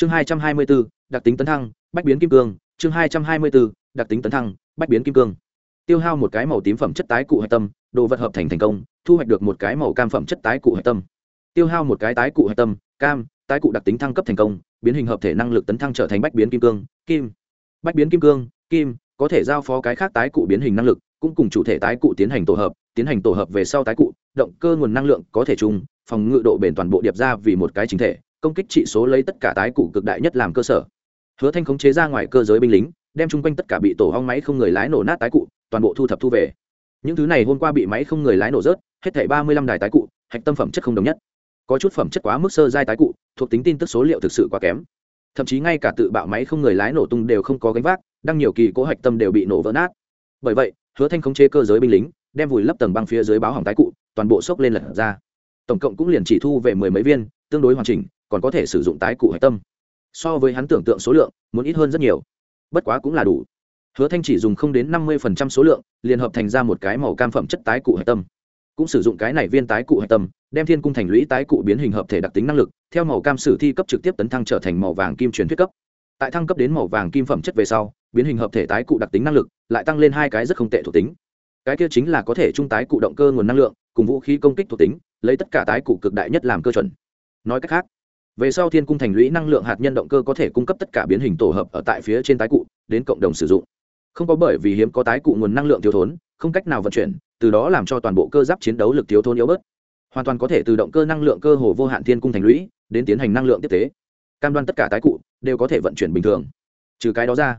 chương hai trăm hai mươi bốn đặc tính tấn thăng, bách biến kim cương. Chương hai trăm hai mươi bốn đặc tính tấn thăng, bách biến kim cương. Tiêu hao một cái màu tím phẩm chất tái cụ hạch tâm, đồ vật hợp thành thành công, thu hoạch được một cái màu cam phẩm chất tái cụ hạch tâm. Tiêu hao một cái tái cụ hạch tâm, cam, tái cụ đặc tính thăng cấp thành công, biến hình hợp thể năng lực tấn thăng trở thành bách biến kim cương, kim. Bách biến kim cương, kim, có thể giao phó cái khác tái cụ biến hình năng lực, cũng cùng chủ thể tái cụ tiến hành tổ hợp, tiến hành tổ hợp về sau tái cụ, động cơ nguồn năng lượng có thể chung, phòng ngự độ bền toàn bộ điệp ra vì một cái chính thể công kích trị số lấy tất cả tái cụ cực đại nhất làm cơ sở. Hứa thanh khống chế ra ngoài cơ giới binh lính, đem chung quanh tất cả bị tổ hong máy không người lái nổ nát tái cụ, toàn bộ thu thập thu về. Những thứ này hôm qua bị máy không người lái nổ rớt, hết thảy ba mươi lăm đài tái cụ, hạch tâm phẩm chất không đồng nhất. Có chút phẩm chất quá mức sơ giai tái cụ, thuộc tính tin tức số liệu thực sự quá kém. Thậm chí ngay cả tự bạo máy không người lái nổ tung đều không có gánh vác, đăng nhiều kỳ cố hạch tâm đều bị nổ vỡ nát. Bởi vậy, hứa thanh khống chế cơ giới binh lính, đem vùi lấp tầng băng phía dưới báo hỏng tái cụ, toàn bộ sốc lên lật ra. Tổng cộng cũng liền chỉ thu về mười mấy viên, tương đối hoàn chỉnh còn có thể sử dụng tái cụ hạch tâm. So với hắn tưởng tượng số lượng, muốn ít hơn rất nhiều. Bất quá cũng là đủ. Hứa thanh chỉ dùng không đến năm mươi số lượng, liền hợp thành ra một cái màu cam phẩm chất tái cụ hạch tâm. Cũng sử dụng cái này viên tái cụ hạch tâm, đem thiên cung thành lũy tái cụ biến hình hợp thể đặc tính năng lực, theo màu cam sử thi cấp trực tiếp tấn thăng trở thành màu vàng kim truyền thuyết cấp. Tại thăng cấp đến màu vàng kim phẩm chất về sau, biến hình hợp thể tái cụ đặc tính năng lực lại tăng lên hai cái rất không tệ thuộc tính. Cái kia chính là có thể trung tái cụ động cơ nguồn năng lượng, cùng vũ khí công kích thuộc tính, lấy tất cả tái cụ cực đại nhất làm cơ chuẩn. Nói cách khác về sau thiên cung thành lũy năng lượng hạt nhân động cơ có thể cung cấp tất cả biến hình tổ hợp ở tại phía trên tái cụ, đến cộng đồng sử dụng. Không có bởi vì hiếm có tái cụ nguồn năng lượng thiếu thốn, không cách nào vận chuyển, từ đó làm cho toàn bộ cơ giáp chiến đấu lực thiếu thốn yếu bớt. Hoàn toàn có thể từ động cơ năng lượng cơ hồ vô hạn thiên cung thành lũy, đến tiến hành năng lượng tiếp tế. Cam đoan tất cả tái cụ đều có thể vận chuyển bình thường. Trừ cái đó ra,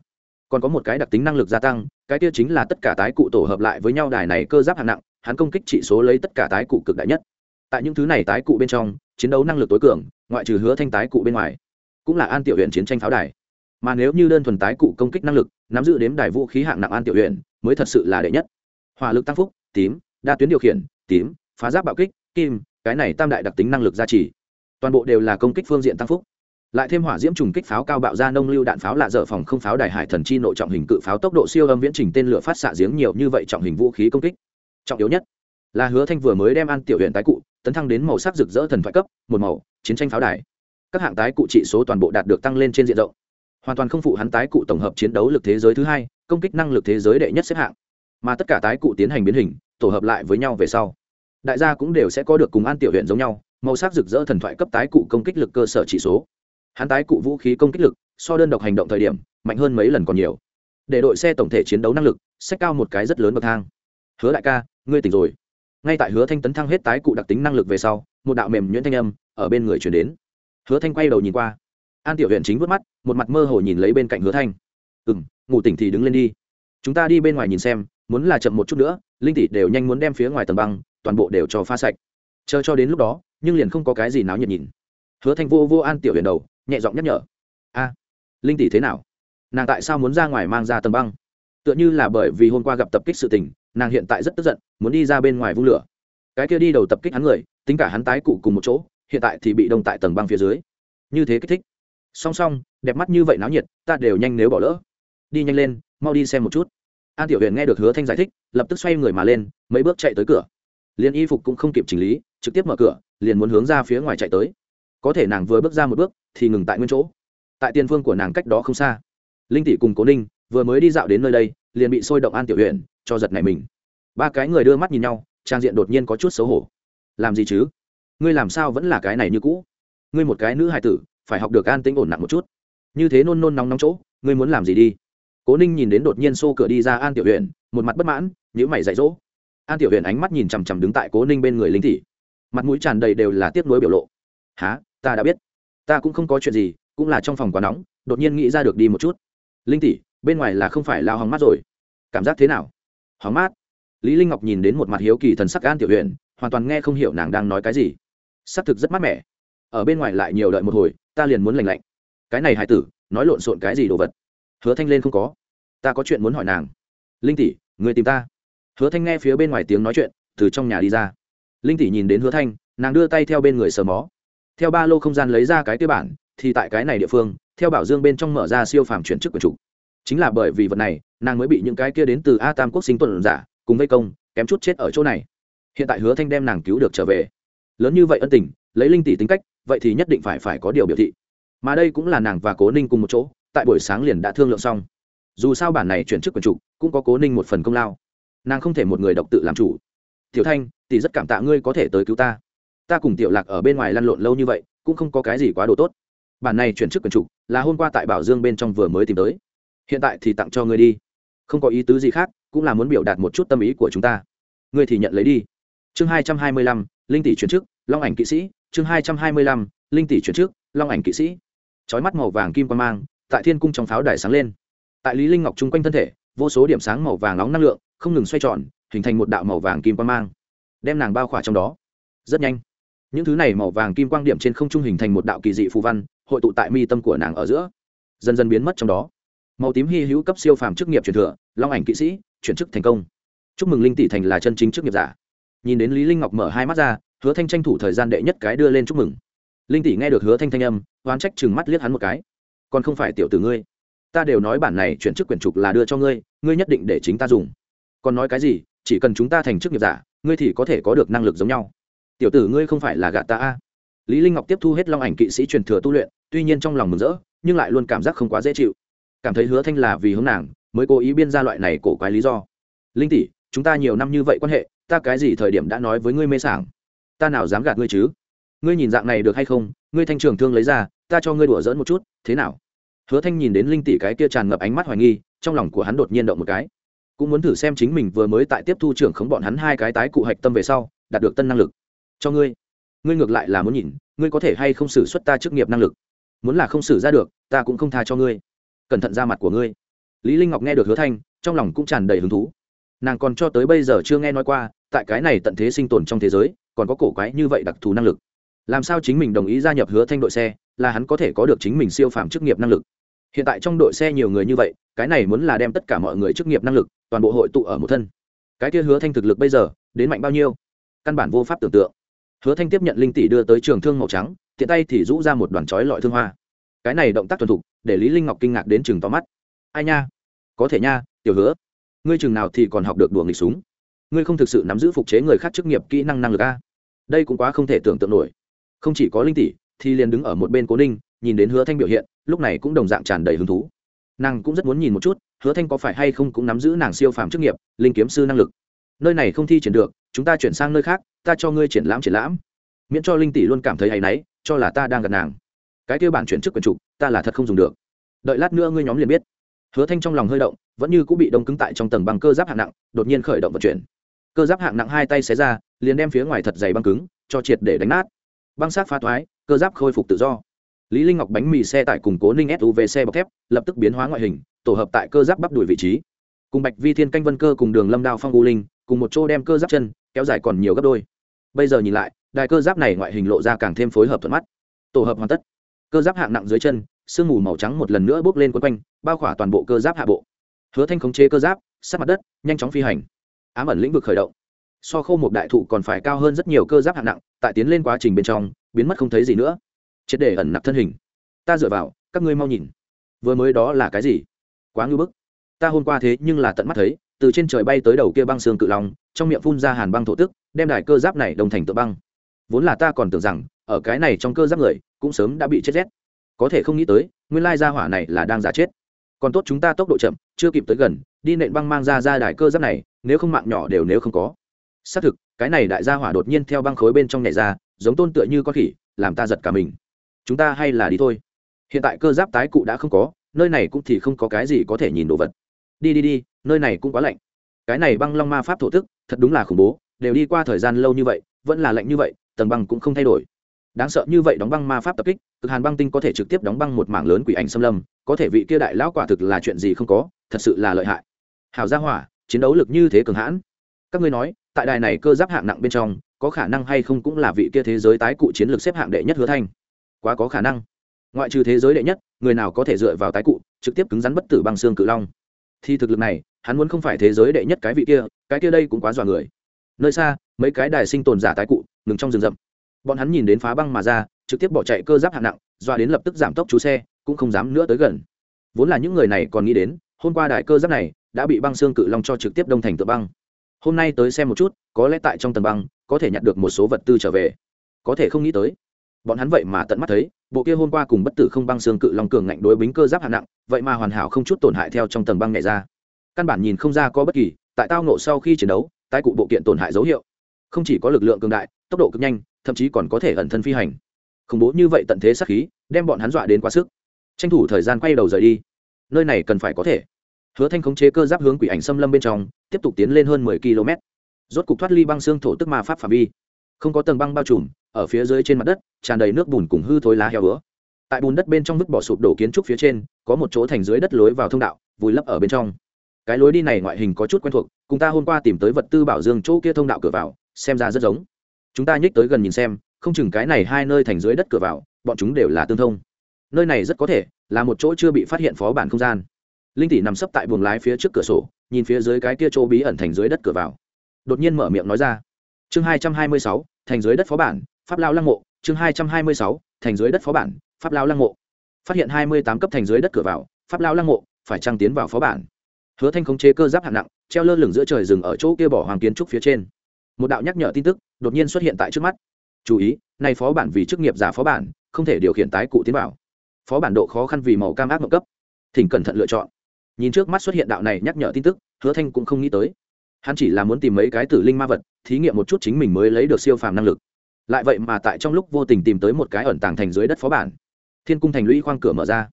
còn có một cái đặc tính năng lực gia tăng, cái tiêu chính là tất cả tái cụ tổ hợp lại với nhau đài này cơ giáp hạng nặng, hắn công kích trị số lấy tất cả tái cụ cực đại nhất. Tại những thứ này tái cụ bên trong, chiến đấu năng lực tối cường ngoại trừ hứa thanh tái cụ bên ngoài, cũng là an tiểu huyện chiến tranh pháo đài. Mà nếu như đơn thuần tái cụ công kích năng lực, nắm giữ đếm đài vũ khí hạng nặng an tiểu huyện mới thật sự là đệ nhất. Hỏa lực tăng phúc, tím, đa tuyến điều khiển, tím, phá giáp bạo kích, kim, cái này tam đại đặc tính năng lực gia trì. Toàn bộ đều là công kích phương diện tăng phúc. Lại thêm hỏa diễm trùng kích pháo cao bạo ra nông lưu đạn pháo lạ dở phòng không pháo đài hải thần chi nội trọng hình cự pháo tốc độ siêu âm viễn trình tên lửa phát xạ giếng nhiều như vậy trọng hình vũ khí công kích. Trọng yếu nhất là hứa thanh vừa mới đem an tiểu huyện tái cụ tấn thăng đến màu sắc rực rỡ thần thoại cấp, một màu, chiến tranh pháo đài. Các hạng tái cụ trị số toàn bộ đạt được tăng lên trên diện rộng. Hoàn toàn không phụ hắn tái cụ tổng hợp chiến đấu lực thế giới thứ hai, công kích năng lực thế giới đệ nhất xếp hạng. Mà tất cả tái cụ tiến hành biến hình, tổ hợp lại với nhau về sau. Đại gia cũng đều sẽ có được cùng an tiểu huyện giống nhau, màu sắc rực rỡ thần thoại cấp tái cụ công kích lực cơ sở chỉ số. Hắn tái cụ vũ khí công kích lực, so đơn độc hành động thời điểm, mạnh hơn mấy lần còn nhiều. Để đội xe tổng thể chiến đấu năng lực sẽ cao một cái rất lớn bậc thang. Hứa đại ca, ngươi tỉnh rồi ngay tại hứa thanh tấn thăng hết tái cụ đặc tính năng lực về sau, một đạo mềm nhuyễn thanh âm ở bên người chuyển đến. Hứa thanh quay đầu nhìn qua. An tiểu huyện chính vớt mắt, một mặt mơ hồ nhìn lấy bên cạnh hứa thanh. Ừ m ngủ tỉnh thì đứng lên đi. Chúng ta đi bên ngoài nhìn xem, muốn là chậm một chút nữa, linh tỷ đều nhanh muốn đem phía ngoài tầng băng, toàn bộ đều cho pha sạch. Chờ cho đến lúc đó, nhưng liền không có cái gì náo nhiệt nhìn. Hứa thanh vô vô an tiểu huyện đầu, nhẹ giọng nhắc nhở. A, linh tỷ thế nào? Nàng tại sao muốn ra ngoài mang ra tầng băng? Tựa như là bởi vì hôm qua gặp tập kích sự tình, nàng hiện tại rất tức giận, muốn đi ra bên ngoài vung lửa. Cái kia đi đầu tập kích hắn người, tính cả hắn tái cụ cùng một chỗ, hiện tại thì bị đông tại tầng băng phía dưới. Như thế kích thích. Song song, đẹp mắt như vậy náo nhiệt, ta đều nhanh nếu bỏ lỡ. Đi nhanh lên, mau đi xem một chút. An tiểu huyền nghe được hứa thanh giải thích, lập tức xoay người mà lên, mấy bước chạy tới cửa. Liền y phục cũng không kịp chỉnh lý, trực tiếp mở cửa, liền muốn hướng ra phía ngoài chạy tới. Có thể nàng vừa bước ra một bước, thì ngừng tại nguyên chỗ. Tại tiền phương của nàng cách đó không xa linh tỷ cùng cố ninh vừa mới đi dạo đến nơi đây, liền bị sôi động an tiểu huyện cho giật này mình. Ba cái người đưa mắt nhìn nhau, trang diện đột nhiên có chút xấu hổ. Làm gì chứ? Ngươi làm sao vẫn là cái này như cũ? Ngươi một cái nữ hài tử, phải học được an tĩnh ổn nặng một chút. Như thế nôn nôn nóng nóng chỗ, ngươi muốn làm gì đi? Cố ninh nhìn đến đột nhiên xô cửa đi ra an tiểu huyện một mặt bất mãn nhữ mày dạy dỗ. An tiểu huyện ánh mắt nhìn chằm chằm đứng tại cố ninh bên người linh thị mặt mũi tràn đầy đều là tiếc nuối biểu lộ. Há ta đã biết. Ta cũng không có chuyện gì, cũng là trong phòng quá nóng, đột nhiên nghĩ ra được đi một chút linh tỷ, bên ngoài là không phải lao hóng mát rồi. Cảm giác thế nào? Hóng mát. Lý linh ngọc nhìn đến một mặt hiếu kỳ thần sắc an tiểu huyện hoàn toàn nghe không hiểu nàng đang nói cái gì. Xác thực rất mát mẻ. Ở bên ngoài lại nhiều đợi một hồi, ta liền muốn lành lạnh. Cái này hải tử, nói lộn xộn cái gì đồ vật? Hứa thanh lên không có. Ta có chuyện muốn hỏi nàng. Linh tỷ, người tìm ta. Hứa thanh nghe phía bên ngoài tiếng nói chuyện, từ trong nhà đi ra. Linh tỷ nhìn đến hứa thanh, nàng đưa tay theo bên người sờ mó. Theo ba lô không gian lấy ra cái tiêu bản thì tại cái này địa phương, theo bảo dương bên trong mở ra siêu phàm chuyển chức quyền chủ. Chính là bởi vì vật này, nàng mới bị những cái kia đến từ a tam quốc sinh tuần giả, cùng vây công, kém chút chết ở chỗ này. Hiện tại hứa thanh đem nàng cứu được trở về. Lớn như vậy ân tình, lấy linh tỷ tính cách, vậy thì nhất định phải phải có điều biểu thị. Mà đây cũng là nàng và cố ninh cùng một chỗ, tại buổi sáng liền đã thương lượng xong. Dù sao bản này chuyển chức quyền trục cũng có cố ninh một phần công lao. Nàng không thể một người độc tự làm chủ. Tiểu thanh, tỷ rất cảm tạ ngươi có thể tới cứu ta. Ta cùng tiểu lạc ở bên ngoài lăn lộn lâu như vậy, cũng không có cái gì quá đồ tốt bản này chuyển chức quyền trục là hôm qua tại bảo dương bên trong vừa mới tìm tới. Hiện tại thì tặng cho ngươi đi. Không có ý tứ gì khác, cũng là muốn biểu đạt một chút tâm ý của chúng ta. Ngươi thì nhận lấy đi. Chương hai trăm hai mươi lăm, linh tỷ chuyển chức, long ảnh kỵ sĩ. Chương hai trăm hai mươi lăm, linh tỷ chuyển chức, long ảnh kỵ sĩ. Trói mắt màu vàng kim quan mang, tại thiên cung trong pháo đài sáng lên. Tại lý linh ngọc chung quanh thân thể, vô số điểm sáng màu vàng nóng năng lượng, không ngừng xoay tròn, hình thành một đạo màu vàng kim quan mang. Đem nàng bao khỏa trong đó. Rất nhanh. Những thứ này màu vàng kim quang điểm trên không trung hình thành một đạo kỳ dị phù văn hội tụ tại mi tâm của nàng ở giữa. Dần dần biến mất trong đó. Màu tím hy hữu cấp siêu phàm chức nghiệp truyền thừa, long ảnh kỵ sĩ, chuyển chức thành công. Chúc mừng linh tỷ thành là chân chính chức nghiệp giả. Nhìn đến lý linh ngọc mở hai mắt ra, hứa thanh tranh thủ thời gian đệ nhất cái đưa lên chúc mừng. Linh tỷ nghe được hứa thanh thanh âm, oán trách chừng mắt liếc hắn một cái. Còn không phải tiểu tử ngươi. Ta đều nói bản này chuyển chức quyển trục là đưa cho ngươi ngươi nhất định để chính ta dùng. Còn nói cái gì, chỉ cần chúng ta thành chức nghiệp giả, ngươi thì có thể có được năng lực giống nhau. Tiểu tử ngươi không phải là gạt ta a lý linh ngọc tiếp thu hết long ảnh kỵ sĩ truyền thừa tu luyện, tuy nhiên trong lòng mừng rỡ, nhưng lại luôn cảm giác không quá dễ chịu. Cảm thấy hứa thanh là vì hướng nàng, mới cố ý biên ra loại này cổ quái lý do. Linh tỷ, chúng ta nhiều năm như vậy quan hệ, ta cái gì thời điểm đã nói với ngươi mê sảng? Ta nào dám gạt ngươi chứ? Ngươi nhìn dạng này được hay không? Ngươi thanh trường thương lấy ra, ta cho ngươi đùa giỡn một chút, thế nào? Hứa thanh nhìn đến linh tỷ cái kia tràn ngập ánh mắt hoài nghi, trong lòng của hắn đột nhiên động một cái. Cũng muốn thử xem chính mình vừa mới tại tiếp thu trưởng khống bọn hắn hai cái tái cụ hạch tâm về sau, đạt được tân năng lực. Cho ngươi ngươi ngược lại là muốn nhìn, ngươi có thể hay không xử xuất ta chức nghiệp năng lực? Muốn là không xử ra được, ta cũng không tha cho ngươi. Cẩn thận ra mặt của ngươi. Lý linh ngọc nghe được hứa thanh, trong lòng cũng tràn đầy hứng thú. Nàng còn cho tới bây giờ chưa nghe nói qua, tại cái này tận thế sinh tồn trong thế giới, còn có cổ quái như vậy đặc thù năng lực. Làm sao chính mình đồng ý gia nhập hứa thanh đội xe, là hắn có thể có được chính mình siêu phàm chức nghiệp năng lực. Hiện tại trong đội xe nhiều người như vậy, cái này muốn là đem tất cả mọi người chức nghiệp năng lực, toàn bộ hội tụ ở một thân. Cái kia hứa thanh thực lực bây giờ, đến mạnh bao nhiêu? Căn bản vô pháp tưởng tượng hứa thanh tiếp nhận linh tỷ đưa tới trường thương màu trắng, tiện tay thì rũ ra một đoàn chói lọi thương hoa. Cái này động tác thuần thục, để lý linh ngọc kinh ngạc đến chừng to mắt. Ai nha? Có thể nha, tiểu hứa. Ngươi chừng nào thì còn học được đùa nghịch súng. Ngươi không thực sự nắm giữ phục chế người khác chức nghiệp kỹ năng năng lực a. Đây cũng quá không thể tưởng tượng nổi. Không chỉ có linh tỷ, thì liền đứng ở một bên cố ninh, nhìn đến hứa thanh biểu hiện, lúc này cũng đồng dạng tràn đầy hứng thú. Nàng cũng rất muốn nhìn một chút, hứa thanh có phải hay không cũng nắm giữ nàng siêu phàm chức nghiệp, linh kiếm sư năng lực. Nơi này không thi triển được chúng ta chuyển sang nơi khác, ta cho ngươi triển lãm triển lãm. Miễn cho linh tỷ luôn cảm thấy hay náy, cho là ta đang gần nàng. Cái kêu bản chuyển chức quyền trục, ta là thật không dùng được. Đợi lát nữa ngươi nhóm liền biết. Hứa thanh trong lòng hơi động, vẫn như cũng bị đông cứng tại trong tầng bằng cơ giáp hạng nặng, đột nhiên khởi động vận chuyển. Cơ giáp hạng nặng hai tay xé ra, liền đem phía ngoài thật dày băng cứng, cho triệt để đánh nát. Băng sát phá thoái, cơ giáp khôi phục tự do. Lý linh ngọc bánh mì xe tải cùng cố ninh suv xe bọc thép, lập tức biến hóa ngoại hình, tổ hợp tại cơ giáp bắp đuổi vị trí. Cùng bạch vi thiên canh vân cơ cùng đường lâm đao phong u linh, cùng một chỗ đem cơ giáp chân kéo dài còn nhiều gấp đôi. Bây giờ nhìn lại, đài cơ giáp này ngoại hình lộ ra càng thêm phối hợp thuận mắt. Tổ hợp hoàn tất. Cơ giáp hạng nặng dưới chân, sương mù màu trắng một lần nữa bốc lên quấn quanh, bao khỏa toàn bộ cơ giáp hạ bộ. Hứa thanh khống chế cơ giáp, sát mặt đất, nhanh chóng phi hành. Ám ẩn lĩnh vực khởi động. So khô một đại thụ còn phải cao hơn rất nhiều cơ giáp hạng nặng, tại tiến lên quá trình bên trong, biến mất không thấy gì nữa. Triệt để ẩn nặc thân hình. Ta dựa vào, các ngươi mau nhìn. Vừa mới đó là cái gì? Quá ngưỡng bức. Ta hôm qua thế nhưng là tận mắt thấy, từ trên trời bay tới đầu kia băng xương cự long trong miệng phun ra hàn băng thổ tức, đem đài cơ giáp này đồng thành tự băng. Vốn là ta còn tưởng rằng, ở cái này trong cơ giáp người, cũng sớm đã bị chết rét. Có thể không nghĩ tới, nguyên lai gia hỏa này là đang giả chết. Còn tốt chúng ta tốc độ chậm, chưa kịp tới gần, đi nện băng mang ra ra đài cơ giáp này, nếu không mạng nhỏ đều nếu không có. Xác thực, cái này đại gia hỏa đột nhiên theo băng khối bên trong nhảy ra, giống tôn tựa như con khỉ, làm ta giật cả mình. Chúng ta hay là đi thôi. Hiện tại cơ giáp tái cụ đã không có, nơi này cũng thì không có cái gì có thể nhìn đồ vật. Đi đi đi, nơi này cũng quá lạnh. Cái này băng long ma pháp thổ tức thật đúng là khủng bố, đều đi qua thời gian lâu như vậy, vẫn là lạnh như vậy, tầng băng cũng không thay đổi. Đáng sợ như vậy đóng băng ma pháp tập kích, cực hàn băng tinh có thể trực tiếp đóng băng một mảng lớn quỷ ảnh xâm lâm, có thể vị kia đại lão quả thực là chuyện gì không có, thật sự là lợi hại. Hảo gia hỏa, chiến đấu lực như thế cường hãn. Các ngươi nói, tại đài này cơ giáp hạng nặng bên trong, có khả năng hay không cũng là vị kia thế giới tái cụ chiến lược xếp hạng đệ nhất hứa thanh? Quá có khả năng. Ngoại trừ thế giới đệ nhất, người nào có thể dựa vào tái cụ, trực tiếp cứng rắn bất tử băng xương cự long? Thì thực lực này, hắn muốn không phải thế giới đệ nhất cái vị kia, cái kia đây cũng quá dọa người. Nơi xa, mấy cái đài sinh tồn giả tái cụ, ngừng trong rừng rậm. Bọn hắn nhìn đến phá băng mà ra, trực tiếp bỏ chạy cơ giáp hạng nặng, dọa đến lập tức giảm tốc chú xe, cũng không dám nữa tới gần. Vốn là những người này còn nghĩ đến, hôm qua đại cơ giáp này đã bị băng xương cự long cho trực tiếp đông thành tự băng. Hôm nay tới xem một chút, có lẽ tại trong tầng băng, có thể nhặt được một số vật tư trở về. Có thể không nghĩ tới. Bọn hắn vậy mà tận mắt thấy bộ kia hôm qua cùng bất tử không băng xương cự long cường ngạnh đối bính cơ giáp hạng nặng, vậy mà hoàn hảo không chút tổn hại theo trong tầng băng nhảy ra. Căn bản nhìn không ra có bất kỳ, tại tao nộ sau khi chiến đấu, tái cụ bộ kiện tổn hại dấu hiệu. Không chỉ có lực lượng cường đại, tốc độ cực nhanh, thậm chí còn có thể ẩn thân phi hành. Khủng bố như vậy tận thế sát khí, đem bọn hắn dọa đến quá sức. Tranh thủ thời gian quay đầu rời đi. Nơi này cần phải có thể. Hứa thanh khống chế cơ giáp hướng quỷ ảnh xâm lâm bên trong, tiếp tục tiến lên hơn mười km rốt cục thoát ly băng xương thổ tức ma pháp phạm vi không có tầng băng bao trùm, ở phía dưới trên mặt đất, tràn đầy nước bùn cùng hư thối lá heo bữa tại bùn đất bên trong vứt bỏ sụp đổ kiến trúc phía trên, có một chỗ thành dưới đất lối vào thông đạo, vùi lấp ở bên trong. Cái lối đi này ngoại hình có chút quen thuộc, cùng ta hôm qua tìm tới vật tư bảo dương chỗ kia thông đạo cửa vào, xem ra rất giống. Chúng ta nhích tới gần nhìn xem, không chừng cái này hai nơi thành dưới đất cửa vào, bọn chúng đều là tương thông. Nơi này rất có thể là một chỗ chưa bị phát hiện phó bản không gian. Linh tỷ nằm sấp tại buồng lái phía trước cửa sổ, nhìn phía dưới cái kia chỗ bí ẩn thành dưới đất cửa vào. Đột nhiên mở miệng nói ra chương hai trăm hai mươi sáu, thành dưới đất phó bản, pháp lao lăng mộ. Chương hai trăm hai mươi sáu, thành dưới đất phó bản, pháp lao lăng mộ. Phát hiện hai mươi tám cấp thành dưới đất cửa vào, pháp lao lăng mộ, phải trăng tiến vào phó bản? Hứa thanh khống chế cơ giáp hạng nặng, treo lơ lửng giữa trời rừng ở chỗ kia bỏ hoàng kiến trúc phía trên. Một đạo nhắc nhở tin tức, đột nhiên xuất hiện tại trước mắt. Chú ý, này phó bản vì chức nghiệp giả phó bản, không thể điều khiển tái cụ tiến vào. Phó bản độ khó khăn vì màu cam ác mộng cấp. Thỉnh cẩn thận lựa chọn. Nhìn trước mắt xuất hiện đạo này nhắc nhở tin tức, hứa thanh cũng không nghĩ tới hắn chỉ là muốn tìm mấy cái tử linh ma vật, thí nghiệm một chút chính mình mới lấy được siêu phàm năng lực. Lại vậy mà tại trong lúc vô tình tìm tới một cái ẩn tàng thành dưới đất phó bản. Thiên cung thành lũy khoang cửa mở ra.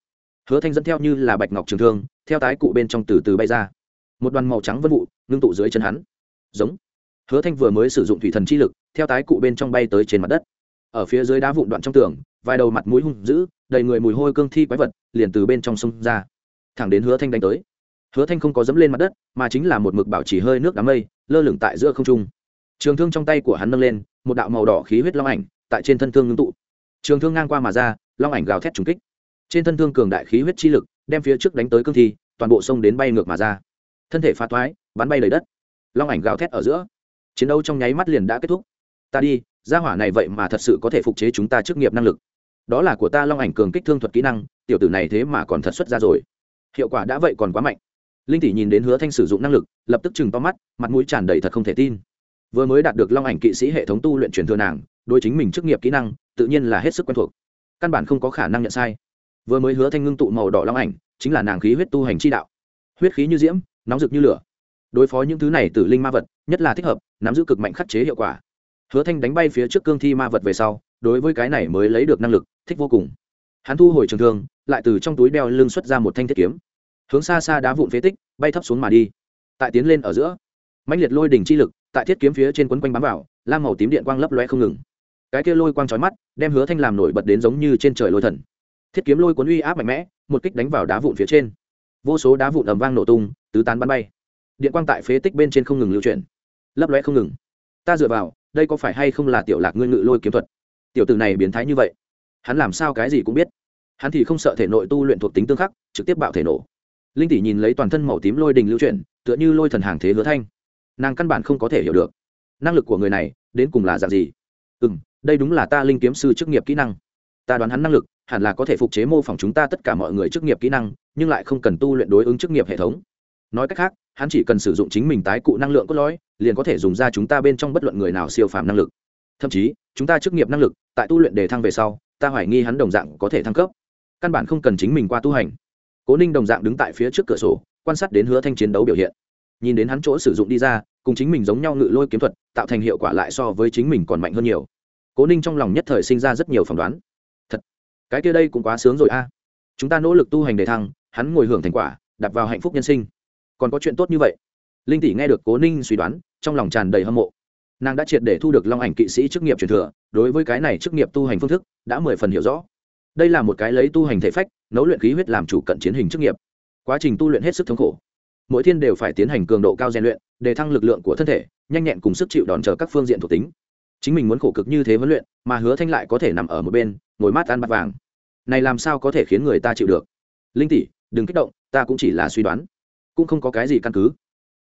Hứa thanh dẫn theo như là bạch ngọc trường thương, theo tái cụ bên trong từ từ bay ra. Một đoàn màu trắng vân vụ ngưng tụ dưới chân hắn. Giống. Hứa thanh vừa mới sử dụng thủy thần chi lực, theo tái cụ bên trong bay tới trên mặt đất. Ở phía dưới đá vụn đoạn trong tường, vài đầu mặt mũi hung dữ, đầy người mùi hôi cương thi quái vật, liền từ bên trong sông ra. Thẳng đến hứa thanh đánh tới hứa thanh không có dẫm lên mặt đất, mà chính là một mực bảo trì hơi nước đám mây, lơ lửng tại giữa không trung. Trường thương trong tay của hắn nâng lên, một đạo màu đỏ khí huyết long ảnh tại trên thân thương ngưng tụ. Trường thương ngang qua mà ra, long ảnh gào thét trúng kích. Trên thân thương cường đại khí huyết chi lực đem phía trước đánh tới cương thi, toàn bộ sông đến bay ngược mà ra. Thân thể phá toái bắn bay đầy đất. Long ảnh gào thét ở giữa. Chiến đấu trong nháy mắt liền đã kết thúc. Ta đi, gia hỏa này vậy mà thật sự có thể phục chế chúng ta chức nghiệp năng lực. Đó là của ta long ảnh cường kích thương thuật kỹ năng, tiểu tử này thế mà còn thật xuất ra rồi. Hiệu quả đã vậy còn quá mạnh linh tỷ nhìn đến hứa thanh sử dụng năng lực, lập tức chừng to mắt, mặt mũi tràn đầy thật không thể tin. Vừa mới đạt được long ảnh kỵ sĩ hệ thống tu luyện truyền thừa nàng, đối chính mình chức nghiệp kỹ năng, tự nhiên là hết sức quen thuộc. Căn bản không có khả năng nhận sai. Vừa mới hứa thanh ngưng tụ màu đỏ long ảnh, chính là nàng khí huyết tu hành chi đạo. Huyết khí như diễm, nóng rực như lửa. Đối phó những thứ này từ linh ma vật, nhất là thích hợp, nắm giữ cực mạnh khắc chế hiệu quả. Hứa thanh đánh bay phía trước cương thi ma vật về sau, đối với cái này mới lấy được năng lực, thích vô cùng. Hắn thu hồi trường thương, lại từ trong túi đeo lưng xuất ra một thanh thiết kiếm hướng xa xa đá vụn phế tích, bay thấp xuống mà đi. Tại tiến lên ở giữa mạnh liệt lôi đỉnh chi lực, tại thiết kiếm phía trên quấn quanh bám vào, lam màu tím điện quang lấp loe không ngừng. Cái kia lôi quang trói mắt, đem hứa thanh làm nổi bật đến giống như trên trời lôi thần. Thiết kiếm lôi cuốn uy áp mạnh mẽ, một kích đánh vào đá vụn phía trên. Vô số đá vụn ầm vang nổ tung, tứ tán bắn bay. Điện quang tại phế tích bên trên không ngừng lưu chuyển, lấp loe không ngừng. Ta dựa vào, đây có phải hay không là tiểu lạc ngươi ngự lôi kiếm thuật? Tiểu tử này biến thái như vậy, hắn làm sao cái gì cũng biết. Hắn thì không sợ thể nội tu luyện thuộc tính tương khắc, trực tiếp bạo thể nổ linh tỷ nhìn lấy toàn thân màu tím lôi đình lưu chuyển, tựa như lôi thần hàng thế hứa thanh. Nàng căn bản không có thể hiểu được. Năng lực của người này, đến cùng là dạng gì? Ừ m đây đúng là ta linh kiếm sư chức nghiệp kỹ năng. Ta đoán hắn năng lực, hẳn là có thể phục chế mô phỏng chúng ta tất cả mọi người chức nghiệp kỹ năng, nhưng lại không cần tu luyện đối ứng chức nghiệp hệ thống. Nói cách khác, hắn chỉ cần sử dụng chính mình tái cụ năng lượng cốt lõi, liền có thể dùng ra chúng ta bên trong bất luận người nào siêu phàm năng lực. Thậm chí, chúng ta chức nghiệp năng lực, tại tu luyện đề thăng về sau, ta hoài nghi hắn đồng dạng có thể thăng cấp. Căn bản không cần chính mình qua tu hành cố ninh đồng dạng đứng tại phía trước cửa sổ, quan sát đến hứa thanh chiến đấu biểu hiện. Nhìn đến hắn chỗ sử dụng đi ra, cùng chính mình giống nhau ngự lôi kiếm thuật, tạo thành hiệu quả lại so với chính mình còn mạnh hơn nhiều. Cố ninh trong lòng nhất thời sinh ra rất nhiều phỏng đoán. Thật, cái kia đây cũng quá sướng rồi a. Chúng ta nỗ lực tu hành đề thăng, hắn ngồi hưởng thành quả đặt vào hạnh phúc nhân sinh. Còn có chuyện tốt như vậy? Linh tỷ nghe được cố ninh suy đoán, trong lòng tràn đầy hâm mộ. Nàng đã triệt để thu được long ảnh kỵ sĩ chức nghiệp truyền thừa, đối với cái này chức nghiệp tu hành phương thức đã mười phần hiểu rõ. Đây là một cái lấy tu hành thể phách nấu luyện khí huyết làm chủ cận chiến hình chức nghiệp. Quá trình tu luyện hết sức thống khổ. Mỗi thiên đều phải tiến hành cường độ cao rèn luyện, để thăng lực lượng của thân thể, nhanh nhẹn cùng sức chịu đòn chờ các phương diện thuộc tính. Chính mình muốn khổ cực như thế huấn luyện, mà hứa thanh lại có thể nằm ở một bên, ngồi mát ăn bát vàng. Này làm sao có thể khiến người ta chịu được? Linh tỷ, đừng kích động, ta cũng chỉ là suy đoán. Cũng không có cái gì căn cứ.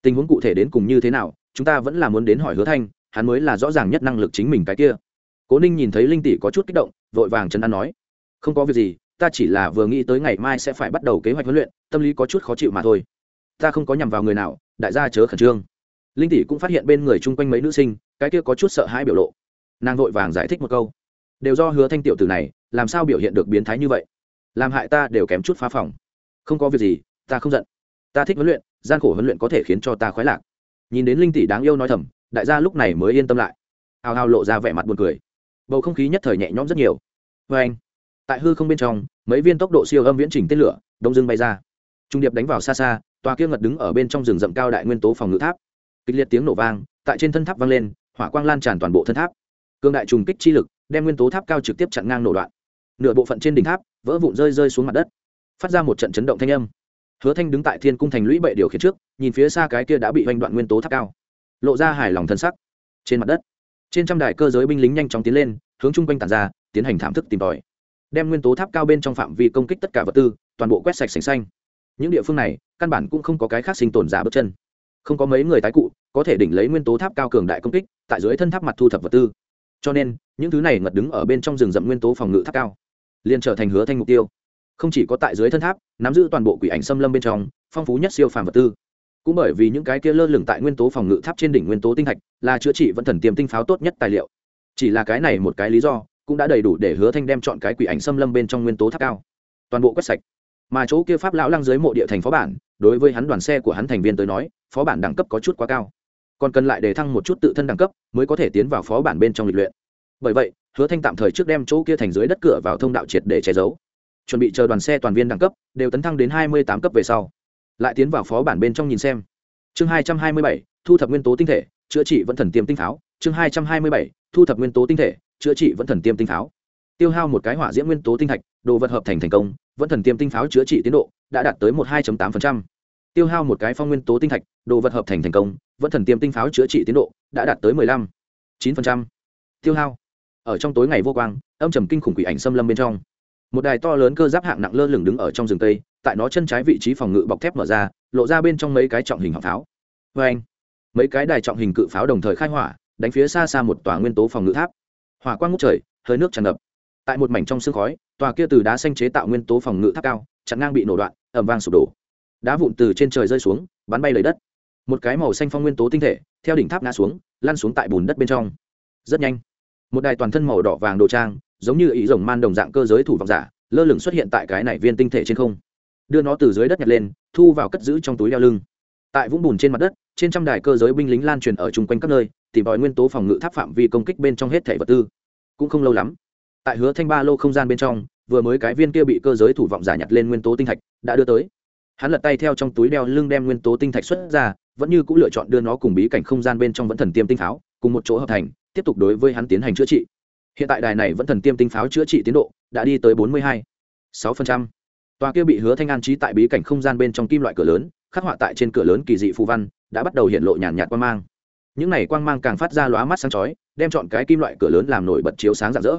Tình huống cụ thể đến cùng như thế nào, chúng ta vẫn là muốn đến hỏi hứa thanh, hắn mới là rõ ràng nhất năng lực chính mình cái kia. Cố ninh nhìn thấy linh tỷ có chút kích động, vội vàng chấn an nói. Không có việc gì ta chỉ là vừa nghĩ tới ngày mai sẽ phải bắt đầu kế hoạch huấn luyện, tâm lý có chút khó chịu mà thôi. Ta không có nhằm vào người nào, đại gia chớ khẩn trương. Linh tỷ cũng phát hiện bên người chung quanh mấy nữ sinh, cái kia có chút sợ hãi biểu lộ. Nàng vội vàng giải thích một câu. Đều do hứa thanh tiểu tử này, làm sao biểu hiện được biến thái như vậy? Làm hại ta đều kém chút phá phòng. Không có việc gì, ta không giận. Ta thích huấn luyện, gian khổ huấn luyện có thể khiến cho ta khoái lạc. Nhìn đến linh tỷ đáng yêu nói thầm, đại gia lúc này mới yên tâm lại. Hào hào lộ ra vẻ mặt buồn cười. Bầu không khí nhất thời nhẹ nhõm rất nhiều. Vê anh tại hư không bên trong, mấy viên tốc độ siêu âm viễn trình tên lửa, đông dưng bay ra. Trung điệp đánh vào xa xa, tòa kia ngật đứng ở bên trong rừng rậm cao đại nguyên tố phòng ngự tháp. Kịch liệt tiếng nổ vang, tại trên thân tháp vang lên, hỏa quang lan tràn toàn bộ thân tháp. Cương đại trùng kích chi lực, đem nguyên tố tháp cao trực tiếp chặn ngang nổ đoạn. Nửa bộ phận trên đỉnh tháp, vỡ vụn rơi rơi xuống mặt đất. Phát ra một trận chấn động thanh âm. Hứa thanh đứng tại thiên cung thành lũy bệ điều khiển trước, nhìn phía xa cái kia đã bị hoành đoạn nguyên tố tháp cao. Lộ ra hài lòng thân sắc. Trên mặt đất, trên trăm đài cơ giới binh lính nhanh chóng tiến lên, hướng chung quanh tàn ra, tiến hành thảm thức tìm tòi đem nguyên tố tháp cao bên trong phạm vi công kích tất cả vật tư, toàn bộ quét sạch sành xanh. Những địa phương này, căn bản cũng không có cái khác sinh tồn giả bước chân. Không có mấy người tái cụ, có thể đỉnh lấy nguyên tố tháp cao cường đại công kích, tại dưới thân tháp mặt thu thập vật tư. Cho nên, những thứ này ngật đứng ở bên trong rừng rậm nguyên tố phòng ngự tháp cao, liền trở thành hứa thanh mục tiêu. Không chỉ có tại dưới thân tháp, nắm giữ toàn bộ quỷ ảnh xâm lâm bên trong, phong phú nhất siêu phàm vật tư. Cũng bởi vì những cái kia lơ lửng tại nguyên tố phòng ngự tháp trên đỉnh nguyên tố tinh thạch là chữa trị vẫn thần tiềm tinh pháo tốt nhất tài liệu. Chỉ là cái này một cái lý do cũng đã đầy đủ để hứa thanh đem chọn cái quỷ ảnh xâm lâm bên trong nguyên tố tháp cao. Toàn bộ quét sạch. Mà chỗ kia pháp lão lăng dưới mộ địa thành phó bản, đối với hắn đoàn xe của hắn thành viên tới nói, phó bản đẳng cấp có chút quá cao. Còn cần lại để thăng một chút tự thân đẳng cấp, mới có thể tiến vào phó bản bên trong lịch luyện. Bởi vậy, hứa thanh tạm thời trước đem chỗ kia thành dưới đất cửa vào thông đạo triệt để che giấu. Chuẩn bị chờ đoàn xe toàn viên đẳng cấp, đều tấn thăng đến hai mươi tám cấp về sau. Lại tiến vào phó bản bên trong nhìn xem. Chương hai trăm hai mươi bảy, thu thập nguyên tố tinh thể, chữa trị vẫn thần tiêm tinh pháo. Chương hai trăm hai mươi bảy, thu thập nguyên tố tinh thể chữa trị vẫn thần tiêm tinh pháo. Tiêu hao một cái hỏa diễm nguyên tố tinh thạch, đồ vật hợp thành thành công, vẫn thần tiêm tinh pháo chữa trị tiến độ đã đạt tới một hai tám tiêu hao một cái phong nguyên tố tinh thạch, đồ vật hợp thành thành công, vẫn thần tiêm tinh pháo chữa trị tiến độ đã đạt tới mười lăm chín tiêu hao. Ở trong tối ngày vô quang, âm trầm kinh khủng quỷ ảnh xâm lâm bên trong. Một đài to lớn cơ giáp hạng nặng lơ lửng đứng ở trong rừng tây, tại nó chân trái vị trí phòng ngự bọc thép mở ra, lộ ra bên trong mấy cái trọng hình họng pháo. Vê anh mấy cái đài trọng hình cự pháo đồng thời khai hỏa, đánh phía xa xa một tòa nguyên tố phòng ngự tháp hỏa quang ngút trời, hơi nước tràn ngập. Tại một mảnh trong sương khói, tòa kia từ đá xanh chế tạo nguyên tố phòng ngự tháp cao, chặn ngang bị nổ đoạn ẩm vang sụp đổ. Đá vụn từ trên trời rơi xuống, bắn bay lấy đất. Một cái màu xanh phong nguyên tố tinh thể, theo đỉnh tháp ngã xuống, lăn xuống tại bùn đất bên trong. Rất nhanh, một đài toàn thân màu đỏ vàng đồ trang, giống như ý rồng man đồng dạng cơ giới thủ vọng giả, lơ lửng xuất hiện tại cái này viên tinh thể trên không. Đưa nó từ dưới đất nhặt lên, thu vào cất giữ trong túi đeo lưng. Tại vũng bùn trên mặt đất, trên trăm đài cơ giới binh lính lan truyền ở chung quanh các nơi tìm tòi nguyên tố phòng ngự tháp phạm vi công kích bên trong hết thẻ vật tư. Cũng không lâu lắm, tại hứa thanh ba lô không gian bên trong, vừa mới cái viên kia bị cơ giới thủ vọng giả nhặt lên nguyên tố tinh thạch đã đưa tới. Hắn lật tay theo trong túi đeo lưng đem nguyên tố tinh thạch xuất ra, vẫn như cũng lựa chọn đưa nó cùng bí cảnh không gian bên trong vẫn thần tiêm tinh pháo, cùng một chỗ hợp thành, tiếp tục đối với hắn tiến hành chữa trị. Hiện tại đài này vẫn thần tiêm tinh pháo chữa trị tiến độ đã đi tới bốn mươi hai, sáu tòa kia bị hứa thanh an trí tại bí cảnh không gian bên trong kim loại cửa lớn, khắc họa tại trên cửa lớn kỳ dị phù văn, đã bắt đầu hiện lộ nhàn nhạt quan mang những này quang mang càng phát ra lóa mắt sáng chói, đem chọn cái kim loại cửa lớn làm nổi bật chiếu sáng rạng rỡ.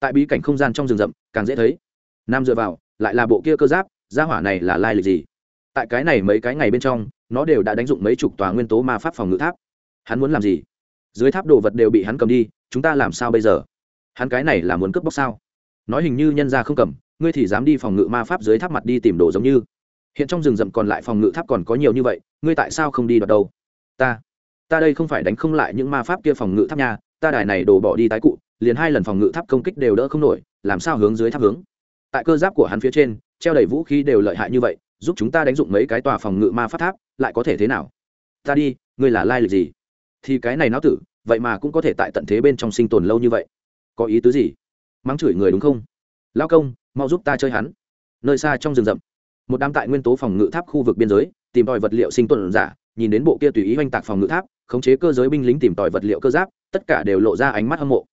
Tại bí cảnh không gian trong rừng rậm, càng dễ thấy. Nam dựa vào, lại là bộ kia cơ giáp, gia hỏa này là lai lịch gì? Tại cái này mấy cái ngày bên trong, nó đều đã đánh dụng mấy chục tòa nguyên tố ma pháp phòng ngự tháp. Hắn muốn làm gì? Dưới tháp đồ vật đều bị hắn cầm đi, chúng ta làm sao bây giờ? Hắn cái này là muốn cướp bóc sao? Nói hình như nhân ra không cầm, ngươi thì dám đi phòng ngự ma pháp dưới tháp mặt đi tìm đồ giống như. Hiện trong rừng rậm còn lại phòng ngự tháp còn có nhiều như vậy, ngươi tại sao không đi đoạt đâu? Ta ta đây không phải đánh không lại những ma pháp kia phòng ngự tháp nha, ta đài này đổ bỏ đi tái cụ, liền hai lần phòng ngự tháp công kích đều đỡ không nổi, làm sao hướng dưới tháp hướng? Tại cơ giáp của hắn phía trên, treo đầy vũ khí đều lợi hại như vậy, giúp chúng ta đánh dụng mấy cái tòa phòng ngự ma pháp tháp, lại có thể thế nào? Ta đi, ngươi là lai lịch gì? Thì cái này não tử, vậy mà cũng có thể tại tận thế bên trong sinh tồn lâu như vậy. Có ý tứ gì? Mắng chửi người đúng không? Lao công, mau giúp ta chơi hắn. Nơi xa trong rừng rậm, một đám tại nguyên tố phòng ngự tháp khu vực biên giới, tìm tòi vật liệu sinh tồn giả, nhìn đến bộ kia tùy ý oanh tạc phòng ngự tháp khống chế cơ giới binh lính tìm tòi vật liệu cơ giáp, tất cả đều lộ ra ánh mắt hâm mộ.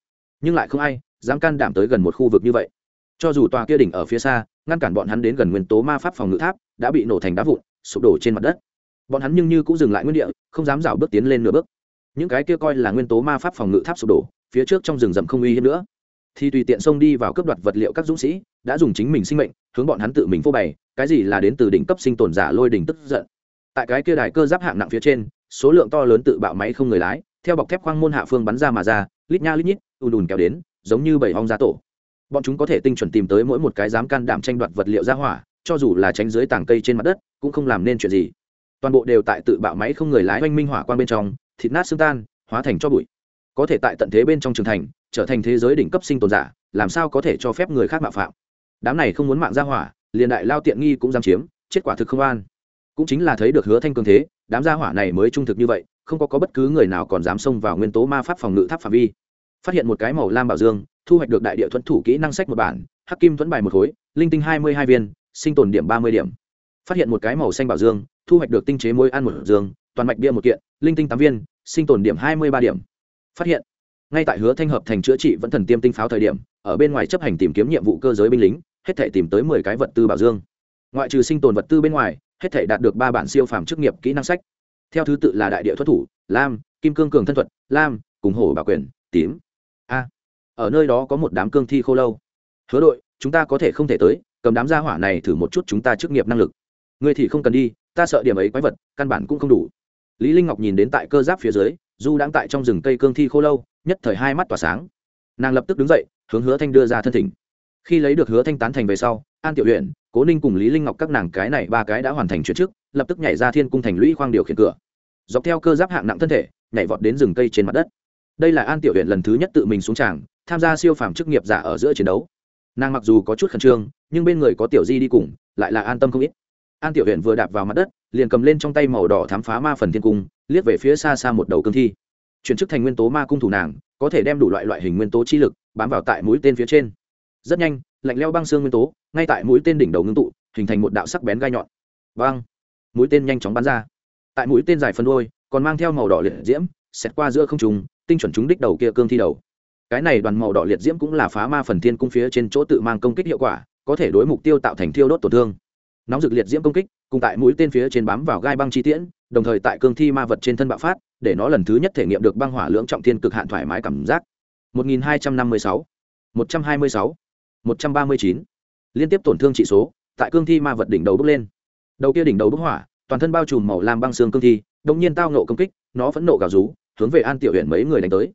Nhưng lại không ai dám can đảm tới gần một khu vực như vậy. Cho dù tòa kia đỉnh ở phía xa, ngăn cản bọn hắn đến gần nguyên tố ma pháp phòng ngự tháp, đã bị nổ thành đá vụn, sụp đổ trên mặt đất. Bọn hắn nhưng như cũng dừng lại nguyên địa, không dám rảo bước tiến lên nửa bước. Những cái kia coi là nguyên tố ma pháp phòng ngự tháp sụp đổ, phía trước trong rừng rậm không uy hiếp nữa. Thì tùy tiện xông đi vào cướp đoạt vật liệu các dũng sĩ, đã dùng chính mình sinh mệnh, hướng bọn hắn tự mình phô bày, cái gì là đến từ đỉnh cấp sinh tồn giả lôi đỉnh tức giận. Tại cái kia đài cơ giáp hạng nặng phía trên số lượng to lớn tự bạo máy không người lái, theo bọc thép khoang môn hạ phương bắn ra mà ra, lít nha lít nhít, ùn ùn kéo đến, giống như bảy hong giá tổ. Bọn chúng có thể tinh chuẩn tìm tới mỗi một cái dám can đảm tranh đoạt vật liệu ra hỏa, cho dù là tránh dưới tảng cây trên mặt đất, cũng không làm nên chuyện gì. Toàn bộ đều tại tự bạo máy không người lái oanh minh hỏa quan bên trong, thịt nát xương tan, hóa thành cho bụi. Có thể tại tận thế bên trong trường thành, trở thành thế giới đỉnh cấp sinh tồn giả, làm sao có thể cho phép người khác mạo phạm? Đám này không muốn mạng ra hỏa, liền đại lao tiện nghi cũng dám chiếm, chết quả thực không an cũng chính là thấy được hứa thanh cường thế đám gia hỏa này mới trung thực như vậy không có, có bất cứ người nào còn dám xông vào nguyên tố ma pháp phòng ngự tháp phạm vi. Phát hiện một cái màu lam bảo dương thu hoạch được đại địa thuẫn thủ kỹ năng sách một bản hắc kim thuẫn bài một khối linh tinh hai mươi hai viên sinh tồn điểm ba mươi điểm. Phát hiện một cái màu xanh bảo dương thu hoạch được tinh chế môi ăn một dương toàn mạch bia một kiện linh tinh tám viên sinh tồn điểm hai mươi ba điểm. Phát hiện ngay tại hứa thanh hợp thành chữa trị vẫn thần tiêm tinh pháo thời điểm ở bên ngoài chấp hành tìm kiếm nhiệm vụ cơ giới binh lính hết thể tìm tới mười cái vật tư bảo dương. Ngoại trừ sinh tồn vật tư bên ngoài hết thể đạt được ba bản siêu phàm chức nghiệp kỹ năng sách. Theo thứ tự là đại địa thuật thủ, lam, kim cương cường thân thuật, lam, cùng hổ bảo quyền, tím. A, ở nơi đó có một đám cương thi khô lâu. Hứa đội, chúng ta có thể không thể tới, cầm đám gia hỏa này thử một chút chúng ta chức nghiệp năng lực. Ngươi thì không cần đi, ta sợ điểm ấy quái vật, căn bản cũng không đủ. Lý linh ngọc nhìn đến tại cơ giáp phía dưới, du đang tại trong rừng cây cương thi khô lâu, nhất thời hai mắt tỏa sáng. Nàng lập tức đứng dậy, hướng hứa thanh đưa ra thân thỉnh. Khi lấy được hứa thanh tán thành về sau, an tiểu huyện cố ninh cùng lý linh ngọc các nàng cái này ba cái đã hoàn thành chuyện trước lập tức nhảy ra thiên cung thành lũy khoang điều khiển cửa. Dọc theo cơ giáp hạng nặng thân thể, nhảy vọt đến rừng cây trên mặt đất. Đây là an tiểu huyện lần thứ nhất tự mình xuống tràng, tham gia siêu phàm chức nghiệp giả ở giữa chiến đấu. Nàng mặc dù có chút khẩn trương, nhưng bên người có tiểu di đi cùng, lại là an tâm không ít. An tiểu huyện vừa đạp vào mặt đất, liền cầm lên trong tay màu đỏ thám phá ma phần thiên cung, liếc về phía xa xa một đầu cương thi. Chuyển chức thành nguyên tố ma cung thủ nàng, có thể đem đủ loại loại hình nguyên tố chi lực, bám vào tại mũi tên phía trên. Rất nhanh lạnh leo băng xương nguyên tố ngay tại mũi tên đỉnh đầu ngưng tụ hình thành một đạo sắc bén gai nhọn. Băng mũi tên nhanh chóng bắn ra. Tại mũi tên dài phân đôi còn mang theo màu đỏ liệt diễm xẹt qua giữa không trùng tinh chuẩn trúng đích đầu kia cương thi đầu. Cái này đoàn màu đỏ liệt diễm cũng là phá ma phần thiên cung phía trên chỗ tự mang công kích hiệu quả có thể đối mục tiêu tạo thành thiêu đốt tổn thương. Nóng rực liệt diễm công kích cùng tại mũi tên phía trên bám vào gai băng chi tiễn đồng thời tại cương thi ma vật trên thân bạo phát để nó lần thứ nhất thể nghiệm được băng hỏa lưỡng trọng thiên cực hạn thoải mái cảm giác. 1256, 126, 139. liên tiếp tổn thương trị số tại cương thi ma vật đỉnh đầu bốc lên. Đầu kia đỉnh đầu bốc hỏa toàn thân bao trùm màu lam băng xương cương thi đông nhiên tao nộ công kích nó phẫn nộ gào rú hướng về an tiểu huyện mấy người đánh tới.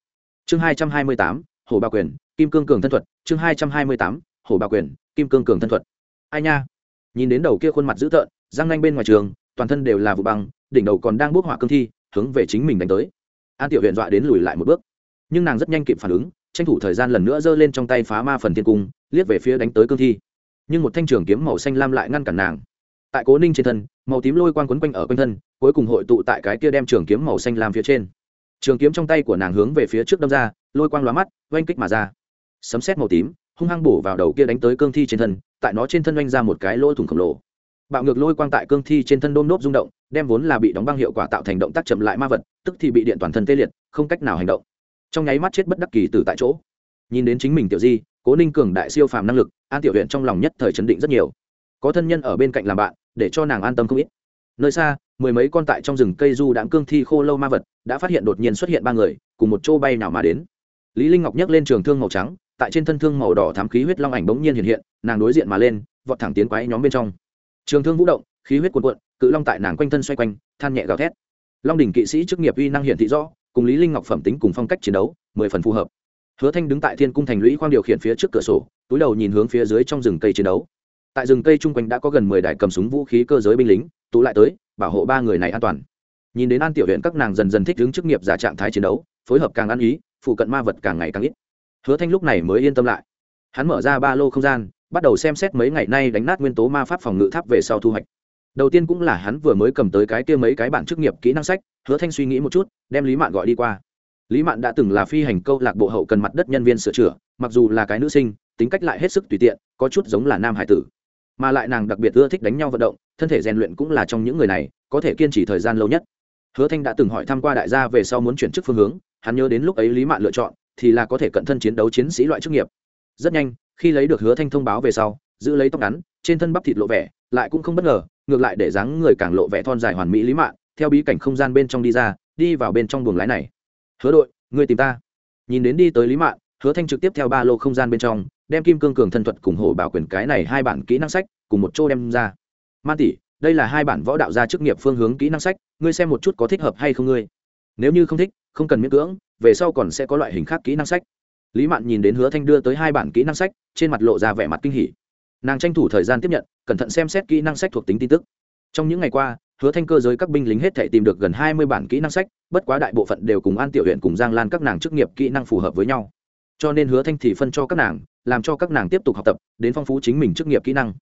Chương 228, hồ bà quyền kim cương cường thân thuật. Chương 228, hồ bà quyền kim cương cường thân thuật. Ai nha? Nhìn đến đầu kia khuôn mặt dữ tợn răng nanh bên ngoài trường toàn thân đều là vụ băng đỉnh đầu còn đang bốc hỏa cương thi hướng về chính mình đánh tới. An tiểu huyện dọa đến lùi lại một bước. Nhưng nàng rất nhanh kịp phản ứng tranh thủ thời gian lần nữa giơ lên trong tay phá ma phần thiên cung, liếc về phía đánh tới cương thi. Nhưng một thanh trường kiếm màu xanh lam lại ngăn cản nàng. Tại cố ninh trên thân, màu tím lôi quang quấn quanh ở quanh thân, cuối cùng hội tụ tại cái kia đem trường kiếm màu xanh lam phía trên. Trường kiếm trong tay của nàng hướng về phía trước đâm ra, lôi quang lóa mắt, oanh kích mà ra. Sấm xét màu tím, hung hăng bổ vào đầu kia đánh tới cương thi trên thân, tại nó trên thân oanh ra một cái lỗ thủng khổng lồ. Bạo ngược lôi quang tại cương thi trên thân đôm nốt rung động, đem vốn là bị đóng băng hiệu quả tạo thành động tác chậm lại ma vật, tức thì bị điện toàn thân tê liệt, không cách nào hành động trong nháy mắt chết bất đắc kỳ từ tại chỗ. Nhìn đến chính mình tiểu di, cố ninh cường đại siêu phàm năng lực, an tiểu huyện trong lòng nhất thời chấn định rất nhiều. Có thân nhân ở bên cạnh làm bạn, để cho nàng an tâm không ít. Nơi xa, mười mấy con tại trong rừng cây du đạm cương thi khô lâu ma vật, đã phát hiện đột nhiên xuất hiện ba người, cùng một chỗ bay nào mà đến. Lý linh ngọc nhấc lên trường thương màu trắng, tại trên thân thương màu đỏ thám khí huyết long ảnh bỗng nhiên hiện hiện, nàng đối diện mà lên, vọt thẳng tiến quái nhóm bên trong. Trường thương vũ động, khí huyết cuồn cuộn, cự long tại nàng quanh thân xoay quanh, than nhẹ gào thét. Long đỉnh kỵ sĩ chức nghiệp uy năng hiển thị rõ cùng lý linh ngọc phẩm tính cùng phong cách chiến đấu, mười phần phù hợp. Hứa thanh đứng tại thiên cung thành lũy khoang điều khiển phía trước cửa sổ, túi đầu nhìn hướng phía dưới trong rừng cây chiến đấu. Tại rừng cây chung quanh đã có gần mười đại cầm súng vũ khí cơ giới binh lính, tụ lại tới, bảo hộ ba người này an toàn. Nhìn đến an tiểu huyện các nàng dần dần thích ứng chức nghiệp giả trạng thái chiến đấu, phối hợp càng ăn ý, phụ cận ma vật càng ngày càng ít. Hứa thanh lúc này mới yên tâm lại. Hắn mở ra ba lô không gian, bắt đầu xem xét mấy ngày nay đánh nát nguyên tố ma pháp phòng ngự tháp về sau thu hoạch. Đầu tiên cũng là hắn vừa mới cầm tới cái kia mấy cái bản chức nghiệp kỹ năng sách hứa thanh suy nghĩ một chút, đem lý mạn gọi đi qua. Lý mạn đã từng là phi hành câu lạc bộ hậu cần mặt đất nhân viên sửa chữa, mặc dù là cái nữ sinh, tính cách lại hết sức tùy tiện, có chút giống là nam hải tử. Mà lại nàng đặc biệt ưa thích đánh nhau vận động, thân thể rèn luyện cũng là trong những người này, có thể kiên trì thời gian lâu nhất. Hứa thanh đã từng hỏi thăm qua đại gia về sau muốn chuyển chức phương hướng, hắn nhớ đến lúc ấy lý mạn lựa chọn, thì là có thể cận thân chiến đấu chiến sĩ loại chức nghiệp. Rất nhanh, khi lấy được hứa thanh thông báo về sau, giữ lấy tóc ngắn, trên thân bắp thịt lộ vẻ, lại cũng không bất ngờ, ngược lại để dáng người càng lộ vẻ thon dài hoàn mỹ lý mạn theo bí cảnh không gian bên trong đi ra, đi vào bên trong buồng lái này. Hứa đội, ngươi tìm ta. Nhìn đến đi tới lý mạn, hứa thanh trực tiếp theo ba lô không gian bên trong, đem kim cương cường thân thuật cùng hổ bảo quyền cái này hai bản kỹ năng sách cùng một chỗ đem ra. Man tỷ, đây là hai bản võ đạo gia chức nghiệp phương hướng kỹ năng sách, ngươi xem một chút có thích hợp hay không ngươi. Nếu như không thích, không cần miễn cưỡng, về sau còn sẽ có loại hình khác kỹ năng sách. Lý mạn nhìn đến hứa thanh đưa tới hai bản kỹ năng sách, trên mặt lộ ra vẻ mặt kinh hỉ. Nàng tranh thủ thời gian tiếp nhận, cẩn thận xem xét kỹ năng sách thuộc tính tin tức. Trong những ngày qua hứa thanh cơ giới các binh lính hết thể tìm được gần hai mươi bản kỹ năng sách, bất quá đại bộ phận đều cùng an tiểu huyện cùng giang lan các nàng chức nghiệp kỹ năng phù hợp với nhau. Cho nên hứa thanh thì phân cho các nàng, làm cho các nàng tiếp tục học tập, đến phong phú chính mình chức nghiệp kỹ năng.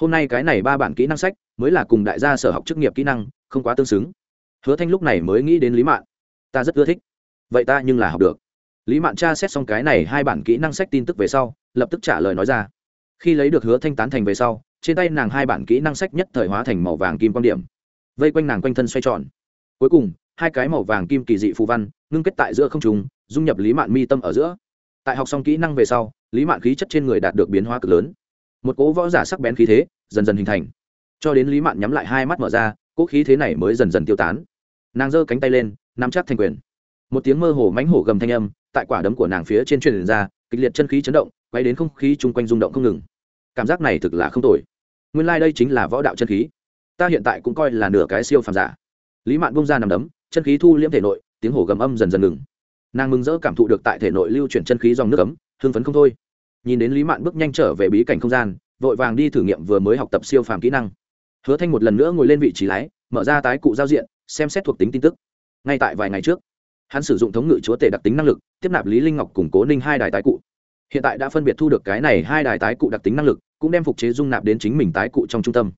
Hôm nay cái này ba bản kỹ năng sách, mới là cùng đại gia sở học chức nghiệp kỹ năng, không quá tương xứng. Hứa thanh lúc này mới nghĩ đến lý mạn. Ta rất ưa thích. Vậy ta nhưng là học được. Lý mạn tra xét xong cái này hai bản kỹ năng sách tin tức về sau, lập tức trả lời nói ra. Khi lấy được hứa thanh tán thành về sau, trên tay nàng hai bản kỹ năng sách nhất thời hóa thành màu vàng kim quan điểm vây quanh nàng quanh thân xoay tròn. Cuối cùng, hai cái màu vàng kim kỳ dị phù văn ngưng kết tại giữa không trùng dung nhập lý mạn mi tâm ở giữa. Tại học xong kỹ năng về sau, lý mạn khí chất trên người đạt được biến hóa cực lớn. Một cỗ võ giả sắc bén khí thế dần dần hình thành. Cho đến lý mạn nhắm lại hai mắt mở ra, cỗ khí thế này mới dần dần tiêu tán. Nàng giơ cánh tay lên, nắm chắc thành quyền. Một tiếng mơ hồ mánh hổ gầm thanh âm tại quả đấm của nàng phía trên truyền ra, kịch liệt chân khí chấn động, quay đến không khí chung quanh rung động không ngừng. Cảm giác này thực là không tồi. Nguyên lai、like、đây chính là võ đạo chân khí ta hiện tại cũng coi là nửa cái siêu phàm giả. Lý mạn bông ra nằm đấm, chân khí thu liễm thể nội, tiếng hổ gầm âm dần dần ngừng. Nàng mừng rỡ cảm thụ được tại thể nội lưu chuyển chân khí dòng nước ấm hương phấn không thôi. Nhìn đến lý mạn bước nhanh trở về bí cảnh không gian, vội vàng đi thử nghiệm vừa mới học tập siêu phàm kỹ năng. Hứa thanh một lần nữa ngồi lên vị trí lái, mở ra tái cụ giao diện, xem xét thuộc tính tin tức. Ngay tại vài ngày trước, hắn sử dụng thống ngự chúa tể đặc tính năng lực, tiếp nạp lý linh ngọc củng cố ninh hai đài tái cụ. Hiện tại đã phân biệt thu được cái này hai đài tái cụ đặc tính năng lực, cũng đem phục chế dung nạp đến chính mình tái cụ trong trung tâm.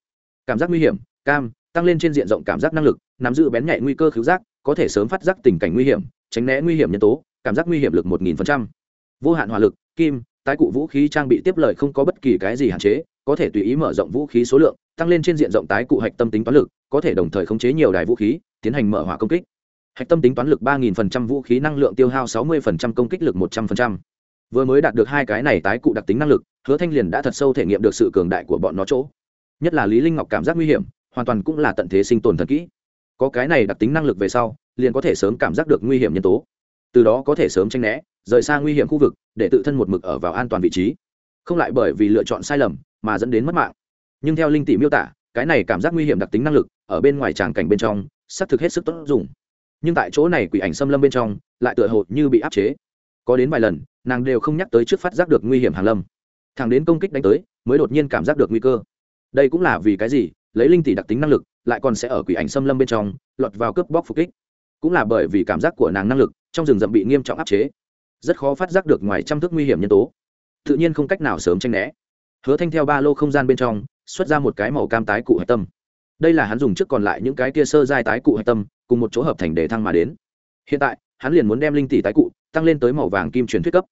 Cảm giác nguy hiểm cam, tăng lên trên diện rộng cảm giác năng lực, nắm giữ bén nhạy nguy cơ khứu giác, có thể sớm phát giác tình cảnh nguy hiểm, tránh né nguy hiểm nhân tố, cảm giác nguy hiểm lực một nghìn vô hạn hỏa lực, kim, tái cụ vũ khí trang bị tiếp lời không có bất kỳ cái gì hạn chế, có thể tùy ý mở rộng vũ khí số lượng, tăng lên trên diện rộng tái cụ hạch tâm tính toán lực, có thể đồng thời khống chế nhiều đài vũ khí, tiến hành mở hỏa công kích. Hạch tâm tính toán lực ba nghìn phần trăm, vũ khí năng lượng tiêu hao sáu mươi phần trăm, công kích lực một trăm phần trăm. Vừa mới đạt được hai cái này tái cụ đặc tính năng lực, hứa thanh liền đã thật sâu thể nghiệm được sự cường đại của bọn nó chỗ. Nhất là lý linh ngọc cảm giác nguy hiểm hoàn toàn cũng là tận thế sinh tồn thần kỹ. Có cái này đặc tính năng lực về sau, liền có thể sớm cảm giác được nguy hiểm nhân tố. Từ đó có thể sớm tranh né, rời xa nguy hiểm khu vực, để tự thân một mực ở vào an toàn vị trí. Không lại bởi vì lựa chọn sai lầm, mà dẫn đến mất mạng. Nhưng theo linh tỷ miêu tả, cái này cảm giác nguy hiểm đặc tính năng lực, ở bên ngoài tràng cảnh bên trong, xác thực hết sức tốt dùng. Nhưng tại chỗ này quỷ ảnh xâm lâm bên trong, lại tựa hồ như bị áp chế. Có đến vài lần, nàng đều không nhắc tới trước phát giác được nguy hiểm hàng lâm. Thằng đến công kích đánh tới, mới đột nhiên cảm giác được nguy cơ. Đây cũng là vì cái gì? Lấy linh tỷ đặc tính năng lực, lại còn sẽ ở quỷ ảnh xâm lâm bên trong, lọt vào cướp bóc phục kích. Cũng là bởi vì cảm giác của nàng năng lực, trong rừng rậm bị nghiêm trọng áp chế. Rất khó phát giác được ngoài trăm thước nguy hiểm nhân tố. Tự nhiên không cách nào sớm tranh né. Hứa thanh theo ba lô không gian bên trong, xuất ra một cái màu cam tái cụ hạch tâm. Đây là hắn dùng trước còn lại những cái kia sơ giai tái cụ hạch tâm, cùng một chỗ hợp thành để thăng mà đến. Hiện tại, hắn liền muốn đem linh tỷ tái cụ tăng lên tới màu vàng kim truyền thuyết cấp.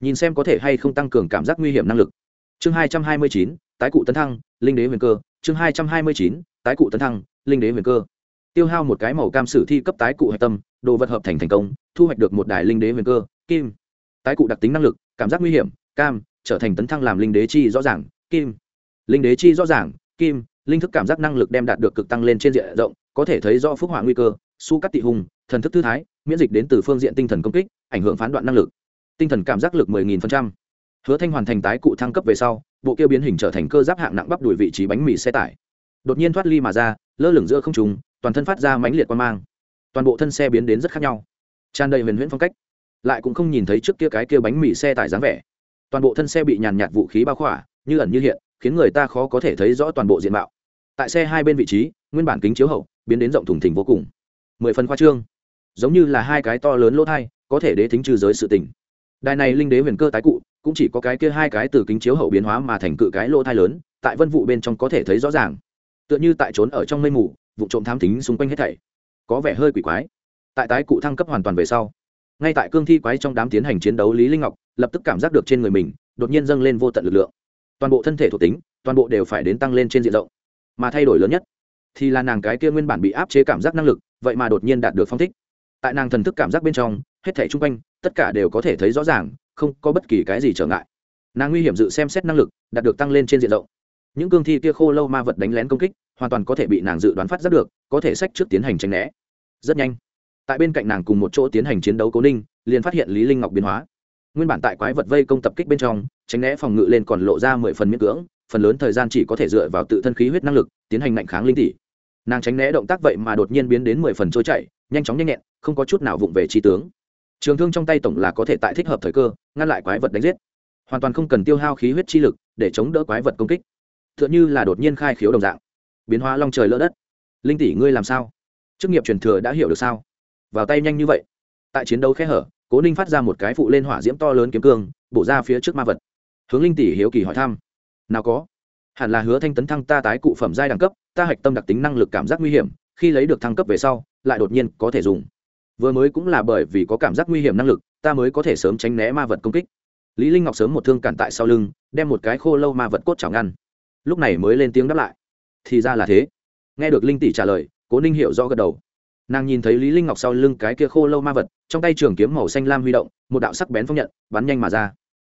Nhìn xem có thể hay không tăng cường cảm giác nguy hiểm năng lực. Chương hai trăm hai mươi chín, tái cụ tấn thăng, linh đế huyền cơ chương hai trăm hai mươi chín, tái cụ tấn thăng, linh đế huyền cơ. Tiêu hao một cái màu cam sử thi cấp tái cụ hạch tâm, đồ vật hợp thành thành công, thu hoạch được một đài linh đế huyền cơ, kim. Tái cụ đặc tính năng lực, cảm giác nguy hiểm, cam, trở thành tấn thăng làm linh đế chi rõ ràng, kim. Linh đế chi rõ ràng, kim, linh thức cảm giác năng lực đem đạt được cực tăng lên trên diện rộng, có thể thấy do phúc họa nguy cơ, su cắt tị hùng, thần thức thư thái, miễn dịch đến từ phương diện tinh thần công kích, ảnh hưởng phán đoạn năng lực. Tinh thần cảm giác lực 10.000%. hứa thanh hoàn thành tái cụ thăng cấp về sau bộ kia biến hình trở thành cơ giáp hạng nặng bắp đuổi vị trí bánh mì xe tải. Đột nhiên thoát ly mà ra, lơ lửng giữa không trùng toàn thân phát ra mãnh liệt quan mang. Toàn bộ thân xe biến đến rất khác nhau. Tràn đầy huyền huyễn phong cách. Lại cũng không nhìn thấy trước kia cái kia bánh mì xe tải dáng vẻ. Toàn bộ thân xe bị nhàn nhạt vũ khí bao khỏa, như ẩn như hiện, khiến người ta khó có thể thấy rõ toàn bộ diện mạo. Tại xe hai bên vị trí, nguyên bản kính chiếu hậu, biến đến rộng thùng thình vô cùng. Mười phần khoa trương. Giống như là hai cái to lớn lỗ thai, có thể đế thính trừ giới sự tình. Đài này linh đế huyền cơ tái cụ cũng chỉ có cái kia hai cái từ kính chiếu hậu biến hóa mà thành cự cái lỗ thai lớn, tại vân vụ bên trong có thể thấy rõ ràng. Tựa như tại trốn ở trong mây mù, vụ trộm thám tính xung quanh hết thảy. Có vẻ hơi quỷ quái. Tại tái cụ thăng cấp hoàn toàn về sau, ngay tại cương thi quái trong đám tiến hành chiến đấu lý linh ngọc, lập tức cảm giác được trên người mình, đột nhiên dâng lên vô tận lực lượng. Toàn bộ thân thể thuộc tính, toàn bộ đều phải đến tăng lên trên diện rộng. Mà thay đổi lớn nhất, thì là nàng cái kia nguyên bản bị áp chế cảm giác năng lực, vậy mà đột nhiên đạt được phong thích. Tại nàng thần thức cảm giác bên trong, hết thể chung quanh tất cả đều có thể thấy rõ ràng, không có bất kỳ cái gì trở ngại. Nàng nguy hiểm dự xem xét năng lực, đạt được tăng lên trên diện rộng. Những cương thi kia khô lâu ma vật đánh lén công kích, hoàn toàn có thể bị nàng dự đoán phát giác được, có thể sách trước tiến hành tranh né. Rất nhanh, tại bên cạnh nàng cùng một chỗ tiến hành chiến đấu cố ninh, liền phát hiện lý linh ngọc biến hóa. Nguyên bản tại quái vật vây công tập kích bên trong, tránh né phòng ngự lên còn lộ ra mười phần miễn cưỡng, phần lớn thời gian chỉ có thể dựa vào tự thân khí huyết năng lực, tiến hành ngạnh kháng linh tỷ. Nàng tránh né động tác vậy mà đột nhiên biến đến mười phần trôi chảy, nhanh chóng nhanh nhẹn, không có chút nào vụng về trí tướng trường thương trong tay tổng là có thể tại thích hợp thời cơ, ngăn lại quái vật đánh giết. Hoàn toàn không cần tiêu hao khí huyết chi lực để chống đỡ quái vật công kích. T h ư ợ n h ư là đột nhiên khai khiếu đồng dạng. Biến hóa long trời lỡ đất. Linh tỷ ngươi làm sao? Chức nghiệp truyền thừa đã hiểu được sao? Vào tay nhanh như vậy. Tại chiến đấu khẽ hở, cố ninh phát ra một cái phụ lên hỏa diễm to lớn kiếm cương, bổ ra phía trước ma vật. Hướng linh tỷ hiếu kỳ hỏi thăm. Nào có. Hẳn là hứa thanh tấn thăng ta tái cụ phẩm giai đẳng cấp, ta hạch tâm đặc tính năng lực cảm giác nguy hiểm, khi lấy được thăng cấp về sau, lại đột nhiên có thể dùng vừa mới cũng là bởi vì có cảm giác nguy hiểm năng lực, ta mới có thể sớm tránh né ma vật công kích. Lý linh ngọc sớm một thương cản tại sau lưng, đem một cái khô lâu ma vật cốt chảo ngăn. Lúc này mới lên tiếng đáp lại. Thì ra là thế. Nghe được linh tỷ trả lời, cố ninh hiểu rõ gật đầu. Nàng nhìn thấy lý linh ngọc sau lưng cái kia khô lâu ma vật, trong tay trường kiếm màu xanh lam huy động, một đạo sắc bén phong nhận, bắn nhanh mà ra.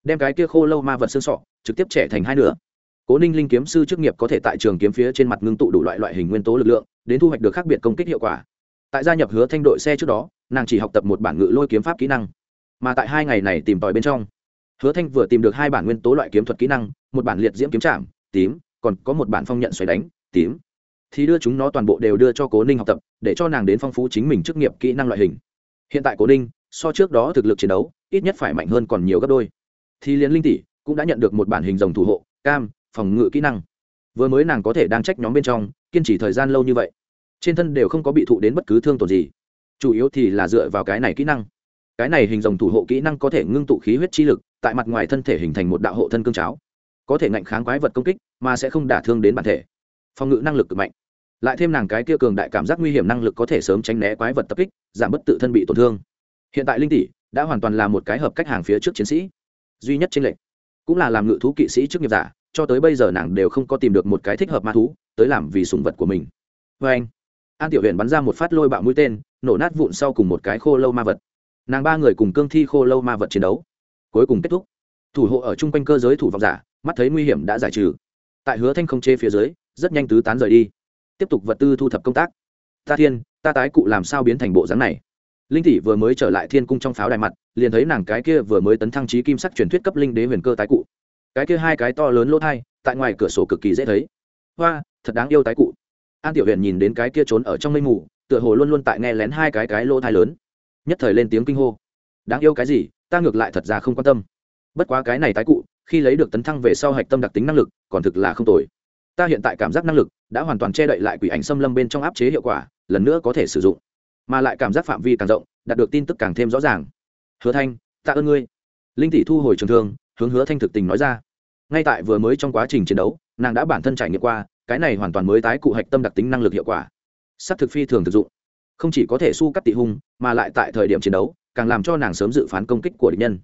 Đem cái kia khô lâu ma vật xương sọ, trực tiếp trẻ thành hai nửa. Cố ninh linh kiếm sư chức nghiệp có thể tại trường kiếm phía trên mặt ngưng tụ đủ loại loại hình nguyên tố lực lượng, đến thu hoạch được khác biệt công kích hiệu quả tại gia nhập hứa thanh đội xe trước đó, nàng chỉ học tập một bản ngự lôi kiếm pháp kỹ năng. Mà tại hai ngày này tìm tòi bên trong, hứa thanh vừa tìm được hai bản nguyên tố loại kiếm thuật kỹ năng, một bản liệt diễm kiếm trạm tím, còn có một bản phong nhận xoáy đánh, tím. Thì đưa chúng nó toàn bộ đều đưa cho cố ninh học tập, để cho nàng đến phong phú chính mình chức nghiệp kỹ năng loại hình. Hiện tại cố ninh, so trước đó thực lực chiến đấu, ít nhất phải mạnh hơn còn nhiều gấp đôi. Thì liên linh tỷ cũng đã nhận được một bản hình rồng thủ hộ, cam, phòng ngự kỹ năng. Vừa mới nàng có thể đang trách nhóm bên trong, kiên trì thời gian lâu như vậy trên thân đều không có bị thụ đến bất cứ thương tổn gì. Chủ yếu thì là dựa vào cái này kỹ năng. Cái này hình dòng thủ hộ kỹ năng có thể ngưng tụ khí huyết chi lực, tại mặt ngoài thân thể hình thành một đạo hộ thân cương cháo. Có thể ngạnh kháng quái vật công kích, mà sẽ không đả thương đến bản thể. Phòng ngự năng lực cực mạnh. Lại thêm nàng cái kia cường đại cảm giác nguy hiểm năng lực có thể sớm tránh né quái vật tập kích, giảm bất tự thân bị tổn thương. Hiện tại linh tỷ đã hoàn toàn là một cái hợp cách hàng phía trước chiến sĩ. Duy nhất trên lệnh cũng là làm ngự thú kỵ sĩ trước nghiệp giả, cho tới bây giờ nàng đều không có tìm được một cái thích hợp ma thú tới làm vì sùng vật của mình. Vê anh an tiểu huyện bắn ra một phát lôi bạo mũi tên nổ nát vụn sau cùng một cái khô lâu ma vật nàng ba người cùng cương thi khô lâu ma vật chiến đấu cuối cùng kết thúc thủ hộ ở chung quanh cơ giới thủ vọng giả mắt thấy nguy hiểm đã giải trừ tại hứa thanh không chê phía dưới rất nhanh tứ tán rời đi tiếp tục vật tư thu thập công tác ta thiên ta tái cụ làm sao biến thành bộ dáng này linh tỷ vừa mới trở lại thiên cung trong pháo đài mặt liền thấy nàng cái kia vừa mới tấn thăng trí kim sắc truyền thuyết cấp linh đế huyền cơ tái cụ cái kia hai cái to lớn lỗ thai tại ngoài cửa sổ cực kỳ dễ thấy hoa thật đáng yêu tái cụ an tiểu huyền nhìn đến cái kia trốn ở trong mây mù, tựa hồ luôn luôn tại nghe lén hai cái cái lỗ thai lớn. Nhất thời lên tiếng kinh hô. Đáng yêu cái gì, ta ngược lại thật ra không quan tâm. Bất quá cái này tái cụ, khi lấy được tấn thăng về sau hạch tâm đặc tính năng lực, còn thực là không tồi. Ta hiện tại cảm giác năng lực đã hoàn toàn che đậy lại quỷ ảnh xâm lâm bên trong áp chế hiệu quả, lần nữa có thể sử dụng. Mà lại cảm giác phạm vi càng rộng, đạt được tin tức càng thêm rõ ràng. Hứa thanh, tạ ơn ngươi. Linh tỷ thu hồi trường thương, hướng hứa thanh thực tình nói ra. Ngay tại vừa mới trong quá trình chiến đấu, nàng đã bản thân trải nghiệm qua cái này hoàn toàn mới tái cụ hạch tâm đặc tính năng lực hiệu quả. S á c thực phi thường thực dụng. Không chỉ có thể su cắt tị hung, mà lại tại thời điểm chiến đấu, càng làm cho nàng sớm dự phán công kích của địch nhân.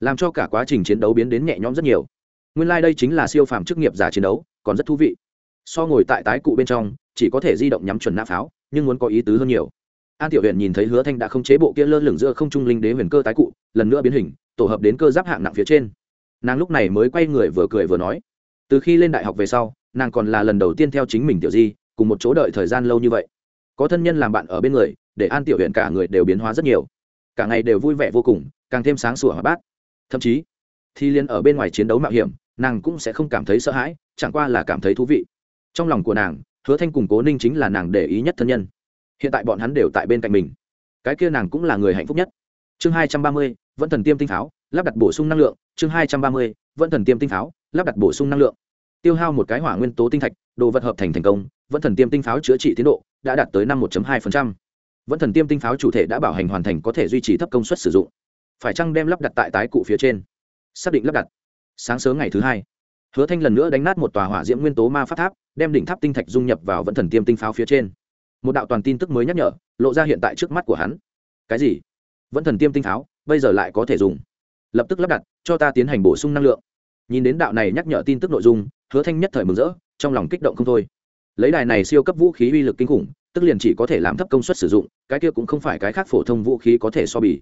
Làm cho cả quá trình chiến đấu biến đến nhẹ nhõm rất nhiều. Nguyên lai、like、đây chính là siêu phàm chức nghiệp giả chiến đấu, còn rất thú vị. So ngồi tại tái cụ bên trong, chỉ có thể di động nhắm chuẩn nã pháo, nhưng muốn có ý tứ hơn nhiều. An tiểu huyện nhìn thấy hứa thanh đã không chế bộ kia lơ lửng giữa không trung linh đế huyền cơ tái cụ, lần nữa biến hình, tổ hợp đến cơ giáp hạng nặng phía trên. Nàng lúc này mới quay người vừa cười vừa nói từ khi lên đại học về sau, nàng còn là lần đầu tiên theo chính mình tiểu di cùng một chỗ đợi thời gian lâu như vậy. Có thân nhân làm bạn ở bên người, để an tiểu huyện cả người đều biến hóa rất nhiều. Cả ngày đều vui vẻ vô cùng, càng thêm sáng sủa hoạt bát. Thậm chí thì liên ở bên ngoài chiến đấu mạo hiểm, nàng cũng sẽ không cảm thấy sợ hãi, chẳng qua là cảm thấy thú vị. Trong lòng của nàng, hứa thanh cùng cố ninh chính là nàng để ý nhất thân nhân. Hiện tại bọn hắn đều tại bên cạnh mình. Cái kia nàng cũng là người hạnh phúc nhất. Chương hai trăm ba mươi, vẫn thần tiêm tinh pháo, lắp đặt bổ sung năng lượng. Chương hai trăm ba mươi, vẫn thần tiêm tinh pháo, lắp đặt bổ sung năng lượng tiêu hao một cái hỏa nguyên tố tinh thạch, đồ vật hợp thành thành công, vẫn thần tiêm tinh pháo chữa trị tiến độ đã đạt tới năm một hai vẫn thần tiêm tinh pháo chủ thể đã bảo hành hoàn thành có thể duy trì thấp công suất sử dụng. Phải chăng đem lắp đặt tại tái cụ phía trên? Xác định lắp đặt. Sáng sớm ngày thứ hai, hứa thanh lần nữa đánh nát một tòa hỏa diễm nguyên tố ma pháp tháp, đem đỉnh tháp tinh thạch dung nhập vào vẫn thần tiêm tinh pháo phía trên. Một đạo toàn tin tức mới nhắc nhở, lộ ra hiện tại trước mắt của hắn. Cái gì? Vẫn thần tiêm tinh pháo, bây giờ lại có thể dùng. Lập tức lắp đặt, cho ta tiến hành bổ sung năng lượng. Nhìn đến đạo này nhắc nhở tin tức nội dung hứa thanh nhất thời mừng rỡ, trong lòng kích động không thôi. Lấy đài này siêu cấp vũ khí uy lực kinh khủng, tức liền chỉ có thể làm thấp công suất sử dụng, cái kia cũng không phải cái khác phổ thông vũ khí có thể so bì.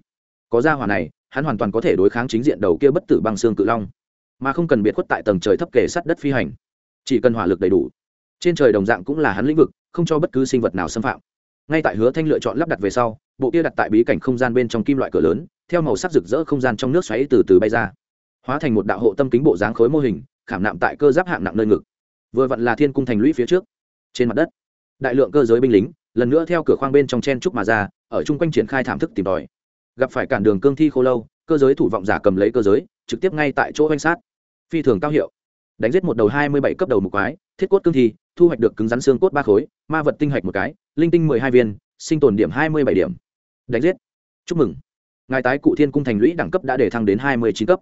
Có ra hỏa này, hắn hoàn toàn có thể đối kháng chính diện đầu kia bất tử băng xương cự long. Mà không cần biệt khuất tại tầng trời thấp kể sát đất phi hành. Chỉ cần hỏa lực đầy đủ. Trên trời đồng dạng cũng là hắn lĩnh vực, không cho bất cứ sinh vật nào xâm phạm. Ngay tại hứa thanh lựa chọn lắp đặt về sau, bộ kia đặt tại bí cảnh không gian bên trong kim loại cửa lớn, theo màu sắc rực rỡ không gian trong nước xoáy từ từ bay ra. Hóa thành một đạo hộ tâm kính bộ dáng khối mô hình khảm nạm tại cơ giáp hạng nặng nơi ngực. Vừa vặn là thiên cung thành lũy phía trước. Trên mặt đất, đại lượng cơ giới binh lính, lần nữa theo cửa khoang bên trong chen trúc mà ra, ở chung quanh triển khai thảm thức tìm tòi. Gặp phải cản đường cương thi khô lâu, cơ giới thủ vọng giả cầm lấy cơ giới, trực tiếp ngay tại chỗ oanh sát. Phi thường cao hiệu. Đánh giết một đầu hai mươi bảy cấp đầu một quái, thiết cốt cương thi, thu hoạch được cứng rắn xương cốt ba khối, ma vật tinh hạch một cái, linh tinh mười hai viên, sinh tồn điểm hai mươi bảy điểm. Đánh giết. Chúc mừng. Ngài tái cụ thiên cung thành lũy đẳng cấp đã để thăng đến hai mươi chín cấp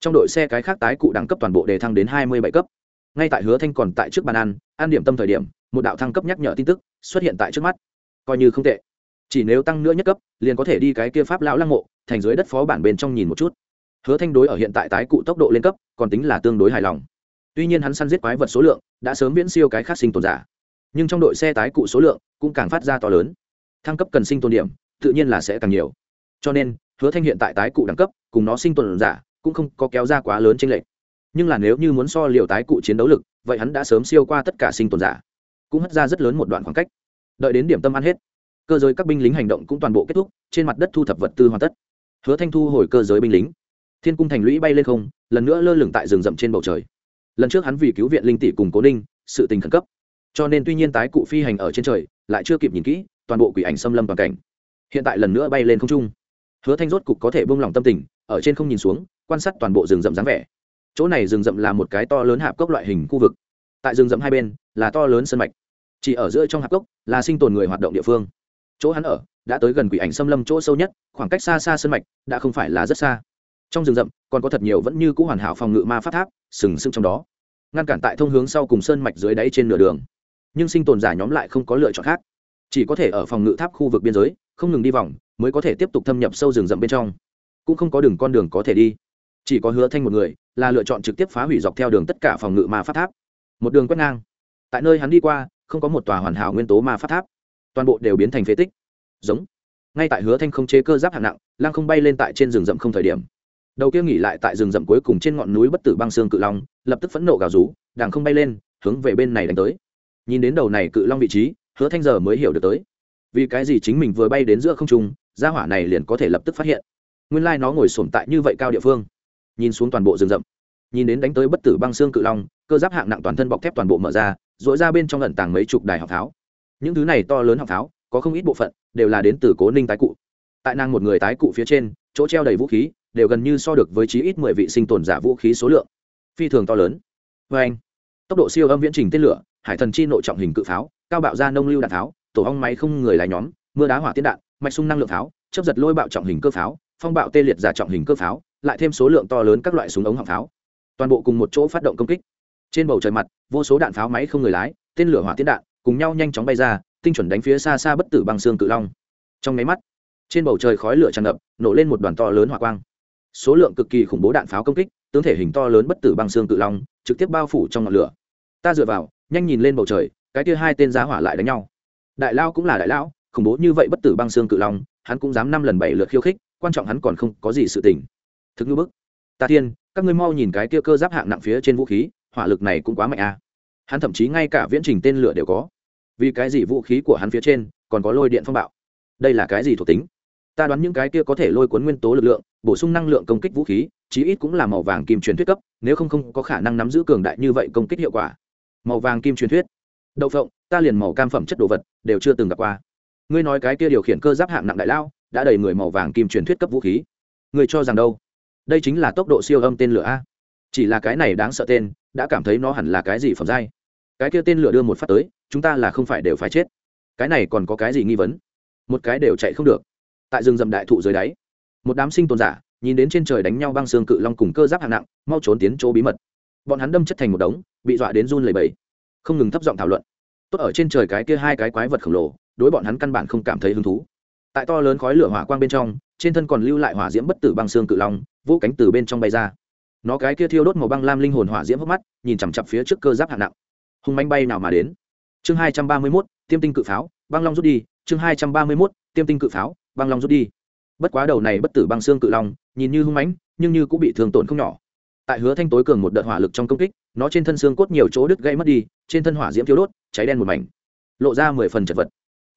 trong đội xe cái khác tái cụ đẳng cấp toàn bộ đề thăng đến hai mươi bảy cấp. Ngay tại hứa thanh còn tại trước bàn ăn ăn điểm tâm thời điểm, một đạo thăng cấp nhắc nhở tin tức xuất hiện tại trước mắt. Coi như không tệ. Chỉ nếu tăng nữa nhất cấp, liền có thể đi cái kia pháp lão lăng mộ, thành dưới đất phó bản bên trong nhìn một chút. Hứa thanh đối ở hiện tại tái cụ tốc độ lên cấp, còn tính là tương đối hài lòng. Tuy nhiên hắn săn giết quái vật số lượng, đã sớm viễn siêu cái khác sinh tồn giả. Nhưng trong đội xe tái cụ số lượng cũng càng phát ra to lớn. Thăng cấp cần sinh tồn điểm, tự nhiên là sẽ càng nhiều. Cho nên, hứa thanh hiện tại tái cụ đẳng cấp, cùng nó sinh tồn giả cũng không có kéo ra quá lớn trên lệch. Nhưng là nếu như muốn so liều tái cụ chiến đấu lực, vậy hắn đã sớm siêu qua tất cả sinh tồn giả, cũng hất ra rất lớn một đoạn khoảng cách. Đợi đến điểm tâm ăn hết, cơ giới các binh lính hành động cũng toàn bộ kết thúc, trên mặt đất thu thập vật tư hoàn tất. Hứa thanh thu hồi cơ giới binh lính. Thiên cung thành lũy bay lên không, lần nữa lơ lửng tại rừng rậm trên bầu trời. Lần trước hắn vì cứu viện linh tỷ cùng cố ninh, sự tình khẩn cấp. Cho nên tuy nhiên tái cụ phi hành ở trên trời, lại chưa kịp nhìn kỹ, toàn bộ quỷ ảnh xâm lâm toàn cảnh. Hiện tại lần nữa bay lên không trung. Hứa thanh rốt cục có thể buông lỏng tâm tình, ở trên không nhìn xuống quan sát toàn bộ rừng rậm dáng vẻ. Chỗ này rừng rậm là một cái to lớn hạp cốc loại hình khu vực. Tại rừng rậm hai bên là to lớn sân mạch. Chỉ ở giữa trong hạp cốc là sinh tồn người hoạt động địa phương. Chỗ hắn ở đã tới gần quỷ ảnh xâm lâm chỗ sâu nhất, khoảng cách xa xa sân mạch đã không phải là rất xa. Trong rừng rậm còn có thật nhiều vẫn như c ũ hoàn hảo phòng ngự ma phát tháp, sừng sững trong đó. Ngăn cản tại thông hướng sau cùng sơn mạch dưới đáy trên nửa đường. Nhưng sinh tồn giả nhóm lại không có lựa chọn khác. Chỉ có thể ở phòng ngự tháp khu vực biên giới, không ngừng đi vòng, mới có thể tiếp tục thâm nhập sâu rừng rậm bên trong. Cũng không có đường con đường có thể đi chỉ có hứa thanh một người, là lựa chọn trực tiếp phá hủy dọc theo đường tất cả phòng ngự ma pháp tháp. Một đường quét ngang. Tại nơi hắn đi qua, không có một tòa hoàn hảo nguyên tố ma pháp tháp. Toàn bộ đều biến thành phế tích. Giống. Ngay tại hứa thanh không chế cơ giáp hạng nặng lang không bay lên tại trên rừng rậm không thời điểm. Đầu kia nghỉ lại tại rừng rậm cuối cùng trên ngọn núi bất tử băng xương cự long, lập tức phẫn nộ gào rú đàng không bay lên, hướng về bên này đánh tới. Nhìn đến đầu này cự long vị trí, hứa thanh giờ mới hiểu được tới. Vì cái gì chính mình vừa bay đến giữa không trung, gia hỏa này liền có thể lập tức phát hiện. Nguyên lai nó ngồi sổm tại như vậy cao địa phương nhìn xuống toàn bộ rừng rậm. Nhìn đến đánh tới bất tử băng xương cự long, cơ giáp hạng nặng toàn thân bọc thép toàn bộ mở ra dội ra bên trong lẩn tàng mấy chục đài học tháo. Những thứ này to lớn học tháo, có không ít bộ phận đều là đến từ cố ninh tái cụ. Tại nàng một người tái cụ phía trên, chỗ treo đầy vũ khí, đều gần như so được với chí ít mười vị sinh tồn giả vũ khí số lượng. Phi thường to lớn. Vê anh, tốc độ siêu âm viễn trình tên lửa, hải thần chi nội trọng hình cự pháo, cao bạo ra nông lưu đạn tháo, tổ hong máy không người lái nhóm, mưa đá hỏa tiến đạn, mạch sung năng lượng pháo chấp giật lôi bạo trọng hình cơ pháo phong bạo tê liệt giả trọng hình cơ pháo, lại thêm số lượng to lớn các loại súng ống hạng pháo. Toàn bộ cùng một chỗ phát động công kích. Trên bầu trời mặt, vô số đạn pháo máy không người lái, tên lửa hỏa tiến đạn, cùng nhau nhanh chóng bay ra, tinh chuẩn đánh phía xa xa bất tử bằng xương cự long. Trong máy mắt, trên bầu trời khói lửa tràn ngập, nổ lên một đoàn to lớn hỏa quang. Số lượng cực kỳ khủng bố đạn pháo công kích, tướng thể hình to lớn bất tử bằng xương cự long, trực tiếp bao phủ trong ngọn lửa. Ta dựa vào, nhanh nhìn lên bầu trời, cái kia hai tên giá hỏa lại đánh nhau. Đại lao cũng là đại lão, khủng bố như vậy bất tử băng xương cự long, hắn cũng dám năm lần bảy lượt khiêu khích quan trọng hắn còn không có gì sự tình. Thực như bức. Ta thiên, các ngươi mau nhìn cái kia cơ giáp hạng nặng phía trên vũ khí, hỏa lực này cũng quá mạnh à. hắn thậm chí ngay cả viễn trình tên lửa đều có. Vì cái gì vũ khí của hắn phía trên còn có lôi điện phong bạo? Đây là cái gì thuộc tính? Ta đoán những cái kia có thể lôi cuốn nguyên tố lực lượng, bổ sung năng lượng công kích vũ khí, chí ít cũng là màu vàng kim truyền thuyết cấp, nếu không không có khả năng nắm giữ cường đại như vậy công kích hiệu quả. Màu vàng kim truyền thuyết. Đậu phộng, ta liền màu cam phẩm chất đồ vật, đều chưa từng gặp qua. Ngươi nói cái kia điều khiển cơ giáp hạng nặng đại lao đã đầy người màu vàng kim truyền thuyết cấp vũ khí. Người cho rằng đâu? Đây chính là tốc độ siêu âm tên lửa a. Chỉ là cái này đáng sợ tên, đã cảm thấy nó hẳn là cái gì phẩm dai cái kia tên lửa đưa một phát tới, chúng ta là không phải đều phải chết. Cái này còn có cái gì nghi vấn? Một cái đều chạy không được. Tại rừng rậm đại thụ dưới đáy, một đám sinh tồn giả nhìn đến trên trời đánh nhau băng xương cự long cùng cơ giáp hạng nặng, mau trốn tiến chỗ bí mật. Bọn hắn đâm chất thành một đống, bị dọa đến run lầy bầy không ngừng thấp giọng thảo luận. Tốt ở trên trời cái kia hai cái quái vật khổng lồ, đối bọn hắn căn bản không cảm thấy hứng thú tại to lớn khói lửa hỏa quang bên trong, trên thân còn lưu lại hỏa diễm bất tử băng xương cự long, vũ cánh từ bên trong bay ra. Nó cái kia thiêu đốt màu băng lam linh hồn hỏa diễm hốc mắt, nhìn chằm chặp phía trước cơ giáp hạng nặng. Hung manh bay nào mà đến? Chương hai trăm ba mươi mốt, tiêm tinh cự pháo, băng long rút đi. Chương hai trăm ba mươi mốt, tiêm tinh cự pháo, băng long rút đi. Bất quá đầu này bất tử băng xương cự long, nhìn như hung mãnh, nhưng như cũng bị thương tổn không nhỏ. Tại hứa thanh tối cường một đợt hỏa lực trong công kích, nó trên thân xương cốt nhiều chỗ đứt gãy mất đi, trên thân hỏa diễm thiếu đốt, cháy đen một mảnh, lộ ra mười phần chật vật.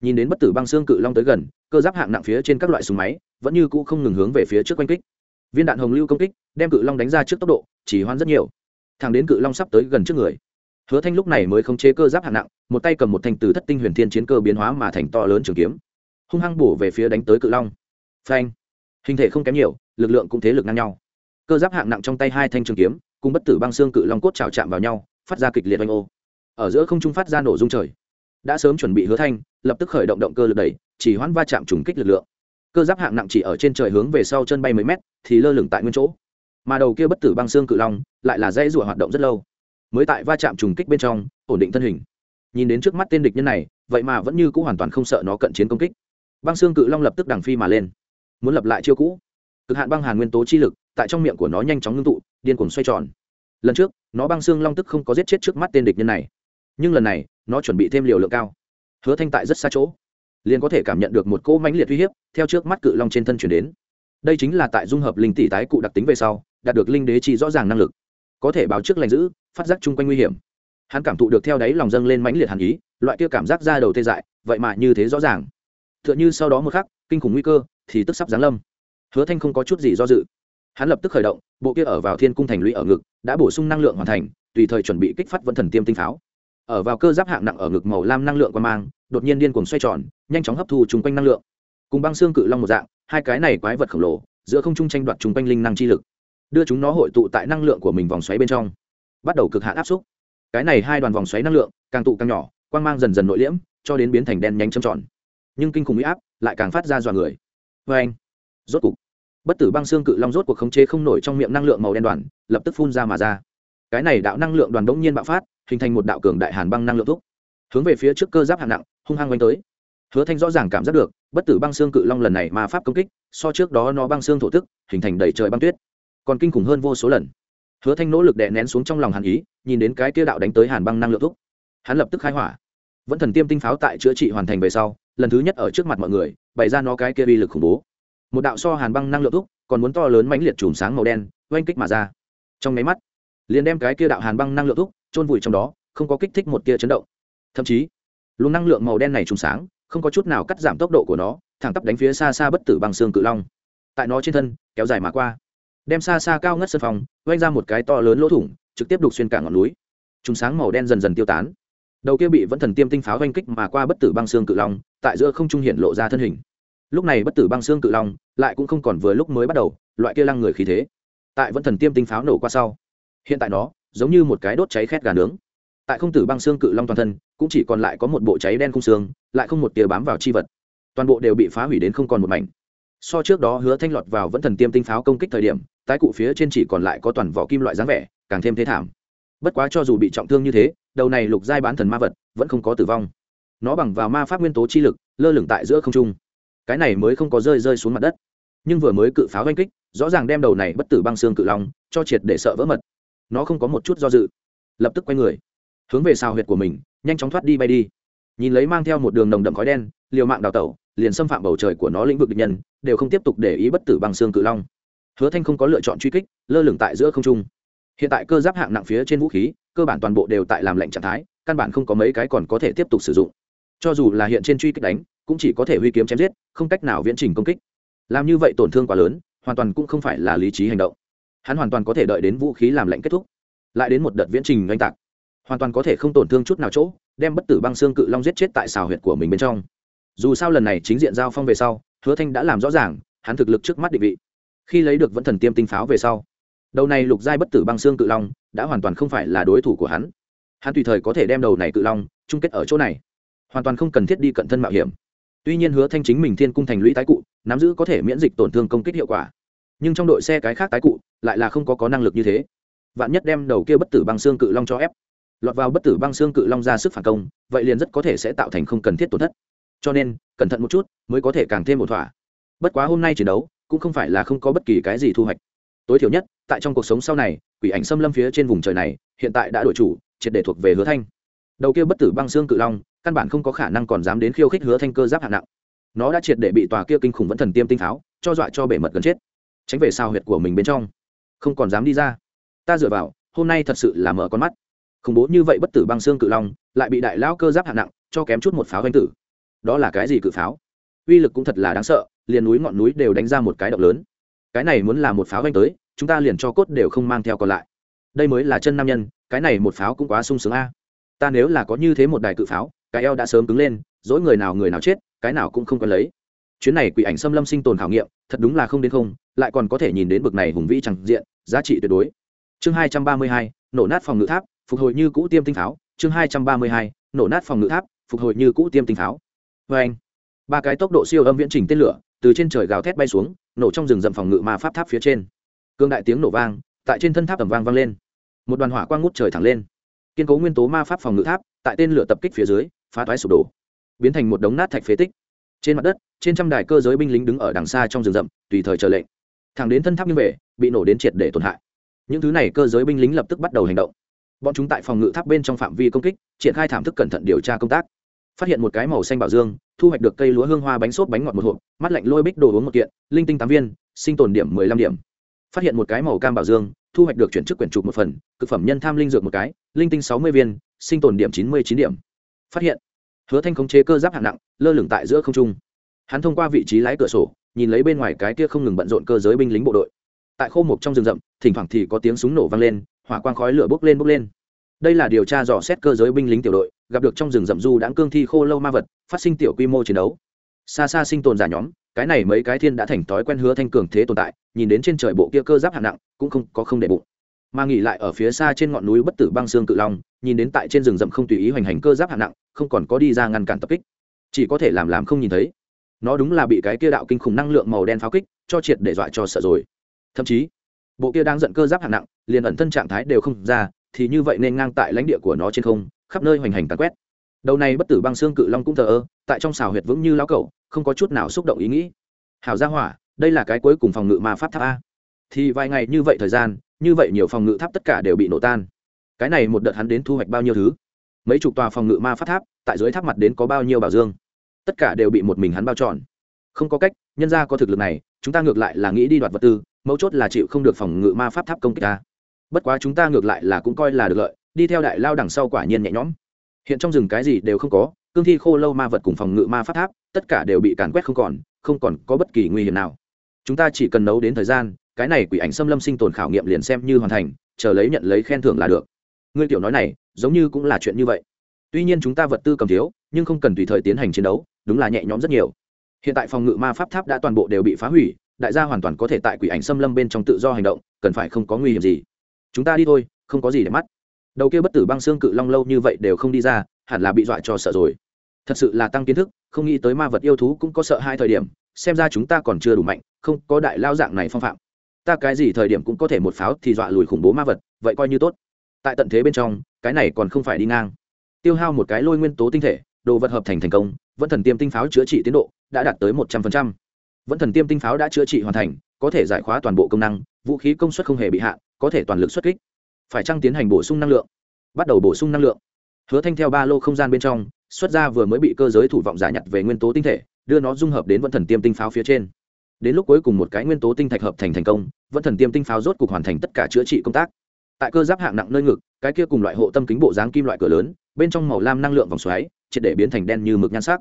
Nhìn đến bất tử băng xương cự long tới gần cơ giáp hạng nặng phía trên các loại súng máy, vẫn như cũ không ngừng hướng về phía trước quanh kích. Viên đạn hồng lưu công kích, đem cự long đánh ra trước tốc độ, chỉ hoan rất nhiều. Thằng đến cự long sắp tới gần trước người. Hứa thanh lúc này mới khống chế cơ giáp hạng nặng, một tay cầm một thanh từ thất tinh huyền thiên chiến cơ biến hóa mà thành to lớn trường kiếm. Hung hăng bổ về phía đánh tới cự long. Phanh. Hình thể không kém nhiều, lực lượng cũng thế lực ngang nhau. Cơ giáp hạng nặng trong tay hai thanh trường kiếm, cùng bất tử băng xương cự long cốt trào chạm vào nhau, phát ra kịch liệt oanh ô. Ở giữa không trung phát ra nổ rung trời. Đã sớm chuẩn bị hứa thanh, lập tức khởi động động cơ lực đẩy chỉ hoãn va chạm trùng kích lực lượng. Cơ giáp hạng nặng chỉ ở trên trời hướng về sau chân bay mấy mét, thì lơ lửng tại nguyên chỗ. Mà đầu kia bất tử băng xương cự long lại là dây rủa hoạt động rất lâu. Mới tại va chạm trùng kích bên trong, ổn định thân hình. Nhìn đến trước mắt tên địch nhân này, vậy mà vẫn như c ũ hoàn toàn không sợ nó cận chiến công kích. Băng xương cự long lập tức đằng phi mà lên. Muốn lập lại chiêu cũ. Cực hạn băng hàn nguyên tố chi lực tại trong miệng của nó nhanh chóng ngưng tụ, điên cuồng xoay tròn. Lần trước, nó băng xương long tức không có giết chết trước mắt tên địch nhân này. Nhưng lần này, nó chuẩn bị thêm liều lượng cao. Hứa thanh tại rất xa chỗ liền có thể cảm nhận được một cỗ mãnh liệt uy hiếp theo trước mắt cự long trên thân chuyển đến. Đây chính là tại dung hợp linh tỷ tái cụ đặc tính về sau, đạt được linh đế chi rõ ràng năng lực. Có thể báo trước lành giữ, phát giác chung quanh nguy hiểm. Hắn cảm thụ được theo đáy lòng dâng lên mãnh liệt hàn ý, loại kia cảm giác ra đầu tê dại, vậy mà như thế rõ ràng. T h ư ợ n h ư sau đó một khắc, kinh khủng nguy cơ thì tức sắp giáng lâm. Hứa thanh không có chút gì do dự. Hắn lập tức khởi động, bộ kia ở vào thiên cung thành lũy ở ngực, đã bổ sung năng lượng hoàn thành, tùy thời chuẩn bị kích phát vẫn thần tiêm tinh pháo. Ở vào cơ giáp hạng nặng ở ngực màu lam năng lượng quan mang đột nhiên điên cuồng xoay tròn, nhanh chóng hấp thu chung quanh năng lượng. Cùng băng xương cự long một dạng, hai cái này quái vật khổng lồ, giữa không trung tranh đoạt chung quanh linh năng chi lực, đưa chúng nó hội tụ tại năng lượng của mình vòng xoáy bên trong. Bắt đầu cực hạn áp xúc. Cái này hai đoàn vòng xoáy năng lượng, càng tụ càng nhỏ, quang mang dần dần nội liễm, cho đến biến thành đen nhanh châm tròn. Nhưng kinh khủng huy áp lại càng phát ra dọa người. Vê anh, rốt cục, bất tử băng xương cự long rốt cuộc khống chế không nổi trong miệng năng lượng màu đen đoàn, lập tức phun ra mà ra. Cái này đạo năng lượng đoàn đống nhiên bạo phát, hình thành một đạo cường đại hàn băng năng lượng thúc. Hướng về phía trước cơ giáp hạng nặng hung hăng quanh tới. Hứa thanh rõ ràng cảm giác được, bất tử băng xương cự long lần này mà pháp công kích, so trước đó nó băng xương thổ tức, hình thành đầy trời băng tuyết. Còn kinh khủng hơn vô số lần. Hứa thanh nỗ lực đè nén xuống trong lòng hàn ý, nhìn đến cái kia đạo đánh tới hàn băng năng lượng thúc. Hắn lập tức khai hỏa. Vẫn thần tiêm tinh pháo tại chữa trị hoàn thành về sau, lần thứ nhất ở trước mặt mọi người, bày ra nó cái kia uy lực khủng bố. Một đạo so hàn băng năng lượng thúc, còn muốn to lớn mãnh liệt chùm sáng màu đen, oanh kích mà ra. Trong máy mắt, liền đem cái kia đạo hàn băng năng lượng thúc trôn vùi trong đó, không có kích thích một tia chấn động. Thậm chí luồng năng lượng màu đen này trùng sáng, không có chút nào cắt giảm tốc độ của nó, thẳng tắp đánh phía xa xa bất tử bằng xương cự long. Tại nó trên thân, kéo dài mà qua. Đem xa xa cao ngất sân phòng oanh ra một cái to lớn lỗ thủng, trực tiếp đục xuyên cả ngọn núi. Trùng sáng màu đen dần dần tiêu tán. Đầu kia bị vẫn thần tiêm tinh pháo oanh kích mà qua bất tử băng xương cự long, tại giữa không trung hiện lộ ra thân hình. Lúc này bất tử băng xương cự long lại cũng không còn vừa lúc mới bắt đầu, loại kia lăng người khí thế, tại vẫn thần tiêm tinh pháo nổ qua sau. Hiện tại nó giống như một cái đốt cháy khét gà nướng. Tại không tử băng xương cự long toàn thân cũng chỉ còn lại có một bộ cháy đen khung xương, lại không một tia bám vào chi vật. Toàn bộ đều bị phá hủy đến không còn một mảnh. So trước đó hứa thanh lọt vào vẫn thần tiêm tinh pháo công kích thời điểm, tái cụ phía trên chỉ còn lại có toàn vỏ kim loại dáng vẻ, càng thêm thế thảm. Bất quá cho dù bị trọng thương như thế, đầu này lục giai bán thần ma vật vẫn không có tử vong. Nó bằng vào ma pháp nguyên tố chi lực, lơ lửng tại giữa không trung. Cái này mới không có rơi rơi xuống mặt đất. Nhưng vừa mới cự pháo oanh kích, rõ ràng đem đầu này bất tử băng xương cự long cho triệt để sợ vỡ mật. Nó không có một chút do dự, lập tức quay người, hướng về xào huyệt của mình nhanh chóng thoát đi bay đi. Nhìn lấy mang theo một đường nồng đậm khói đen, liều mạng đào tẩu, liền xâm phạm bầu trời của nó lĩnh vực địch nhân, đều không tiếp tục để ý bất tử bằng xương cự long. Hứa thanh không có lựa chọn truy kích, lơ lửng tại giữa không trung. Hiện tại cơ giáp hạng nặng phía trên vũ khí, cơ bản toàn bộ đều tại làm lệnh trạng thái, căn bản không có mấy cái còn có thể tiếp tục sử dụng. Cho dù là hiện trên truy kích đánh, cũng chỉ có thể huy kiếm chém giết, không cách nào viễn trình công kích. Làm như vậy tổn thương quá lớn, hoàn toàn cũng không phải là lý trí hành động. Hắn hoàn toàn có thể đợi đến vũ khí làm lệnh kết thúc. Lại đến một đợt viễn trình oanh tạc hoàn toàn có thể không tổn thương chút nào chỗ, đem bất tử băng xương cự long giết chết tại xào huyệt của mình bên trong. Dù sao lần này chính diện giao phong về sau, hứa thanh đã làm rõ ràng, hắn thực lực trước mắt định vị. Khi lấy được vẫn thần tiêm tinh pháo về sau, đầu này lục giai bất tử băng xương cự long đã hoàn toàn không phải là đối thủ của hắn. Hắn tùy thời có thể đem đầu này cự long chung kết ở chỗ này. Hoàn toàn không cần thiết đi cận thân mạo hiểm. Tuy nhiên hứa thanh chính mình thiên cung thành lũy tái cụ, nắm giữ có thể miễn dịch tổn thương công kích hiệu quả. Nhưng trong đội xe cái khác tái cụ lại là không có có năng lực như thế. Vạn nhất đem đầu kia bất tử băng xương cự long cho ép lọt vào bất tử băng xương cự long ra sức phản công vậy liền rất có thể sẽ tạo thành không cần thiết tổn thất. Cho nên cẩn thận một chút mới có thể càng thêm một thỏa. Bất quá hôm nay chiến đấu cũng không phải là không có bất kỳ cái gì thu hoạch. Tối thiểu nhất tại trong cuộc sống sau này quỷ ảnh xâm lâm phía trên vùng trời này hiện tại đã đổi chủ triệt để thuộc về hứa thanh. Đầu kia bất tử băng xương cự long căn bản không có khả năng còn dám đến khiêu khích hứa thanh cơ giáp hạng nặng. Nó đã triệt để bị tòa kia kinh khủng vẫn thần tiêm tinh tháo, cho dọa cho bể mật gần chết. Tránh về sao huyệt của mình bên trong. Không còn dám đi ra. Ta dựa vào hôm nay thật sự là mở con mắt khủng bố như vậy bất tử băng xương cự long, lại bị đại lao cơ giáp hạng nặng, cho kém chút một pháo danh tử. Đó là cái gì cự pháo? Uy lực cũng thật là đáng sợ, liền núi ngọn núi đều đánh ra một cái động lớn. Cái này muốn là một pháo danh tới, chúng ta liền cho cốt đều không mang theo còn lại. Đây mới là chân nam nhân, cái này một pháo cũng quá sung sướng a. Ta nếu là có như thế một đài cự pháo, cái eo đã sớm cứng lên, dỗi người nào người nào chết, cái nào cũng không cần lấy. Chuyến này quỷ ảnh xâm lâm sinh tồn khảo nghiệm, thật đúng là không đến không, lại còn có thể nhìn đến bực này hùng vĩ chẳng diện, giá trị tuyệt đối. Chương hai trăm ba mươi hai, nổ nát phòng ngự tháp phục hồi như cũ tiêm tinh pháo, chương hai trăm ba mươi hai, nổ nát phòng ngự tháp, phục hồi như cũ tiêm tinh pháo. Vê anh, ba cái tốc độ siêu âm viễn trình tên lửa, từ trên trời gào thét bay xuống, nổ trong rừng rậm phòng ngự ma pháp tháp phía trên. Cương đại tiếng nổ vang, tại trên thân tháp tầm vang vang lên. Một đoàn hỏa quang ngút trời thẳng lên. Kiên cố nguyên tố ma pháp phòng ngự tháp, tại tên lửa tập kích phía dưới, phá toái sụp đổ, biến thành một đống nát thạch phế tích. Trên mặt đất, trên trăm đài cơ giới binh lính đứng ở đằng xa trong rừng rậm, tùy thời chờ lệnh. Thẳng đến thân tháp như vậy bị nổ đến triệt để tổn hại. Những thứ này cơ giới binh lính lập tức bắt đầu hành động bọn chúng tại phòng ngự tháp bên trong phạm vi công kích, triển khai thảm thức cẩn thận điều tra công tác. Phát hiện một cái màu xanh bảo dương, thu hoạch được cây lúa hương hoa bánh xốp bánh ngọt một hộp, mắt lạnh lôi bích đồ uống một kiện, linh tinh tám viên, sinh tồn điểm mười lăm điểm. Phát hiện một cái màu cam bảo dương, thu hoạch được chuyển chức quyển trục một phần, cực phẩm nhân tham linh dược một cái, linh tinh sáu mươi viên, sinh tồn điểm chín mươi chín điểm. Phát hiện, hứa thanh khống chế cơ giáp hạng nặng, lơ lửng tại giữa không trung. Hắn thông qua vị trí lái cửa sổ, nhìn lấy bên ngoài cái kia không ngừng bận rộn cơ giới binh lính bộ đội. Tại khô mục trong rừng rậm, thỉnh thoảng thì có tiếng súng nổ vang lên hỏa quang khói lửa bốc lên bốc lên. Đây là điều tra dò xét cơ giới binh lính tiểu đội, gặp được trong rừng rậm du đãng cương thi khô lâu ma vật, phát sinh tiểu quy mô chiến đấu. Xa xa sinh tồn giả nhóm, cái này mấy cái thiên đã thành thói quen hứa thanh cường thế tồn tại, nhìn đến trên trời bộ kia cơ giáp hạng nặng, cũng không có không để bụng. Mà nghỉ lại ở phía xa trên ngọn núi bất tử băng xương cự long, nhìn đến tại trên rừng rậm không tùy ý hoành hành cơ giáp hạng nặng, không còn có đi ra ngăn cản tập kích. Chỉ có thể làm làm không nhìn thấy. Nó đúng là bị cái kia đạo kinh khủng năng lượng màu đen pháo kích, cho triệt để dọa cho sợ rồi. Thậm chí bộ kia đang giận cơ giáp hạng nặng, liền ẩn thân trạng thái đều không ra, thì như vậy nên ngang tại lãnh địa của nó trên không, khắp nơi hoành hành tàn quét. Đầu này bất tử băng xương cự long cũng thờ ơ, tại trong xào huyệt vững như lão cẩu, không có chút nào xúc động ý nghĩ. Hảo gia hỏa, đây là cái cuối cùng phòng ngự ma pháp tháp a. Thì vài ngày như vậy thời gian, như vậy nhiều phòng ngự tháp tất cả đều bị nổ tan. Cái này một đợt hắn đến thu hoạch bao nhiêu thứ? Mấy chục tòa phòng ngự ma pháp tháp, tại dưới tháp mặt đến có bao nhiêu bảo dương? Tất cả đều bị một mình hắn bao trọn. Không có cách, nhân ra có thực lực này, chúng ta ngược lại là nghĩ đi đoạt vật tư mấu chốt là chịu không được phòng ngự ma pháp tháp công kích ta. Bất quá chúng ta ngược lại là cũng coi là được lợi, đi theo đại lao đằng sau quả nhiên nhẹ nhõm. Hiện trong rừng cái gì đều không có, cương thi khô lâu ma vật cùng phòng ngự ma pháp tháp, tất cả đều bị càn quét không còn không còn có bất kỳ nguy hiểm nào. Chúng ta chỉ cần nấu đến thời gian, cái này quỷ ảnh xâm lâm sinh tồn khảo nghiệm liền xem như hoàn thành, chờ lấy nhận lấy khen thưởng là được. Ngươi tiểu nói này, giống như cũng là chuyện như vậy. Tuy nhiên chúng ta vật tư cầm thiếu, nhưng không cần tùy thời tiến hành chiến đấu, đúng là nhẹ nhõm rất nhiều. Hiện tại phòng ngự ma pháp tháp đã toàn bộ đều bị phá hủy đại gia hoàn toàn có thể tại quỷ ảnh xâm lâm bên trong tự do hành động, cần phải không có nguy hiểm gì. Chúng ta đi thôi, không có gì để mắt. Đầu kia bất tử băng xương cự long lâu như vậy đều không đi ra, hẳn là bị dọa cho sợ rồi. Thật sự là tăng kiến thức, không nghĩ tới ma vật yêu thú cũng có sợ hai thời điểm, xem ra chúng ta còn chưa đủ mạnh, không có đại lao dạng này phong phạm. Ta cái gì thời điểm cũng có thể một pháo thì dọa lùi khủng bố ma vật, vậy coi như tốt. Tại tận thế bên trong, cái này còn không phải đi ngang. Tiêu hao một cái lôi nguyên tố tinh thể, đồ vật hợp thành thành công, vẫn thần tiêm tinh pháo chữa trị tiến độ, đã đạt tới một trăm phần trăm vẫn thần tiêm tinh pháo đã chữa trị hoàn thành, có thể giải khóa toàn bộ công năng, vũ khí công suất không hề bị hạ, có thể toàn lực xuất kích. Phải chăng tiến hành bổ sung năng lượng? Bắt đầu bổ sung năng lượng. Hứa thanh theo ba lô không gian bên trong, xuất ra vừa mới bị cơ giới thủ vọng giả nhặt về nguyên tố tinh thể, đưa nó dung hợp đến vẫn thần tiêm tinh pháo phía trên. Đến lúc cuối cùng một cái nguyên tố tinh thạch hợp thành thành công, vẫn thần tiêm tinh pháo rốt cục hoàn thành tất cả chữa trị công tác. Tại cơ giáp hạng nặng nơi ngực, cái kia cùng loại hộ tâm kính bộ dáng kim loại cửa lớn, bên trong màu lam năng lượng vòng xoáy, triệt để biến thành đen như mực nhan sắc.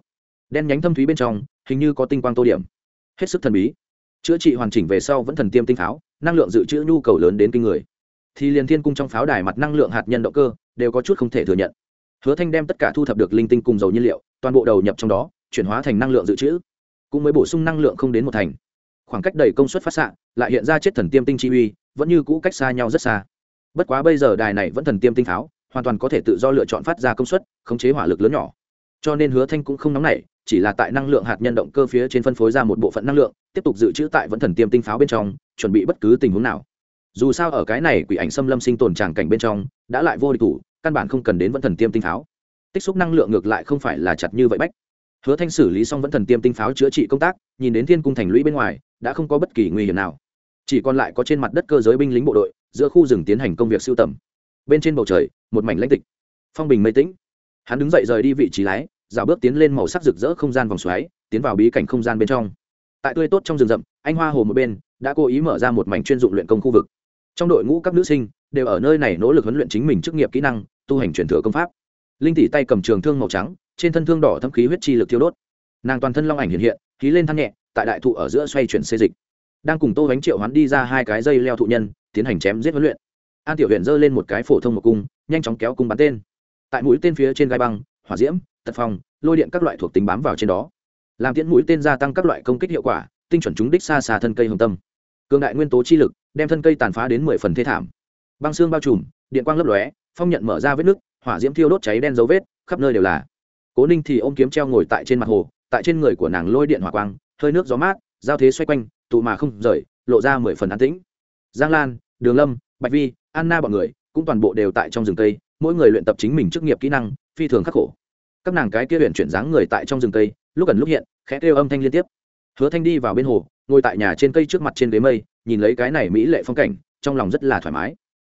Đen nhánh thâm thúy bên trong, hình như có tinh quang tô điểm hết sức thần bí. Chữa trị hoàn chỉnh về sau vẫn thần tiêm tinh pháo, năng lượng dự trữ nhu cầu lớn đến kinh người. Thì liền thiên cung trong pháo đài mặt năng lượng hạt nhân động cơ, đều có chút không thể thừa nhận. Hứa thanh đem tất cả thu thập được linh tinh cùng dầu nhiên liệu, toàn bộ đầu nhập trong đó, chuyển hóa thành năng lượng dự trữ. Cũng mới bổ sung năng lượng không đến một thành. Khoảng cách đầy công suất phát xạ, lại hiện ra chết thần tiêm tinh chi uy, vẫn như cũ cách xa nhau rất xa. Bất quá bây giờ đài này vẫn thần tiêm tinh pháo, hoàn toàn có thể tự do lựa chọn phát ra công suất, khống chế hỏa lực lớn nhỏ. Cho nên hứa thanh cũng không nóng nảy chỉ là tại năng lượng hạt nhân động cơ phía trên phân phối ra một bộ phận năng lượng, tiếp tục dự trữ tại vẫn thần tiêm tinh pháo bên trong, chuẩn bị bất cứ tình huống nào. Dù sao ở cái này quỷ ảnh xâm lâm sinh tồn tràng cảnh bên trong, đã lại vô địch thủ, căn bản không cần đến vẫn thần tiêm tinh pháo. Tích xúc năng lượng ngược lại không phải là chặt như vậy bách. Hứa thanh xử lý xong vẫn thần tiêm tinh pháo chữa trị công tác, nhìn đến thiên cung thành lũy bên ngoài, đã không có bất kỳ nguy hiểm nào. Chỉ còn lại có trên mặt đất cơ giới binh lính bộ đội, giữa khu rừng tiến hành công việc siêu tầm. Bên trên bầu trời, một mảnh lãnh tịch. Phong bình mây tĩnh. Hắn đứng dậy rời đi vị trí lái dạo bước tiến lên màu sắc rực rỡ không gian vòng xoáy, tiến vào bí cảnh không gian bên trong. Tại tươi tốt trong rừng rậm, anh hoa hồ một bên đã cố ý mở ra một mảnh chuyên dụng luyện công khu vực. Trong đội ngũ các nữ sinh đều ở nơi này nỗ lực huấn luyện chính mình chức nghiệp kỹ năng, tu hành truyền thừa công pháp. Linh tỷ tay cầm trường thương màu trắng, trên thân thương đỏ thâm khí huyết chi lực thiêu đốt. Nàng toàn thân long ảnh hiện hiện, khí lên thăng nhẹ, tại đại thụ ở giữa xoay chuyển xê dịch. Đang cùng tô bánh triệu hắn đi ra hai cái dây leo thụ nhân, tiến hành chém giết huấn luyện. An tiểu huyện giơ lên một cái phổ thông một cung, nhanh chóng kéo cung bắn tên. Tại mũi tên phía trên gai băng, hỏa diễm tật phong, lôi điện các loại thuộc tính bám vào trên đó. Làm tiễn mũi tên gia tăng các loại công kích hiệu quả, tinh chuẩn chúng đích xa xa thân cây hồng tâm. Cường đại nguyên tố chi lực, đem thân cây tàn phá đến mười phần thế thảm. Băng xương bao trùm, điện quang lấp lóe, phong nhận mở ra vết nứt, hỏa diễm thiêu đốt cháy đen dấu vết, khắp nơi đều là. Cố ninh thì ôm kiếm treo ngồi tại trên mặt hồ, tại trên người của nàng lôi điện hỏa quang, hơi nước gió mát, giao thế xoay quanh, tụ mà không rời, lộ ra mười phần an tĩnh. Giang lan, đường lâm, bạch vi, anna bọn người, cũng toàn bộ đều tại trong rừng cây mỗi người luyện tập chính mình chức nghiệp kỹ năng, phi thường khắc khổ các nàng cái kia luyện chuyển dáng người tại trong rừng cây, lúc gần lúc hiện, khẽ kêu âm thanh liên tiếp. Hứa thanh đi vào bên hồ, ngồi tại nhà trên cây trước mặt trên ghế mây, nhìn lấy cái này mỹ lệ phong cảnh, trong lòng rất là thoải mái.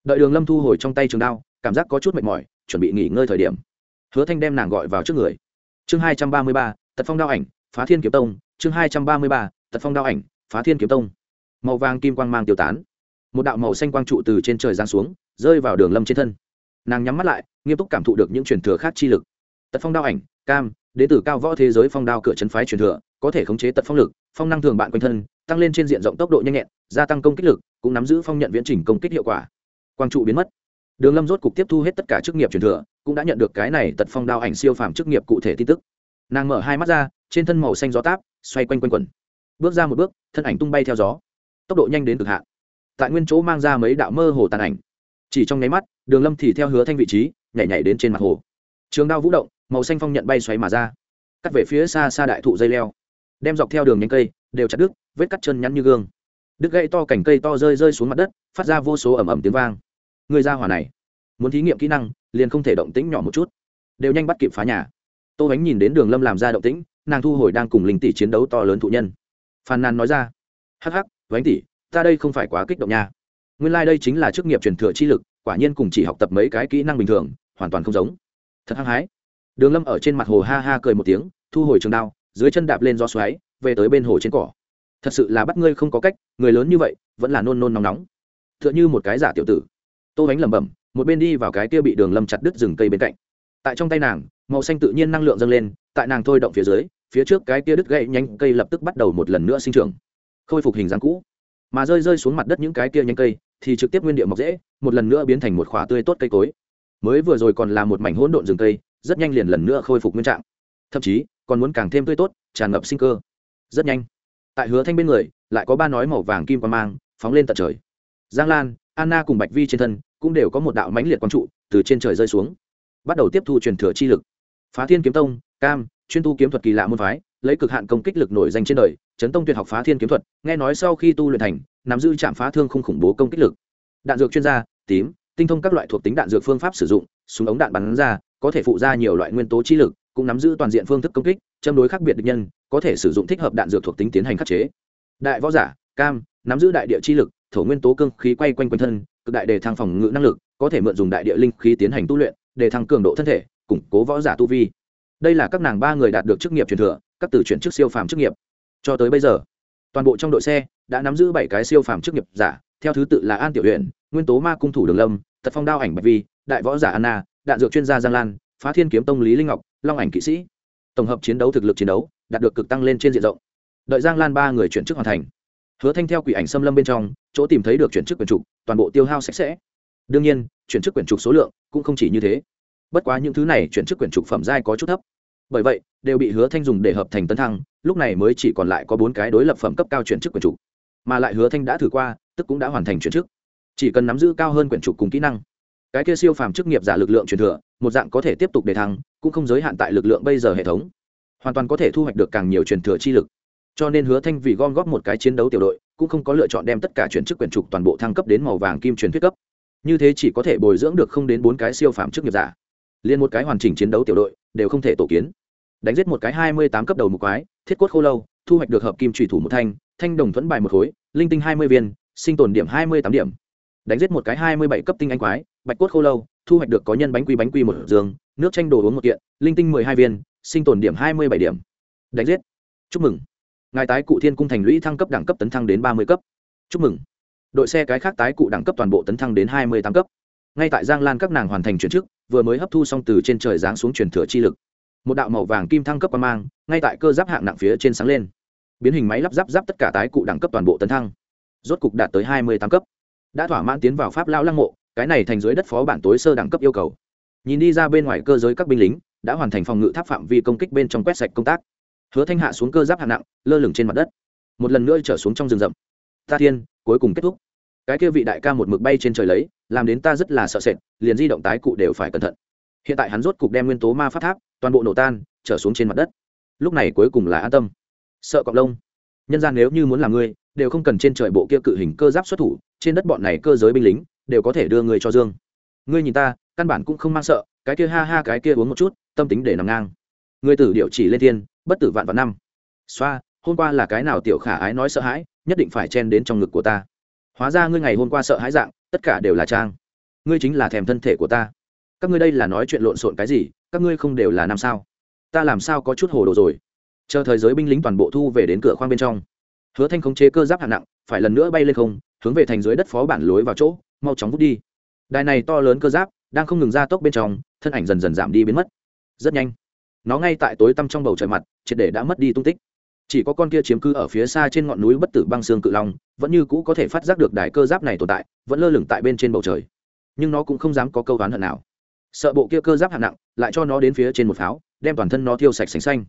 Đợi đường lâm thu hồi trong tay trường đao, cảm giác có chút mệt mỏi, chuẩn bị nghỉ ngơi thời điểm. Hứa thanh đem nàng gọi vào trước người. Chương hai trăm ba mươi ba, tật phong đao ảnh, phá thiên kiếm tông. Chương hai trăm ba mươi ba, tật phong đao ảnh, phá thiên kiếm tông. Màu vàng kim quang mang tiêu tán. Một đạo màu xanh quang trụ từ trên trời giáng xuống, rơi vào đường lâm trên thân. Nàng nhắm mắt lại, nghiêm túc cảm thụ được những truyền thừa khác chi lực tật phong đao ảnh cam đến từ cao võ thế giới phong đao cửa chân phái truyền thừa có thể khống chế tật phong lực phong năng thường bạn quanh thân tăng lên trên diện rộng tốc độ nhanh nhẹn gia tăng công kích lực cũng nắm giữ phong nhận viễn trình công kích hiệu quả. Quang trụ biến mất. Đường lâm rốt cục tiếp thu hết tất cả chức nghiệp truyền thừa cũng đã nhận được cái này tật phong đao ảnh siêu phàm chức nghiệp cụ thể tin tức. Nàng mở hai mắt ra trên thân màu xanh gió táp xoay quanh quanh quần, bước ra một bước thân ảnh tung bay theo gió. Tốc độ nhanh đến cực hạn. Tại nguyên chỗ mang ra mấy đạo mơ hồ tàn ảnh. Chỉ trong nháy mắt đường lâm thì theo hứa thanh vị trí nhảy nhảy đến trên mặt hồ. Trường đao vũ động màu xanh phong nhận bay xoáy mà ra. Cắt về phía xa xa đại thụ dây leo. Đem dọc theo đường nhánh cây, đều chặt đứt, vết cắt chân nhắn như gương. Đứt gãy to cành cây to rơi rơi xuống mặt đất, phát ra vô số ẩm ẩm tiếng vang. Người ra hỏa này, muốn thí nghiệm kỹ năng, liền không thể động tĩnh nhỏ một chút. Đều nhanh bắt kịp phá nhà. Tô bánh nhìn đến đường lâm làm ra động tĩnh, nàng thu hồi đang cùng linh tỷ chiến đấu to lớn thụ nhân. Phàn nàn nói ra, hắc hắc bánh tỷ, ta đây không phải quá kích động nha. Nguyên lai、like、đây chính là chức nghiệp truyền thừa chi lực, quả nhiên cùng chỉ học tập mấy cái kỹ năng bình thường, hoàn toàn không giống. Thật hăng hái đường lâm ở trên mặt hồ ha ha cười một tiếng, thu hồi trường đao, dưới chân đạp lên do xoáy, về tới bên hồ trên cỏ. Thật sự là bắt ngươi không có cách, người lớn như vậy, vẫn là nôn nôn nóng nóng. T h ư ợ n h ư một cái giả tiểu tử. Tô bánh lẩm bẩm, một bên đi vào cái kia bị đường lâm chặt đứt rừng cây bên cạnh. Tại trong tay nàng, màu xanh tự nhiên năng lượng dâng lên, tại nàng thôi động phía dưới, phía trước cái kia đứt gãy nhanh cây lập tức bắt đầu một lần nữa sinh trưởng, khôi phục hình dáng cũ. Mà rơi rơi xuống mặt đất những cái kia nhanh cây thì trực tiếp nguyên địa mọc dễ, một lần nữa biến thành một khỏa tươi tốt cây cối. Mới vừa rồi còn là một mảnh hỗn độn rừng cây rất nhanh liền lần nữa khôi phục nguyên trạng. Thậm chí, còn muốn càng thêm tươi tốt, tràn ngập sinh cơ. Rất nhanh. Tại hứa thanh bên người, lại có ba nói màu vàng kim qua mang, phóng lên tận trời. Giang lan, anna cùng bạch vi trên thân, cũng đều có một đạo mãnh liệt quang trụ, từ trên trời rơi xuống. Bắt đầu tiếp thu truyền thừa chi lực. Phá thiên kiếm tông, cam, chuyên tu kiếm thuật kỳ lạ môn phái, lấy cực hạn công kích lực nổi danh trên đời, chấn tông tuyệt học phá thiên kiếm thuật, nghe nói sau khi tu luyện thành, nắm giữ chạm phá thương không khủng bố công kích lực. Đạn dược chuyên gia, tím, tinh thông các loại thuộc tính đạn dược phương pháp sử dụng, súng ống đạn bắn ra có thể phụ ra nhiều loại nguyên tố chi lực, cũng nắm giữ toàn diện phương thức công kích, châm đối khác biệt địch nhân, có thể sử dụng thích hợp đạn dược thuộc tính tiến hành khắc chế. Đại võ giả, cam, nắm giữ đại địa chi lực, thổ nguyên tố cương khí quay quanh quanh thân, cực đại đề thăng phòng ngự năng lực, có thể mượn dùng đại địa linh khí tiến hành tu luyện, để thăng cường độ thân thể, củng cố võ giả tu vi. Đây là các nàng ba người đạt được chức nghiệp truyền thừa, các từ chuyển chức siêu phàm chức nghiệp. Cho tới bây giờ, toàn bộ trong đội xe đã nắm giữ bảy cái siêu phàm chức nghiệp giả, theo thứ tự là an tiểu huyện nguyên tố ma cung thủ đường lâm tật phong đao ảnh bạch vi, đại võ giả anna đạn dược chuyên gia giang lan, phá thiên kiếm tông lý linh ngọc, long ảnh kỵ sĩ. Tổng hợp chiến đấu thực lực chiến đấu, đạt được cực tăng lên trên diện rộng. Đợi giang lan ba người chuyển chức hoàn thành. Hứa thanh theo quỷ ảnh xâm lâm bên trong, chỗ tìm thấy được chuyển chức quyền trục, toàn bộ tiêu hao sạch sẽ. Đương nhiên, chuyển chức quyền trục số lượng cũng không chỉ như thế. Bất quá những thứ này chuyển chức quyền trục phẩm giai có chút thấp. Bởi vậy, đều bị hứa thanh dùng để hợp thành tấn thăng, lúc này mới chỉ còn lại có bốn cái đối lập phẩm cấp cao chuyển chức quyền trục. Mà lại hứa thanh đã thử qua, tức cũng đã hoàn thành chuyển chức. Chỉ cần nắm giữ cao hơn quyền trục cùng kỹ năng cái kia siêu phàm chức nghiệp giả lực lượng truyền thừa, một dạng có thể tiếp tục đề thăng, cũng không giới hạn tại lực lượng bây giờ hệ thống. Hoàn toàn có thể thu hoạch được càng nhiều truyền thừa chi lực. Cho nên hứa thanh vì gom góp một cái chiến đấu tiểu đội, cũng không có lựa chọn đem tất cả chuyển chức quyền trục toàn bộ thăng cấp đến màu vàng kim truyền thuyết cấp. Như thế chỉ có thể bồi dưỡng được không đến bốn cái siêu phàm chức nghiệp giả. Liên một cái hoàn chỉnh chiến đấu tiểu đội, đều không thể tổ kiến. Đánh giết một cái hai mươi tám cấp đầu một quái, thiết cốt khô lâu, thu hoạch được hợp kim trùy thủ một thanh thanh đồng thuẫn bài một khối, linh tinh hai mươi viên, sinh tồn điểm hai mươi tám điểm. Đánh giết một cái hai mươi bảy cấp tinh anh quái bạch cốt khô lâu, thu hoạch được có nhân bánh quy bánh quy một giường, nước chanh đồ uống một kiện, linh tinh mười hai viên, sinh tồn điểm hai mươi bảy điểm. Đánh giết. Chúc mừng. Ngài tái cụ thiên cung thành lũy thăng cấp đẳng cấp tấn thăng đến ba mươi cấp. Chúc mừng. Đội xe cái khác tái cụ đẳng cấp toàn bộ tấn thăng đến hai mươi tám cấp. Ngay tại giang lan các nàng hoàn thành chuyển chức, vừa mới hấp thu xong từ trên trời giáng xuống truyền thừa chi lực. Một đạo màu vàng kim thăng cấp qua mang, ngay tại cơ giáp hạng nặng phía trên sáng lên. Biến hình máy lắp ráp ráp tất cả tái cụ đẳng cấp toàn bộ tấn thăng. Rốt cục đạt tới hai mươi tám cấp. Đã thỏa mãn tiến vào pháp lao lăng mộ cái này thành dưới đất phó bản tối sơ đẳng cấp yêu cầu. Nhìn đi ra bên ngoài cơ giới các binh lính, đã hoàn thành phòng ngự tháp phạm vi công kích bên trong quét sạch công tác. Hứa thanh hạ xuống cơ giáp hạng nặng, lơ lửng trên mặt đất. Một lần nữa trở xuống trong rừng rậm. Ta thiên, cuối cùng kết thúc. Cái kia vị đại ca một mực bay trên trời lấy, làm đến ta rất là sợ sệt, liền di động tái cụ đều phải cẩn thận. Hiện tại hắn rốt cục đem nguyên tố ma phát tháp, toàn bộ nổ tan, trở xuống trên mặt đất. Lúc này cuối cùng là an tâm. Sợ cọp lông. Nhân gian nếu như muốn làm ngươi, đều không cần trên trời bộ kia cự hình cơ giáp xuất thủ, trên đất bọn này cơ giới binh lính đều có thể đưa người cho dương. Ngươi nhìn ta, căn bản cũng không mang sợ, cái kia ha ha cái kia uống một chút, tâm tính để nằm ngang. Người tử điệu chỉ lên thiên, bất tử vạn vạn năm. Xoa, hôm qua là cái nào tiểu khả ái nói sợ hãi, nhất định phải chen đến trong ngực của ta. Hóa ra ngươi ngày hôm qua sợ hãi dạng, tất cả đều là trang. Ngươi chính là thèm thân thể của ta. Các ngươi đây là nói chuyện lộn xộn cái gì, các ngươi không đều là năm sao? Ta làm sao có chút hồ đồ rồi? Chờ thời giới binh lính toàn bộ thu về đến cửa khoang bên trong. Hứa thanh khống chế cơ giáp hạng nặng, phải lần nữa bay lên không, hướng về thành dưới đất phó bản lối vào chỗ mau chóng vút đi. Đài này to lớn cơ giáp, đang không ngừng ra tốc bên trong, thân ảnh dần dần giảm đi biến mất. Rất nhanh, nó ngay tại tối tăm trong bầu trời mặt, triệt để đã mất đi tung tích. Chỉ có con kia chiếm cư ở phía xa trên ngọn núi bất tử băng xương cự long, vẫn như cũ có thể phát giác được đài cơ giáp này tồn tại, vẫn lơ lửng tại bên trên bầu trời. Nhưng nó cũng không dám có câu đoán hận nào. Sợ bộ kia cơ giáp hạng nặng, lại cho nó đến phía trên một pháo, đem toàn thân nó thiêu sạch sành xanh.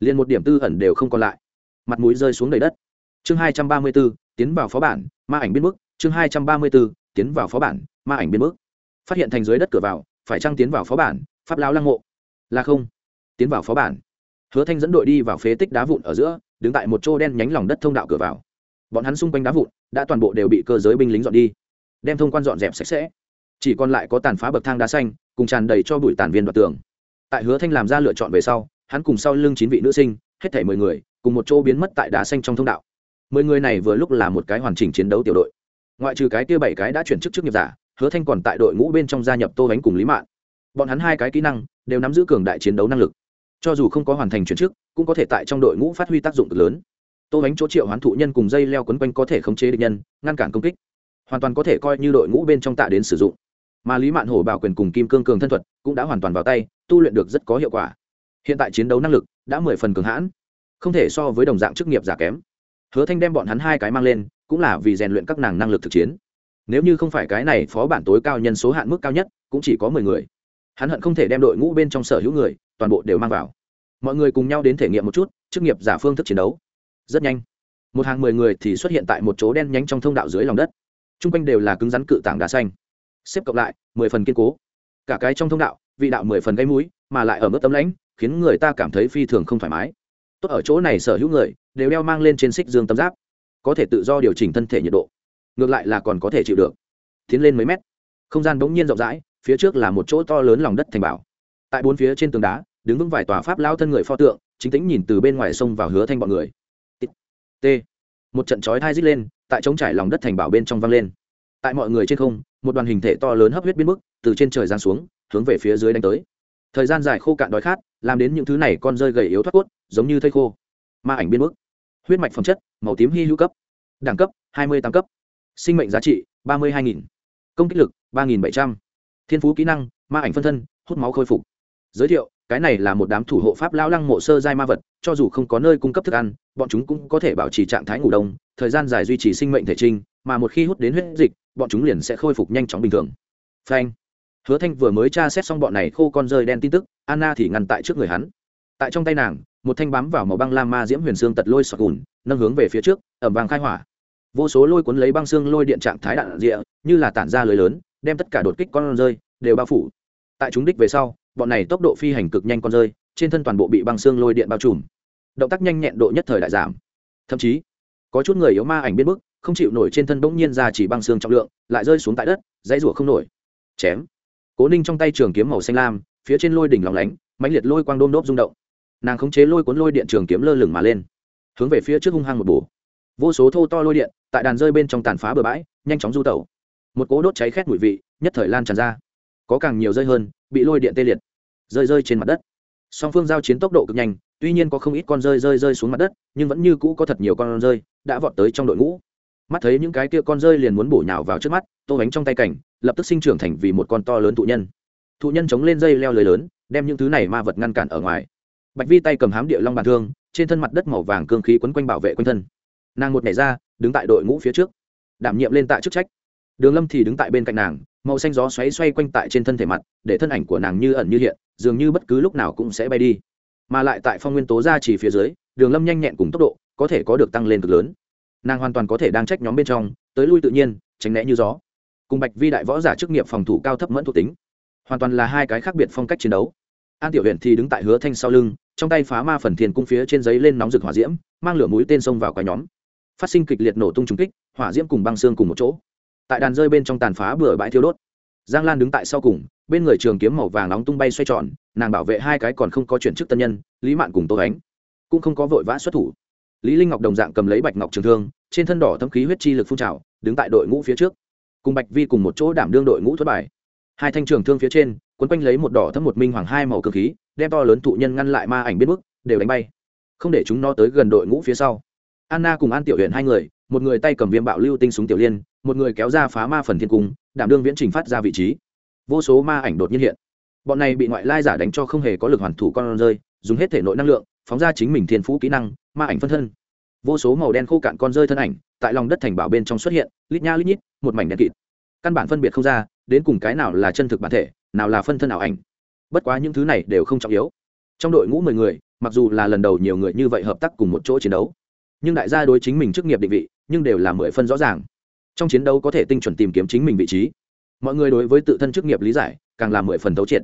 Liền một điểm tư ẩn đều không còn lại. Mặt mũi rơi xuống đầy đất. Chương hai trăm ba mươi b ố tiến vào phó bản, ma ảnh biến mức. Chương hai trăm ba mươi b ố tiến vào phó bản, ma ảnh biên bức phát hiện thành dưới đất cửa vào, phải trăng tiến vào phó bản, pháp lao lăng mộ? Là không. Tiến vào phó bản. Hứa thanh dẫn đội đi vào phế tích đá vụn ở giữa, đứng tại một chỗ đen nhánh lòng đất thông đạo cửa vào. Bọn hắn xung quanh đá vụn, đã toàn bộ đều bị cơ giới binh lính dọn đi. Đem thông quan dọn dẹp sạch sẽ. Chỉ còn lại có tàn phá bậc thang đá xanh, cùng tràn đầy cho bụi tàn viên đoạt tường. Tại hứa thanh làm ra lựa chọn về sau, hắn cùng sau lưng chín vị nữ sinh, hết thảy mười người, cùng một chỗ biến mất tại đá xanh trong thông đạo. Mười người này vừa lúc là một cái hoàn chỉnh chiến đấu tiểu đội ngoại trừ cái kia bảy cái đã chuyển chức chức nghiệp giả, hứa thanh còn tại đội ngũ bên trong gia nhập tô bánh cùng lý mạn. Bọn hắn hai cái kỹ năng đều nắm giữ cường đại chiến đấu năng lực. Cho dù không có hoàn thành chuyển chức, cũng có thể tại trong đội ngũ phát huy tác dụng cực lớn. Tô bánh chỗ triệu hoán thụ nhân cùng dây leo quấn quanh có thể khống chế địch nhân, ngăn cản công kích. Hoàn toàn có thể coi như đội ngũ bên trong tạ đến sử dụng. Mà lý mạn hổ bảo quyền cùng kim cương cường thân thuật cũng đã hoàn toàn vào tay, tu luyện được rất có hiệu quả. Hiện tại chiến đấu năng lực đã mười phần cường hãn, không thể so với đồng dạng chức nghiệp giả kém. Hứa thanh đem bọn hắn hai cái mang lên cũng là vì rèn luyện các nàng năng lực thực chiến. Nếu như không phải cái này phó bản tối cao nhân số hạn mức cao nhất, cũng chỉ có mười người. Hắn hận không thể đem đội ngũ bên trong sở hữu người, toàn bộ đều mang vào. Mọi người cùng nhau đến thể nghiệm một chút, chức nghiệp giả phương thức chiến đấu. Rất nhanh. Một hàng mười người thì xuất hiện tại một chỗ đen nhánh trong thông đạo dưới lòng đất. T r u n g quanh đều là cứng rắn cự tảng đá xanh. Xếp cộng lại, mười phần kiên cố. Cả cái trong thông đạo, vị đạo mười phần gây mũi, mà lại ở mức tấm lãnh, khiến người ta cảm thấy phi thường không thoải mái. Tốt ở chỗ này sở hữu người, đều đeo mang lên trên xích dương tấm giáp có thể tự do điều chỉnh thân thể nhiệt độ, ngược lại là còn có thể chịu được. Tiến lên mấy mét, không gian bỗng nhiên rộng rãi, phía trước là một chỗ to lớn lòng đất thành bảo. Tại bốn phía trên tường đá, đứng vững vài tòa pháp lao thân người pho tượng, chính tính nhìn từ bên ngoài sông vào hứa thanh bọn người. T một trận chói thai rít lên, tại trống trải lòng đất thành bảo bên trong vang lên. Tại mọi người trên không, một đoàn hình thể to lớn hấp huyết biến mức, từ trên trời giáng xuống, hướng về phía dưới đánh tới. Thời gian dài khô cạn đói khát, làm đến những thứ này con rơi gầy yếu thoát cốt, giống như thây khô. Ma ảnh biến mức huyết mạch phẩm chất, màu tím hy hữu cấp. Đẳng cấp, hai mươi tám cấp. Sinh mệnh giá trị, ba mươi hai nghìn. Công kích lực, ba nghìn bảy trăm. Thiên phú kỹ năng, ma ảnh phân thân, hút máu khôi phục. Giới thiệu, cái này là một đám thủ hộ pháp lao lăng mộ sơ giai ma vật, cho dù không có nơi cung cấp thức ăn, bọn chúng cũng có thể bảo trì trạng thái ngủ đông, thời gian dài duy trì sinh mệnh thể trinh, mà một khi hút đến huyết dịch, bọn chúng liền sẽ khôi phục nhanh chóng bình thường. Phanh. Hứa thanh vừa mới tra xét xong bọn này khô con rơi đen tin tức, anna thì ngăn tại trước người hắn. Tại trong tay nàng một thanh bám vào màu băng lam ma diễm huyền xương tật lôi sọt gùn, nâng hướng về phía trước, ẩm vàng khai hỏa. Vô số lôi cuốn lấy băng xương lôi điện trạng thái đạn rịa, như là tản ra lưới lớn, đem tất cả đột kích con rơi đều bao phủ. Tại chúng đích về sau, bọn này tốc độ phi hành cực nhanh con rơi, trên thân toàn bộ bị băng xương lôi điện bao trùm. Động tác nhanh nhẹn độ nhất thời đại giảm. Thậm chí, có chút người yếu ma ảnh biến mức không chịu nổi trên thân bỗng nhiên ra chỉ băng xương trọng lượng, lại rơi xuống tại đất, dãy rủa không nổi. Chém. Cố ninh trong tay trường kiếm màu xanh lam, phía trên lôi đỉnh lòng lánh, mãnh liệt lôi quang đôm đốp rung động nàng khống chế lôi cuốn lôi điện trường kiếm lơ lửng mà lên, hướng về phía trước hung hăng một bổ. Vô số thô to lôi điện tại đàn rơi bên trong tàn phá bờ bãi, nhanh chóng du tẩu. Một cỗ đốt cháy khét mùi vị, nhất thời lan tràn ra. Có càng nhiều rơi hơn, bị lôi điện tê liệt, rơi rơi trên mặt đất. Song phương giao chiến tốc độ cực nhanh, tuy nhiên có không ít con rơi rơi rơi xuống mặt đất, nhưng vẫn như cũ có thật nhiều con rơi đã vọt tới trong đội ngũ. Mắt thấy những cái kia con rơi liền muốn bổ nhào vào trước mắt, tô bánh trong tay cảnh, lập tức sinh trưởng thành vì một con to lớn thụ nhân. Thụ nhân chống lên dây leo lưới lớn, đem những thứ này ma vật ngăn cản ở ngoài bạch vi tay cầm hám địa long bàn thương, trên thân mặt đất màu vàng cương khí quấn quanh bảo vệ quanh thân. Nàng một nhảy ra, đứng tại đội ngũ phía trước, đảm nhiệm lên tại chức trách. Đường lâm thì đứng tại bên cạnh nàng, màu xanh gió xoáy xoay quanh tại trên thân thể mặt, để thân ảnh của nàng như ẩn như hiện, dường như bất cứ lúc nào cũng sẽ bay đi. Mà lại tại phong nguyên tố ra chỉ phía dưới, đường lâm nhanh nhẹn cùng tốc độ, có thể có được tăng lên cực lớn. Nàng hoàn toàn có thể đang trách nhóm bên trong, tới lui tự nhiên, tránh né như gió. Cùng bạch vi đại võ giả chức nghiệp phòng thủ cao thấp mẫn thuộc tính, hoàn toàn là hai cái khác biệt phong cách chiến đấu. An tiểu huyện thì đứng tại hứa thanh sau lưng trong tay phá ma phần thiền cung phía trên giấy lên nóng rực hỏa diễm, mang lửa mũi tên sông vào quái nhóm. Phát sinh kịch liệt nổ tung trùng kích, hỏa diễm cùng băng xương cùng một chỗ. Tại đàn rơi bên trong tàn phá bừa bãi thiêu đốt. Giang lan đứng tại sau cùng, bên người trường kiếm màu vàng nóng tung bay xoay tròn, nàng bảo vệ hai cái còn không có chuyển chức tân nhân, lý mạn cùng tô ánh. Cũng không có vội vã xuất thủ. Lý linh ngọc đồng dạng cầm lấy bạch ngọc trường thương, trên thân đỏ thâm khí huyết chi lực phun trào, đứng tại đội ngũ phía trước. Cùng bạch vi cùng một chỗ đảm đương đội ngũ thoát bài. Hai thanh trường thương phía trên quấn quanh lấy một đỏ thâm một minh hoàng hai màu cơ khí, đem to lớn thụ nhân ngăn lại ma ảnh biết mức đều đánh bay. Không để chúng nó tới gần đội ngũ phía sau. Anna cùng an tiểu huyện hai người, một người tay cầm viêm bạo lưu tinh súng tiểu liên, một người kéo ra phá ma phần thiên cung, đảm đương viễn trình phát ra vị trí. Vô số ma ảnh đột nhiên hiện. Bọn này bị ngoại lai giả đánh cho không hề có lực hoàn thủ con rơi, dùng hết thể nội năng lượng, phóng ra chính mình thiên phú kỹ năng, ma ảnh phân thân. Vô số màu đen khô cạn con rơi thân ảnh, tại lòng đất thành bảo bên trong xuất hiện, lít nha lít nhít, một mảnh đen kịt. Căn bản phân biệt không ra đến cùng cái nào là chân thực bản thể, nào là phân thân ảo ảnh. Bất quá những thứ này đều không trọng yếu. Trong đội ngũ mười người, mặc dù là lần đầu nhiều người như vậy hợp tác cùng một chỗ chiến đấu, nhưng đại gia đối chính mình chức nghiệp định vị, nhưng đều là mười phân rõ ràng. Trong chiến đấu có thể tinh chuẩn tìm kiếm chính mình vị trí. Mọi người đối với tự thân chức nghiệp lý giải, càng là mười phần thấu triệt.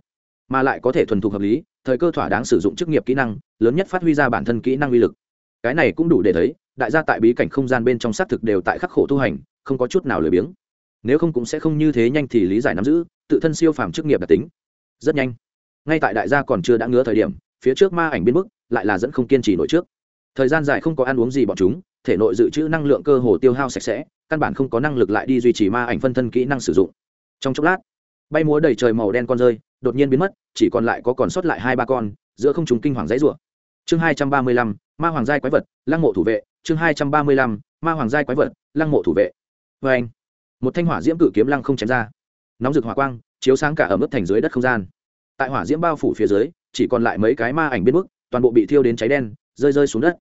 Mà lại có thể thuần thục hợp lý, thời cơ thỏa đáng sử dụng chức nghiệp kỹ năng, lớn nhất phát huy ra bản thân kỹ năng uy lực. Cái này cũng đủ để thấy, đại gia tại bí cảnh không gian bên trong xác thực đều tại khắc khổ tu hành, không có chút nào lười biếng nếu không cũng sẽ không như thế nhanh thì lý giải nắm giữ, tự thân siêu phàm chức nghiệp đặc tính. Rất nhanh. Ngay tại đại gia còn chưa đã ngứa thời điểm, phía trước ma ảnh biến mức lại là dẫn không kiên trì nổi trước. Thời gian dài không có ăn uống gì bọn chúng, thể nội dự trữ năng lượng cơ hồ tiêu hao sạch sẽ, căn bản không có năng lực lại đi duy trì ma ảnh phân thân kỹ năng sử dụng. Trong chốc lát, bay múa đầy trời màu đen con rơi, đột nhiên biến mất, chỉ còn lại có còn sót lại hai ba con, giữa không chúng kinh hoàng dãy rủa. Chương hai trăm ba mươi lăm, ma hoàng giai quái vật, lăng mộ thủ vệ. Chương hai trăm ba mươi lăm, ma hoàng giai quái vật, lăng mộ thủ vệ. Vê anh một thanh hỏa diễm cự kiếm lăng không chém ra. Nóng rực hỏa quang, chiếu sáng cả ở mức thành dưới đất không gian. Tại hỏa diễm bao phủ phía dưới, chỉ còn lại mấy cái ma ảnh biến mức toàn bộ bị thiêu đến cháy đen, rơi rơi xuống đất.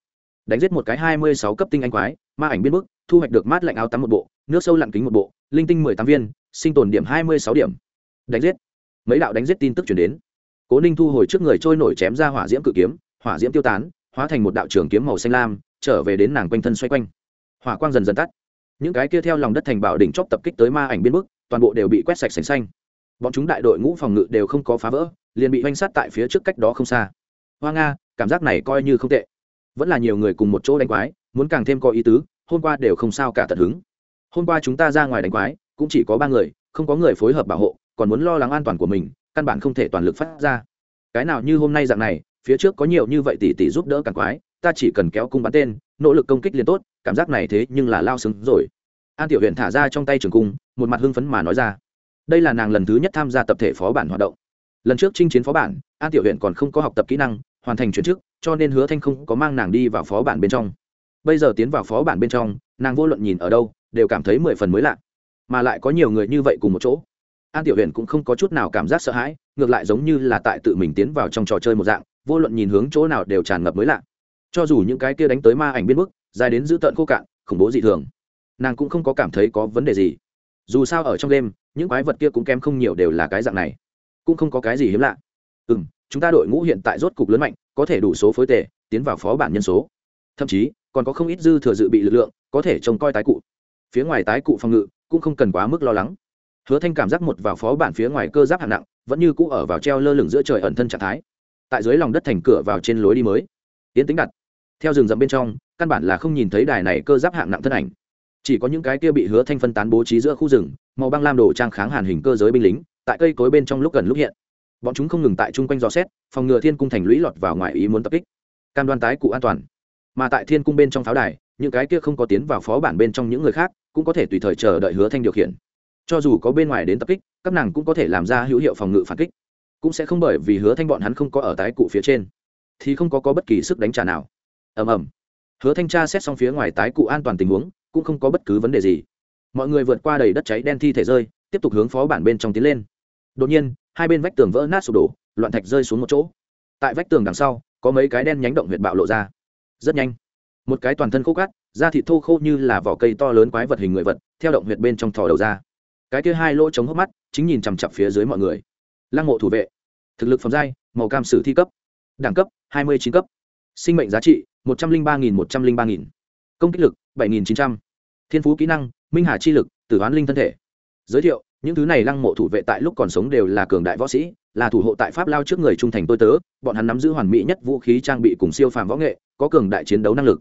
Đánh giết một cái hai mươi sáu cấp tinh anh quái, ma ảnh biến mức thu hoạch được mát lạnh áo tắm một bộ, nước sâu lặn kính một bộ, linh tinh mười tám viên, sinh tồn điểm hai mươi sáu điểm. Đánh giết. Mấy đạo đánh giết tin tức chuyển đến. Cố ninh thu hồi trước người trôi nổi chém ra hỏa diễm cự kiếm, hỏa diễm tiêu tán, hóa thành một đạo trường kiếm màu xanh lam, trở về đến nàng quanh thân xoay quanh. Hỏa quang dần dần tắt những cái kia theo lòng đất thành bảo đỉnh chóp tập kích tới ma ảnh biên bức, toàn bộ đều bị quét sạch sành xanh. Bọn chúng đại đội ngũ phòng ngự đều không có phá vỡ, liền bị oanh sát tại phía trước cách đó không xa. Hoa nga, cảm giác này coi như không tệ. Vẫn là nhiều người cùng một chỗ đánh quái, muốn càng thêm có ý tứ, hôm qua đều không sao cả tận hứng. Hôm qua chúng ta ra ngoài đánh quái, cũng chỉ có ba người, không có người phối hợp bảo hộ, còn muốn lo lắng an toàn của mình, căn bản không thể toàn lực phát ra. Cái nào như hôm nay dạng này, phía trước có nhiều như vậy tỷ tỷ giúp đỡ càng quái, ta chỉ cần kéo cung bắn tên, nỗ lực công kích liền tốt cảm giác này thế nhưng là lao xứng rồi. An tiểu huyện thả ra trong tay trường cung, một mặt hưng phấn mà nói ra. Đây là nàng lần thứ nhất tham gia tập thể phó bản hoạt động. Lần trước chinh chiến phó bản, an tiểu huyện còn không có học tập kỹ năng, hoàn thành chuyển chức, cho nên hứa thanh không có mang nàng đi vào phó bản bên trong. Bây giờ tiến vào phó bản bên trong, nàng vô luận nhìn ở đâu, đều cảm thấy mười phần mới lạ. Mà lại có nhiều người như vậy cùng một chỗ. An tiểu huyện cũng không có chút nào cảm giác sợ hãi, ngược lại giống như là tại tự mình tiến vào trong trò chơi một dạng, vô luận nhìn hướng chỗ nào đều tràn ngập mới lạ. Cho dù những cái kia đánh tới ma ảnh biên bức dài đến dữ tợn khô cạn, khủng bố dị thường. Nàng cũng không có cảm thấy có vấn đề gì. Dù sao ở trong đêm, những quái vật kia cũng kém không nhiều đều là cái dạng này. Cũng không có cái gì hiếm lạ. Ừ m chúng ta đội ngũ hiện tại rốt cục lớn mạnh, có thể đủ số phối tệ tiến vào phó bản nhân số. Thậm chí, còn có không ít dư thừa dự bị lực lượng, có thể trông coi tái cụ. Phía ngoài tái cụ phòng ngự, cũng không cần quá mức lo lắng. Hứa thanh cảm giác một vào phó bản phía ngoài cơ giáp hạng nặng, vẫn như cũ ở vào treo lơ lửng giữa trời ẩn thân trạng thái. Tại dưới lòng đất thành cửa vào trên lối đi mới. Tiến tính đặt theo rừng rậm bên trong, căn bản là không nhìn thấy đài này cơ giáp hạng nặng thân ảnh. Chỉ có những cái kia bị hứa thanh phân tán bố trí giữa khu rừng, màu băng lam đồ trang kháng hàn hình cơ giới binh lính, tại cây cối bên trong lúc gần lúc hiện. Bọn chúng không ngừng tại chung quanh dò xét, phòng ngừa thiên cung thành lũy lọt vào ngoài ý muốn tập kích. Cam đoan tái cụ an toàn. Mà tại thiên cung bên trong pháo đài, những cái kia không có tiến vào phó bản bên trong những người khác, cũng có thể tùy thời chờ đợi hứa thanh điều khiển. Cho dù có bên ngoài đến tập kích, các nàng cũng có thể làm ra hữu hiệu phòng ngự phản kích. Cũng sẽ không bởi vì hứa thanh bọn hắn không có ở tái cụ phía trên, thì không có có bất kỳ sức đánh trả nào ầm ầm. Hứa thanh tra xét xong phía ngoài tái cụ an toàn tình huống, cũng không có bất cứ vấn đề gì. Mọi người vượt qua đầy đất cháy đen thi thể rơi, tiếp tục hướng phó bản bên trong tiến lên. Đột nhiên, hai bên vách tường vỡ nát sụp đổ, loạn thạch rơi xuống một chỗ. Tại vách tường đằng sau, có mấy cái đen nhánh động huyệt bạo lộ ra. Rất nhanh, một cái toàn thân khô cát, da thịt thô khô như là vỏ cây to lớn quái vật hình người vật, theo động huyệt bên trong thò đầu ra. Cái kia hai lỗ chống hốc mắt, chính nhìn chằm chặp phía dưới mọi người. Lăng mộ thủ vệ, thực lực phẩm giai, màu cam sử thi cấp, đẳng cấp, hai mươi chín cấp. Sinh mệnh giá trị một trăm linh ba nghìn một trăm linh ba nghìn. Công kích lực, bảy nghìn chín trăm. Thiên phú kỹ năng, minh hà chi lực, tử hoán linh thân thể. Giới thiệu, những thứ này lăng mộ thủ vệ tại lúc còn sống đều là cường đại võ sĩ, là thủ hộ tại pháp lao trước người trung thành tôi tớ, bọn hắn nắm giữ hoàn mỹ nhất vũ khí trang bị cùng siêu phàm võ nghệ, có cường đại chiến đấu năng lực.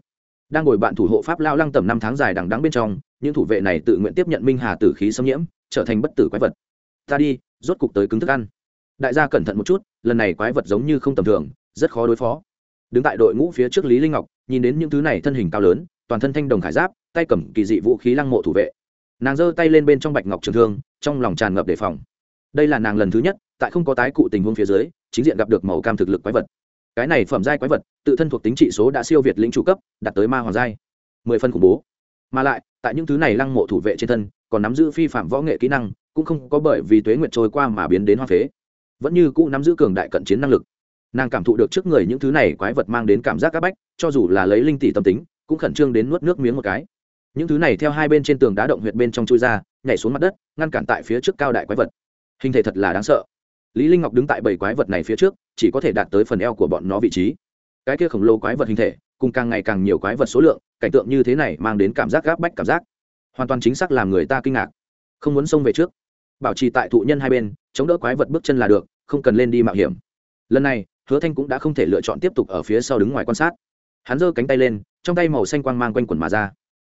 Đang ngồi bạn thủ hộ pháp lao lăng tầm năm tháng dài đằng đắng bên trong, những thủ vệ này tự nguyện tiếp nhận minh hà tử khí xâm nhiễm, trở thành bất tử quái vật. Ta đi, rốt cục tới cứng thức ăn. Đại gia cẩn thận một chút, lần này quái vật giống như không tầm thường, rất khó đối phó đứng tại đội ngũ phía trước lý linh ngọc, nhìn đến những thứ này thân hình cao lớn, toàn thân thanh đồng khải giáp, tay cầm kỳ dị vũ khí lăng mộ thủ vệ. Nàng giơ tay lên bên trong bạch ngọc trường thương, trong lòng tràn ngập đề phòng. Đây là nàng lần thứ nhất, tại không có tái cụ tình huống phía dưới, chính diện gặp được màu cam thực lực quái vật. Cái này phẩm giai quái vật, tự thân thuộc tính trị số đã siêu việt lĩnh chủ cấp, đạt tới ma hoàng giai. Mười phân khủng bố. Mà lại, tại những thứ này lăng mộ thủ vệ trên thân, còn nắm giữ phi phạm võ nghệ kỹ năng, cũng không có bởi vì tuế nguyệt trôi qua mà biến đến hoa phế. Vẫn như cũ nắm giữ cường đại cận chiến năng lực nàng cảm thụ được trước người những thứ này quái vật mang đến cảm giác áp bách, cho dù là lấy linh tỷ tâm tính, cũng khẩn trương đến nuốt nước miếng một cái. Những thứ này theo hai bên trên tường đá động huyệt bên trong chui ra, nhảy xuống mặt đất, ngăn cản tại phía trước cao đại quái vật. Hình thể thật là đáng sợ. Lý linh ngọc đứng tại bảy quái vật này phía trước, chỉ có thể đạt tới phần eo của bọn nó vị trí. Cái kia khổng lồ quái vật hình thể, cùng càng ngày càng nhiều quái vật số lượng, cảnh tượng như thế này mang đến cảm giác gáp bách cảm giác. Hoàn toàn chính xác làm người ta kinh ngạc. Không muốn xông về trước. Bảo trì tại thụ nhân hai bên, chống đỡ quái vật bước chân là được, không cần lên đi mạo hiểm. Lần này hứa thanh cũng đã không thể lựa chọn tiếp tục ở phía sau đứng ngoài quan sát. Hắn giơ cánh tay lên, trong tay màu xanh quang mang quanh quần mà ra.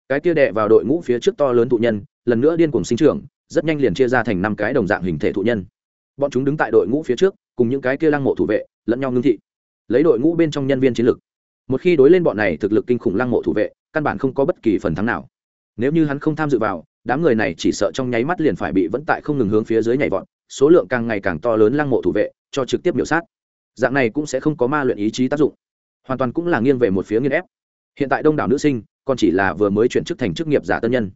Cái kia đệ vào đội ngũ phía trước to lớn thụ nhân, lần nữa điên cuồng sinh trưởng, rất nhanh liền chia ra thành năm cái đồng dạng hình thể thụ nhân. Bọn chúng đứng tại đội ngũ phía trước, cùng những cái kia lăng mộ thủ vệ, lẫn nhau ngưng thị. Lấy đội ngũ bên trong nhân viên chiến lược một khi đối lên bọn này thực lực kinh khủng lăng mộ thủ vệ, căn bản không có bất kỳ phần thắng nào. Nếu như hắn không tham dự vào, đám người này chỉ sợ trong nháy mắt liền phải bị vẫn tại không ngừng hướng phía dưới nhảy vọt, số lượng càng ngày càng to lớn lăng mộ thủ vệ, cho trực tiếp biểu sát dạng này cũng sẽ không có ma luyện ý chí tác dụng. Hoàn toàn cũng là nghiêng về một phía nghiên ép. Hiện tại đông đảo nữ sinh, còn chỉ là vừa mới chuyển chức thành chức nghiệp giả tân nhân.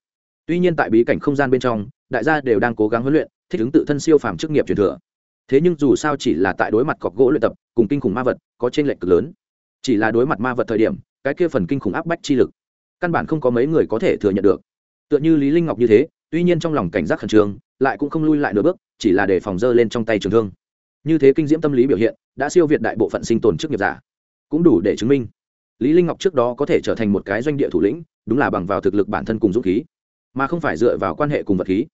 Tuy nhiên tại bí cảnh không gian bên trong, đại gia đều đang cố gắng huấn luyện, thích ứng tự thân siêu phàm chức nghiệp truyền thừa. Thế nhưng dù sao chỉ là tại đối mặt cọc gỗ luyện tập, cùng kinh khủng ma vật, có trên lệch cực lớn. Chỉ là đối mặt ma vật thời điểm, cái kia phần kinh khủng áp bách chi lực, căn bản không có mấy người có thể thừa nhận được. Tựa như lý linh ngọc như thế, tuy nhiên trong lòng cảnh giác khẩn trương, lại cũng không lui lại nửa bước, chỉ là để phòng dơ lên trong tay trường thương như thế kinh diễm tâm lý biểu hiện, đã siêu việt đại bộ phận sinh tồn chức nghiệp giả. Cũng đủ để chứng minh, lý linh ngọc trước đó có thể trở thành một cái doanh địa thủ lĩnh, đúng là bằng vào thực lực bản thân cùng dũng khí, mà không phải dựa vào quan hệ cùng vật khí.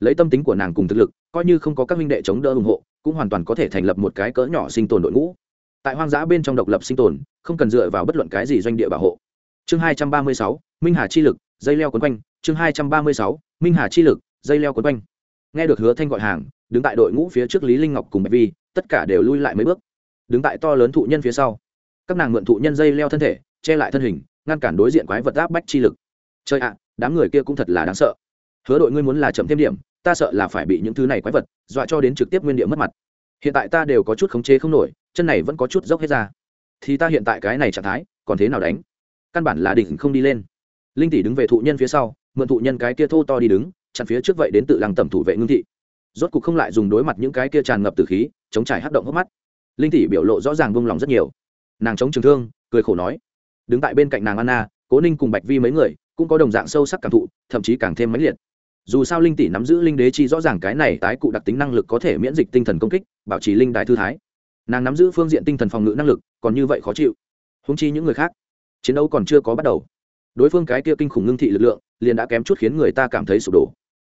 Lấy tâm tính của nàng cùng thực lực, coi như không có các minh đệ chống đỡ ủng hộ, cũng hoàn toàn có thể thành lập một cái cỡ nhỏ sinh tồn đội ngũ. Tại hoang dã bên trong độc lập sinh tồn, không cần dựa vào bất luận cái gì doanh địa bảo hộ. Chương hai trăm ba mươi sáu, minh hà chi lực, dây leo quấn quanh. Chương hai trăm ba mươi sáu, minh hà chi lực, dây leo quấn quanh. Nghe được hứa thanh gọi hàng đứng tại đội ngũ phía trước lý linh ngọc cùng bạch vi, tất cả đều lui lại mấy bước. Đứng tại to lớn thụ nhân phía sau, các nàng mượn thụ nhân dây leo thân thể, che lại thân hình, ngăn cản đối diện quái vật áp bách chi lực. Chơi ạ, đám người kia cũng thật là đáng sợ. Hứa đội ngươi muốn là chậm thêm điểm, ta sợ là phải bị những thứ này quái vật dọa cho đến trực tiếp nguyên địa mất mặt. Hiện tại ta đều có chút khống chế không nổi, chân này vẫn có chút dốc hết ra. Thì ta hiện tại cái này trạng thái, còn thế nào đánh? Căn bản là đỉnh không đi lên. Linh tỷ đứng về thụ nhân phía sau, mượn thụ nhân cái kia thô to đi đứng, chặn phía trước vậy đến tự lăng tầm thủ vệ ngưng thị rốt cục không lại dùng đối mặt những cái kia tràn ngập từ khí, chống trải hất động hốc mắt. Linh tỷ biểu lộ rõ ràng vung lòng rất nhiều. Nàng chống trường thương, cười khổ nói, đứng tại bên cạnh nàng anna, cố ninh cùng bạch vi mấy người cũng có đồng dạng sâu sắc cảm thụ, thậm chí càng thêm mãnh liệt. Dù sao linh tỷ nắm giữ linh đế chi rõ ràng cái này tái cụ đặc tính năng lực có thể miễn dịch tinh thần công kích, bảo trì linh đại thư thái. Nàng nắm giữ phương diện tinh thần phòng ngự năng lực, còn như vậy khó chịu. Húng chi những người khác, chiến đấu còn chưa có bắt đầu. Đối phương cái kia kinh khủng ngưng thị lực lượng, liền đã kém chút khiến người ta cảm thấy sụp đổ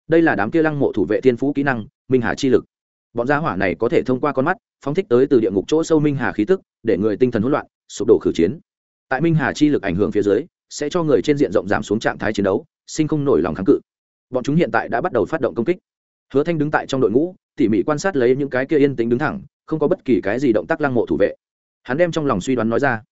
đây là đám kia lăng mộ thủ vệ thiên phú kỹ năng, minh hà chi lực. Bọn gia hỏa này có thể thông qua con mắt, phóng thích tới từ địa ngục chỗ sâu minh hà khí tức, để người tinh thần hỗn loạn, sụp đổ khử chiến. Tại minh hà chi lực ảnh hưởng phía dưới, sẽ cho người trên diện rộng giảm xuống trạng thái chiến đấu, sinh không nổi lòng kháng cự. Bọn chúng hiện tại đã bắt đầu phát động công kích. Hứa thanh đứng tại trong đội ngũ, tỉ mỉ quan sát lấy những cái kia yên tĩnh đứng thẳng, không có bất kỳ cái gì động tác lăng mộ thủ vệ. Hắn đem trong lòng suy đoán nói ra.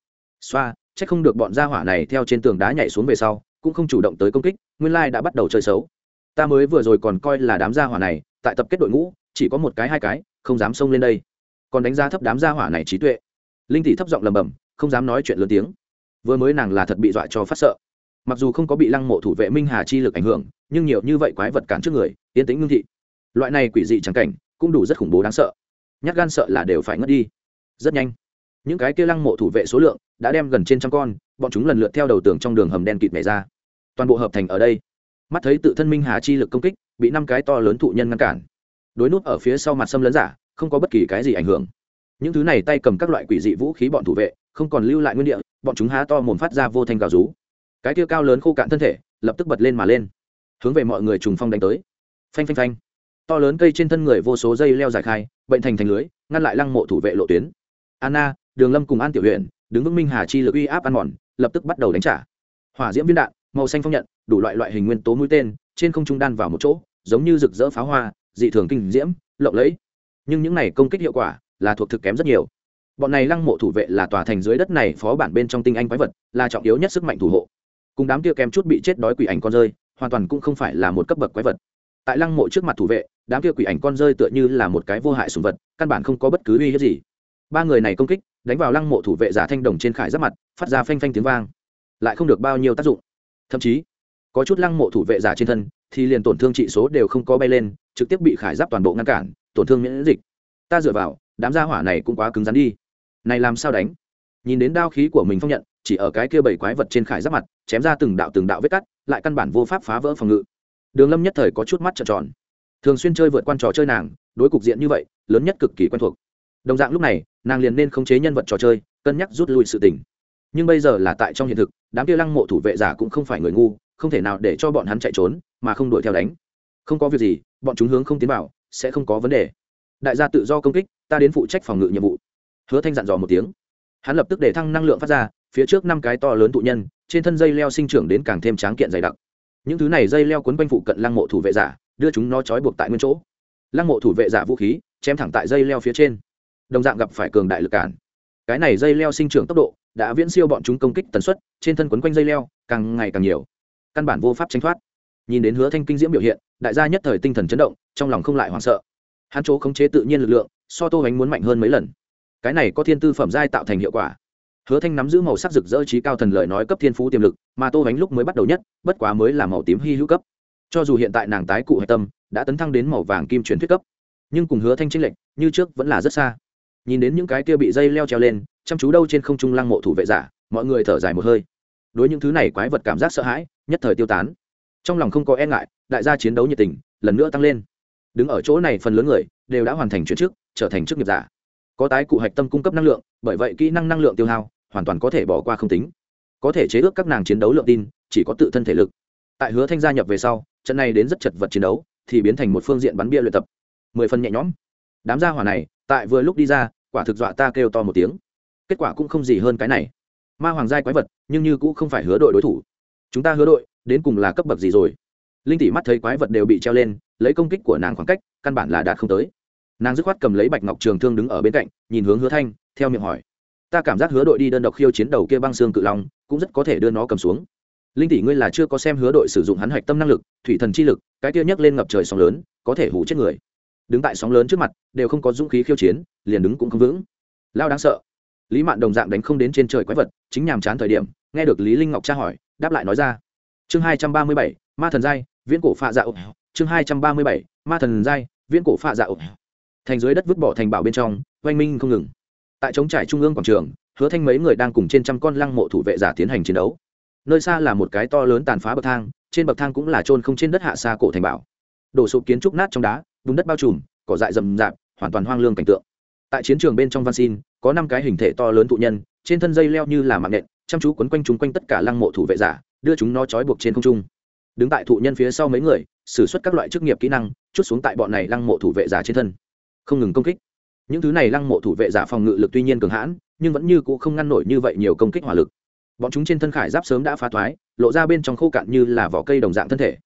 Xoa, chắc không được bọn gia hỏa này theo trên tường đá nhảy xuống về sau, cũng không chủ động tới công kích, nguyên lai đã bắt đầu chơi xấu ta mới vừa rồi còn coi là đám gia hỏa này, tại tập kết đội ngũ, chỉ có một cái hai cái, không dám xông lên đây. Còn đánh giá thấp đám gia hỏa này trí tuệ. Linh tỷ thấp giọng lầm bầm không dám nói chuyện lớn tiếng. Vừa mới nàng là thật bị dọa cho phát sợ. Mặc dù không có bị lăng mộ thủ vệ minh hà chi lực ảnh hưởng, nhưng nhiều như vậy quái vật cản trước người, yên tĩnh ngưng thị. Loại này quỷ dị trắng cảnh, cũng đủ rất khủng bố đáng sợ. Nhát gan sợ là đều phải ngất đi. Rất nhanh, những cái kia lăng mộ thủ vệ số lượng đã đem gần trên trăm con, bọn chúng lần lượt theo đầu tường trong đường hầm đen kịt này ra. Toàn bộ hợp thành ở đây mắt thấy tự thân minh hà chi lực công kích, bị năm cái to lớn thụ nhân ngăn cản. Đối nút ở phía sau mặt xâm lấn giả, không có bất kỳ cái gì ảnh hưởng. Những thứ này tay cầm các loại quỷ dị vũ khí bọn thủ vệ, không còn lưu lại nguyên địa, bọn chúng há to mồm phát ra vô thanh gào rú. Cái kia cao lớn khô cạn thân thể, lập tức bật lên mà lên. Hướng về mọi người trùng phong đánh tới. Phanh phanh phanh. To lớn cây trên thân người vô số dây leo dài khai, bệnh thành thành lưới, ngăn lại lăng mộ thủ vệ lộ tuyến. Anna, đường lâm cùng an tiểu huyện đứng vững minh hà chi lực uy áp ăn mòn, lập tức bắt đầu đánh trả. Hỏa diễm viên đạn màu xanh phong nhận, đủ loại loại hình nguyên tố mũi tên, trên không trung đan vào một chỗ, giống như rực rỡ pháo hoa, dị thường kinh diễm, lộng lẫy. Nhưng những này công kích hiệu quả là thuộc thực kém rất nhiều. Bọn này lăng mộ thủ vệ là tòa thành dưới đất này phó bản bên trong tinh anh quái vật, là trọng yếu nhất sức mạnh thủ hộ. Cùng đám kia kém chút bị chết đói quỷ ảnh con rơi, hoàn toàn cũng không phải là một cấp bậc quái vật. Tại lăng mộ trước mặt thủ vệ, đám kia quỷ ảnh con rơi tựa như là một cái vô hại sùng vật, căn bản không có bất cứ uy hiếp gì. Ba người này công kích, đánh vào lăng mộ thủ vệ giả thanh đồng trên khải giáp mặt, phát ra phanh phanh tiếng vang. Lại không được bao nhiêu tác dụng thậm chí, có chút lăng mộ thủ vệ giả trên thân, thì liền tổn thương trị số đều không có bay lên, trực tiếp bị khải giáp toàn bộ ngăn cản, tổn thương miễn dịch. Ta dựa vào, đám gia hỏa này cũng quá cứng rắn đi. Này làm sao đánh? Nhìn đến đao khí của mình phong nhận, chỉ ở cái kia bảy quái vật trên khải giáp mặt, chém ra từng đạo từng đạo vết cắt, lại căn bản vô pháp phá vỡ phòng ngự. Đường lâm nhất thời có chút mắt trợn tròn. Thường xuyên chơi vượt quan trò chơi nàng, đối cục diện như vậy, lớn nhất cực kỳ quen thuộc. Đồng dạng lúc này, nàng liền nên khống chế nhân vật trò chơi, cân nhắc rút lui sự tình nhưng bây giờ là tại trong hiện thực, đám kia lăng mộ thủ vệ giả cũng không phải người ngu, không thể nào để cho bọn hắn chạy trốn, mà không đuổi theo đánh. Không có việc gì, bọn chúng hướng không tiến vào, sẽ không có vấn đề. Đại gia tự do công kích, ta đến phụ trách phòng ngự nhiệm vụ. Hứa thanh dặn dò một tiếng. Hắn lập tức để thăng năng lượng phát ra, phía trước năm cái to lớn tụ nhân, trên thân dây leo sinh trưởng đến càng thêm tráng kiện dày đặc. Những thứ này dây leo quấn quanh phụ cận lăng mộ thủ vệ giả, đưa chúng nó trói buộc tại nguyên chỗ. Lăng mộ thủ vệ giả vũ khí, chém thẳng tại dây leo phía trên. Đồng dạng gặp phải cường đại lực cản. Cái này dây leo sinh trưởng tốc độ đã viễn siêu bọn chúng công kích tần suất, trên thân quấn quanh dây leo, càng ngày càng nhiều. Căn bản vô pháp tránh thoát. Nhìn đến hứa thanh kinh diễm biểu hiện, đại gia nhất thời tinh thần chấn động, trong lòng không lại hoảng sợ. Hắn chỗ khống chế tự nhiên lực lượng, so tô bánh muốn mạnh hơn mấy lần. Cái này có thiên tư phẩm giai tạo thành hiệu quả. Hứa thanh nắm giữ màu sắc rực rỡ trí cao thần lời nói cấp thiên phú tiềm lực, mà tô bánh lúc mới bắt đầu nhất, bất quá mới là màu tím hy hữu cấp. Cho dù hiện tại nàng tái cụ hạch tâm, đã tấn thăng đến màu vàng kim truyền thuyết cấp. Nhưng cùng hứa thanh chênh lệch, như trước vẫn là rất xa. Nhìn đến những cái kia bị dây leo treo lên chăm chú đâu trên không trung lăng mộ thủ vệ giả, mọi người thở dài một hơi. Đối những thứ này quái vật cảm giác sợ hãi, nhất thời tiêu tán. Trong lòng không có e ngại, đại gia chiến đấu nhiệt tình, lần nữa tăng lên. Đứng ở chỗ này phần lớn người, đều đã hoàn thành chuyển chức trở thành chức nghiệp giả. Có tái cụ hạch tâm cung cấp năng lượng, bởi vậy kỹ năng năng lượng tiêu hao, hoàn toàn có thể bỏ qua không tính. Có thể chế ước các nàng chiến đấu lượng tin, chỉ có tự thân thể lực. Tại hứa thanh gia nhập về sau, trận này đến rất chật vật chiến đấu, thì biến thành một phương diện bắn bia luyện tập. Mười phần nhẹ nhõm. Đám gia hỏa này, tại vừa lúc đi ra, quả thực dọa ta kêu to một tiếng kết quả cũng không gì hơn cái này. Ma hoàng giai quái vật, nhưng như cũng không phải hứa đội đối thủ. Chúng ta hứa đội, đến cùng là cấp bậc gì rồi? Linh tỷ mắt thấy quái vật đều bị treo lên, lấy công kích của nàng khoảng cách, căn bản là đạt không tới. Nàng dứt khoát cầm lấy bạch ngọc trường thương đứng ở bên cạnh, nhìn hướng hứa thanh, theo miệng hỏi. Ta cảm giác hứa đội đi đơn độc khiêu chiến đầu kia băng xương cự long, cũng rất có thể đưa nó cầm xuống. Linh tỷ ngươi là chưa có xem hứa đội sử dụng hắn hạch tâm năng lực, thủy thần chi lực, cái kia nhấc lên ngập trời sóng lớn, có thể hủ chết người. Đứng tại sóng lớn trước mặt, đều không có dũng khí khiêu chiến, liền đứng cũng không vững. Lao đáng sợ lý mạn đồng dạng đánh không đến trên trời quái vật, chính nhàm chán thời điểm, nghe được lý linh ngọc tra hỏi, đáp lại nói ra. Chương hai trăm ba mươi bảy, ma thần giai, viễn cổ phạ dạ ổ chương hai trăm ba mươi bảy, ma thần giai, viễn cổ phạ dạ ổ thành dưới đất vứt bỏ thành bảo bên trong, oanh minh không ngừng. Tại trống trải trung ương quảng trường, hứa thanh mấy người đang cùng trên trăm con lăng mộ thủ vệ giả tiến hành chiến đấu. Nơi xa là một cái to lớn tàn phá bậc thang, trên bậc thang cũng là trôn không trên đất hạ xa cổ thành bảo. Đổ sụp kiến trúc nát trong đá, bùn đất bao trùm, cỏ dại rậm rạp, hoàn toàn hoang lương cảnh tượng. Tại chiến trường bên trong văn xin có năm cái hình thể to lớn thụ nhân, trên thân dây leo như là mạng nện, chăm chú quấn quanh chúng quanh tất cả lăng mộ thủ vệ giả, đưa chúng nó trói buộc trên không trung. Đứng tại thụ nhân phía sau mấy người xử suất các loại chức nghiệp kỹ năng, chút xuống tại bọn này lăng mộ thủ vệ giả trên thân. Không ngừng công kích. Những thứ này lăng mộ thủ vệ giả phòng ngự lực tuy nhiên cường hãn, nhưng vẫn như c ũ không ngăn nổi như vậy nhiều công kích hỏa lực. Bọn chúng trên thân khải giáp sớm đã phá thoái, lộ ra bên trong khô cạn như là vỏ cây đồng dạng thân thể.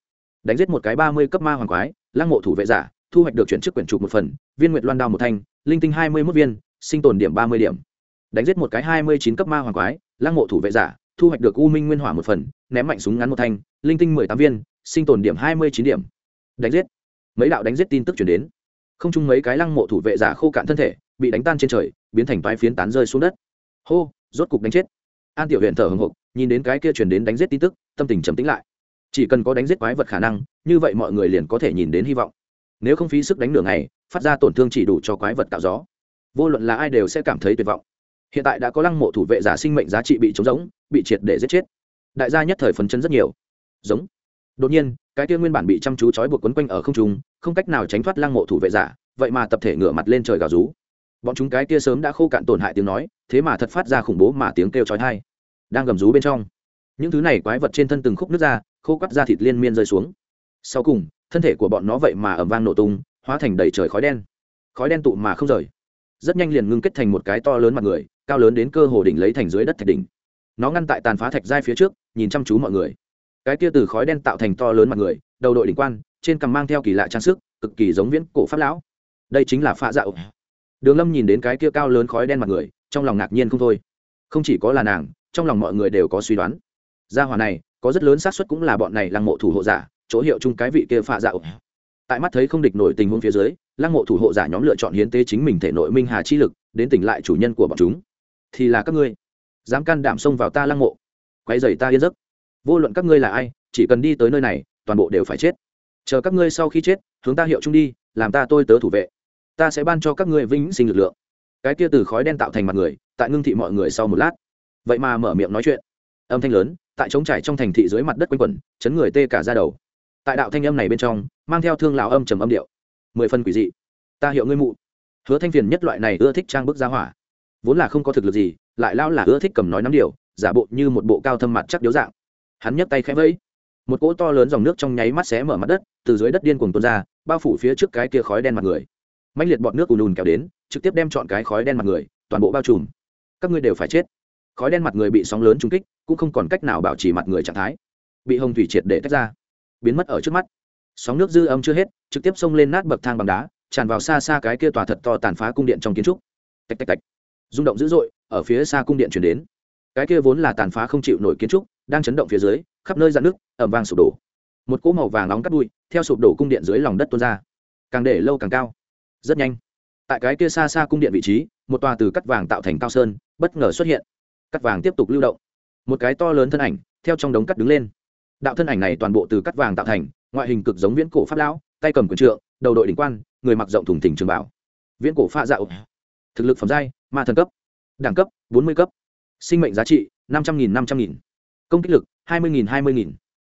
Đánh giết một cái ba mươi cấp ma hoàng quái, lăng mộ thủ vệ giả, thu hoạch được chuyển chức quyển trục một phần, viên nguyệt loan đao một thanh, linh tinh hai mươi mốt viên sinh tồn điểm ba mươi điểm. Đánh giết một cái hai mươi chín cấp ma hoàng quái, lăng mộ thủ vệ giả, thu hoạch được u minh nguyên hỏa một phần, ném mạnh súng ngắn một thanh, linh tinh mười tám viên, sinh tồn điểm hai mươi chín điểm. Đánh giết. Mấy đạo đánh giết tin tức chuyển đến. Không chung mấy cái lăng mộ thủ vệ giả khô cạn thân thể, bị đánh tan trên trời, biến thành toái phiến tán rơi xuống đất. Hô, rốt cục đánh chết. An tiểu huyện thở hồng hộc, nhìn đến cái kia chuyển đến đánh giết tin tức, tâm tình trầm tĩnh lại. Chỉ cần có đánh giết quái vật khả năng, như vậy mọi người liền có thể nhìn đến hy vọng. Nếu không phí sức đánh nửa ngày, phát ra tổn thương chỉ đủ cho quái vật tạo gió vô luận là ai đều sẽ cảm thấy tuyệt vọng. Hiện tại đã có lăng mộ thủ vệ giả sinh mệnh giá trị bị trống rỗng, bị triệt để giết chết. Đại gia nhất thời phấn chấn rất nhiều. Giống. Đột nhiên, cái kia nguyên bản bị chăm chú trói buộc quấn quanh ở không trung, không cách nào tránh thoát lăng mộ thủ vệ giả, vậy mà tập thể ngửa mặt lên trời gào rú. Bọn chúng cái kia sớm đã khô cạn tổn hại tiếng nói, thế mà thật phát ra khủng bố mà tiếng kêu chói tai. Đang gầm rú bên trong, những thứ này quái vật trên thân từng khúc nước ra, khô cắt ra thịt liên miên rơi xuống. Sau cùng, thân thể của bọn nó vậy mà ẩm vang nổ tung, hóa thành đầy trời khói đen. Khói đen tụ mà không rời rất nhanh liền ngưng kết thành một cái to lớn mặt người, cao lớn đến cơ hồ đỉnh lấy thành dưới đất thạch đỉnh. Nó ngăn tại tàn phá thạch giai phía trước, nhìn chăm chú mọi người. Cái kia từ khói đen tạo thành to lớn mặt người, đầu đội đỉnh quan, trên cằm mang theo kỳ lạ trang sức, cực kỳ giống viễn cổ pháp lão. Đây chính là pha dạo đường lâm nhìn đến cái kia cao lớn khói đen mặt người, trong lòng ngạc nhiên không thôi. Không chỉ có là nàng, trong lòng mọi người đều có suy đoán. Gia hỏa này, có rất lớn xác suất cũng là bọn này lăng mộ thủ hộ giả, chỗ hiệu chung cái vị kia pha dạo tại mắt thấy không địch nổi tình huống phía dưới lăng mộ thủ hộ giả nhóm lựa chọn hiến tế chính mình thể nội minh hà chi lực, đến tỉnh lại chủ nhân của bọn chúng. Thì là các ngươi. Dám can đảm xông vào ta lăng mộ. Quay dày ta yên giấc. Vô luận các ngươi là ai, chỉ cần đi tới nơi này, toàn bộ đều phải chết. Chờ các ngươi sau khi chết, hướng ta hiệu chung đi, làm ta tôi tớ thủ vệ. Ta sẽ ban cho các ngươi vĩnh sinh lực lượng. Cái kia từ khói đen tạo thành mặt người, tại ngưng thị mọi người sau một lát. Vậy mà mở miệng nói chuyện. Âm thanh lớn, tại trống trải trong thành thị dưới mặt đất quanh quẩn, chấn người tê cả ra đầu. Tại đạo thanh âm này bên trong, mang theo thương lão âm trầm âm điệu mười phân quỷ dị. Ta hiệu ngươi mụ. Hứa thanh phiền nhất loại này ưa thích trang bức giá hỏa. Vốn là không có thực lực gì, lại lao là ưa thích cầm nói nắm điều, giả bộ như một bộ cao thâm mặt chắc điếu dạng. Hắn nhấc tay khẽ vẫy. Một cỗ to lớn dòng nước trong nháy mắt xé mở mặt đất, từ dưới đất điên cuồng tuôn ra, bao phủ phía trước cái kia khói đen mặt người. Mạnh liệt bọt nước ùn ùn kéo đến, trực tiếp đem chọn cái khói đen mặt người, toàn bộ bao trùm. Các ngươi đều phải chết. Khói đen mặt người bị sóng lớn trung kích, cũng không còn cách nào bảo trì mặt người trạng thái. Bị hồng thủy triệt để tách ra. Biến mất ở trước mắt. Sóng nước dư âm chưa hết trực tiếp xông lên nát bậc thang bằng đá, tràn vào xa xa cái kia tòa thật to tàn phá cung điện trong kiến trúc. Tạch tạch tạch. Rung động dữ dội, ở phía xa cung điện chuyển đến. Cái kia vốn là tàn phá không chịu nổi kiến trúc, đang chấn động phía dưới, khắp nơi dạn nước ẩm vang sụp đổ. Một cỗ màu vàng nóng cắt bụi theo sụp đổ cung điện dưới lòng đất tuôn ra. Càng để lâu càng cao. Rất nhanh. Tại cái kia xa xa cung điện vị trí, một tòa từ cắt vàng tạo thành cao sơn, bất ngờ xuất hiện. Cắt vàng tiếp tục lưu động. Một cái to lớn thân ảnh, theo trong đống cắt đứng lên. Đạo thân ảnh này toàn bộ từ cắt vàng tạo thành, ngoại hình cực giống viễn cổ pháp lão tay cầm quyền trượng, đầu đội đỉnh quan, người mặc rộng thùng thỉnh trường bảo. Viễn cổ pha dạo. Thực lực phẩm giai, ma thần cấp. Đẳng cấp, bốn mươi cấp. Sinh mệnh giá trị, năm trăm nghìn, năm trăm nghìn. Công kích lực, hai mươi nghìn, hai mươi nghìn.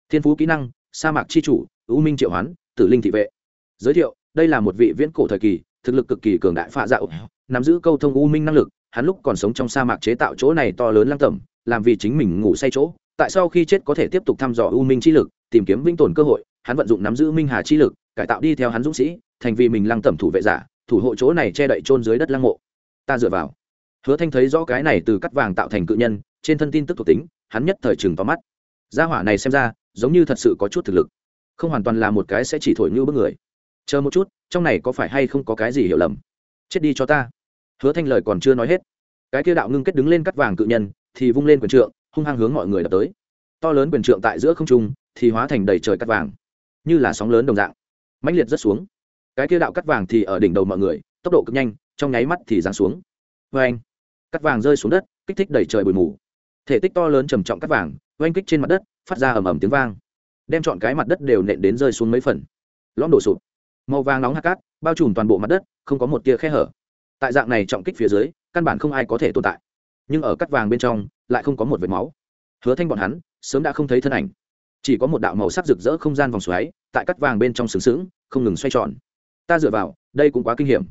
Thiên phú kỹ năng, sa mạc c h i chủ, ưu minh triệu hoán, tử linh thị vệ. Giới thiệu, đây là một vị viễn cổ thời kỳ, thực lực cực kỳ cường đại pha dạo. Nắm giữ câu thông u minh năng lực, hắn lúc còn sống trong sa mạc chế tạo chỗ này to lớn lăng tẩm, làm vì chính mình ngủ say chỗ. Tại sau khi chết có thể tiếp tục thăm dò u minh chi lực, tìm kiếm vĩnh tồn cơ hội hắn vận dụng nắm giữ minh hà chi lực, cải tạo đi theo hắn dũng sĩ, thành vì mình lăng tẩm thủ vệ giả, thủ hộ chỗ này che đậy trôn dưới đất lăng mộ. Ta dựa vào. Hứa thanh thấy rõ cái này từ cắt vàng tạo thành cự nhân, trên thân tin tức thuộc tính, hắn nhất thời chừng tóm mắt. Gia hỏa này xem ra, giống như thật sự có chút thực lực. Không hoàn toàn là một cái sẽ chỉ thổi như bức người. Chờ một chút, trong này có phải hay không có cái gì hiểu lầm? Chết đi cho ta. Hứa thanh lời còn chưa nói hết. Cái kia đạo ngưng kết đứng lên cắt vàng cự nhân, thì vung lên quyền trượng, hung hăng hướng mọi người đập tới. To lớn quyền trượng tại giữa không trung, thì hóa thành đầy trời cắt vàng như là sóng lớn đồng dạng. Mãnh liệt rất xuống. Cái kia đạo cắt vàng thì ở đỉnh đầu mọi người, tốc độ cực nhanh, trong nháy mắt thì giáng xuống. Vê anh cắt vàng rơi xuống đất, kích thích đẩy trời bụi mù. Thể tích to lớn trầm trọng cắt vàng, oanh kích trên mặt đất, phát ra ầm ầm tiếng vang. Đem chọn cái mặt đất đều nện đến rơi xuống mấy phần. Lõm đổ sụp. Màu vàng nóng hạt cát, bao trùm toàn bộ mặt đất, không có một tia khe hở. Tại dạng này trọng kích phía dưới, căn bản không ai có thể tồn tại. Nhưng ở cắt vàng bên trong, lại không có một vệt máu. Hứa thanh bọn hắn, sớm đã không thấy thân ảnh chỉ có một đạo màu sắc rực rỡ không gian vòng xoáy, tại cắt vàng bên trong sừng sững, không ngừng xoay tròn. Ta dựa vào, đây cũng quá kinh hiểm.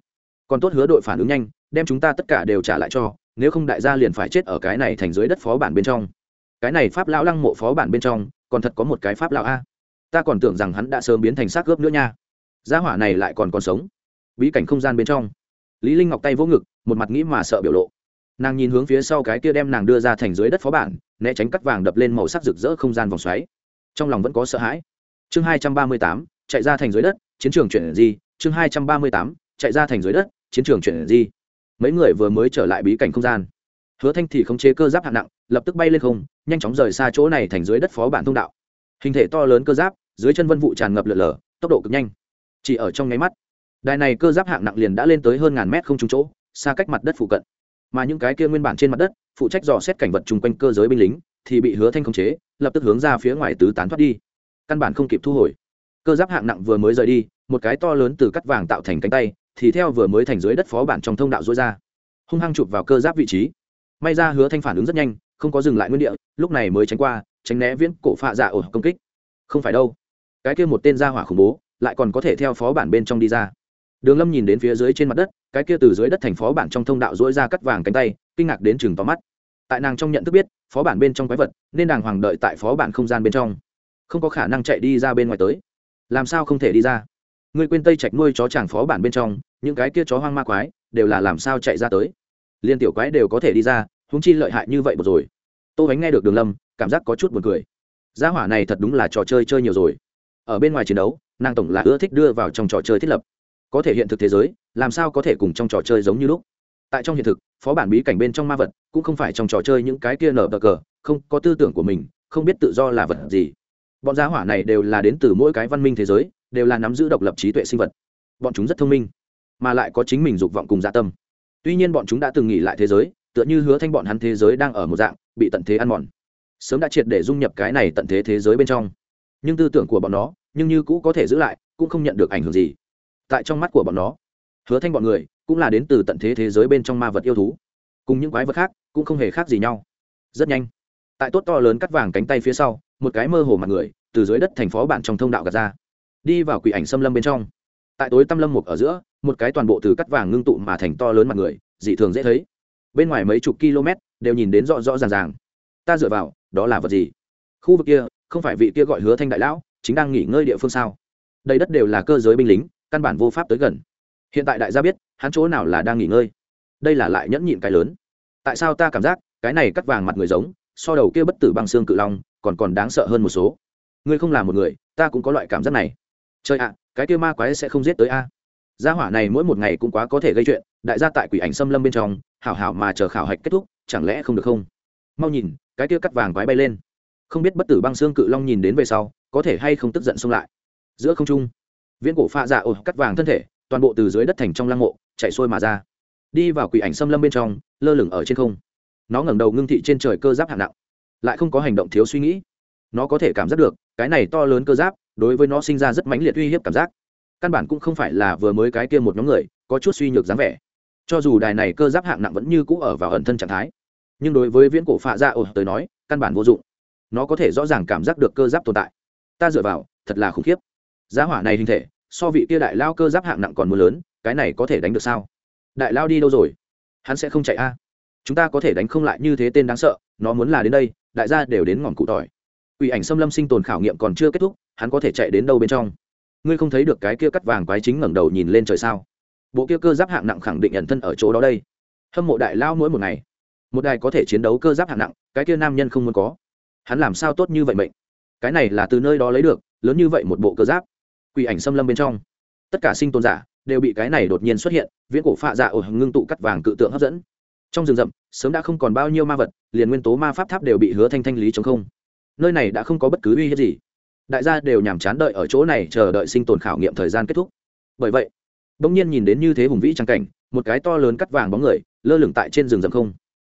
Còn tốt hứa đội phản ứng nhanh, đem chúng ta tất cả đều trả lại cho, nếu không đại gia liền phải chết ở cái này thành dưới đất phó bản bên trong. Cái này pháp lão lăng mộ phó bản bên trong, còn thật có một cái pháp lão a. Ta còn tưởng rằng hắn đã sớm biến thành xác gớp nữa nha. Gia hỏa này lại còn còn sống. Bí cảnh không gian bên trong. Lý linh ngọc tay vỗ ngực, một mặt nghĩ mà sợ biểu lộ. Nàng nhìn hướng phía sau cái kia đem nàng đưa ra thành dưới đất phó bản, né tránh cắt vàng đập lên màu sắc rực rỡ không gian vòng xoáy trong lòng vẫn có sợ hãi. Chương hai trăm ba mươi tám, chạy ra thành dưới đất, chiến trường chuyển di. Chương hai trăm ba mươi tám, chạy ra thành dưới đất, chiến trường chuyển di. Mấy người vừa mới trở lại bí cảnh không gian. Hứa thanh thì khống chế cơ giáp hạng nặng, lập tức bay lên không, nhanh chóng rời xa chỗ này thành dưới đất phó bản thông đạo. Hình thể to lớn cơ giáp, dưới chân vân vụ tràn ngập lượt lở, tốc độ cực nhanh. Chỉ ở trong nháy mắt, đài này cơ giáp hạng nặng liền đã lên tới hơn ngàn mét không trúng chỗ, xa cách mặt đất phụ cận. Mà những cái kia nguyên bản trên mặt đất, phụ trách dò xét cảnh vật chung quanh cơ giới binh lính thì bị hứa thanh khống chế, lập tức hướng ra phía ngoài tứ tán thoát đi. Căn bản không kịp thu hồi. Cơ giáp hạng nặng vừa mới rời đi, một cái to lớn từ cắt vàng tạo thành cánh tay, thì theo vừa mới thành dưới đất phó bản trong thông đạo dối ra. Hung hăng chụp vào cơ giáp vị trí. May ra hứa thanh phản ứng rất nhanh, không có dừng lại nguyên địa, lúc này mới tránh qua, tránh né viễn cổ phạ dạ ổ công kích. Không phải đâu. Cái kia một tên gia hỏa khủng bố, lại còn có thể theo phó bản bên trong đi ra. Đường lâm nhìn đến phía dưới trên mặt đất, cái kia từ dưới đất thành phó bản trong thông đạo dỗi ra cắt vàng cánh tay, kinh ngạc đến chừng tóm mắt tại nàng trong nhận thức biết, phó bản bên trong quái vật, nên đàng hoàng đợi tại phó bản không gian bên trong. Không có khả năng chạy đi ra bên ngoài tới. Làm sao không thể đi ra? Người quên tây trạch nuôi chó chàng phó bản bên trong, những cái kia chó hoang ma quái, đều là làm sao chạy ra tới? Liên tiểu quái đều có thể đi ra húng chi lợi hại như vậy một rồi. Tô bánh nghe được đường lâm, cảm giác có chút buồn cười. Gia hỏa này thật đúng là trò chơi chơi nhiều rồi. Ở bên ngoài chiến đấu, nàng tổng là ưa thích đưa vào trong trò chơi thiết lập. Có thể hiện thực thế giới, làm sao có thể cùng trong trò chơi giống như lúc? Tại trong hiện thực, phó bản bí cảnh bên trong ma vật cũng không phải trong trò chơi những cái kia nở bờ cờ, không có tư tưởng của mình, không biết tự do là vật gì. Bọn giá hỏa này đều là đến từ mỗi cái văn minh thế giới, đều là nắm giữ độc lập trí tuệ sinh vật. Bọn chúng rất thông minh, mà lại có chính mình dục vọng cùng dạ tâm. Tuy nhiên bọn chúng đã từng nghỉ lại thế giới, tựa như hứa thanh bọn hắn thế giới đang ở một dạng, bị tận thế ăn mòn. Sớm đã triệt để dung nhập cái này tận thế thế giới bên trong. Nhưng tư tưởng của bọn nó, nhưng như cũ có thể giữ lại, cũng không nhận được ảnh hưởng gì. Tại trong mắt của bọn nó, hứa thanh bọn người cũng là đến từ tận thế thế giới bên trong ma vật yêu thú. Cùng những quái vật khác cũng không hề khác gì nhau. Rất nhanh, tại tốt to lớn cắt vàng cánh tay phía sau, một cái mơ hồ mặt người từ dưới đất thành phó bản trong thông đạo gạt ra. Đi vào quỷ ảnh xâm lâm bên trong. Tại tối tăm lâm mục ở giữa, một cái toàn bộ từ cắt vàng ngưng tụ mà thành to lớn mặt người, dị thường dễ thấy. Bên ngoài mấy chục km đều nhìn đến rõ rõ ràng ràng. Ta dựa vào, đó là vật gì? Khu vực kia, không phải vị kia gọi hứa thanh đại lão, chính đang nghỉ ngơi địa phương sao? Đây đất đều là cơ giới binh lính, căn bản vô pháp tới gần hiện tại đại gia biết, hắn chỗ nào là đang nghỉ ngơi. Đây là lại nhẫn nhịn cái lớn. Tại sao ta cảm giác, cái này cắt vàng mặt người giống, so đầu kia bất tử băng xương cự long, còn còn đáng sợ hơn một số. Ngươi không là một người, ta cũng có loại cảm giác này. Trời ạ, cái kia ma quái sẽ không giết tới a. Gia hỏa này mỗi một ngày cũng quá có thể gây chuyện, đại gia tại quỷ ảnh xâm lâm bên trong, hảo hảo mà chờ khảo hạch kết thúc, chẳng lẽ không được không? Mau nhìn, cái kia cắt vàng quái bay lên. Không biết bất tử băng xương cự long nhìn đến về sau, có thể hay không tức giận xông lại. Giữa không trung, viễn cổ pha dạ ồ, cắt vàng thân thể toàn bộ từ dưới đất thành trong lăng mộ, chạy xuôi mà ra. Đi vào quỷ ảnh xâm lâm bên trong, lơ lửng ở trên không. Nó ngẩng đầu ngưng thị trên trời cơ giáp hạng nặng, lại không có hành động thiếu suy nghĩ. Nó có thể cảm giác được, cái này to lớn cơ giáp, đối với nó sinh ra rất mãnh liệt uy hiếp cảm giác. Căn bản cũng không phải là vừa mới cái kia một nhóm người, có chút suy nhược dáng vẻ. Cho dù đài này cơ giáp hạng nặng vẫn như cũ ở vào ẩn thân trạng thái, nhưng đối với viễn cổ phạ dạ ổ tới nói, căn bản vô dụng. Nó có thể rõ ràng cảm giác được cơ giáp tồn tại. Ta dựa vào, thật là khủng khiếp. Giá hỏa này hình thể so vị kia đại lao cơ giáp hạng nặng còn mưa lớn, cái này có thể đánh được sao? Đại lao đi đâu rồi? Hắn sẽ không chạy a? Chúng ta có thể đánh không lại như thế tên đáng sợ, nó muốn là đến đây, đại gia đều đến ngọn cụ tỏi. Ủy ảnh xâm lâm sinh tồn khảo nghiệm còn chưa kết thúc, hắn có thể chạy đến đâu bên trong? Ngươi không thấy được cái kia cắt vàng quái chính ngẩng đầu nhìn lên trời sao? Bộ kia cơ giáp hạng nặng khẳng định nhận thân ở chỗ đó đây. Hâm mộ đại lao mỗi một ngày, một đài có thể chiến đấu cơ giáp hạng nặng, cái kia nam nhân không muốn có. Hắn làm sao tốt như vậy mệnh? Cái này là từ nơi đó lấy được, lớn như vậy một bộ cơ giáp quỷ ảnh xâm lâm bên trong. Tất cả sinh tồn giả đều bị cái này đột nhiên xuất hiện, viễn cổ phạ dạ ở ngưng tụ cắt vàng cự tượng hấp dẫn. Trong rừng rậm, sớm đã không còn bao nhiêu ma vật, liền nguyên tố ma pháp tháp đều bị hứa thanh thanh lý chống không. Nơi này đã không có bất cứ uy hiếp gì. Đại gia đều nhàm chán đợi ở chỗ này chờ đợi sinh tồn khảo nghiệm thời gian kết thúc. Bởi vậy, bỗng nhiên nhìn đến như thế hùng vĩ trang cảnh, một cái to lớn cắt vàng bóng người, lơ lửng tại trên rừng rậm không.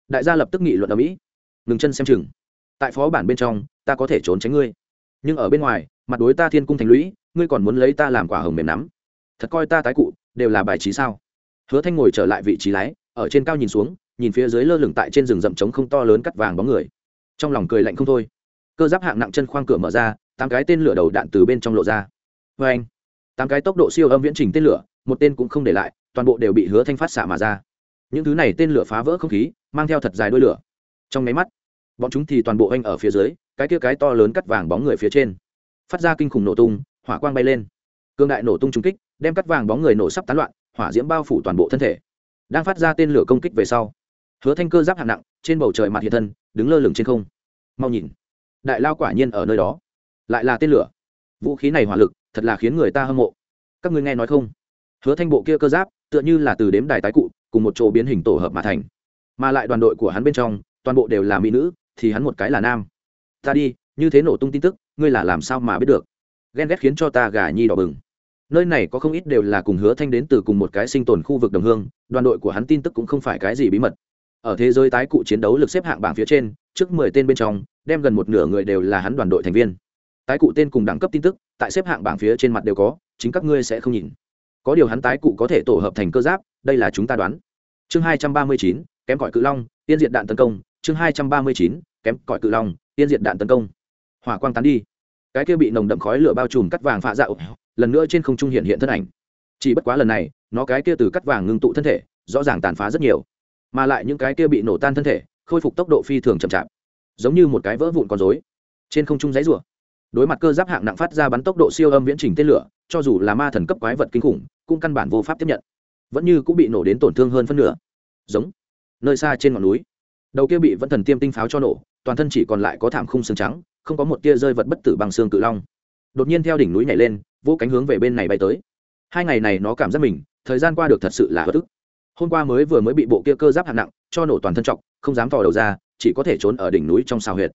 Đại gia lập tức nghị luận ở mỹ. Ngừng chân xem chừng. Tại phó bản bên trong, ta có thể trốn tránh ngươi. Nhưng ở bên ngoài, mặt đối ta thiên cung thành lũy ngươi còn muốn lấy ta làm quả hồng mềm nắm? Thật coi ta tái cụ, đều là bài trí sao? Hứa thanh ngồi trở lại vị trí lái, ở trên cao nhìn xuống, nhìn phía dưới lơ lửng tại trên rừng rậm trống không to lớn cắt vàng bóng người. Trong lòng cười lạnh không thôi. Cơ giáp hạng nặng chân khoang cửa mở ra, tám cái tên lửa đầu đạn từ bên trong lộ ra. Vê anh, tám cái tốc độ siêu âm viễn trình tên lửa, một tên cũng không để lại, toàn bộ đều bị hứa thanh phát xạ mà ra. Những thứ này tên lửa phá vỡ không khí, mang theo thật dài đuôi lửa. Trong máy mắt, bọn chúng thì toàn bộ anh ở phía dưới, cái kia cái to lớn cắt vàng bóng người phía trên. Phát ra kinh khủng nổ tung hỏa quang bay lên. Cương đại nổ tung trúng kích, đem cắt vàng bóng người nổ sắp tán loạn, hỏa diễm bao phủ toàn bộ thân thể. Đang phát ra tên lửa công kích về sau, hứa thanh cơ giáp hạng nặng, trên bầu trời mặt hiện thân, đứng lơ lửng trên không. Mau nhìn, đại lao quả nhiên ở nơi đó. Lại là tên lửa. Vũ khí này hỏa lực, thật là khiến người ta hâm mộ. Các ngươi nghe nói không? Hứa thanh bộ kia cơ giáp, tựa như là từ đếm đài tái cụ, cùng một chỗ biến hình tổ hợp mà thành. Mà lại đoàn đội của hắn bên trong, toàn bộ đều là mỹ nữ, thì hắn một cái là nam. Ta đi, như thế nổ tung tin tức, ngươi là làm sao mà biết được? Ghen ghét khiến cho ta gà nhi đỏ bừng. Nơi này có không ít đều là cùng hứa thanh đến từ cùng một cái sinh tồn khu vực đồng hương, đoàn đội của hắn tin tức cũng không phải cái gì bí mật. Ở thế giới tái cụ chiến đấu lực xếp hạng bảng phía trên, trước mười tên bên trong, đem gần một nửa người đều là hắn đoàn đội thành viên. Tái cụ tên cùng đẳng cấp tin tức, tại xếp hạng bảng phía trên mặt đều có, chính các ngươi sẽ không nhìn. Có điều hắn tái cụ có thể tổ hợp thành cơ giáp, đây là chúng ta đoán. Chương hai trăm ba mươi chín, kém cỏi cự long, tiên diện đạn tấn công. Chương hai trăm ba mươi chín, kém cỏi cự long, tiên diện đạn tấn công. Hỏa quang tán đi cái kia bị nồng đậm khói lửa bao trùm cắt vàng phạ dạo lần nữa trên không trung hiện hiện thân ảnh. Chỉ bất quá lần này, nó cái kia từ cắt vàng ngưng tụ thân thể, rõ ràng tàn phá rất nhiều. Mà lại những cái kia bị nổ tan thân thể, khôi phục tốc độ phi thường chậm chạp. Giống như một cái vỡ vụn con dối trên không trung giấy rùa đối mặt cơ giáp hạng nặng phát ra bắn tốc độ siêu âm viễn trình tên lửa, cho dù là ma thần cấp quái vật kinh khủng, cũng căn bản vô pháp tiếp nhận. Vẫn như cũng bị nổ đến tổn thương hơn phân nửa. Giống. Nơi xa trên ngọn núi. Đầu kia bị vẫn thần tiêm tinh pháo cho nổ, toàn thân chỉ còn lại có thảm khung xương trắng không có một tia rơi vật bất tử bằng xương cự long. Đột nhiên theo đỉnh núi nhảy lên, vô cánh hướng về bên này bay tới. Hai ngày này nó cảm giác mình, thời gian qua được thật sự là bất ức. Hôm qua mới vừa mới bị bộ kia cơ giáp hạng nặng, cho nổ toàn thân trọc, không dám thò đầu ra, chỉ có thể trốn ở đỉnh núi trong xào huyệt.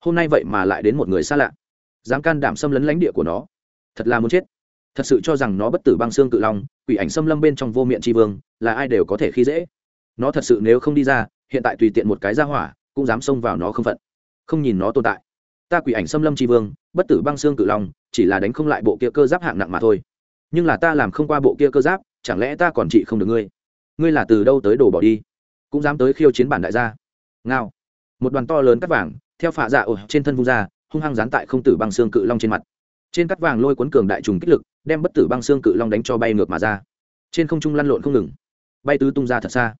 Hôm nay vậy mà lại đến một người xa lạ. Dám can đảm xâm lấn lãnh địa của nó. Thật là muốn chết. Thật sự cho rằng nó bất tử băng xương cự long, quỷ ảnh xâm lâm bên trong vô miệng tri vương, là ai đều có thể khi dễ. Nó thật sự nếu không đi ra, hiện tại tùy tiện một cái ra hỏa, cũng dám xông vào nó không phận. Không nhìn nó tồn tại ta quỷ ảnh xâm lâm tri vương, bất tử băng xương cự long, chỉ là đánh không lại bộ kia cơ giáp hạng nặng mà thôi. Nhưng là ta làm không qua bộ kia cơ giáp, chẳng lẽ ta còn trị không được ngươi? Ngươi là từ đâu tới đổ bỏ đi? Cũng dám tới khiêu chiến bản đại gia. Ngao. Một đoàn to lớn cắt vàng, theo phạ dạ ở trên thân vung ra, hung hăng dán tại không tử băng xương cự long trên mặt. Trên cắt vàng lôi cuốn cường đại trùng kích lực, đem bất tử băng xương cự long đánh cho bay ngược mà ra. Trên không trung lăn lộn không ngừng. Bay tứ tung ra thật xa.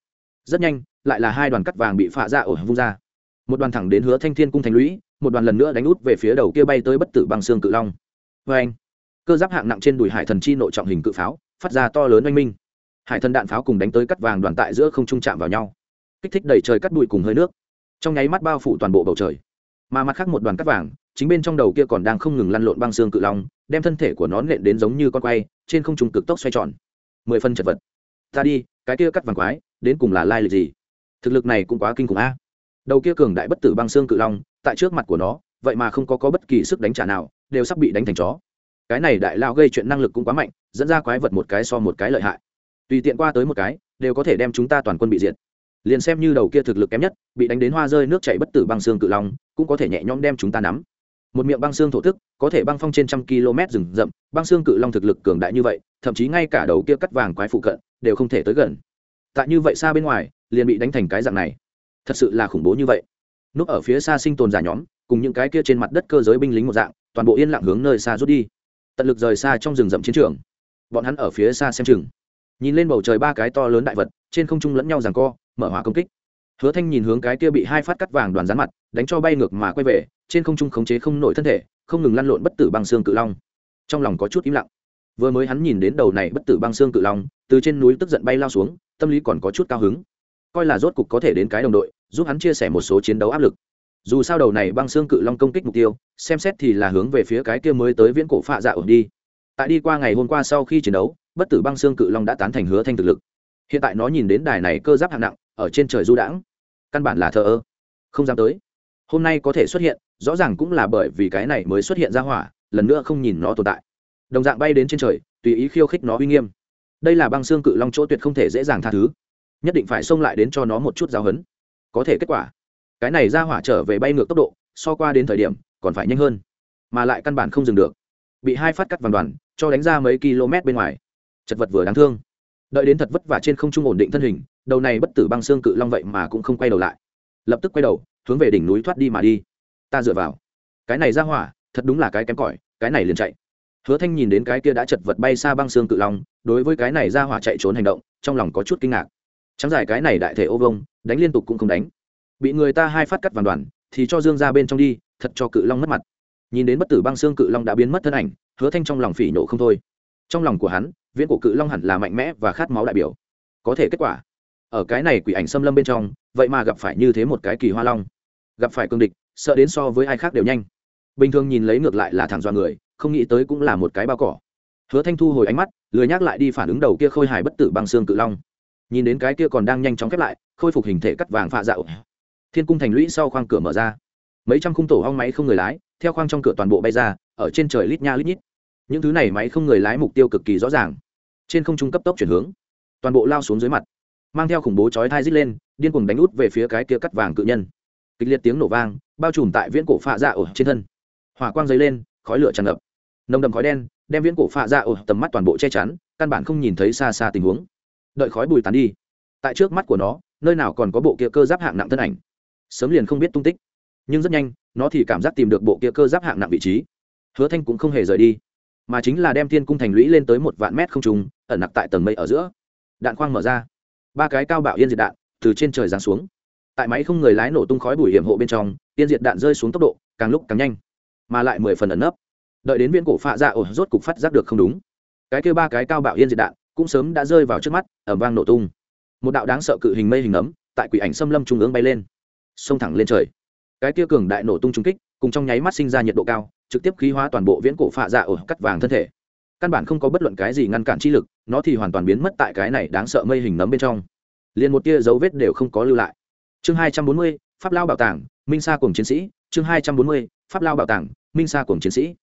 Rất nhanh, lại là hai đoàn cắt vàng bị phạ dạ ổ vung ra một đoàn thẳng đến hứa thanh thiên cung thành lũy, một đoàn lần nữa đánh út về phía đầu kia bay tới bất tử băng xương cự long. Vê anh, cơ giáp hạng nặng trên đùi hải thần chi nội trọng hình cự pháo, phát ra to lớn oanh minh. Hải thần đạn pháo cùng đánh tới cắt vàng đoàn tại giữa không trung chạm vào nhau, kích thích đẩy trời cắt bụi cùng hơi nước. Trong nháy mắt bao phủ toàn bộ bầu trời. Mà mặt khác một đoàn cắt vàng, chính bên trong đầu kia còn đang không ngừng lăn lộn băng xương cự long, đem thân thể của nó nện đến giống như con quay, trên không trung cực tốc xoay tròn. Mười phân chật vật. Ta đi, cái kia cắt vàng quái, đến cùng là lai lịch gì? Thực lực này cũng quá kinh khủng a đầu kia cường đại bất tử băng xương cự long tại trước mặt của nó vậy mà không có, có bất kỳ sức đánh trả nào đều sắp bị đánh thành chó. Cái này đại lao gây chuyện năng lực cũng quá mạnh dẫn ra quái vật một cái so một cái lợi hại. Tùy tiện qua tới một cái đều có thể đem chúng ta toàn quân bị diệt. Liền xem như đầu kia thực lực kém nhất bị đánh đến hoa rơi nước chảy bất tử băng xương cự long cũng có thể nhẹ nhõm đem chúng ta nắm. Một miệng băng xương thổ tức có thể băng phong trên trăm km rừng rậm băng xương cự long thực lực cường đại như vậy thậm chí ngay cả đầu kia cắt vàng quái phụ cận đều không thể tới gần. Tại như vậy xa bên ngoài liền bị đánh thành cái dạng này thật sự là khủng bố như vậy. Núp ở phía xa sinh tồn giả nhóm, cùng những cái kia trên mặt đất cơ giới binh lính một dạng, toàn bộ yên lặng hướng nơi xa rút đi. Tận lực rời xa trong rừng rậm chiến trường. Bọn hắn ở phía xa xem chừng. Nhìn lên bầu trời ba cái to lớn đại vật, trên không trung lẫn nhau ràng co, mở hỏa công kích. Hứa thanh nhìn hướng cái kia bị hai phát cắt vàng đoàn rán mặt, đánh cho bay ngược mà quay về, trên không trung khống chế không nổi thân thể, không ngừng lăn lộn bất tử băng xương cự long. Trong lòng có chút im lặng. Vừa mới hắn nhìn đến đầu này bất tử băng xương cự long, từ trên núi tức giận bay lao xuống, tâm lý còn có chút cao hứng coi là rốt cục có thể đến cái đồng đội, giúp hắn chia sẻ một số chiến đấu áp lực. Dù sao đầu này băng xương cự long công kích mục tiêu, xem xét thì là hướng về phía cái kia mới tới viễn cổ phạ dạ ổn đi. Tại đi qua ngày hôm qua sau khi chiến đấu, bất tử băng xương cự long đã tán thành hứa thanh thực lực. Hiện tại nó nhìn đến đài này cơ giáp hạng nặng, ở trên trời du đãng. Căn bản là thờ ơ. Không dám tới. Hôm nay có thể xuất hiện, rõ ràng cũng là bởi vì cái này mới xuất hiện ra hỏa, lần nữa không nhìn nó tồn tại. Đồng dạng bay đến trên trời, tùy ý khiêu khích nó uy nghiêm. Đây là băng xương cự long chỗ tuyệt không thể dễ dàng tha thứ nhất định phải xông lại đến cho nó một chút giáo hấn có thể kết quả, cái này ra hỏa trở về bay ngược tốc độ, so qua đến thời điểm, còn phải nhanh hơn, mà lại căn bản không dừng được. Bị hai phát cắt vằn đoàn, cho đánh ra mấy km bên ngoài. Chật vật vừa đáng thương. Đợi đến thật vất vả trên không trung ổn định thân hình, đầu này bất tử băng xương cự long vậy mà cũng không quay đầu lại. Lập tức quay đầu, hướng về đỉnh núi thoát đi mà đi. Ta dựa vào. Cái này ra hỏa, thật đúng là cái kém cỏi, cái này liền chạy. Hứa thanh nhìn đến cái kia đã chật vật bay xa băng xương cự long, đối với cái này ra hỏa chạy trốn hành động, trong lòng có chút kinh ngạc trắng giải cái này đại thể ô vông đánh liên tục cũng không đánh. Bị người ta hai phát cắt vàng đoàn, thì cho dương ra bên trong đi, thật cho cự long mất mặt. Nhìn đến bất tử băng xương cự long đã biến mất thân ảnh, hứa thanh trong lòng phỉ nhổ không thôi. Trong lòng của hắn, viễn cổ cự long hẳn là mạnh mẽ và khát máu đại biểu. Có thể kết quả, ở cái này quỷ ảnh xâm lâm bên trong, vậy mà gặp phải như thế một cái kỳ hoa long. Gặp phải cương địch, sợ đến so với ai khác đều nhanh. Bình thường nhìn lấy ngược lại là thẳng do người, không nghĩ tới cũng là một cái bao cỏ. Hứa thanh thu hồi ánh mắt, lười nhắc lại đi phản ứng đầu kia khôi hài bất tử băng xương cự long nhìn đến cái kia còn đang nhanh chóng khép lại, khôi phục hình thể cắt vàng phạ dạo. Thiên cung thành lũy sau khoang cửa mở ra. Mấy trăm khung tổ hong máy không người lái, theo khoang trong cửa toàn bộ bay ra, ở trên trời lít nha lít nhít. Những thứ này máy không người lái mục tiêu cực kỳ rõ ràng. Trên không trung cấp tốc chuyển hướng, toàn bộ lao xuống dưới mặt, mang theo khủng bố chói thai rít lên, điên cuồng đánh út về phía cái kia cắt vàng cự nhân. Kịch liệt tiếng nổ vang, bao trùm tại viễn cổ phạ dạ ở trên thân. Hỏa quang dấy lên, khói lửa tràn ngập. Nồng đậm khói đen, đem viễn cổ phạ dạ ở tầm mắt toàn bộ che chắn, căn bản không nhìn thấy xa xa tình huống đợi khói bùi tán đi. Tại trước mắt của nó, nơi nào còn có bộ kia cơ giáp hạng nặng thân ảnh? Sớm liền không biết tung tích. Nhưng rất nhanh, nó thì cảm giác tìm được bộ kia cơ giáp hạng nặng vị trí. Hứa thanh cũng không hề rời đi, mà chính là đem thiên cung thành lũy lên tới một vạn mét không trùng ẩn nặc tại tầng mây ở giữa. Đạn khoang mở ra. Ba cái cao bạo yên diệt đạn từ trên trời giáng xuống. Tại máy không người lái nổ tung khói bụi hiểm hộ bên trong, yên diệt đạn rơi xuống tốc độ càng lúc càng nhanh, mà lại mười phần ẩn nấp. Đợi đến viên cổ phạ dạ ổ rốt cục phát giác được không đúng. Cái kêu ba cái cao bạo yên diệt đạn cũng sớm đã rơi vào trước mắt ẩm vang nổ tung. Một đạo đáng sợ cự hình mây hình ấm tại quỷ ảnh xâm lâm trung ương bay lên, xông thẳng lên trời. Cái kia cường đại nổ tung trung kích, cùng trong nháy mắt sinh ra nhiệt độ cao, trực tiếp khí hóa toàn bộ viễn cổ phạ dạ ở cắt vàng thân thể. Căn bản không có bất luận cái gì ngăn cản chi lực, nó thì hoàn toàn biến mất tại cái này đáng sợ mây hình nấm bên trong. Liền một tia dấu vết đều không có lưu lại. Chương hai trăm bốn mươi, pháp lao bảo tàng, minh sa cùng chiến sĩ. Chương hai trăm bốn mươi, pháp lao bảo tàng, minh sa cùng chiến sĩ.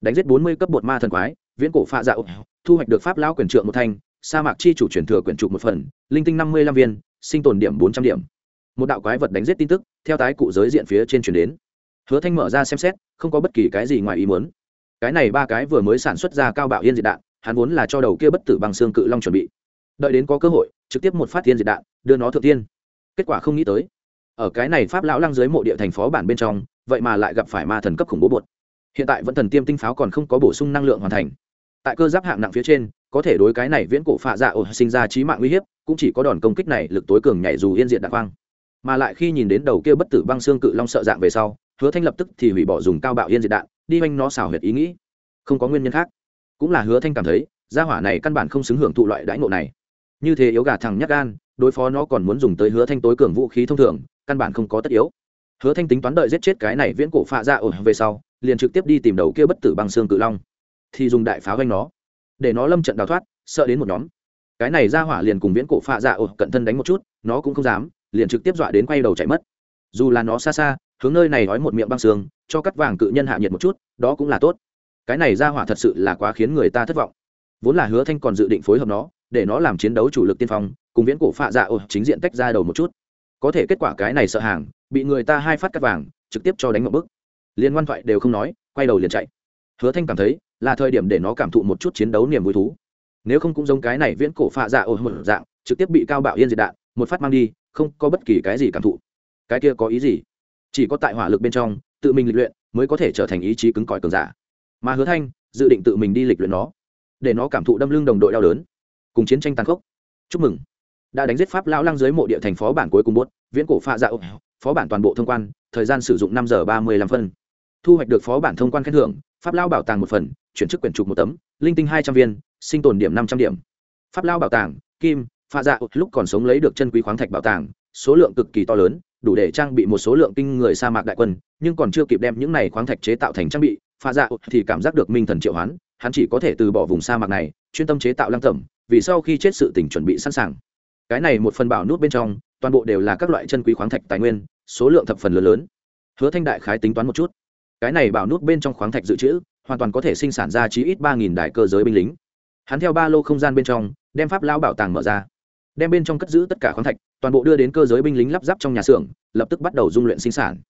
Đánh giết bốn mươi cấp bột ma thần quái, viễn cổ phạ dạ thu hoạch được pháp lão quyền trượng một thanh, sa mạc chi chủ truyền thừa quyển trục một phần, linh tinh năm mươi lăm viên, sinh tồn điểm bốn trăm điểm. Một đạo quái vật đánh giết tin tức, theo tái cụ giới diện phía trên chuyển đến. Hứa thanh mở ra xem xét, không có bất kỳ cái gì ngoài ý muốn. Cái này ba cái vừa mới sản xuất ra cao bạo yên diệt đạn, hắn vốn là cho đầu kia bất tử bằng xương cự long chuẩn bị. Đợi đến có cơ hội, trực tiếp một phát thiên diệt đạn, đưa nó thượng tiên. Kết quả không nghĩ tới, ở cái này pháp lão lăng dưới mộ địa thành phó bản bên trong, vậy mà lại gặp phải ma thần cấp khủng bố bột. Hiện tại vẫn thần tiêm tinh pháo còn không có bổ sung năng lượng hoàn thành tại cơ giáp hạng nặng phía trên, có thể đối cái này viễn cổ phạ dạ ổ sinh ra trí mạng uy hiếp, cũng chỉ có đòn công kích này lực tối cường nhảy dù yên diện đạn quang. Mà lại khi nhìn đến đầu kia bất tử băng xương cự long sợ dạng về sau, hứa thanh lập tức thì hủy bỏ dùng cao bạo yên diệt đạn, đi oanh nó xảo huyệt ý nghĩ. Không có nguyên nhân khác. Cũng là hứa thanh cảm thấy, gia hỏa này căn bản không xứng hưởng thụ loại đãi ngộ này. Như thế yếu gà thằng nhắc gan, đối phó nó còn muốn dùng tới hứa thanh tối cường vũ khí thông thường, căn bản không có tất yếu. Hứa thanh tính toán đợi giết chết cái này viễn cổ phạ dạ ra ổn về sau, liền trực tiếp đi tìm đầu kia bất tử băng xương cự long thì dùng đại pháo ganh nó. Để nó lâm trận đào thoát, sợ đến một nhóm. Cái này ra hỏa liền cùng viễn cổ phạ dạ ổn cận thân đánh một chút, nó cũng không dám, liền trực tiếp dọa đến quay đầu chạy mất. Dù là nó xa xa, hướng nơi này nói một miệng băng xương, cho cắt vàng cự nhân hạ nhiệt một chút, đó cũng là tốt. Cái này ra hỏa thật sự là quá khiến người ta thất vọng. Vốn là hứa thanh còn dự định phối hợp nó, để nó làm chiến đấu chủ lực tiên phong, cùng viễn cổ phạ dạ ồ chính diện tách ra đầu một chút. Có thể kết quả cái này sợ hàng, bị người ta hai phát cắt vàng, trực tiếp cho đánh một bức liên ngoan thoại đều không nói, quay đầu liền chạy hứa thanh cảm thấy, là thời điểm để nó cảm thụ một chút chiến đấu niềm vui thú. Nếu không cũng giống cái này viễn cổ phạ dạ ổ một dạng, trực tiếp bị cao bạo yên diệt đạn, một phát mang đi, không có bất kỳ cái gì cảm thụ. Cái kia có ý gì? Chỉ có tại hỏa lực bên trong, tự mình lịch luyện mới có thể trở thành ý chí cứng cỏi cường giả. Mà hứa thanh, dự định tự mình đi lịch luyện nó, để nó cảm thụ đâm lưng đồng đội đau đớn, cùng chiến tranh tàn khốc. Chúc mừng. Đã đánh giết pháp lão lăng dưới mộ địa thành phó bản cuối cùng bốt, viễn cổ pha dạ phó bản toàn bộ thông quan, thời gian sử dụng năm giờ ba mươi lăm phân thu hoạch được phó bản thông quan khen thưởng, pháp lao bảo tàng một phần, chuyển chức quyển trục một tấm, linh tinh hai trăm viên, sinh tồn điểm năm trăm điểm. Pháp lao bảo tàng, kim, pha dạ lúc còn sống lấy được chân quý khoáng thạch bảo tàng, số lượng cực kỳ to lớn, đủ để trang bị một số lượng kinh người sa mạc đại quân, nhưng còn chưa kịp đem những này khoáng thạch chế tạo thành trang bị, pha dạ thì cảm giác được minh thần triệu hoán, hắn chỉ có thể từ bỏ vùng sa mạc này, chuyên tâm chế tạo lăng tẩm, vì sau khi chết sự tỉnh chuẩn bị sẵn sàng. Cái này một phần bảo nút bên trong, toàn bộ đều là các loại chân quý khoáng thạch tài nguyên, số lượng thập phần lớn lớn. Hứa thanh đại khái tính toán một chút cái này bảo nút bên trong khoáng thạch dự trữ, hoàn toàn có thể sinh sản ra chí ít ba nghìn đại cơ giới binh lính. Hắn theo ba lô không gian bên trong, đem pháp lao bảo tàng mở ra. Đem bên trong cất giữ tất cả khoáng thạch, toàn bộ đưa đến cơ giới binh lính lắp ráp trong nhà xưởng, lập tức bắt đầu dung luyện sinh sản.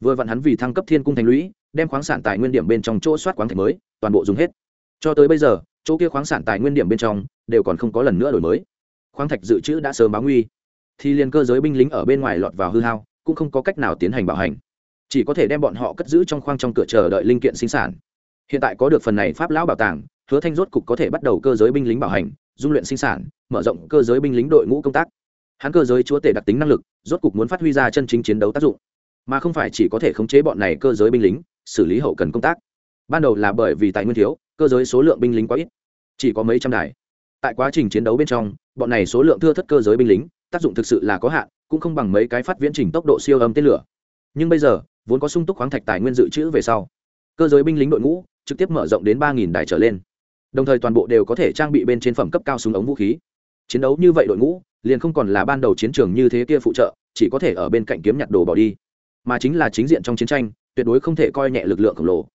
Vừa vặn hắn vì thăng cấp thiên cung thành lũy, đem khoáng sản tài nguyên điểm bên trong chỗ soát khoáng thạch mới, toàn bộ dùng hết. Cho tới bây giờ, chỗ kia khoáng sản tài nguyên điểm bên trong, đều còn không có lần nữa đổi mới. Khoáng thạch dự trữ đã sớm báo nguy. Thì liền cơ giới binh lính ở bên ngoài lọt vào hư hao, cũng không có cách nào tiến hành bảo hành chỉ có thể đem bọn họ cất giữ trong khoang trong cửa chờ đợi linh kiện sinh sản. Hiện tại có được phần này pháp lão bảo tàng, hứa thanh rốt cục có thể bắt đầu cơ giới binh lính bảo hành, dung luyện sinh sản, mở rộng cơ giới binh lính đội ngũ công tác. Hắn cơ giới chúa tể đặc tính năng lực, rốt cục muốn phát huy ra chân chính chiến đấu tác dụng. Mà không phải chỉ có thể khống chế bọn này cơ giới binh lính, xử lý hậu cần công tác. Ban đầu là bởi vì tài nguyên thiếu, cơ giới số lượng binh lính quá ít, chỉ có mấy trăm đài. Tại quá trình chiến đấu bên trong, bọn này số lượng thưa thất cơ giới binh lính, tác dụng thực sự là có hạn, cũng không bằng mấy cái phát viễn trình tốc độ siêu âm tên lửa. Nhưng bây giờ vốn có sung túc khoáng thạch tài nguyên dự trữ về sau. Cơ giới binh lính đội ngũ trực tiếp mở rộng đến ba đài trở lên. Đồng thời toàn bộ đều có thể trang bị bên trên phẩm cấp cao súng ống vũ khí. Chiến đấu như vậy đội ngũ, liền không còn là ban đầu chiến trường như thế kia phụ trợ, chỉ có thể ở bên cạnh kiếm nhặt đồ bỏ đi. Mà chính là chính diện trong chiến tranh, tuyệt đối không thể coi nhẹ lực lượng khổng lồ.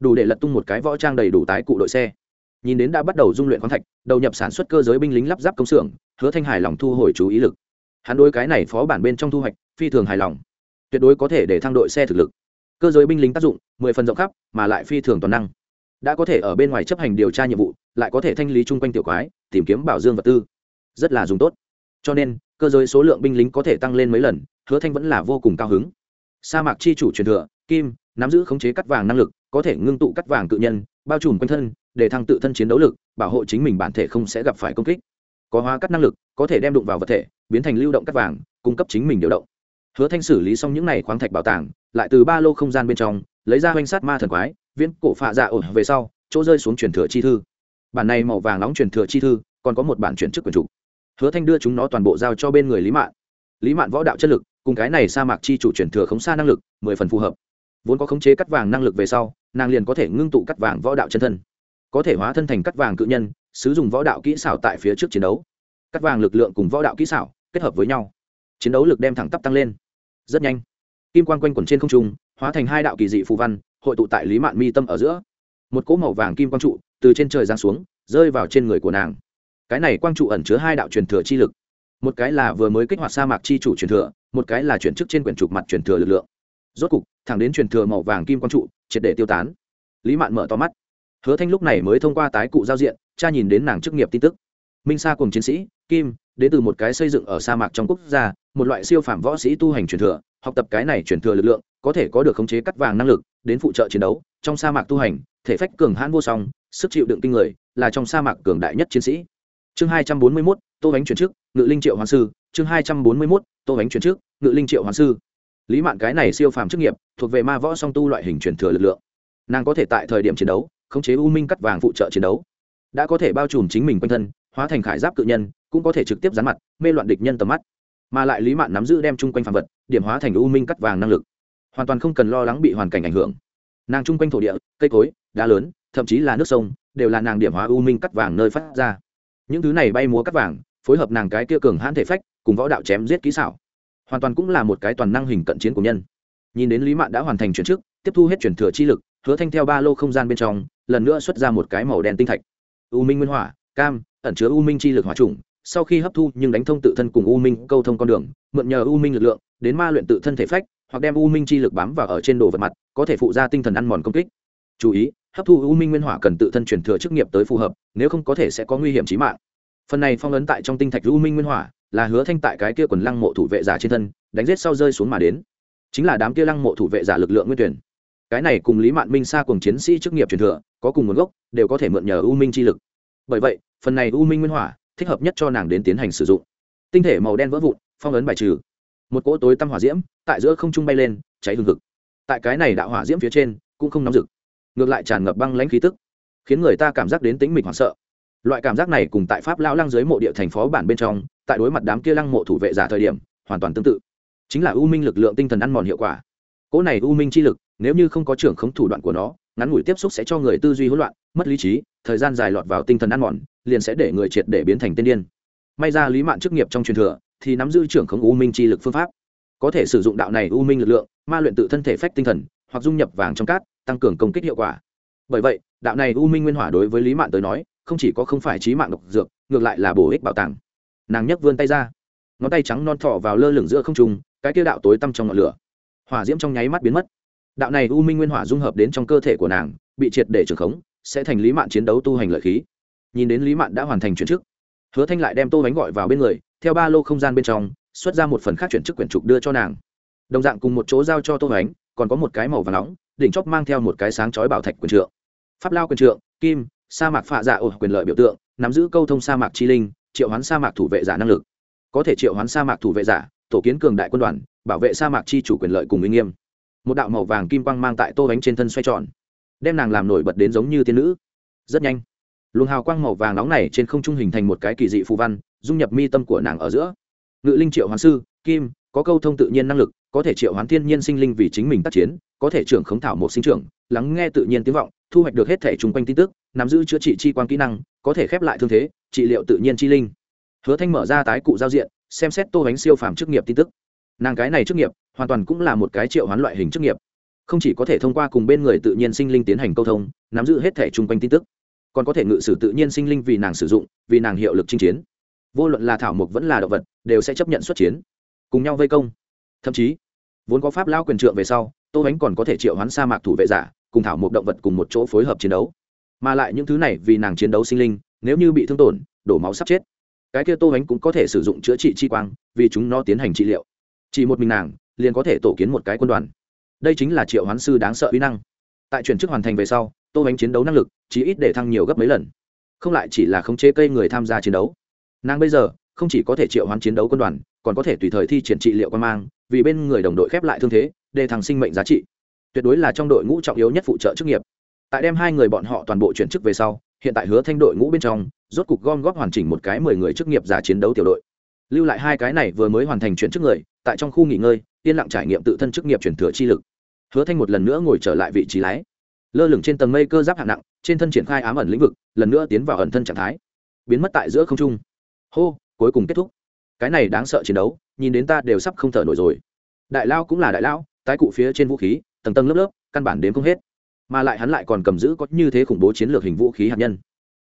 Đủ để lật tung một cái võ trang đầy đủ tái cụ đội xe. Nhìn đến đã bắt đầu dung luyện khoáng thạch, đầu nhập sản xuất cơ giới binh lính lắp ráp công xưởng, hứa thanh hài lòng thu hồi chú ý lực. Hắn đối cái này phó bản bên trong thu hoạch, phi thường hài lòng tuyệt đối có thể để thăng đội xe thực lực. Cơ giới binh lính tác dụng, mười phần rộng khắp, mà lại phi thường toàn năng. Đã có thể ở bên ngoài chấp hành điều tra nhiệm vụ, lại có thể thanh lý chung quanh tiểu quái, tìm kiếm bảo dương vật tư. Rất là dùng tốt. Cho nên, cơ giới số lượng binh lính có thể tăng lên mấy lần, hứa thanh vẫn là vô cùng cao hứng. Sa mạc chi chủ truyền thừa, kim, nắm giữ khống chế cắt vàng năng lực, có thể ngưng tụ cắt vàng tự nhân, bao trùm quanh thân, để thăng tự thân chiến đấu lực, bảo hộ chính mình bản thể không sẽ gặp phải công kích. Có hóa cắt năng lực, có thể đem đụng vào vật thể, biến thành lưu động cắt vàng, cung cấp chính mình điều động hứa thanh xử lý xong những n à y khoáng thạch bảo tàng, lại từ ba lô không gian bên trong, lấy ra hoành sát ma thần quái, viễn cổ phạ dạ ổn về sau, chỗ rơi xuống truyền thừa chi thư. Bản này màu vàng nóng truyền thừa chi thư, còn có một bản chuyển chức quyền chủ. Hứa thanh đưa chúng nó toàn bộ giao cho bên người lý mạn. Lý mạn võ đạo chất lực, cùng cái này sa mạc chi chủ truyền thừa khống xa năng lực, mười phần phù hợp. Vốn có khống chế cắt vàng năng lực về sau, nàng liền có thể ngưng tụ cắt vàng võ đạo chân thân. Có thể hóa thân thành cắt vàng cự nhân, sử dụng võ đạo kỹ xảo tại phía trước chiến đấu. Cắt vàng lực lượng cùng võ đạo kỹ xảo kết hợp với nhau. Chiến đấu lực đem thẳng tắp tăng lên rất nhanh. Kim quan g quanh quẩn trên không trung, hóa thành hai đạo kỳ dị phù văn, hội tụ tại lý mạn mi tâm ở giữa. Một cỗ màu vàng kim quang trụ từ trên trời giáng xuống, rơi vào trên người của nàng. Cái này quang trụ ẩn chứa hai đạo truyền thừa chi lực. Một cái là vừa mới kích hoạt sa mạc chi chủ truyền thừa, một cái là chuyển chức trên quyển trục mặt truyền thừa lực lượng. Rốt cục, thẳng đến truyền thừa màu vàng kim quang trụ, triệt để tiêu tán. Lý mạn mở to mắt. Hứa thanh lúc này mới thông qua tái cụ giao diện cha nhìn đến nàng chức nghiệp tin tức. Minh sa cùng chiến sĩ, kim, đến từ một cái xây dựng ở sa mạc trong quốc gia một loại siêu phàm võ sĩ tu hành truyền thừa, học tập cái này truyền thừa lực lượng, có thể có được khống chế cắt vàng năng lực, đến phụ trợ chiến đấu, trong sa mạc tu hành, thể phách cường hãn vô song, sức chịu đựng kinh người, là trong sa mạc cường đại nhất chiến sĩ. Chương hai trăm bốn mươi mốt, tô bánh chuyển trước ngự linh triệu hoàng sư. Chương hai trăm bốn mươi mốt, tô bánh chuyển trước ngự linh triệu hoàng sư. Lý mạn cái này siêu phàm chức nghiệp, thuộc về ma võ song tu loại hình truyền thừa lực lượng. Nàng có thể tại thời điểm chiến đấu, khống chế u minh cắt vàng phụ trợ chiến đấu. Đã có thể bao trùm chính mình quanh thân, hóa thành khải giáp cự nhân, cũng có thể trực tiếp dán mặt, mê loạn địch nhân tầm mắt mà lại lý mạn nắm giữ đem chung quanh phàm vật điểm hóa thành u minh cắt vàng năng lực. Hoàn toàn không cần lo lắng bị hoàn cảnh ảnh hưởng. Nàng chung quanh thổ địa cây cối đá lớn thậm chí là nước sông đều là nàng điểm hóa u minh cắt vàng nơi phát ra. Những thứ này bay múa cắt vàng phối hợp nàng cái kia cường hãn thể phách cùng võ đạo chém giết kỹ xảo. Hoàn toàn cũng là một cái toàn năng hình cận chiến của nhân. Nhìn đến lý mạn đã hoàn thành chuyển trước, tiếp thu hết chuyển thừa chi lực hứa thanh theo ba lô không gian bên trong lần nữa xuất ra một cái màu đen tinh thạch. U minh nguyên hỏa cam ẩn chứa u minh chi lực hỏa trùng sau khi hấp thu nhưng đánh thông tự thân cùng u minh câu thông con đường, mượn nhờ u minh lực lượng, đến ma luyện tự thân thể phách, hoặc đem u minh chi lực bám vào ở trên đồ vật mặt, có thể phụ ra tinh thần ăn mòn công kích. Chú ý, hấp thu u minh nguyên hỏa cần tự thân chuyển thừa chức nghiệp tới phù hợp, nếu không có thể sẽ có nguy hiểm trí mạng. Phần này phong ấn tại trong tinh thạch u minh nguyên hỏa, là hứa thanh tại cái kia quần lăng mộ thủ vệ giả trên thân, đánh giết sau rơi xuống mà đến. Chính là đám kia lăng mộ thủ vệ giả lực lượng nguyên tuyển. Cái này cùng lý mạn minh xa cùng chiến sĩ chức nghiệp truyền thừa, có cùng nguồn gốc, đều có thể mượn nhờ u minh chi lực. Bởi vậy, phần này u minh nguyên hỏa thích hợp nhất cho nàng đến tiến hành sử dụng. Tinh thể màu đen vỡ vụn, phong ấn bài trừ. Một cỗ tối tăm hỏa diễm tại giữa không trung bay lên, cháy hương hực. Tại cái này đạo hỏa diễm phía trên, cũng không nóng rực. Ngược lại tràn ngập băng lãnh khí tức, khiến người ta cảm giác đến tính mình hoảng sợ. Loại cảm giác này cùng tại pháp lão lăng dưới mộ địa thành phố bản bên trong, tại đối mặt đám kia lăng mộ thủ vệ giả thời điểm, hoàn toàn tương tự. Chính là u minh lực lượng tinh thần ăn mòn hiệu quả. Cỗ này u minh chi lực, nếu như không có trưởng khống thủ đoạn của nó ngắn ngủi tiếp xúc sẽ cho người tư duy hỗn loạn, mất lý trí, thời gian dài lọt vào tinh thần ăn mòn, liền sẽ để người triệt để biến thành tiên điên. May ra lý mạn chức nghiệp trong truyền thừa, thì nắm giữ trưởng khống u minh chi lực phương pháp. Có thể sử dụng đạo này u minh lực lượng, ma luyện tự thân thể phách tinh thần, hoặc dung nhập vàng trong cát, tăng cường công kích hiệu quả. Bởi vậy, đạo này u minh nguyên hỏa đối với lý mạn tới nói, không chỉ có không phải trí mạng độc dược, ngược lại là bổ ích bảo tàng. Nàng nhấc vươn tay ra. Ngón tay trắng non thọ vào lơ lửng giữa không trung, cái kia đạo tối tăm trong ngọn lửa. Hỏa diễm trong nháy mắt biến mất đạo này u minh nguyên hỏa dung hợp đến trong cơ thể của nàng, bị triệt để trưởng khống, sẽ thành lý mạn chiến đấu tu hành lợi khí. Nhìn đến lý mạn đã hoàn thành chuyển chức, hứa thanh lại đem tô bánh gọi vào bên người, theo ba lô không gian bên trong, xuất ra một phần khác chuyển chức quyển trục đưa cho nàng. Đồng dạng cùng một chỗ giao cho tô bánh, còn có một cái màu và nóng, đỉnh chóp mang theo một cái sáng chói bảo thạch quyền trượng. Pháp lao quyền trượng, kim, sa mạc phạ dạ ổ quyền lợi biểu tượng, nắm giữ câu thông sa mạc chi linh, triệu hoán sa mạc thủ vệ giả năng lực. Có thể triệu hoán sa mạc thủ vệ giả, tổ kiến cường đại quân đoàn, bảo vệ sa mạc chi chủ quyền lợi cùng uy nghiêm một đạo màu vàng kim quang mang tại tô bánh trên thân xoay tròn, đem nàng làm nổi bật đến giống như tiên nữ. Rất nhanh, luồng hào quang màu vàng nóng này trên không trung hình thành một cái kỳ dị phù văn, dung nhập mi tâm của nàng ở giữa. Ngự linh triệu hoán sư, kim, có câu thông tự nhiên năng lực, có thể triệu hoán thiên nhiên sinh linh vì chính mình tác chiến, có thể trưởng khống thảo một sinh trưởng, lắng nghe tự nhiên tiếng vọng, thu hoạch được hết thể chung quanh tin tức, nắm giữ chữa trị chi quan kỹ năng, có thể khép lại thương thế, trị liệu tự nhiên chi linh. Hứa thanh mở ra tái cụ giao diện, xem xét tô bánh siêu phàm chức nghiệp tin tức. Nàng cái này chức nghiệp hoàn toàn cũng là một cái triệu hoán loại hình chức nghiệp. Không chỉ có thể thông qua cùng bên người tự nhiên sinh linh tiến hành câu thông, nắm giữ hết thể chung quanh tin tức, còn có thể ngự sử tự nhiên sinh linh vì nàng sử dụng, vì nàng hiệu lực chinh chiến. Vô luận là thảo mộc vẫn là động vật, đều sẽ chấp nhận xuất chiến, cùng nhau vây công. Thậm chí, vốn có pháp lao quyền trượng về sau, tô bánh còn có thể triệu hoán sa mạc thủ vệ giả, cùng thảo mộc động vật cùng một chỗ phối hợp chiến đấu. Mà lại những thứ này vì nàng chiến đấu sinh linh, nếu như bị thương tổn, đổ máu sắp chết. Cái kia tô bánh cũng có thể sử dụng chữa trị chi quang, vì chúng nó tiến hành trị liệu. Chỉ một mình nàng liền có thể tổ kiến một cái quân đoàn. Đây chính là triệu hoán sư đáng sợ uy năng. Tại chuyển chức hoàn thành về sau, tô bánh chiến đấu năng lực chỉ ít để thăng nhiều gấp mấy lần. Không lại chỉ là khống chế cây người tham gia chiến đấu. Nàng bây giờ, không chỉ có thể triệu hoán chiến đấu quân đoàn, còn có thể tùy thời thi triển trị liệu quan mang, vì bên người đồng đội khép lại thương thế, để thằng sinh mệnh giá trị. Tuyệt đối là trong đội ngũ trọng yếu nhất phụ trợ chức nghiệp. Tại đem hai người bọn họ toàn bộ chuyển chức về sau, hiện tại hứa thanh đội ngũ bên trong, rốt cục gom góp hoàn chỉnh một cái mười người chức nghiệp giả chiến đấu tiểu đội. Lưu lại hai cái này vừa mới hoàn thành chuyển chức người, tại trong khu nghỉ ngơi yên lặng trải nghiệm tự thân chức nghiệp chuyển thừa chi lực. Hứa thanh một lần nữa ngồi trở lại vị trí lái. Lơ lửng trên tầng mây cơ giáp hạng nặng, trên thân triển khai ám ẩn lĩnh vực, lần nữa tiến vào ẩn thân trạng thái. Biến mất tại giữa không trung. Hô, cuối cùng kết thúc. Cái này đáng sợ chiến đấu, nhìn đến ta đều sắp không thở nổi rồi. Đại lao cũng là đại lao, tái cụ phía trên vũ khí, tầng tầng lớp lớp, căn bản đến không hết. Mà lại hắn lại còn cầm giữ có như thế khủng bố chiến lược hình vũ khí hạt nhân.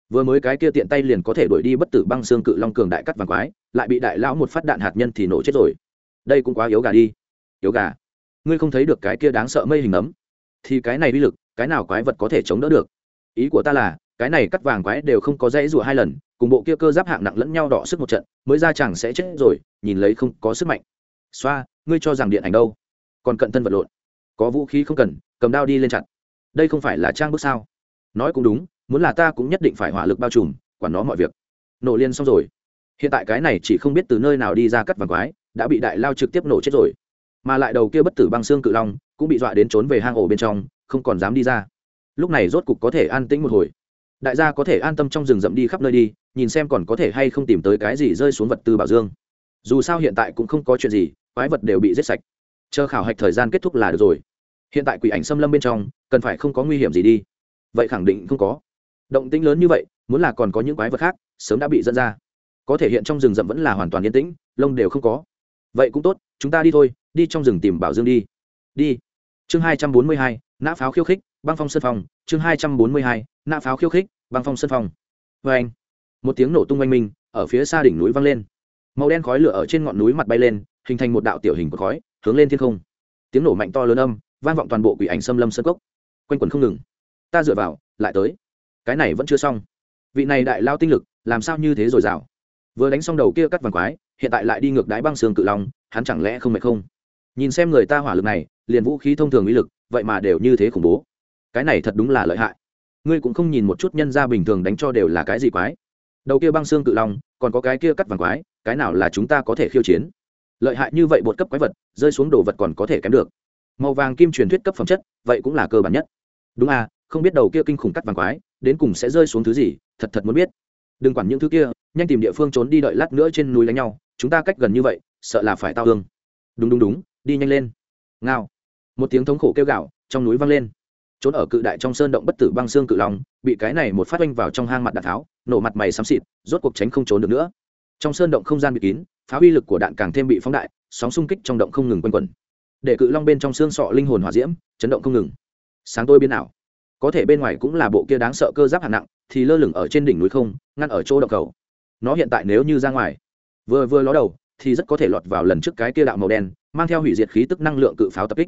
Vừa mới cái kia tiện tay liền có thể đuổi đi bất tử băng xương cự long cường đại cắt vàng quái, lại bị đại lão một phát đạn hạt nhân thì nổ chết rồi. Đây cũng quá yếu gà đi yếu gà. Ngươi không thấy được cái kia đáng sợ mây hình ấm? Thì cái này uy lực, cái nào quái vật có thể chống đỡ được? Ý của ta là, cái này cắt vàng quái đều không có dãy rủa hai lần, cùng bộ kia cơ giáp hạng nặng lẫn nhau đọ sức một trận, mới ra chẳng sẽ chết rồi, nhìn lấy không có sức mạnh. Xoa, ngươi cho rằng điện ảnh đâu? Còn cận thân vật lộn. Có vũ khí không cần, cầm đao đi lên chặt. đây không phải là trang bước sao? Nói cũng đúng, muốn là ta cũng nhất định phải hỏa lực bao trùm, quản nó mọi việc. Nổ liên xong rồi. Hiện tại cái này chỉ không biết từ nơi nào đi ra cắt vàng quái, đã bị đại lao trực tiếp nổ chết rồi mà lại đầu kia bất tử băng xương cự long cũng bị dọa đến trốn về hang ổ bên trong, không còn dám đi ra. Lúc này rốt cục có thể an tĩnh một hồi. Đại gia có thể an tâm trong rừng rậm đi khắp nơi đi, nhìn xem còn có thể hay không tìm tới cái gì rơi xuống vật tư bảo dương. Dù sao hiện tại cũng không có chuyện gì, quái vật đều bị giết sạch. Chờ khảo hạch thời gian kết thúc là được rồi. Hiện tại quỷ ảnh xâm lâm bên trong, cần phải không có nguy hiểm gì đi. Vậy khẳng định không có. Động tĩnh lớn như vậy, muốn là còn có những quái vật khác, sớm đã bị dẫn ra. Có thể hiện trong rừng rậm vẫn là hoàn toàn yên tĩnh, lông đều không có. Vậy cũng tốt, chúng ta đi thôi đi trong rừng tìm bảo dương đi. Đi. Chương hai trăm bốn mươi hai, nã pháo khiêu khích, băng phong sân phòng chương hai trăm bốn mươi hai, nã pháo khiêu khích, băng phong sân phòng. vê anh, một tiếng nổ tung oanh minh, ở phía xa đỉnh núi văng lên. Màu đen khói lửa ở trên ngọn núi mặt bay lên, hình thành một đạo tiểu hình của khói, hướng lên thiên không. Tiếng nổ mạnh to lớn âm, vang vọng toàn bộ quỷ ảnh xâm lâm sân cốc. Quanh quần không ngừng. Ta dựa vào, lại tới. Cái này vẫn chưa xong. Vị này đại lao tinh lực, làm sao như thế rồi rào vừa đánh xong đầu kia cắt vàng quái, hiện tại lại đi ngược đáy băng xương cự long, hắn chẳng lẽ không mệt không? Nhìn xem người ta hỏa lực này, liền vũ khí thông thường uy lực, vậy mà đều như thế khủng bố. Cái này thật đúng là lợi hại. Ngươi cũng không nhìn một chút nhân ra bình thường đánh cho đều là cái gì quái. Đầu kia băng xương cự long, còn có cái kia cắt vàng quái, cái nào là chúng ta có thể khiêu chiến? Lợi hại như vậy bột cấp quái vật, rơi xuống đồ vật còn có thể kém được. Màu vàng kim truyền thuyết cấp phẩm chất, vậy cũng là cơ bản nhất. Đúng à không biết đầu kia kinh khủng cắt vàng quái, đến cùng sẽ rơi xuống thứ gì, thật thật muốn biết. Đừng quản những thứ kia, nhanh tìm địa phương trốn đi đợi lát nữa trên núi đánh nhau, chúng ta cách gần như vậy, sợ là phải tao hương đúng đúng đúng đi nhanh lên. Ngao. Một tiếng thống khổ kêu gạo trong núi vang lên. Trốn ở cự đại trong sơn động bất tử băng xương cự long, bị cái này một phát oanh vào trong hang mặt đạn tháo, nổ mặt mày xám xịt, rốt cuộc tránh không trốn được nữa. Trong sơn động không gian bị kín, phá uy lực của đạn càng thêm bị phóng đại, sóng xung kích trong động không ngừng quanh quẩn. Để cự long bên trong xương sọ linh hồn hỏa diễm, chấn động không ngừng. Sáng tôi biến ảo. Có thể bên ngoài cũng là bộ kia đáng sợ cơ giáp hạng nặng, thì lơ lửng ở trên đỉnh núi không, ngăn ở chỗ động cầu. Nó hiện tại nếu như ra ngoài, vừa vừa ló đầu thì rất có thể lọt vào lần trước cái kia đạo màu đen, mang theo hủy diệt khí tức năng lượng cự pháo tập kích.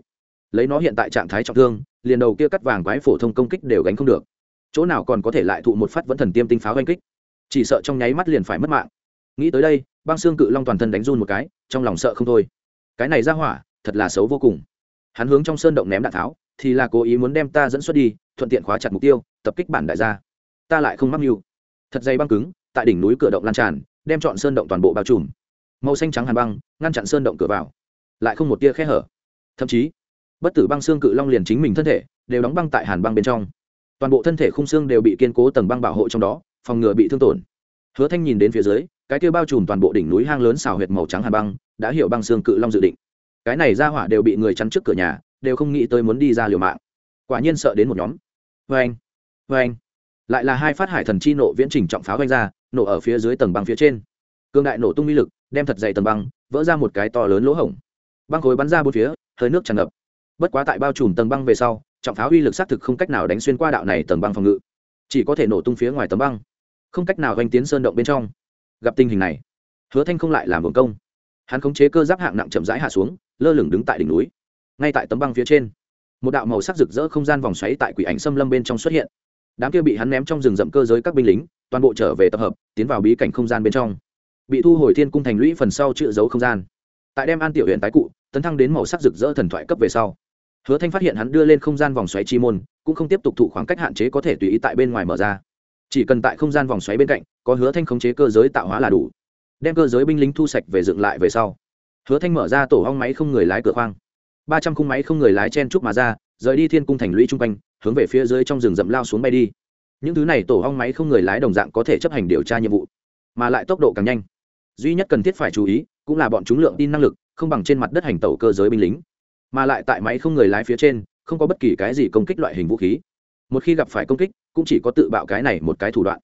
Lấy nó hiện tại trạng thái trọng thương, liền đầu kia cắt vàng quái phổ thông công kích đều gánh không được. Chỗ nào còn có thể lại thụ một phát vẫn thần tiêm tinh pháo oanh kích. Chỉ sợ trong nháy mắt liền phải mất mạng. Nghĩ tới đây, băng xương cự long toàn thân đánh run một cái, trong lòng sợ không thôi. Cái này ra hỏa, thật là xấu vô cùng. Hắn hướng trong sơn động ném đạn tháo, thì là cố ý muốn đem ta dẫn xuất đi, thuận tiện khóa chặt mục tiêu, tập kích bản đại gia. Ta lại không mắc mưu. Thật dày băng cứng, tại đỉnh núi cửa động lan tràn, đem chọn sơn động toàn bộ bao trùm màu xanh trắng hàn băng, ngăn chặn sơn động cửa vào. Lại không một tia khe hở. Thậm chí, bất tử băng xương cự long liền chính mình thân thể đều đóng băng tại hàn băng bên trong. Toàn bộ thân thể khung xương đều bị kiên cố tầng băng bảo hộ trong đó, phòng ngừa bị thương tổn. Hứa thanh nhìn đến phía dưới, cái kia bao trùm toàn bộ đỉnh núi hang lớn xào huyệt màu trắng hàn băng, đã hiểu băng xương cự long dự định. Cái này ra hỏa đều bị người chắn trước cửa nhà, đều không nghĩ tới muốn đi ra liều mạng. Quả nhiên sợ đến một nhóm. Vê anh vê anh lại là hai phát hải thần chi nộ viễn trình trọng pháo vanh ra, nổ ở phía dưới tầng băng phía trên. Cương đại nổ tung uy lực đem thật dày tầng băng, vỡ ra một cái to lớn lỗ hổng. Băng khối bắn ra bốn phía, hơi nước tràn ngập. Bất quá tại bao trùm tầng băng về sau, trọng pháo uy lực xác thực không cách nào đánh xuyên qua đạo này tầng băng phòng ngự. Chỉ có thể nổ tung phía ngoài tấm băng. Không cách nào oanh tiến sơn động bên trong. Gặp tình hình này, hứa thanh không lại làm hưởng công. Hắn khống chế cơ giáp hạng nặng chậm rãi hạ xuống, lơ lửng đứng tại đỉnh núi. Ngay tại tấm băng phía trên, một đạo màu sắc rực rỡ không gian vòng xoáy tại quỷ ảnh xâm lâm bên trong xuất hiện. Đám kia bị hắn ném trong rừng rậm cơ giới các binh lính, toàn bộ trở về tập hợp, tiến vào bí cảnh không gian bên trong bị thu hồi thiên cung thành lũy phần sau chữ dấu không gian. Tại đem an tiểu huyện tái cụ, tấn thăng đến màu sắc rực rỡ thần thoại cấp về sau. Hứa thanh phát hiện hắn đưa lên không gian vòng xoáy chi môn, cũng không tiếp tục thụ khoảng cách hạn chế có thể tùy ý tại bên ngoài mở ra. Chỉ cần tại không gian vòng xoáy bên cạnh, có hứa thanh khống chế cơ giới tạo hóa là đủ, đem cơ giới binh lính thu sạch về dựng lại về sau. Hứa thanh mở ra tổ hong máy không người lái cửa khoang. Ba trăm khung máy không người lái chen trúc mà ra, rời đi thiên cung thành lũy chung quanh, hướng về phía dưới trong rừng rậm lao xuống bay đi. Những thứ này tổ hong máy không người lái đồng dạng có thể chấp hành điều tra nhiệm vụ, mà lại tốc độ càng nhanh duy nhất cần thiết phải chú ý cũng là bọn chúng lượng tin năng lực, không bằng trên mặt đất hành tẩu cơ giới binh lính. Mà lại tại máy không người lái phía trên, không có bất kỳ cái gì công kích loại hình vũ khí. Một khi gặp phải công kích, cũng chỉ có tự bạo cái này một cái thủ đoạn.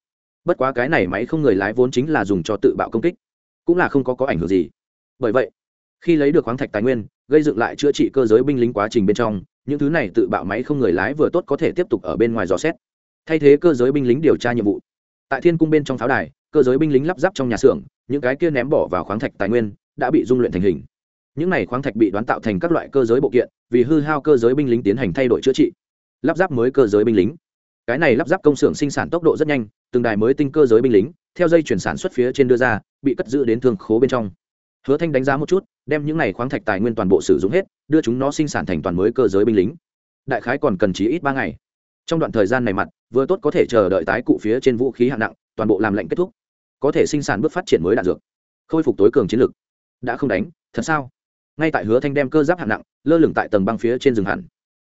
Bất quá cái này máy không người lái vốn chính là dùng cho tự bạo công kích, cũng là không có có ảnh hưởng gì. Bởi vậy, khi lấy được khoáng thạch tài nguyên, gây dựng lại chữa trị cơ giới binh lính quá trình bên trong, những thứ này tự bạo máy không người lái vừa tốt có thể tiếp tục ở bên ngoài dò xét. Thay thế cơ giới binh lính điều tra nhiệm vụ. Tại thiên cung bên trong pháo đài, cơ giới binh lính lắp ráp trong nhà xưởng những cái kia ném bỏ vào khoáng thạch tài nguyên, đã bị dung luyện thành hình. Những này khoáng thạch bị đoán tạo thành các loại cơ giới bộ kiện, vì hư hao cơ giới binh lính tiến hành thay đổi chữa trị. Lắp ráp mới cơ giới binh lính. Cái này lắp ráp công xưởng sinh sản tốc độ rất nhanh, từng đài mới tinh cơ giới binh lính, theo dây chuyển sản xuất phía trên đưa ra, bị cất giữ đến thương khố bên trong. Hứa thanh đánh giá một chút, đem những này khoáng thạch tài nguyên toàn bộ sử dụng hết, đưa chúng nó sinh sản thành toàn mới cơ giới binh lính. Đại khái còn cần chỉ ít ba ngày. Trong đoạn thời gian này mặt, vừa tốt có thể chờ đợi tái cụ phía trên vũ khí hạng nặng, toàn bộ làm lệnh kết thúc có thể sinh sản bước phát triển mới đạn dược, khôi phục tối cường chiến lực. Đã không đánh, thật sao? Ngay tại hứa thanh đem cơ giáp hạng nặng, lơ lửng tại tầng băng phía trên rừng hẳn.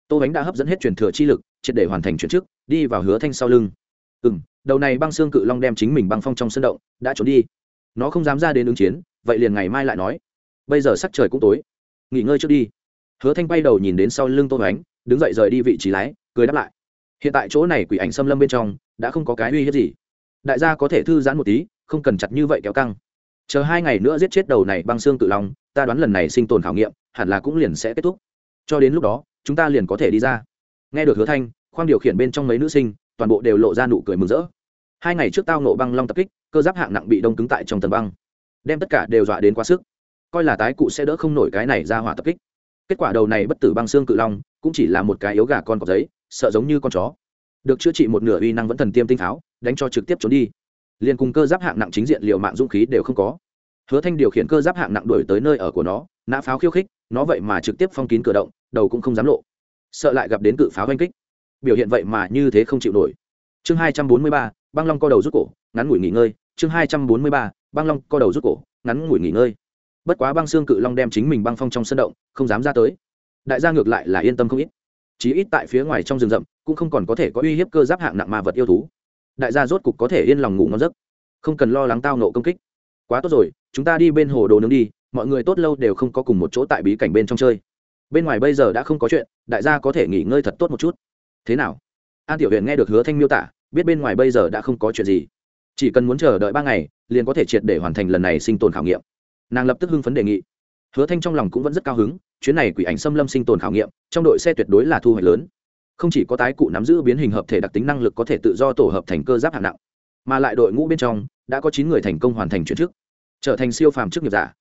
Tô bánh đã hấp dẫn hết truyền thừa chi lực, triệt để hoàn thành chuyển chức, đi vào hứa thanh sau lưng. Ừ m đầu này băng xương cự long đem chính mình băng phong trong sân động, đã trốn đi. Nó không dám ra đến ứng chiến, vậy liền ngày mai lại nói. Bây giờ sắc trời cũng tối. Nghỉ ngơi trước đi. Hứa thanh bay đầu nhìn đến sau lưng tô bánh đứng dậy rời đi vị trí lái, cười đáp lại. Hiện tại chỗ này quỷ ảnh xâm lâm bên trong, đã không có cái uy hiếp gì. Đại gia có thể thư giãn một tí không cần chặt như vậy kéo căng. Chờ hai ngày nữa giết chết đầu này băng xương cự long, ta đoán lần này sinh tồn khảo nghiệm, hẳn là cũng liền sẽ kết thúc. Cho đến lúc đó, chúng ta liền có thể đi ra. Nghe được hứa thanh, khoang điều khiển bên trong mấy nữ sinh, toàn bộ đều lộ ra nụ cười mừng rỡ. Hai ngày trước tao nộ băng long tập kích, cơ giáp hạng nặng bị đông cứng tại trong tầng băng, đem tất cả đều dọa đến quá sức. Coi là tái cụ sẽ đỡ không nổi cái này ra hỏa tập kích. Kết quả đầu này bất tử băng xương cự long, cũng chỉ là một cái yếu gà con cọc giấy, sợ giống như con chó. Được chữa trị một nửa uy năng vẫn thần tiêm tinh tháo, đánh cho trực tiếp trốn đi liền cùng cơ giáp hạng nặng chính diện liệu mạng dũng khí đều không có. Hứa thanh điều khiển cơ giáp hạng nặng đuổi tới nơi ở của nó, nã pháo khiêu khích, nó vậy mà trực tiếp phong kín cửa động, đầu cũng không dám lộ. Sợ lại gặp đến cự pháo oanh kích. Biểu hiện vậy mà như thế không chịu nổi. Chương hai trăm bốn mươi ba, băng long co đầu rút cổ, ngắn ngủi nghỉ ngơi. Chương hai trăm bốn mươi ba, băng long co đầu rút cổ, ngắn ngủi nghỉ ngơi. Bất quá băng xương cự long đem chính mình băng phong trong sân động, không dám ra tới. Đại gia ngược lại là yên tâm không ít. Chí ít tại phía ngoài trong rừng rậm, cũng không còn có thể có uy hiếp cơ giáp hạng nặng ma vật yêu thú đại gia rốt cục có thể yên lòng ngủ ngon giấc. Không cần lo lắng tao nộ công kích. Quá tốt rồi, chúng ta đi bên hồ đồ nướng đi, mọi người tốt lâu đều không có cùng một chỗ tại bí cảnh bên trong chơi. Bên ngoài bây giờ đã không có chuyện, đại gia có thể nghỉ ngơi thật tốt một chút. Thế nào? An tiểu huyện nghe được hứa thanh miêu tả, biết bên ngoài bây giờ đã không có chuyện gì. Chỉ cần muốn chờ đợi ba ngày, liền có thể triệt để hoàn thành lần này sinh tồn khảo nghiệm. Nàng lập tức hưng phấn đề nghị. Hứa thanh trong lòng cũng vẫn rất cao hứng, chuyến này quỷ ảnh xâm lâm sinh tồn khảo nghiệm, trong đội xe tuyệt đối là thu hoạch lớn không chỉ có tái cụ nắm giữ biến hình hợp thể đặc tính năng lực có thể tự do tổ hợp thành cơ giáp hạng nặng, mà lại đội ngũ bên trong đã có chín người thành công hoàn thành chuyển chức, trở thành siêu phàm chức nghiệp giả.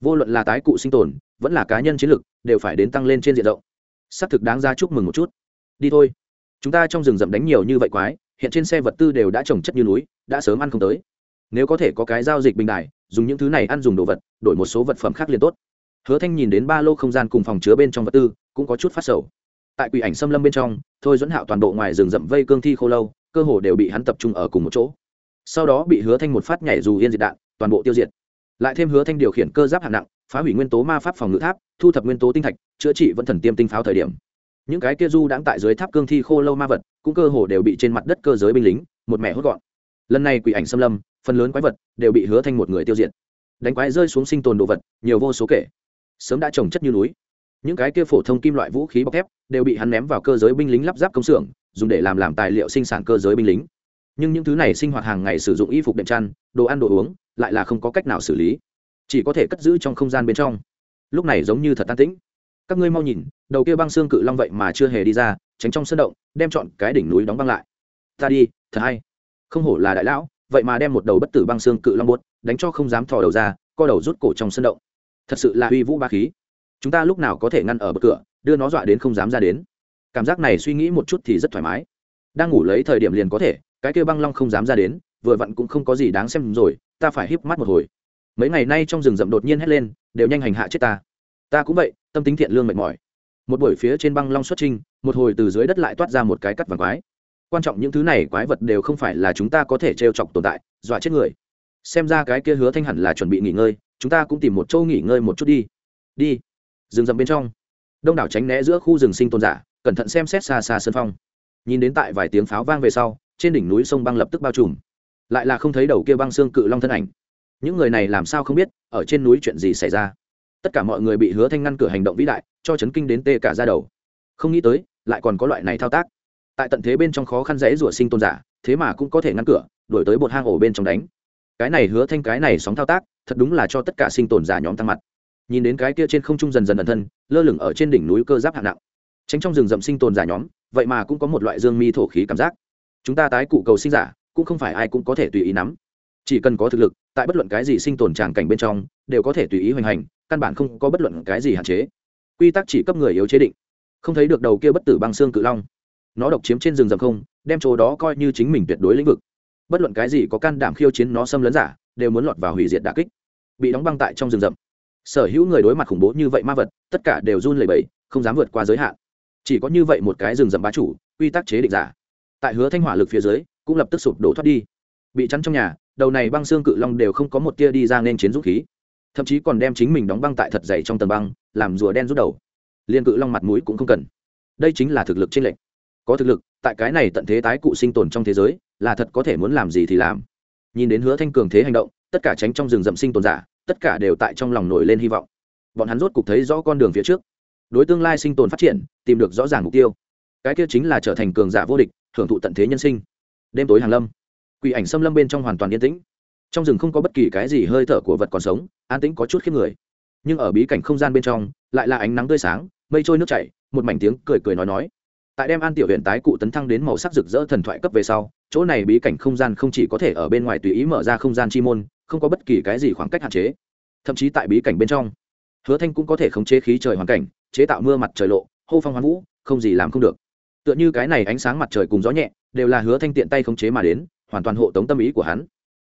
Vô luận là tái cụ sinh tồn, vẫn là cá nhân chiến lực đều phải đến tăng lên trên diện rộng. Xác thực đáng ra chúc mừng một chút. Đi thôi. Chúng ta trong rừng rậm đánh nhiều như vậy quái, hiện trên xe vật tư đều đã trồng chất như núi, đã sớm ăn không tới. Nếu có thể có cái giao dịch bình đài, dùng những thứ này ăn dùng đồ vật, đổi một số vật phẩm khác liền tốt. Hứa thanh nhìn đến ba lô không gian cùng phòng chứa bên trong vật tư, cũng có chút phát sầu tại quỷ ảnh xâm lâm bên trong, thôi dẫn hạo toàn bộ ngoài rừng rậm vây cương thi khô lâu, cơ hồ đều bị hắn tập trung ở cùng một chỗ. Sau đó bị hứa thanh một phát nhảy dù yên diệt đạn, toàn bộ tiêu diệt. Lại thêm hứa thanh điều khiển cơ giáp hạng nặng, phá hủy nguyên tố ma pháp phòng ngự tháp, thu thập nguyên tố tinh thạch, chữa trị vẫn thần tiêm tinh pháo thời điểm. Những cái kia du đang tại dưới tháp cương thi khô lâu ma vật, cũng cơ hồ đều bị trên mặt đất cơ giới binh lính, một mẹ hốt gọn. Lần này quỷ ảnh xâm lâm, phần lớn quái vật đều bị hứa thanh một người tiêu diệt. Đánh quái rơi xuống sinh tồn đồ vật, nhiều vô số kể. Sớm đã trồng chất như núi những cái kia phổ thông kim loại vũ khí bọc thép đều bị hắn ném vào cơ giới binh lính lắp ráp công xưởng, dùng để làm làm tài liệu sinh sản cơ giới binh lính. Nhưng những thứ này sinh hoạt hàng ngày sử dụng y phục đệm chăn, đồ ăn đồ uống, lại là không có cách nào xử lý. Chỉ có thể cất giữ trong không gian bên trong. Lúc này giống như thật tan tĩnh. Các ngươi mau nhìn, đầu kia băng xương cự long vậy mà chưa hề đi ra, tránh trong sân động, đem chọn cái đỉnh núi đóng băng lại. Ta đi, thật hay. Không hổ là đại lão, vậy mà đem một đầu bất tử băng xương cự long buốt đánh cho không dám thò đầu ra, co đầu rút cổ trong sân động. Thật sự là uy vũ ba khí chúng ta lúc nào có thể ngăn ở bậc cửa, đưa nó dọa đến không dám ra đến. Cảm giác này suy nghĩ một chút thì rất thoải mái. Đang ngủ lấy thời điểm liền có thể, cái kêu băng long không dám ra đến, vừa vặn cũng không có gì đáng xem rồi, ta phải híp mắt một hồi. Mấy ngày nay trong rừng rậm đột nhiên hét lên, đều nhanh hành hạ chết ta. Ta cũng vậy, tâm tính thiện lương mệt mỏi. Một buổi phía trên băng long xuất trinh một hồi từ dưới đất lại toát ra một cái cắt vàng quái. Quan trọng những thứ này quái vật đều không phải là chúng ta có thể trêu chọc tồn tại, dọa chết người. Xem ra cái kia hứa thanh hẳn là chuẩn bị nghỉ ngơi, chúng ta cũng tìm một chỗ nghỉ ngơi một chút đi. Đi rừng rậm bên trong. Đông đảo tránh né giữa khu rừng sinh tồn giả, cẩn thận xem xét xa xa sân phong. Nhìn đến tại vài tiếng pháo vang về sau, trên đỉnh núi sông băng lập tức bao trùm. Lại là không thấy đầu kia băng xương cự long thân ảnh. Những người này làm sao không biết, ở trên núi chuyện gì xảy ra? Tất cả mọi người bị hứa thanh ngăn cửa hành động vĩ đại, cho chấn kinh đến tê cả ra đầu. Không nghĩ tới, lại còn có loại này thao tác. Tại tận thế bên trong khó khăn rẽ rủa sinh tôn giả, thế mà cũng có thể ngăn cửa đổi tới một hang ổ bên trong đánh. Cái này hứa thanh cái này sóng thao tác, thật đúng là cho tất cả sinh tồn giả nhóm tăng mặt nhìn đến cái kia trên không trung dần dần ẩn thân, lơ lửng ở trên đỉnh núi cơ giáp hạng nặng. Tránh trong rừng rậm sinh tồn giả nhóm, vậy mà cũng có một loại dương mi thổ khí cảm giác. Chúng ta tái cụ cầu sinh giả, cũng không phải ai cũng có thể tùy ý nắm. Chỉ cần có thực lực, tại bất luận cái gì sinh tồn tràng cảnh bên trong, đều có thể tùy ý hoành hành, căn bản không có bất luận cái gì hạn chế. Quy tắc chỉ cấp người yếu chế định. Không thấy được đầu kia bất tử băng xương cự long. Nó độc chiếm trên rừng rậm không, đem chỗ đó coi như chính mình tuyệt đối lĩnh vực. Bất luận cái gì có can đảm khiêu chiến nó xâm lấn giả, đều muốn lọt vào hủy diệt đà kích. Bị đóng băng tại trong rừng rậm sở hữu người đối mặt khủng bố như vậy ma vật, tất cả đều run lẩy bẩy, không dám vượt qua giới hạn. Chỉ có như vậy một cái rừng rậm bá chủ, quy tắc chế định giả. Tại hứa thanh hỏa lực phía dưới, cũng lập tức sụp đổ thoát đi. Bị chắn trong nhà, đầu này băng xương cự long đều không có một tia đi ra nên chiến dũng khí. Thậm chí còn đem chính mình đóng băng tại thật dày trong tầng băng, làm rùa đen rút đầu. Liên cự long mặt mũi cũng không cần. Đây chính là thực lực trên lệnh có thực lực, tại cái này tận thế tái cụ sinh tồn trong thế giới, là thật có thể muốn làm gì thì làm. Nhìn đến hứa thanh cường thế hành động, tất cả tránh trong rừng rậm sinh tồn giả tất cả đều tại trong lòng nổi lên hy vọng. Bọn hắn rốt cục thấy rõ con đường phía trước. Đối tương lai sinh tồn phát triển, tìm được rõ ràng mục tiêu. Cái kia chính là trở thành cường giả vô địch, hưởng thụ tận thế nhân sinh. Đêm tối hàng lâm. Quỷ ảnh xâm lâm bên trong hoàn toàn yên tĩnh. Trong rừng không có bất kỳ cái gì hơi thở của vật còn sống, an tĩnh có chút khiếp người. Nhưng ở bí cảnh không gian bên trong, lại là ánh nắng tươi sáng, mây trôi nước chảy, một mảnh tiếng cười cười nói nói. Tại đem an tiểu huyện tái cụ tấn thăng đến màu sắc rực rỡ thần thoại cấp về sau, chỗ này bí cảnh không gian không chỉ có thể ở bên ngoài tùy ý mở ra không gian chi môn không có bất kỳ cái gì khoảng cách hạn chế. Thậm chí tại bí cảnh bên trong, hứa thanh cũng có thể khống chế khí trời hoàn cảnh, chế tạo mưa mặt trời lộ, hô phong hoán vũ, không gì làm không được. Tựa như cái này ánh sáng mặt trời cùng gió nhẹ, đều là hứa thanh tiện tay khống chế mà đến, hoàn toàn hộ tống tâm ý của hắn.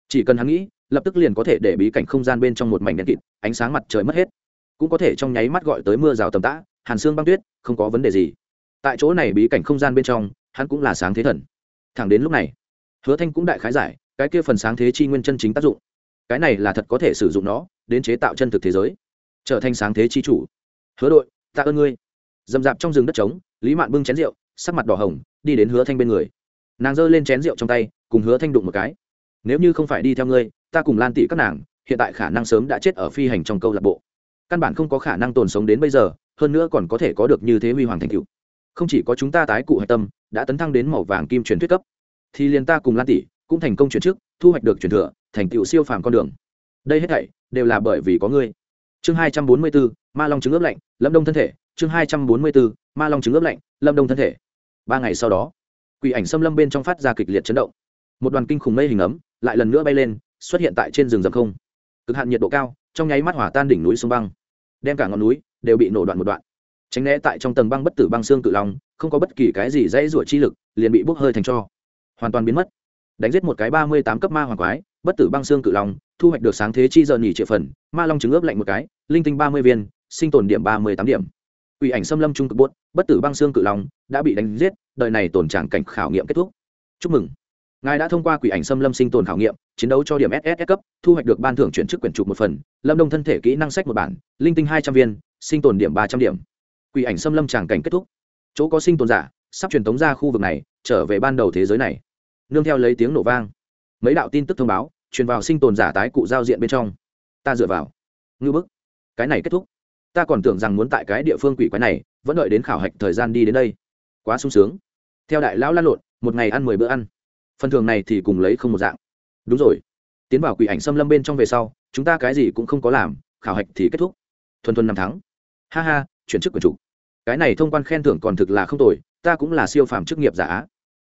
Chỉ cần hắn nghĩ, lập tức liền có thể để bí cảnh không gian bên trong một mảnh đen kịt, ánh sáng mặt trời mất hết. Cũng có thể trong nháy mắt gọi tới mưa rào tầm tã, hàn xương băng tuyết, không có vấn đề gì. Tại chỗ này bí cảnh không gian bên trong, hắn cũng là sáng thế thần. Thẳng đến lúc này, hứa thanh cũng đại khái giải, cái kia phần sáng thế chi nguyên chân chính tác dụng cái này là thật có thể sử dụng nó đến chế tạo chân thực thế giới, trở thành sáng thế chi chủ. Hứa đội, tạ ơn ngươi. Dầm dạp trong rừng đất trống, lý mạn bưng chén rượu, sắc mặt đỏ hồng, đi đến hứa thanh bên người. Nàng giơ lên chén rượu trong tay, cùng hứa thanh đụng một cái. Nếu như không phải đi theo ngươi, ta cùng lan tị các nàng, hiện tại khả năng sớm đã chết ở phi hành trong câu lạc bộ. Căn bản không có khả năng tồn sống đến bây giờ, hơn nữa còn có thể có được như thế huy hoàng thành cựu không chỉ có chúng ta tái cụ hạch tâm, đã tấn thăng đến màu vàng kim truyền thuyết cấp, thì liền ta cùng lan tỷ cũng thành công chuyển chức, thu hoạch được truyền thừa, thành tựu siêu phàm con đường. Đây hết thảy đều là bởi vì có ngươi. Chương hai trăm bốn mươi bốn ma long trứng ướp lạnh, lâm đông thân thể. Chương hai trăm bốn mươi bốn ma long trứng ướp lạnh, lâm đông thân thể. Ba ngày sau đó, quỷ ảnh xâm lâm bên trong phát ra kịch liệt chấn động. Một đoàn kinh khủng mây hình ấm lại lần nữa bay lên, xuất hiện tại trên rừng rậm không. Cực hạn nhiệt độ cao, trong nháy mắt hỏa tan đỉnh núi sông băng. Đem cả ngọn núi đều bị nổ đoạn một đoạn. Tránh né tại trong tầng băng bất tử băng xương cự long, không có bất kỳ cái gì dãy rủa chi lực, liền bị bốc hơi thành cho. Hoàn toàn biến mất đánh giết một cái ba mươi tám cấp ma hoàng quái, bất tử băng xương cự long, thu hoạch được sáng thế chi giờ nghỉ triệu phần, ma long trứng ướp lạnh một cái, linh tinh ba mươi viên, sinh tồn điểm ba mươi tám điểm. Ủy ảnh xâm lâm trung cực bốt bất tử băng xương cự long đã bị đánh giết, đời này tồn trạng cảnh khảo nghiệm kết thúc. Chúc mừng. Ngài đã thông qua quỷ ảnh xâm lâm sinh tồn khảo nghiệm, chiến đấu cho điểm ss cấp, thu hoạch được ban thưởng chuyển chức quyển trục một phần, lâm đông thân thể kỹ năng sách một bản, linh tinh hai trăm viên, sinh tồn điểm ba trăm điểm. Quỷ ảnh xâm lâm tràng cảnh kết thúc. Chỗ có sinh tồn giả, sắp truyền tống ra khu vực này, trở về ban đầu thế giới này nương theo lấy tiếng nổ vang. Mấy đạo tin tức thông báo, truyền vào sinh tồn giả tái cụ giao diện bên trong. Ta dựa vào. Ngư bức. Cái này kết thúc. Ta còn tưởng rằng muốn tại cái địa phương quỷ quái này, vẫn đợi đến khảo hạch thời gian đi đến đây. Quá sung sướng. Theo đại lão lan lộn, một ngày ăn mười bữa ăn. Phần thường này thì cùng lấy không một dạng. Đúng rồi. Tiến vào quỷ ảnh xâm lâm bên trong về sau, chúng ta cái gì cũng không có làm, khảo hạch thì kết thúc. Thuần thuần năm tháng. Ha ha, chuyển chức quần chủ. Cái này thông quan khen thưởng còn thực là không tồi, ta cũng là siêu phàm chức nghiệp giả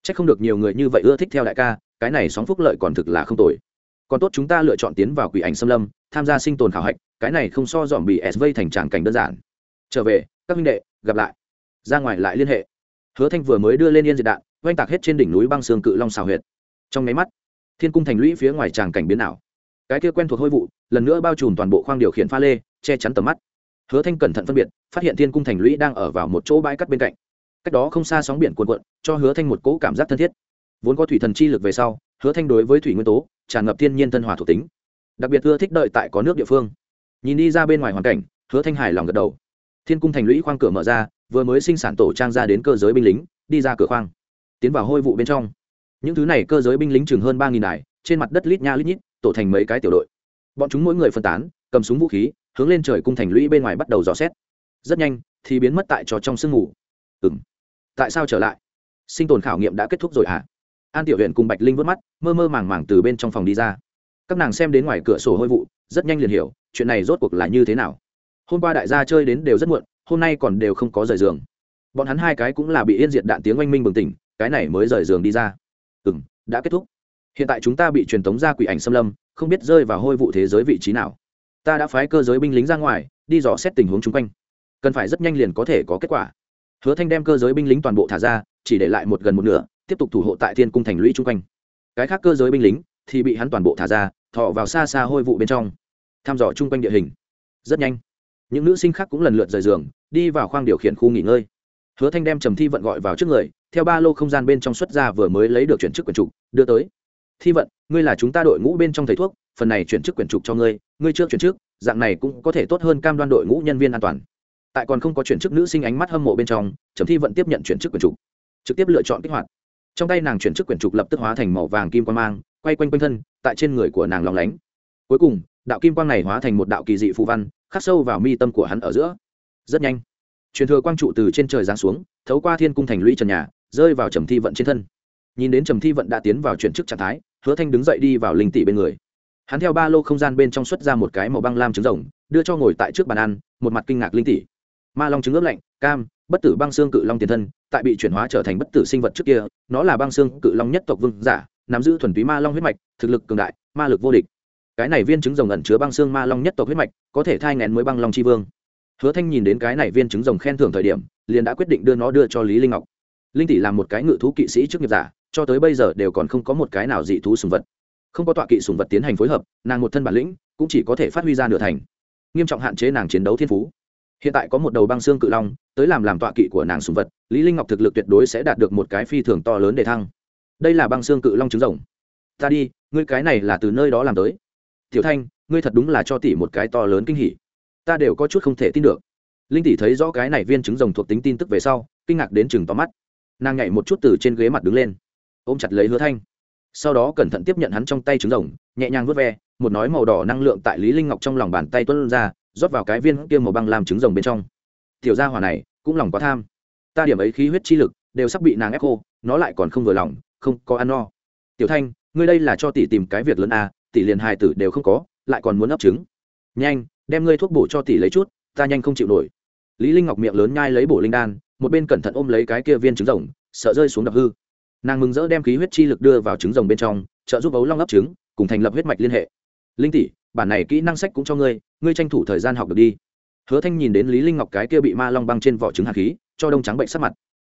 chắc không được nhiều người như vậy ưa thích theo đại ca, cái này sóng phúc lợi còn thực là không tồi. Còn tốt chúng ta lựa chọn tiến vào quỷ ảnh xâm lâm, tham gia sinh tồn khảo hạch, cái này không so dòm bị sv thành tràng cảnh đơn giản. Trở về, các minh đệ, gặp lại. Ra ngoài lại liên hệ. Hứa thanh vừa mới đưa lên yên diệt đạn, oanh tạc hết trên đỉnh núi băng xương cự long xào huyệt. Trong máy mắt, thiên cung thành lũy phía ngoài tràng cảnh biến ảo. Cái kia quen thuộc hôi vụ, lần nữa bao trùm toàn bộ khoang điều khiển pha lê, che chắn tầm mắt. Hứa thanh cẩn thận phân biệt, phát hiện thiên cung thành lũy đang ở vào một chỗ bãi cắt bên cạnh cách đó không xa sóng biển cuồn cuộn, cho hứa thanh một cỗ cảm giác thân thiết. Vốn có thủy thần chi lực về sau, hứa thanh đối với thủy nguyên tố, tràn ngập thiên nhiên thân hòa thuộc tính. Đặc biệt ưa thích đợi tại có nước địa phương. Nhìn đi ra bên ngoài hoàn cảnh, hứa thanh hài lòng gật đầu. Thiên cung thành lũy khoang cửa mở ra, vừa mới sinh sản tổ trang ra đến cơ giới binh lính, đi ra cửa khoang. Tiến vào hôi vụ bên trong. Những thứ này cơ giới binh lính chừng hơn ba nghìn đài, trên mặt đất lít nha lít nhít, tổ thành mấy cái tiểu đội. Bọn chúng mỗi người phân tán, cầm súng vũ khí, hướng lên trời cung thành lũy bên ngoài bắt đầu dò xét. Rất nhanh, thì biến mất tại trò trong sương mù. Ừ tại sao trở lại? Sinh tồn khảo nghiệm đã kết thúc rồi hả? À? an tiểu huyện cùng bạch linh vớt mắt, mơ mơ màng màng từ bên trong phòng đi ra. Các nàng xem đến ngoài cửa sổ hôi vụ, rất nhanh liền hiểu, chuyện này rốt cuộc là như thế nào. Hôm qua đại gia chơi đến đều rất muộn, hôm nay còn đều không có rời giường. Bọn hắn hai cái cũng là bị yên diệt đạn tiếng oanh minh bừng tỉnh, cái này mới rời giường đi ra. Ừ m đã kết thúc. Hiện tại chúng ta bị truyền tống ra quỷ ảnh xâm lâm, không biết rơi vào hôi vụ thế giới vị trí nào. Ta đã phái cơ giới binh lính ra ngoài, đi dò xét tình huống chung quanh. Cần phải rất nhanh liền có thể có kết quả hứa thanh đem cơ giới binh lính toàn bộ thả ra, chỉ để lại một gần một nửa, tiếp tục thủ hộ tại thiên cung thành lũy chung quanh. Cái khác cơ giới binh lính thì bị hắn toàn bộ thả ra thọ vào xa xa hôi vụ bên trong, thăm dò chung quanh địa hình. Rất nhanh, những nữ sinh khác cũng lần lượt rời giường, đi vào khoang điều khiển khu nghỉ ngơi. Hứa thanh đem trầm thi vận gọi vào trước người, theo ba lô không gian bên trong xuất ra vừa mới lấy được chuyển chức quyền trục, đưa tới. Thi vận, ngươi là chúng ta đội ngũ bên trong thầy thuốc, phần này chuyển chức quyền trục cho ngươi ngươi chưa chuyển chức, dạng này cũng có thể tốt hơn cam đoan đội ngũ nhân viên an toàn tại còn không có chuyển chức nữ sinh ánh mắt hâm mộ bên trong, trầm thi vận tiếp nhận chuyển chức quyền trục, trực tiếp lựa chọn kích hoạt. Trong tay nàng chuyển chức quyền trục lập tức hóa thành màu vàng kim quan mang, quay quanh quanh thân, tại trên người của nàng lòng lánh. Cuối cùng, đạo kim quang này hóa thành một đạo kỳ dị phù văn, khắc sâu vào mi tâm của hắn ở giữa. Rất nhanh, truyền thừa quang trụ từ trên trời giáng xuống, thấu qua thiên cung thành lũy trần nhà, rơi vào trầm thi vận trên thân. Nhìn đến trầm thi vận đã tiến vào chuyển chức trạng thái, hứa thanh đứng dậy đi vào linh tỷ bên người. Hắn theo ba lô không gian bên trong xuất ra một cái màu băng lam trứng rồng, đưa cho ngồi tại trước bàn ăn, một mặt kinh ngạc linh tỷ ma long trứng ướp lạnh, cam, bất tử băng xương cự long tiền thân, tại bị chuyển hóa trở thành bất tử sinh vật trước kia, nó là băng xương cự long nhất tộc vương giả, nắm giữ thuần túy ma long huyết mạch, thực lực cường đại, ma lực vô địch. Cái này viên trứng rồng ẩn chứa băng xương ma long nhất tộc huyết mạch, có thể thai ngén mới băng long tri vương. Hứa thanh nhìn đến cái này viên trứng rồng khen thưởng thời điểm, liền đã quyết định đưa nó đưa cho lý linh ngọc. Linh tỷ là một cái ngự thú kỵ sĩ trước nghiệp giả, cho tới bây giờ đều còn không có một cái nào dị thú sùng vật. Không có tọa kỵ sùng vật tiến hành phối hợp, nàng một thân bản lĩnh, cũng chỉ có thể phát huy ra nửa thành. Nghiêm trọng hạn chế nàng chiến đấu thiên phú hiện tại có một đầu băng xương cự long, tới làm làm tọa kỵ của nàng sùng vật, lý linh ngọc thực lực tuyệt đối sẽ đạt được một cái phi thường to lớn để thăng. Đây là băng xương cự long trứng rồng. Ta đi, ngươi cái này là từ nơi đó làm tới. Tiểu thanh, ngươi thật đúng là cho tỷ một cái to lớn kinh hỉ. Ta đều có chút không thể tin được. Linh tỷ thấy rõ cái này viên trứng rồng thuộc tính tin tức về sau, kinh ngạc đến chừng to mắt. Nàng nhảy một chút từ trên ghế mặt đứng lên, ôm chặt lấy hứa thanh. Sau đó cẩn thận tiếp nhận hắn trong tay trứng rồng, nhẹ nhàng vớt ve, một nói màu đỏ năng lượng tại lý linh ngọc trong lòng bàn tay tuôn ra rót vào cái viên kia màu băng làm trứng rồng bên trong. Tiểu gia hỏa này cũng lòng quá tham. Ta điểm ấy khí huyết chi lực đều sắp bị nàng ép khô, nó lại còn không vừa lòng, không có ăn no. Tiểu thanh, ngươi đây là cho tỷ tìm cái việc lớn à tỷ liền hài tử đều không có, lại còn muốn ấp trứng. Nhanh, đem ngươi thuốc bổ cho tỷ lấy chút, ta nhanh không chịu nổi. Lý linh ngọc miệng lớn nhai lấy bổ linh đan, một bên cẩn thận ôm lấy cái kia viên trứng rồng, sợ rơi xuống đập hư. Nàng mừng rỡ đem khí huyết chi lực đưa vào trứng rồng bên trong, trợ giúp ấu long ấp trứng, cùng thành lập huyết mạch liên hệ. Linh tỷ bản này kỹ năng sách cũng cho ngươi ngươi tranh thủ thời gian học được đi. Hứa thanh nhìn đến lý linh ngọc cái kia bị ma long băng trên vỏ trứng hạt khí, cho đông trắng bệnh sắc mặt.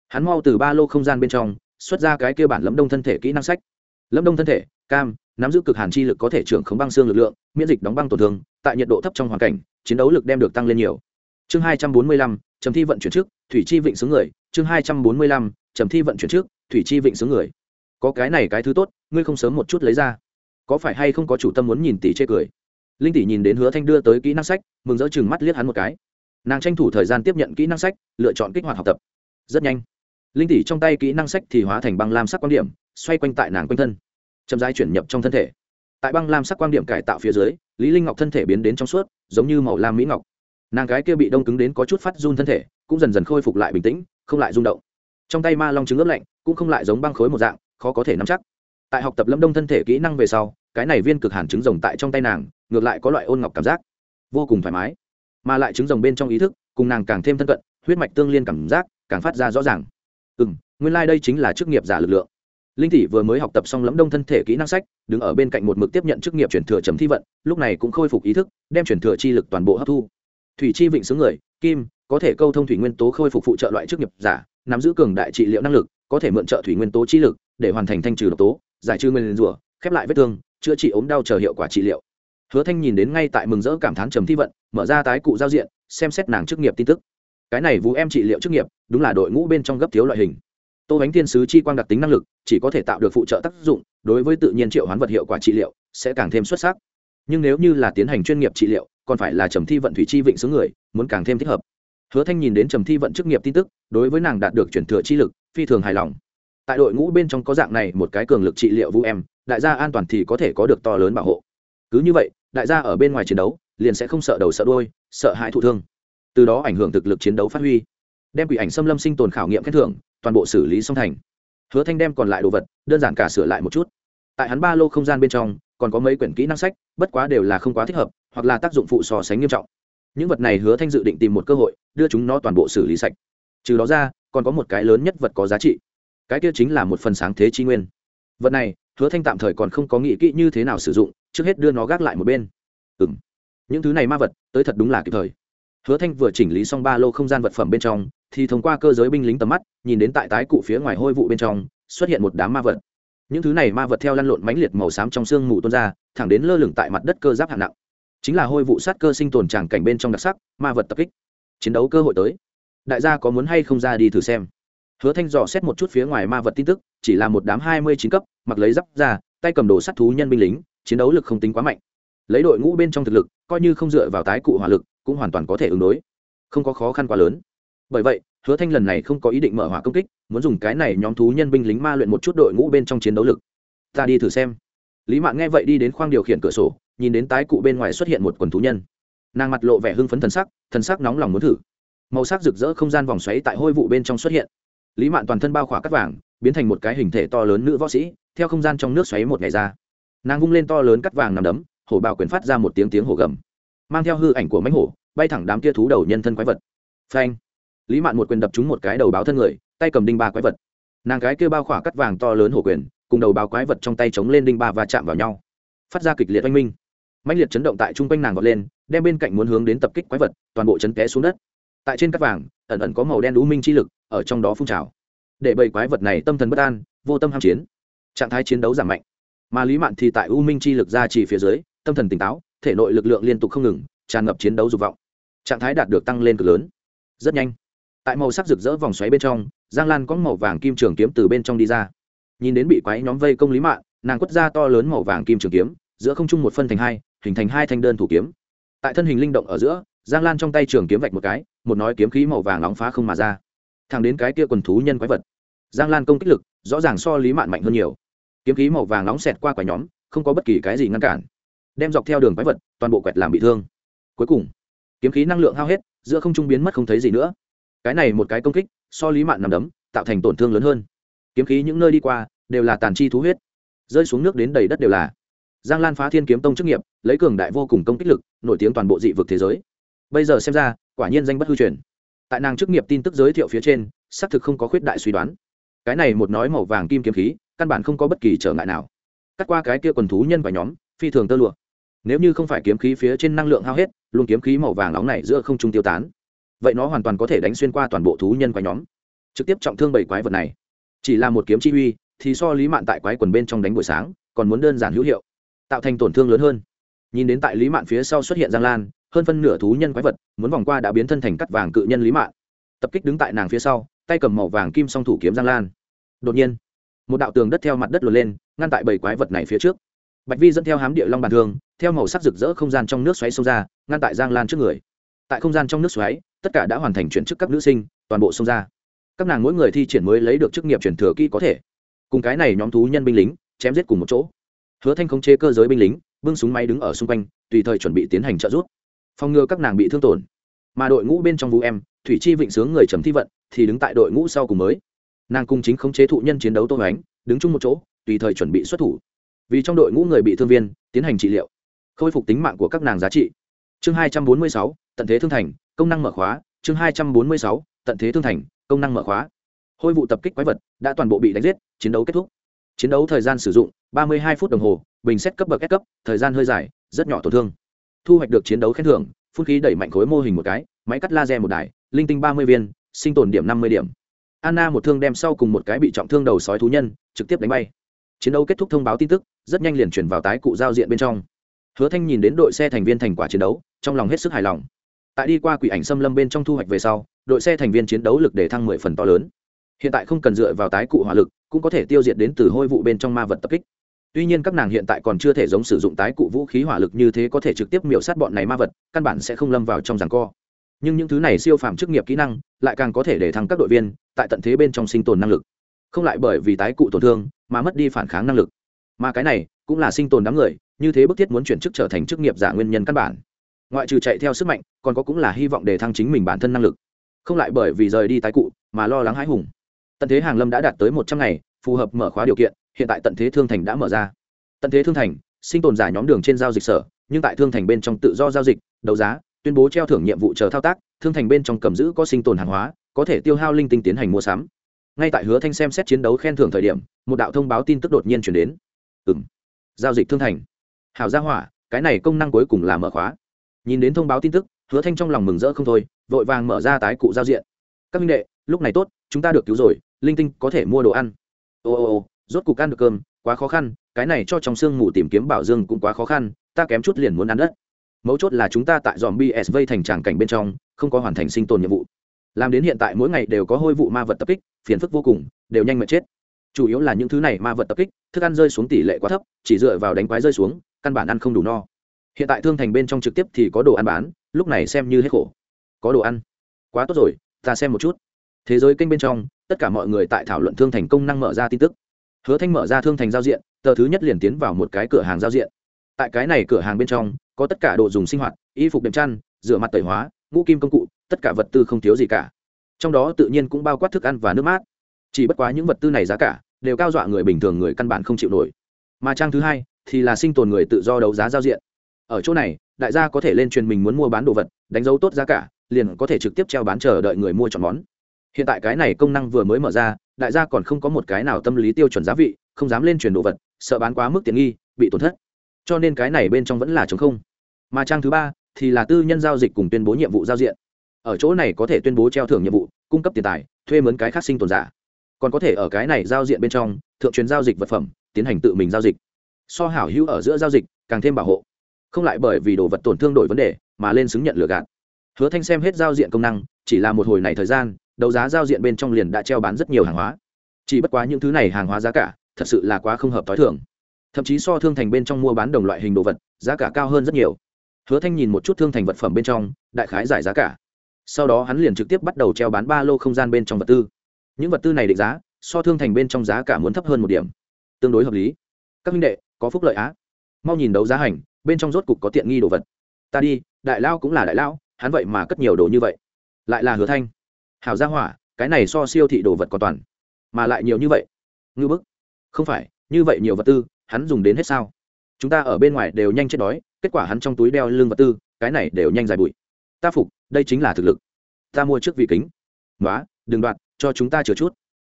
Hắn mau từ ba lô không gian bên trong, xuất ra cái kia bản lẫm đông thân thể kỹ năng sách. Lâm đông thân thể, cam, nắm giữ cực hàn chi lực có thể trưởng khống băng xương lực lượng, miễn dịch đóng băng tổn thương, tại nhiệt độ thấp trong hoàn cảnh, chiến đấu lực đem được tăng lên nhiều. Chương hai trăm bốn mươi lăm trầm thi vận chuyển trước, thủy chi vịnh xướng người. Chương hai trăm bốn mươi lăm trầm thi vận chuyển trước, thủy chi vịnh xướng người. Có cái này cái thứ tốt, ngươi không sớm một chút lấy ra. Có phải hay không có chủ tâm muốn nhìn tỷ chê cười? Linh tỷ nhìn đến hứa thanh đưa tới kỹ năng sách, mừng rỡ chừng mắt liếc hắn một cái. Nàng tranh thủ thời gian tiếp nhận kỹ năng sách, lựa chọn kích hoạt học tập. Rất nhanh, linh tỷ trong tay kỹ năng sách thì hóa thành băng lam sắc quan điểm, xoay quanh tại nàng quanh thân, chậm rãi chuyển nhập trong thân thể. Tại băng lam sắc quan điểm cải tạo phía dưới, lý linh ngọc thân thể biến đến trong suốt, giống như màu lam mỹ ngọc. Nàng gái kia bị đông cứng đến có chút phát run thân thể, cũng dần dần khôi phục lại bình tĩnh, không lại rung động. Trong tay ma long trứng ướp lạnh, cũng không lại giống băng khối một dạng, khó có thể nắm chắc. Tại học tập lâm đông thân thể kỹ năng về sau, cái này viên cực hàn trứng rồng tại trong tay nàng ngược lại có loại ôn ngọc cảm giác, vô cùng thoải mái, mà lại trứng rồng bên trong ý thức, cùng nàng càng thêm thân cận, huyết mạch tương liên cảm giác càng phát ra rõ ràng. Ừ m nguyên lai、like、đây chính là chức nghiệp giả lực lượng. Linh tỷ vừa mới học tập xong lẫm đông thân thể kỹ năng sách, đứng ở bên cạnh một mực tiếp nhận chức nghiệp chuyển thừa chấm thi vận, lúc này cũng khôi phục ý thức, đem chuyển thừa chi lực toàn bộ hấp thu. Thủy chi vịnh xứ người, kim, có thể câu thông thủy nguyên tố khôi phục phụ trợ loại chức nghiệp giả, nắm giữ cường đại trị liệu năng lực, có thể mượn trợ thủy nguyên tố chi lực để hoàn thành thanh trừ độc tố, giải trừ nguyên rủa, khép lại vết thương, chữa trị ốm đau chờ hiệu quả trị liệu hứa thanh nhìn đến ngay tại mừng rỡ cảm thán trầm thi vận, mở ra tái cụ giao diện, xem xét nàng chức nghiệp tin tức. Cái này vũ em trị liệu chức nghiệp, đúng là đội ngũ bên trong gấp thiếu loại hình. Tô bánh thiên sứ chi quang đặc tính năng lực, chỉ có thể tạo được phụ trợ tác dụng, đối với tự nhiên triệu hoán vật hiệu quả trị liệu, sẽ càng thêm xuất sắc. Nhưng nếu như là tiến hành chuyên nghiệp trị liệu, còn phải là trầm thi vận thủy chi vịnh xứ người, muốn càng thêm thích hợp. Hứa thanh nhìn đến trầm thi vận chức nghiệp tin tức, đối với nàng đạt được chuyển thừa chi lực, phi thường hài lòng. Tại đội ngũ bên trong có dạng này một cái cường lực trị liệu vũ em, đại gia an toàn thì có thể có được to lớn bảo hộ cứ như vậy, đại gia ở bên ngoài chiến đấu, liền sẽ không sợ đầu sợ đôi sợ hãi thụ thương. Từ đó ảnh hưởng thực lực chiến đấu phát huy. Đem quỷ ảnh xâm lâm sinh tồn khảo nghiệm khen thưởng, toàn bộ xử lý xong thành. Hứa thanh đem còn lại đồ vật, đơn giản cả sửa lại một chút. Tại hắn ba lô không gian bên trong, còn có mấy quyển kỹ năng sách, bất quá đều là không quá thích hợp, hoặc là tác dụng phụ so sánh nghiêm trọng. Những vật này hứa thanh dự định tìm một cơ hội, đưa chúng nó toàn bộ xử lý sạch. Trừ đó ra, còn có một cái lớn nhất vật có giá trị. Cái kia chính là một phần sáng thế chi nguyên. Vật này, hứa thanh tạm thời còn không có nghĩ kỹ như thế nào sử dụng trước hết đưa nó gác lại một bên. Ừ m những thứ này ma vật, tới thật đúng là kịp thời. Hứa thanh vừa chỉnh lý xong ba lô không gian vật phẩm bên trong, thì thông qua cơ giới binh lính tầm mắt, nhìn đến tại tái cụ phía ngoài hôi vụ bên trong, xuất hiện một đám ma vật. Những thứ này ma vật theo lăn lộn mãnh liệt màu xám trong sương mù tuôn ra, thẳng đến lơ lửng tại mặt đất cơ giáp hạng nặng. Chính là hôi vụ sát cơ sinh tồn tràng cảnh bên trong đặc sắc, ma vật tập kích. Chiến đấu cơ hội tới. Đại gia có muốn hay không ra đi thử xem. Hứa thanh dò xét một chút phía ngoài ma vật tin tức, chỉ là một đám hai mươi chín cấp, mặc lấy giáp ra, tay cầm đồ sắt thú nhân binh lính chiến đấu lực không tính quá mạnh. Lấy đội ngũ bên trong thực lực, coi như không dựa vào tái cụ hỏa lực, cũng hoàn toàn có thể ứng đối. Không có khó khăn quá lớn. Bởi vậy, hứa thanh lần này không có ý định mở hỏa công kích, muốn dùng cái này nhóm thú nhân binh lính ma luyện một chút đội ngũ bên trong chiến đấu lực. Ta đi thử xem. Lý mạng nghe vậy đi đến khoang điều khiển cửa sổ, nhìn đến tái cụ bên ngoài xuất hiện một quần thú nhân. Nàng mặt lộ vẻ hưng phấn thần sắc thần sắc nóng lòng muốn thử. Màu sắc rực rỡ không gian vòng xoáy tại hôi vụ bên trong xuất hiện. Lý mạn toàn thân bao khỏa cắt vàng, biến thành một cái hình thể to lớn nữ võ sĩ, theo không gian trong nước xoáy một ngày ra nàng vung lên to lớn cắt vàng nằm đấm, hổ bào quyền phát ra một tiếng tiếng hổ gầm. Mang theo hư ảnh của mánh hổ, bay thẳng đám kia thú đầu nhân thân quái vật. Phanh. Lý mạn một quyền đập trúng một cái đầu báo thân người, tay cầm đinh ba quái vật. Nàng cái kia bao khỏa cắt vàng to lớn hổ quyền, cùng đầu báo quái vật trong tay chống lên đinh ba và chạm vào nhau. Phát ra kịch liệt oanh minh. Mạnh liệt chấn động tại chung quanh nàng vọt lên, đem bên cạnh muốn hướng đến tập kích quái vật, toàn bộ chấn té xuống đất. Tại trên cắt vàng, ẩn ẩn có màu đen đũ minh chi lực, ở trong đó phun trào. Để bầy quái vật này tâm thần bất an, vô tâm ham chiến. Trạng thái chiến đấu giảm mạnh mà lý mạn thì tại u minh chi lực ra chỉ phía dưới, tâm thần tỉnh táo, thể nội lực lượng liên tục không ngừng, tràn ngập chiến đấu dục vọng. Trạng thái đạt được tăng lên cực lớn. Rất nhanh, tại màu sắc rực rỡ vòng xoáy bên trong, giang lan có màu vàng kim trường kiếm từ bên trong đi ra. Nhìn đến bị quái nhóm vây công lý mạn, nàng quất ra to lớn màu vàng kim trường kiếm, giữa không trung một phân thành hai, hình thành hai thanh đơn thủ kiếm. Tại thân hình linh động ở giữa, giang lan trong tay trường kiếm vạch một cái, một nói kiếm khí màu vàng nóng phá không mà ra. Thẳng đến cái kia quần thú nhân quái vật. Giang lan công kích lực, rõ ràng so lý mạn mạnh hơn nhiều kiếm khí màu vàng nóng xẹt qua quả nhóm, không có bất kỳ cái gì ngăn cản. Đem dọc theo đường quái vật, toàn bộ quẹt làm bị thương. Cuối cùng, kiếm khí năng lượng hao hết, giữa không trung biến mất không thấy gì nữa. Cái này một cái công kích, so lý mạn nằm đấm, tạo thành tổn thương lớn hơn. Kiếm khí những nơi đi qua, đều là tàn chi thú huyết. Rơi xuống nước đến đầy đất đều là. Giang lan phá thiên kiếm tông chức nghiệp, lấy cường đại vô cùng công kích lực, nổi tiếng toàn bộ dị vực thế giới. Bây giờ xem ra, quả nhiên danh bất hư truyền. Tại nàng chức nghiệp tin tức giới thiệu phía trên, xác thực không có khuyết đại suy đoán. Cái này một nói màu vàng kim kiếm khí căn bản không có bất kỳ trở ngại nào. Cắt qua cái kia quần thú nhân và nhóm, phi thường tơ lụa. Nếu như không phải kiếm khí phía trên năng lượng hao hết luôn kiếm khí màu vàng nóng này giữa không trung tiêu tán. Vậy nó hoàn toàn có thể đánh xuyên qua toàn bộ thú nhân quái nhóm. Trực tiếp trọng thương bảy quái vật này. Chỉ là một kiếm chi uy, thì so lý mạn tại quái quần bên trong đánh buổi sáng, còn muốn đơn giản hữu hiệu, tạo thành tổn thương lớn hơn. Nhìn đến tại lý mạn phía sau xuất hiện giang lan, hơn phân nửa thú nhân quái vật, muốn vòng qua đã biến thân thành cắt vàng cự nhân lý mạn. Tập kích đứng tại nàng phía sau, tay cầm màu vàng kim song thủ kiếm giang lan. Đột nhiên một đạo tường đất theo mặt đất lùa lên, ngăn tại bảy quái vật này phía trước. Bạch vi dẫn theo hám địa long bàn thương theo màu sắc rực rỡ không gian trong nước xoáy xông ra, ngăn tại giang lan trước người. Tại không gian trong nước xoáy, tất cả đã hoàn thành chuyển chức các nữ sinh, toàn bộ xông ra. Các nàng mỗi người thi triển mới lấy được chức nghiệp chuyển thừa kỹ có thể. Cùng cái này nhóm thú nhân binh lính, chém giết cùng một chỗ. Hứa thanh khống chế cơ giới binh lính, bưng súng máy đứng ở xung quanh, tùy thời chuẩn bị tiến hành trợ giúp. Phòng ngừa các nàng bị thương tổn. Mà đội ngũ bên trong vũ em, thủy chi vịnh sướng người trầm thi vận, thì đứng tại đội ngũ sau cùng mới nàng cung chính khống chế thụ nhân chiến đấu tô hoánh, đứng chung một chỗ, tùy thời chuẩn bị xuất thủ. Vì trong đội ngũ người bị thương viên, tiến hành trị liệu, khôi phục tính mạng của các nàng giá trị. Chương hai trăm bốn mươi sáu, tận thế thương thành, công năng mở khóa. Chương hai trăm bốn mươi sáu, tận thế thương thành, công năng mở khóa. Hôi vụ tập kích quái vật đã toàn bộ bị đánh giết, chiến đấu kết thúc. Chiến đấu thời gian sử dụng ba mươi hai phút đồng hồ, bình xét cấp bậc S cấp, thời gian hơi dài, rất nhỏ tổn thương. Thu hoạch được chiến đấu khen thưởng, phun khí đẩy mạnh khối mô hình một cái, máy cắt laser một đài, linh tinh ba mươi viên, sinh tồn điểm năm mươi điểm anna một thương đem sau cùng một cái bị trọng thương đầu sói thú nhân, trực tiếp đánh bay. Chiến đấu kết thúc thông báo tin tức, rất nhanh liền chuyển vào tái cụ giao diện bên trong. Hứa thanh nhìn đến đội xe thành viên thành quả chiến đấu, trong lòng hết sức hài lòng. Tại đi qua quỷ ảnh xâm lâm bên trong thu hoạch về sau, đội xe thành viên chiến đấu lực để thăng mười phần to lớn. Hiện tại không cần dựa vào tái cụ hỏa lực, cũng có thể tiêu diệt đến từ hôi vụ bên trong ma vật tập kích. Tuy nhiên các nàng hiện tại còn chưa thể giống sử dụng tái cụ vũ khí hỏa lực như thế có thể trực tiếp miểu sát bọn này ma vật, căn bản sẽ không lâm vào trong giằng co. Nhưng những thứ này siêu phàm chức nghiệp kỹ năng, lại càng có thể để thăng các đội viên tại tận thế bên trong sinh tồn năng lực. Không lại bởi vì tái cụ tổn thương mà mất đi phản kháng năng lực. Mà cái này cũng là sinh tồn đám người, như thế bức thiết muốn chuyển chức trở thành chức nghiệp giả nguyên nhân căn bản. Ngoại trừ chạy theo sức mạnh, còn có cũng là hy vọng để thăng chính mình bản thân năng lực. Không lại bởi vì rời đi tái cụ mà lo lắng hãi hùng. Tận thế hàng lâm đã đạt tới một trăm ngày, phù hợp mở khóa điều kiện, hiện tại tận thế thương thành đã mở ra. Tận thế thương thành, sinh tồn giả nhóm đường trên giao dịch sở, nhưng tại thương thành bên trong tự do giao dịch, đấu giá, tuyên bố treo thưởng nhiệm vụ chờ thao tác, thương thành bên trong cầm giữ có sinh tồn hàng hóa có thể tiêu hao linh tinh tiến hành mua sắm. Ngay tại hứa thanh xem xét chiến đấu khen thưởng thời điểm, một đạo thông báo tin tức đột nhiên chuyển đến. Ừ m giao dịch thương thành. Hảo gia hỏa, cái này công năng cuối cùng là mở khóa. Nhìn đến thông báo tin tức, hứa thanh trong lòng mừng rỡ không thôi, vội vàng mở ra tái cụ giao diện. Các minh đệ, lúc này tốt, chúng ta được cứu rồi, linh tinh có thể mua đồ ăn. Ô ô ô, rốt cục ăn được cơm, quá khó khăn, cái này cho trong sương mù tìm kiếm bảo dương cũng quá khó khăn, ta kém chút liền muốn ăn đất. Mấu chốt là chúng ta tại dòm bsv thành tràng cảnh bên trong, không có hoàn thành sinh tồn nhiệm vụ làm đến hiện tại mỗi ngày đều có hôi vụ ma vật tập kích, phiền phức vô cùng, đều nhanh mệt chết. Chủ yếu là những thứ này ma vật tập kích, thức ăn rơi xuống tỷ lệ quá thấp, chỉ dựa vào đánh quái rơi xuống, căn bản ăn không đủ no. Hiện tại thương thành bên trong trực tiếp thì có đồ ăn bán, lúc này xem như hết khổ. Có đồ ăn. Quá tốt rồi, ta xem một chút. Thế giới kênh bên trong, tất cả mọi người tại thảo luận thương thành công năng mở ra tin tức. Hứa thanh mở ra thương thành giao diện, tờ thứ nhất liền tiến vào một cái cửa hàng giao diện. Tại cái này cửa hàng bên trong, có tất cả đồ dùng sinh hoạt, y phục đệm chăn, rửa mặt tẩy hóa, ngũ kim công cụ tất cả vật tư không thiếu gì cả. Trong đó tự nhiên cũng bao quát thức ăn và nước mát. Chỉ bất quá những vật tư này giá cả đều cao dọa người bình thường người căn bản không chịu nổi. Mà trang thứ hai thì là sinh tồn người tự do đấu giá giao diện. Ở chỗ này, đại gia có thể lên truyền mình muốn mua bán đồ vật, đánh dấu tốt giá cả, liền có thể trực tiếp treo bán chờ đợi người mua chọn món. Hiện tại cái này công năng vừa mới mở ra, đại gia còn không có một cái nào tâm lý tiêu chuẩn giá vị, không dám lên truyền đồ vật, sợ bán quá mức tiện nghi, bị tổn thất. Cho nên cái này bên trong vẫn là chống không. Mà trang thứ ba thì là tư nhân giao dịch cùng tuyên bố nhiệm vụ giao diện ở chỗ này có thể tuyên bố treo thưởng nhiệm vụ, cung cấp tiền tài, thuê mướn cái khác sinh tồn giả. Còn có thể ở cái này giao diện bên trong, thượng truyền giao dịch vật phẩm, tiến hành tự mình giao dịch. So hảo hữu ở giữa giao dịch, càng thêm bảo hộ. Không lại bởi vì đồ vật tổn thương đổi vấn đề, mà lên xứng nhận lừa gạt. Hứa thanh xem hết giao diện công năng, chỉ là một hồi này thời gian, đấu giá giao diện bên trong liền đã treo bán rất nhiều hàng hóa. Chỉ bất quá những thứ này hàng hóa giá cả, thật sự là quá không hợp t h o i thưởng thậm chí so thương thành bên trong mua bán đồng loại hình đồ vật, giá cả cao hơn rất nhiều. Hứa thanh nhìn một chút thương thành vật phẩm bên trong, đại khái giải giá cả sau đó hắn liền trực tiếp bắt đầu treo bán ba lô không gian bên trong vật tư. Những vật tư này định giá, so thương thành bên trong giá cả muốn thấp hơn một điểm. Tương đối hợp lý. Các minh đệ, có phúc lợi á. Mau nhìn đấu giá hành, bên trong rốt cục có tiện nghi đồ vật. Ta đi, đại lao cũng là đại lao, hắn vậy mà cất nhiều đồ như vậy. Lại là hứa thanh. Hảo gia hỏa, cái này so siêu thị đồ vật còn toàn. Mà lại nhiều như vậy. Ngư bức. Không phải, như vậy nhiều vật tư, hắn dùng đến hết sao? Chúng ta ở bên ngoài đều nhanh chết đói, kết quả hắn trong túi đeo lưng vật tư, cái này đều nhanh dài bụi ta phục, đây chính là thực lực. Ta mua trước vị kính. Nói đừng đoạt, cho chúng ta chừa chút.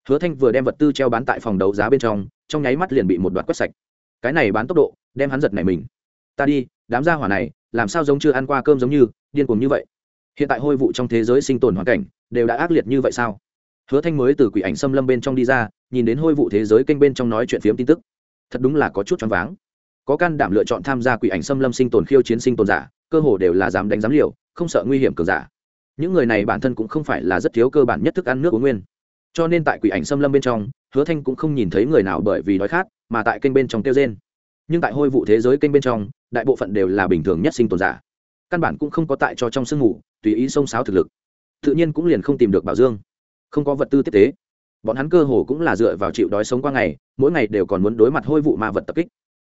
Hứa thanh vừa đem vật tư treo bán tại phòng đấu giá bên trong trong nháy mắt liền bị một đoạt quét sạch. Cái này bán tốc độ, đem hắn giật này mình. Ta đi, đám gia hỏa này, làm sao giống chưa ăn qua cơm giống như, điên cuồng như vậy? Hiện tại hôi vụ trong thế giới sinh tồn hoàn cảnh, đều đã ác liệt như vậy sao? Hứa thanh mới từ quỷ ảnh xâm lâm bên trong đi ra, nhìn đến hôi vụ thế giới kênh bên trong nói chuyện phiếm tin tức. Thật đúng là có chút choáng váng. Có can đảm lựa chọn tham gia quỷ ảnh xâm lâm sinh tồn khiêu chiến sinh tồn giả, cơ hồ đều là dám đánh dám liều không sợ nguy hiểm cường giả. Những người này bản thân cũng không phải là rất thiếu cơ bản nhất thức ăn nước uống nguyên. Cho nên tại quỷ ảnh xâm lâm bên trong, hứa thanh cũng không nhìn thấy người nào bởi vì đói khát, mà tại kênh bên trong tiêu rên. Nhưng tại hôi vụ thế giới kênh bên trong, đại bộ phận đều là bình thường nhất sinh tồn giả. Căn bản cũng không có tại cho trong sương ngủ tùy ý xông xáo thực lực. Tự nhiên cũng liền không tìm được bảo dương. Không có vật tư tiếp tế. Bọn hắn cơ hồ cũng là dựa vào chịu đói sống qua ngày, mỗi ngày đều còn muốn đối mặt hôi vụ ma vật tập kích.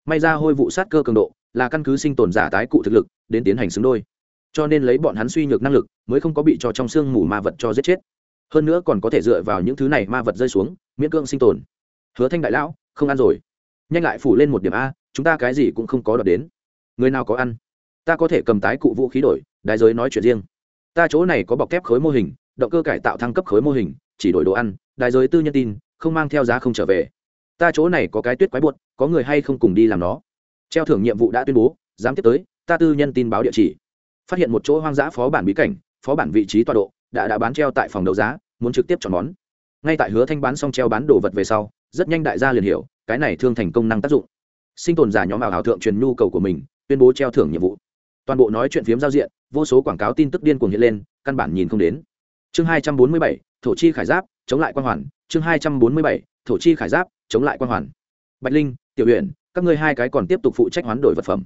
May ra hôi vụ sát cơ cường độ, là căn cứ sinh tồn giả tái cụ thực lực, đến tiến hành xứng đôi cho nên lấy bọn hắn suy nhược năng lực, mới không có bị cho trong xương mù ma vật cho giết chết. Hơn nữa còn có thể dựa vào những thứ này ma vật rơi xuống, miễn cưỡng sinh tồn. Hứa thanh đại lão, không ăn rồi. Nhanh lại phủ lên một điểm a, chúng ta cái gì cũng không có đợt đến. Người nào có ăn? Ta có thể cầm tái cụ vũ khí đổi, đại giới nói chuyện riêng. Ta chỗ này có bọc thép khối mô hình, động cơ cải tạo thăng cấp khối mô hình, chỉ đổi đồ ăn, đại giới tư nhân tin, không mang theo giá không trở về. Ta chỗ này có cái tuyết quái buột, có người hay không cùng đi làm nó. Treo thưởng nhiệm vụ đã tuyên bố dám tiếp tới, ta tư nhân tin báo địa chỉ phát hiện một chỗ hoang dã phó bản bí cảnh, phó bản vị trí tọa độ đã đã bán treo tại phòng đấu giá, muốn trực tiếp chọn món. Ngay tại hứa thanh bán xong treo bán đồ vật về sau, rất nhanh đại gia liền hiểu, cái này thương thành công năng tác dụng. Sinh tồn giả nhóm ảo ảo thượng truyền nhu cầu của mình, tuyên bố treo thưởng nhiệm vụ. Toàn bộ nói chuyện phiếm giao diện, vô số quảng cáo tin tức điên cuồng hiện lên, căn bản nhìn không đến. Chương hai trăm bốn mươi bảy, thổ chi khải giáp, chống lại quan hoàn. Chương hai trăm bốn mươi bảy, thổ chi khải giáp, chống lại quan hoàn. Bạch linh, tiểu huyện các ngươi hai cái còn tiếp tục phụ trách hoán đổi vật phẩm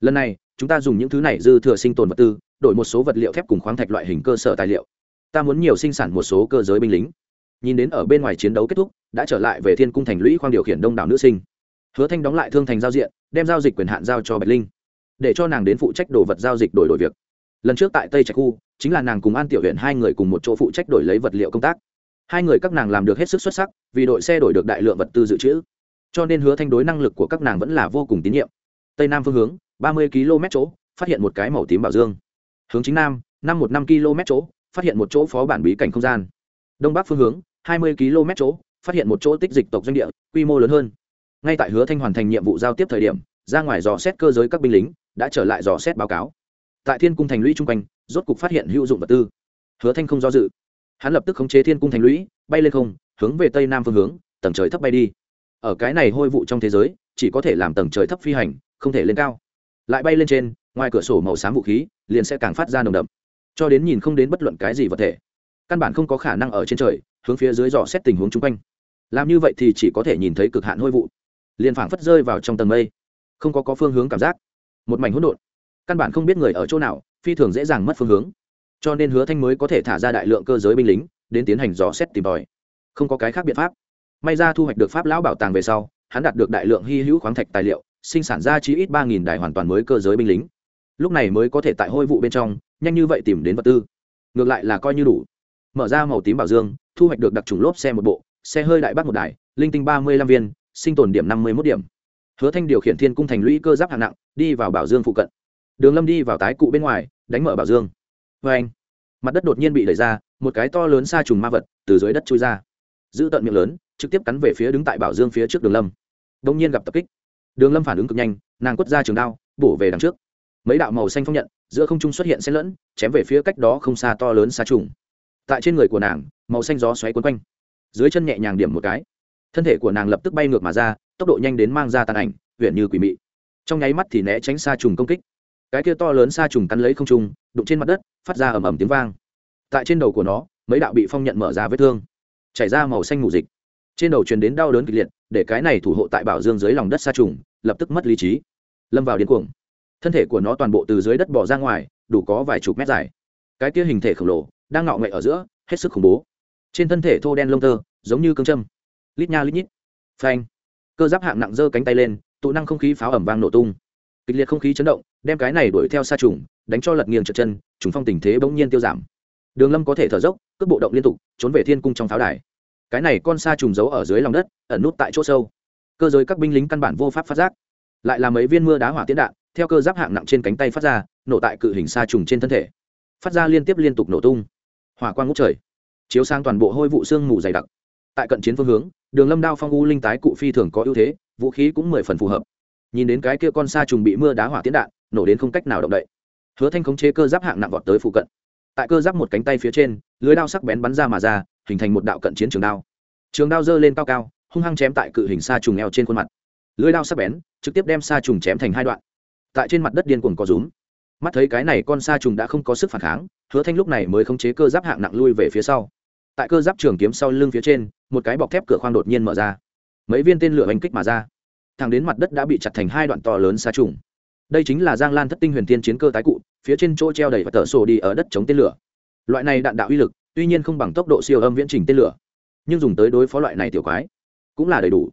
lần này, chúng ta dùng những thứ này dư thừa sinh tồn vật tư, đổi một số vật liệu thép cùng khoáng thạch loại hình cơ sở tài liệu. Ta muốn nhiều sinh sản một số cơ giới binh lính. Nhìn đến ở bên ngoài chiến đấu kết thúc, đã trở lại về thiên cung thành lũy khoang điều khiển đông đảo nữ sinh. Hứa thanh đóng lại thương thành giao diện, đem giao dịch quyền hạn giao cho bạch linh, để cho nàng đến phụ trách đồ vật giao dịch đổi đổi việc. Lần trước tại tây trạch khu, chính là nàng cùng an tiểu huyện hai người cùng một chỗ phụ trách đổi lấy vật liệu công tác. Hai người các nàng làm được hết sức xuất sắc, vì đội xe đổi được đại lượng vật tư dự trữ. Cho nên hứa thanh đối năng lực của các nàng vẫn là vô cùng tín nhiệm. Tây nam phương hướng ba mươi km chỗ, phát hiện một cái màu tím bảo dương. Hướng chính nam, năm một năm km chỗ, phát hiện một chỗ phó bản bí cảnh không gian. Đông bắc phương hướng, hai mươi km chỗ, phát hiện một chỗ tích dịch tộc doanh địa, quy mô lớn hơn. Ngay tại hứa thanh hoàn thành nhiệm vụ giao tiếp thời điểm, ra ngoài dò xét cơ giới các binh lính, đã trở lại dò xét báo cáo. Tại thiên cung thành lũy chung quanh, rốt cục phát hiện hữu dụng vật tư. Hứa thanh không do dự. Hắn lập tức khống chế thiên cung thành lũy, bay lên không, hướng về tây nam phương hướng, tầng trời thấp bay đi. Ở cái này hôi vụ trong thế giới, chỉ có thể làm tầng trời thấp phi hành, không thể lên cao lại bay lên trên, ngoài cửa sổ màu xám vũ khí, liền sẽ càng phát ra nồng đậm. Cho đến nhìn không đến bất luận cái gì vật thể. Căn bản không có khả năng ở trên trời, hướng phía dưới dò xét tình huống chung quanh. Làm như vậy thì chỉ có thể nhìn thấy cực hạn hôi vụ. Liền phảng phất rơi vào trong tầng mây. Không có có phương hướng cảm giác. Một mảnh hỗn độn. Căn bản không biết người ở chỗ nào, phi thường dễ dàng mất phương hướng. Cho nên hứa thanh mới có thể thả ra đại lượng cơ giới binh lính, đến tiến hành dò xét tìm tòi. Không có cái khác biện pháp. May ra thu hoạch được pháp lão bảo tàng về sau, hắn đạt được đại lượng hy hữu khoáng thạch tài liệu sinh sản ra chí ít ba nghìn đài hoàn toàn mới cơ giới binh lính. Lúc này mới có thể tại hôi vụ bên trong, nhanh như vậy tìm đến vật tư. Ngược lại là coi như đủ. Mở ra màu tím bảo dương, thu hoạch được đặc trùng lốp xe một bộ, xe hơi đại bác một đài, linh tinh ba mươi lăm viên, sinh tồn điểm năm mươi mốt điểm. Hứa thanh điều khiển thiên cung thành lũy cơ giáp hạng nặng, đi vào bảo dương phụ cận. Đường lâm đi vào tái cụ bên ngoài, đánh mở bảo dương. Vê anh, mặt đất đột nhiên bị đẩy ra, một cái to lớn xa trùng ma vật từ dưới đất trôi ra. Giữ tận miệng lớn, trực tiếp cắn về phía đứng tại bảo dương phía trước đường lâm. Đông nhiên gặp tập kích đường lâm phản ứng cực nhanh, nàng quất ra trường đao, bổ về đằng trước. Mấy đạo màu xanh phong nhận, giữa không trung xuất hiện xen lẫn, chém về phía cách đó không xa to lớn xa trùng. Tại trên người của nàng, màu xanh gió xoáy quấn quanh. Dưới chân nhẹ nhàng điểm một cái. Thân thể của nàng lập tức bay ngược mà ra, tốc độ nhanh đến mang ra tàn ảnh huyện như quỷ mị. Trong nháy mắt thì né tránh xa trùng công kích. Cái kia to lớn xa trùng cắn lấy không trung, đụng trên mặt đất, phát ra ầm ầm tiếng vang. Tại trên đầu của nó, mấy đạo bị phong nhận mở ra vết thương. Chảy ra màu xanh mù dịch trên đầu truyền đến đau đớn kịch liệt, để cái này thủ hộ tại bảo dương dưới lòng đất xa trùng, lập tức mất lý trí. Lâm vào điên cuồng. Thân thể của nó toàn bộ từ dưới đất bỏ ra ngoài, đủ có vài chục mét dài. Cái kia hình thể khổng lồ, đang ngạo ngậy ở giữa, hết sức khủng bố. Trên thân thể thô đen lông tơ, giống như cương châm. Lít nha lít nhít. Phanh. Cơ giáp hạng nặng giơ cánh tay lên, tụ năng không khí pháo ẩm vang nổ tung. Kịch liệt không khí chấn động, đem cái này đuổi theo xa trùng, đánh cho lật nghiêng trượt chân, trùng phong tình thế bỗng nhiên tiêu giảm. Đường lâm có thể thở dốc, cước bộ động liên tục, trốn về thiên cung trong pháo đài cái này con sa trùng giấu ở dưới lòng đất, ẩn nút tại chỗ sâu. Cơ giới các binh lính căn bản vô pháp phát giác. Lại là mấy viên mưa đá hỏa tiễn đạn, theo cơ giáp hạng nặng trên cánh tay phát ra, nổ tại cự hình sa trùng trên thân thể. Phát ra liên tiếp liên tục nổ tung. Hỏa quang ngút trời. Chiếu sang toàn bộ hôi vụ xương mù dày đặc. Tại cận chiến phương hướng, đường lâm đao phong u linh tái cụ phi thường có ưu thế, vũ khí cũng mười phần phù hợp. Nhìn đến cái kia con sa trùng bị mưa đá hỏa tiến đạn, nổ đến không cách nào động đậy. Hứa thanh khống chế cơ giáp hạng nặng vọt tới phụ cận. Tại cơ giáp một cánh tay phía trên, lưới đao sắc bén bắn ra mà ra hình thành một đạo cận chiến trường đao. Trường đao dơ lên cao cao, hung hăng chém tại cự hình sa trùng eo trên khuôn mặt. Lưới đao sắc bén, trực tiếp đem sa trùng chém thành hai đoạn. Tại trên mặt đất điên cuồng có rúm. Mắt thấy cái này con sa trùng đã không có sức phản kháng, hứa thanh lúc này mới khống chế cơ giáp hạng nặng lui về phía sau. Tại cơ giáp trường kiếm sau lưng phía trên, một cái bọc thép cửa khoang đột nhiên mở ra. Mấy viên tên lửa hành kích mà ra. Thẳng đến mặt đất đã bị chặt thành hai đoạn to lớn sa trùng. Đây chính là giang lan thất tinh huyền tiên chiến cơ tái cụ, phía trên chỗ treo đầy và tờ sổ đi ở đất chống tên lửa. Loại này đạn đạo uy lực tuy nhiên không bằng tốc độ siêu âm viễn trình tên lửa, nhưng dùng tới đối phó loại này tiểu quái cũng là đầy đủ.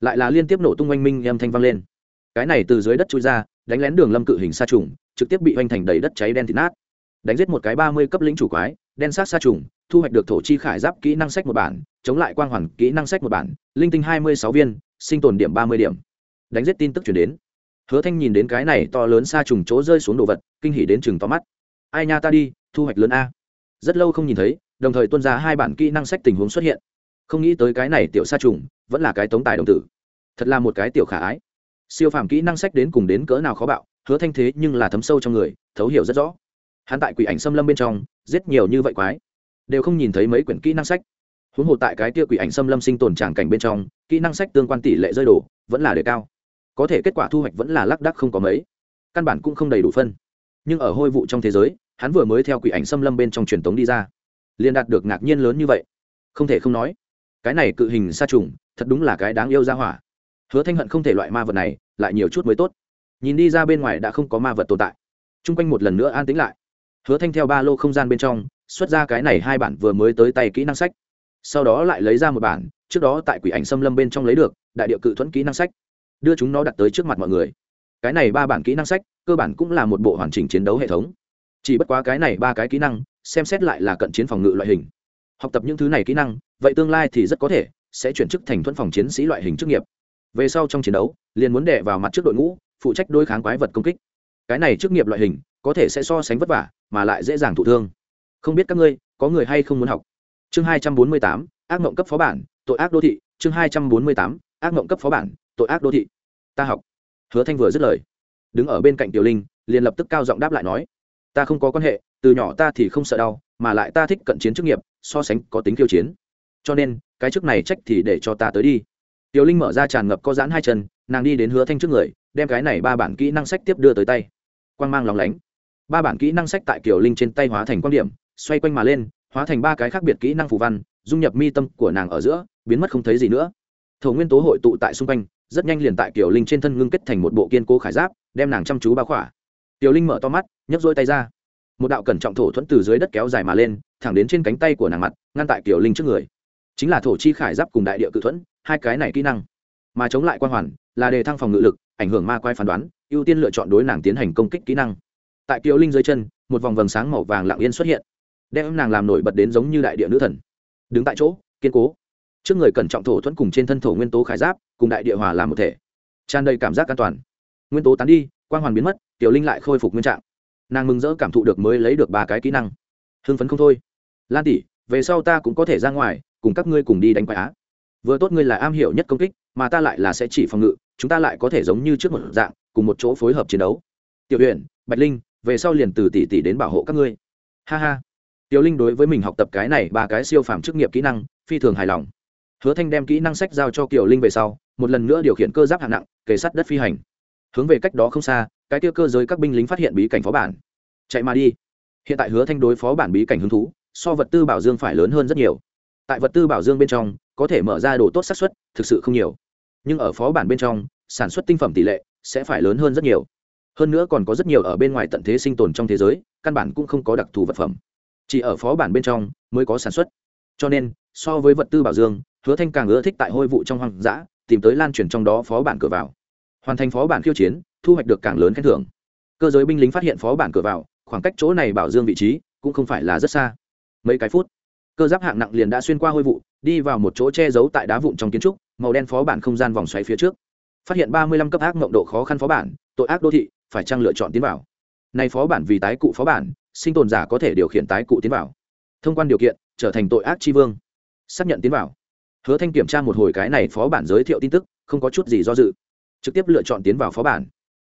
Lại là liên tiếp nổ tung oanh minh âm thanh vang lên. Cái này từ dưới đất trôi ra, đánh lén đường lâm cự hình sa trùng, trực tiếp bị oanh thành đầy đất cháy đen thịt nát. Đánh giết một cái ba mươi cấp lĩnh chủ quái, đen sát sa trùng, thu hoạch được thổ chi khải giáp kỹ năng sách một bản, chống lại quang hoàn kỹ năng sách một bản, linh tinh hai mươi sáu viên, sinh tồn điểm ba mươi điểm. Đánh giết tin tức chuyển đến. Hứa thanh nhìn đến cái này to lớn xa trùng chỗ rơi xuống đồ vật, kinh hỉ đến chừng to mắt. Ai nha ta đi, thu hoạch lớn a. Rất lâu không nhìn thấy đồng thời tuân ra hai bản kỹ năng sách tình huống xuất hiện. Không nghĩ tới cái này tiểu sa trùng vẫn là cái tống tài đồng tử. Thật là một cái tiểu khả ái. Siêu phàm kỹ năng sách đến cùng đến cỡ nào khó bạo, hứa thanh thế nhưng là thấm sâu trong người, thấu hiểu rất rõ. Hắn tại quỷ ảnh xâm lâm bên trong, giết nhiều như vậy quái, đều không nhìn thấy mấy quyển kỹ năng sách. Huống hồ tại cái tia quỷ ảnh xâm lâm sinh tồn tràng cảnh bên trong, kỹ năng sách tương quan tỷ lệ rơi đổ, vẫn là đề cao. Có thể kết quả thu hoạch vẫn là lác đắc không có mấy, căn bản cũng không đầy đủ phân. Nhưng ở hôi vụ trong thế giới, hắn vừa mới theo quỷ ảnh xâm lâm bên trong truyền tống đi ra liền đạt được ngạc nhiên lớn như vậy. Không thể không nói, cái này cự hình sa trùng thật đúng là cái đáng yêu ra hỏa. Hứa thanh hận không thể loại ma vật này, lại nhiều chút mới tốt. Nhìn đi ra bên ngoài đã không có ma vật tồn tại. T r u n g quanh một lần nữa an tĩnh lại. Hứa thanh theo ba lô không gian bên trong, xuất ra cái này hai bản vừa mới tới tay kỹ năng sách. Sau đó lại lấy ra một bản, trước đó tại quỷ ảnh xâm lâm bên trong lấy được, đại địa cự thuẫn kỹ năng sách. Đưa chúng nó đặt tới trước mặt mọi người. Cái này ba bản kỹ năng sách, cơ bản cũng là một bộ hoàn chỉnh chiến đấu hệ thống. Chỉ bất quá cái này ba cái kỹ năng xem xét lại là cận chiến phòng ngự loại hình. Học tập những thứ này kỹ năng, vậy tương lai thì rất có thể sẽ chuyển chức thành thuẫn phòng chiến sĩ loại hình chức nghiệp. Về sau trong chiến đấu, liền muốn đè vào mặt trước đội ngũ, phụ trách đối kháng quái vật công kích. Cái này chức nghiệp loại hình, có thể sẽ so sánh vất vả, mà lại dễ dàng thụ thương. Không biết các ngươi, có người hay không muốn học? Chương hai trăm bốn mươi tám, ác mộng cấp phó bản, tội ác đô thị. Chương hai trăm bốn mươi tám, ác mộng cấp phó bản, tội ác đô thị. Ta học. Hứa thanh vừa dứt lời. Đứng ở bên cạnh tiểu linh, liền lập tức cao giọng đáp lại nói, ta không có quan hệ từ nhỏ ta thì không sợ đau, mà lại ta thích cận chiến chức nghiệp, so sánh có tính khiêu chiến. Cho nên, cái chức này trách thì để cho ta tới đi. Tiểu linh mở ra tràn ngập có giãn hai chân, nàng đi đến hứa thanh trước người, đem cái này ba bản kỹ năng sách tiếp đưa tới tay. Quang mang lóng lánh. Ba bản kỹ năng sách tại kiểu linh trên tay hóa thành quan điểm, xoay quanh mà lên, hóa thành ba cái khác biệt kỹ năng phù văn, dung nhập mi tâm của nàng ở giữa, biến mất không thấy gì nữa. Thổ nguyên tố hội tụ tại xung quanh, rất nhanh liền tại kiểu linh trên thân ngưng kết thành một bộ kiên cố khải giáp, đem nàng chăm chú bao khỏa. Tiểu linh mở to mắt, nhấc rôi tay ra một đạo cẩn trọng thổ thuẫn từ dưới đất kéo dài mà lên, thẳng đến trên cánh tay của nàng mặt, ngăn tại kiểu linh trước người. Chính là thổ chi khải giáp cùng đại địa cự thuẫn, hai cái này kỹ năng, mà chống lại quan hoàn, là đề thăng phòng ngự lực, ảnh hưởng ma quái phán đoán, ưu tiên lựa chọn đối nàng tiến hành công kích kỹ năng. Tại kiều linh dưới chân, một vòng vầng sáng màu vàng lặng yên xuất hiện, đem nàng làm nổi bật đến giống như đại địa nữ thần. Đứng tại chỗ, kiên cố. Trước người cẩn trọng thổ thuẫn cùng trên thân thổ nguyên tố khải giáp, cùng đại địa hòa làm một thể. Tràn đầy cảm giác an toàn. Nguyên tố tán đi, quang hoàn biến mất tiểu linh lại khôi phục nguyên trạng nàng mừng rỡ cảm thụ được mới lấy được ba cái kỹ năng. Hưng phấn không thôi. Lan tỷ, về sau ta cũng có thể ra ngoài, cùng các ngươi cùng đi đánh quái á. Vừa tốt ngươi là am hiểu nhất công kích, mà ta lại là sẽ chỉ phòng ngự, chúng ta lại có thể giống như trước một dạng, cùng một chỗ phối hợp chiến đấu. Tiểu huyện bạch linh, về sau liền từ tỷ tỷ đến bảo hộ các ngươi. Ha ha. Tiểu linh đối với mình học tập cái này ba cái siêu phàm chức nghiệp kỹ năng, phi thường hài lòng. Hứa thanh đem kỹ năng sách giao cho kiều linh về sau, một lần nữa điều khiển cơ giáp hạng nặng, kề sắt đất phi hành. Hướng về cách đó không xa cái tiêu cơ giới các binh lính phát hiện bí cảnh phó bản. Chạy mà đi. Hiện tại hứa thanh đối phó bản bí cảnh hứng thú, so vật tư bảo dương phải lớn hơn rất nhiều. Tại vật tư bảo dương bên trong, có thể mở ra đồ tốt xác suất thực sự không nhiều. Nhưng ở phó bản bên trong, sản xuất tinh phẩm tỷ lệ sẽ phải lớn hơn rất nhiều. Hơn nữa còn có rất nhiều ở bên ngoài tận thế sinh tồn trong thế giới, căn bản cũng không có đặc thù vật phẩm. Chỉ ở phó bản bên trong mới có sản xuất. Cho nên, so với vật tư bảo dương, hứa thanh càng ưa thích tại hôi vụ trong hoang dã, tìm tới lan truyền trong đó phó bản cửa vào. Hoàn thành phó bản khiêu chiến thu hoạch được càng lớn khen thưởng. Cơ giới binh lính phát hiện phó bản cửa vào, khoảng cách chỗ này bảo dương vị trí cũng không phải là rất xa. Mấy cái phút, cơ giáp hạng nặng liền đã xuyên qua hôi vụ, đi vào một chỗ che giấu tại đá vụn trong kiến trúc, màu đen phó bản không gian vòng xoáy phía trước. Phát hiện ba mươi lăm cấp ác mộng độ khó khăn phó bản, tội ác đô thị, phải trang lựa chọn tiến vào? Nay phó bản vì tái cụ phó bản, sinh tồn giả có thể điều khiển tái cụ tiến vào. Thông quan điều kiện, trở thành tội ác tri vương. Xác nhận tiến vào. Hứa thanh kiểm tra một hồi cái này phó bản giới thiệu tin tức, không có chút gì do dự. Trực tiếp lựa chọn tiến vào phó bản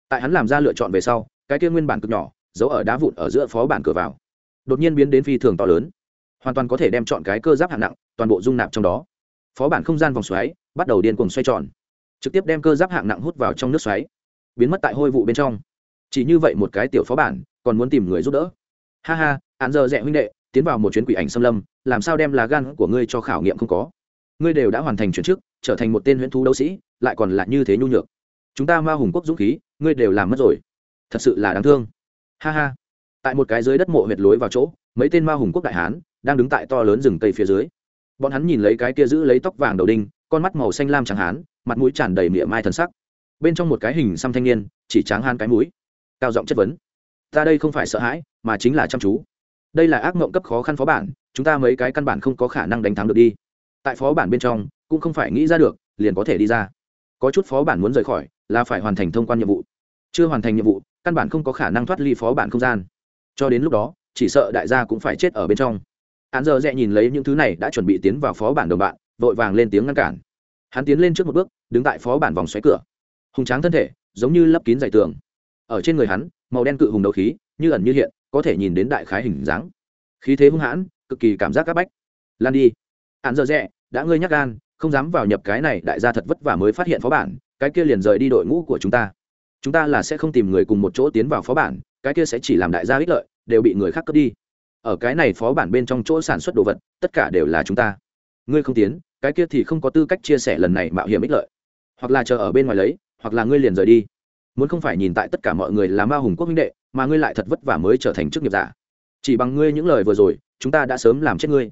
tại hắn làm ra lựa chọn về sau, cái kia nguyên bản cực nhỏ, giấu ở đá vụn ở giữa phó bản cửa vào, đột nhiên biến đến phi thường to lớn, hoàn toàn có thể đem chọn cái cơ giáp hạng nặng, toàn bộ dung nạp trong đó. Phó bản không gian vòng xoáy bắt đầu điên cuồng xoay tròn, trực tiếp đem cơ giáp hạng nặng hút vào trong nước xoáy, biến mất tại hôi vụ bên trong. Chỉ như vậy một cái tiểu phó bản, còn muốn tìm người giúp đỡ. Ha ha, án giờ rẻ huynh đệ, tiến vào một chuyến quỷ ảnh xâm lâm, làm sao đem lá gan của ngươi cho khảo nghiệm không có? Ngươi đều đã hoàn thành chuyển chức trở thành một tên huyễn thú đấu sĩ, lại còn là như thế nhu nhược chúng ta ma hùng quốc dũng khí, ngươi đều làm mất rồi. Thật sự là đáng thương. Ha ha. Tại một cái dưới đất mộ huyệt lối vào chỗ, mấy tên ma hùng quốc đại hán đang đứng tại to lớn rừng cây phía dưới. Bọn hắn nhìn lấy cái kia giữ lấy tóc vàng đầu đinh, con mắt màu xanh lam chẳng hán, mặt mũi tràn đầy miệng mai thần sắc. Bên trong một cái hình xăm thanh niên, chỉ tráng han cái mũi, cao giọng chất vấn. Ta đây không phải sợ hãi, mà chính là chăm chú. Đây là ác mộng cấp khó khăn phó bản, chúng ta mấy cái căn bản không có khả năng đánh thắng được đi. Tại phó bản bên trong, cũng không phải nghĩ ra được, liền có thể đi ra. Có chút phó bản muốn rời khỏi là phải hoàn thành thông quan nhiệm vụ. Chưa hoàn thành nhiệm vụ, căn bản không có khả năng thoát ly phó bản không gian. Cho đến lúc đó, chỉ sợ đại gia cũng phải chết ở bên trong. Hắn giờ rẽ nhìn lấy những thứ này đã chuẩn bị tiến vào phó bản đồng bạn, vội vàng lên tiếng ngăn cản. Hắn tiến lên trước một bước, đứng tại phó bản vòng xoáy cửa. Hùng tráng thân thể, giống như lấp kín dày tường. Ở trên người hắn, màu đen cự hùng đấu khí, như ẩn như hiện, có thể nhìn đến đại khái hình dáng. Khí thế hung hãn, cực kỳ cảm giác c áp bách. Lan đi. Hắn giờ rẽ, đã ngươi nhắc gan, không dám vào nhập cái này, đại gia thật vất vả mới phát hiện phó bản cái kia liền rời đi đội ngũ của chúng ta. Chúng ta là sẽ không tìm người cùng một chỗ tiến vào phó bản, cái kia sẽ chỉ làm đại gia ích lợi, đều bị người khác cướp đi. Ở cái này phó bản bên trong chỗ sản xuất đồ vật, tất cả đều là chúng ta. Ngươi không tiến, cái kia thì không có tư cách chia sẻ lần này mạo hiểm ích lợi. Hoặc là chờ ở bên ngoài lấy, hoặc là ngươi liền rời đi. Muốn không phải nhìn tại tất cả mọi người là ma hùng quốc minh đệ, mà ngươi lại thật vất vả mới trở thành chức nghiệp giả. Chỉ bằng ngươi những lời vừa rồi, chúng ta đã sớm làm chết ngươi.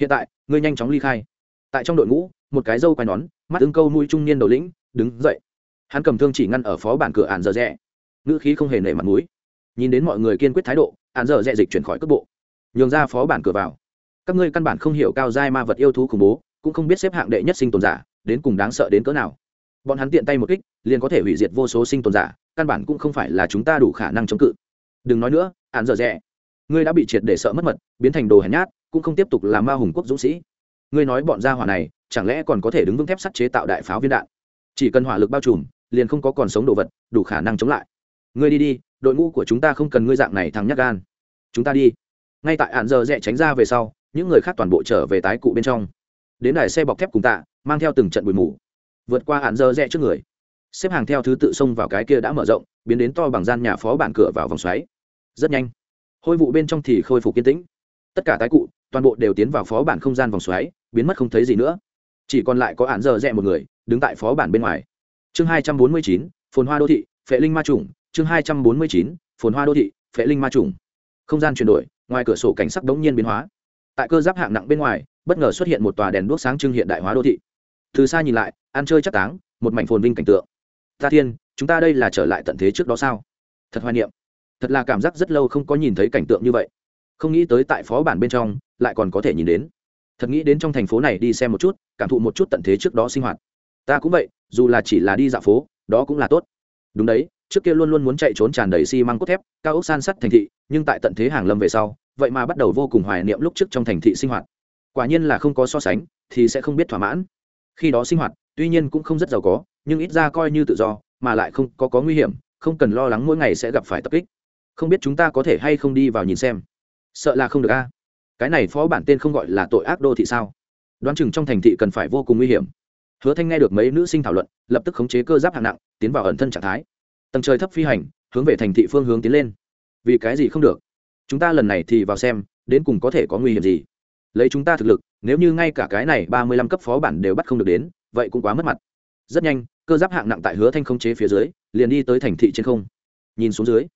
Hiện tại, ngươi nhanh chóng ly khai. Tại trong đội ngũ, một cái dâu quai nón, mắt ứng câu nuôi trung niên đầu lĩnh đứng dậy. Hắn cầm thương chỉ ngăn ở phó bản cửa ạn dở dẹ ngữ khí không hề nể mặt mũi. Nhìn đến mọi người kiên quyết thái độ ạn dở dẹ dịch chuyển khỏi cước bộ. Nhường ra phó bản cửa vào. Các ngươi căn bản không hiểu cao giai ma vật yêu thú khủng bố, cũng không biết xếp hạng đệ nhất sinh tồn giả, đến cùng đáng sợ đến cỡ nào. Bọn hắn tiện tay một kích, liền có thể hủy diệt vô số sinh tồn giả, căn bản cũng không phải là chúng ta đủ khả năng chống cự. Đừng nói nữa ạn dở dẹ ngươi đã bị triệt để sợ mất mật, biến thành đồ hèn nhát, cũng không tiếp tục làm ma hùng quốc dũng sĩ. Ngươi nói bọn gia hỏa này, chẳng lẽ còn có thể đứng vững thép sắt chế tạo đại pháo viên đạn? Chỉ cần hỏa lực bao trùm, liền không có còn sống đồ vật, đủ khả năng chống lại. Ngươi đi đi, đội ngũ của chúng ta không cần ngươi dạng này thằng nhắc gan. Chúng ta đi. Ngay tại hạn giờ rẽ tránh ra về sau, những người khác toàn bộ trở về tái cụ bên trong. Đến đài xe bọc thép cùng tạ, mang theo từng trận bụi mù. Vượt qua hạn giờ rẽ trước người. Xếp hàng theo thứ tự xông vào cái kia đã mở rộng, biến đến to bằng gian nhà phó bản cửa vào vòng xoáy. Rất nhanh. Hôi vụ bên trong thì khôi phục kiên tĩnh. Tất cả tái cụ, toàn bộ đều tiến vào phó bản không gian vòng xoáy, biến mất không thấy gì nữa. Chỉ còn lại có hạn giờ rẽ một người đứng tại phó bản bên ngoài. Chương hai trăm bốn mươi chín, phồn hoa đô thị, phệ linh ma trùng. Chương hai trăm bốn mươi chín, phồn hoa đô thị, phệ linh ma trùng. Không gian chuyển đổi, ngoài cửa sổ cảnh sắc đống nhiên biến hóa. Tại cơ giáp hạng nặng bên ngoài, bất ngờ xuất hiện một tòa đèn đuốc sáng trưng hiện đại hóa đô thị. Từ xa nhìn lại, ăn chơi chắc táng, một mảnh phồn vinh cảnh tượng. Ta thiên, chúng ta đây là trở lại tận thế trước đó sao? Thật hoài niệm. Thật là cảm giác rất lâu không có nhìn thấy cảnh tượng như vậy. Không nghĩ tới tại phó bản bên trong, lại còn có thể nhìn đến. Thật nghĩ đến trong thành phố này đi xem một chút, cảm thụ một chút tận thế trước đó sinh hoạt ta cũng vậy, dù là chỉ là đi dạo phố, đó cũng là tốt. Đúng đấy, trước kia luôn luôn muốn chạy trốn tràn đầy xi măng cốt thép, cao ốc san sắt thành thị, nhưng tại tận thế hàng lâm về sau, vậy mà bắt đầu vô cùng hoài niệm lúc trước trong thành thị sinh hoạt. Quả nhiên là không có so sánh, thì sẽ không biết thỏa mãn. Khi đó sinh hoạt, tuy nhiên cũng không rất giàu có, nhưng ít ra coi như tự do, mà lại không có có nguy hiểm, không cần lo lắng mỗi ngày sẽ gặp phải tập kích. Không biết chúng ta có thể hay không đi vào nhìn xem. Sợ là không được a. Cái này phó bản tên không gọi là tội ác đô thị sao? Đoán chừng trong thành thị cần phải vô cùng nguy hiểm hứa thanh nghe được mấy nữ sinh thảo luận, lập tức khống chế cơ giáp hạng nặng, tiến vào ẩn thân trạng thái. Tầng trời thấp phi hành, hướng về thành thị phương hướng tiến lên. Vì cái gì không được? Chúng ta lần này thì vào xem, đến cùng có thể có nguy hiểm gì? Lấy chúng ta thực lực, nếu như ngay cả cái này ba mươi lăm cấp phó bản đều bắt không được đến, vậy cũng quá mất mặt. Rất nhanh, cơ giáp hạng nặng tại hứa thanh không chế phía dưới, liền đi tới thành thị trên không. Nhìn xuống dưới,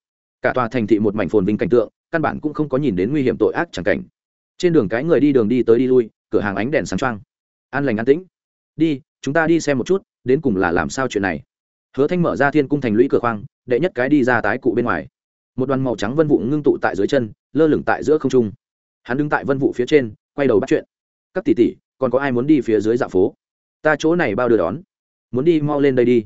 cả tòa thành thị một mảnh phồn vinh cảnh tượng, căn bản cũng không có nhìn đến nguy hiểm tội ác chẳng cảnh. Trên đường cái người đi đường đi tới đi lui, cửa hàng ánh đèn sáng trăng an lành an tĩnh. Đi chúng ta đi xem một chút, đến cùng là làm sao chuyện này. Hứa thanh mở ra thiên cung thành lũy cửa khoang, đệ nhất cái đi ra tái cụ bên ngoài. Một đoàn màu trắng vân vụ ngưng tụ tại dưới chân, lơ lửng tại giữa không trung. Hắn đứng tại vân vụ phía trên, quay đầu bắt chuyện. Các tỷ tỷ, còn có ai muốn đi phía dưới dạ phố? Ta chỗ này bao đưa đón. Muốn đi mau lên đây đi.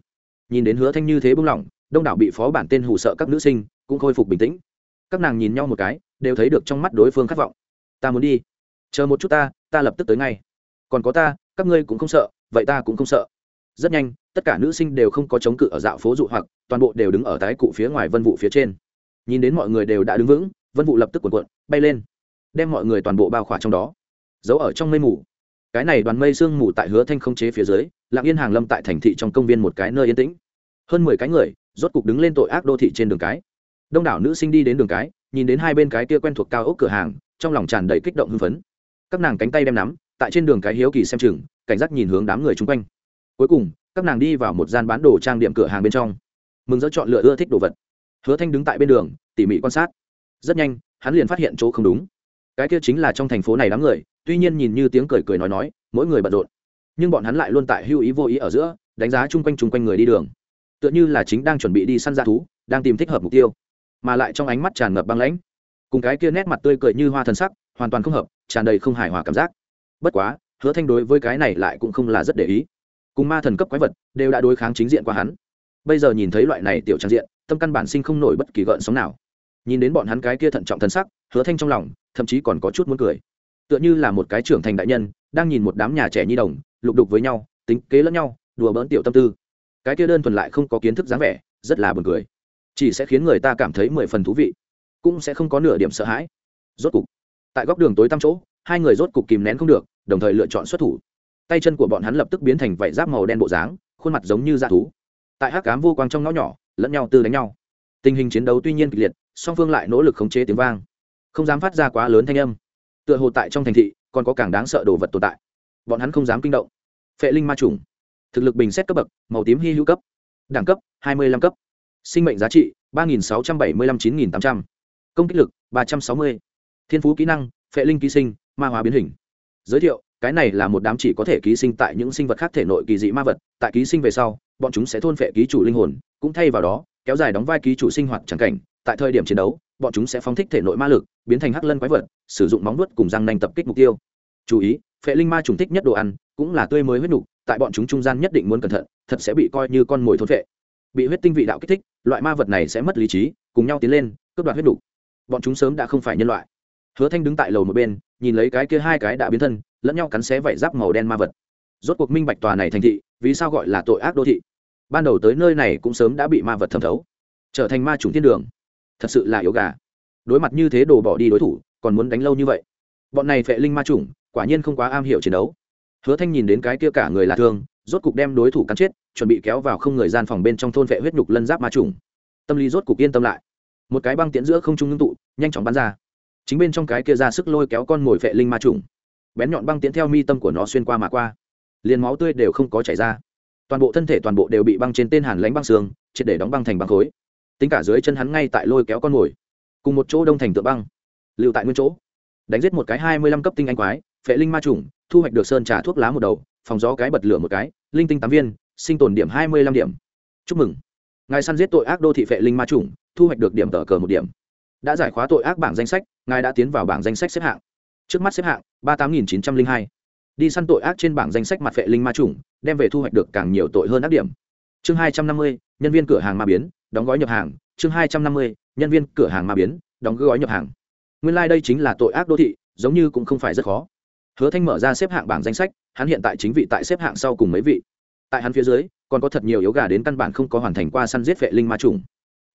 Nhìn đến hứa thanh như thế bưng lỏng, đông đảo bị phó bản tên hù sợ các nữ sinh cũng khôi phục bình tĩnh. Các nàng nhìn nhau một cái, đều thấy được trong mắt đối phương khát vọng. Ta muốn đi. Chờ một chút ta ta lập tức tới ngay. Còn có ta, các ngươi cũng không sợ vậy ta cũng không sợ. Rất nhanh, tất cả nữ sinh đều không có chống cự ở dạo phố dụ hoặc, toàn bộ đều đứng ở tái cụ phía ngoài vân vụ phía trên. Nhìn đến mọi người đều đã đứng vững, vân vụ lập tức cuộn cuộn, bay lên, đem mọi người toàn bộ bao khỏa trong đó. Giấu ở trong mây mù. Cái này đoàn mây sương mù tại hứa thanh không chế phía dưới, lặng yên hàng lâm tại thành thị trong công viên một cái nơi yên tĩnh. Hơn mười cái người, rốt cục đứng lên tội ác đô thị trên đường cái. Đông đảo nữ sinh đi đến đường cái, nhìn đến hai bên cái kia quen thuộc cao ốc cửa hàng, trong lòng tràn đầy kích động hưng phấn. Các nàng cánh tay đem nắm, tại trên đường cái hiếu kỳ xem chừng cảnh giác nhìn hướng đám người chung quanh. Cuối cùng, các nàng đi vào một gian bán đồ trang điểm cửa hàng bên trong. Mừng dỡ chọn lựa ưa thích đồ vật. Hứa thanh đứng tại bên đường, tỉ mỉ quan sát. Rất nhanh, hắn liền phát hiện chỗ không đúng. Cái kia chính là trong thành phố này đám người, tuy nhiên nhìn như tiếng cười cười nói nói, mỗi người bận rộn. Nhưng bọn hắn lại luôn tại hưu ý vô ý ở giữa, đánh giá chung quanh chung quanh người đi đường. Tựa như là chính đang chuẩn bị đi săn ra thú, đang tìm thích hợp mục tiêu, mà lại trong ánh mắt tràn ngập băng lãnh. Cùng cái kia nét mặt tươi cười như hoa thần sắc, hoàn toàn không hợp, tràn đầy không hài hòa cảm giác. Bất quá hứa thanh đối với cái này lại cũng không là rất để ý. Cùng ma thần cấp quái vật đều đã đối kháng chính diện qua hắn. Bây giờ nhìn thấy loại này tiểu trang diện, tâm căn bản sinh không nổi bất kỳ gợn sóng nào. Nhìn đến bọn hắn cái kia thận trọng thân sắc, hứa thanh trong lòng thậm chí còn có chút muốn cười. Tựa như là một cái trưởng thành đại nhân, đang nhìn một đám nhà trẻ nhi đồng, lục đục với nhau, tính kế lẫn nhau, đùa bỡn tiểu tâm tư. Cái kia đơn thuần lại không có kiến thức dáng vẻ, rất là buồn cười. Chỉ sẽ khiến người ta cảm thấy mười phần thú vị, cũng sẽ không có nửa điểm sợ hãi. Rốt cục, tại góc đường tối tăm chỗ, hai người rốt cục kìm nén không được đồng thời lựa chọn xuất thủ. Tay chân của bọn hắn lập tức biến thành vảy giáp màu đen bộ dáng, khuôn mặt giống như dạ thú. Tại hắc cám vô quang trong ngõ nhỏ, lẫn nhau tư đánh nhau. Tình hình chiến đấu tuy nhiên kịch liệt, song phương lại nỗ lực khống chế tiếng vang. Không dám phát ra quá lớn thanh âm. Tựa hồ tại trong thành thị, còn có càng đáng sợ đồ vật tồn tại. Bọn hắn không dám kinh động. Phệ linh ma trùng. Thực lực bình xét cấp bậc, màu tím hy hữu cấp. Đẳng cấp, hai mươi năm cấp. Sinh mệnh giá trị, ba nghìn sáu trăm bảy mươi năm chín nghìn tám trăm. Công kích lực, ba trăm sáu mươi. Thiên phú kỹ năng, phệ linh ký sinh, ma hóa biến hình giới thiệu, cái này là một đám chỉ có thể ký sinh tại những sinh vật khác thể nội kỳ dị ma vật, tại ký sinh về sau, bọn chúng sẽ thôn phệ ký chủ linh hồn, cũng thay vào đó, kéo dài đóng vai ký chủ sinh hoạt chẳng cảnh, tại thời điểm chiến đấu, bọn chúng sẽ phóng thích thể nội ma lực, biến thành hắc lân quái vật, sử dụng móng nuốt cùng răng nanh tập kích mục tiêu. Chú ý, phệ linh ma trùng thích nhất đồ ăn, cũng là tươi mới huyết nục, tại bọn chúng trung gian nhất định muốn cẩn thận, thật sẽ bị coi như con mồi thôn phệ. Bị huyết tinh vị đạo kích thích, loại ma vật này sẽ mất lý trí, cùng nhau tiến lên, cướp đoạt huyết nục. Bọn chúng sớm đã không phải nhân loại hứa thanh đứng tại lầu một bên, nhìn lấy cái kia hai cái đã biến thân, lẫn nhau cắn xé vảy giáp màu đen ma vật. Rốt cuộc minh bạch tòa này thành thị, vì sao gọi là tội ác đô thị? Ban đầu tới nơi này cũng sớm đã bị ma vật thẩm thấu, trở thành ma chủng thiên đường. Thật sự là yếu gà. Đối mặt như thế đồ bỏ đi đối thủ, còn muốn đánh lâu như vậy? Bọn này phệ linh ma chủng, quả nhiên không quá am hiểu chiến đấu. Hứa thanh nhìn đến cái kia cả người là thương, rốt cục đem đối thủ cắn chết, chuẩn bị kéo vào không người gian phòng bên trong thôn vệ huyết nhục lân giáp ma trùng tâm lý rốt cục yên tâm lại. Một cái băng tiễn giữa không trung ngưng tụ, nhanh chóng bắn ra chính bên trong cái kia ra sức lôi kéo con mồi vệ linh ma trùng. Bén nhọn băng tiễn theo mi tâm của nó xuyên qua mà qua. Liền máu tươi đều không có chảy ra. Toàn bộ thân thể toàn bộ đều bị băng trên tên hàn lánh băng xương, triệt để đóng băng thành băng khối. Tính cả dưới chân hắn ngay tại lôi kéo con mồi. Cùng một chỗ đông thành tượng băng. Lưu tại nguyên chỗ. Đánh giết một cái hai mươi lăm cấp tinh anh quái, phệ linh ma trùng, thu hoạch được sơn trà thuốc lá một đầu, phòng gió cái bật lửa một cái, linh tinh tám viên, sinh tồn điểm hai mươi lăm điểm. Chúc mừng. Ngài săn giết tội ác đô thị phệ linh ma trùng, thu hoạch được điểm tờ cờ một điểm đã giải khóa tội ác bảng danh sách, ngài đã tiến vào bảng danh sách xếp hạng. Trước mắt xếp hạng, ba tám nghìn chín trăm linh hai. Đi săn tội ác trên bảng danh sách mặt vệ linh ma trùng đem về thu hoạch được càng nhiều tội hơn ác điểm. Chương hai trăm năm mươi, nhân viên cửa hàng ma biến, đóng gói nhập hàng. Chương hai trăm năm mươi, nhân viên cửa hàng ma biến, đóng gói nhập hàng. Nguyên lai、like、đây chính là tội ác đô thị, giống như cũng không phải rất khó. Hứa thanh mở ra xếp hạng bảng danh sách, hắn hiện tại chính vị tại xếp hạng sau cùng mấy vị. Tại hắn phía dưới, còn có thật nhiều yếu gà đến căn bản không có hoàn thành qua săn giết vệ linh ma trùng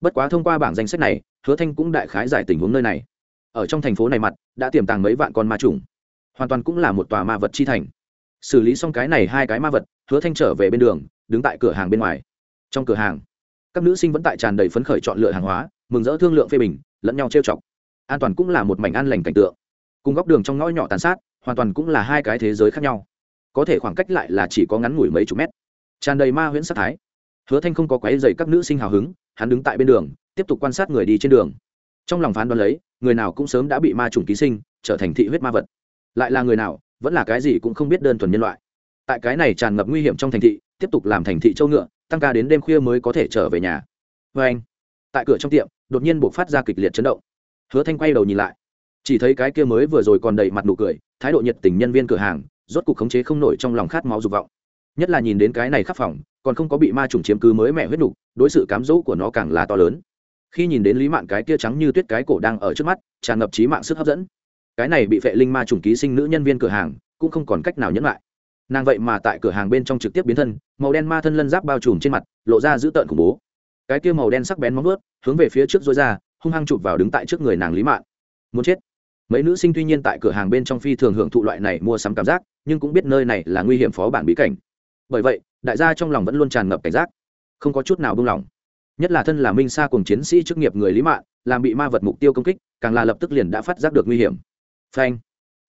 bất quá thông qua bảng danh sách này, hứa thanh cũng đại khái giải tình huống nơi này. Ở trong thành phố này mặt, đã tiềm tàng mấy vạn con ma trùng hoàn toàn cũng là một tòa ma vật chi thành. Xử lý xong cái này hai cái ma vật, hứa thanh trở về bên đường, đứng tại cửa hàng bên ngoài. Trong cửa hàng, các nữ sinh vẫn tại tràn đầy phấn khởi chọn lựa hàng hóa, mừng rỡ thương lượng phê bình, lẫn nhau trêu chọc. An toàn cũng là một mảnh an lành cảnh tượng. Cùng góc đường trong ngõ nhỏ tàn sát, hoàn toàn cũng là hai cái thế giới khác nhau. Có thể khoảng cách lại là chỉ có ngắn ngủi mấy chục mét. Tràn đầy ma huyễn sát thái. Hứa thanh không có quấy dày các nữ sinh hào hứng hắn đứng tại bên đường, tiếp tục quan sát người đi trên đường. Trong lòng phán đoán lấy, người nào cũng sớm đã bị ma trùng ký sinh, trở thành thị huyết ma vật. Lại là người nào, vẫn là cái gì cũng không biết đơn thuần nhân loại. Tại cái này tràn ngập nguy hiểm trong thành thị, tiếp tục làm thành thị châu ngựa, tăng ca đến đêm khuya mới có thể trở về nhà. Vê anh, tại cửa trong tiệm, đột nhiên buộc phát ra kịch liệt chấn động. Hứa thanh quay đầu nhìn lại. Chỉ thấy cái kia mới vừa rồi còn đầy mặt nụ cười, thái độ nhiệt tình nhân viên cửa hàng, rốt cục khống chế không nổi trong lòng khát máu dục vọng nhất là nhìn đến cái này khắc phòng, còn không có bị ma trùng chiếm cứ mới mẹ huyết nục, đối sự cám dỗ của nó càng là to lớn. Khi nhìn đến lý mạn cái kia trắng như tuyết cái cổ đang ở trước mắt, tràn ngập trí mạng sức hấp dẫn. Cái này bị vệ linh ma trùng ký sinh nữ nhân viên cửa hàng, cũng không còn cách nào nhẫn lại. Nàng vậy mà tại cửa hàng bên trong trực tiếp biến thân, màu đen ma thân lân giáp bao trùm trên mặt, lộ ra dữ tợn khủng bố. Cái kia màu đen sắc bén móng ướt hướng về phía trước dối ra, hung hăng chụp vào đứng tại trước người nàng lý mạn. Muốn chết. Mấy nữ sinh tuy nhiên tại cửa hàng bên trong phi thường hưởng thụ loại này mua sắm cảm giác, nhưng cũng biết nơi này là nguy hiểm phó bản bí cảnh bởi vậy, đại gia trong lòng vẫn luôn tràn ngập cảnh giác, không có chút nào buông lỏng. Nhất là thân là minh sa cùng chiến sĩ chức nghiệp người lý mạng làm bị ma vật mục tiêu công kích, càng là lập tức liền đã phát giác được nguy hiểm. Phanh!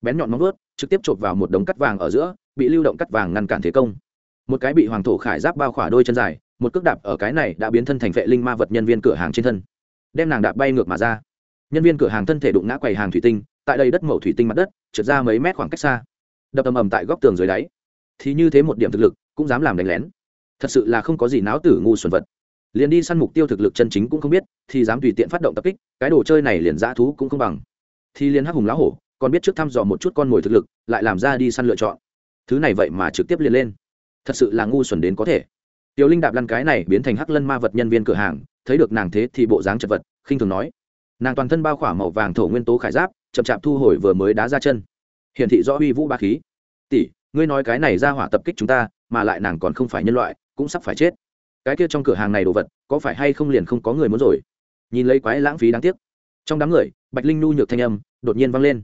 Bén nhọn móng vuốt, trực tiếp chộp vào một đống cắt vàng ở giữa, bị lưu động cắt vàng ngăn cản thế công. Một cái bị hoàng thổ khải giáp bao khỏa đôi chân dài, một cước đạp ở cái này đã biến thân thành vệ linh ma vật nhân viên cửa hàng trên thân. Đem nàng đạp bay ngược mà ra. Nhân viên cửa hàng thân thể đụng ngã quầy hàng thủy tinh, tại đây đất màu thủy tinh mặt đất, trượt ra mấy mét khoảng cách xa. Đập ầm ầm tại góc tường dưới đáy. Thì như thế một điểm thực lực cũng dám làm đánh lén. Thật sự là không có gì náo tử ngu xuẩn vật. Liền đi săn mục tiêu thực lực chân chính cũng không biết, thì dám tùy tiện phát động tập kích, cái đồ chơi này liền dã thú cũng không bằng. Thì liền hắc hùng lá hổ, còn biết trước thăm dò một chút con mồi thực lực, lại làm ra đi săn lựa chọn. Thứ này vậy mà trực tiếp liền lên. Thật sự là ngu xuẩn đến có thể. Tiểu linh đạp lăn cái này biến thành hắc lân ma vật nhân viên cửa hàng, thấy được nàng thế thì bộ dáng chật vật, khinh thường nói. Nàng toàn thân bao khỏa màu vàng thổ nguyên tố khải giáp, chậm chạp thu hồi vừa mới đá ra chân. Hiển thị rõ uy vũ ba khí. Tỷ ngươi nói cái này ra hỏa tập kích chúng ta, mà lại nàng còn không phải nhân loại, cũng sắp phải chết. Cái kia trong cửa hàng này đồ vật, có phải hay không liền không có người muốn rồi? Nhìn lấy quái lãng phí đáng tiếc. Trong đám người, bạch linh nu nhược thanh âm đột nhiên vang lên.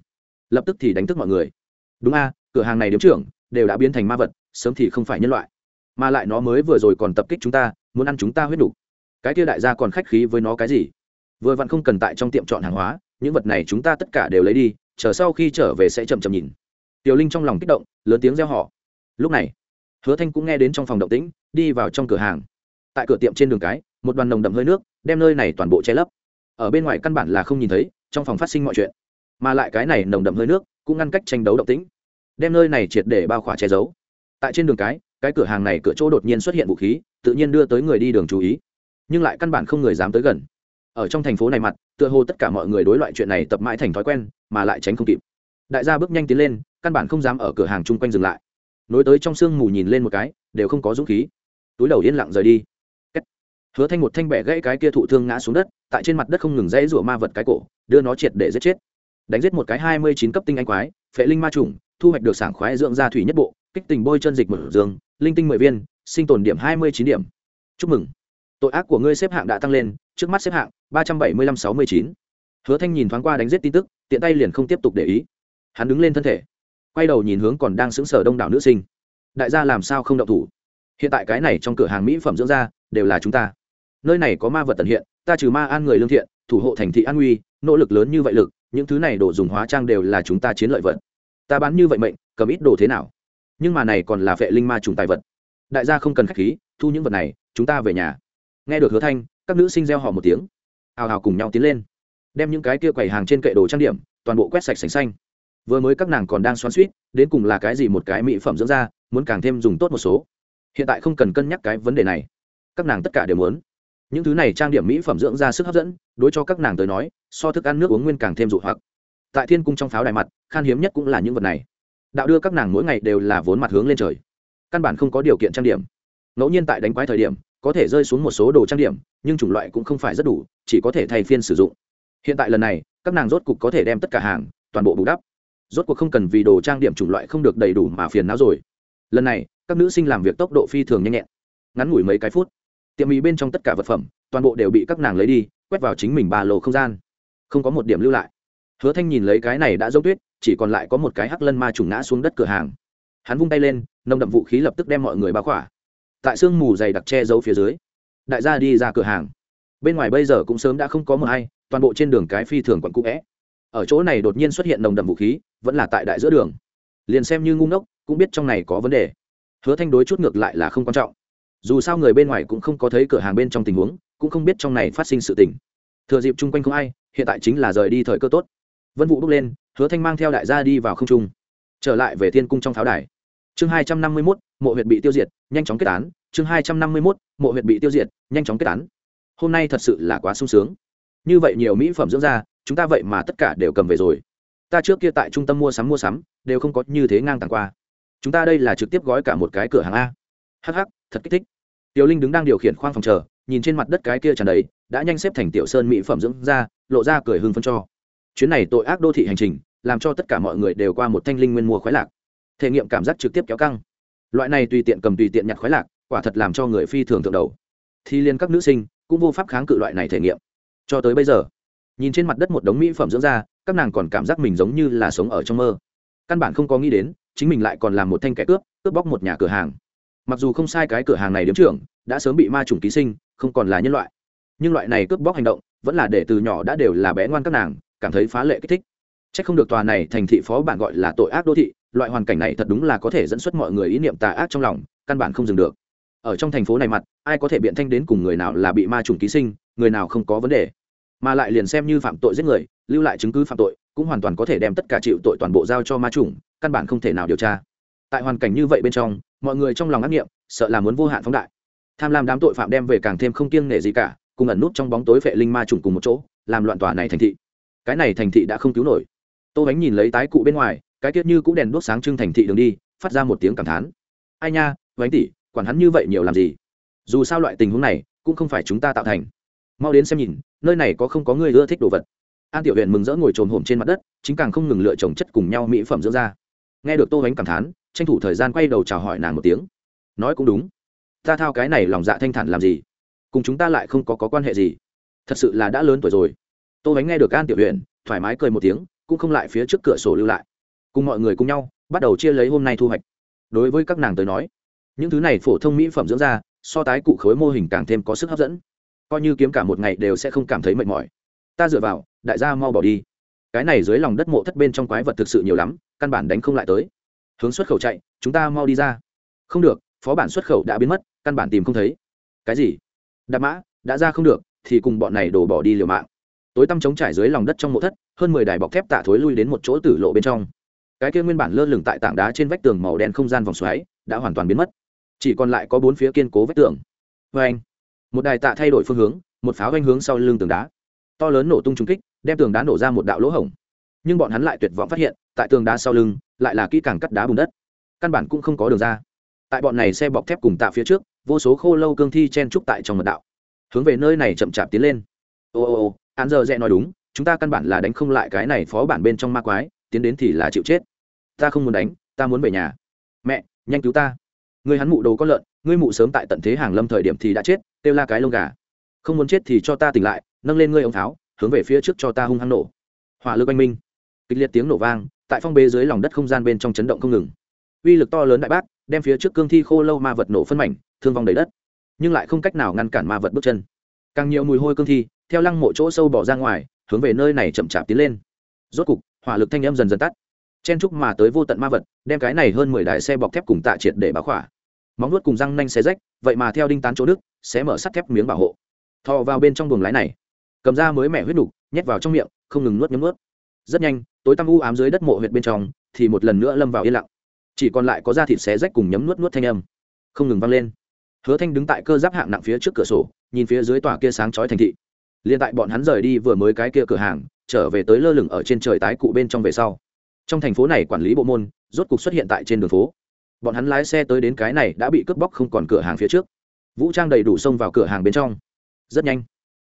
Lập tức thì đánh thức mọi người. Đúng a, cửa hàng này điếm trưởng, đều đã biến thành ma vật, sớm thì không phải nhân loại. Mà lại nó mới vừa rồi còn tập kích chúng ta, muốn ăn chúng ta huyết đủ cái kia đại gia còn khách khí với nó cái gì? Vừa vặn không cần tại trong tiệm chọn hàng hóa, những vật này chúng ta tất cả đều lấy đi, chờ sau khi trở về sẽ chậm chậm nhìn tiểu linh trong lòng kích động, lớn tiếng reo họ lúc này, hứa thanh cũng nghe đến trong phòng động tĩnh, đi vào trong cửa hàng. Tại cửa tiệm trên đường cái, một đoàn nồng đậm hơi nước, đem nơi này toàn bộ che lấp. Ở bên ngoài căn bản là không nhìn thấy, trong phòng phát sinh mọi chuyện. Mà lại cái này nồng đậm hơi nước, cũng ngăn cách tranh đấu động tĩnh. Đem nơi này triệt để bao khỏa che giấu. Tại trên đường cái cái cửa hàng này cửa chỗ đột nhiên xuất hiện vũ khí, tự nhiên đưa tới người đi đường chú ý. Nhưng lại căn bản không người dám tới gần. Ở trong thành phố này mặt, tựa hồ tất cả mọi người đối loại chuyện này tập mãi thành thói quen, mà lại tránh không kịp. Đại gia bước nhanh tiến lên căn bản không dám ở cửa hàng chung quanh dừng lại. Nối tới trong sương mù nhìn lên một cái, đều không có dũng khí. Túi đầu yên lặng rời đi. Hứa thanh một thanh bẻ gãy cái kia thụ thương ngã xuống đất, tại trên mặt đất không ngừng dãy rủa ma vật cái cổ, đưa nó triệt để giết chết. Đánh giết một cái hai mươi chín cấp tinh anh quái, phệ linh ma trùng thu hoạch được sảng khoái dưỡng ra thủy nhất bộ, kích tình bôi chân dịch một dương, linh tinh mười viên, sinh tồn điểm hai mươi chín điểm. Chúc mừng. Tội ác của ngươi xếp hạng đã tăng lên, trước mắt xếp hạng ba trăm bảy mươi lăm sáu mươi chín. Hứa thanh nhìn thoáng qua đánh giết tin tức, tiện tay liền không tiếp tục để ý. Hắn đứng lên thân thể quay đầu nhìn hướng còn đang sững sờ đông đảo nữ sinh. Đại gia làm sao không động thủ? Hiện tại cái này trong cửa hàng mỹ phẩm dưỡng da, đều là chúng ta. Nơi này có ma vật tận hiện, ta trừ ma an người lương thiện, thủ hộ thành thị an nguy, nỗ lực lớn như vậy lực, những thứ này đồ dùng hóa trang đều là chúng ta chiến lợi vật. Ta bán như vậy mệnh, cầm ít đồ thế nào? Nhưng mà này còn là vệ linh ma trùng tài vật. Đại gia không cần khách khí, thu những vật này, chúng ta về nhà. Nghe được hứa thanh, các nữ sinh reo họ một tiếng. Hào hào cùng nhau tiến lên. Đem những cái kia quầy hàng trên kệ đồ trang điểm, toàn bộ quét sạch sành xanh vừa mới các nàng còn đang xoắn suýt đến cùng là cái gì một cái mỹ phẩm dưỡng da, muốn càng thêm dùng tốt một số. Hiện tại không cần cân nhắc cái vấn đề này. Các nàng tất cả đều muốn. Những thứ này trang điểm mỹ phẩm dưỡng da sức hấp dẫn, đối cho các nàng tới nói, so thức ăn nước uống nguyên càng thêm dụ hoặc. Tại thiên cung trong pháo đài mặt, khan hiếm nhất cũng là những vật này. Đạo đưa các nàng mỗi ngày đều là vốn mặt hướng lên trời. Căn bản không có điều kiện trang điểm. Ngẫu nhiên tại đánh quái thời điểm, có thể rơi xuống một số đồ trang điểm, nhưng chủng loại cũng không phải rất đủ, chỉ có thể thay phiên sử dụng. Hiện tại lần này, các nàng rốt cục có thể đem tất cả hàng, toàn bộ bù đắp rốt cuộc không cần vì đồ trang điểm chủng loại không được đầy đủ mà phiền não rồi. Lần này, các nữ sinh làm việc tốc độ phi thường nhanh nhẹn. Ngắn ngủi mấy cái phút, tiệm mì bên trong tất cả vật phẩm, toàn bộ đều bị các nàng lấy đi, quét vào chính mình ba lô không gian. Không có một điểm lưu lại. Hứa thanh nhìn lấy cái này đã dốc tuyết, chỉ còn lại có một cái hắc lân ma trùng ngã xuống đất cửa hàng. Hắn vung tay lên, nồng đậm vũ khí lập tức đem mọi người bao khỏa. Tại sương mù dày đặc che giấu phía dưới, đại gia đi ra cửa hàng. Bên ngoài bây giờ cũng sớm đã không có mờ hay toàn bộ trên đường cái phi thường quận cũ vẽ ở chỗ này đột nhiên xuất hiện nồng đậm vũ khí, vẫn là tại đại giữa đường. Liền xem như ngu ngốc, cũng biết trong này có vấn đề. Hứa thanh đối chút ngược lại là không quan trọng. Dù sao người bên ngoài cũng không có thấy cửa hàng bên trong tình huống, cũng không biết trong này phát sinh sự tình. Thừa dịp chung quanh không ai, hiện tại chính là rời đi thời cơ tốt. Vân vụ bước lên, hứa thanh mang theo đại gia đi vào không trung. Trở lại về thiên cung trong pháo đài. Chương hai trăm năm mươi mốt, mộ huyện bị tiêu diệt, nhanh chóng kết án. Chương hai trăm năm mươi mốt, mộ huyện bị tiêu diệt, nhanh chóng kết án. Hôm nay thật sự là quá sung sướng. Như vậy nhiều mỹ phẩm dưỡng da chúng ta vậy mà tất cả đều cầm về rồi. Ta trước kia tại trung tâm mua sắm mua sắm, đều không có như thế ngang tàng qua. Chúng ta đây là trực tiếp gói cả một cái cửa hàng a. Hh thật kích thích. Tiểu linh đứng đang điều khiển khoang phòng chờ, nhìn trên mặt đất cái kia tràn đầy, đã nhanh xếp thành tiểu sơn mỹ phẩm dưỡng da, lộ ra cười hưng phân cho. Chuyến này tội ác đô thị hành trình, làm cho tất cả mọi người đều qua một thanh linh nguyên mua khoái lạc. Thể nghiệm cảm giác trực tiếp kéo căng. Loại này tùy tiện cầm tùy tiện nhặt khoái lạc, quả thật làm cho người phi thường thượng đầu. Thì liên các nữ sinh cũng vô pháp kháng cự loại này thể nghiệm. Cho tới bây giờ nhìn trên mặt đất một đống mỹ phẩm dưỡng da, các nàng còn cảm giác mình giống như là sống ở trong mơ. Căn bản không có nghĩ đến, chính mình lại còn làm một thanh kẻ cướp cướp bóc một nhà cửa hàng. Mặc dù không sai cái cửa hàng này điếm trưởng, đã sớm bị ma trùng ký sinh, không còn là nhân loại. Nhưng loại này cướp bóc hành động, vẫn là để từ nhỏ đã đều là bé ngoan các nàng, cảm thấy phá lệ kích thích. C h ắ c không được tòa này thành thị phó bản gọi là tội ác đô thị, loại hoàn cảnh này thật đúng là có thể dẫn xuất mọi người ý niệm tà ác trong lòng, căn bản không dừng được. Ở trong thành phố này mặt, ai có thể biện thanh đến cùng người nào là bị ma trùng ký sinh, người nào không có vấn đề mà lại liền xem như phạm tội giết người, lưu lại chứng cứ phạm tội, cũng hoàn toàn có thể đem tất cả chịu tội toàn bộ giao cho ma trùng căn bản không thể nào điều tra. Tại hoàn cảnh như vậy bên trong, mọi người trong lòng ác nghiệm, sợ là muốn vô hạn phóng đại. Tham lam đám tội phạm đem về càng thêm không kiêng nể gì cả, cùng ẩn nút trong bóng tối vệ linh ma trùng cùng một chỗ, làm loạn tòa này thành thị. Cái này thành thị đã không cứu nổi. Tô bánh nhìn lấy tái cụ bên ngoài, cái tiết như cũng đèn đốt sáng trưng thành thị đường đi, phát ra một tiếng cảm thán. Ai nha, bánh tỉ quản hắn như vậy nhiều làm gì? Dù sao loại tình huống này, cũng không phải chúng ta tạo thành mau đến xem nhìn nơi này có không có người ưa thích đồ vật. An tiểu huyện mừng rỡ ngồi trồm hổm trên mặt đất chính càng không ngừng lựa trồng chất cùng nhau mỹ phẩm dưỡng ra nghe được tô bánh cảm thán tranh thủ thời gian quay đầu chào hỏi nàng một tiếng. Nói cũng đúng. Ta thao cái này lòng dạ thanh thản làm gì? Cùng chúng ta lại không có, có quan hệ gì? Thật sự là đã lớn tuổi rồi. Tô bánh nghe được an tiểu huyện thoải mái cười một tiếng cũng không lại phía trước cửa sổ lưu lại. Cùng mọi người cùng nhau bắt đầu chia lấy hôm nay thu hoạch. Đối với các nàng tới nói những thứ này phổ thông mỹ phẩm dưỡng da so tái cụ khối mô hình càng thêm có sức hấp dẫn coi như kiếm cả một ngày đều sẽ không cảm thấy mệt mỏi. Ta dựa vào, đại gia mau bỏ đi. Cái này dưới lòng đất mộ thất bên trong quái vật thực sự nhiều lắm, căn bản đánh không lại tới. Hướng xuất khẩu chạy, chúng ta mau đi ra. Không được, phó bản xuất khẩu đã biến mất, căn bản tìm không thấy. Cái gì? Đạp mã, đã ra không được, thì cùng bọn này đổ bỏ đi liều mạng. Tối tăm chống trải dưới lòng đất trong mộ thất, hơn mười đài bọc thép tạ thối lui đến một chỗ tử lộ bên trong. Cái kia nguyên bản lơ lửng tại tảng đá trên vách tường màu đen không gian vòng xoáy, đã hoàn toàn biến mất. Chỉ còn lại có bốn phía kiên cố vách tường. Vê anh một đài tạ thay đổi phương hướng, một pháo ganh hướng sau lưng tường đá. To lớn nổ tung trung kích, đem tường đá nổ ra một đạo lỗ hổng. Nhưng bọn hắn lại tuyệt vọng phát hiện, tại tường đá sau lưng, lại là kỹ càng cắt đá bùn đất. Căn bản cũng không có đường ra. Tại bọn này xe bọc thép cùng tạ phía trước, vô số khô lâu cương thi chen trúc tại trong mật đạo. Hướng về nơi này chậm chạp tiến lên. Ô ô ô án giờ dẹ nói đúng, chúng ta căn bản là đánh không lại cái này phó bản bên trong ma quái, tiến đến thì là chịu chết. Ta không muốn đánh, ta muốn về nhà. Mẹ, nhanh cứu ta. Người hắn mụ đồ có lợn ngươi mụ sớm tại tận thế hàng lâm thời điểm thì đã chết, kêu la cái lông gà. Không muốn chết thì cho ta tỉnh lại, nâng lên ngươi ông tháo, hướng về phía trước cho ta hung hăng nổ. Hỏa lực oanh minh. Kịch liệt tiếng nổ vang, tại phong bế dưới lòng đất không gian bên trong chấn động không ngừng. Uy lực to lớn đại bác, đem phía trước cương thi khô lâu ma vật nổ phân mảnh, thương vong đầy đất. Nhưng lại không cách nào ngăn cản ma vật bước chân. Càng nhiều mùi hôi cương thi, theo lăng mộ chỗ sâu bỏ ra ngoài, hướng về nơi này chậm chạp tiến lên. Rốt cục, hỏa lực thanh âm dần dần tắt. Chen trúc mà tới vô tận ma vật, đem cái này hơn mười đài xe bọc thép cùng tạ triệt để báo khỏa móng nuốt cùng răng nanh xé rách, vậy mà theo đinh tán chỗ đức, sẽ mở sắt thép miếng bảo hộ. Thò vào bên trong buồng lái này, cầm ra mới mẻ huyết đục nhét vào trong miệng, không ngừng nuốt nhấm nuốt. Rất nhanh, tối tăm u ám dưới đất mộ huyệt bên trong, thì một lần nữa lâm vào yên lặng. Chỉ còn lại có da thịt xé rách cùng nhấm nuốt nuốt thanh âm. Không ngừng vang lên. Hứa thanh đứng tại cơ giáp hạng nặng phía trước cửa sổ, nhìn phía dưới tòa kia sáng chói thành thị. Liền tại bọn hắn rời đi vừa mới cái kia cửa hàng, trở về tới lơ lửng ở trên trời tái cụ bên trong về sau. Trong thành phố này quản lý bộ môn, rốt cục xuất hiện tại trên đường phố bọn hắn lái xe tới đến cái này đã bị cướp bóc không còn cửa hàng phía trước. Vũ trang đầy đủ xông vào cửa hàng bên trong. Rất nhanh,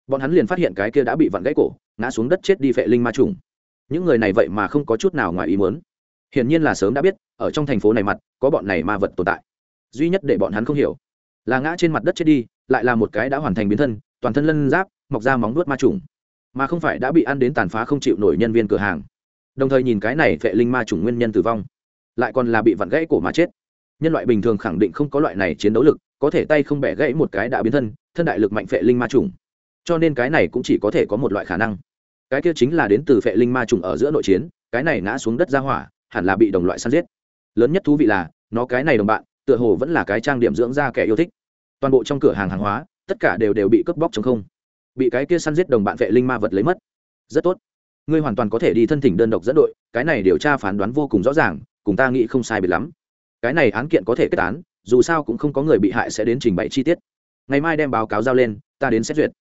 bọn hắn liền phát hiện cái kia đã bị vặn gãy cổ, ngã xuống đất chết đi vệ linh ma trùng. Những người này vậy mà không có chút nào ngoài ý muốn. Hiển nhiên là sớm đã biết, ở trong thành phố này mặt, có bọn này ma vật tồn tại. Duy nhất để bọn hắn không hiểu, là ngã trên mặt đất chết đi, lại là một cái đã hoàn thành biến thân, toàn thân lân giáp, mọc ra móng nuốt ma trùng. Mà không phải đã bị ăn đến tàn phá không chịu nổi nhân viên cửa hàng. Đồng thời nhìn cái này vệ linh ma trùng nguyên nhân tử vong, lại còn là bị vặn gãy cổ mà chết nhân loại bình thường khẳng định không có loại này chiến đấu lực, có thể tay không bẻ gãy một cái đã biến thân thân đại lực mạnh phệ linh ma trùng. Cho nên cái này cũng chỉ có thể có một loại khả năng. Cái kia chính là đến từ phệ linh ma trùng ở giữa nội chiến, cái này ngã xuống đất ra hỏa, hẳn là bị đồng loại săn giết. Lớn nhất thú vị là, nó cái này đồng bạn, tựa hồ vẫn là cái trang điểm dưỡng da kẻ yêu thích. Toàn bộ trong cửa hàng hàng hóa, tất cả đều đều bị cướp bóc chống không. Bị cái kia săn giết đồng bạn vệ linh ma vật lấy mất. Rất tốt. Ngươi hoàn toàn có thể đi thân thỉnh đơn độc dẫn đội, cái này điều tra phán đoán vô cùng rõ ràng, cùng ta nghĩ không sai biệt lắm cái này án kiện có thể kết án, dù sao cũng không có người bị hại sẽ đến trình bày chi tiết. Ngày mai đem báo cáo giao lên, ta đến xét duyệt.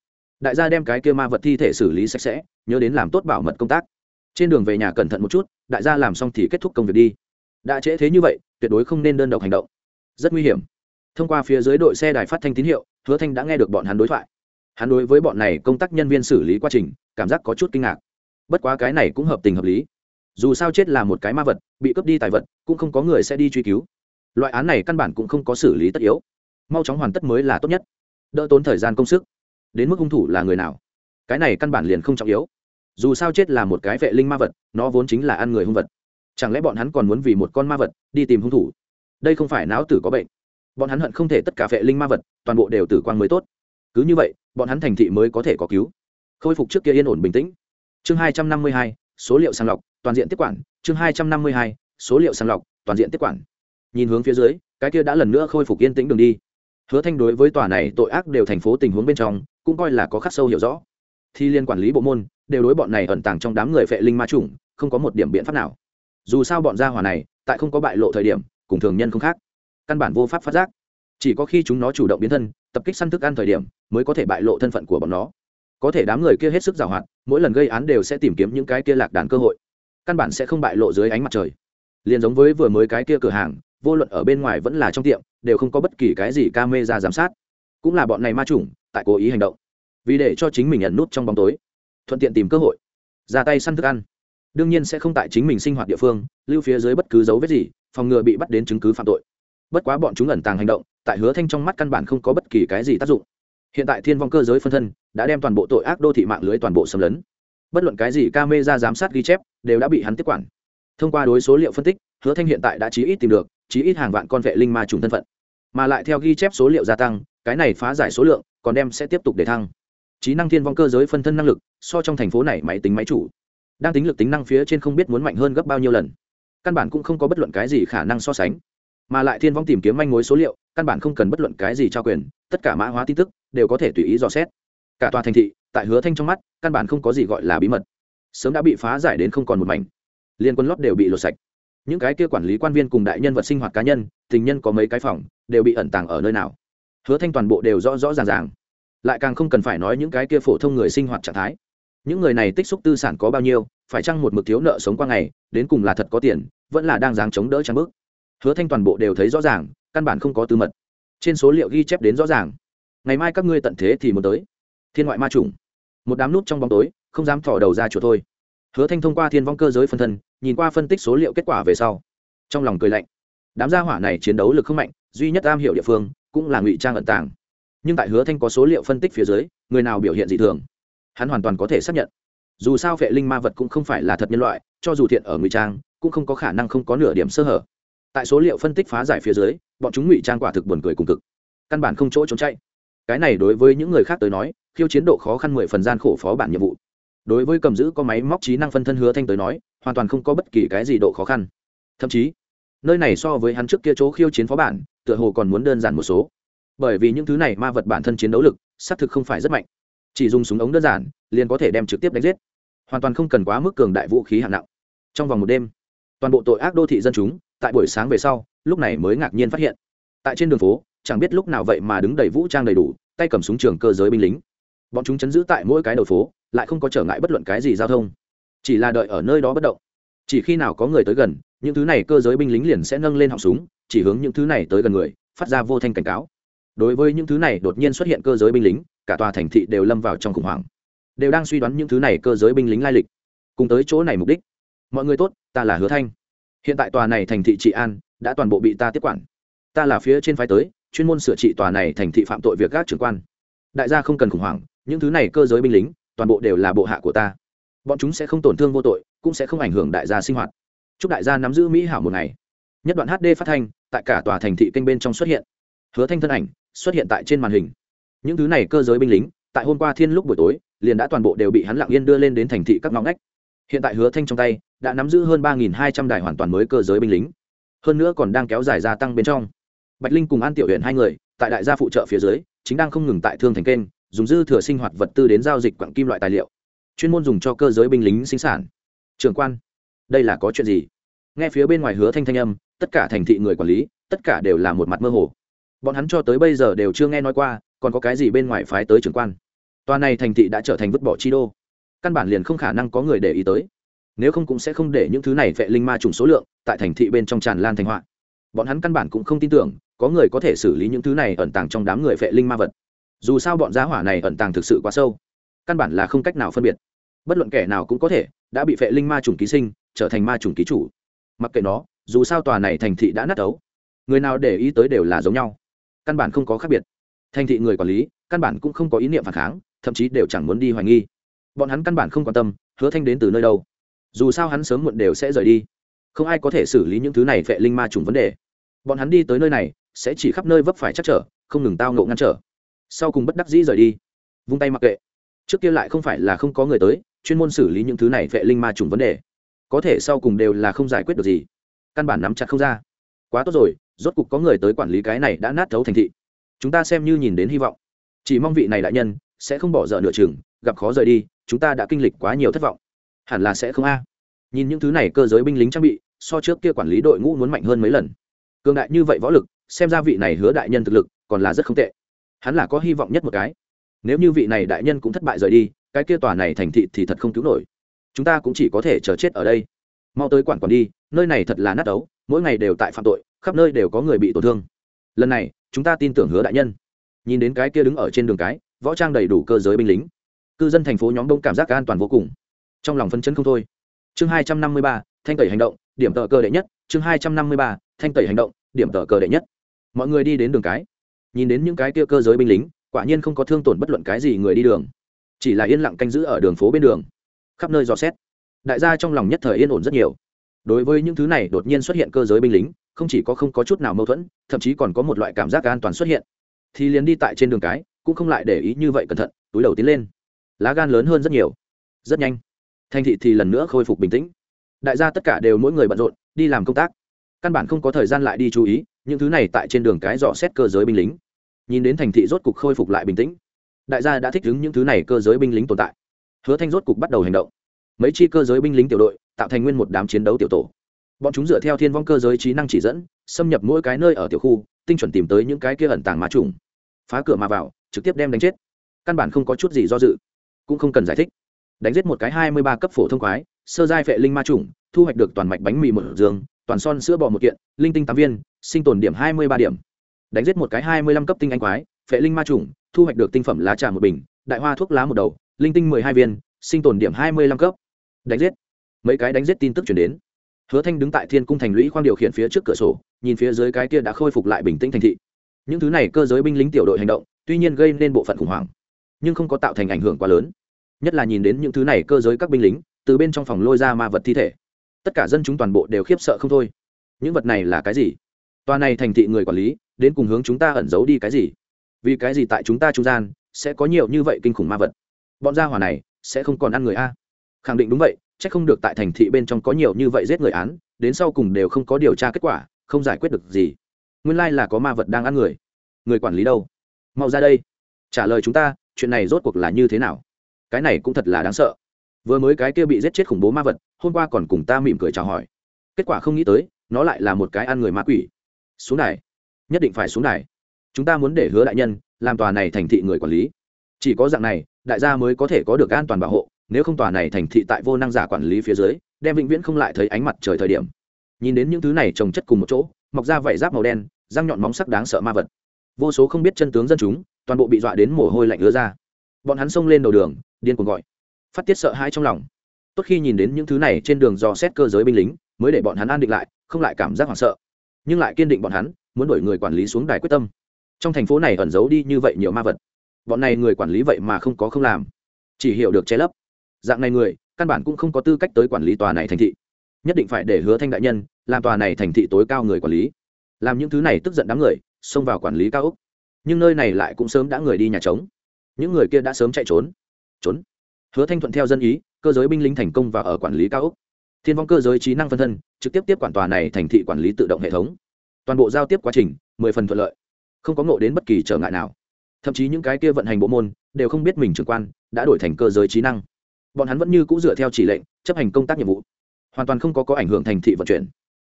Đại gia đem cái kia ma vật thi thể xử lý sạch sẽ, nhớ đến làm tốt bảo mật công tác. Trên đường về nhà cẩn thận một chút, đại gia làm xong thì kết thúc công việc đi. Đã trễ thế như vậy, tuyệt đối không nên đơn độc hành động. Rất nguy hiểm. Thông qua phía dưới đội xe đài phát thanh tín hiệu, hứa thanh đã nghe được bọn hắn đối thoại. Hắn đối với bọn này công tác nhân viên xử lý quá trình, cảm giác có chút kinh ngạc. Bất quá cái này cũng hợp tình hợp lý. Dù sao chết là một cái ma vật, bị cướp đi tài vật, cũng không có người sẽ đi truy cứu loại án này căn bản cũng không có xử lý tất yếu. Mau chóng hoàn tất mới là tốt nhất. Đỡ tốn thời gian công sức. Đến mức hung thủ là người nào? Cái này căn bản liền không trọng yếu. Dù sao chết là một cái vệ linh ma vật, nó vốn chính là ăn người hung vật. Chẳng lẽ bọn hắn còn muốn vì một con ma vật đi tìm hung thủ? Đây không phải não tử có bệnh. Bọn hắn hận không thể tất cả vệ linh ma vật, toàn bộ đều tử quang mới tốt. Cứ như vậy, bọn hắn thành thị mới có thể có cứu. Khôi phục trước kia yên ổn bình tĩnh. Chương hai trăm năm mươi hai, số liệu sàng lọc, toàn diện tiếp quản. Chương hai trăm năm mươi hai, số liệu sàng lọc, toàn diện tiếp quản nhìn hướng phía dưới, cái kia đã lần nữa khôi phục yên tĩnh đường đi. Hứa thanh đối với tòa này tội ác đều thành phố tình huống bên trong, cũng coi là có khắc sâu hiểu rõ. Thi liên quản lý bộ môn, đều đối bọn này ẩn tàng trong đám người phệ linh ma trùng không có một điểm biện pháp nào. Dù sao bọn gia hỏa này, tại không có bại lộ thời điểm, cùng thường nhân không khác. Căn bản vô pháp phát giác. Chỉ có khi chúng nó chủ động biến thân, tập kích săn thức ăn thời điểm, mới có thể bại lộ thân phận của bọn nó. Có thể đám người kia hết sức giàu hoạt, mỗi lần gây án đều sẽ tìm kiếm những cái kia lạc đàn cơ hội. Căn bản sẽ không bại lộ dưới ánh mặt trời. Liền giống với vừa mới cái kia cửa hàng vô luận ở bên ngoài vẫn là trong tiệm, đều không có bất kỳ cái gì ca mê ra giám sát. Cũng là bọn này ma chủng, tại cố ý hành động. Vì để cho chính mình nhận nút trong bóng tối. Thuận tiện tìm cơ hội. Ra tay săn thức ăn. Đương nhiên sẽ không tại chính mình sinh hoạt địa phương, lưu phía dưới bất cứ dấu vết gì, phòng ngừa bị bắt đến chứng cứ phạm tội. Bất quá bọn chúng ẩn tàng hành động, tại hứa thanh trong mắt căn bản không có bất kỳ cái gì tác dụng. Hiện tại thiên vong cơ giới phân thân, đã đem toàn bộ tội ác đô thị mạng lưới toàn bộ xâm lấn. Bất luận cái gì camera giám sát ghi chép, đều đã bị hắn tiếp quản. Thông qua đối số liệu phân tích, hứa thanh hiện tại đã chí ít tìm được chí ít hàng vạn con vệ linh ma trùng thân phận. Mà lại theo ghi chép số liệu gia tăng, cái này phá giải số lượng, còn đem sẽ tiếp tục để thăng. Trí năng thiên vong cơ giới phân thân năng lực, so trong thành phố này máy tính máy chủ, đang tính lực tính năng phía trên không biết muốn mạnh hơn gấp bao nhiêu lần. Căn bản cũng không có bất luận cái gì khả năng so sánh. Mà lại thiên vong tìm kiếm manh mối số liệu, căn bản không cần bất luận cái gì trao quyền, tất cả mã hóa tin tức đều có thể tùy ý dò xét. Cả tòa thành thị, tại hứa thanh trong mắt, căn bản không có gì gọi là bí mật. Sớm đã bị phá giải đến không còn một mảnh. Liên quân lót đều bị lột sạch những cái kia quản lý quan viên cùng đại nhân vật sinh hoạt cá nhân, tình nhân có mấy cái phòng, đều bị ẩn tàng ở nơi nào? Hứa thanh toàn bộ đều rõ rõ ràng ràng. Lại càng không cần phải nói những cái kia phổ thông người sinh hoạt trạng thái. Những người này tích xúc tư sản có bao nhiêu, phải chăng một mực thiếu nợ sống qua ngày, đến cùng là thật có tiền, vẫn là đang dáng chống đỡ trang bước. Hứa thanh toàn bộ đều thấy rõ ràng, căn bản không có tư mật. Trên số liệu ghi chép đến rõ ràng. Ngày mai các ngươi tận thế thì muốn tới. Thiên ngoại ma chủng một đám nút trong bóng tối, không dám thỏ đầu ra chỗ thôi hứa thanh thông qua thiên vong cơ giới phân thân, nhìn qua phân tích số liệu kết quả về sau. Trong lòng cười lạnh. Đám gia hỏa này chiến đấu lực không mạnh, duy nhất am hiểu địa phương cũng là ngụy trang ẩn tàng. Nhưng tại hứa thanh có số liệu phân tích phía dưới, người nào biểu hiện dị thường, hắn hoàn toàn có thể xác nhận. Dù sao vệ linh ma vật cũng không phải là thật nhân loại, cho dù thiện ở ngụy trang, cũng không có khả năng không có nửa điểm sơ hở. Tại số liệu phân tích phá giải phía dưới, bọn chúng ngụy trang quả thực buồn cười cùng cực. Căn bản không chỗ trốn chạy. Cái này đối với những người khác tới nói, khiêu chiến độ khó khăn mười phần gian khổ phó bản nhiệm vụ đối với cầm giữ có máy móc trí năng phân thân hứa thanh tới nói, hoàn toàn không có bất kỳ cái gì độ khó khăn. Thậm chí, nơi này so với hắn trước kia chỗ khiêu chiến phó bản, tựa hồ còn muốn đơn giản một số. Bởi vì những thứ này ma vật bản thân chiến đấu lực, xác thực không phải rất mạnh. Chỉ dùng súng ống đơn giản, liền có thể đem trực tiếp đánh giết. Hoàn toàn không cần quá mức cường đại vũ khí hạng nặng. Trong vòng một đêm, toàn bộ tội ác đô thị dân chúng, tại buổi sáng về sau, lúc này mới ngạc nhiên phát hiện. Tại trên đường phố, chẳng biết lúc nào vậy mà đứng đầy vũ trang đầy đủ, tay cầm súng trường cơ giới binh lính bọn chúng chấn giữ tại mỗi cái đầu phố, lại không có trở ngại bất luận cái gì giao thông. Chỉ là đợi ở nơi đó bất động. Chỉ khi nào có người tới gần, những thứ này cơ giới binh lính liền sẽ nâng lên họng súng, chỉ hướng những thứ này tới gần người, phát ra vô thanh cảnh cáo. Đối với những thứ này đột nhiên xuất hiện cơ giới binh lính, cả tòa thành thị đều lâm vào trong khủng hoảng. Đều đang suy đoán những thứ này cơ giới binh lính lai lịch. Cùng tới chỗ này mục đích. Mọi người tốt, ta là hứa thanh. Hiện tại tòa này thành thị trị an, đã toàn bộ bị ta tiếp quản. Ta là phía trên phái tới, chuyên môn sửa trị tòa này thành thị phạm tội việc gác trưởng quan. Đại gia không cần khủng hoảng những thứ này cơ giới binh lính, toàn bộ đều là bộ hạ của ta. Bọn chúng sẽ không tổn thương vô tội, cũng sẽ không ảnh hưởng đại gia sinh hoạt. Chúc đại gia nắm giữ mỹ hảo một ngày. Nhất đoạn hd phát thanh, tại cả tòa thành thị kênh bên trong xuất hiện. Hứa thanh thân ảnh xuất hiện tại trên màn hình. Những thứ này cơ giới binh lính, tại hôm qua thiên lúc buổi tối, liền đã toàn bộ đều bị hắn lặng yên đưa lên đến thành thị các ngõ ngách. Hiện tại hứa thanh trong tay đã nắm giữ hơn ba hai trăm đài hoàn toàn mới cơ giới binh lính. Hơn nữa còn đang kéo dài gia tăng bên trong. Bạch linh cùng an tiểu huyện hai người, tại đại gia phụ trợ phía dưới, chính đang không ngừng tại thương thành kênh dùng dư thừa sinh hoạt vật tư đến giao dịch quặng kim loại tài liệu. Chuyên môn dùng cho cơ giới binh lính sinh sản. Trường quan, đây là có chuyện gì? Nghe phía bên ngoài hứa thanh thanh âm, tất cả thành thị người quản lý, tất cả đều là một mặt mơ hồ. Bọn hắn cho tới bây giờ đều chưa nghe nói qua, còn có cái gì bên ngoài phái tới trưởng quan. Tòa này thành thị đã trở thành vứt bỏ chi đô. Căn bản liền không khả năng có người để ý tới. Nếu không cũng sẽ không để những thứ này vệ linh ma trùng số lượng tại thành thị bên trong tràn lan thành họa. Bọn hắn căn bản cũng không tin tưởng, có người có thể xử lý những thứ này ẩn tàng trong đám người vệ linh ma vật dù sao bọn giá hỏa này ẩn tàng thực sự quá sâu, căn bản là không cách nào phân biệt. Bất luận kẻ nào cũng có thể đã bị vệ linh ma trùng ký sinh, trở thành ma trùng ký chủ. Mặc kệ nó, dù sao tòa này thành thị đã nát ấu người nào để ý tới đều là giống nhau, căn bản không có khác biệt. Thành thị người quản lý, căn bản cũng không có ý niệm phản kháng, thậm chí đều chẳng muốn đi hoài nghi. Bọn hắn căn bản không quan tâm, hứa thanh đến từ nơi đâu. Dù sao hắn sớm muộn đều sẽ rời đi. Không ai có thể xử lý những thứ này vệ linh ma trùng vấn đề. Bọn hắn đi tới nơi này, sẽ chỉ khắp nơi vấp phải chắc trở, không ngừng tao ngộ ngăn trở sau cùng bất đắc dĩ rời đi. Vung tay mặc kệ. Trước kia lại không phải là không có người tới, chuyên môn xử lý những thứ này vệ linh ma trùng vấn đề. Có thể sau cùng đều là không giải quyết được gì. Căn bản nắm chặt không ra. Quá tốt rồi, rốt cục có người tới quản lý cái này đã nát thấu thành thị. Chúng ta xem như nhìn đến hy vọng. Chỉ mong vị này đại nhân sẽ không bỏ dở nửa chừng, gặp khó rời đi, chúng ta đã kinh lịch quá nhiều thất vọng. Hẳn là sẽ không a. Nhìn những thứ này cơ giới binh lính trang bị, so trước kia quản lý đội ngũ muốn mạnh hơn mấy lần. Cường đại như vậy võ lực, xem ra vị này hứa đại nhân thực lực còn là rất không tệ hắn là có hy vọng nhất một cái. Nếu như vị này đại nhân cũng thất bại rời đi, cái kia tòa này thành thị thì thật không cứu nổi. Chúng ta cũng chỉ có thể chờ chết ở đây. Mau tới quản quản đi, nơi này thật là nát ấu, mỗi ngày đều tại phạm tội, khắp nơi đều có người bị tổn thương. Lần này, chúng ta tin tưởng hứa đại nhân. Nhìn đến cái kia đứng ở trên đường cái, võ trang đầy đủ cơ giới binh lính. Cư dân thành phố nhóm đông cảm giác an toàn vô cùng. Trong lòng phân chấn không thôi. Chương hai trăm năm mươi ba, thanh tẩy hành động, điểm tờ cơ đệ nhất. Chương hai trăm năm mươi ba, thanh tẩy hành động, điểm tờ cơ đệ nhất. Mọi người đi đến đường cái nhìn đến những cái kia cơ giới binh lính, quả nhiên không có thương tổn bất luận cái gì người đi đường. Chỉ là yên lặng canh giữ ở đường phố bên đường. Khắp nơi dò xét, đại gia trong lòng nhất thời yên ổn rất nhiều. Đối với những thứ này đột nhiên xuất hiện cơ giới binh lính, không chỉ có không có chút nào mâu thuẫn, thậm chí còn có một loại cảm giác an toàn xuất hiện. Thì liền đi tại trên đường cái, cũng không lại để ý như vậy cẩn thận, túi đầu tiến lên. Lá gan lớn hơn rất nhiều. Rất nhanh, thành thị thì lần nữa khôi phục bình tĩnh. Đại gia tất cả đều mỗi người bận rộn, đi làm công tác. Căn bản không có thời gian lại đi chú ý, những thứ này tại trên đường cái dò xét cơ giới binh lính nhìn đến thành thị rốt cục khôi phục lại bình tĩnh. Đại gia đã thích ứng những thứ này cơ giới binh lính tồn tại. Hứa thanh rốt cục bắt đầu hành động. Mấy chi cơ giới binh lính tiểu đội, tạo thành nguyên một đám chiến đấu tiểu tổ. Bọn chúng dựa theo thiên vong cơ giới trí năng chỉ dẫn, xâm nhập mỗi cái nơi ở tiểu khu, tinh chuẩn tìm tới những cái kia ẩn tàng má trùng. Phá cửa mà vào, trực tiếp đem đánh chết. Căn bản không có chút gì do dự, cũng không cần giải thích. Đánh giết một cái hai mươi ba cấp phổ thông quái, sơ giai vệ linh ma trùng, thu hoạch được toàn mạch bánh mì một giường toàn son sữa bò một kiện, linh tinh tám viên, sinh tồn điểm hai mươi ba điểm đánh giết một cái hai mươi lăm cấp tinh anh quái, phệ linh ma trùng thu hoạch được tinh phẩm lá trà một bình, đại hoa thuốc lá một đầu, linh tinh mười hai viên, sinh tồn điểm hai mươi lăm cấp. Đánh giết. Mấy cái đánh giết tin tức chuyển đến. Hứa thanh đứng tại thiên cung thành lũy khoang điều khiển phía trước cửa sổ, nhìn phía dưới cái kia đã khôi phục lại bình tĩnh thành thị. Những thứ này cơ giới binh lính tiểu đội hành động, tuy nhiên gây nên bộ phận khủng hoảng, nhưng không có tạo thành ảnh hưởng quá lớn. Nhất là nhìn đến những thứ này cơ giới các binh lính, từ bên trong phòng lôi ra ma vật thi thể. Tất cả dân chúng toàn bộ đều khiếp sợ không thôi. Những vật này là cái gì? Tòa này thành thị người quản lý đến cùng hướng chúng ta ẩn giấu đi cái gì? Vì cái gì tại chúng ta trung gian sẽ có nhiều như vậy kinh khủng ma vật? Bọn gia hỏa này sẽ không còn ăn người a? Khẳng định đúng vậy c h ắ c không được tại thành thị bên trong có nhiều như vậy giết người án, đến sau cùng đều không có điều tra kết quả, không giải quyết được gì. Nguyên lai là có ma vật đang ăn người. Người quản lý đâu? Mau ra đây. Trả lời chúng ta, chuyện này rốt cuộc là như thế nào? Cái này cũng thật là đáng sợ. Vừa mới cái kia bị giết chết khủng bố ma vật, hôm qua còn cùng ta mỉm cười chào hỏi. Kết quả không nghĩ tới, nó lại là một cái ăn người ma quỷ. Xuống này nhất định phải xuống đài. Chúng ta muốn để hứa đại nhân làm tòa này thành thị người quản lý. Chỉ có dạng này, đại gia mới có thể có được an toàn bảo hộ, nếu không tòa này thành thị tại vô năng giả quản lý phía dưới, đem vĩnh viễn không lại thấy ánh mặt trời thời điểm. Nhìn đến những thứ này trồng chất cùng một chỗ, mọc ra vảy giáp màu đen, răng nhọn móng sắc đáng sợ ma vật. Vô số không biết chân tướng dân chúng, toàn bộ bị dọa đến mồ hôi lạnh ứa ra. Bọn hắn xông lên đầu đường, điên cuồng gọi. Phát tiết sợ hãi trong lòng. Tốt khi nhìn đến những thứ này trên đường dò xét cơ giới binh lính, mới để bọn hắn an định lại, không lại cảm giác hoảng sợ. Nhưng lại kiên định bọn hắn muốn đổi người quản lý xuống đài quyết tâm. Trong thành phố này ẩn giấu đi như vậy nhiều ma vật. Bọn này người quản lý vậy mà không có không làm. Chỉ hiểu được che lấp. Dạng này người, căn bản cũng không có tư cách tới quản lý tòa này thành thị. Nhất định phải để hứa thanh đại nhân, làm tòa này thành thị tối cao người quản lý. Làm những thứ này tức giận đám người, xông vào quản lý cao úc nhưng nơi này lại cũng sớm đã người đi nhà trống. Những người kia đã sớm chạy trốn. Trốn. Hứa thanh thuận theo dân ý, cơ giới binh lính thành công và ở quản lý cao úc thiên vong cơ giới trí năng phân thân, trực tiếp tiếp quản tòa này thành thị quản lý tự động hệ thống toàn bộ giao tiếp quá trình, mười phần thuận lợi, không có ngộ đến bất kỳ trở ngại nào. Thậm chí những cái kia vận hành bộ môn, đều không biết mình trưởng quan đã đổi thành cơ giới trí năng. Bọn hắn vẫn như c ũ dựa theo chỉ lệnh, chấp hành công tác nhiệm vụ. Hoàn toàn không có có ảnh hưởng thành thị vận chuyển.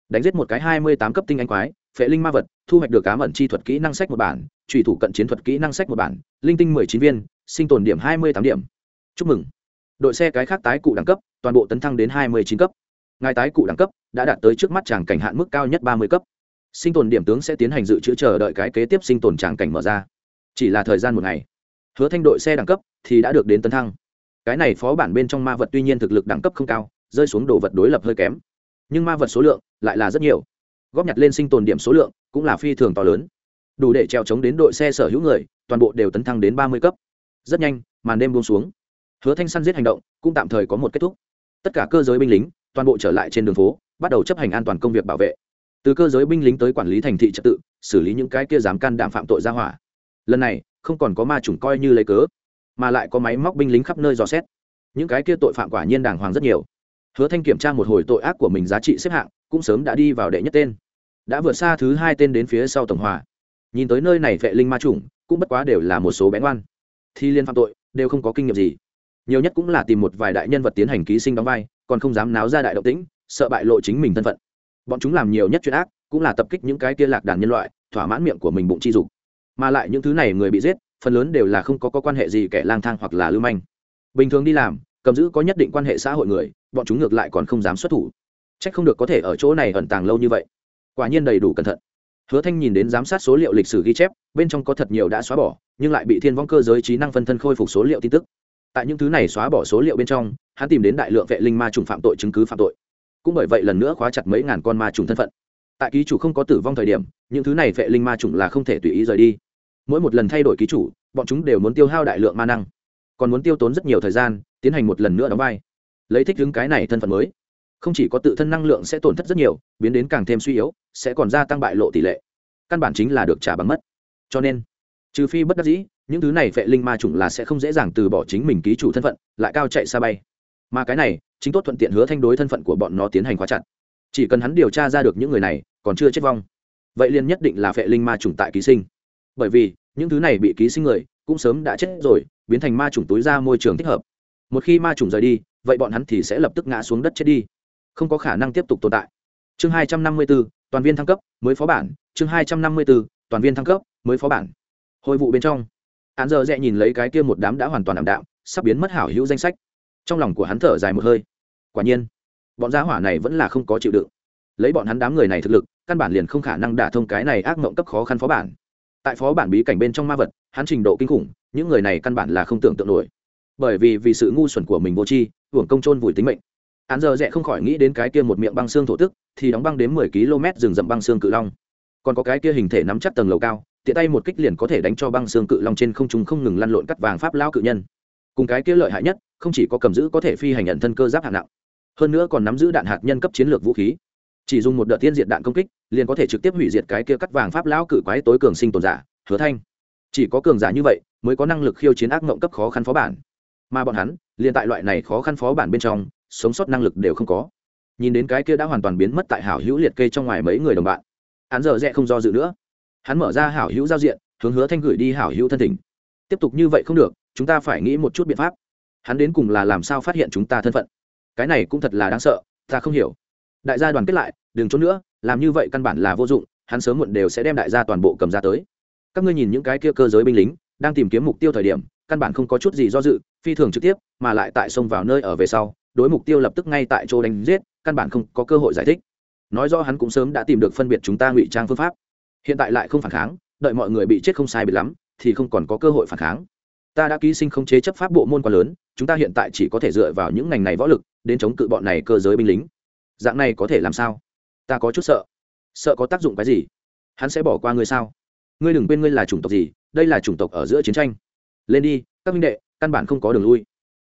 Đánh giết một cái hai mươi tám cấp tinh anh quái, phệ linh ma vật, thu hoạch được cá mận chi thuật kỹ năng sách một bản, trùy thủ cận chiến thuật kỹ năng sách một bản, linh tinh mười chín viên, sinh tồn điểm hai mươi tám điểm. Chúc mừng. Đội xe cái khác tái cụ đẳng cấp, toàn bộ tấn thăng đến hai mươi chín cấp. Ngài tái cụ đẳng cấp đã đạt tới trước mắt tràng cảnh hạn mức cao nhất ba mươi cấp sinh tồn điểm tướng sẽ tiến hành dự trữ chờ đợi cái kế tiếp sinh tồn tràng cảnh mở ra. Chỉ là thời gian một ngày. Hứa thanh đội xe đẳng cấp thì đã được đến tấn thăng. Cái này phó bản bên trong ma vật tuy nhiên thực lực đẳng cấp không cao, rơi xuống đồ vật đối lập hơi kém. Nhưng ma vật số lượng lại là rất nhiều. Góp nhặt lên sinh tồn điểm số lượng cũng là phi thường to lớn. Đủ để trèo chống đến đội xe sở hữu người, toàn bộ đều tấn thăng đến ba mươi cấp. Rất nhanh, màn đêm buông xuống. Hứa thanh săn giết hành động cũng tạm thời có một kết thúc. Tất cả cơ giới binh lính, toàn bộ trở lại trên đường phố, bắt đầu chấp hành an toàn công việc bảo vệ từ cơ giới binh lính tới quản lý thành thị trật tự, xử lý những cái kia dám can đảm phạm tội ra hỏa. Lần này, không còn có ma chủng coi như lấy cớ, mà lại có máy móc binh lính khắp nơi dò xét. Những cái kia tội phạm quả nhiên đàng hoàng rất nhiều. Hứa thanh kiểm tra một hồi tội ác của mình giá trị xếp hạng, cũng sớm đã đi vào đệ nhất tên. Đã vượt xa thứ hai tên đến phía sau tổng hòa. Nhìn tới nơi này vệ linh ma chủng, cũng bất quá đều là một số bén oan thi liên phạm tội, đều không có kinh nghiệm gì. Nhiều nhất cũng là tìm một vài đại nhân vật tiến hành ký sinh đóng vai, còn không dám náo ra đại động tĩnh, sợ bại lộ chính mình thân phận bọn chúng làm nhiều nhất chuyện ác cũng là tập kích những cái kia lạc đàn nhân loại thỏa mãn miệng của mình bụng chi dục. Mà lại những thứ này người bị giết phần lớn đều là không có, có quan hệ gì kẻ lang thang hoặc là lưu manh. Bình thường đi làm cầm giữ có nhất định quan hệ xã hội người bọn chúng ngược lại còn không dám xuất thủ. C h ắ c không được có thể ở chỗ này ẩn tàng lâu như vậy. Quả nhiên đầy đủ cẩn thận. Hứa thanh nhìn đến giám sát số liệu lịch sử ghi chép bên trong có thật nhiều đã xóa bỏ nhưng lại bị thiên vong cơ giới trí năng phân thân khôi phục số liệu tin tức. Tại những thứ này xóa bỏ số liệu bên trong hắn tìm đến đại lượng vệ linh ma trùng phạm tội chứng cứ phạm tội cũng bởi vậy lần nữa khóa chặt mấy ngàn con ma trùng thân phận. Tại ký chủ không có tử vong thời điểm, những thứ này vệ linh ma trùng là không thể tùy ý rời đi. Mỗi một lần thay đổi ký chủ, bọn chúng đều muốn tiêu hao đại lượng ma năng. Còn muốn tiêu tốn rất nhiều thời gian, tiến hành một lần nữa đóng vai. Lấy thích đứng cái này thân phận mới. Không chỉ có tự thân năng lượng sẽ tổn thất rất nhiều, biến đến càng thêm suy yếu, sẽ còn gia tăng bại lộ tỷ lệ. Căn bản chính là được trả bằng mất. Cho nên, trừ phi bất đắc dĩ, những thứ này vệ linh ma chủng là sẽ không dễ dàng từ bỏ chính mình ký chủ thân phận, lại cao chạy xa bay. Mà cái này chính tốt thuận tiện hứa thanh đối thân phận của bọn nó tiến hành khóa chặt. Chỉ cần hắn điều tra ra được những người này còn chưa chết vong. Vậy liền nhất định là phệ linh ma chủng tại ký sinh. Bởi vì những thứ này bị ký sinh người cũng sớm đã chết rồi biến thành ma chủng túi ra môi trường thích hợp. Một khi ma chủng rời đi vậy bọn hắn thì sẽ lập tức ngã xuống đất chết đi. Không có khả năng tiếp tục tồn tại. Chương hai trăm năm mươi 254, toàn viên thăng cấp mới phó bản. Chương hai trăm năm mươi 254, toàn viên thăng cấp mới phó bản. Hồi vụ bên trong. Hắn giờ dẹ nhìn lấy cái kia một đám đã hoàn toàn ảm đạm sắp biến mất hảo hữu danh sách. Trong lòng của hắn thở dài một hơi quả nhiên, bọn gia hỏa này vẫn là không có chịu đựng. Lấy bọn hắn đám người này thực lực, căn bản liền không khả năng đả thông cái này ác mộng cấp khó khăn phó bản. Tại phó bản bí cảnh bên trong ma vật, hắn trình độ kinh khủng, những người này căn bản là không tưởng tượng nổi. Bởi vì vì sự ngu xuẩn của mình vô tri, hưởng công trôn vùi tính mệnh. Hắn giờ rẽ không khỏi nghĩ đến cái kia một miệng băng xương thổ tức, thì đóng băng đến mười km rừng rậm băng xương cự long. Còn có cái kia hình thể nắm chắc tầng lầu cao, tiện tay một kích liền có thể đánh cho băng xương cự long trên không trung không ngừng lăn lộn cắt vàng pháp lao cự nhân. Cùng cái kia lợi hại nhất, không chỉ có cầm giữ có thể phi hành nhận thân cơ giáp hạng nặng hơn nữa còn nắm giữ đạn hạt nhân cấp chiến lược vũ khí. Chỉ dùng một đợt tiên diệt đạn công kích, liền có thể trực tiếp hủy diệt cái kia cắt vàng pháp lão cự quái tối cường sinh tồn giả, hứa thanh. Chỉ có cường giả như vậy, mới có năng lực khiêu chiến ác mộng cấp khó khăn phó bản. Mà bọn hắn, liền tại loại này khó khăn phó bản bên trong, sống sót năng lực đều không có. Nhìn đến cái kia đã hoàn toàn biến mất tại hảo hữu liệt kê trong ngoài mấy người đồng bạn, hắn giờ rẽ không do dự nữa. Hắn mở ra hảo hữu giao diện, hướng hứa thanh gửi đi hảo hữu thân tình. Tiếp tục như vậy không được, chúng ta phải nghĩ một chút biện pháp. Hắn đến cùng là làm sao phát hiện chúng ta thân phận? Cái này cũng thật là đáng sợ, ta không hiểu. Đại gia đoàn kết lại, đừng trốn nữa, làm như vậy căn bản là vô dụng, hắn sớm muộn đều sẽ đem đại gia toàn bộ cầm ra tới. Các ngươi nhìn những cái kia cơ giới binh lính, đang tìm kiếm mục tiêu thời điểm, căn bản không có chút gì do dự, phi thường trực tiếp, mà lại tại sông vào nơi ở về sau, đối mục tiêu lập tức ngay tại chỗ đánh giết, căn bản không có cơ hội giải thích. Nói rõ hắn cũng sớm đã tìm được phân biệt chúng ta ngụy trang phương pháp. Hiện tại lại không phản kháng, đợi mọi người bị chết không sai bị lắm, thì không còn có cơ hội phản kháng ta đã ký sinh không chế chấp pháp bộ môn quá lớn, chúng ta hiện tại chỉ có thể dựa vào những ngành này võ lực, đến chống cự bọn này cơ giới binh lính. Dạng này có thể làm sao? Ta có chút sợ. Sợ có tác dụng cái gì? Hắn sẽ bỏ qua ngươi sao? Ngươi đừng quên ngươi là chủng tộc gì, đây là chủng tộc ở giữa chiến tranh. Lên đi, các minh đệ, căn bản không có đường lui.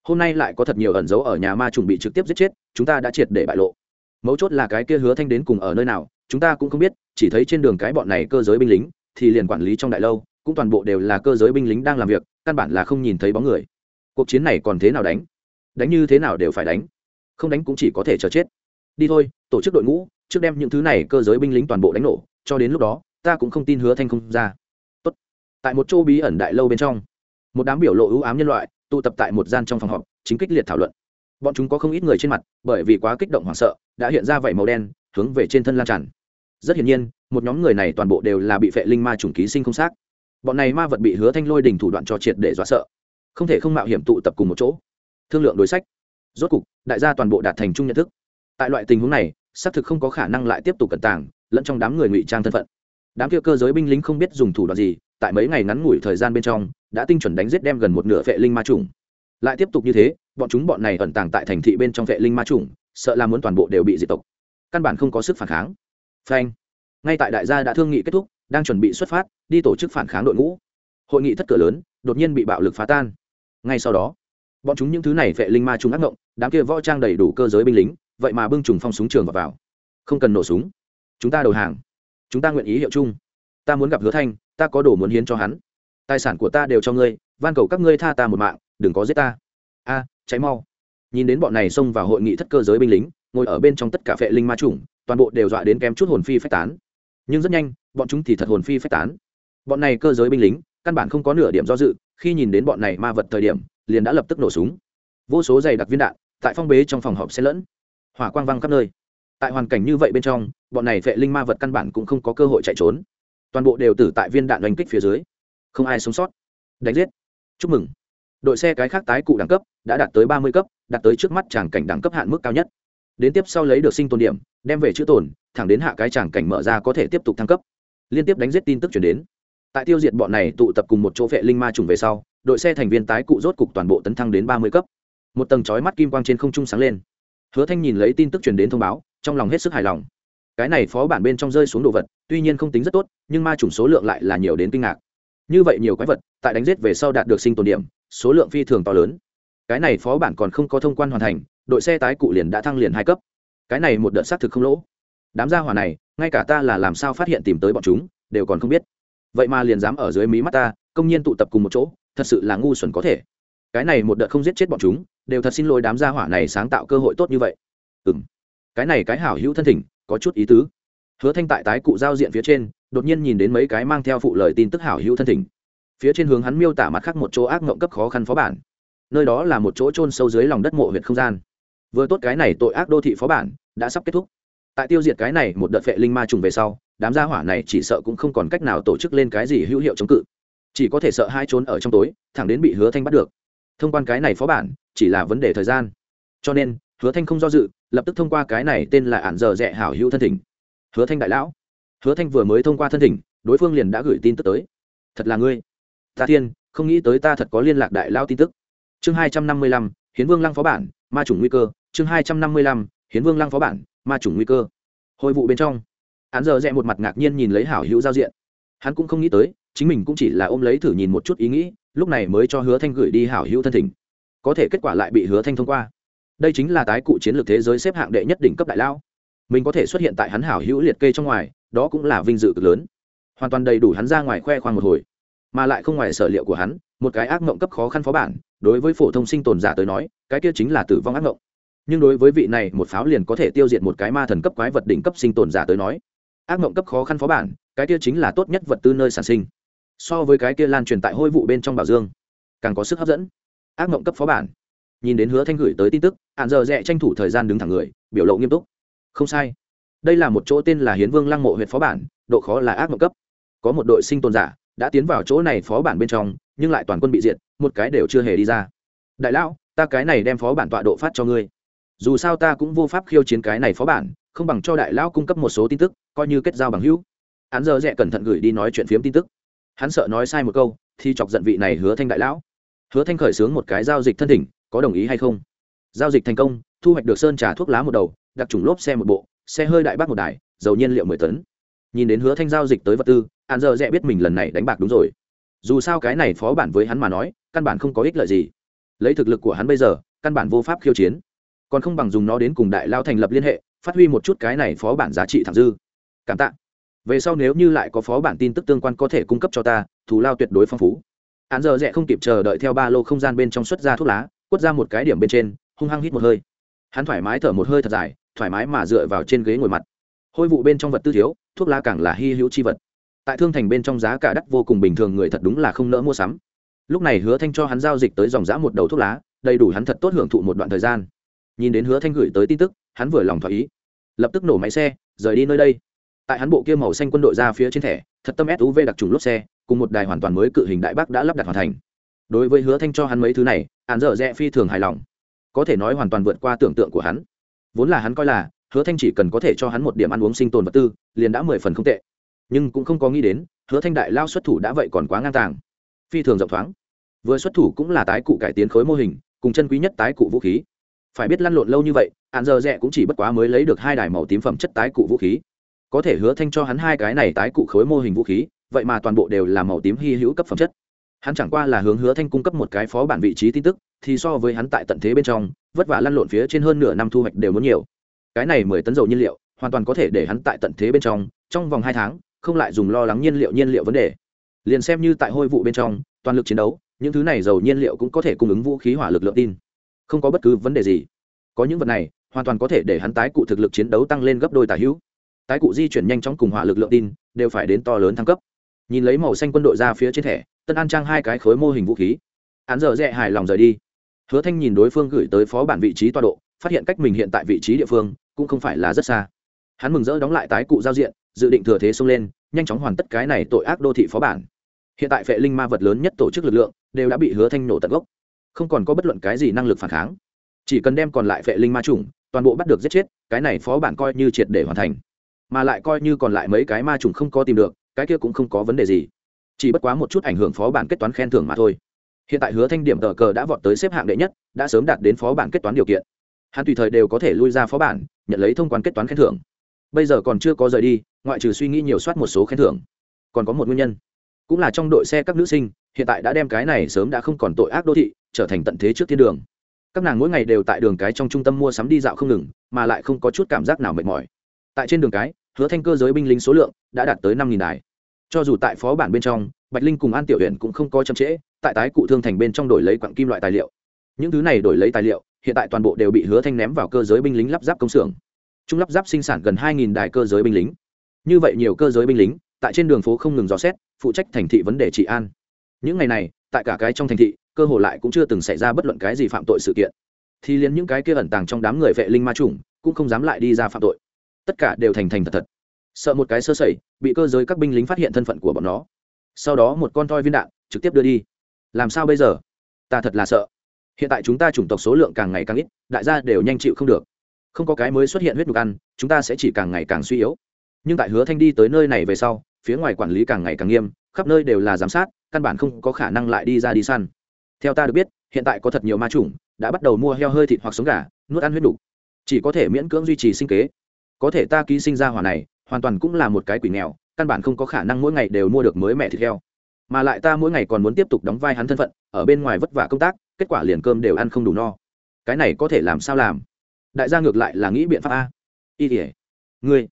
Hôm nay lại có thật nhiều ẩn dấu ở nhà ma trùng bị trực tiếp giết chết, chúng ta đã triệt để bại lộ. Mấu chốt là cái kia hứa thanh đến cùng ở nơi nào, chúng ta cũng không biết, chỉ thấy trên đường cái bọn này cơ giới binh lính, thì liền quản lý trong đại lâu, cũng toàn bộ đều là cơ giới binh lính đang làm việc căn bản là không nhìn thấy bóng người. Cuộc chiến này còn thế nào đánh? Đánh như thế nào đều phải đánh. Không đánh cũng chỉ có thể chờ chết. Đi thôi, tổ chức đội ngũ, trước đem những thứ này cơ giới binh lính toàn bộ đánh nổ, cho đến lúc đó, ta cũng không tin hứa thanh không ra. Tốt. tại một chỗ bí ẩn đại lâu bên trong, một đám biểu lộ ưu ám nhân loại tụ tập tại một gian trong phòng họp, chính kích liệt thảo luận. Bọn chúng có không ít người trên mặt, bởi vì quá kích động hoảng sợ, đã hiện ra vảy màu đen, hướng về trên thân lan tràn. Rất hiển nhiên, một nhóm người này toàn bộ đều là bị phệ linh ma trùng ký sinh không xác bọn này ma vật bị hứa thanh lôi đình thủ đoạn cho triệt để dọa sợ, không thể không mạo hiểm tụ tập cùng một chỗ. Thương lượng đối sách. Rốt cục, đại gia toàn bộ đạt thành chung nhận thức. Tại loại tình huống này, xác thực không có khả năng lại tiếp tục cẩn tàng, lẫn trong đám người ngụy trang thân phận. Đám kia cơ giới binh lính không biết dùng thủ đoạn gì, tại mấy ngày ngắn ngủi thời gian bên trong, đã tinh chuẩn đánh giết đem gần một nửa vệ linh ma trùng lại tiếp tục như thế, bọn chúng bọn này ẩn tàng tại thành thị bên trong vệ linh ma trùng sợ là muốn toàn bộ đều bị diệt tộc. Căn bản không có sức phản kháng. Phanh. Ngay tại đại gia đã thương nghị kết thúc đang chuẩn bị xuất phát đi tổ chức phản kháng đội ngũ. Hội nghị thất cửa lớn đột nhiên bị bạo lực phá tan. Ngay sau đó bọn chúng những thứ này vệ linh ma trùng ác ngộng đám kia võ trang đầy đủ cơ giới binh lính vậy mà bưng trùng phong súng trường vào, vào. không cần nổ súng. Chúng ta đầu hàng. Chúng ta nguyện ý hiệu chung. Ta muốn gặp hứa thanh ta có đồ muốn hiến cho hắn. Tài sản của ta đều cho ngươi van cầu các ngươi tha ta một mạng đừng có giết ta. A cháy mau. Nhìn đến bọn này xông vào hội nghị thất cơ giới binh lính ngồi ở bên trong tất cả phệ linh ma chủng toàn bộ đều dọa đến kém chút hồn phi phách tán nhưng rất nhanh, bọn chúng thì thật hồn phi phách tán. Bọn này cơ giới binh lính, căn bản không có nửa điểm do dự, khi nhìn đến bọn này ma vật thời điểm, liền đã lập tức nổ súng. Vô số dày đặc viên đạn, tại phong bế trong phòng họp xen lẫn. Hỏa quang văng khắp nơi. Tại hoàn cảnh như vậy bên trong, bọn này vệ linh ma vật căn bản cũng không có cơ hội chạy trốn. Toàn bộ đều tử tại viên đạn oanh kích phía dưới. Không ai sống sót. Đánh giết. Chúc mừng. Đội xe cái khác tái cụ đẳng cấp, đã đạt tới ba mươi cấp, đạt tới trước mắt tràng cảnh đẳng cấp hạn mức cao nhất. Đến tiếp sau lấy được sinh tồn điểm, đem về chữ tồn thẳng đến hạ cái tràng cảnh mở ra có thể tiếp tục thăng cấp. Liên tiếp đánh giết tin tức chuyển đến. Tại tiêu diệt bọn này tụ tập cùng một chỗ vệ linh ma trùng về sau, đội xe thành viên tái cụ rốt cục toàn bộ tấn thăng đến ba mươi cấp. Một tầng trói mắt kim quang trên không trung sáng lên. Hứa thanh nhìn lấy tin tức truyền đến thông báo, trong lòng hết sức hài lòng. Cái này phó bản bên trong rơi xuống đồ vật, tuy nhiên không tính rất tốt, nhưng ma trùng số lượng lại là nhiều đến kinh ngạc. Như vậy nhiều quái vật, tại đánh giết về sau đạt được sinh tồn điểm, số lượng phi thường to lớn. Cái này phó bản còn không có thông quan hoàn thành, đội xe tái cụ liền đã thăng liền hai cấp. Cái này một đợt xác thực không lỗ đám gia hỏa này, ngay cả ta là làm sao phát hiện tìm tới bọn chúng, đều còn không biết. Vậy mà liền dám ở dưới mí mắt ta, công nhiên tụ tập cùng một chỗ, thật sự là ngu xuẩn có thể. Cái này một đợt không giết chết bọn chúng, đều thật xin lỗi đám gia hỏa này sáng tạo cơ hội tốt như vậy. Ừ m cái này cái hảo hữu thân thỉnh, có chút ý tứ. Hứa thanh tại tái cụ giao diện phía trên, đột nhiên nhìn đến mấy cái mang theo phụ lời tin tức hảo hữu thân thỉnh. Phía trên hướng hắn miêu tả mặt khác một chỗ ác mộng cấp khó khăn phó bản. Nơi đó là một chỗ trôn sâu dưới lòng đất mộ huyện không gian. Vừa tốt cái này tội ác đô thị phó bản, đã sắp kết thúc tại tiêu diệt cái này một đợt vệ linh ma trùng về sau, đám gia hỏa này chỉ sợ cũng không còn cách nào tổ chức lên cái gì hữu hiệu chống cự. Chỉ có thể sợ hai trốn ở trong tối, thẳng đến bị hứa thanh bắt được. Thông quan cái này phó bản, chỉ là vấn đề thời gian. Cho nên, hứa thanh không do dự, lập tức thông qua cái này tên là ản giờ rẻ hảo hữu thân thỉnh. Hứa thanh đại lão. Hứa thanh vừa mới thông qua thân thỉnh, đối phương liền đã gửi tin tức tới. Thật là ngươi. Ta thiên, không nghĩ tới ta thật có liên lạc đại lao tin tức. Chương hai trăm năm mươi lăm, hiến vương lăng phó bản, ma chủng nguy cơ. Chương hai trăm năm mươi lăm, hiến vương lăng phó bản ma chủng nguy cơ. Hồi vụ bên trong, hắn giờ rẽ một mặt ngạc nhiên nhìn lấy hảo hữu giao diện. Hắn cũng không nghĩ tới, chính mình cũng chỉ là ôm lấy thử nhìn một chút ý nghĩ, lúc này mới cho hứa thanh gửi đi hảo hữu thân thỉnh. Có thể kết quả lại bị hứa thanh thông qua. Đây chính là tái cụ chiến lược thế giới xếp hạng đệ nhất đỉnh cấp đại lao mình có thể xuất hiện tại hắn hảo hữu liệt kê trong ngoài, đó cũng là vinh dự cực lớn. Hoàn toàn đầy đủ hắn ra ngoài khoe khoang một hồi. Mà lại không ngoài sở liệu của hắn, một cái ác mộng cấp khó khăn phó bản, đối với phổ thông sinh tồn giả tới nói, cái kia chính là tử vong ác mộng nhưng đối với vị này, một pháo liền có thể tiêu diệt một cái ma thần cấp quái vật đỉnh cấp sinh tồn giả tới nói, ác mộng cấp khó khăn phó bản, cái kia chính là tốt nhất vật tư nơi sản sinh. So với cái kia lan truyền tại hôi vụ bên trong bảo dương, càng có sức hấp dẫn. Ác mộng cấp phó bản. Nhìn đến hứa thanh gửi tới tin tức, hạn giờ rẽ tranh thủ thời gian đứng thẳng người, biểu lộ nghiêm túc. Không sai. Đây là một chỗ tên là hiến vương lăng mộ huyện phó bản, độ khó là ác mộng cấp. Có một đội sinh tồn giả đã tiến vào chỗ này phó bản bên trong, nhưng lại toàn quân bị diệt, một cái đều chưa hề đi ra. Đại lão, ta cái này đem phó bản tọa độ phát cho ngươi dù sao ta cũng vô pháp khiêu chiến cái này phó bản, không bằng cho đại lão cung cấp một số tin tức, coi như kết giao bằng hữu. Hắn giờ rẽ cẩn thận gửi đi nói chuyện phiếm tin tức. Hắn sợ nói sai một câu, thì chọc giận vị này hứa thanh đại lão. Hứa thanh khởi xướng một cái giao dịch thân thỉnh, có đồng ý hay không? Giao dịch thành công, thu hoạch được sơn trà thuốc lá một đầu, đặc trùng lốp xe một bộ, xe hơi đại bác một đài, dầu nhiên liệu mười tấn. Nhìn đến hứa thanh giao dịch tới vật tư, hắn giờ rẽ biết mình lần này đánh bạc đúng rồi. Dù sao cái này phó bản với hắn mà nói, căn bản không có ích lợi gì. Lấy thực lực của hắn bây giờ, căn bản vô pháp khiêu chiến còn không bằng dùng nó đến cùng đại lao thành lập liên hệ, phát huy một chút cái này phó bản giá trị thẳng dư. Cảm tạ. Về sau nếu như lại có phó bản tin tức tương quan có thể cung cấp cho ta, thù lao tuyệt đối phong phú. Hắn giờ rẽ không kịp chờ đợi theo ba lô không gian bên trong xuất ra thuốc lá, quất ra một cái điểm bên trên, hung hăng hít một hơi. Hắn thoải mái thở một hơi thật dài, thoải mái mà dựa vào trên ghế ngồi mặt. Hôi vụ bên trong vật tư thiếu, thuốc lá càng là hy hữu chi vật. Tại thương thành bên trong giá cả đắt vô cùng bình thường người thật đúng là không nỡ mua sắm. Lúc này hứa thanh cho hắn giao dịch tới dòng giã một đầu thuốc lá, đầy đủ hắn thật tốt hưởng thụ một đoạn thời gian nhìn đến hứa thanh gửi tới tin tức, hắn vừa lòng thỏa ý. Lập tức nổ máy xe, rời đi nơi đây. Tại hắn bộ kia màu xanh quân đội ra phía trên thẻ, thật tâm suv đặc trùng lốp xe, cùng một đài hoàn toàn mới cự hình đại bắc đã lắp đặt hoàn thành. Đối với hứa thanh cho hắn mấy thứ này, hắn dở dẹ phi thường hài lòng. Có thể nói hoàn toàn vượt qua tưởng tượng của hắn. Vốn là hắn coi là, hứa thanh chỉ cần có thể cho hắn một điểm ăn uống sinh tồn vật tư, liền đã mười phần không tệ. Nhưng cũng không có nghĩ đến, hứa thanh đại lao xuất thủ đã vậy còn quá ngang tàng. Phi thường rộng thoáng. Vừa xuất thủ cũng là tái cụ cải tiến khối mô hình, cùng chân quý nhất tái cụ vũ khí phải biết lăn lộn lâu như vậy hạn giờ rẽ cũng chỉ bất quá mới lấy được hai đài màu tím phẩm chất tái cụ vũ khí. Có thể hứa thanh cho hắn hai cái này tái cụ khối mô hình vũ khí, vậy mà toàn bộ đều là màu tím hy hữu cấp phẩm chất. Hắn chẳng qua là hướng hứa thanh cung cấp một cái phó bản vị trí tin tức, thì so với hắn tại tận thế bên trong, vất vả lăn lộn phía trên hơn nửa năm thu hoạch đều muốn nhiều. Cái này mười tấn dầu nhiên liệu, hoàn toàn có thể để hắn tại tận thế bên trong trong vòng hai tháng, không lại dùng lo lắng nhiên liệu nhiên liệu vấn đề. Liền xem như tại hôi vụ bên trong, toàn lực chiến đấu, những thứ này dầu nhiên liệu cũng có thể cung ứng vũ khí hỏa lực lượng tin không có bất cứ vấn đề gì. Có những vật này, hoàn toàn có thể để hắn tái cụ thực lực chiến đấu tăng lên gấp đôi tả hữu. Tái cụ di chuyển nhanh chóng cùng hỏa lực lượng tin, đều phải đến to lớn thăng cấp. Nhìn lấy màu xanh quân đội ra phía trên thẻ, tân an trang hai cái khối mô hình vũ khí. Hắn giờ dẹ hài lòng rời đi. Hứa thanh nhìn đối phương gửi tới phó bản vị trí toa độ, phát hiện cách mình hiện tại vị trí địa phương, cũng không phải là rất xa. Hắn mừng rỡ đóng lại tái cụ giao diện, dự định thừa thế xông lên, nhanh chóng hoàn tất cái này tội ác đô thị phó bản. Hiện tại phệ linh ma vật lớn nhất tổ chức lực lượng, đều đã bị hứa thanh nổ tận gốc không còn có bất luận cái gì năng lực phản kháng. Chỉ cần đem còn lại vệ linh ma chủng toàn bộ bắt được giết chết, cái này phó bản coi như triệt để hoàn thành. Mà lại coi như còn lại mấy cái ma chủng không có tìm được, cái kia cũng không có vấn đề gì. Chỉ bất quá một chút ảnh hưởng phó bản kết toán khen thưởng mà thôi. Hiện tại hứa thanh điểm tờ cờ đã vọt tới xếp hạng đệ nhất, đã sớm đạt đến phó bản kết toán điều kiện. Hắn tùy thời đều có thể lui ra phó bản, nhận lấy thông quan kết toán khen thưởng. Bây giờ còn chưa có rời đi, ngoại trừ suy nghĩ nhiều soát một số khen thưởng. Còn có một nguyên nhân. Cũng là trong đội xe các nữ sinh, hiện tại đã đem cái này sớm đã không còn tội ác đô thị trở thành tận thế trước thiên đường. Các nàng mỗi ngày đều tại đường cái trong trung tâm mua sắm đi dạo không ngừng, mà lại không có chút cảm giác nào mệt mỏi. Tại trên đường cái, hứa thanh cơ giới binh lính số lượng đã đạt tới năm nghìn đài. Cho dù tại phó bản bên trong, bạch linh cùng an tiểu huyện cũng không có chậm trễ, tại tái cụ thương thành bên trong đổi lấy quặng kim loại tài liệu. Những thứ này đổi lấy tài liệu, hiện tại toàn bộ đều bị hứa thanh ném vào cơ giới binh lính lắp ráp công xưởng. Trung lắp ráp sinh sản gần hai nghìn đài cơ giới binh lính. Như vậy nhiều cơ giới binh lính, tại trên đường phố không ngừng dò xét, phụ trách thành thị vấn đề trị an. Những ngày này tại cả cái trong thành thị, cơ hồ lại cũng chưa từng xảy ra bất luận cái gì phạm tội sự kiện. Thì liền những cái kia ẩn tàng trong đám người vệ linh ma chủng, cũng không dám lại đi ra phạm tội. Tất cả đều thành thành thật thật. Sợ một cái sơ sẩy, bị cơ giới các binh lính phát hiện thân phận của bọn nó. Sau đó một con toi viên đạn, trực tiếp đưa đi. Làm sao bây giờ? Ta thật là sợ. Hiện tại chúng ta chủng tộc số lượng càng ngày càng ít, đại gia đều nhanh chịu không được. Không có cái mới xuất hiện huyết nhục ăn, chúng ta sẽ chỉ càng ngày càng suy yếu. Nhưng tại hứa thanh đi tới nơi này về sau, phía ngoài quản lý càng ngày càng nghiêm, khắp nơi đều là giám sát căn bản không có khả năng lại đi ra đi săn. Theo ta được biết, hiện tại có thật nhiều ma chủng đã bắt đầu mua heo hơi thịt hoặc sống gà, nuốt ăn huyết đủ. Chỉ có thể miễn cưỡng duy trì sinh kế. Có thể ta ký sinh ra hỏa này, hoàn toàn cũng là một cái quỷ nghèo, căn bản không có khả năng mỗi ngày đều mua được mới mẹ thịt heo. Mà lại ta mỗi ngày còn muốn tiếp tục đóng vai hắn thân phận, ở bên ngoài vất vả công tác, kết quả liền cơm đều ăn không đủ no. Cái này có thể làm sao làm? Đại gia ngược lại là nghĩ biện pháp a. Y tỉa ngươi,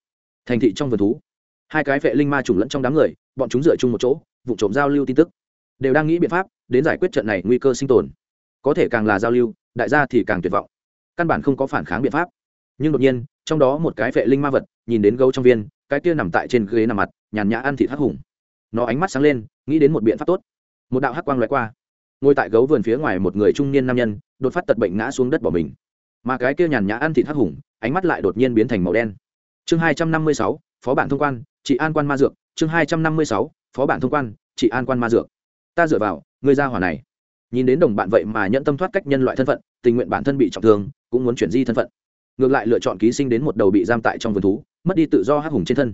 thành thị trong vườn thú. Hai cái vệ linh ma trùng lẫn trong đám người, bọn chúng dựa chung một chỗ vụ trộm giao lưu tin tức. Đều đang nghĩ biện pháp đến giải quyết trận này nguy cơ sinh tồn. Có thể càng là giao lưu, đại gia thì càng tuyệt vọng. Căn bản không có phản kháng biện pháp. Nhưng đột nhiên, trong đó một cái vệ linh ma vật nhìn đến gấu trong viên, cái kia nằm tại trên ghế nằm mặt, nhàn nhã ăn thịt hắc hùng. Nó ánh mắt sáng lên, nghĩ đến một biện pháp tốt. Một đạo hắc quang loại qua. Ngồi tại gấu vườn phía ngoài một người trung niên nam nhân, đột phát tật bệnh ngã xuống đất bỏ mình. Mà cái kia nhàn nhã ăn thịt hắc hùng, ánh mắt lại đột nhiên biến thành màu đen. Chương hai trăm năm mươi sáu, phó bản thông quan chị an quan ma dược, chương hai trăm năm mươi sáu phó bản thông quan, chị an quan ma dược. Ta dựa vào người ra hỏa này. Nhìn đến đồng bạn vậy mà nhận tâm thoát cách nhân loại thân phận, tình nguyện bản thân bị trọng thương, cũng muốn chuyển di thân phận. Ngược lại lựa chọn ký sinh đến một đầu bị giam tại trong vườn thú, mất đi tự do hắc hùng trên thân.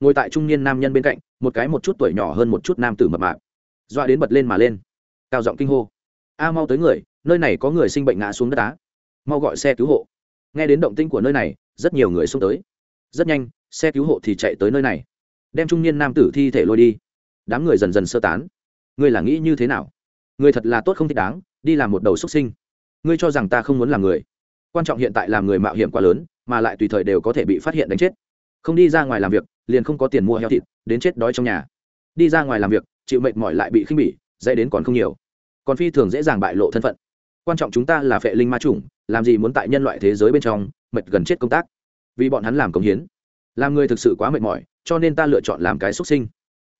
Ngồi tại trung niên nam nhân bên cạnh, một cái một chút tuổi nhỏ hơn một chút nam tử mập mạp. Doa đến bật lên mà lên. Cao giọng kinh hô. A, mau tới người, nơi này có người sinh bệnh ngã xuống đất đá mau gọi xe cứu hộ. Nghe đến động tinh của nơi này, rất nhiều người xông tới. Rất nhanh, xe cứu hộ thì chạy tới nơi này. Đem trung niên nam tử thi thể lôi đi đám người dần dần sơ tán. Ngươi là nghĩ như thế nào? Ngươi thật là tốt không thích đáng, đi làm một đầu xuất sinh. Ngươi cho rằng ta không muốn làm người. Quan trọng hiện tại làm người mạo hiểm quá lớn, mà lại tùy thời đều có thể bị phát hiện đánh chết. Không đi ra ngoài làm việc, liền không có tiền mua heo thịt, đến chết đói trong nhà. Đi ra ngoài làm việc, chịu mệt mỏi lại bị khinh bỉ, dễ đến còn không nhiều. Còn phi thường dễ dàng bại lộ thân phận. Quan trọng chúng ta là phệ linh ma chủng, làm gì muốn tại nhân loại thế giới bên trong, mệt gần chết công tác. Vì bọn hắn làm công hiến. Làm người thực sự quá mệt mỏi, cho nên ta lựa chọn làm cái xuất sinh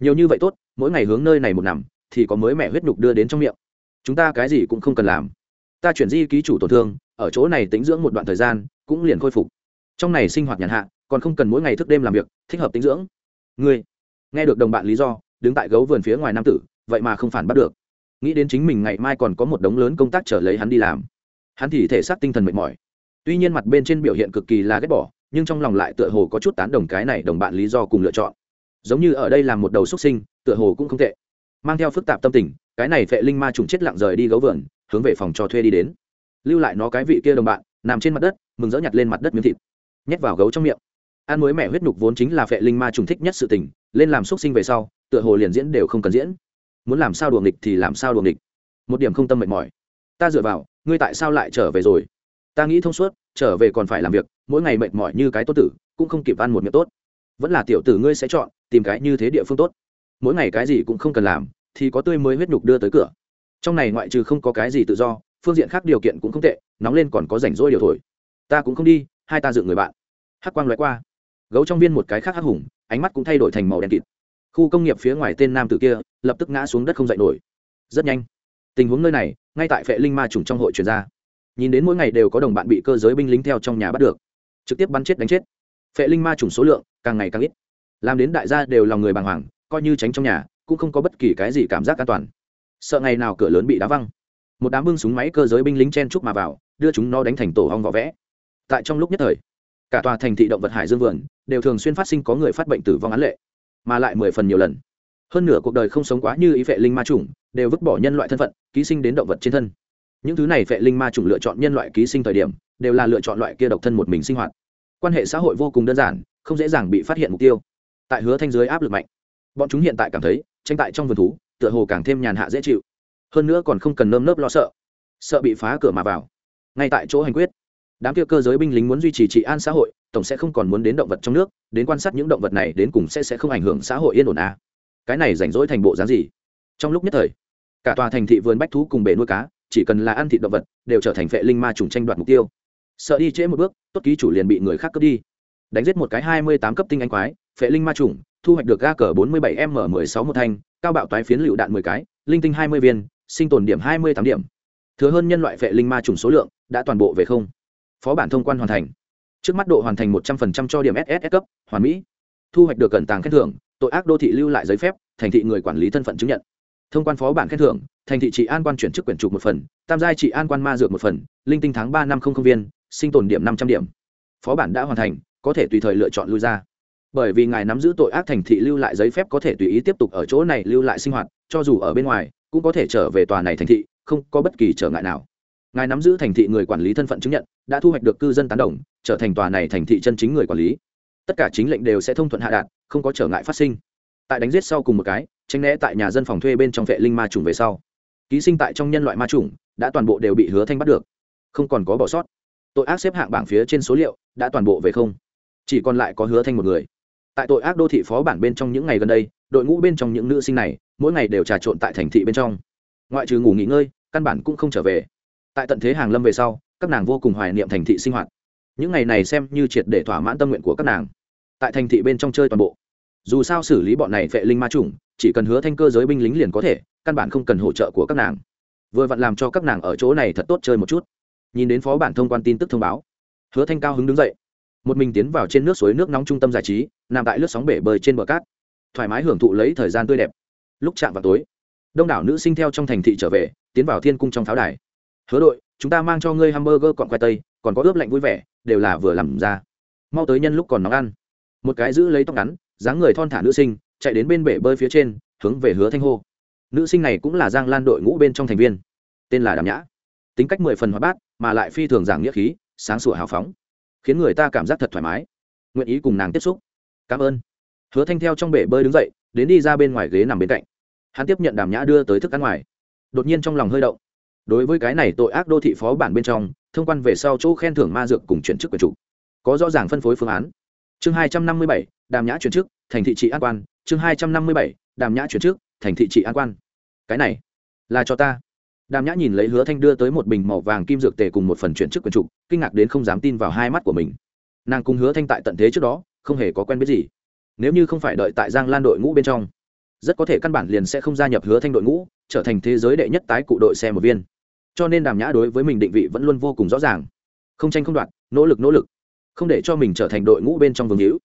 nhiều như vậy tốt, mỗi ngày hướng nơi này một nằm, thì có mới mẹ huyết nhục đưa đến trong miệng. Chúng ta cái gì cũng không cần làm. Ta chuyển di ký chủ tổn thương, ở chỗ này tính dưỡng một đoạn thời gian, cũng liền khôi phục. Trong này sinh hoạt nhàn hạ, còn không cần mỗi ngày thức đêm làm việc, thích hợp tính dưỡng. Ngươi, nghe được đồng bạn lý do, đứng tại gấu vườn phía ngoài nam tử, vậy mà không phản bắt được. Nghĩ đến chính mình ngày mai còn có một đống lớn công tác trở lấy hắn đi làm. Hắn thì thể xác tinh thần mệt mỏi. Tuy nhiên mặt bên trên biểu hiện cực kỳ là ghét bỏ, nhưng trong lòng lại tựa hồ có chút tán đồng cái này đồng bạn lý do cùng lựa chọn giống như ở đây làm một đầu xuất sinh, tựa hồ cũng không tệ. Mang theo phức tạp tâm tình, cái này phệ linh ma trùng chết lặng rời đi gấu vườn, hướng về phòng cho thuê đi đến. Lưu lại nó cái vị kia đồng bạn, nằm trên mặt đất, mừng rỡ nhặt lên mặt đất miếng thịt. Nhét vào gấu trong miệng. Ăn mới mẹ huyết nhục vốn chính là phệ linh ma trùng thích nhất sự tình, lên làm xuất sinh về sau, tựa hồ liền diễn đều không cần diễn. Muốn làm sao đùa nghịch thì làm sao đùa nghịch. Một điểm không tâm mệt mỏi. Ta dựa vào, ngươi tại sao lại trở về rồi? Ta nghĩ thông suốt, trở về còn phải làm việc, mỗi ngày mệt mỏi như cái tốt tử, cũng không kịp ăn một miệng tốt vẫn là tiểu tử ngươi sẽ chọn, tìm cái như thế địa phương tốt. Mỗi ngày cái gì cũng không cần làm, thì có tươi mới huyết nhục đưa tới cửa. Trong này ngoại trừ không có cái gì tự do, phương diện khác điều kiện cũng không tệ, nóng lên còn có rảnh rỗi điều thổi. Ta cũng không đi, hai ta dựng người bạn. Hắc quang loại qua. Gấu trong viên một cái khác hắc hùng, ánh mắt cũng thay đổi thành màu đen kịt. Khu công nghiệp phía ngoài tên nam tử kia, lập tức ngã xuống đất không dậy nổi. Rất nhanh. Tình huống nơi này, ngay tại phệ linh ma trùng trong hội truyền ra. Nhìn đến mỗi ngày đều có đồng bạn bị cơ giới binh lính theo trong nhà bắt được. Trực tiếp bắn chết đánh chết. Phệ linh ma trùng số lượng càng ngày càng ít. Làm đến đại gia đều lòng người bàng hoàng, coi như tránh trong nhà, cũng không có bất kỳ cái gì cảm giác an toàn. Sợ ngày nào cửa lớn bị đá văng. Một đám bưng súng máy cơ giới binh lính chen chúc mà vào, đưa chúng nó đánh thành tổ hong vỏ vẽ. Tại trong lúc nhất thời, cả tòa thành thị động vật hải dương vườn đều thường xuyên phát sinh có người phát bệnh tử vong án lệ, mà lại mười phần nhiều lần. Hơn nửa cuộc đời không sống quá như ý vệ linh ma chủng đều vứt bỏ nhân loại thân phận, ký sinh đến động vật trên thân. Những thứ này vệ linh ma chủng lựa chọn nhân loại ký sinh thời điểm đều là lựa chọn loại kia độc thân một mình sinh hoạt. Quan hệ xã hội vô cùng đơn giản không dễ dàng bị phát hiện mục tiêu. Tại hứa thanh dưới áp lực mạnh, bọn chúng hiện tại cảm thấy tranh tại trong vườn thú, tựa hồ càng thêm nhàn hạ dễ chịu. Hơn nữa còn không cần nơm nớp lo sợ sợ bị phá cửa mà vào. Ngay tại chỗ hành quyết, đám kia cơ giới binh lính muốn duy trì trị an xã hội, tổng sẽ không còn muốn đến động vật trong nước, đến quan sát những động vật này đến cùng sẽ sẽ không ảnh hưởng xã hội yên ổn à. cái này rảnh rỗi thành bộ dáng gì? Trong lúc nhất thời, cả tòa thành thị vườn bách thú cùng bể nuôi cá, chỉ cần là ăn thịt động vật, đều trở thành phệ linh ma trùng tranh đoạt mục tiêu. Sợ đi trễ một bước, tốt ký chủ liền bị người khác cướp đi đánh giết một cái hai mươi tám cấp tinh anh quái, phệ linh ma trùng thu hoạch được ga cờ bốn mươi bảy m mười sáu một thanh, cao bạo toái phiến lựu đạn mười cái, linh tinh hai mươi viên, sinh tồn điểm hai mươi tám điểm. Thừa hơn nhân loại phệ linh ma trùng số lượng, đã toàn bộ về không. Phó bản thông quan hoàn thành. Trước mắt độ hoàn thành một trăm phần trăm cho điểm ss cấp, hoàn mỹ. Thu hoạch được cẩn tàng khen thưởng, tội ác đô thị lưu lại giấy phép, thành thị người quản lý thân phận chứng nhận. Thông quan phó bản khen thưởng, thành thị trị an quan chuyển chức quyển trục một phần, tam giai trị an quan ma dược một phần, linh tinh tháng ba năm không không viên, sinh tồn điểm năm trăm điểm. Phó bản đã hoàn thành có thể tùy thời lựa chọn lui ra. Bởi vì ngài nắm giữ tội ác thành thị lưu lại giấy phép có thể tùy ý tiếp tục ở chỗ này lưu lại sinh hoạt, cho dù ở bên ngoài, cũng có thể trở về tòa này thành thị, không có bất kỳ trở ngại nào. Ngài nắm giữ thành thị người quản lý thân phận chứng nhận, đã thu hoạch được cư dân tán đồng, trở thành tòa này thành thị chân chính người quản lý. Tất cả chính lệnh đều sẽ thông thuận hạ đạt, không có trở ngại phát sinh. Tại đánh giết sau cùng một cái tranh né tại nhà dân phòng thuê bên trong vệ linh ma trùng về sau. Ký sinh tại trong nhân loại ma trùng đã toàn bộ đều bị hứa thanh bắt được. Không còn có bỏ sót. Tội ác xếp hạng bảng phía trên số liệu, đã toàn bộ về không chỉ còn lại có hứa thanh một người. Tại tội ác đô thị phó bản bên trong những ngày gần đây, đội ngũ bên trong những nữ sinh này, mỗi ngày đều trà trộn tại thành thị bên trong. Ngoại trừ ngủ nghỉ ngơi, căn bản cũng không trở về. Tại tận thế hàng lâm về sau, các nàng vô cùng hoài niệm thành thị sinh hoạt. Những ngày này xem như triệt để thỏa mãn tâm nguyện của các nàng. Tại thành thị bên trong chơi toàn bộ. Dù sao xử lý bọn này vệ linh ma chủng, chỉ cần hứa thanh cơ giới binh lính liền có thể, căn bản không cần hỗ trợ của các nàng. Vừa vặn làm cho các nàng ở chỗ này thật tốt chơi một chút. Nhìn đến phó bản thông quan tin tức thông báo, hứa thanh cao hứng đứng dậy một mình tiến vào trên nước suối nước nóng trung tâm giải trí, nằm tại lướt sóng bể bơi trên bờ cát. Thoải mái hưởng thụ lấy thời gian tươi đẹp. Lúc chạm vào tối, đông đảo nữ sinh theo trong thành thị trở về, tiến vào thiên cung trong pháo đài. Hứa đội, chúng ta mang cho ngươi hamburger còn khoai tây, còn có ướp lạnh vui vẻ, đều là vừa làm ra. Mau tới nhân lúc còn nóng ăn. Một cái giữ lấy tóc ngắn, dáng người thon thả nữ sinh, chạy đến bên bể bơi phía trên, hướng về hứa thanh hô. Nữ sinh này cũng là giang lan đội ngũ bên trong thành viên. Tên là đàm nhã. Tính cách mười phần hóa bát, mà lại phi thường giảng nghĩa khí, sáng sủa hào phóng khiến người ta cảm giác thật thoải mái. Nguyện ý cùng nàng tiếp xúc. Cảm ơn. Hứa thanh theo trong bể bơi đứng dậy, đến đi ra bên ngoài ghế nằm bên cạnh. Hắn tiếp nhận đàm nhã đưa tới thức ăn ngoài. Đột nhiên trong lòng hơi động. Đối với cái này tội ác đô thị phó bản bên trong, thông quan về sau chỗ khen thưởng ma dược cùng chuyển chức quyền chủ. Có rõ ràng phân phối phương án. Chương hai trăm năm mươi bảy, đàm nhã chuyển chức, thành thị trị an quan. Chương hai trăm năm mươi bảy, đàm nhã chuyển chức, thành thị trị an quan. Cái này là cho ta đàm nhã nhìn lấy hứa thanh đưa tới một bình màu vàng kim dược tề cùng một phần chuyển chức quyền trục, kinh ngạc đến không dám tin vào hai mắt của mình. Nàng cùng hứa thanh tại tận thế trước đó, không hề có quen biết gì. Nếu như không phải đợi tại giang lan đội ngũ bên trong, rất có thể căn bản liền sẽ không gia nhập hứa thanh đội ngũ, trở thành thế giới đệ nhất tái cụ đội xe một viên. Cho nên đàm nhã đối với mình định vị vẫn luôn vô cùng rõ ràng. Không tranh không đoạt, nỗ lực nỗ lực. Không để cho mình trở thành đội ngũ bên trong vương hữu.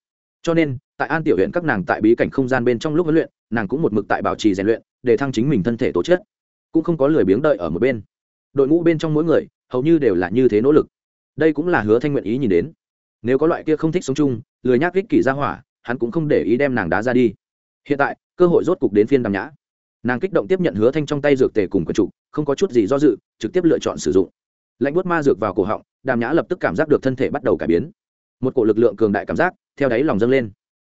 Cho nên, tại an tiểu huyện các nàng tại bí cảnh không gian bên trong lúc huấn luyện, nàng cũng một mực tại bảo trì rèn luyện, để thăng chính mình thân thể tổ chức cũng không có lười biếng đợi ở một bên. Đội ngũ bên trong mỗi người, hầu như đều là như thế nỗ lực. Đây cũng là hứa thanh nguyện ý nhìn đến. Nếu có loại kia không thích sống chung, lười nhác kích kỷ ra hỏa, hắn cũng không để ý đem nàng đá ra đi. Hiện tại, cơ hội rốt cục đến phiên đàm nhã. Nàng kích động tiếp nhận hứa thanh trong tay dược tề cùng quần trụ, không có chút gì do dự, trực tiếp lựa chọn sử dụng. Lạnh bút ma dược vào cổ họng, đàm nhã lập tức cảm giác được thân thể bắt đầu cải biến. Một cổ lực lượng cường đại cảm giác, theo đáy lòng dâng lên.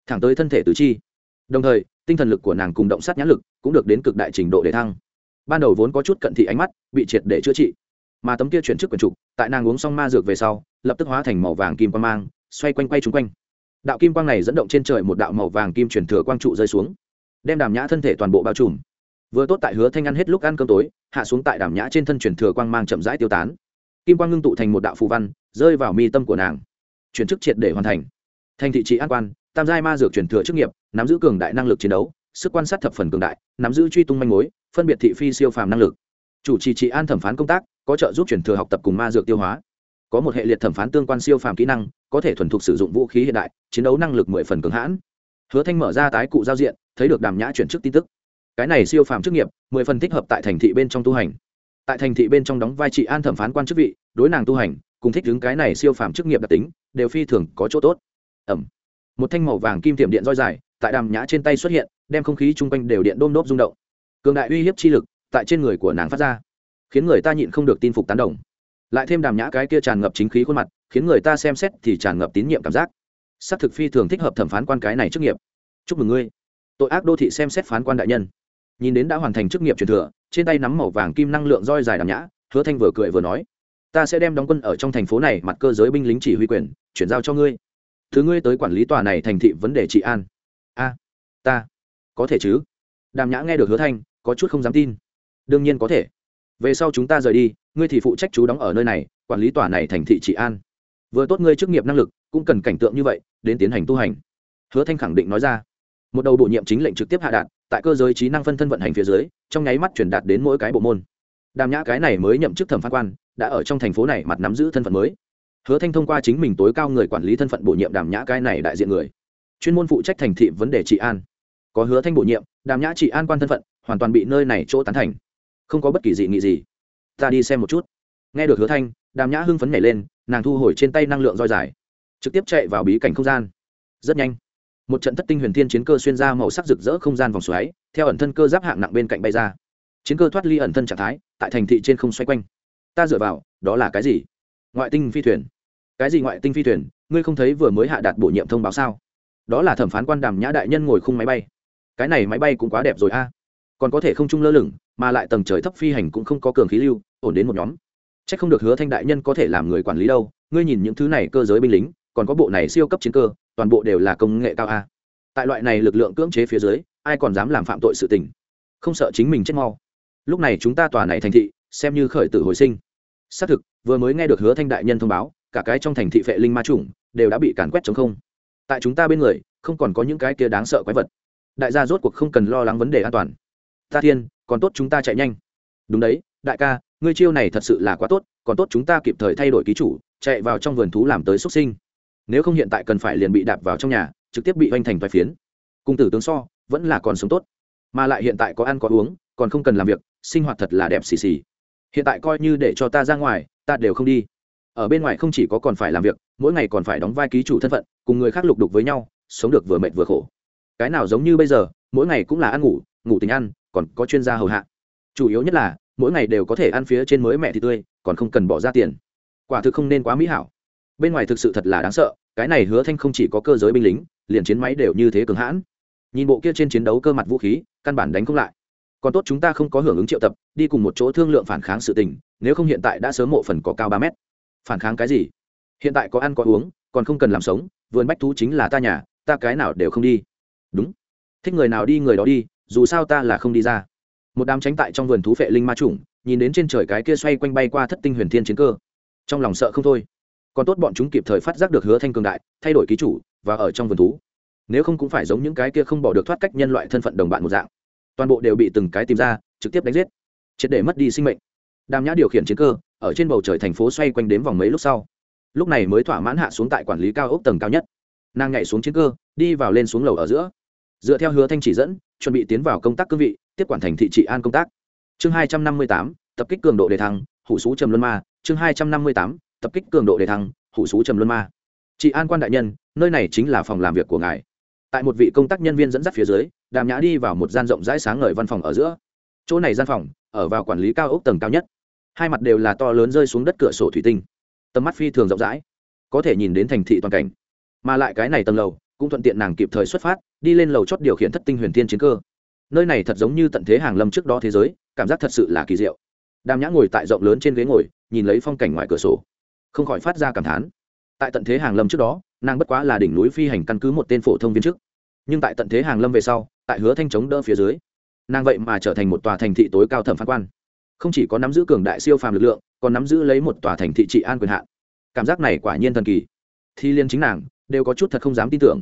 Thẳng tới thân thể tứ chi. Đồng thời, tinh thần lực của nàng cùng động sát nhãn lực cũng được đến cực đại trình độ để thăng ban đầu vốn có chút cận thị ánh mắt, bị triệt để chữa trị. Mà tấm kia chuyển chức quần trục, tại nàng uống xong ma dược về sau, lập tức hóa thành màu vàng kim quang mang, xoay quanh quay chung quanh. Đạo kim quang này dẫn động trên trời một đạo màu vàng kim chuyển thừa quang trụ rơi xuống, đem đàm nhã thân thể toàn bộ bao trùm. Vừa tốt tại hứa thanh ăn hết lúc ăn cơm tối, hạ xuống tại đàm nhã trên thân chuyển thừa quang mang chậm rãi tiêu tán. Kim quang ngưng tụ thành một đạo phù văn, rơi vào mi tâm của nàng. Chuyển chức triệt để hoàn thành. Thành thị trị an quan, tam giai ma dược chuyển thừa chức nghiệp, nắm giữ cường đại năng lực chiến đấu, sức quan sát thập phần cường đại, nắm giữ truy tung manh mối phân biệt thị phi siêu phàm năng lực. Chủ trì trị an thẩm phán công tác, có trợ giúp chuyển thừa học tập cùng ma dược tiêu hóa. Có một hệ liệt thẩm phán tương quan siêu phàm kỹ năng, có thể thuần thục sử dụng vũ khí hiện đại, chiến đấu năng lực mười phần cường hãn. Hứa thanh mở ra tái cụ giao diện, thấy được đàm nhã chuyển chức tin tức. Cái này siêu phàm chức nghiệp, mười phần thích hợp tại thành thị bên trong tu hành. Tại thành thị bên trong đóng vai trị an thẩm phán quan chức vị, đối nàng tu hành, cùng thích đứng cái này siêu phàm chức nghiệp đặc tính, đều phi thường có chỗ tốt. Ẩm. Một thanh màu vàng kim tiệm điện roi dài, tại đàm nhã trên tay xuất hiện, đem không khí chung quanh đều điện đôm đốp rung động cường đại uy hiếp chi lực tại trên người của nàng phát ra, khiến người ta nhịn không được tin phục tán đồng. Lại thêm đàm nhã cái kia tràn ngập chính khí khuôn mặt, khiến người ta xem xét thì tràn ngập tín nhiệm cảm giác. S á c thực phi thường thích hợp thẩm phán quan cái này chức nghiệp. Chúc mừng ngươi. Tội ác đô thị xem xét phán quan đại nhân. Nhìn đến đã hoàn thành chức nghiệp truyền thừa, trên tay nắm màu vàng kim năng lượng roi dài đàm nhã, hứa thanh vừa cười vừa nói, ta sẽ đem đóng quân ở trong thành phố này mặt cơ giới binh lính chỉ huy quyền, chuyển giao cho ngươi. Thứ ngươi tới quản lý tòa này thành thị vấn đề trị an. A, ta có thể chứ? Đàm nhã nghe được hứa thanh có chút không dám tin. Đương nhiên có thể. Về sau chúng ta rời đi, ngươi thì phụ trách chú đóng ở nơi này, quản lý tòa này thành thị trị an. Vừa tốt ngươi chức nghiệp năng lực, cũng cần cảnh tượng như vậy, đến tiến hành tu hành. Hứa thanh khẳng định nói ra. Một đầu bổ nhiệm chính lệnh trực tiếp hạ đạt, tại cơ giới trí năng phân thân vận hành phía dưới, trong nháy mắt truyền đạt đến mỗi cái bộ môn. Đàm nhã cái này mới nhậm chức thẩm phán quan, đã ở trong thành phố này mặt nắm giữ thân phận mới. Hứa thanh thông qua chính mình tối cao người quản lý thân phận bổ nhiệm đàm nhã cái này đại diện người. Chuyên môn phụ trách thành thị vấn đề trị an. Có hứa thanh bổ nhiệm, đàm nhã trị an quan thân phận hoàn toàn bị nơi này chỗ tán thành. Không có bất kỳ dị nghị gì. Ta đi xem một chút. Nghe được hứa thanh, đàm nhã hưng phấn nhảy lên, nàng thu hồi trên tay năng lượng roi dài. Trực tiếp chạy vào bí cảnh không gian. Rất nhanh. Một trận thất tinh huyền thiên chiến cơ xuyên ra màu sắc rực rỡ không gian vòng xoáy, theo ẩn thân cơ giáp hạng nặng bên cạnh bay ra. Chiến cơ thoát ly ẩn thân trạng thái, tại thành thị trên không xoay quanh. Ta dựa vào, đó là cái gì? Ngoại tinh phi thuyền. Cái gì ngoại tinh phi thuyền? Ngươi không thấy vừa mới hạ đạt bổ nhiệm thông báo sao? Đó là thẩm phán quan đàm nhã đại nhân ngồi khung máy bay. Cái này máy bay cũng quá đẹp rồi a còn có thể không trung lơ lửng, mà lại tầng trời thấp phi hành cũng không có cường khí lưu, ổn đến một nhóm. C h ắ c không được hứa thanh đại nhân có thể làm người quản lý đâu, ngươi nhìn những thứ này cơ giới binh lính, còn có bộ này siêu cấp chiến cơ, toàn bộ đều là công nghệ cao a. Tại loại này lực lượng cưỡng chế phía dưới, ai còn dám làm phạm tội sự tình? Không sợ chính mình chết mau. Lúc này chúng ta tòa này thành thị, xem như khởi tử hồi sinh. Xác thực, vừa mới nghe được hứa thanh đại nhân thông báo, cả cái trong thành thị vệ linh ma chủng đều đã bị càn quét chống không. Tại chúng ta bên người, không còn có những cái kia đáng sợ quái vật. Đại gia rốt cuộc không cần lo lắng vấn đề an toàn ta thiên, còn tốt chúng ta chạy nhanh. Đúng đấy, đại ca, ngươi chiêu này thật sự là quá tốt, còn tốt chúng ta kịp thời thay đổi ký chủ, chạy vào trong vườn thú làm tới xuất sinh. Nếu không hiện tại cần phải liền bị đạp vào trong nhà, trực tiếp bị hoành thành vài phiến. Cung tử tướng so, vẫn là còn sống tốt. Mà lại hiện tại có ăn có uống, còn không cần làm việc, sinh hoạt thật là đẹp xì xì. Hiện tại coi như để cho ta ra ngoài, ta đều không đi. Ở bên ngoài không chỉ có còn phải làm việc, mỗi ngày còn phải đóng vai ký chủ thân phận, cùng người khác lục đục với nhau, sống được vừa mệt vừa khổ. Cái nào giống như bây giờ, mỗi ngày cũng là ăn ngủ ngủ tình ăn còn có chuyên gia hầu hạ. Chủ yếu nhất là, mỗi ngày đều có thể ăn phía trên mới mẹ thì tươi, còn không cần bỏ ra tiền. Quả thực không nên quá mỹ hảo. Bên ngoài thực sự thật là đáng sợ, cái này hứa thanh không chỉ có cơ giới binh lính, liền chiến máy đều như thế cường hãn. Nhìn bộ kia trên chiến đấu cơ mặt vũ khí, căn bản đánh không lại. Còn tốt chúng ta không có hưởng ứng triệu tập, đi cùng một chỗ thương lượng phản kháng sự tình, nếu không hiện tại đã sớm mộ phần có cao ba mét. Phản kháng cái gì? Hiện tại có ăn có uống, còn không cần làm sống, vườn bách thú chính là ta nhà, ta cái nào đều không đi. Đúng. Thích người nào đi người đó đi dù sao ta là không đi ra. Một đám tránh tại trong vườn thú vệ linh ma chủng, nhìn đến trên trời cái kia xoay quanh bay qua thất tinh huyền thiên chiến cơ. Trong lòng sợ không thôi. Còn tốt bọn chúng kịp thời phát giác được hứa thanh cường đại, thay đổi ký chủ, và ở trong vườn thú. Nếu không cũng phải giống những cái kia không bỏ được thoát cách nhân loại thân phận đồng bạn một dạng. Toàn bộ đều bị từng cái tìm ra, trực tiếp đánh giết. Triệt để mất đi sinh mệnh. Đàm nhã điều khiển chiến cơ, ở trên bầu trời thành phố xoay quanh đếm vòng mấy lúc sau. Lúc này mới thỏa mãn hạ xuống tại quản lý cao ốc tầng cao nhất. Nàng nhảy xuống chiến cơ, đi vào lên xuống lầu ở giữa. Dựa theo hứa thanh chỉ dẫn chuẩn bị tiến vào công tác cương vị, tiếp quản thành thị trị an công tác. Chương hai trăm năm mươi tám, tập kích cường độ đề thăng, hủ sú trầm luân ma. Chương hai trăm năm mươi tám, tập kích cường độ đề thăng, hủ sú trầm luân ma. Chị an quan đại nhân, nơi này chính là phòng làm việc của ngài. Tại một vị công tác nhân viên dẫn dắt phía dưới, đàm nhã đi vào một gian rộng rãi sáng ngời văn phòng ở giữa. Chỗ này gian phòng, ở vào quản lý cao ốc tầng cao nhất. Hai mặt đều là to lớn rơi xuống đất cửa sổ thủy tinh. Tầm mắt phi thường rộng rãi, có thể nhìn đến thành thị toàn cảnh. Mà lại cái này tầng lầu, cũng thuận tiện nàng kịp thời xuất phát đi lên lầu chót điều khiển thất tinh huyền thiên chiến cơ. Nơi này thật giống như tận thế hàng lâm trước đó thế giới, cảm giác thật sự là kỳ diệu. Đàm nhã ngồi tại rộng lớn trên ghế ngồi, nhìn lấy phong cảnh ngoài cửa sổ. Không khỏi phát ra cảm thán. Tại tận thế hàng lâm trước đó, nàng bất quá là đỉnh núi phi hành căn cứ một tên phổ thông viên chức. Nhưng tại tận thế hàng lâm về sau, tại hứa thanh chống đỡ phía dưới, nàng vậy mà trở thành một tòa thành thị tối cao thẩm phán quan. Không chỉ có nắm giữ cường đại siêu phàm lực lượng, còn nắm giữ lấy một tòa thành thị trị an quyền hạn. Cảm giác này quả nhiên thần kỳ. Thi liên chính nàng, đều có chút thật không dám tin tưởng.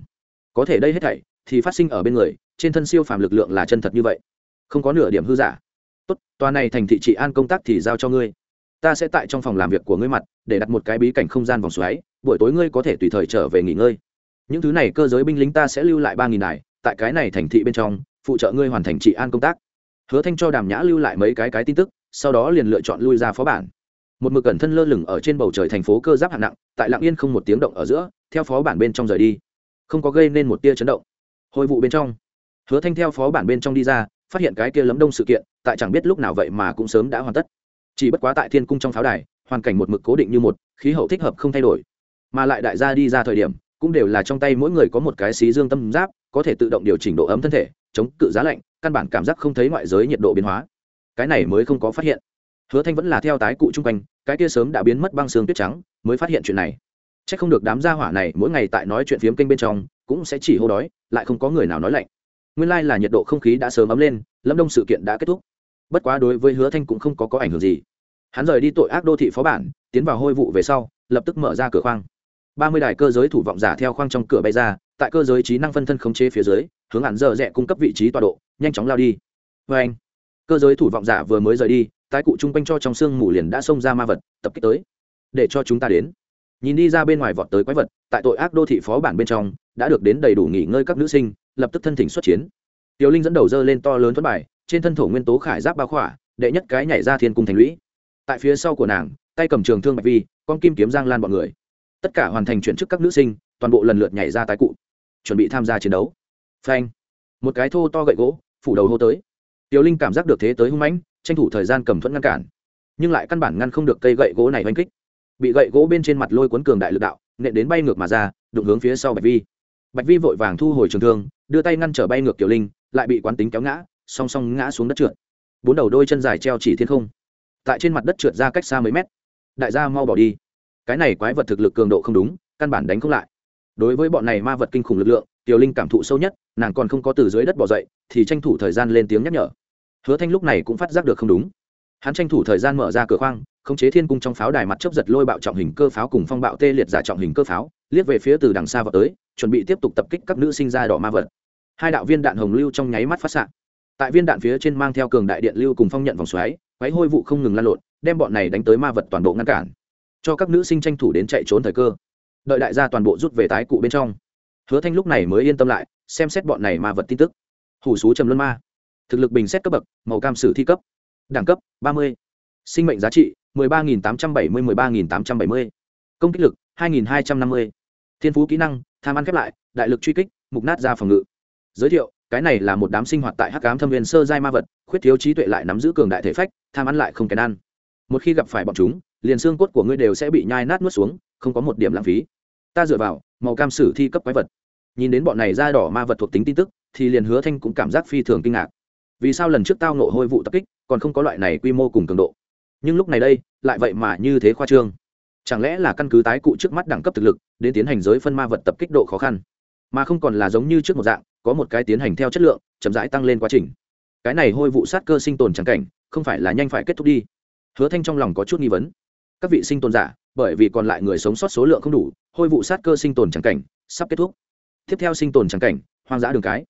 Có thể đây hết thảy thì phát sinh ở bên người, trên thân siêu phàm lực lượng là chân thật như vậy. Không có nửa điểm hư giả. Tốt, tòa này thành thị trị an công tác thì giao cho ngươi. Ta sẽ tại trong phòng làm việc của ngươi mặt, để đặt một cái bí cảnh không gian vòng xoáy, buổi tối ngươi có thể tùy thời trở về nghỉ ngơi. Những thứ này cơ giới binh lính ta sẽ lưu lại ba nghìn đài, tại cái này thành thị bên trong, phụ trợ ngươi hoàn thành trị an công tác. Hứa thanh cho đàm nhã lưu lại mấy cái cái tin tức, sau đó liền lựa chọn lui ra phó bản. Một mực cẩn thân lơ lửng ở trên bầu trời thành phố cơ giáp hạng nặng, tại lạng yên không một tiếng động ở giữa, theo phó bản bên trong rời đi. Không có gây nên một tia chấn động hồi vụ bên trong. Hứa thanh theo phó bản bên trong đi ra, phát hiện cái kia lấm đông sự kiện, tại chẳng biết lúc nào vậy mà cũng sớm đã hoàn tất. Chỉ bất quá tại thiên cung trong pháo đài, hoàn cảnh một mực cố định như một, khí hậu thích hợp không thay đổi. Mà lại đại gia đi ra thời điểm, cũng đều là trong tay mỗi người có một cái xí dương tâm giáp, có thể tự động điều chỉnh độ ấm thân thể, chống cự giá lạnh, căn bản cảm giác không thấy ngoại giới nhiệt độ biến hóa. Cái này mới không có phát hiện. Hứa thanh vẫn là theo tái cụ chung quanh, cái kia sớm đã biến mất băng xương tuyết trắng, mới phát hiện chuyện này. C h ắ c không được đám gia hỏa này mỗi ngày tại nói chuyện phiếm kênh bên trong, cũng sẽ chỉ hô đói lại không có người nào nói lạnh. Nguyên lai là nhiệt độ không khí đã sớm ấm lên, lâm đông sự kiện đã kết thúc. Bất quá đối với hứa thanh cũng không có có ảnh hưởng gì. Hắn rời đi tội ác đô thị phó bản, tiến vào hôi vụ về sau, lập tức mở ra cửa khoang. Ba mươi đài cơ giới thủ vọng giả theo khoang trong cửa bay ra, tại cơ giới trí năng phân thân khống chế phía dưới, hướng hẳn giờ rẽ cung cấp vị trí tọa độ, nhanh chóng lao đi. Vê anh, cơ giới thủ vọng giả vừa mới rời đi, tái cụ chung quanh cho trong xương mù liền đã xông ra ma vật, tập kích tới, để cho chúng ta đến nhìn đi ra bên ngoài vọt tới quái vật, tại tội ác đô thị phó bản bên trong, đã được đến đầy đủ nghỉ ngơi các nữ sinh, lập tức thân thỉnh xuất chiến. Tiểu linh dẫn đầu dơ lên to lớn thất bài, trên thân thổ nguyên tố khải giáp bao khỏa, đệ nhất cái nhảy ra thiên cung thành lũy. Tại phía sau của nàng, tay cầm trường thương bạch vi, con kim kiếm giang lan bọn người. Tất cả hoàn thành chuyển chức các nữ sinh, toàn bộ lần lượt nhảy ra tái cụ. Chuẩn bị tham gia chiến đấu. Phanh. Một cái thô to gậy gỗ, phủ đầu hô tới. Tiểu linh cảm giác được thế tới hung mãnh, tranh thủ thời gian cầm thuẫn ngăn cản. Nhưng lại căn bản ngăn không được cây gậy gỗ này oanh kích bị gậy gỗ bên trên mặt lôi cuốn cường đại lực đạo, nện đến bay ngược mà ra, đụng hướng phía sau bạch vi. Bạch vi vội vàng thu hồi trường thương, đưa tay ngăn trở bay ngược kiểu linh, lại bị quán tính kéo ngã, song song ngã xuống đất trượt. Bốn đầu đôi chân dài treo chỉ thiên không, tại trên mặt đất trượt ra cách xa mấy mét. Đại gia mau bỏ đi. Cái này quái vật thực lực cường độ không đúng, căn bản đánh không lại. Đối với bọn này ma vật kinh khủng lực lượng tiểu linh cảm thụ sâu nhất, nàng còn không có từ dưới đất bỏ dậy, thì tranh thủ thời gian lên tiếng nhắc nhở. Hứa thanh lúc này cũng phát giác được không đúng. Hắn tranh thủ thời gian mở ra cửa khoang khống chế thiên cung trong pháo đài mặt chớp giật lôi bạo trọng hình cơ pháo cùng phong bạo tê liệt giả trọng hình cơ pháo, liếc về phía từ đằng xa vào tới, chuẩn bị tiếp tục tập kích các nữ sinh ra đỏ ma vật. Hai đạo viên đạn hồng lưu trong nháy mắt phát xạ. Tại viên đạn phía trên mang theo cường đại điện lưu cùng phong nhận vòng xoáy, quấy hôi vụ không ngừng lan lộn, đem bọn này đánh tới ma vật toàn bộ ngăn cản. Cho các nữ sinh tranh thủ đến chạy trốn thời cơ. Đợi đại gia toàn bộ rút về tái cụ bên trong. Hứa thanh lúc này mới yên tâm lại, xem xét bọn này ma vật tin tức. Hủ xú trầm luân ma. Thực lực bình xét cấp bậc, màu cam sử thi cấp. Đẳng cấp, ba mươi. Sinh mệnh giá trị mười ba nghìn tám trăm bảy mươi, mười ba nghìn tám trăm bảy mươi. Công kích lực, hai nghìn hai trăm năm mươi. Thiên phú kỹ năng, tham ăn khép lại, đại lực truy kích, mục nát ra phòng ngự. Giới thiệu, cái này là một đám sinh hoạt tại hắc ám thâm viên sơ giai ma vật, khuyết thiếu trí tuệ lại nắm giữ cường đại thể phách, tham ăn lại không kèn ăn. Một khi gặp phải bọn chúng, liền xương cốt của ngươi đều sẽ bị nhai nát nuốt xuống, không có một điểm lãng phí. Ta dựa vào, màu cam sử thi cấp quái vật. Nhìn đến bọn này da đỏ ma vật thuộc tính tin tức, thì liền hứa thanh cũng cảm giác phi thường kinh ngạc. Vì sao lần trước tao nộ hôi vụ tập kích, còn không có loại này quy mô cùng cường độ? Nhưng lúc này đây, lại vậy mà như thế khoa trương. Chẳng lẽ là căn cứ tái cụ trước mắt đẳng cấp thực lực, đến tiến hành giới phân ma vật tập kích độ khó khăn? Mà không còn là giống như trước một dạng, có một cái tiến hành theo chất lượng, chậm rãi tăng lên quá trình. Cái này hôi vụ sát cơ sinh tồn chẳng cảnh, không phải là nhanh phải kết thúc đi. Hứa thanh trong lòng có chút nghi vấn. Các vị sinh tồn giả, bởi vì còn lại người sống sót số lượng không đủ, hôi vụ sát cơ sinh tồn chẳng cảnh, sắp kết thúc. Tiếp theo sinh tồn chẳng cảnh, hoang dã đường cái.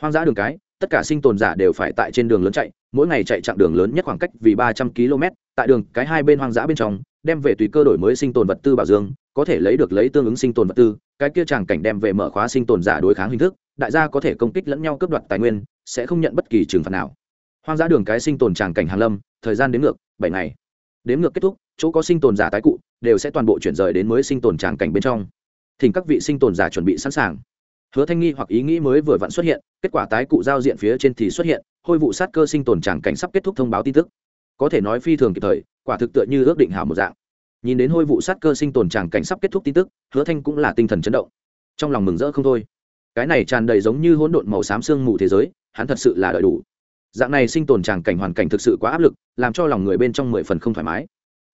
Hoang dã đường cái, tất cả sinh tồn giả đều phải tại trên đường lớn chạy mỗi ngày chạy chặng đường lớn nhất khoảng cách vì ba trăm km, tại đường, cái hai bên hoang dã bên trong, đem về tùy cơ đổi mới sinh tồn vật tư bảo dương có thể lấy được lấy tương ứng sinh tồn vật tư, cái kia chẳng cảnh đem về mở khóa sinh tồn giả đối kháng hình thức, đại gia có thể công kích lẫn nhau cướp đoạt tài nguyên, sẽ không nhận bất kỳ trừng phạt nào. Hoang dã đường cái sinh tồn tràng cảnh hàn lâm, thời gian đến ngược, bảy ngày. Đếm ngược kết thúc, chỗ có sinh tồn giả tái cụ, đều sẽ toàn bộ chuyển rời đến mới sinh tồn tràng cảnh bên trong. Thỉnh các vị sinh tồn giả chuẩn bị sẵn sàng hứa thanh nghi hoặc ý nghĩ mới vừa vặn xuất hiện, kết quả tái cụ giao diện phía trên thì xuất hiện, hôi vụ sát cơ sinh tồn tràng cảnh sắp kết thúc thông báo tin tức. Có thể nói phi thường kịp thời, quả thực tựa như ước định hảo một dạng. Nhìn đến hôi vụ sát cơ sinh tồn tràng cảnh sắp kết thúc tin tức, hứa thanh cũng là tinh thần chấn động. Trong lòng mừng rỡ không thôi. Cái này tràn đầy giống như hỗn độn màu xám sương mù thế giới, hắn thật sự là đợi đủ. Dạng này sinh tồn tràng cảnh hoàn cảnh thực sự quá áp lực, làm cho lòng người bên trong mười phần không thoải mái.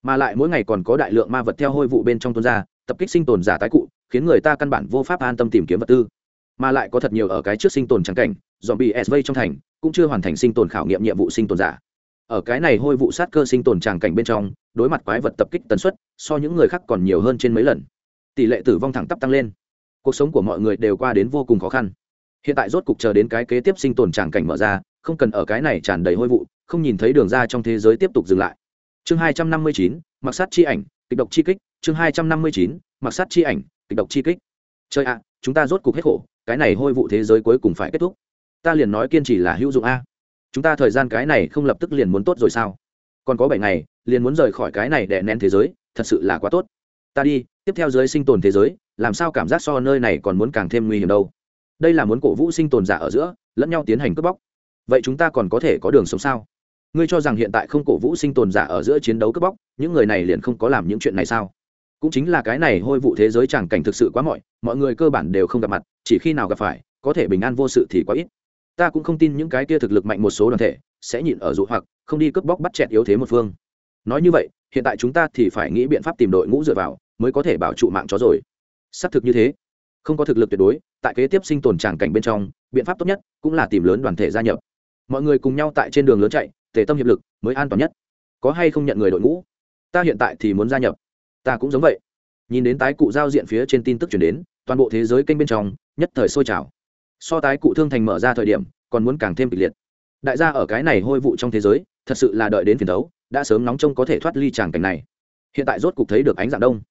Mà lại mỗi ngày còn có đại lượng ma vật theo hôi vụ bên trong tuôn ra, tập kích sinh tồn giả tái cụ, khiến người ta căn bản vô pháp an tâm tìm kiếm vật tư mà lại có thật nhiều ở cái trước sinh tồn trắng cảnh dòm bị sv trong thành, cũng chưa hoàn thành sinh tồn khảo nghiệm nhiệm vụ sinh tồn giả. Ở cái này hôi vụ sát cơ sinh tồn tràng cảnh bên trong, đối mặt quái vật tập kích tần suất, so những người khác còn nhiều hơn trên mấy lần. Tỷ lệ tử vong thẳng tắp tăng lên. Cuộc sống của mọi người đều qua đến vô cùng khó khăn. Hiện tại rốt cục chờ đến cái kế tiếp sinh tồn tràng cảnh mở ra, không cần ở cái này tràn đầy hôi vụ, không nhìn thấy đường ra trong thế giới tiếp tục dừng lại. Chương hai trăm năm mươi chín, mặc sát chi ảnh, kịch độc chi kích. Chương hai trăm năm mươi chín, mặc sát chi ảnh, kịch độc chi kích. Chơi ạ, chúng ta rốt cục hết khổ cái này hôi vụ thế giới cuối cùng phải kết thúc. Ta liền nói kiên trì là hữu dụng a. Chúng ta thời gian cái này không lập tức liền muốn tốt rồi sao? Còn có bảy ngày, liền muốn rời khỏi cái này để nén thế giới, thật sự là quá tốt. Ta đi, tiếp theo giới sinh tồn thế giới, làm sao cảm giác so nơi này còn muốn càng thêm nguy hiểm đâu? Đây là muốn cổ vũ sinh tồn giả ở giữa, lẫn nhau tiến hành cướp bóc. Vậy chúng ta còn có thể có đường sống sao? Ngươi cho rằng hiện tại không cổ vũ sinh tồn giả ở giữa chiến đấu cướp bóc, những người này liền không có làm những chuyện này sao? Cũng chính là cái này hôi vụ thế giới chẳng cảnh thực sự quá mọi mọi người cơ bản đều không gặp mặt, chỉ khi nào gặp phải, có thể bình an vô sự thì quá ít. Ta cũng không tin những cái kia thực lực mạnh một số đoàn thể, sẽ nhịn ở dụ hoặc, không đi cướp bóc bắt chẹt yếu thế một phương. Nói như vậy, hiện tại chúng ta thì phải nghĩ biện pháp tìm đội ngũ dựa vào, mới có thể bảo trụ mạng chó rồi. Xác thực như thế. Không có thực lực tuyệt đối, tại kế tiếp sinh tồn tràng cảnh bên trong, biện pháp tốt nhất cũng là tìm lớn đoàn thể gia nhập. Mọi người cùng nhau tại trên đường lớn chạy, tề tâm hiệp lực mới an toàn nhất. Có hay không nhận người đội ngũ? Ta hiện tại thì muốn gia nhập ta cũng giống vậy. Nhìn đến tái cụ giao diện phía trên tin tức chuyển đến, toàn bộ thế giới kênh bên trong, nhất thời sôi trào. So tái cụ thương thành mở ra thời điểm, còn muốn càng thêm kịch liệt. Đại gia ở cái này hôi vụ trong thế giới, thật sự là đợi đến phiền thấu đã sớm nóng trông có thể thoát ly tràng cảnh này. Hiện tại rốt cục thấy được ánh dạng đông.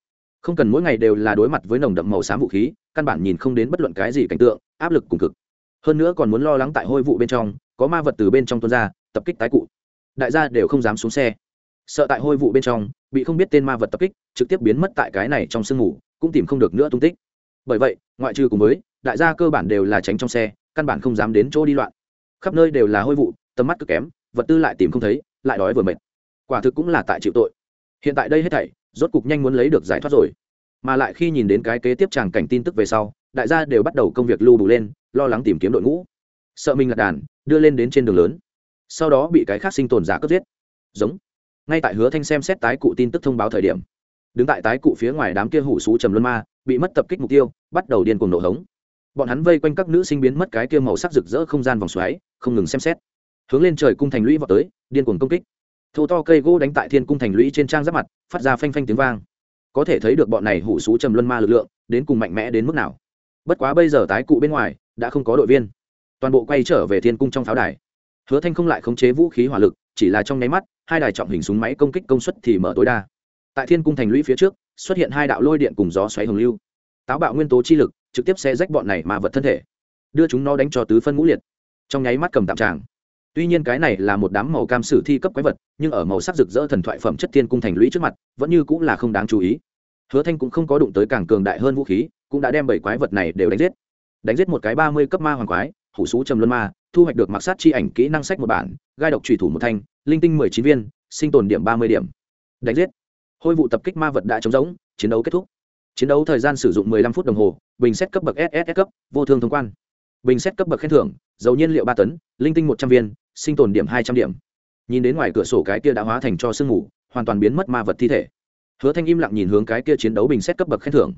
Không cần mỗi ngày đều là đối mặt với nồng đậm màu xám vũ khí, căn bản nhìn không đến bất luận cái gì cảnh tượng, áp lực cùng cực. Hơn nữa còn muốn lo lắng tại hôi vụ bên trong, có ma vật từ bên trong tuôn ra, tập kích tái cụ. Đại gia đều không dám xuống xe. Sợ tại hôi vụ bên trong bị không biết tên ma vật tập kích, trực tiếp biến mất tại cái này trong sương mù, cũng tìm không được nữa tung tích. Bởi vậy, ngoại trừ cùng với, đại gia cơ bản đều là tránh trong xe, căn bản không dám đến chỗ đi loạn. Khắp nơi đều là hôi vụ, tầm mắt cực kém, vật tư lại tìm không thấy, lại đói vừa mệt. Quả thực cũng là tại chịu tội. Hiện tại đây hết thảy, rốt cục nhanh muốn lấy được giải thoát rồi. Mà lại khi nhìn đến cái kế tiếp tràng cảnh tin tức về sau, đại gia đều bắt đầu công việc lưu đủ lên, lo lắng tìm kiếm đội ngũ. Sợ mình lật đàn, đưa lên đến trên đường lớn. Sau đó bị cái khác sinh tồn giả cướp giết. Giống ngay tại hứa thanh xem xét tái cụ tin tức thông báo thời điểm, đứng tại tái cụ phía ngoài đám kia hủ xú trầm luân ma bị mất tập kích mục tiêu, bắt đầu điên cuồng nổ hống. Bọn hắn vây quanh các nữ sinh biến mất cái kia màu sắc rực rỡ không gian vòng xoáy, không ngừng xem xét. Hướng lên trời cung thành lũy vào tới, điên cuồng công kích. Thô to cây gỗ đánh tại thiên cung thành lũy trên trang giáp mặt, phát ra phanh phanh tiếng vang. Có thể thấy được bọn này hủ xú trầm luân ma lực lượng, đến cùng mạnh mẽ đến mức nào. Bất quá bây giờ tái cụ bên ngoài, đã không có đội viên. Toàn bộ quay trở về thiên cung trong pháo đài. Hứa thanh không lại khống chế vũ khí hỏa lực chỉ là trong nháy mắt, hai đài trọng hình súng máy công kích công suất thì mở tối đa. Tại thiên cung thành lũy phía trước, xuất hiện hai đạo lôi điện cùng gió xoáy hồng lưu. Táo bạo nguyên tố chi lực trực tiếp xé rách bọn này mà vật thân thể, đưa chúng nó đánh cho tứ phân ngũ liệt. Trong nháy mắt cầm tạm tràng. Tuy nhiên cái này là một đám màu cam sử thi cấp quái vật, nhưng ở màu sắc rực rỡ thần thoại phẩm chất thiên cung thành lũy trước mặt, vẫn như cũng là không đáng chú ý. Hứa thanh cũng không có đụng tới càng cường đại hơn vũ khí, cũng đã đem bảy quái vật này đều đánh giết. Đánh giết một cái ba mươi cấp ma hoàng quái, hủ sú trầm luân ma thu hoạch được mặc sát chi ảnh kỹ năng sách một bản, gai độc trùy thủ một thanh, linh tinh mười chín viên, sinh tồn điểm ba mươi điểm. Đánh giết. Hôi vụ tập kích ma vật đã chống giống chiến đấu kết thúc. Chiến đấu thời gian sử dụng mười lăm phút đồng hồ, bình xét cấp bậc ss cấp, vô thương thông quan. Bình xét cấp bậc khen thưởng, dầu nhiên liệu ba tấn, linh tinh một trăm viên, sinh tồn điểm hai trăm điểm. Nhìn đến ngoài cửa sổ cái kia đã hóa thành cho sương mù, hoàn toàn biến mất ma vật thi thể. Hứa thanh im lặng nhìn hướng cái kia chiến đấu bình xét cấp bậc khen thưởng.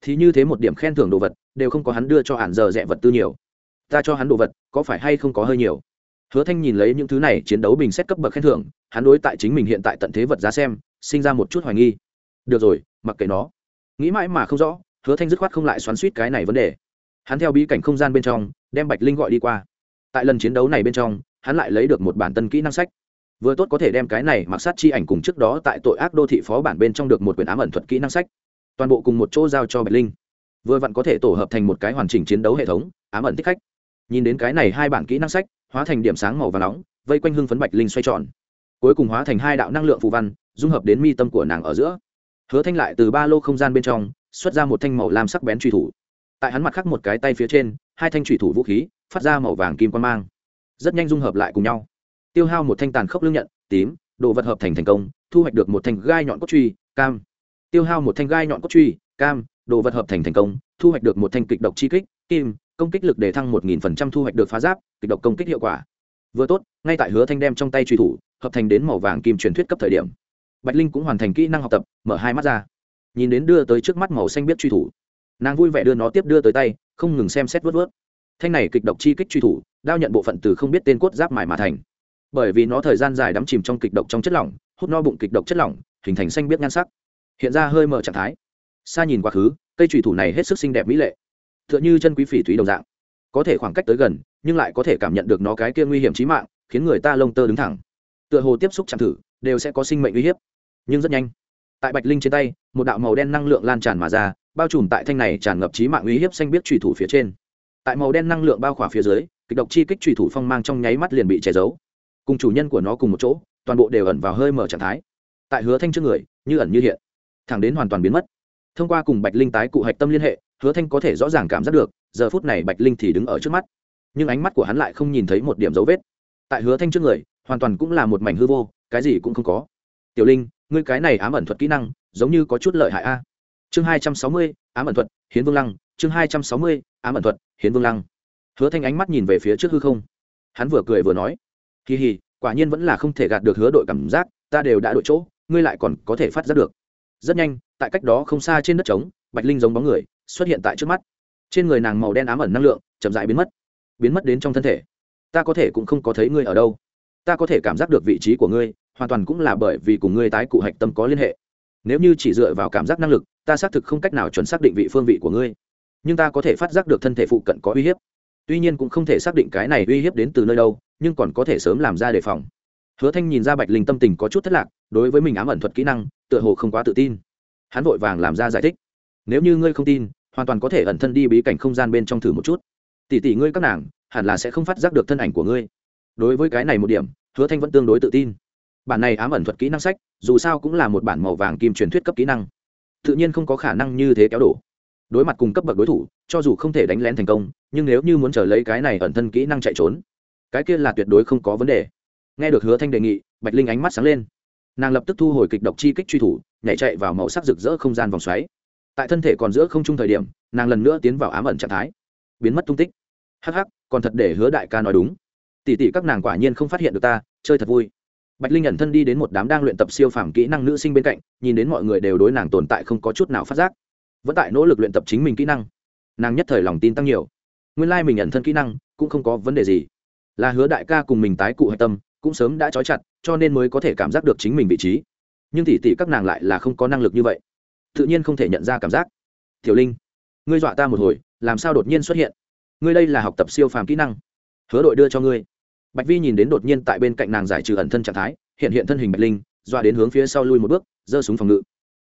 Thì như thế một điểm khen thưởng đồ vật, đều không có hắn đưa cho hạn giờ rẻ vật tư nhiều ta cho hắn đồ vật, có phải hay không có hơi nhiều? Hứa thanh nhìn lấy những thứ này chiến đấu bình xét cấp bậc khen thưởng, hắn đối tại chính mình hiện tại tận thế vật giá xem, sinh ra một chút hoài nghi. Được rồi, mặc kệ nó. Nghĩ mãi mà không rõ, hứa thanh dứt khoát không lại xoắn suýt cái này vấn đề. Hắn theo bí cảnh không gian bên trong, đem bạch linh gọi đi qua. Tại lần chiến đấu này bên trong, hắn lại lấy được một bản tân kỹ năng sách. Vừa tốt có thể đem cái này mặc sát chi ảnh cùng trước đó tại tội ác đô thị phó bản bên trong được một quyển ám ẩn thuật kỹ năng sách, toàn bộ cùng một chỗ giao cho bạch linh. Vừa vặn có thể tổ hợp thành một cái hoàn chỉnh chiến đấu hệ thống, ám ẩn thích khách nhìn đến cái này hai bản kỹ năng sách, hóa thành điểm sáng màu và nóng, vây quanh hưng phấn bạch linh xoay tròn. Cuối cùng hóa thành hai đạo năng lượng phù văn, dung hợp đến mi tâm của nàng ở giữa. Hứa thanh lại từ ba lô không gian bên trong, xuất ra một thanh màu lam sắc bén truy thủ. Tại hắn mặt khác một cái tay phía trên, hai thanh truy thủ vũ khí, phát ra màu vàng kim quan mang. Rất nhanh dung hợp lại cùng nhau. Tiêu hao một thanh tàn khốc lương nhận, tím, đồ vật hợp thành thành công, thu hoạch được một thanh gai nhọn cốt truy, cam. Tiêu hao một thanh gai nhọn cốt truy, cam, đồ vật hợp thành thành công, thu hoạch được một thanh kịch độc chi kích, kim công kích lực để thăng một nghìn phần trăm thu hoạch được phá giáp, kịch độc công kích hiệu quả. Vừa tốt, ngay tại hứa thanh đem trong tay truy thủ, hợp thành đến màu vàng kim truyền thuyết cấp thời điểm. Bạch linh cũng hoàn thành kỹ năng học tập, mở hai mắt ra. Nhìn đến đưa tới trước mắt màu xanh biết truy thủ. Nàng vui vẻ đưa nó tiếp đưa tới tay, không ngừng xem xét vớt vớt. Thanh này kịch độc chi kích truy thủ, đao nhận bộ phận từ không biết tên cốt giáp mài mà thành. Bởi vì nó thời gian dài đắm chìm trong kịch độc trong chất lỏng, hút no bụng kịch độc chất lỏng, hình thành xanh biết nhan sắc. Hiện ra hơi mở trạng thái. Xa nhìn quá khứ, cây trùy thủ này hết sức xinh đẹp mỹ lệ t h ư ợ n h ư chân quý phỉ thúy đồng dạng. Có thể khoảng cách tới gần, nhưng lại có thể cảm nhận được nó cái kia nguy hiểm trí mạng, khiến người ta lông tơ đứng thẳng. Tựa hồ tiếp xúc chạm thử, đều sẽ có sinh mệnh uy hiếp. Nhưng rất nhanh, tại bạch linh trên tay, một đạo màu đen năng lượng lan tràn mà ra, bao trùm tại thanh này tràn ngập trí mạng uy hiếp xanh biết trùy thủ phía trên. Tại màu đen năng lượng bao khỏa phía dưới, kịch độc chi kích trùy thủ phong mang trong nháy mắt liền bị che giấu. Cùng chủ nhân của nó cùng một chỗ, toàn bộ đều ẩn vào hơi mở trạng thái. Tại hứa thanh trước người, như ẩn như hiện, thẳng đến hoàn toàn biến mất. Thông qua cùng bạch linh tái cụ hạch tâm liên hệ hứa thanh có thể rõ ràng cảm giác được, giờ phút này bạch linh thì đứng ở trước mắt. Nhưng ánh mắt của hắn lại không nhìn thấy một điểm dấu vết. Tại hứa thanh trước người, hoàn toàn cũng là một mảnh hư vô, cái gì cũng không có. Tiểu linh, ngươi cái này ám ẩn thuật kỹ năng, giống như có chút lợi hại a. Chương hai trăm sáu mươi, ám ẩn thuật, hiến vương lăng. Chương hai trăm sáu mươi, ám ẩn thuật, hiến vương lăng. Hứa thanh ánh mắt nhìn về phía trước hư không. Hắn vừa cười vừa nói, kỳ hì quả nhiên vẫn là không thể gạt được hứa đội cảm giác, ta đều đã đội chỗ, ngươi lại còn có thể phát giác được. Rất nhanh, tại cách đó không xa trên đất trống, bạch linh giống bóng người xuất hiện tại trước mắt. Trên người nàng màu đen ám ẩn năng lượng chậm dại biến mất biến mất đến trong thân thể. Ta có thể cũng không có thấy ngươi ở đâu. Ta có thể cảm giác được vị trí của ngươi, hoàn toàn cũng là bởi vì cùng ngươi tái cụ hạch tâm có liên hệ. Nếu như chỉ dựa vào cảm giác năng lực, ta xác thực không cách nào chuẩn xác định vị phương vị của ngươi. Nhưng ta có thể phát giác được thân thể phụ cận có uy hiếp. Tuy nhiên cũng không thể xác định cái này uy hiếp đến từ nơi đâu, nhưng còn có thể sớm làm ra đề phòng. Hứa thanh nhìn ra bạch linh tâm tình có chút thất lạc, đối với mình ám ẩn thuật kỹ năng, tựa hồ không quá tự tin. Hắn vội vàng làm ra giải thích nếu như ngươi không tin, hoàn toàn có thể ẩn thân đi bí cảnh không gian bên trong thử một chút. Tỷ tỷ ngươi các nàng, hẳn là sẽ không phát giác được thân ảnh của ngươi. Đối với cái này một điểm, hứa thanh vẫn tương đối tự tin. Bản này ám ẩn thuật kỹ năng sách, dù sao cũng là một bản màu vàng kim truyền thuyết cấp kỹ năng. Tự nhiên không có khả năng như thế kéo đổ. Đối mặt cùng cấp bậc đối thủ, cho dù không thể đánh lén thành công, nhưng nếu như muốn trở lấy cái này ẩn thân kỹ năng chạy trốn, cái kia là tuyệt đối không có vấn đề. Nghe được hứa thanh đề nghị, bạch linh ánh mắt sáng lên. Nàng lập tức thu hồi kịch độc chi kích truy thủ, nhảy chạy vào màu sắc rực rỡ không gian vòng xoáy tại thân thể còn giữa không trung thời điểm, nàng lần nữa tiến vào ám ẩn trạng thái. Biến mất tung tích. Hắc hắc, còn thật để hứa đại ca nói đúng. Tỷ tỷ các nàng quả nhiên không phát hiện được ta, chơi thật vui. Bạch linh ẩn thân đi đến một đám đang luyện tập siêu phàm kỹ năng nữ sinh bên cạnh, nhìn đến mọi người đều đối nàng tồn tại không có chút nào phát giác. Vẫn tại nỗ lực luyện tập chính mình kỹ năng. Nàng nhất thời lòng tin tăng nhiều. Nguyên lai、like、mình ẩn thân kỹ năng cũng không có vấn đề gì. Là hứa đại ca cùng mình tái cụ hạch tâm, cũng sớm đã trói chặt, cho nên mới có thể cảm giác được chính mình vị trí. Nhưng tỷ tỷ các nàng lại là không có năng lực như vậy tự nhiên không thể nhận ra cảm giác. Tiểu linh, ngươi dọa ta một hồi, làm sao đột nhiên xuất hiện? Ngươi đây là học tập siêu phàm kỹ năng. Hứa đội đưa cho ngươi. Bạch vi nhìn đến đột nhiên tại bên cạnh nàng giải trừ ẩn thân trạng thái, hiện hiện thân hình bạch linh, dọa đến hướng phía sau lui một bước, giơ súng phòng ngự.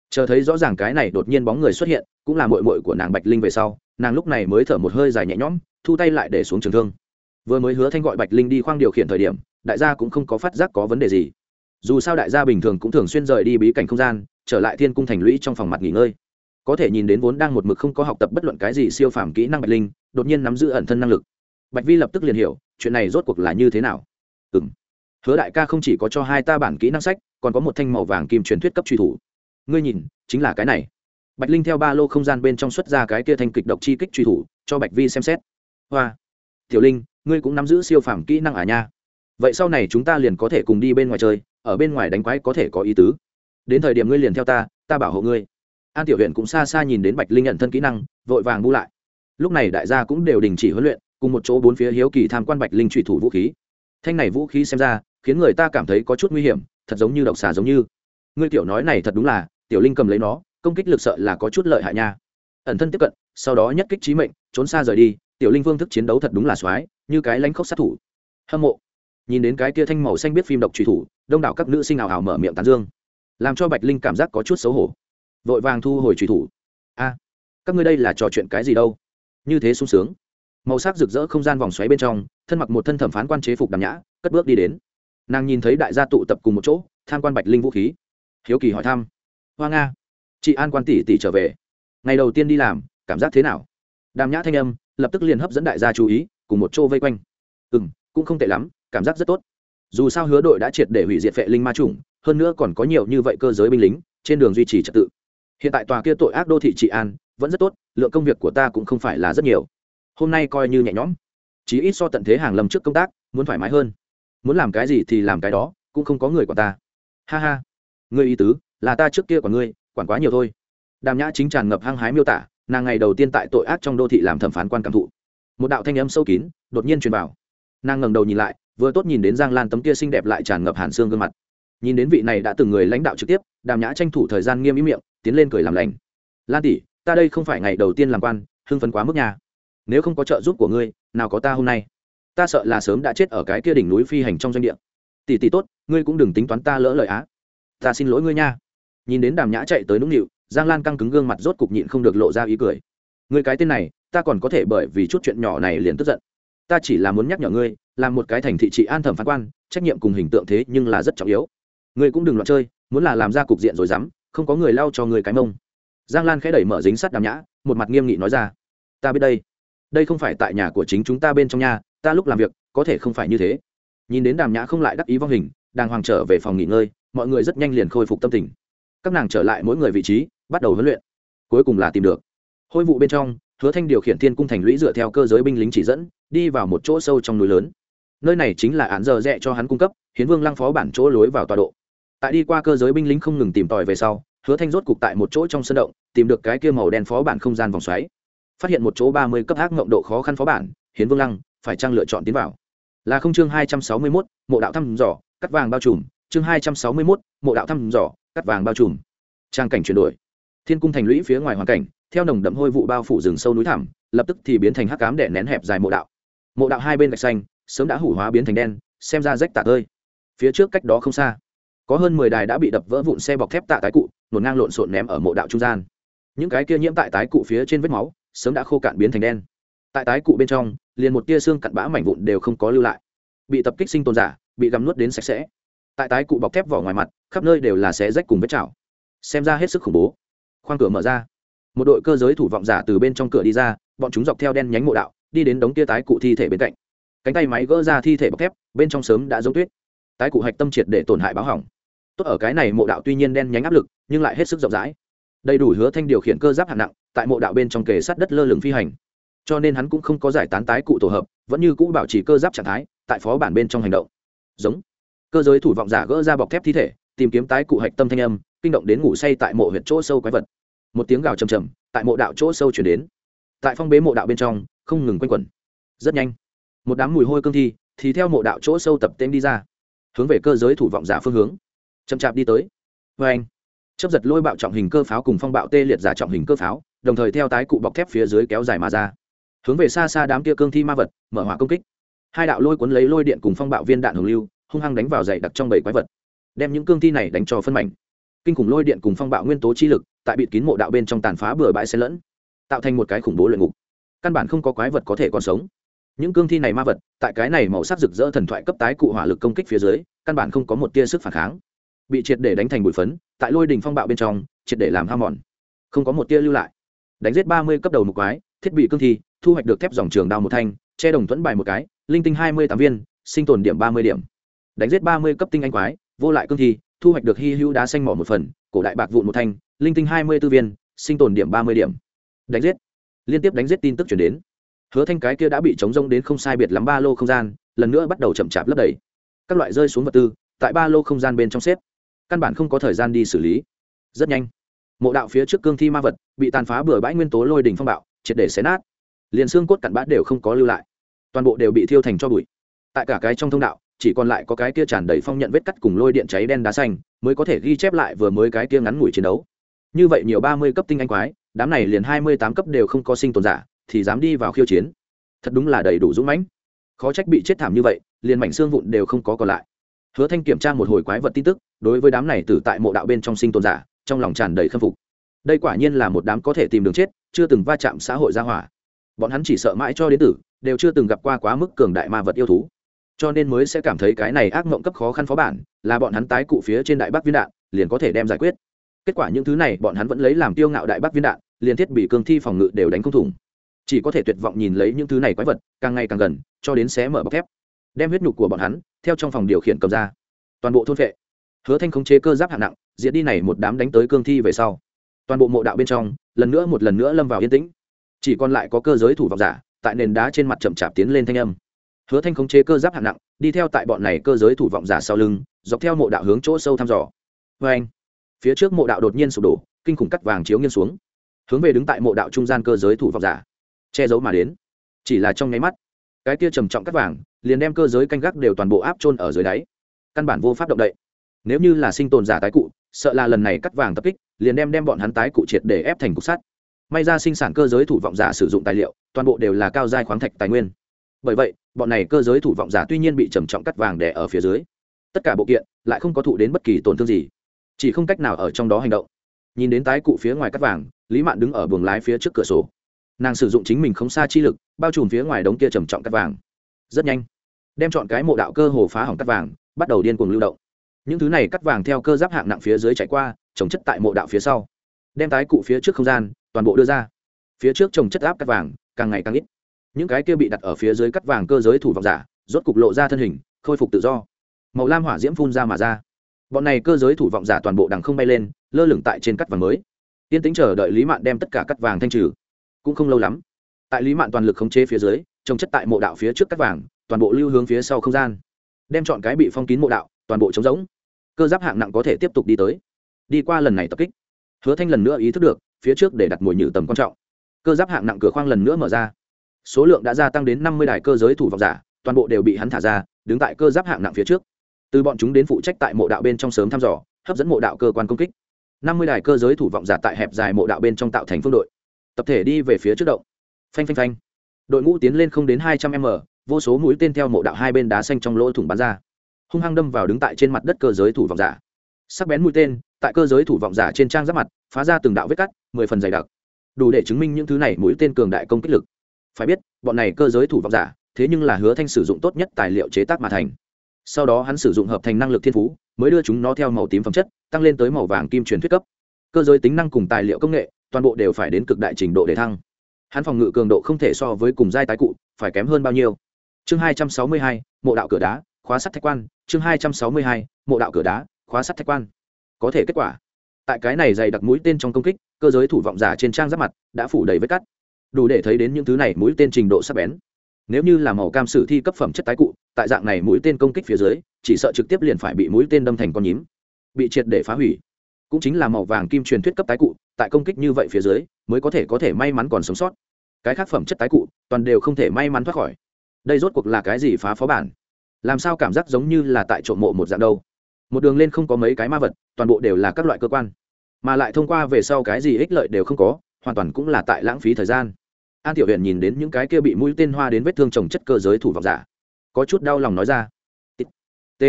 Chờ thấy rõ ràng cái này đột nhiên bóng người xuất hiện, cũng là mội mội của nàng bạch linh về sau, nàng lúc này mới thở một hơi dài nhẹ nhõm, thu tay lại để xuống trường thương. Vừa mới hứa thanh gọi bạch linh đi khoang điều khiển thời điểm, đại gia cũng không có phát giác có vấn đề gì. Dù sao đại gia bình thường cũng thường xuyên rời đi bí cảnh không gian trở lại thiên cung thành lũy trong phòng mặt nghỉ ngơi. Có thể nhìn đến vốn đang một mực không có học tập bất luận cái gì siêu phàm kỹ năng bạch linh, đột nhiên nắm giữ ẩn thân năng lực. Bạch vi lập tức liền hiểu, chuyện này rốt cuộc là như thế nào. Ừ m hứa đại ca không chỉ có cho hai ta bản kỹ năng sách, còn có một thanh màu vàng kim truyền thuyết cấp truy thủ. Ngươi nhìn, chính là cái này. Bạch linh theo ba lô không gian bên trong xuất ra cái kia thanh kịch độc chi kích truy thủ, cho bạch vi xem xét. Hoa. Tiểu linh, ngươi cũng nắm giữ siêu phàm kỹ năng à nha? Vậy sau này chúng ta liền có thể cùng đi bên ngoài chơi, ở bên ngoài đánh quái có thể có ý tứ đến thời điểm ngươi liền theo ta ta bảo hộ ngươi. An tiểu huyện cũng xa xa nhìn đến bạch linh nhận thân kỹ năng, vội vàng bu lại. Lúc này đại gia cũng đều đình chỉ huấn luyện, cùng một chỗ bốn phía hiếu kỳ tham quan bạch linh trụy thủ vũ khí. Thanh này vũ khí xem ra, khiến người ta cảm thấy có chút nguy hiểm, thật giống như độc xà giống như. Ngươi tiểu nói này thật đúng là, tiểu linh cầm lấy nó, công kích lực sợ là có chút lợi hại nha. Ẩn thân tiếp cận, sau đó nhất kích trí mệnh, trốn xa rời đi, tiểu linh vương thức chiến đấu thật đúng là soái như cái lánh khốc sát thủ. Hâm mộ. Nhìn đến cái kia thanh màu xanh biết phim độc truy thủ, đông đảo các nữ sinh ảo ảo mở miệng tán dương làm cho bạch linh cảm giác có chút xấu hổ. Vội vàng thu hồi truy thủ. A, các ngươi đây là trò chuyện cái gì đâu? Như thế sung sướng. Màu sắc rực rỡ không gian vòng xoáy bên trong, thân mặc một thân thẩm phán quan chế phục đàm nhã, cất bước đi đến. Nàng nhìn thấy đại gia tụ tập cùng một chỗ, tham quan bạch linh vũ khí. Hiếu kỳ hỏi thăm. Hoa nga, chị an quan tỷ tỷ trở về. Ngày đầu tiên đi làm, cảm giác thế nào? Đàm nhã thanh âm lập tức liền hấp dẫn đại gia chú ý, cùng một chỗ vây quanh. Ừ m cũng không tệ lắm, cảm giác rất tốt. Dù sao hứa đội đã triệt để hủy diệt vệ linh ma chủng hơn nữa còn có nhiều như vậy cơ giới binh lính, trên đường duy trì trật tự. Hiện tại tòa kia tội ác đô thị trị an vẫn rất tốt, lượng công việc của ta cũng không phải là rất nhiều. Hôm nay coi như nhẹ nhõm. Chí ít so tận thế hàng lầm trước công tác, muốn thoải mái hơn. Muốn làm cái gì thì làm cái đó, cũng không có người của ta. Ha ha. Ngươi ý tứ, là ta trước kia của ngươi, quản quá nhiều thôi. Đàm nhã chính tràn ngập hăng hái miêu tả, nàng ngày đầu tiên tại tội ác trong đô thị làm thẩm phán quan cảm thụ. Một đạo thanh âm sâu kín, đột nhiên truyền vào. Nàng ngẩng đầu nhìn lại, vừa tốt nhìn đến giang lan tấm kia xinh đẹp lại tràn ngập hàn xương gương mặt nhìn đến vị này đã từng người lãnh đạo trực tiếp, đàm nhã tranh thủ thời gian nghiêm ý miệng, tiến lên cười làm lành. Lan tỷ, ta đây không phải ngày đầu tiên làm quan, hưng phấn quá mức nhà nếu không có trợ giúp của ngươi, nào có ta hôm nay. Ta sợ là sớm đã chết ở cái kia đỉnh núi phi hành trong doanh địa. Tỷ tỷ tốt, ngươi cũng đừng tính toán ta lỡ lời á. Ta xin lỗi ngươi nha. Nhìn đến đàm nhã chạy tới nũng nịu, giang lan căng cứng gương mặt rốt cục nhịn không được lộ ra ý cười. Ngươi cái tên này, ta còn có thể bởi vì chút chuyện nhỏ này liền tức giận. Ta chỉ là muốn nhắc nhở ngươi, làm một cái thành thị trị an thẩm phán quan, trách nhiệm cùng hình tượng thế nhưng là rất trọng yếu ngươi cũng đừng loạn chơi, muốn là làm ra cục diện rồi dám, không có người lau cho người cái mông. Giang lan khẽ đẩy mở dính sắt đàm nhã, một mặt nghiêm nghị nói ra. Ta biết đây. Đây không phải tại nhà của chính chúng ta bên trong nhà ta lúc làm việc, có thể không phải như thế. Nhìn đến đàm nhã không lại đắc ý vong hình, đàng hoàng trở về phòng nghỉ ngơi, mọi người rất nhanh liền khôi phục tâm tình. Các nàng trở lại mỗi người vị trí, bắt đầu huấn luyện. Cuối cùng là tìm được. Hôi vụ bên trong, hứa thanh điều khiển thiên cung thành lũy dựa theo cơ giới binh lính chỉ dẫn, đi vào một chỗ sâu trong núi lớn. Nơi này chính là án giờ rẽ cho hắn cung cấp, hiến vương lăng phó bản chỗ lối vào tọa độ tại đi qua cơ giới binh lính không ngừng tìm tòi về sau, hứa thanh rốt cục tại một chỗ trong sân động, tìm được cái kia màu đen phó bản không gian vòng xoáy. Phát hiện một chỗ ba mươi cấp ác ngộng độ khó khăn phó bản, hiến vương lăng, phải trang lựa chọn tiến vào? Là không chương hai trăm sáu mươi mốt, mộ đạo thăm dò, cắt vàng bao trùm. Chương hai trăm sáu mươi mốt, mộ đạo thăm dò, cắt vàng bao trùm. Trang cảnh chuyển đổi. Thiên cung thành lũy phía ngoài hoàn cảnh, theo nồng đậm hôi vụ bao phủ rừng sâu núi thẳm, lập tức thì biến thành hắc cám để nén hẹp dài mộ đạo. Mộ đạo hai bên gạch xanh, sớm đã hủ hóa biến thành đen, xem ra rách tả tơi. Phía trước cách đó không xa có hơn mười đài đã bị đập vỡ vụn xe bọc thép tạ tái cụ nổn ngang lộn xộn ném ở mộ đạo trung gian. Những cái kia nhiễm tại tái cụ phía trên vết máu, sớm đã khô cạn biến thành đen. Tại tái cụ bên trong, liền một tia xương cặn bã mảnh vụn đều không có lưu lại. Bị tập kích sinh tồn giả, bị găm nuốt đến sạch sẽ. Tại tái cụ bọc thép vỏ ngoài mặt, khắp nơi đều là xé rách cùng vết chảo. Xem ra hết sức khủng bố. Khoang cửa mở ra. Một đội cơ giới thủ vọng giả từ bên trong cửa đi ra, bọn chúng dọc theo đen nhánh mộ đạo, đi đến đống tia tái cụ thi thể bên cạnh. Cánh tay máy gỡ ra thi thể bọc thép, bên trong sớm đã giống tuyết. Tái cụ hạch tâm triệt để tổn hại báo hỏng tốt ở cái này mộ đạo tuy nhiên đen nhánh áp lực, nhưng lại hết sức rộng rãi. Đầy đủ hứa thanh điều khiển cơ giáp hạng nặng, tại mộ đạo bên trong kề sát đất lơ lửng phi hành. Cho nên hắn cũng không có giải tán tái cụ tổ hợp, vẫn như cũ bảo trì cơ giáp trạng thái, tại phó bản bên trong hành động. Giống. Cơ giới thủ vọng giả gỡ ra bọc thép thi thể, tìm kiếm tái cụ hạch tâm thanh âm, kinh động đến ngủ say tại mộ huyện chỗ sâu quái vật. Một tiếng gào trầm trầm, tại mộ đạo chỗ sâu chuyển đến. Tại phong bế mộ đạo bên trong, không ngừng quanh quẩn. Rất nhanh, một đám mùi hôi cương thi, thì theo mộ đạo chỗ sâu tập tên đi ra, hướng về cơ giới thủ vọng giả phương hướng chậm chạp đi tới. Vê anh chấp giật lôi bạo trọng hình cơ pháo cùng phong bạo tê liệt giả trọng hình cơ pháo, đồng thời theo tái cụ bọc thép phía dưới kéo dài mà ra. Hướng về xa xa đám kia cương thi ma vật, mở hỏa công kích. Hai đạo lôi cuốn lấy lôi điện cùng phong bạo viên đạn hồng lưu, hung hăng đánh vào dày đặc trong bảy quái vật, đem những cương thi này đánh cho phân mảnh. Kinh khủng lôi điện cùng phong bạo nguyên tố chi lực, tại bịt kín mộ đạo bên trong tàn phá bừa bãi xen lẫn, tạo thành một cái khủng bố luyện ngục. Căn bản không có quái vật có thể còn sống. Những cương thi này ma vật, tại cái này màu sắc rực rỡ thần thoại cấp tái cụ hỏa lực công kích phía dưới, căn bản không có một tia sức phản kháng bị triệt để đánh thành bụi phấn, tại lôi đình phong bạo bên trong, triệt để làm ham mòn. Không có một tia lưu lại. Đánh giết ba mươi cấp đầu một quái, thiết bị cương thi, thu hoạch được thép dòng trường đao một thanh, che đồng thuẫn bài một cái, linh tinh hai mươi tám viên, sinh tồn điểm ba mươi điểm. Đánh giết ba mươi cấp tinh anh quái, vô lại cương thi, thu hoạch được hy hữu đá xanh mỏ một phần, cổ đại bạc vụn một thanh, linh tinh hai mươi b ố viên, sinh tồn điểm ba mươi điểm. Đánh giết. Liên tiếp đánh giết tin tức chuyển đến. Hứa thanh cái kia đã bị chống rông đến không sai biệt lắm ba lô không gian, lần nữa bắt đầu chậm chạp lấp đầy. Các loại rơi xuống vật tư, tại ba lô không gian bên trong xếp căn bản không có thời gian đi xử lý. Rất nhanh, mộ đạo phía trước cương thi ma vật bị tàn phá bừa bãi nguyên tố lôi đình phong bạo, triệt để xé nát. Liền xương cốt cặn bã đều không có lưu lại. Toàn bộ đều bị thiêu thành cho bụi. Tại cả cái trong thông đạo, chỉ còn lại có cái kia tràn đầy phong nhận vết cắt cùng lôi điện cháy đen đá xanh, mới có thể ghi chép lại vừa mới cái kia ngắn ngủi chiến đấu. Như vậy nhiều ba mươi cấp tinh anh quái, đám này liền hai mươi tám cấp đều không có sinh tồn giả, thì dám đi vào khiêu chiến. Thật đúng là đầy đủ dũng mãnh. Khó trách bị chết thảm như vậy, liền mảnh xương vụn đều không có còn lại hứa thanh kiểm tra một hồi quái vật tin tức, đối với đám này tử tại mộ đạo bên trong sinh tồn giả, trong lòng tràn đầy khâm phục. Đây quả nhiên là một đám có thể tìm đường chết, chưa từng va chạm xã hội gia hỏa. Bọn hắn chỉ sợ mãi cho đến tử, đều chưa từng gặp qua quá mức cường đại ma vật yêu thú. Cho nên mới sẽ cảm thấy cái này ác mộng cấp khó khăn phó bản, là bọn hắn tái cụ phía trên đại bắc viên đạn, liền có thể đem giải quyết. Kết quả những thứ này bọn hắn vẫn lấy làm tiêu ngạo đại bắc viên đạn, liền thiết bị cương thi phòng ngự đều đánh không thủng. Chỉ có thể tuyệt vọng nhìn lấy những thứ này quái vật, càng ngày càng gần, cho đến xé mở bọc thép. Đem huyết nhục của bọn hắn theo trong phòng điều khiển cầm ra. Toàn bộ thôn vệ. Hứa thanh khống chế cơ giáp hạng nặng diễn đi này một đám đánh tới cương thi về sau. Toàn bộ mộ đạo bên trong, lần nữa một lần nữa lâm vào yên tĩnh. Chỉ còn lại có cơ giới thủ vọng giả, tại nền đá trên mặt chậm chạp tiến lên thanh âm. Hứa thanh khống chế cơ giáp hạng nặng, đi theo tại bọn này cơ giới thủ vọng giả sau lưng, dọc theo mộ đạo hướng chỗ sâu thăm dò. Vê anh, phía trước mộ đạo đột nhiên sụp đổ, kinh khủng cắt vàng chiếu nghiêng xuống. Hướng về đứng tại mộ đạo trung gian cơ giới thủ vọng giả, che giấu mà đến. Chỉ là trong nháy mắt cái kia trầm trọng cắt vàng, liền đem cơ giới canh gác đều toàn bộ áp trôn ở dưới đáy. Căn bản vô pháp động đậy. Nếu như là sinh tồn giả tái cụ, sợ là lần này cắt vàng tập kích, liền đem đem bọn hắn tái cụ triệt để ép thành cục sắt. May ra sinh sản cơ giới thủ vọng giả sử dụng tài liệu, toàn bộ đều là cao giai khoáng thạch tài nguyên. Bởi vậy, bọn này cơ giới thủ vọng giả tuy nhiên bị trầm trọng cắt vàng đè ở phía dưới, tất cả bộ kiện lại không có thụ đến bất kỳ tổn thương gì, chỉ không cách nào ở trong đó hành động. Nhìn đến tái cụ phía ngoài cắt vàng, lý mạn đứng ở buồng lái phía trước cửa sổ nàng sử dụng chính mình không xa chi lực, bao trùm phía ngoài đống kia trầm trọng cắt vàng. Rất nhanh, đem chọn cái mộ đạo cơ hồ phá hỏng cắt vàng, bắt đầu điên cuồng lưu động. Những thứ này cắt vàng theo cơ giáp hạng nặng phía dưới chạy qua, trồng chất tại mộ đạo phía sau. Đem tái cụ phía trước không gian, toàn bộ đưa ra. Phía trước trồng chất áp cắt vàng, càng ngày càng ít. Những cái kia bị đặt ở phía dưới cắt vàng cơ giới thủ vọng giả, rốt cục lộ ra thân hình, khôi phục tự do. Màu lam hỏa diễm phun ra mà ra. Bọn này cơ giới thủ vọng giả toàn bộ đằng không bay lên, lơ lửng tại trên cắt vàng mới. Yên tính chờ đợi lý mạn đem tất cả cắt vàng thanh trừ cũng không lâu lắm. Tại lý mạn toàn lực khống chế phía dưới, trồng chất tại mộ đạo phía trước cắt vàng, toàn bộ lưu hướng phía sau không gian. Đem chọn cái bị phong kín mộ đạo, toàn bộ trống rỗng. Cơ giáp hạng nặng có thể tiếp tục đi tới. Đi qua lần này tập kích, hứa thanh lần nữa ý thức được, phía trước để đặt mồi nhử tầm quan trọng. Cơ giáp hạng nặng cửa khoang lần nữa mở ra. Số lượng đã gia tăng đến năm mươi đài cơ giới thủ vọng giả, toàn bộ đều bị hắn thả ra, đứng tại cơ giáp hạng nặng phía trước. Từ bọn chúng đến phụ trách tại mộ đạo bên trong sớm thăm dò, hấp dẫn mộ đạo cơ quan công kích. năm mươi đài cơ giới thủ vọng giả tại hẹp dài mộ đạo bên trong tạo thành phương đội tập thể đi về phía trước động. Phanh phanh phanh. Đội ngũ tiến lên không đến hai trăm m, vô số mũi tên theo mộ đạo hai bên đá xanh trong lỗ thủng bắn ra. Hung hăng đâm vào đứng tại trên mặt đất cơ giới thủ vọng giả. Sắc bén mũi tên, tại cơ giới thủ vọng giả trên trang giáp mặt, phá ra từng đạo vết cắt, mười phần dày đặc. Đủ để chứng minh những thứ này mũi tên cường đại công kích lực. Phải biết, bọn này cơ giới thủ vọng giả, thế nhưng là hứa thanh sử dụng tốt nhất tài liệu chế tác mà thành. Sau đó hắn sử dụng hợp thành năng lực thiên phú, mới đưa chúng nó theo màu tím phẩm chất, tăng lên tới màu vàng kim truyền thuyết cấp. Cơ giới tính năng cùng tài liệu công nghệ toàn bộ đều phải đến cực đại trình độ để thăng. Hắn phòng ngự cường độ không thể so với cùng giai tái cụ, phải kém hơn bao nhiêu? Chương hai trăm sáu mươi hai, mộ đạo cửa đá, khóa sắt thạch quan. Chương hai trăm sáu mươi hai, mộ đạo cửa đá, khóa sắt thạch quan. Có thể kết quả. Tại cái này dày đặc mũi tên trong công kích, cơ giới thủ vọng giả trên trang giáp mặt đã phủ đầy vết cắt. Đủ để thấy đến những thứ này mũi tên trình độ sắc bén. Nếu như là màu cam sử thi cấp phẩm chất tái cụ, tại dạng này mũi tên công kích phía dưới, chỉ sợ trực tiếp liền phải bị mũi tên đâm thành con nhím, bị triệt để phá hủy cũng chính là màu vàng kim truyền thuyết cấp tái cụ, tại công kích như vậy phía dưới, mới có thể có thể may mắn còn sống sót. Cái khác phẩm chất tái cụ, toàn đều không thể may mắn thoát khỏi. Đây rốt cuộc là cái gì phá phó bản? Làm sao cảm giác giống như là tại trộm mộ một dạng đâu? Một đường lên không có mấy cái ma vật, toàn bộ đều là các loại cơ quan. Mà lại thông qua về sau cái gì ích lợi đều không có, hoàn toàn cũng là tại lãng phí thời gian. An tiểu huyện nhìn đến những cái kia bị mũi tên hoa đến vết thương trồng chất cơ giới thủ vọng giả, có chút đau lòng nói ra. T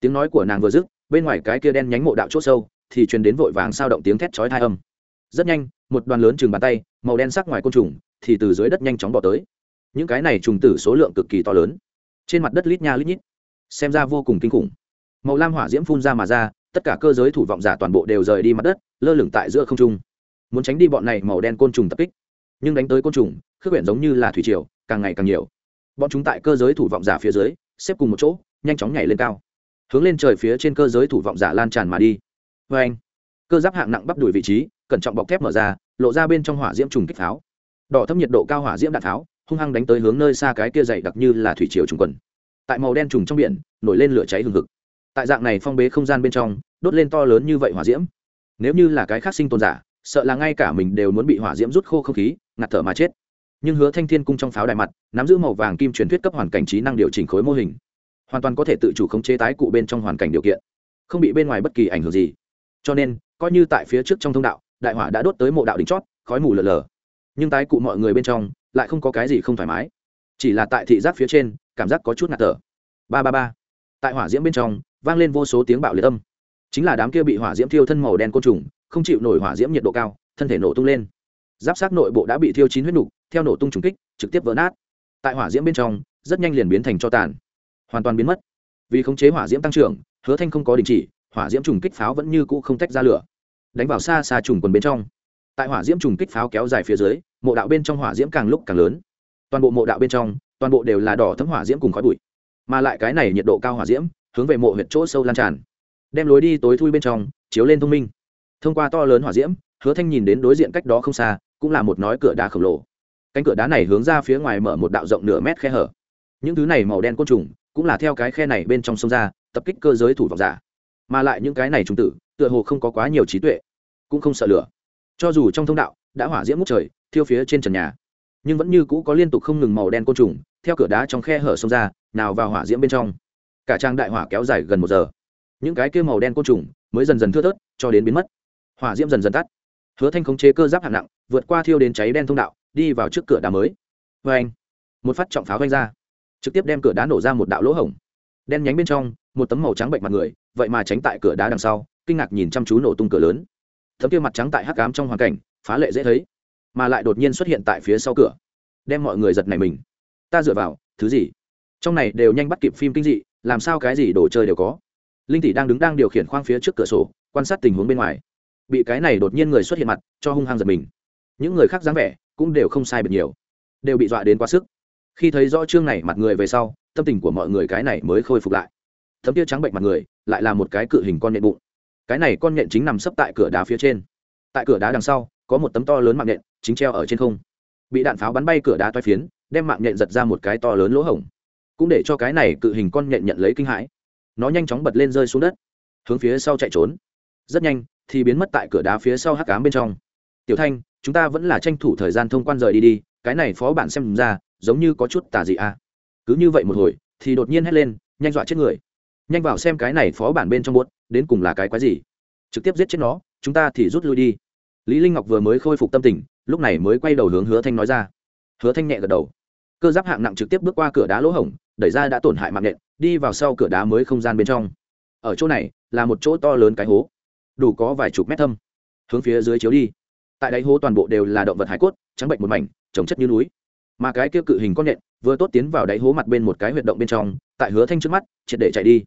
tiếng nói của nàng vừa dứt, bên ngoài cái kia đen nhánh mộ đạo c h ỗ sâu thì truyền đến vội vàng sao động tiếng thét chói tai âm. Rất nhanh, một đoàn lớn chừng bàn tay, màu đen sắc ngoài côn trùng thì từ dưới đất nhanh chóng bỏ tới. Những cái này trùng tử số lượng cực kỳ to lớn. Trên mặt đất lít nha lít nhít. Xem ra vô cùng kinh khủng. Màu lam hỏa diễm phun ra mà ra, tất cả cơ giới thủ vọng giả toàn bộ đều rời đi mặt đất, lơ lửng tại giữa không trung. Muốn tránh đi bọn này màu đen côn trùng tập kích, nhưng đánh tới côn trùng, khước quyển giống như là thủy triều, càng ngày càng nhiều. Bọn chúng tại cơ giới thủ vọng giả phía dưới, xếp cùng một chỗ, nhanh chóng nhảy lên cao, hướng lên trời phía trên cơ giới thủ vọng giả lan tràn mà đi vê anh, cơ giáp hạng nặng bắp đùi vị trí, cẩn trọng bọc thép mở ra, lộ ra bên trong hỏa diễm trùng kích pháo. Đỏ thấp nhiệt độ cao hỏa diễm đạn pháo, hung hăng đánh tới hướng nơi xa cái kia dày đặc như là thủy triều trùng quần. Tại màu đen trùng trong biển, nổi lên lửa cháy hừng hực. Tại dạng này phong bế không gian bên trong, đốt lên to lớn như vậy hỏa diễm. Nếu như là cái khác sinh tồn giả, sợ là ngay cả mình đều muốn bị hỏa diễm rút khô không khí, ngạt thở mà chết. Nhưng hứa thanh thiên cung trong pháo đài mặt, nắm giữ màu vàng kim truyền thuyết cấp hoàn cảnh trí năng điều chỉnh khối mô hình. Hoàn toàn có thể tự chủ khống chế tái cụ bên trong hoàn cảnh điều kiện. Không bị bên ngoài bất kỳ ảnh hưởng gì cho nên, coi như tại phía trước trong thông đạo, đại hỏa đã đốt tới mộ đạo đỉnh chót, khói mù lờ lờ nhưng tái cụ mọi người bên trong, lại không có cái gì không thoải mái. Chỉ là tại thị giác phía trên, cảm giác có chút ngạt thở. Ba ba ba. Tại hỏa diễm bên trong, vang lên vô số tiếng bạo liệt âm. Chính là đám kia bị hỏa diễm thiêu thân màu đen côn trùng, không chịu nổi hỏa diễm nhiệt độ cao, thân thể nổ tung lên. Giáp sát nội bộ đã bị thiêu chín huyết nục, theo nổ tung trùng kích, trực tiếp vỡ nát. Tại hỏa diễm bên trong, rất nhanh liền biến thành cho tàn. Hoàn toàn biến mất. Vì khống chế hỏa diễm tăng trưởng, hứa thanh không có đình chỉ hỏa diễm trùng kích pháo vẫn như cũ không tách ra lửa. Đánh vào xa xa trùng quần bên trong. Tại hỏa diễm trùng kích pháo kéo dài phía dưới, mộ đạo bên trong hỏa diễm càng lúc càng lớn. Toàn bộ mộ đạo bên trong, toàn bộ đều là đỏ thấm hỏa diễm cùng khói bụi. Mà lại cái này nhiệt độ cao hỏa diễm, hướng về mộ huyện chỗ sâu lan tràn. Đem lối đi tối thui bên trong, chiếu lên thông minh. Thông qua to lớn hỏa diễm, hứa thanh nhìn đến đối diện cách đó không xa, cũng là một nói cửa đá khổng lồ. Cánh cửa đá này hướng ra phía ngoài mở một đạo rộng nửa mét khe hở. Những thứ này màu đen côn trùng, cũng là theo cái khe này bên trong sông ra, tập kích cơ giới thủ vọng giả mà lại những cái này trung tử, tựa hồ không có quá nhiều trí tuệ, cũng không sợ lửa. Cho dù trong thông đạo đã hỏa diễm ngút trời, thiêu phía trên trần nhà, nhưng vẫn như cũ có liên tục không ngừng màu đen côn trùng, theo cửa đá trong khe hở sông ra, nào vào hỏa diễm bên trong. Cả trang đại hỏa kéo dài gần một giờ. Những cái kia màu đen côn trùng mới dần dần thưa thớt, cho đến biến mất. Hỏa diễm dần dần tắt. Hứa thanh khống chế cơ giáp hạng nặng, vượt qua thiêu đến cháy đen thông đạo, đi vào trước cửa đá mới. Vê anh một phát trọng pháo vanh ra, trực tiếp đem cửa đá nổ ra một đạo lỗ hổng. Đen nhánh bên trong một tấm màu trắng bệnh mặt người, vậy mà tránh tại cửa đá đằng sau, kinh ngạc nhìn chăm chú nổ tung cửa lớn. Tấm kia mặt trắng tại hắc cám trong hoàn cảnh, phá lệ dễ thấy, mà lại đột nhiên xuất hiện tại phía sau cửa, đem mọi người giật này mình. Ta dựa vào, thứ gì? Trong này đều nhanh bắt kịp phim kinh dị, làm sao cái gì đồ chơi đều có. Linh tỷ đang đứng đang điều khiển khoang phía trước cửa sổ, quan sát tình huống bên ngoài. Bị cái này đột nhiên người xuất hiện mặt, cho hung hăng giật mình. Những người khác dáng vẻ, cũng đều không sai biệt nhiều. Đều bị dọa đến quá sức. Khi thấy rõ chương này mặt người về sau, tâm tình của mọi người cái này mới khôi phục lại thấm tia trắng bệnh mặt người, lại là một cái cự hình con nhện bụng. Cái này con nhện chính nằm sấp tại cửa đá phía trên. Tại cửa đá đằng sau, có một tấm to lớn mạng nhện, chính treo ở trên không. Bị đạn pháo bắn bay cửa đá toai phiến, đem mạng nhện giật ra một cái to lớn lỗ hổng. Cũng để cho cái này cự hình con nhện nhận lấy kinh hãi. Nó nhanh chóng bật lên rơi xuống đất, hướng phía sau chạy trốn. Rất nhanh, thì biến mất tại cửa đá phía sau hắc cám bên trong. Tiểu thanh, chúng ta vẫn là tranh thủ thời gian thông quan rời đi đi, cái này phó bản xem ra, giống như có chút tà dị à. cứ như vậy một hồi, thì đột nhiên hét lên, nhanh dọa chết người nhanh vào xem cái này phó bản bên trong buốt, đến cùng là cái quái gì? Trực tiếp giết chết nó, chúng ta thì rút lui đi. Lý linh ngọc vừa mới khôi phục tâm tình, lúc này mới quay đầu hướng hứa thanh nói ra. Hứa thanh nhẹ gật đầu. Cơ giáp hạng nặng trực tiếp bước qua cửa đá lỗ hổng, đẩy ra đã tổn hại mạng nện, đi vào sau cửa đá mới không gian bên trong. Ở chỗ này, là một chỗ to lớn cái hố. Đủ có vài chục mét thâm. Hướng phía dưới chiếu đi. Tại đáy hố toàn bộ đều là động vật hải cốt, trắng bệnh một mảnh, trồng chất như núi. Mà cái kia cự hình con nện, vừa tốt tiến vào đáy hố mặt bên một cái huyệt động bên trong, tại hứa thanh trước mắt, triệt để chạy đi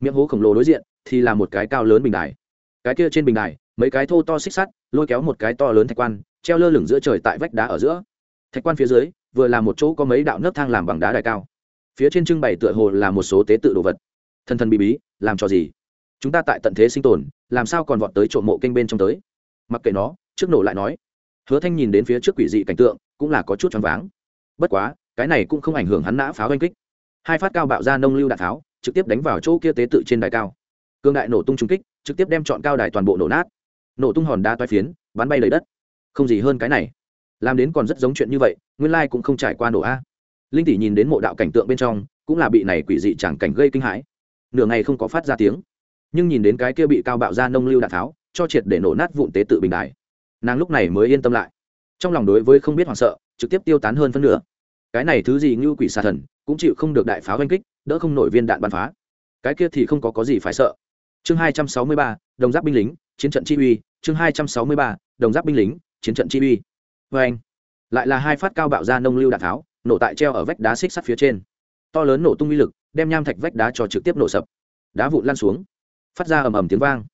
miệng hố khổng lồ đối diện thì là một cái cao lớn bình đài. Cái kia trên bình đài, mấy cái thô to xích sắt, lôi kéo một cái to lớn thạch quan, treo lơ lửng giữa trời tại vách đá ở giữa. Thạch quan phía dưới, vừa là một chỗ có mấy đạo nấc thang làm bằng đá đài cao. Phía trên trưng bày tựa hồ là một số tế tự đồ vật. Thân thân bí bí, làm cho gì? Chúng ta tại tận thế sinh tồn, làm sao còn vọt tới trộm mộ kênh bên trong tới? Mặc kệ nó, trước nổ lại nói. Hứa thanh nhìn đến phía trước quỷ dị cảnh tượng, cũng là có chút choáng váng. Bất quá, cái này cũng không ảnh hưởng hắn nã pháo oanh kích. Hai phát cao bạo ra nông lưu đạn pháo trực tiếp đánh vào chỗ kia tế tự trên đài cao. Cương đại nổ tung trung kích, trực tiếp đem chọn cao đài toàn bộ nổ nát. Nổ tung hòn đá toai phiến, bắn bay lấy đất. Không gì hơn cái này. Làm đến còn rất giống chuyện như vậy, nguyên lai cũng không trải qua nổ a. Linh tỷ nhìn đến mộ đạo cảnh tượng bên trong, cũng là bị này quỷ dị chẳng cảnh gây kinh hãi. Nửa ngày không có phát ra tiếng, nhưng nhìn đến cái kia bị cao bạo ra nông lưu đạn tháo, cho triệt để nổ nát vụn tế tự bình đài. Nàng lúc này mới yên tâm lại. Trong lòng đối với không biết hoảng sợ, trực tiếp tiêu tán hơn phân nửa. Cái này thứ gì như quỷ xà thần cũng chịu không được đại pháo oanh kích, đỡ không nổi viên đạn bắn phá. Cái kia thì không có có gì phải sợ. Chương hai trăm sáu mươi ba, đồng giáp binh lính, chiến trận chi uy. Chương hai trăm sáu mươi ba, đồng giáp binh lính, chiến trận chi uy. Vê anh, lại là hai phát cao bạo ra nông lưu đạn tháo, nổ tại treo ở vách đá xích sắt phía trên. To lớn nổ tung uy lực, đem nham thạch vách đá cho trực tiếp nổ sập. Đá vụn lan xuống, phát ra ầm ầm tiếng vang.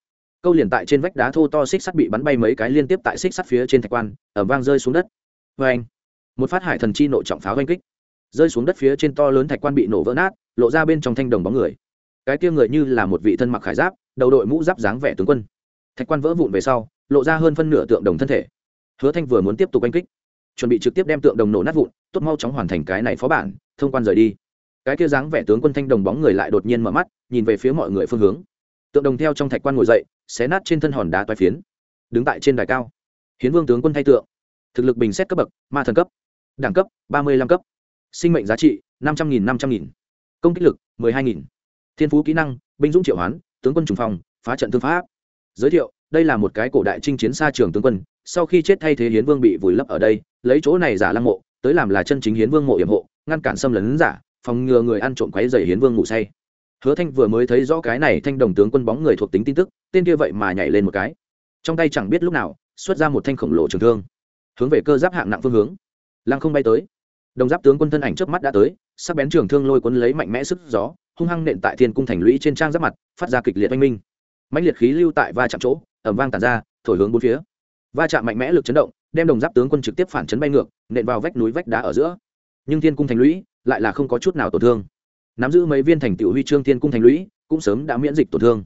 Câu liền tại trên vách đá thô to xích sắt bị bắn bay mấy cái liên tiếp tại xích sắt phía trên thạch quan ẩm vang rơi xuống đất. Vê anh, một phát hải thần chi nộ trọng pháo oanh kích rơi xuống đất phía trên to lớn thạch quan bị nổ vỡ nát, lộ ra bên trong thanh đồng bóng người. Cái kia người như là một vị thân mặc khải giáp, đầu đội mũ giáp dáng vẻ tướng quân. Thạch quan vỡ vụn về sau, lộ ra hơn phân nửa tượng đồng thân thể. Hứa thanh vừa muốn tiếp tục oanh kích, chuẩn bị trực tiếp đem tượng đồng nổ nát vụn, tốt mau chóng hoàn thành cái này phó bản, thông quan rời đi. Cái kia dáng vẻ tướng quân thanh đồng bóng người lại đột nhiên mở mắt, nhìn về phía mọi người phương hướng. Tượng đồng theo trong thạch quan ngồi dậy, xé nát trên thân hòn đá toai phiến, đứng tại trên đài cao. Hiến vương tướng quân thay tượng, thực lực bình xét cấp bậc, ma thần cấp, đẳng cấp, ba mươi năm cấp sinh mệnh giá trị năm trăm nghìn năm trăm nghìn, công kích lực mười hai nghìn, thiên phú kỹ năng, binh dũng triệu hoán, tướng quân trùng phòng phá trận thương pháp. Giới thiệu, đây là một cái cổ đại chinh chiến xa trường tướng quân, sau khi chết thay thế hiến vương bị vùi lấp ở đây, lấy chỗ này giả lăng mộ, tới làm là chân chính hiến vương mộ hiểm hộ, ngăn cản xâm lấn giả, phòng ngừa người ăn trộm quấy dày hiến vương ngủ say. Hứa thanh vừa mới thấy rõ cái này thanh đồng tướng quân bóng người thuộc tính tin tức, tên kia vậy mà nhảy lên một cái. Trong tay chẳng biết lúc nào, xuất ra một thanh khổng lồ trường thương, hướng về cơ giáp hạng nặng phương hướng. Lăng không bay tới đồng giáp tướng quân thân ảnh trước mắt đã tới, sắc bén trường thương lôi cuốn lấy mạnh mẽ sức gió, hung hăng nện tại thiên cung thành lũy trên trang giáp mặt, phát ra kịch liệt oanh minh. Mạnh liệt khí lưu tại va chạm chỗ ẩm vang tàn ra, thổi hướng bốn phía. Va chạm mạnh mẽ lực chấn động, đem đồng giáp tướng quân trực tiếp phản chấn bay ngược, nện vào vách núi vách đá ở giữa. Nhưng thiên cung thành lũy lại là không có chút nào tổn thương. Nắm giữ mấy viên thành tiểu huy chương thiên cung thành lũy, cũng sớm đã miễn dịch tổn thương.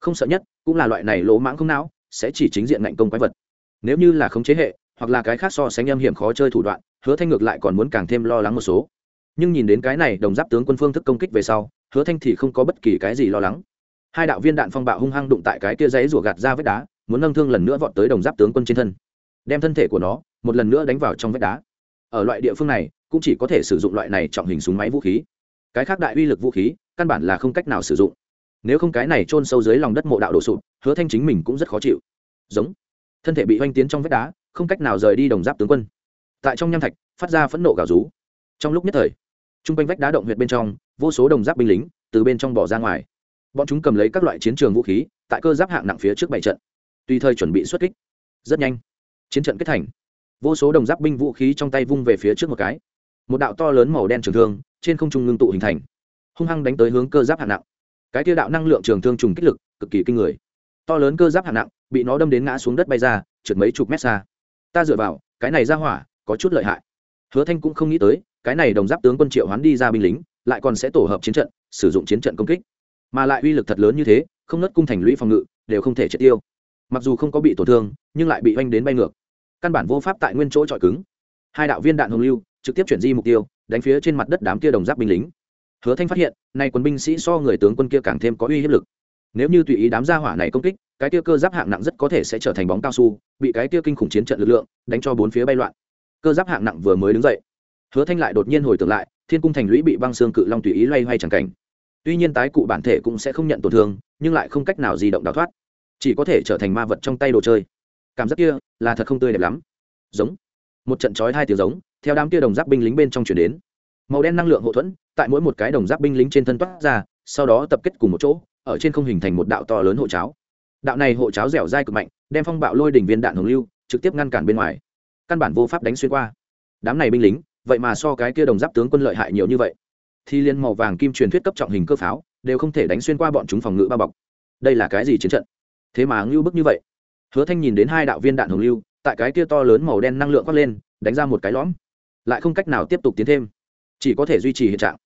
Không sợ nhất cũng là loại này lỗ mãng không não, sẽ chỉ chính diện ngạnh công quái vật. Nếu như là khống chế hệ, hoặc là cái khác so sánh âm hiểm khó chơi thủ đoạn hứa thanh ngược lại còn muốn càng thêm lo lắng một số. Nhưng nhìn đến cái này, đồng giáp tướng quân phương thức công kích về sau, hứa thanh thì không có bất kỳ cái gì lo lắng. Hai đạo viên đạn phong bạo hung hăng đụng tại cái kia giấy rủa gạt ra vết đá, muốn nâng thương lần nữa vọt tới đồng giáp tướng quân trên thân. Đem thân thể của nó, một lần nữa đánh vào trong vết đá. Ở loại địa phương này, cũng chỉ có thể sử dụng loại này trọng hình súng máy vũ khí. Cái khác đại uy lực vũ khí, căn bản là không cách nào sử dụng. Nếu không cái này chôn sâu dưới lòng đất mộ đạo đổ sụp, hứa thanh chính mình cũng rất khó chịu. Giống. Thân thể bị oanh tiến trong vết đá, không cách nào rời đi đồng giáp tướng quân tại trong nham thạch phát ra phẫn nộ gào rú. Trong lúc nhất thời t r u n g quanh vách đá động huyệt bên trong, vô số đồng giáp binh lính từ bên trong bỏ ra ngoài. Bọn chúng cầm lấy các loại chiến trường vũ khí, tại cơ giáp hạng nặng phía trước bảy trận. Tùy thời chuẩn bị xuất kích. Rất nhanh, chiến trận kết thành. Vô số đồng giáp binh vũ khí trong tay vung về phía trước một cái. Một đạo to lớn màu đen trường thương, trên không trung ngưng tụ hình thành. Hung hăng đánh tới hướng cơ giáp hạng nặng. Cái tiêu đạo năng lượng trường thương trùng kích lực, cực kỳ kinh người. To lớn cơ giáp hạng nặng bị nó đâm đến ngã xuống đất bay ra, trượt mấy chục mét xa. Ta dựa vào, cái này ra hỏa có chút lợi hại. Hứa thanh cũng không nghĩ tới, cái này đồng giáp tướng quân triệu hoán đi ra binh lính, lại còn sẽ tổ hợp chiến trận, sử dụng chiến trận công kích. Mà lại uy lực thật lớn như thế, không nớt cung thành lũy phòng ngự, đều không thể triệt tiêu. Mặc dù không có bị tổn thương, nhưng lại bị oanh đến bay ngược. Căn bản vô pháp tại nguyên chỗ trọi cứng. Hai đạo viên đạn hồng lưu, trực tiếp chuyển di mục tiêu, đánh phía trên mặt đất đám kia đồng giáp binh lính. Hứa thanh phát hiện, nay quân binh sĩ so người tướng quân kia càng thêm có uy hiếp lực. Nếu như tùy ý đám gia hỏa này công kích, cái kia cơ giáp hạng nặng rất có thể sẽ trở thành bóng cao su, bị cái kia kinh khủng chiến trận lực lượng, đánh cho bốn phía bay loạn cơ giáp hạng nặng vừa mới đứng dậy. Hứa thanh lại đột nhiên hồi tưởng lại, thiên cung thành lũy bị băng xương cự long tùy ý loay hoay chẳng cảnh. Tuy nhiên tái cụ bản thể cũng sẽ không nhận tổn thương, nhưng lại không cách nào di động đào thoát. Chỉ có thể trở thành ma vật trong tay đồ chơi. Cảm giác kia là thật không tươi đẹp lắm. Giống. Một trận chói hai tiếng giống, theo đám kia đồng giáp binh lính bên trong chuyển đến. Màu đen năng lượng hậu thuẫn, tại mỗi một cái đồng giáp binh lính trên thân toát ra, sau đó tập kết cùng một chỗ, ở trên không hình thành một đạo to lớn hộ cháo. Đạo này hộ cháo dẻo dai cực mạnh, đem phong bạo lôi đỉnh viên đạn hồng lưu, trực tiếp ngăn cản bên ngoài căn bản vô pháp đánh xuyên qua. Đám này binh lính, vậy mà so cái kia đồng giáp tướng quân lợi hại nhiều như vậy. Thì liên màu vàng kim truyền thuyết cấp trọng hình cơ pháo, đều không thể đánh xuyên qua bọn chúng phòng ngự bao bọc. Đây là cái gì chiến trận? Thế mà ngưu bức như vậy. Hứa thanh nhìn đến hai đạo viên đạn hồng lưu, tại cái kia to lớn màu đen năng lượng quát lên, đánh ra một cái lõm. Lại không cách nào tiếp tục tiến thêm. Chỉ có thể duy trì hiện trạng.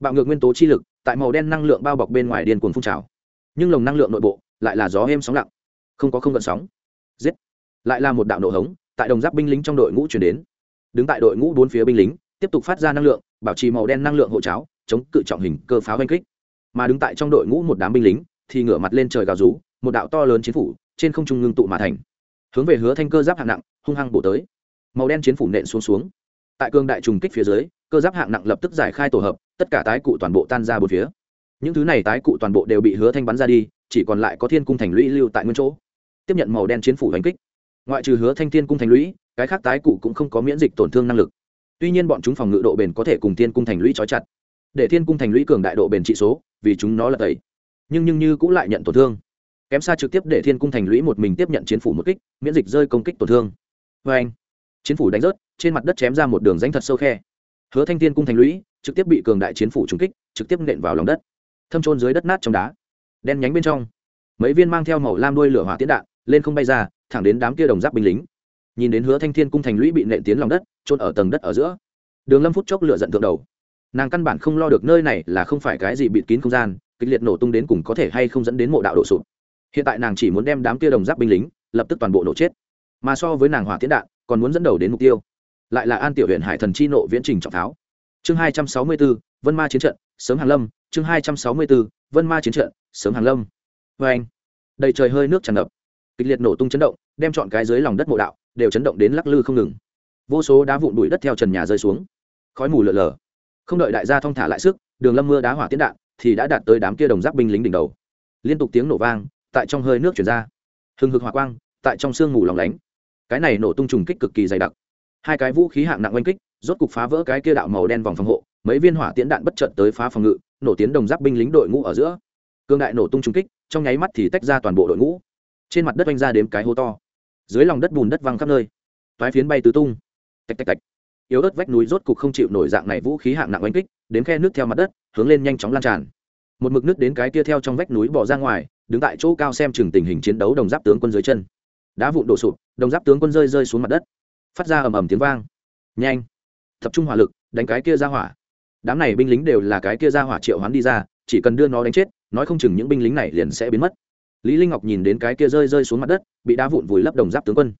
Bạo ngược nguyên tố chi lực, tại màu đen năng lượng bao bọc bên ngoài điên cuồng phun trào. Nhưng lồng năng lượng nội bộ, lại là gió êm sóng lặng. Không có không gợn sóng. Giết. Lại là một đạo nổ hống tại đồng giáp binh lính trong đội ngũ chuyển đến. Đứng tại đội ngũ bốn phía binh lính, tiếp tục phát ra năng lượng, bảo trì màu đen năng lượng hộ cháo, chống cự trọng hình cơ pháo oanh kích. Mà đứng tại trong đội ngũ một đám binh lính, thì ngửa mặt lên trời gào rú, một đạo to lớn chiến phủ, trên không trung ngưng tụ mà thành. Hướng về hứa thanh cơ giáp hạng nặng, hung hăng bổ tới. Màu đen chiến phủ nện xuống xuống. Tại cương đại trùng kích phía dưới, cơ giáp hạng nặng lập tức giải khai tổ hợp, tất cả tái cụ toàn bộ tan ra bốn phía. Những thứ này tái cụ toàn bộ đều bị hứa thanh bắn ra đi, chỉ còn lại có thiên cung thành lũy lưu tại nguyên chỗ. Tiếp nhận màu đen chiến phủ đánh kích ngoại trừ hứa thanh thiên cung thành lũy, cái khác tái cụ cũng không có miễn dịch tổn thương năng lực. Tuy nhiên bọn chúng phòng ngự độ bền có thể cùng thiên cung thành lũy trói chặt. Để thiên cung thành lũy cường đại độ bền trị số, vì chúng nó là tẩy. Nhưng nhưng như cũng lại nhận tổn thương. Kém xa trực tiếp để thiên cung thành lũy một mình tiếp nhận chiến phủ một kích, miễn dịch rơi công kích tổn thương. Vê anh, chiến phủ đánh rớt, trên mặt đất chém ra một đường rãnh thật sâu khe. Hứa thanh thiên cung thành lũy, trực tiếp bị cường đại chiến phủ trúng kích, trực tiếp nện vào lòng đất. Thâm trôn dưới đất nát trong đá. Đen nhánh bên trong, mấy viên mang theo màu lam đuôi lửa hỏa tiễn đạn, lên không bay ra thẳng đến đám kia đồng giáp binh lính. Nhìn đến hứa thanh thiên cung thành lũy bị nện tiến lòng đất trôn ở tầng đất ở giữa. Đường lâm phút chốc lửa giận thượng đầu. Nàng căn bản không lo được nơi này là không phải cái gì bịt kín không gian, kịch liệt nổ tung đến cùng có thể hay không dẫn đến mộ đạo đổ sụp. Hiện tại nàng chỉ muốn đem đám kia đồng giáp binh lính, lập tức toàn bộ nổ chết. Mà so với nàng hỏa tiễn đạn, còn muốn dẫn đầu đến mục tiêu. Lại là an tiểu huyện hải thần chi nộ viễn trình trọng tháo. Chương hai trăm sáu mươi bốn, vân ma chiến trận, sớm hàng lâm. Chương hai trăm sáu mươi bốn, vân ma chiến trận, sớm hàng lâm. Vê anh đầy trời hơi nước tràn ngập. Kịch liệt nổ tung chấn động đem chọn cái dưới lòng đất mộ đạo, đều chấn động đến lắc lư không ngừng. Vô số đá vụn bụi đất theo trần nhà rơi xuống. Khói mù lở lờ không đợi đại gia thong thả lại sức, đường lâm mưa đá hỏa tiến đạn thì đã đạt tới đám kia đồng giáp binh lính đỉnh đầu. Liên tục tiếng nổ vang, tại trong hơi nước chuyển ra. Hừng hực hỏa quang, tại trong sương mù lòng lánh. Cái này nổ tung trùng kích cực kỳ dày đặc. Hai cái vũ khí hạng nặng oanh kích, rốt cục phá vỡ cái kia đạo màu đen vòng phòng hộ, mấy viên hỏa tiễn đạn bất chợt tới phá phòng ngự, nổ tiến đồng giáp binh lính đội ngũ ở giữa. Cương đại nổ tung trùng kích, trong nháy mắt thì tách ra toàn bộ đội ngũ. Trên mặt đất oanh ra đếm cái hố to dưới lòng đất bùn đất văng khắp nơi. Toái phiến bay tứ tung. Tạch tạch tạch. Yếu ớt vách núi rốt cục không chịu nổi dạng này vũ khí hạng nặng oanh kích, đến khe nước theo mặt đất, hướng lên nhanh chóng lan tràn. Một mực nước đến cái kia theo trong vách núi bỏ ra ngoài, đứng tại chỗ cao xem chừng tình hình chiến đấu đồng giáp tướng quân dưới chân. Đá vụn đổ sụp, đồng giáp tướng quân rơi rơi xuống mặt đất. Phát ra ầm ầm tiếng vang. Nhanh. Tập trung hỏa lực, đánh cái kia ra hỏa. Đám này binh lính đều là cái kia ra hỏa triệu hoán đi ra, chỉ cần đưa nó đánh chết, nói không chừng những binh lính này liền sẽ biến mất lý linh ngọc nhìn đến cái kia rơi rơi xuống mặt đất, bị đá vụn vùi lấp đồng giáp tướng quân.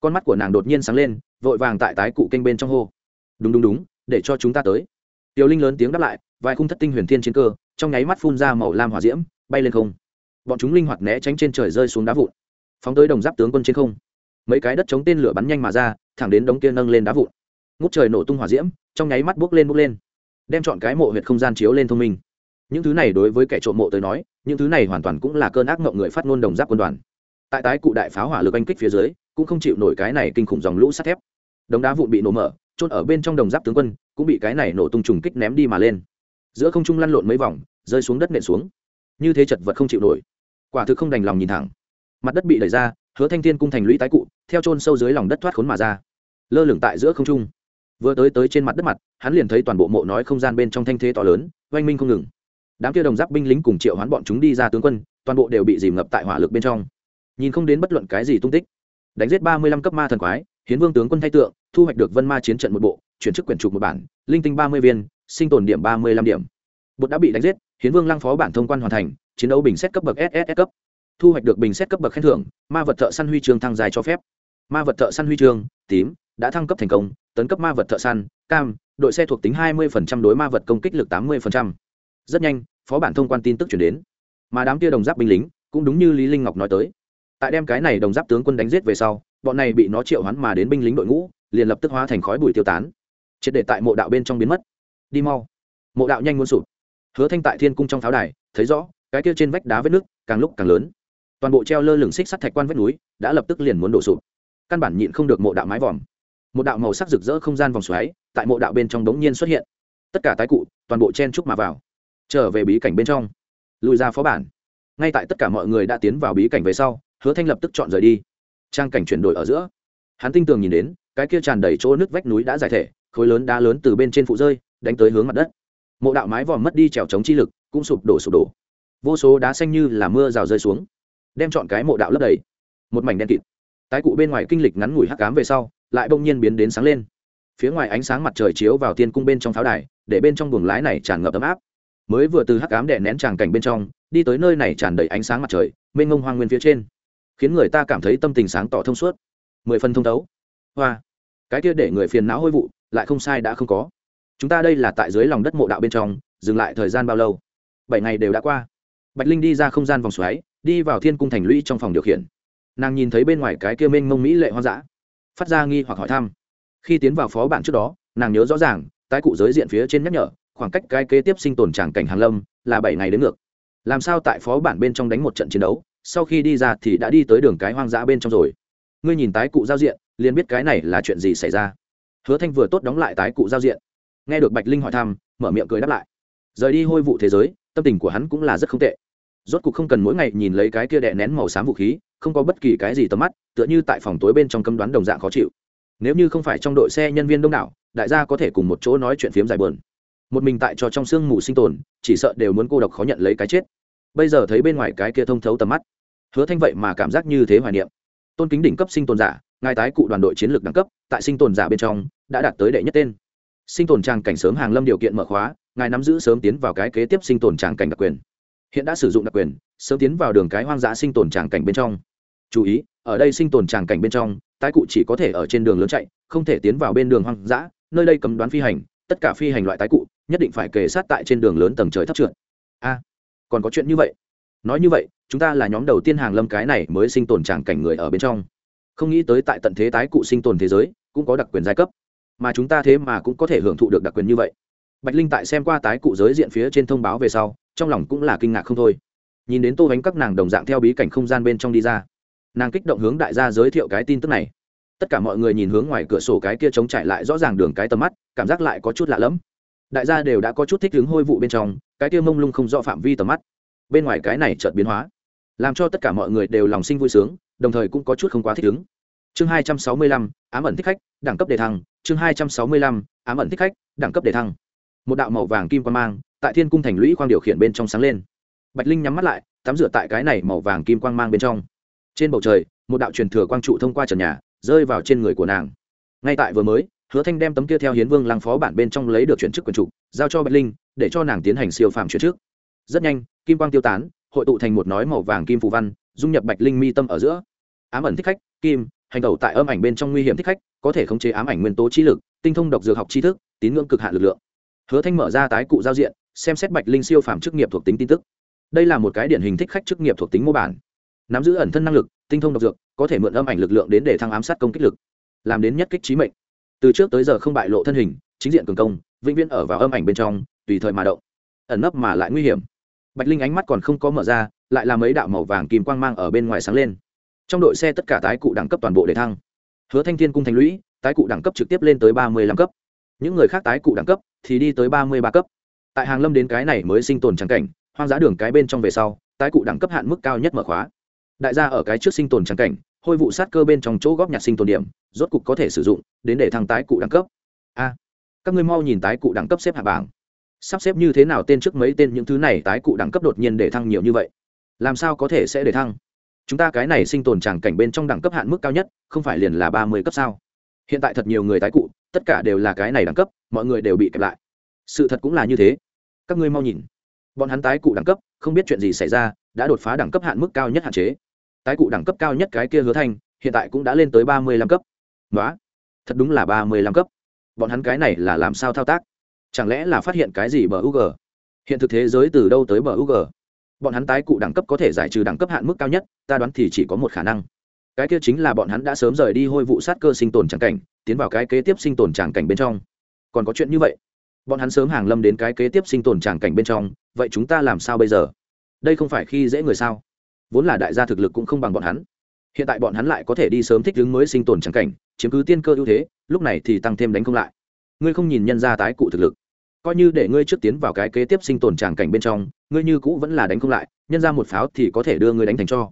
Con mắt của nàng đột nhiên sáng lên, vội vàng tại tái cụ kênh bên trong hô. Đúng đúng đúng, để cho chúng ta tới. Tiểu linh lớn tiếng đáp lại, vài khung thất tinh huyền thiên chiến cơ, trong nháy mắt phun ra màu lam hỏa diễm, bay lên không. Bọn chúng linh hoạt né tránh trên trời rơi xuống đá vụn. Phóng tới đồng giáp tướng quân trên không. Mấy cái đất chống tên lửa bắn nhanh mà ra, thẳng đến đống kia nâng lên đá vụn. Ngút trời nổ tung hỏa diễm, trong nháy mắt bốc lên bốc lên, đem chọn cái mộ huyệt không gian chiếu lên thông minh những thứ này đối với kẻ trộm mộ tới nói, những thứ này hoàn toàn cũng là cơn ác mộng người phát ngôn đồng giáp quân đoàn. Tại tái cụ đại pháo hỏa lực anh kích phía dưới, cũng không chịu nổi cái này kinh khủng dòng lũ sắt thép. Đống đá vụn bị nổ mở trôn ở bên trong đồng giáp tướng quân, cũng bị cái này nổ tung trùng kích ném đi mà lên. Giữa không trung lăn lộn mấy vòng, rơi xuống đất nện xuống. Như thế chật vật không chịu nổi. Quả thực không đành lòng nhìn thẳng. Mặt đất bị đẩy ra, hứa thanh thiên cung thành lũy tái cụ, theo trôn sâu dưới lòng đất thoát khốn mà ra. Lơ lửng tại giữa không trung. Vừa tới tới trên mặt đất mặt, hắn liền thấy toàn bộ mộ nói không gian bên trong thanh thế to lớn, oanh minh không ngừng đám kia đồng giáp binh lính cùng triệu hoán bọn chúng đi ra tướng quân, toàn bộ đều bị dìm ngập tại hỏa lực bên trong. Nhìn không đến bất luận cái gì tung tích. Đánh giết ba mươi lăm cấp ma thần quái, hiến vương tướng quân thay tượng, thu hoạch được vân ma chiến trận một bộ, chuyển chức quyển trục một bản, linh tinh ba mươi viên, sinh tồn điểm ba mươi lăm điểm. Bột đã bị đánh giết, hiến vương lăng phó bản thông quan hoàn thành, chiến đấu bình xét cấp bậc ss cấp. Thu hoạch được bình xét cấp bậc khen thưởng, ma vật thợ săn huy chương thăng dài cho phép. Ma vật thợ săn huy chương, tím, đã thăng cấp thành công, tấn cấp ma vật thợ săn, cam, đội xe thuộc tính hai mươi đối ma vật công kích lực tám mươi rất nhanh, phó bản thông quan tin tức chuyển đến. Mà đám kia đồng giáp binh lính, cũng đúng như lý linh ngọc nói tới. Tại đem cái này đồng giáp tướng quân đánh giết về sau, bọn này bị nó triệu hoán mà đến binh lính đội ngũ, liền lập tức hóa thành khói bụi tiêu tán. Triệt để tại mộ đạo bên trong biến mất. Đi mau. Mộ đạo nhanh muốn sụp. Hứa thanh tại thiên cung trong pháo đài, thấy rõ, cái kia trên vách đá vết nước càng lúc càng lớn. Toàn bộ treo lơ lửng xích sắt thạch quan vách núi, đã lập tức liền muốn đổ sụp. Căn bản nhịn không được mộ đạo mái vòm. Một đạo màu sắc rực rỡ không gian vòng xoáy, tại mộ đạo bên trong đống nhiên xuất hiện. Tất cả tái cụ, toàn bộ chen trúc mà vào trở về bí cảnh bên trong. Lùi ra phó bản. Ngay tại tất cả mọi người đã tiến vào bí cảnh về sau, hứa thanh lập tức chọn rời đi. Trang cảnh chuyển đổi ở giữa. Hắn tinh tường nhìn đến, cái kia tràn đầy chỗ nước vách núi đã giải thể, khối lớn đá lớn từ bên trên phụ rơi, đánh tới hướng mặt đất. Mộ đạo mái vòm mất đi trèo chống chi lực, cũng sụp đổ sụp đổ. Vô số đá xanh như là mưa rào rơi xuống, đem chọn cái mộ đạo lấp đầy. Một mảnh đen kịt. Tái cụ bên ngoài kinh lịch ngắn ngủi hắc cám về sau, lại bỗng nhiên biến đến sáng lên. Phía ngoài ánh sáng mặt trời chiếu vào tiên cung bên trong pháo đài, để bên trong buồng lái này tràn ngập ấm áp mới vừa từ hắc cám đè nén tràng cảnh bên trong, đi tới nơi này tràn đầy ánh sáng mặt trời, mênh ngông hoang nguyên phía trên. Khiến người ta cảm thấy tâm tình sáng tỏ thông suốt. Mười phân thông thấu. Hoa. Cái kia để người phiền não hôi vụ, lại không sai đã không có. Chúng ta đây là tại dưới lòng đất mộ đạo bên trong, dừng lại thời gian bao lâu? Bảy ngày đều đã qua. Bạch linh đi ra không gian vòng xoáy, đi vào thiên cung thành lũy trong phòng điều khiển. Nàng nhìn thấy bên ngoài cái kia mênh mông mỹ lệ hoang dã, phát ra nghi hoặc hỏi thăm. Khi tiến vào phó bản trước đó, nàng nhớ rõ ràng, tái cụ giới diện phía trên nhắc nhở khoảng cách cái kế tiếp sinh tồn tràng cảnh hàn lâm là bảy ngày đến ngược. Làm sao tại phó bản bên trong đánh một trận chiến đấu, sau khi đi ra thì đã đi tới đường cái hoang dã bên trong rồi. Ngươi nhìn tái cụ giao diện, liền biết cái này là chuyện gì xảy ra. Hứa thanh vừa tốt đóng lại tái cụ giao diện. Nghe được bạch linh hỏi thăm, mở miệng cười đáp lại. Rời đi hôi vụ thế giới, tâm tình của hắn cũng là rất không tệ. Rốt cuộc không cần mỗi ngày nhìn lấy cái kia đè nén màu xám vũ khí, không có bất kỳ cái gì tầm mắt, tựa như tại phòng tối bên trong cấm đoán đồng dạng khó chịu. Nếu như không phải trong đội xe nhân viên đông đảo, đại gia có thể cùng một chỗ nói chuyện phiếm dài bờn một mình tại cho trong sương mù sinh tồn, chỉ sợ đều muốn cô độc khó nhận lấy cái chết. Bây giờ thấy bên ngoài cái kia thông thấu tầm mắt. Hứa thanh vậy mà cảm giác như thế hoài niệm. Tôn kính đỉnh cấp sinh tồn giả, ngài tái cụ đoàn đội chiến lược đẳng cấp, tại sinh tồn giả bên trong, đã đạt tới đệ nhất tên. Sinh tồn tràng cảnh sớm hàng lâm điều kiện mở khóa, ngài nắm giữ sớm tiến vào cái kế tiếp sinh tồn tràng cảnh đặc quyền. Hiện đã sử dụng đặc quyền, sớm tiến vào đường cái hoang dã sinh tồn tràng cảnh bên trong. Chú ý, ở đây sinh tồn tràng cảnh bên trong, tái cụ chỉ có thể ở trên đường lớn chạy, không thể tiến vào bên đường hoang dã, nơi đây cấm đoán phi hành tất cả phi hành loại tái cụ, nhất định phải kề sát tại trên đường lớn tầng trời thấp trượt. A, còn có chuyện như vậy. Nói như vậy, chúng ta là nhóm đầu tiên hàng lâm cái này mới sinh tồn tràng cảnh người ở bên trong. Không nghĩ tới tại tận thế tái cụ sinh tồn thế giới, cũng có đặc quyền giai cấp. Mà chúng ta thế mà cũng có thể hưởng thụ được đặc quyền như vậy. Bạch linh tại xem qua tái cụ giới diện phía trên thông báo về sau, trong lòng cũng là kinh ngạc không thôi. Nhìn đến tô bánh các nàng đồng dạng theo bí cảnh không gian bên trong đi ra. Nàng kích động hướng đại gia giới thiệu cái tin tức này tất cả mọi người nhìn hướng ngoài cửa sổ cái kia chống trải lại rõ ràng đường cái tầm mắt, cảm giác lại có chút lạ lẫm. Đại gia đều đã có chút thích hướng hôi vụ bên trong, cái kia mông lung không rõ phạm vi tầm mắt. Bên ngoài cái này chợt biến hóa, làm cho tất cả mọi người đều lòng sinh vui sướng, đồng thời cũng có chút không quá thích ứng chương hai trăm sáu mươi lăm, ám ẩn thích khách, đẳng cấp đề thăng. Chương hai trăm sáu mươi lăm, ám ẩn thích khách, đẳng cấp đề thăng. Một đạo màu vàng kim quan mang, tại thiên cung thành lũy quang điều khiển bên trong sáng lên. Bạch linh nhắm mắt lại, tắm rửa tại cái này màu vàng kim quang mang bên trong. Trên bầu trời, một đạo truyền thừa quang trụ thông qua trần nhà rơi vào trên người của nàng. Ngay tại vừa mới hứa thanh đem tấm kia theo hiến vương lăng phó bản bên trong lấy được chuyển chức quyền chủ, giao cho bạch linh để cho nàng tiến hành siêu phàm chuyển chức. Rất nhanh kim quang tiêu tán hội tụ thành một nói màu vàng kim phù văn dung nhập bạch linh mi tâm ở giữa. Ám ẩn thích khách kim hành tẩu tại âm ảnh bên trong nguy hiểm thích khách có thể khống chế ám ảnh nguyên tố trí lực tinh thông độc dược học tri thức tín ngưỡng cực hạn lực lượng. Hứa thanh mở ra tái cụ giao diện xem xét bạch linh siêu phàm chức nghiệp thuộc tính tin tức. Đây là một cái điển hình thích khách chức nghiệp thuộc tính mô bản. Nắm giữ ẩn thân năng lực tinh thông độc dược có thể mượn âm ảnh lực lượng đến để thăng ám sát công kích lực, làm đến nhất kích trí mệnh. Từ trước tới giờ không bại lộ thân hình, chính diện cường công, vĩnh viễn ở vào âm ảnh bên trong, tùy thời mà động. Ẩn nấp mà lại nguy hiểm. Bạch linh ánh mắt còn không có mở ra, lại là mấy đạo màu vàng kìm quang mang ở bên ngoài sáng lên. Trong đội xe tất cả tái cụ đẳng cấp toàn bộ để thăng. Hứa thanh thiên cung thành lũy, tái cụ đẳng cấp trực tiếp lên tới ba mươi lăm cấp. Những người khác tái cụ đẳng cấp thì đi tới ba mươi ba cấp. Tại hàng lâm đến cái này mới sinh tồn trắng cảnh, hoang dã đường cái bên trong về sau, tái cụ đẳng cấp hạn mức cao nhất mở khóa đại gia ở cái trước sinh tồn trắng cảnh, hôi vụ sát cơ bên trong chỗ góp nhặt sinh tồn điểm, rốt cục có thể sử dụng, đến để thăng tái cụ đẳng cấp. A, các ngươi mau nhìn tái cụ đẳng cấp xếp hạ bảng. Sắp xếp như thế nào tên trước mấy tên những thứ này tái cụ đẳng cấp đột nhiên để thăng nhiều như vậy? Làm sao có thể sẽ để thăng? Chúng ta cái này sinh tồn tràng cảnh bên trong đẳng cấp hạn mức cao nhất, không phải liền là ba mươi cấp sao? Hiện tại thật nhiều người tái cụ, tất cả đều là cái này đẳng cấp, mọi người đều bị kẹp lại. Sự thật cũng là như thế. Các ngươi mau nhìn. Bọn hắn tái cụ đẳng cấp, không biết chuyện gì xảy ra, đã đột phá đẳng cấp hạn mức cao nhất hạn chế tái cụ đẳng cấp cao nhất cái kia hứa thanh, hiện tại cũng đã lên tới ba mươi lăm cấp. Đó thật đúng là ba mươi lăm cấp. Bọn hắn cái này là làm sao thao tác? Chẳng lẽ là phát hiện cái gì bờ u g hiện thực thế giới từ đâu tới bờ u g bọn hắn tái cụ đẳng cấp có thể giải trừ đẳng cấp hạn mức cao nhất, ta đoán thì chỉ có một khả năng. Cái kia chính là bọn hắn đã sớm rời đi hôi vụ sát cơ sinh tồn tràng cảnh, tiến vào cái kế tiếp sinh tồn tràng cảnh bên trong. Còn có chuyện như vậy? Bọn hắn sớm hàng lâm đến cái kế tiếp sinh tồn tràng cảnh bên trong, vậy chúng ta làm sao bây giờ? Đây không phải khi dễ người sao? Vốn là đại gia thực lực cũng không bằng bọn hắn. Hiện tại bọn hắn lại có thể đi sớm thích ứng mới sinh tồn trắng cảnh, chiếm cứ tiên cơ ưu thế, lúc này thì tăng thêm đánh không lại. Ngươi không nhìn nhân ra tái cụ thực lực. Coi như để ngươi trước tiến vào cái kế tiếp sinh tồn tràng cảnh bên trong, ngươi như cũ vẫn là đánh không lại, nhân ra một pháo thì có thể đưa ngươi đánh thành cho.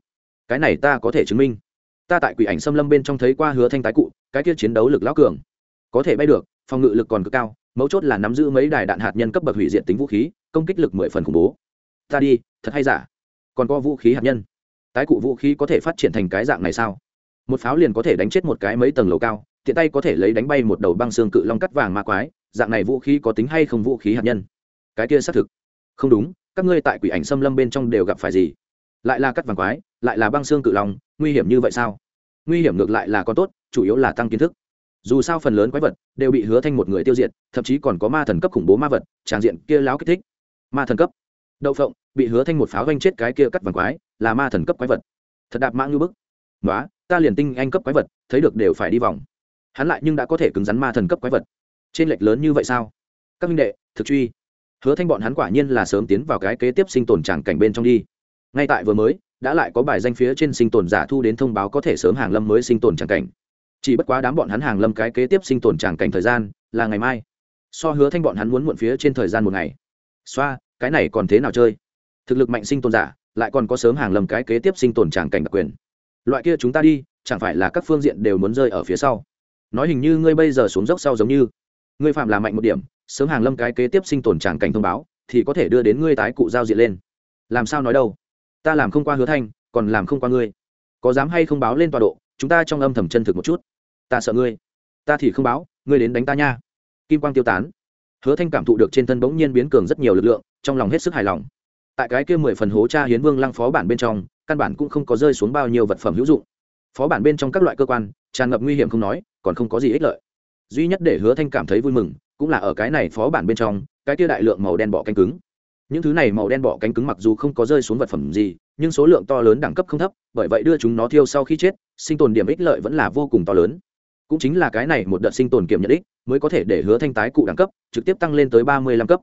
Cái này ta có thể chứng minh. Ta tại quỷ ảnh xâm lâm bên trong thấy qua hứa thanh tái cụ, cái kia chiến đấu lực lão cường. Có thể bay được, phòng ngự lực còn cực cao, mấu chốt là nắm giữ mấy đài đạn hạt nhân cấp bậc hủy diệt tính vũ khí, công kích lực mười phần khủng bố. Ta đi, thật hay giả? Còn có vũ khí hạt nhân. Tái cụ vũ khí có thể phát triển thành cái dạng này sao? Một pháo liền có thể đánh chết một cái mấy tầng lầu cao, tiện tay có thể lấy đánh bay một đầu băng xương cự long cắt vàng ma quái, dạng này vũ khí có tính hay không vũ khí hạt nhân? Cái kia xác thực. Không đúng, các ngươi tại quỷ ảnh xâm lâm bên trong đều gặp phải gì? Lại là cắt vàng quái, lại là băng xương cự long, nguy hiểm như vậy sao? Nguy hiểm ngược lại là có tốt, chủ yếu là tăng kiến thức. Dù sao phần lớn quái vật đều bị hứa thanh một người tiêu diệt, thậm chí còn có ma thần cấp khủng bố ma vật, tràng diện kia láo kích thích. Ma thần cấp đậu phộng, bị hứa thanh một pháo vanh chết cái kia cắt vàng quái, là ma thần cấp quái vật. Thật đạp mãng như bức. Nói ta liền tinh anh cấp quái vật, thấy được đều phải đi vòng. Hắn lại nhưng đã có thể cứng rắn ma thần cấp quái vật. Trên lệch lớn như vậy sao? Các minh đệ, thực truy. Hứa thanh bọn hắn quả nhiên là sớm tiến vào cái kế tiếp sinh tồn tràng cảnh bên trong đi. Ngay tại vừa mới, đã lại có bài danh phía trên sinh tồn giả thu đến thông báo có thể sớm hàng lâm mới sinh tồn tràng cảnh. Chỉ bất quá đám bọn hắn hàng lâm cái kế tiếp sinh tồn tràng cảnh thời gian là ngày mai. So hứa thanh bọn hắn muốn muộn phía trên thời gian một ngày. Xoa cái này còn thế nào chơi? Thực lực mạnh sinh tồn giả, lại còn có sớm hàng lâm cái kế tiếp sinh tồn tràng cảnh đặc quyền. Loại kia chúng ta đi, chẳng phải là các phương diện đều muốn rơi ở phía sau? Nói hình như ngươi bây giờ xuống dốc sau giống như. Ngươi phạm là mạnh một điểm, sớm hàng lâm cái kế tiếp sinh tồn tràng cảnh thông báo, thì có thể đưa đến ngươi tái cụ giao diện lên. Làm sao nói đâu? Ta làm không qua hứa thanh, còn làm không qua ngươi. Có dám hay không báo lên tọa độ, chúng ta trong âm thầm chân thực một chút. Ta sợ ngươi. Ta thì không báo, ngươi đến đánh ta nha. Kim quang tiêu tán. Hứa thanh cảm thụ được trên thân bỗng nhiên biến cường rất nhiều lực lượng trong lòng hết sức hài lòng. Tại cái kia mười phần hố cha hiến vương lăng phó bản bên trong, căn bản cũng không có rơi xuống bao nhiêu vật phẩm hữu dụng. Phó bản bên trong các loại cơ quan, tràn ngập nguy hiểm không nói, còn không có gì ích lợi. Duy nhất để hứa thanh cảm thấy vui mừng, cũng là ở cái này phó bản bên trong, cái kia đại lượng màu đen bọ cánh cứng. Những thứ này màu đen bọ cánh cứng mặc dù không có rơi xuống vật phẩm gì, nhưng số lượng to lớn đẳng cấp không thấp, bởi vậy đưa chúng nó thiêu sau khi chết, sinh tồn điểm ích lợi vẫn là vô cùng to lớn. Cũng chính là cái này một đợt sinh tồn kiểm nhận ích, mới có thể để hứa thanh tái cụ đẳng cấp, trực tiếp tăng lên tới ba mươi lăm cấp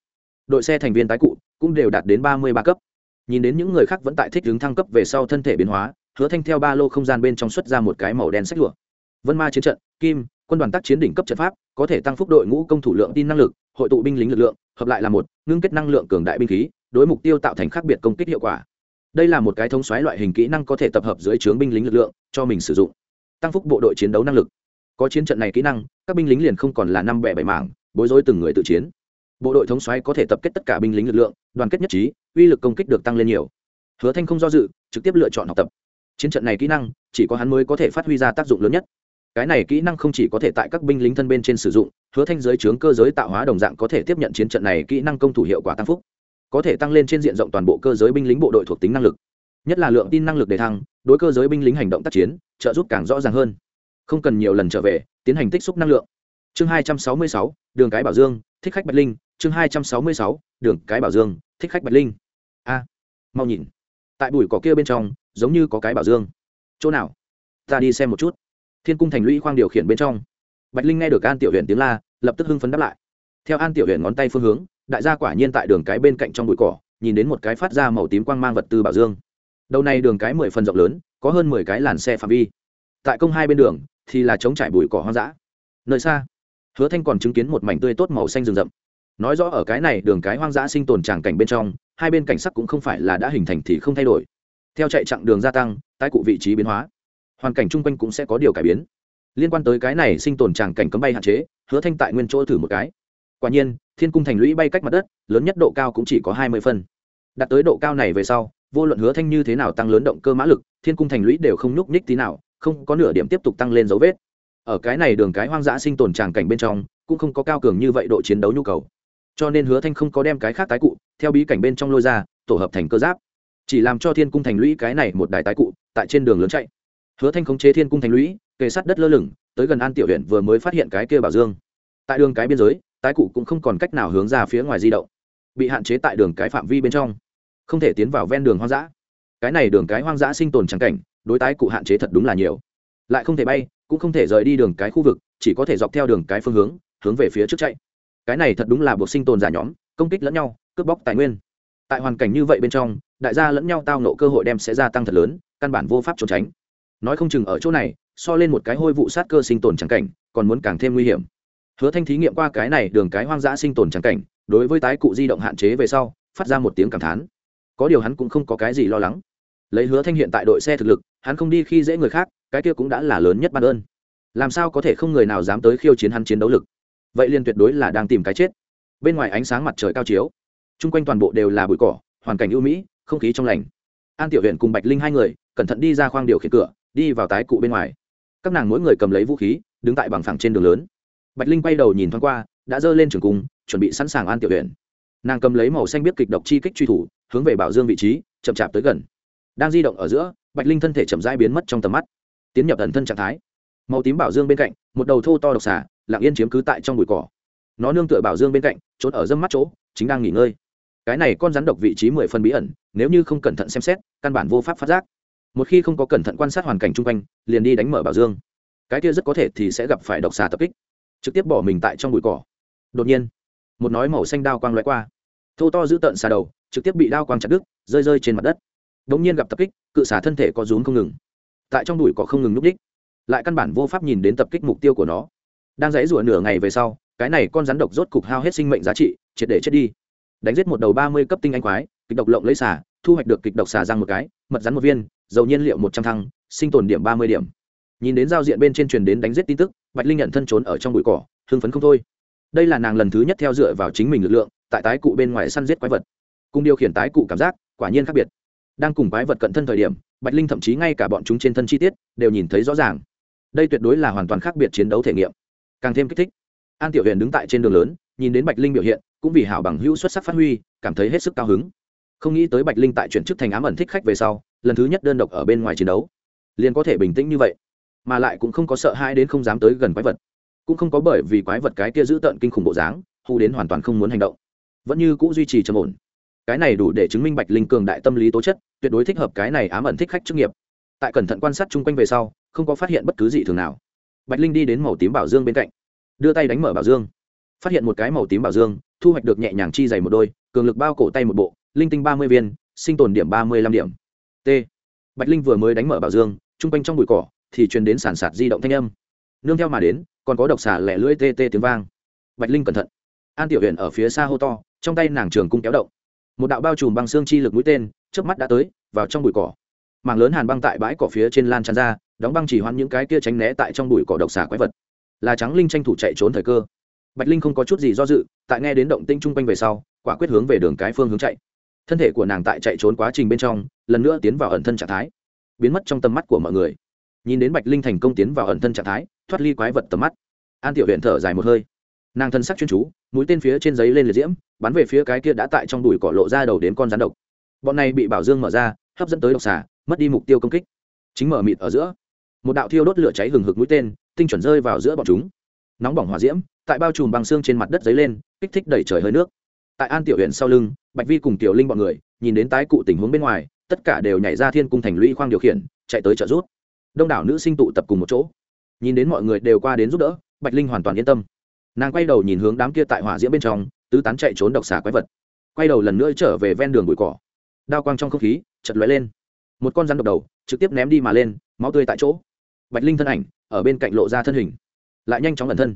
đội xe thành viên tái cụ cũng đều đạt đến ba mươi ba cấp. Nhìn đến những người khác vẫn tại thích ứng thăng cấp về sau thân thể biến hóa, hứa thanh theo ba lô không gian bên trong xuất ra một cái màu đen sách lụa. Vân ma chiến trận, kim, quân đoàn tác chiến đỉnh cấp trận pháp, có thể tăng phúc đội ngũ công thủ lượng tin năng lực, hội tụ binh lính lực lượng, hợp lại là một, ngưng kết năng lượng cường đại binh khí, đối mục tiêu tạo thành khác biệt công kích hiệu quả. Đây là một cái thống xoáy loại hình kỹ năng có thể tập hợp dưới trướng binh lính lực lượng, cho mình sử dụng. Tăng phúc bộ đội chiến đấu năng lực. Có chiến trận này kỹ năng, các binh lính liền không còn là năm bẻ bảy mảng, bối rối từng người tự chiến bộ đội thống xoáy có thể tập kết tất cả binh lính lực lượng, đoàn kết nhất trí, uy lực công kích được tăng lên nhiều. Hứa thanh không do dự, trực tiếp lựa chọn học tập. Chiến trận này kỹ năng, chỉ có hắn mới có thể phát huy ra tác dụng lớn nhất. Cái này kỹ năng không chỉ có thể tại các binh lính thân bên trên sử dụng, hứa thanh giới chướng cơ giới tạo hóa đồng dạng có thể tiếp nhận chiến trận này kỹ năng công thủ hiệu quả tăng phúc. Có thể tăng lên trên diện rộng toàn bộ cơ giới binh lính bộ đội thuộc tính năng lực. Nhất là lượng tin năng lực đề thăng, đối cơ giới binh lính hành động tác chiến, trợ giúp càng rõ ràng hơn. Không cần nhiều lần trở về, tiến hành tích xúc năng lượng. Chương hai trăm sáu mươi sáu, đường cái bảo dương, thích khách bạch linh chương hai trăm sáu mươi sáu, đường cái bảo dương, thích khách bạch linh. A, mau nhìn. Tại bụi cỏ kia bên trong, giống như có cái bảo dương. Chỗ nào? Ta đi xem một chút. Thiên cung thành lũy khoang điều khiển bên trong. Bạch linh nghe được an tiểu huyện tiếng la, lập tức hưng phấn đáp lại. Theo an tiểu huyện ngón tay phương hướng, đại gia quả nhiên tại đường cái bên cạnh trong bụi cỏ, nhìn đến một cái phát ra màu tím quang mang vật tư bảo dương. Đầu này đường cái mười phần rộng lớn, có hơn mười cái làn xe phạm vi. Tại công hai bên đường, thì là chống trải bụi cỏ hoang dã. Nơi xa, hứa thanh còn chứng kiến một mảnh tươi tốt màu xanh rừng rậm nói rõ ở cái này đường cái hoang dã sinh tồn tràng cảnh bên trong, hai bên cảnh sắc cũng không phải là đã hình thành thì không thay đổi. Theo chạy chặng đường gia tăng, tái cụ vị trí biến hóa, hoàn cảnh chung quanh cũng sẽ có điều cải biến. Liên quan tới cái này sinh tồn tràng cảnh cấm bay hạn chế, hứa thanh tại nguyên chỗ thử một cái. Quả nhiên, thiên cung thành lũy bay cách mặt đất, lớn nhất độ cao cũng chỉ có hai mươi phân. Đạt tới độ cao này về sau, vô luận hứa thanh như thế nào tăng lớn động cơ mã lực, thiên cung thành lũy đều không nhúc nhích tí nào, không có nửa điểm tiếp tục tăng lên dấu vết. Ở cái này đường cái hoang dã sinh tồn tràng cảnh bên trong, cũng không có cao cường như vậy độ chiến đấu nhu cầu cho nên hứa thanh không có đem cái khác tái cụ, theo bí cảnh bên trong lôi ra, tổ hợp thành cơ giáp. Chỉ làm cho thiên cung thành lũy cái này một đài tái cụ, tại trên đường lớn chạy. Hứa thanh khống chế thiên cung thành lũy, kề sát đất lơ lửng, tới gần an tiểu huyện vừa mới phát hiện cái kia bảo dương. Tại đường cái biên giới, tái cụ cũng không còn cách nào hướng ra phía ngoài di động. Bị hạn chế tại đường cái phạm vi bên trong. Không thể tiến vào ven đường hoang dã. Cái này đường cái hoang dã sinh tồn trắng cảnh, đối tái cụ hạn chế thật đúng là nhiều. Lại không thể bay, cũng không thể rời đi đường cái khu vực, chỉ có thể dọc theo đường cái phương hướng hướng về phía trước chạy cái này thật đúng là buộc sinh tồn giả nhóm, công kích lẫn nhau, cướp bóc tài nguyên. Tại hoàn cảnh như vậy bên trong, đại gia lẫn nhau tao nộ cơ hội đem sẽ gia tăng thật lớn, căn bản vô pháp trốn tránh. Nói không chừng ở chỗ này, so lên một cái hôi vụ sát cơ sinh tồn trắng cảnh, còn muốn càng thêm nguy hiểm. Hứa thanh thí nghiệm qua cái này đường cái hoang dã sinh tồn trắng cảnh, đối với tái cụ di động hạn chế về sau, phát ra một tiếng cảm thán. Có điều hắn cũng không có cái gì lo lắng. Lấy hứa thanh hiện tại đội xe thực lực, hắn không đi khi dễ người khác, cái kia cũng đã là lớn nhất ban ơn. Làm sao có thể không người nào dám tới khiêu chiến hắn chiến đấu lực? Vậy liền tuyệt đối là đang tìm cái chết. Bên ngoài ánh sáng mặt trời cao chiếu, chung quanh toàn bộ đều là bụi cỏ, hoàn cảnh ưu mỹ, không khí trong lành. An tiểu huyện cùng bạch linh hai người, cẩn thận đi ra khoang điều khiển cửa, đi vào tái cụ bên ngoài. Các nàng mỗi người cầm lấy vũ khí, đứng tại bằng phẳng trên đường lớn. Bạch linh quay đầu nhìn thoáng qua, đã dơ lên trường cung, chuẩn bị sẵn sàng an tiểu huyện nàng cầm lấy màu xanh biết kịch độc chi kích truy thủ, hướng về bảo dương vị trí, chậm chạp tới gần. Đang di động ở giữa, bạch linh thân thể chậm rãi biến mất trong tầm mắt. Tiến nhập thần thân trạng thái. Màu tím bảo dương bên cạnh, một đầu thô to độc xà lặng yên chiếm cứ tại trong bụi cỏ. Nó nương tựa bảo dương bên cạnh, trốn ở dâm mắt chỗ, chính đang nghỉ ngơi. Cái này con rắn độc vị trí mười phân bí ẩn, nếu như không cẩn thận xem xét, căn bản vô pháp phát giác. Một khi không có cẩn thận quan sát hoàn cảnh chung quanh, liền đi đánh mở bảo dương. Cái kia rất có thể thì sẽ gặp phải độc xà tập kích. Trực tiếp bỏ mình tại trong bụi cỏ. Đột nhiên, một nói màu xanh đao quang loại qua. Thô to giữ tợn xà đầu, trực tiếp bị đao quang chặt đứt, rơi rơi trên mặt đất. Đ ỗ n g nhiên gặp tập kích, cự xà thân thể có rún không ngừng. Tại trong đùi cỏ không ngừng núp đích lại căn bản vô pháp nhìn đến tập kích mục tiêu của nó đang dãy rủa nửa ngày về sau cái này con rắn độc rốt cục hao hết sinh mệnh giá trị triệt để chết đi. Đánh giết một đầu ba mươi cấp tinh anh quái kịch độc lộng lấy xả, thu hoạch được kịch độc xả răng một cái mật rắn một viên dầu nhiên liệu một trăm thăng sinh tồn điểm ba mươi điểm. Nhìn đến giao diện bên trên truyền đến đánh giết tin tức bạch linh nhận thân trốn ở trong bụi cỏ hưng phấn không thôi. Đây là nàng lần thứ nhất theo dựa vào chính mình lực lượng tại tái cụ bên ngoài săn giết quái vật. Cùng điều khiển tái cụ cảm giác quả nhiên khác biệt. Đang cùng quái vật cận thân thời điểm bạch linh thậm chí ngay cả bọn chúng trên thân chi tiết đều nhìn thấy rõ ràng. Đây tuyệt đối là hoàn toàn khác biệt chiến đấu thể nghiệm càng thêm kích thích. An tiểu huyền đứng tại trên đường lớn, nhìn đến bạch linh biểu hiện, cũng vì hảo bằng hữu xuất sắc phát huy, cảm thấy hết sức cao hứng. Không nghĩ tới bạch linh tại chuyển chức thành ám ẩn thích khách về sau, lần thứ nhất đơn độc ở bên ngoài chiến đấu, liền có thể bình tĩnh như vậy, mà lại cũng không có sợ hãi đến không dám tới gần quái vật. Cũng không có bởi vì quái vật cái kia giữ tợn kinh khủng bộ dáng, hù đến hoàn toàn không muốn hành động. Vẫn như cũ duy trì trầm ổn. Cái này đủ để chứng minh bạch linh cường đại tâm lý tố chất, tuyệt đối thích hợp cái này ám ẩn thích khách chức nghiệp. Tại cẩn thận quan sát chung quanh về sau, không có phát hiện bất cứ gì thường nào bạch linh đi đến màu tím bảo dương bên cạnh. Đưa tay đánh mở bảo dương. Phát hiện một cái màu tím bảo dương, thu hoạch được nhẹ nhàng chi dày một đôi, cường lực bao cổ tay một bộ, linh tinh ba mươi viên, sinh tồn điểm ba mươi lăm điểm. T. Bạch linh vừa mới đánh mở bảo dương, chung quanh trong bụi cỏ thì truyền đến sản sạt di động thanh âm. Nương theo mà đến, còn có độc xả lẻ lưỡi tê tê tiếng vang. Bạch linh cẩn thận. An tiểu huyện ở phía xa hô to, trong tay nàng trường cung kéo động. Một đạo bao trùm băng xương chi lực mũi tên trước mắt đã tới, vào trong bụi cỏ. Mảng lớn hàn băng tại bãi cỏ phía trên lan tràn ra đóng băng chỉ hoãn những cái kia tránh né tại trong bụi cỏ độc xà quái vật. Là trắng linh tranh thủ chạy trốn thời cơ. Bạch linh không có chút gì do dự, tại nghe đến động tinh chung quanh về sau, quả quyết hướng về đường cái phương hướng chạy. Thân thể của nàng tại chạy trốn quá trình bên trong, lần nữa tiến vào ẩn thân trạng thái. Biến mất trong tầm mắt của mọi người. Nhìn đến bạch linh thành công tiến vào ẩn thân trạng thái, thoát ly quái vật tầm mắt. An tiểu huyện thở dài một hơi. Nàng thân sắc chuyên chú, mũi tên phía trên giấy lên liệt diễm, bắn về phía cái kia đã tại trong đùi cỏ lộ ra đầu đến con rắn độc. Bọn này bị bảo dương mở ra, hấp dẫn tới độc xà, mất đi mục tiêu công kích. Chính mở mịt ở giữa một đạo thiêu đốt lửa cháy hừng hực mũi tên, tinh chuẩn rơi vào giữa bọn chúng. Nóng bỏng hỏa diễm, tại bao trùm bằng xương trên mặt đất dấy lên, kích thích đẩy trời hơi nước. Tại an tiểu huyện sau lưng, bạch vi cùng tiểu linh bọn người, nhìn đến tái cụ tình huống bên ngoài, tất cả đều nhảy ra thiên cung thành lũy khoang điều khiển, chạy tới trợ rút đông đảo nữ sinh tụ tập cùng một chỗ. Nhìn đến mọi người đều qua đến giúp đỡ, bạch linh hoàn toàn yên tâm. Nàng quay đầu nhìn hướng đám kia tại hỏa diễm bên trong, tứ tán chạy trốn độc xà quái vật. Quay đầu lần nữa trở về ven đường bụi cỏ. Đao quang trong không khí chật lóe lên. Một con rắn độc đầu, trực tiếp ném đi mà lên, máu tươi tại chỗ bạch linh thân ảnh, ở bên cạnh lộ ra thân hình. Lại nhanh chóng ẩn thân.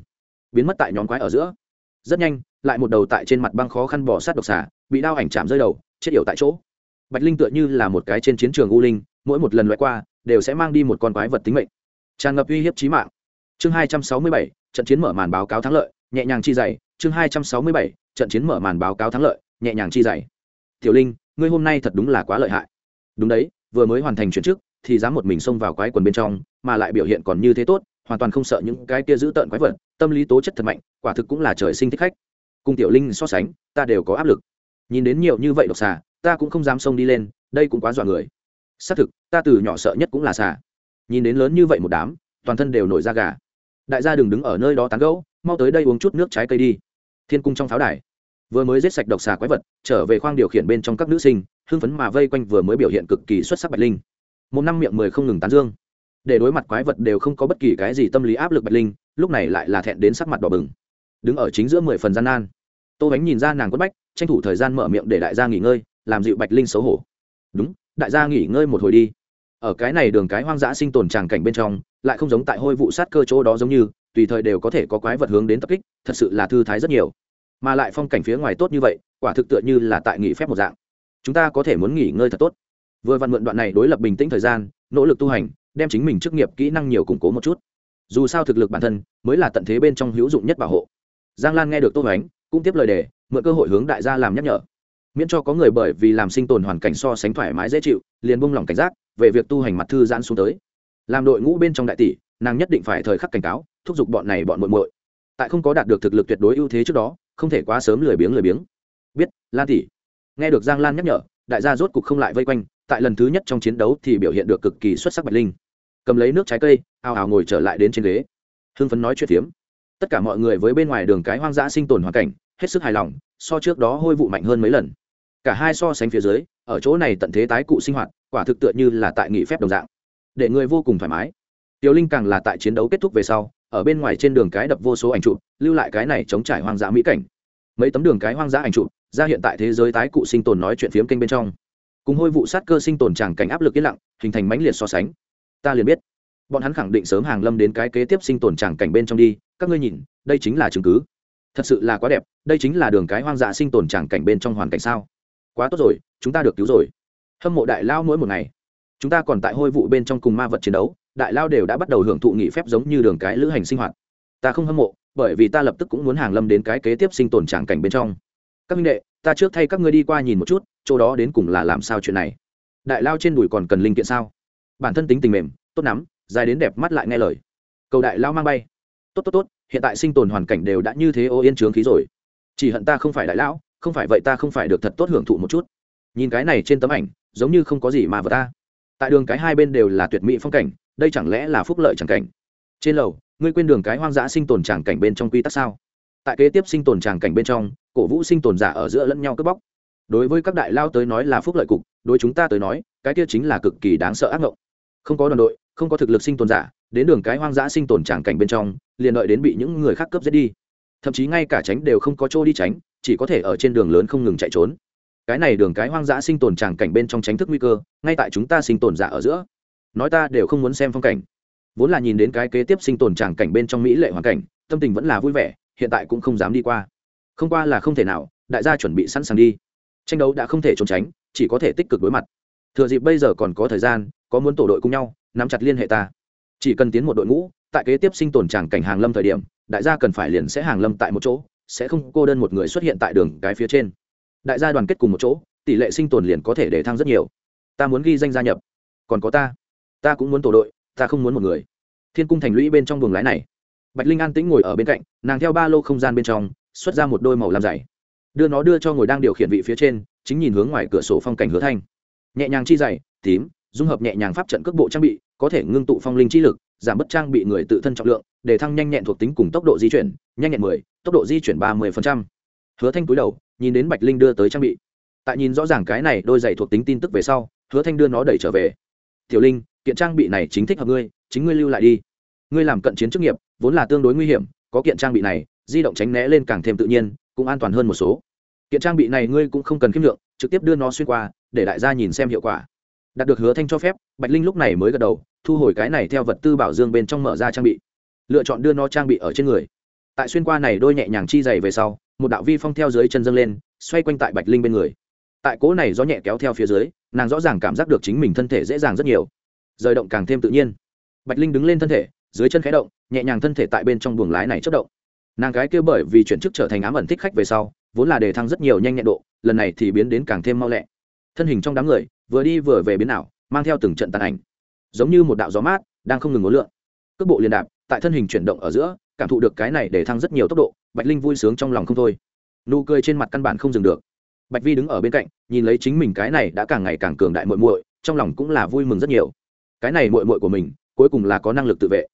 Biến mất tại nhóm quái ở giữa. Rất nhanh, lại một đầu tại trên mặt băng khó khăn bỏ sát độc xà, bị đao ảnh chạm rơi đầu, chết yểu tại chỗ. Bạch linh tựa như là một cái trên chiến trường u linh, mỗi một lần loại qua, đều sẽ mang đi một con quái vật tính mệnh. Tràn ngập uy hiếp trí mạng. Chương hai trăm sáu mươi bảy, trận chiến mở màn báo cáo thắng lợi, nhẹ nhàng chi dày. Chương hai trăm sáu mươi bảy, trận chiến mở màn báo cáo thắng lợi, nhẹ nhàng chi dày. Tiểu linh, ngươi hôm nay thật đúng là quá lợi hại. Đúng đấy, vừa mới hoàn thành chuyển chức thì dám một mình xông vào quái quần bên trong mà lại biểu hiện còn như thế tốt, hoàn toàn không sợ những cái kia giữ tợn quái vật, tâm lý tố chất thật mạnh, quả thực cũng là trời sinh thích khách. Cùng tiểu linh so sánh, ta đều có áp lực. Nhìn đến nhiều như vậy độc xà, ta cũng không dám xông đi lên, đây cũng quá dọa người. Xác thực, ta từ nhỏ sợ nhất cũng là xà. Nhìn đến lớn như vậy một đám, toàn thân đều nổi da gà. Đại gia đừng đứng ở nơi đó tán gẫu, mau tới đây uống chút nước trái cây đi. Thiên cung trong pháo đài. Vừa mới giết sạch độc xà quái vật, trở về khoang điều khiển bên trong các nữ sinh, hưng phấn mà vây quanh vừa mới biểu hiện cực kỳ xuất sắc bạch linh. Một năm miệng mười không ngừng tán dương để đối mặt quái vật đều không có bất kỳ cái gì tâm lý áp lực bạch linh, lúc này lại là thẹn đến sắc mặt đỏ bừng. Đứng ở chính giữa mười phần gian nan, tô bánh nhìn ra nàng quất bách, tranh thủ thời gian mở miệng để đại gia nghỉ ngơi, làm dịu bạch linh xấu hổ. Đúng, đại gia nghỉ ngơi một hồi đi. Ở cái này đường cái hoang dã sinh tồn tràng cảnh bên trong, lại không giống tại hôi vụ sát cơ chỗ đó giống như, tùy thời đều có thể có quái vật hướng đến tập kích, thật sự là thư thái rất nhiều. Mà lại phong cảnh phía ngoài tốt như vậy, quả thực tựa như là tại nghỉ phép một dạng. Chúng ta có thể muốn nghỉ ngơi thật tốt. Vừa vặn mượn đoạn này đối lập bình tĩnh thời gian, nỗ lực tu hành đem chính mình chức nghiệp kỹ năng nhiều củng cố một chút. Dù sao thực lực bản thân mới là tận thế bên trong hữu dụng nhất bảo hộ. Giang lan nghe được tô hoánh, cũng tiếp lời đề, mượn cơ hội hướng đại gia làm nhắc nhở. Miễn cho có người bởi vì làm sinh tồn hoàn cảnh so sánh thoải mái dễ chịu, liền buông lỏng cảnh giác về việc tu hành mặt thư giãn xuống tới. Làm đội ngũ bên trong đại tỷ, nàng nhất định phải thời khắc cảnh cáo, thúc giục bọn này bọn muội muội. Tại không có đạt được thực lực tuyệt đối ưu thế trước đó, không thể quá sớm lười biếng lười biếng. Biết, lan tỷ. Nghe được giang lan nhắc nhở, đại gia rốt cục không lại vây quanh, tại lần thứ nhất trong chiến đấu thì biểu hiện được cực kỳ xuất sắc bạch linh cầm lấy nước trái cây, ào ào ngồi trở lại đến trên ghế. Hưng phấn nói chuyện phiếm. Tất cả mọi người với bên ngoài đường cái hoang dã sinh tồn hoàn cảnh, hết sức hài lòng, so trước đó hôi vụ mạnh hơn mấy lần. Cả hai so sánh phía dưới, ở chỗ này tận thế tái cụ sinh hoạt, quả thực tựa như là tại nghỉ phép đồng dạng. Để người vô cùng thoải mái. Tiểu linh càng là tại chiến đấu kết thúc về sau, ở bên ngoài trên đường cái đập vô số ảnh chụp, lưu lại cái này chống trải hoang dã mỹ cảnh. Mấy tấm đường cái hoang dã ảnh chụp, ra hiện tại thế giới tái cụ sinh tồn nói chuyện phiếm kênh bên trong. Cùng hôi vụ sát cơ sinh tồn tràng cảnh áp lực yên lặng, hình thành mãnh liệt so sánh ta liền biết. Bọn hắn khẳng định sớm hàng lâm đến cái kế tiếp sinh tồn tràng cảnh bên trong đi, các ngươi nhìn, đây chính là chứng cứ. Thật sự là quá đẹp, đây chính là đường cái hoang dã sinh tồn tràng cảnh bên trong hoàn cảnh sao? Quá tốt rồi, chúng ta được cứu rồi. Hâm mộ đại lao mỗi một ngày. Chúng ta còn tại hôi vụ bên trong cùng ma vật chiến đấu, đại lao đều đã bắt đầu hưởng thụ nghỉ phép giống như đường cái lữ hành sinh hoạt. Ta không hâm mộ, bởi vì ta lập tức cũng muốn hàng lâm đến cái kế tiếp sinh tồn tràng cảnh bên trong. Các minh đệ, ta trước thay các ngươi đi qua nhìn một chút, chỗ đó đến cùng là làm sao chuyện này? Đại lao trên đùi còn cần linh kiện sao? Bản thân tính tình mềm, tốt lắm, dài đến đẹp mắt lại nghe lời. Cầu đại lao mang bay. Tốt tốt tốt, hiện tại sinh tồn hoàn cảnh đều đã như thế ô yên trướng khí rồi. Chỉ hận ta không phải đại lão, không phải vậy ta không phải được thật tốt hưởng thụ một chút. Nhìn cái này trên tấm ảnh, giống như không có gì mà vợ ta. Tại đường cái hai bên đều là tuyệt mỹ phong cảnh, đây chẳng lẽ là phúc lợi chẳng cảnh? Trên lầu, ngươi quên đường cái hoang dã sinh tồn tràng cảnh bên trong quy tắc sao? Tại kế tiếp sinh tồn tràng cảnh bên trong, cổ vũ sinh tồn giả ở giữa lẫn nhau cướp bóc. Đối với các đại lao tới nói là phúc lợi cục, đối chúng ta tới nói, cái kia chính là cực kỳ đáng sợ ác mộng không có đoàn đội, không có thực lực sinh tồn giả, đến đường cái hoang dã sinh tồn tràng cảnh bên trong, liền đợi đến bị những người khác cướp giết đi. Thậm chí ngay cả tránh đều không có chỗ đi tránh, chỉ có thể ở trên đường lớn không ngừng chạy trốn. Cái này đường cái hoang dã sinh tồn tràng cảnh bên trong tránh thức nguy cơ, ngay tại chúng ta sinh tồn giả ở giữa. Nói ta đều không muốn xem phong cảnh. Vốn là nhìn đến cái kế tiếp sinh tồn tràng cảnh bên trong mỹ lệ hoàn cảnh, tâm tình vẫn là vui vẻ, hiện tại cũng không dám đi qua. Không qua là không thể nào, đại gia chuẩn bị sẵn sàng đi. Tranh đấu đã không thể trốn tránh, chỉ có thể tích cực đối mặt. Thừa dịp bây giờ còn có thời gian có muốn tổ đội cùng nhau, nắm chặt liên hệ ta. Chỉ cần tiến một đội ngũ, tại kế tiếp sinh tồn tràng cảnh hàng lâm thời điểm, đại gia cần phải liền sẽ hàng lâm tại một chỗ, sẽ không cô đơn một người xuất hiện tại đường cái phía trên. Đại gia đoàn kết cùng một chỗ, tỷ lệ sinh tồn liền có thể để thăng rất nhiều. Ta muốn ghi danh gia nhập. Còn có ta. Ta cũng muốn tổ đội, ta không muốn một người. Thiên cung thành lũy bên trong buồng lái này. Bạch linh an tĩnh ngồi ở bên cạnh, nàng theo ba lô không gian bên trong, xuất ra một đôi màu làm dày đưa nó đưa cho ngồi đang điều khiển vị phía trên, chính nhìn hướng ngoài cửa sổ phong cảnh hứa thanh. Nhẹ nhàng chi dày tím dung hợp nhẹ nhàng pháp trận cước bộ trang bị, có thể ngưng tụ phong linh chi lực, giảm bất trang bị người tự thân trọng lượng, để thăng nhanh nhẹn thuộc tính cùng tốc độ di chuyển, nhanh nhẹn mười, tốc độ di chuyển ba mươi hứa thanh túi đầu, nhìn đến bạch linh đưa tới trang bị. Tại nhìn rõ ràng cái này đôi giày thuộc tính tin tức về sau, hứa thanh đưa nó đẩy trở về. Tiểu linh, kiện trang bị này chính thích hợp ngươi, chính ngươi lưu lại đi. Ngươi làm cận chiến chức nghiệp, vốn là tương đối nguy hiểm, có kiện trang bị này, di động tránh né lên càng thêm tự nhiên, cũng an toàn hơn một số. Kiện trang bị này ngươi cũng không cần khiêm lượng, trực tiếp đưa nó xuyên qua, để đại gia nhìn xem hiệu quả đạt được hứa thanh cho phép, bạch linh lúc này mới gật đầu, thu hồi cái này theo vật tư bảo dương bên trong mở ra trang bị. Lựa chọn đưa nó trang bị ở trên người. Tại xuyên qua này đôi nhẹ nhàng chi dày về sau, một đạo vi phong theo dưới chân dâng lên, xoay quanh tại bạch linh bên người. Tại cố này gió nhẹ kéo theo phía dưới, nàng rõ ràng cảm giác được chính mình thân thể dễ dàng rất nhiều. Rời động càng thêm tự nhiên. Bạch linh đứng lên thân thể, dưới chân khẽ động, nhẹ nhàng thân thể tại bên trong buồng lái này chất động. Nàng gái kia bởi vì chuyển chức trở thành ám ẩn thích khách về sau, vốn là đề thăng rất nhiều nhanh nhẹn độ, lần này thì biến đến càng thêm mau lẹ. Thân hình trong đám người vừa đi vừa về biến ảo, mang theo từng trận tàn ảnh. Giống như một đạo gió mát, đang không ngừng ngốn lượn. Cước bộ liên đạp, tại thân hình chuyển động ở giữa, cảm thụ được cái này để thăng rất nhiều tốc độ, bạch linh vui sướng trong lòng không thôi. Nụ cười trên mặt căn bản không dừng được. Bạch vi đứng ở bên cạnh, nhìn lấy chính mình cái này đã càng ngày càng cường đại muội muội, trong lòng cũng là vui mừng rất nhiều. Cái này muội muội của mình, cuối cùng là có năng lực tự vệ.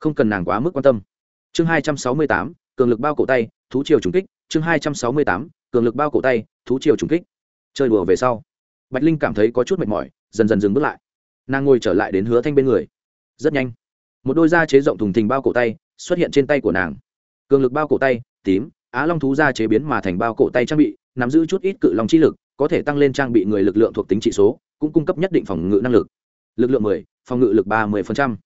Không cần nàng quá mức quan tâm. Chương hai trăm sáu mươi tám, cường lực bao cổ tay, thú triều trùng kích. Chương hai trăm sáu mươi tám, cường lực bao cổ tay, thú triều trùng kích. Chơi đùa về sau bạch linh cảm thấy có chút mệt mỏi dần dần dừng bước lại. Nàng ngồi trở lại đến hứa thanh bên người. Rất nhanh một đôi da chế rộng thùng thình bao cổ tay xuất hiện trên tay của nàng. Cường lực bao cổ tay tím á long thú da chế biến mà thành bao cổ tay trang bị nắm giữ chút ít cự lòng chi lực có thể tăng lên trang bị người lực lượng thuộc tính trị số cũng cung cấp nhất định phòng ngự năng lực. Lực lượng 10, phòng ngự lực 30%.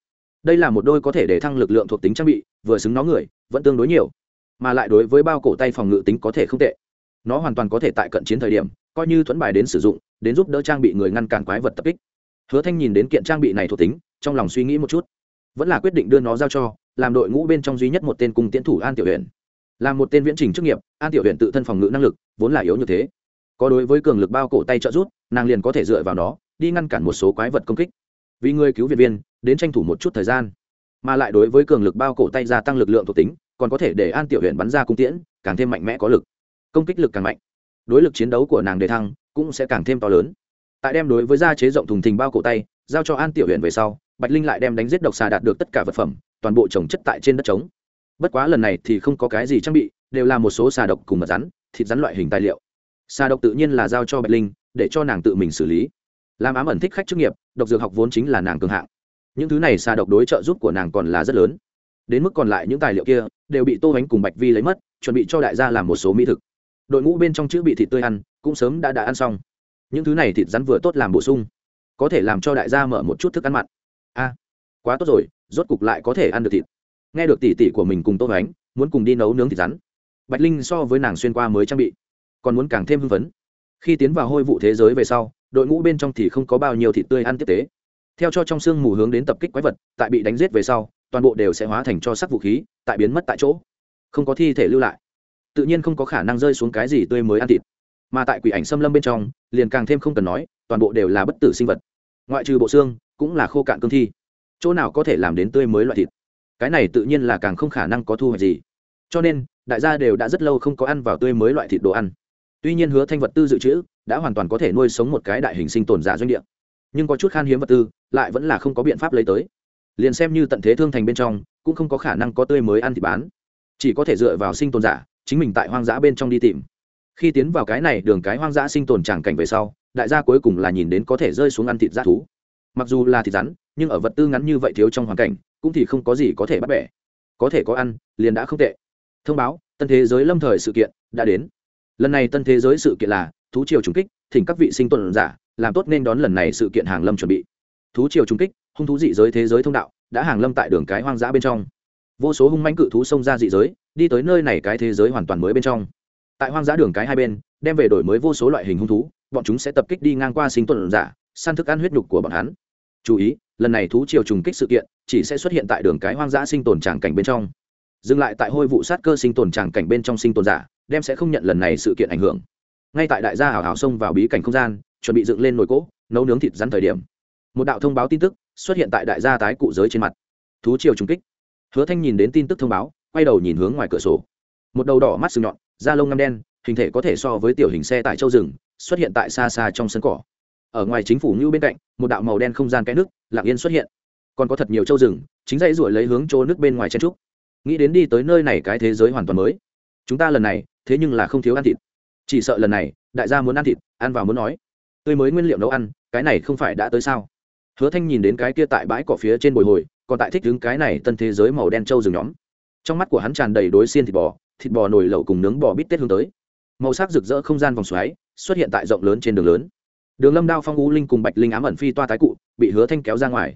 đây là một đôi có thể để thăng lực lượng thuộc tính trang bị vừa xứng nó người vẫn tương đối nhiều. Mà lại đối với bao cổ tay phòng ngự tính có thể không tệ. Nó hoàn toàn có thể tại cận chiến thời điểm coi như thuẫn bài đến sử dụng đến giúp đỡ trang bị người ngăn cản quái vật tập kích. Hứa thanh nhìn đến kiện trang bị này thuộc tính, trong lòng suy nghĩ một chút. Vẫn là quyết định đưa nó giao cho, làm đội ngũ bên trong duy nhất một tên cung tiến thủ an tiểu huyện là một tên viễn trình chức nghiệp, an tiểu huyện tự thân phòng ngự năng lực, vốn là yếu như thế. Có đối với cường lực bao cổ tay trợ rút nàng liền có thể dựa vào nó, đi ngăn cản một số quái vật công kích. Vì người cứu viện viên, đến tranh thủ một chút thời gian. Mà lại đối với cường lực bao cổ tay gia tăng lực lượng thuộc tính, còn có thể để an tiểu huyện bắn ra cung tiễn, càng thêm mạnh mẽ có lực. Công kích lực càng mạnh. Đối lực chiến đấu của nàng đề thăng cũng sẽ càng thêm to lớn. Tại đem đối với gia chế rộng thùng thình bao cổ tay, giao cho an tiểu huyện về sau, bạch linh lại đem đánh giết độc xà đạt được tất cả vật phẩm, toàn bộ trồng chất tại trên đất trống. Bất quá lần này thì không có cái gì trang bị, đều là một số xà độc cùng mật rắn, thịt rắn loại hình tài liệu. Xà độc tự nhiên là giao cho bạch linh, để cho nàng tự mình xử lý. Làm ám ẩn thích khách chức nghiệp, độc dược học vốn chính là nàng cường hạng. Những thứ này xà độc đối trợ giúp của nàng còn là rất lớn. Đến mức còn lại những tài liệu kia, đều bị tô bánh cùng bạch vi lấy mất, chuẩn bị cho đại gia làm một số mỹ thực đội ngũ bên trong chữ bị thịt tươi ăn, cũng sớm đã đã ăn xong. Những thứ này thịt rắn vừa tốt làm bổ sung, có thể làm cho đại gia mở một chút thức ăn mặn. A, quá tốt rồi, rốt cục lại có thể ăn được thịt. Nghe được tỉ tỉ của mình cùng tô bánh muốn cùng đi nấu nướng thịt rắn. Bạch linh so với nàng xuyên qua mới trang bị, còn muốn càng thêm hưng phấn. Khi tiến vào hôi vụ thế giới về sau, đội ngũ bên trong thì không có bao nhiêu thịt tươi ăn tiếp tế. Theo cho trong xương mù hướng đến tập kích quái vật, tại bị đánh giết về sau, toàn bộ đều sẽ hóa thành cho sắc vũ khí, tại biến mất tại chỗ. Không có thi thể lưu lại tự nhiên không có khả năng rơi xuống cái gì tươi mới ăn thịt. Mà tại quỷ ảnh xâm lâm bên trong, liền càng thêm không cần nói, toàn bộ đều là bất tử sinh vật. Ngoại trừ bộ xương, cũng là khô cạn cương thi. Chỗ nào có thể làm đến tươi mới loại thịt? Cái này tự nhiên là càng không khả năng có thu hoạch gì. Cho nên, đại gia đều đã rất lâu không có ăn vào tươi mới loại thịt đồ ăn. Tuy nhiên hứa thanh vật tư dự trữ đã hoàn toàn có thể nuôi sống một cái đại hình sinh tồn giả doanh địa. Nhưng có chút khan hiếm vật tư, lại vẫn là không có biện pháp lấy tới. Liền xem như tận thế thương thành bên trong, cũng không có khả năng có tươi mới ăn thịt bán. Chỉ có thể dựa vào sinh tồn giả chính mình tại hoang dã bên trong đi tìm. Khi tiến vào cái này đường cái hoang dã sinh tồn tràng cảnh về sau, đại gia cuối cùng là nhìn đến có thể rơi xuống ăn thịt g thú. Mặc dù là thịt rắn, nhưng ở vật tư ngắn như vậy thiếu trong hoàn cảnh, cũng thì không có gì có thể bắt bẻ. Có thể có ăn, liền đã không tệ. Thông báo, tân thế giới lâm thời sự kiện đã đến. Lần này tân thế giới sự kiện là, thú triều trùng kích, thỉnh các vị sinh tồn giả, làm tốt nên đón lần này sự kiện hàng lâm chuẩn bị. Thú triều trùng kích, hung thú dị giới thế giới thông đạo, đã hàng lâm tại đường cái hoang dã bên trong. Vô số hung mãnh cự thú xông ra dị giới đi tới nơi này cái thế giới hoàn toàn mới bên trong. Tại hoang dã đường cái hai bên, đem về đổi mới vô số loại hình hung thú, bọn chúng sẽ tập kích đi ngang qua sinh tồn giả, săn thức ăn huyết nhục của bọn hắn. Chú ý, lần này thú triều trùng kích sự kiện chỉ sẽ xuất hiện tại đường cái hoang dã sinh tồn tràng cảnh bên trong. Dừng lại tại hôi vụ sát cơ sinh tồn tràng cảnh bên trong sinh tồn giả, đem sẽ không nhận lần này sự kiện ảnh hưởng. Ngay tại đại gia hào hào xông vào bí cảnh không gian, chuẩn bị dựng lên nồi cỗ, nấu nướng thịt rắn thời điểm, một đạo thông báo tin tức xuất hiện tại đại gia tái cụ giới trên mặt. Thú triều trùng kích. Hứa thanh nhìn đến tin tức thông báo quay đầu nhìn hướng ngoài cửa sổ. Một đầu đỏ mắt sừng nhọn, da lông ngăm đen, hình thể có thể so với tiểu hình xe tại châu rừng, xuất hiện tại xa xa trong sân cỏ. Ở ngoài chính phủ như bên cạnh, một đạo màu đen không gian cái nước, lặng yên xuất hiện. Còn có thật nhiều châu rừng, chính dãy ruổi lấy hướng chỗ nước bên ngoài chen trúc. Nghĩ đến đi tới nơi này cái thế giới hoàn toàn mới. Chúng ta lần này, thế nhưng là không thiếu ăn thịt. Chỉ sợ lần này, đại gia muốn ăn thịt, ăn vào muốn nói. Tươi mới nguyên liệu nấu ăn, cái này không phải đã tới sao? Hứa thanh nhìn đến cái kia tại bãi cỏ phía trên bồi hồi, còn tại thích đứng cái này tân thế giới màu đen trâu rừng nhóm trong mắt của hắn tràn đầy đối xiên thịt bò thịt bò nồi lẩu cùng nướng bò bít tết hướng tới. Màu sắc rực rỡ không gian vòng xoáy xuất hiện tại rộng lớn trên đường lớn. Đường lâm đao phong, u linh cùng bạch linh ám ẩn phi toa tái cụ bị hứa thanh kéo ra ngoài.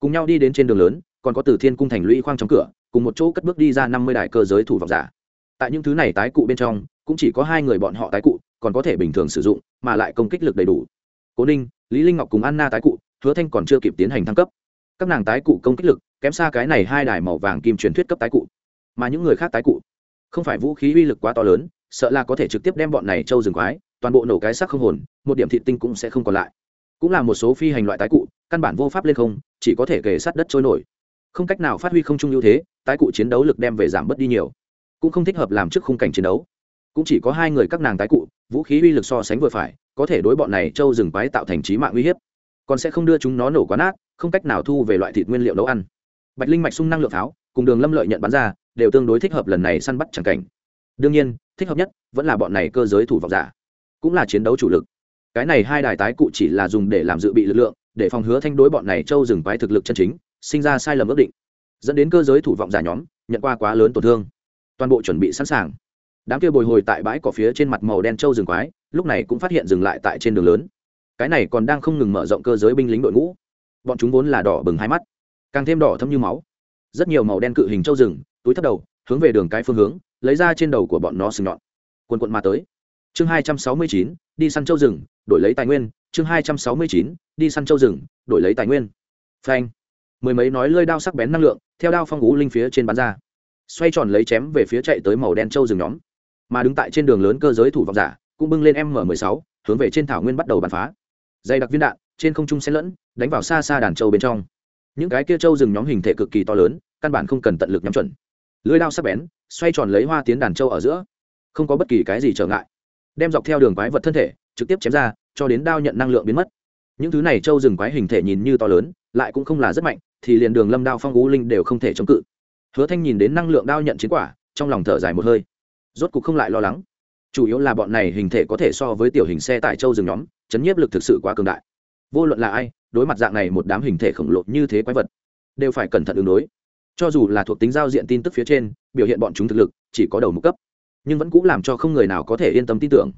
Cùng nhau đi đến trên đường lớn, còn có từ thiên cung thành lũy khoang trong cửa, cùng một chỗ cất bước đi ra năm mươi đại cơ giới thủ vọng giả. Tại những thứ này tái cụ bên trong, cũng chỉ có hai người bọn họ tái cụ, còn có thể bình thường sử dụng, mà lại công kích lực đầy đủ. Cố ninh, lý linh ngọc cùng anna tái cụ, hứa thanh còn chưa kịp tiến hành thăng cấp. Các nàng tái cụ công kích lực, kém xa cái này hai đài màu vàng kim truyền thuyết cấp tái cụ mà những người khác tái cụ. Không phải vũ khí uy lực quá to lớn, sợ là có thể trực tiếp đem bọn này trâu rừng quái, toàn bộ nổ cái sắc không hồn, một điểm thị tinh cũng sẽ không còn lại. Cũng là một số phi hành loại tái cụ, căn bản vô pháp lên không, chỉ có thể kề sát đất trôi nổi. Không cách nào phát huy không trung ưu thế, tái cụ chiến đấu lực đem về giảm bớt đi nhiều. Cũng không thích hợp làm trước khung cảnh chiến đấu. Cũng chỉ có hai người các nàng tái cụ, vũ khí uy lực so sánh vừa phải, có thể đối bọn này trâu rừng quái tạo thành trí mạng uy hiếp. Còn sẽ không đưa chúng nó nổ quá nát, không cách nào thu về loại thịt nguyên liệu nấu ăn. Bạch linh mạch sung năng lượng pháo cùng đường lâm lợi nhận bắn ra đều tương đối thích hợp lần này săn bắt chẳng cảnh. Đương nhiên, thích hợp nhất vẫn là bọn này cơ giới thủ vọng giả, cũng là chiến đấu chủ lực. Cái này hai đài tái cụ chỉ là dùng để làm dự bị lực lượng, để phòng hứa thanh đối bọn này châu rừng quái thực lực chân chính, sinh ra sai lầm ước định. Dẫn đến cơ giới thủ vọng giả nhóm nhận qua quá lớn tổn thương, toàn bộ chuẩn bị sẵn sàng. Đám kia bồi hồi tại bãi cỏ phía trên mặt màu đen châu rừng quái, lúc này cũng phát hiện dừng lại tại trên đường lớn. Cái này còn đang không ngừng mở rộng cơ giới binh lính đội ngũ. Bọn chúng vốn là đỏ bừng hai mắt, càng thêm đỏ thâm như máu. Rất nhiều màu đen cự hình châu rừng túi thấp đầu, hướng về đường cái phương hướng, lấy ra trên đầu của bọn nó sừng nhọn. Quần quận mà tới. Chương hai trăm sáu mươi chín, đi săn châu rừng, đổi lấy tài nguyên. Chương hai trăm sáu mươi chín, đi săn châu rừng, đổi lấy tài nguyên. Phanh. Mười mấy nói lơi đao sắc bén năng lượng, theo đao phong ngũ linh phía trên bán ra. Xoay tròn lấy chém về phía chạy tới màu đen châu rừng nhóm. Mà đứng tại trên đường lớn cơ giới thủ vọng giả, cũng bưng lên m 16 hướng về trên thảo nguyên bắt đầu bắn phá. Dày đặc viên đạn, trên không trung xen lẫn, đánh vào xa xa đàn châu bên trong. Những cái kia châu rừng nhóm hình thể cực kỳ to lớn, căn bản không cần tận lực nhắm chuẩn lưới đao sắc bén, xoay tròn lấy hoa tiến đàn trâu ở giữa. Không có bất kỳ cái gì trở ngại. Đem dọc theo đường quái vật thân thể, trực tiếp chém ra, cho đến đao nhận năng lượng biến mất. Những thứ này trâu rừng quái hình thể nhìn như to lớn, lại cũng không là rất mạnh, thì liền đường lâm đao phong ú linh đều không thể chống cự. Hứa thanh nhìn đến năng lượng đao nhận chiến quả, trong lòng thở dài một hơi. Rốt cục không lại lo lắng. Chủ yếu là bọn này hình thể có thể so với tiểu hình xe tải châu rừng nhóm, chấn nhiếp lực thực sự quá cường đại. Vô luận là ai, đối mặt dạng này một đám hình thể khổng lồ như thế quái vật, đều phải cẩn thận ứng đối cho dù là thuộc tính giao diện tin tức phía trên, biểu hiện bọn chúng thực lực, chỉ có đầu mục cấp. Nhưng vẫn cũng làm cho không người nào có thể yên tâm tin tưởng.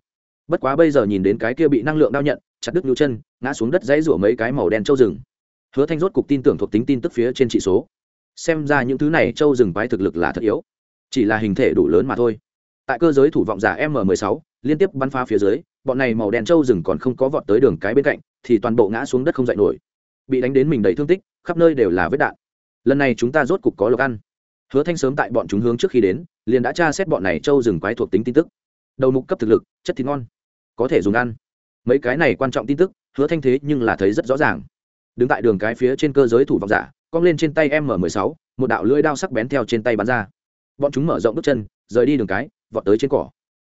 Bất quá bây giờ nhìn đến cái kia bị năng lượng đao nhận, chặt đứt nhu chân, ngã xuống đất dãy rủa mấy cái màu đen châu rừng. Hứa thanh rốt cục tin tưởng thuộc tính tin tức phía trên trị số. Xem ra những thứ này châu rừng quái thực lực là thật yếu. Chỉ là hình thể đủ lớn mà thôi. Tại cơ giới thủ vọng giả m 16 liên tiếp bắn phá phía dưới, bọn này màu đen châu rừng còn không có vọt tới đường cái bên cạnh, thì toàn bộ ngã xuống đất không dậy nổi. Bị đánh đến mình đầy thương tích, khắp nơi đều là vết đạn lần này chúng ta rốt cục có lộc ăn. Hứa thanh sớm tại bọn chúng hướng trước khi đến, liền đã tra xét bọn này trâu rừng quái thuộc tính tin tức. Đầu mục cấp thực lực, chất thịt ngon. Có thể dùng ăn. Mấy cái này quan trọng tin tức, hứa thanh thế nhưng là thấy rất rõ ràng. Đứng tại đường cái phía trên cơ giới thủ vọng giả, cong lên trên tay m 16 một đạo lưỡi đao sắc bén theo trên tay bắn ra. Bọn chúng mở rộng bước chân, rời đi đường cái, vọt tới trên cỏ.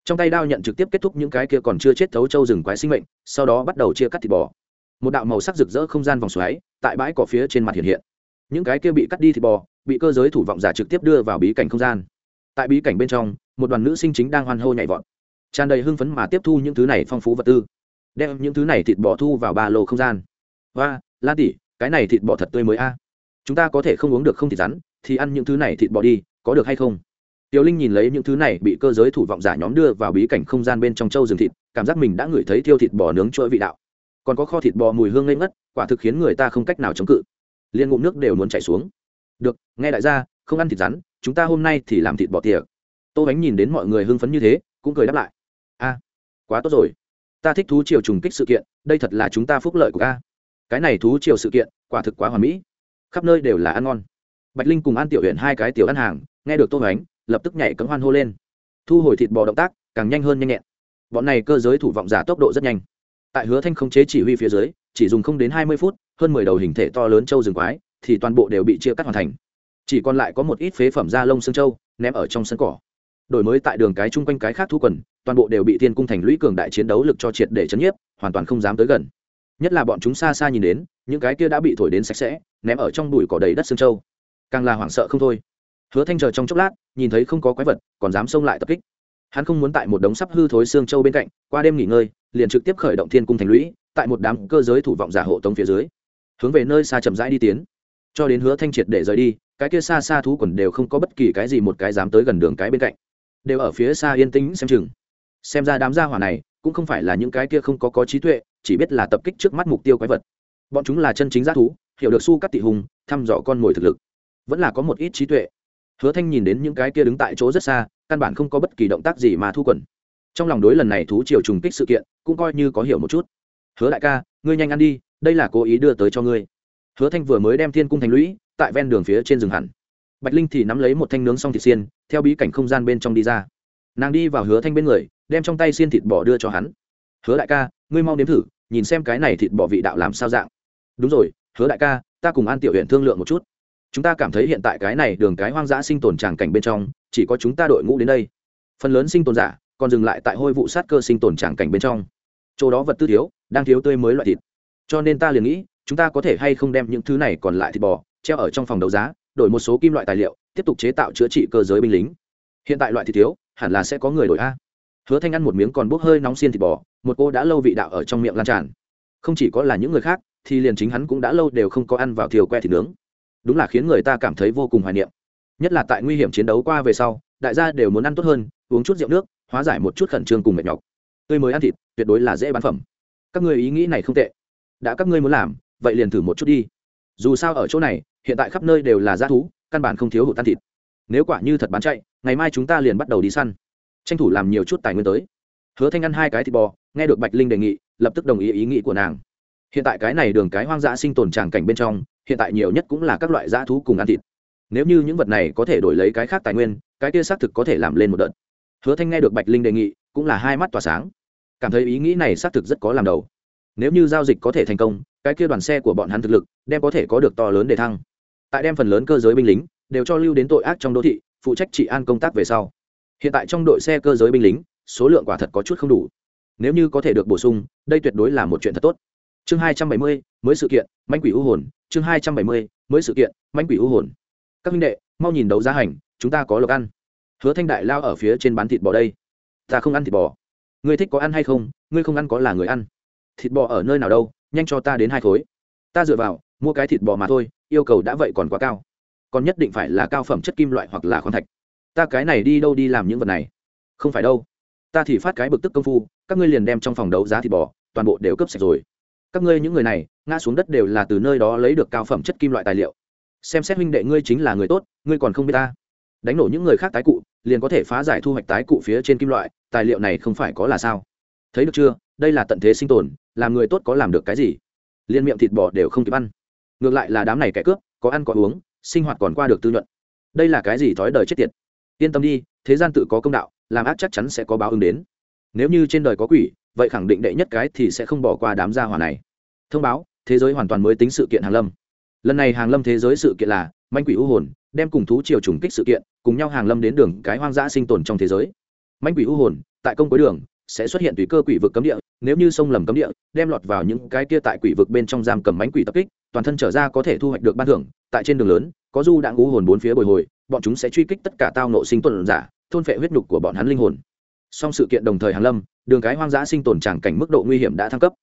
Trong tay đao nhận trực tiếp kết thúc những cái kia còn chưa chết thấu trâu rừng quái sinh mệnh, sau đó bắt đầu chia cắt thịt bò. Một đạo màu sắc rực rỡ không gian vòng xoáy, tại bãi cỏ phía trên mặt hiện hiện những cái kia bị cắt đi thịt bò, bị cơ giới thủ vọng giả trực tiếp đưa vào bí cảnh không gian. Tại bí cảnh bên trong, một đoàn nữ sinh chính đang hoan hô nhảy vọt. Tràn đầy hưng phấn mà tiếp thu những thứ này phong phú vật tư, đem những thứ này thịt bò thu vào ba lô không gian. Và lan tỉ cái này thịt bò thật tươi mới a. Chúng ta có thể không uống được không thịt rắn, thì ăn những thứ này thịt bò đi, có được hay không? Tiểu linh nhìn lấy những thứ này bị cơ giới thủ vọng giả nhóm đưa vào bí cảnh không gian bên trong châu rừng thịt, cảm giác mình đã ngửi thấy thiêu thịt bò nướng chuỗi vị đạo. Còn có kho thịt bò mùi hương ngây ngất, quả thực khiến người ta không cách nào chống cự liên ngụm nước đều muốn chảy xuống. Được, nghe đại gia, không ăn thịt rắn, chúng ta hôm nay thì làm thịt bò tiệc. Tô bánh nhìn đến mọi người hưng phấn như thế, cũng cười đáp lại. A, quá tốt rồi. Ta thích thú triều trùng kích sự kiện, đây thật là chúng ta phúc lợi của ca. Cái này thú triều sự kiện, quả thực quá hoàn mỹ. Khắp nơi đều là ăn ngon. Bạch linh cùng an tiểu huyện hai cái tiểu ăn hàng, nghe được tô bánh, lập tức nhảy cấm hoan hô lên. Thu hồi thịt bò động tác, càng nhanh hơn nhanh nhẹn. Bọn này cơ giới thủ vọng giả tốc độ rất nhanh. Tại hứa thanh không chế chỉ huy phía dưới, chỉ dùng không đến hai mươi phút hơn mười đầu hình thể to lớn châu rừng quái, thì toàn bộ đều bị chia cắt hoàn thành. Chỉ còn lại có một ít phế phẩm da lông xương châu, ném ở trong sân cỏ. Đổi mới tại đường cái chung quanh cái khác thu quần, toàn bộ đều bị thiên cung thành lũy cường đại chiến đấu lực cho triệt để chấn nhiếp, hoàn toàn không dám tới gần. Nhất là bọn chúng xa xa nhìn đến, những cái kia đã bị thổi đến sạch sẽ, ném ở trong bụi cỏ đầy đất xương châu. Càng là hoảng sợ không thôi. Hứa thanh chờ trong chốc lát, nhìn thấy không có quái vật, còn dám xông lại tập kích. Hắn không muốn tại một đống sắp hư thối xương châu bên cạnh, qua đêm nghỉ ngơi, liền trực tiếp khởi động thiên cung thành lũy, tại một đám cơ giới thủ vọng giả hộ tống phía dưới hướng về nơi xa chậm rãi đi tiến. Cho đến hứa thanh triệt để rời đi, cái kia xa xa thú quần đều không có bất kỳ cái gì một cái dám tới gần đường cái bên cạnh. Đều ở phía xa yên tĩnh xem chừng. Xem ra đám gia hỏa này cũng không phải là những cái kia không có có trí tuệ, chỉ biết là tập kích trước mắt mục tiêu quái vật. Bọn chúng là chân chính g thú, hiểu được su cắt tị hùng, thăm dò con mồi thực lực. Vẫn là có một ít trí tuệ. Hứa thanh nhìn đến những cái kia đứng tại chỗ rất xa, căn bản không có bất kỳ động tác gì mà thu quần. Trong lòng đối lần này thú triều trùng kích sự kiện cũng coi như có hiểu một chút. Hứa đại ca, ngươi nhanh ăn đi đây là cố ý đưa tới cho ngươi. Hứa thanh vừa mới đem thiên cung thành lũy, tại ven đường phía trên rừng hẳn. Bạch linh thì nắm lấy một thanh nướng xong thịt xiên, theo bí cảnh không gian bên trong đi ra. Nàng đi vào hứa thanh bên người, đem trong tay xiên thịt bò đưa cho hắn. Hứa đại ca, ngươi mau nếm thử, nhìn xem cái này thịt bò vị đạo làm sao dạng. Đúng rồi, hứa đại ca, ta cùng an tiểu huyện thương lượng một chút. Chúng ta cảm thấy hiện tại cái này đường cái hoang dã sinh tồn tràng cảnh bên trong, chỉ có chúng ta đội ngũ đến đây. Phần lớn sinh tồn giả còn dừng lại tại hôi vụ sát cơ sinh tồn tràng cảnh bên trong. Chỗ đó vật tư thiếu, đang thiếu tươi mới loại thịt cho nên ta liền nghĩ, chúng ta có thể hay không đem những thứ này còn lại thịt bò treo ở trong phòng đấu giá, đổi một số kim loại tài liệu, tiếp tục chế tạo chữa trị cơ giới binh lính. Hiện tại loại thịt thiếu, hẳn là sẽ có người đổi a. Hứa thanh ăn một miếng còn bốc hơi nóng xiên thịt bò, một cô đã lâu vị đạo ở trong miệng lan tràn. Không chỉ có là những người khác, thì liền chính hắn cũng đã lâu đều không có ăn vào thiều que thịt nướng. Đúng là khiến người ta cảm thấy vô cùng hoài niệm. Nhất là tại nguy hiểm chiến đấu qua về sau, đại gia đều muốn ăn tốt hơn, uống chút rượu nước, hóa giải một chút khẩn trương cùng mệt nhọc. Tươi mới ăn thịt, tuyệt đối là dễ bán phẩm. Các người ý nghĩ này không tệ đã các ngươi muốn làm, vậy liền thử một chút đi. Dù sao ở chỗ này, hiện tại khắp nơi đều là g thú, căn bản không thiếu hụt tan thịt. Nếu quả như thật bán chạy, ngày mai chúng ta liền bắt đầu đi săn. Tranh thủ làm nhiều chút tài nguyên tới. Hứa thanh ăn hai cái thịt bò, nghe được bạch linh đề nghị, lập tức đồng ý ý nghĩ của nàng. Hiện tại cái này đường cái hoang dã sinh tồn tràng cảnh bên trong, hiện tại nhiều nhất cũng là các loại dã thú cùng ăn thịt. Nếu như những vật này có thể đổi lấy cái khác tài nguyên, cái kia xác thực có thể làm lên một đợt. Hứa thanh nghe được bạch linh đề nghị, cũng là hai mắt tỏa sáng. Cảm thấy ý nghĩ này xác thực rất có làm đầu nếu như giao dịch có thể thành công, cái kia đoàn xe của bọn hắn thực lực đem có thể có được to lớn để thăng. Tại đem phần lớn cơ giới binh lính đều cho lưu đến tội ác trong đô thị, phụ trách trị an công tác về sau. Hiện tại trong đội xe cơ giới binh lính, số lượng quả thật có chút không đủ. Nếu như có thể được bổ sung, đây tuyệt đối là một chuyện thật tốt. Chương hai trăm bảy mươi, mới sự kiện, manh quỷ u hồn. Chương hai trăm bảy mươi, mới sự kiện, manh quỷ u hồn. Các minh đệ, mau nhìn đấu giá hành, chúng ta có lộc ăn. Hứa thanh đại lao ở phía trên bán thịt bò đây. Ta không ăn thịt bò. Ngươi thích có ăn hay không? Ngươi không ăn có là người ăn thịt bò ở nơi nào đâu, nhanh cho ta đến hai khối. Ta dựa vào, mua cái thịt bò mà thôi, yêu cầu đã vậy còn quá cao. Còn nhất định phải là cao phẩm chất kim loại hoặc là khoáng thạch. Ta cái này đi đâu đi làm những vật này? Không phải đâu. Ta thì phát cái bực tức công phu, các ngươi liền đem trong phòng đấu giá thịt bò, toàn bộ đều cấp sạch rồi. Các ngươi những người này, ngã xuống đất đều là từ nơi đó lấy được cao phẩm chất kim loại tài liệu. Xem xét huynh đệ ngươi chính là người tốt, ngươi còn không biết ta. Đánh nổ những người khác tái cụ, liền có thể phá giải thu hoạch tái cụ phía trên kim loại, tài liệu này không phải có là sao? Thấy được chưa? Đây là tận thế sinh tồn làm người tốt có làm được cái gì? Liên miệng thịt bò đều không kịp ăn. Ngược lại là đám này kẻ cướp, có ăn có uống, sinh hoạt còn qua được tư nhuận. Đây là cái gì thói đời chết tiệt? Yên tâm đi, thế gian tự có công đạo, làm ác chắc chắn sẽ có báo ứng đến. Nếu như trên đời có quỷ, vậy khẳng định đệ nhất cái thì sẽ không bỏ qua đám gia hỏa này. Thông báo, thế giới hoàn toàn mới tính sự kiện hàng lâm. Lần này hàng lâm thế giới sự kiện là, manh quỷ u hồn, đem cùng thú triều trùng kích sự kiện, cùng nhau hàng lâm đến đường cái hoang dã sinh tồn trong thế giới. Manh quỷ u hồn, tại công cuối đường, sẽ xuất hiện tùy cơ quỷ vực cấm địa nếu như sông lầm cấm địa, đem lọt vào những cái kia tại quỷ vực bên trong giam cầm mánh quỷ tập kích, toàn thân trở ra có thể thu hoạch được ban thưởng, tại trên đường lớn, có du đã ngũ hồn bốn phía bồi hồi, bọn chúng sẽ truy kích tất cả tao nộ sinh tồn giả, thôn phệ huyết nhục của bọn hắn linh hồn. Song sự kiện đồng thời hàng lâm, đường cái hoang dã sinh tồn tràng cảnh mức độ nguy hiểm đã thăng cấp.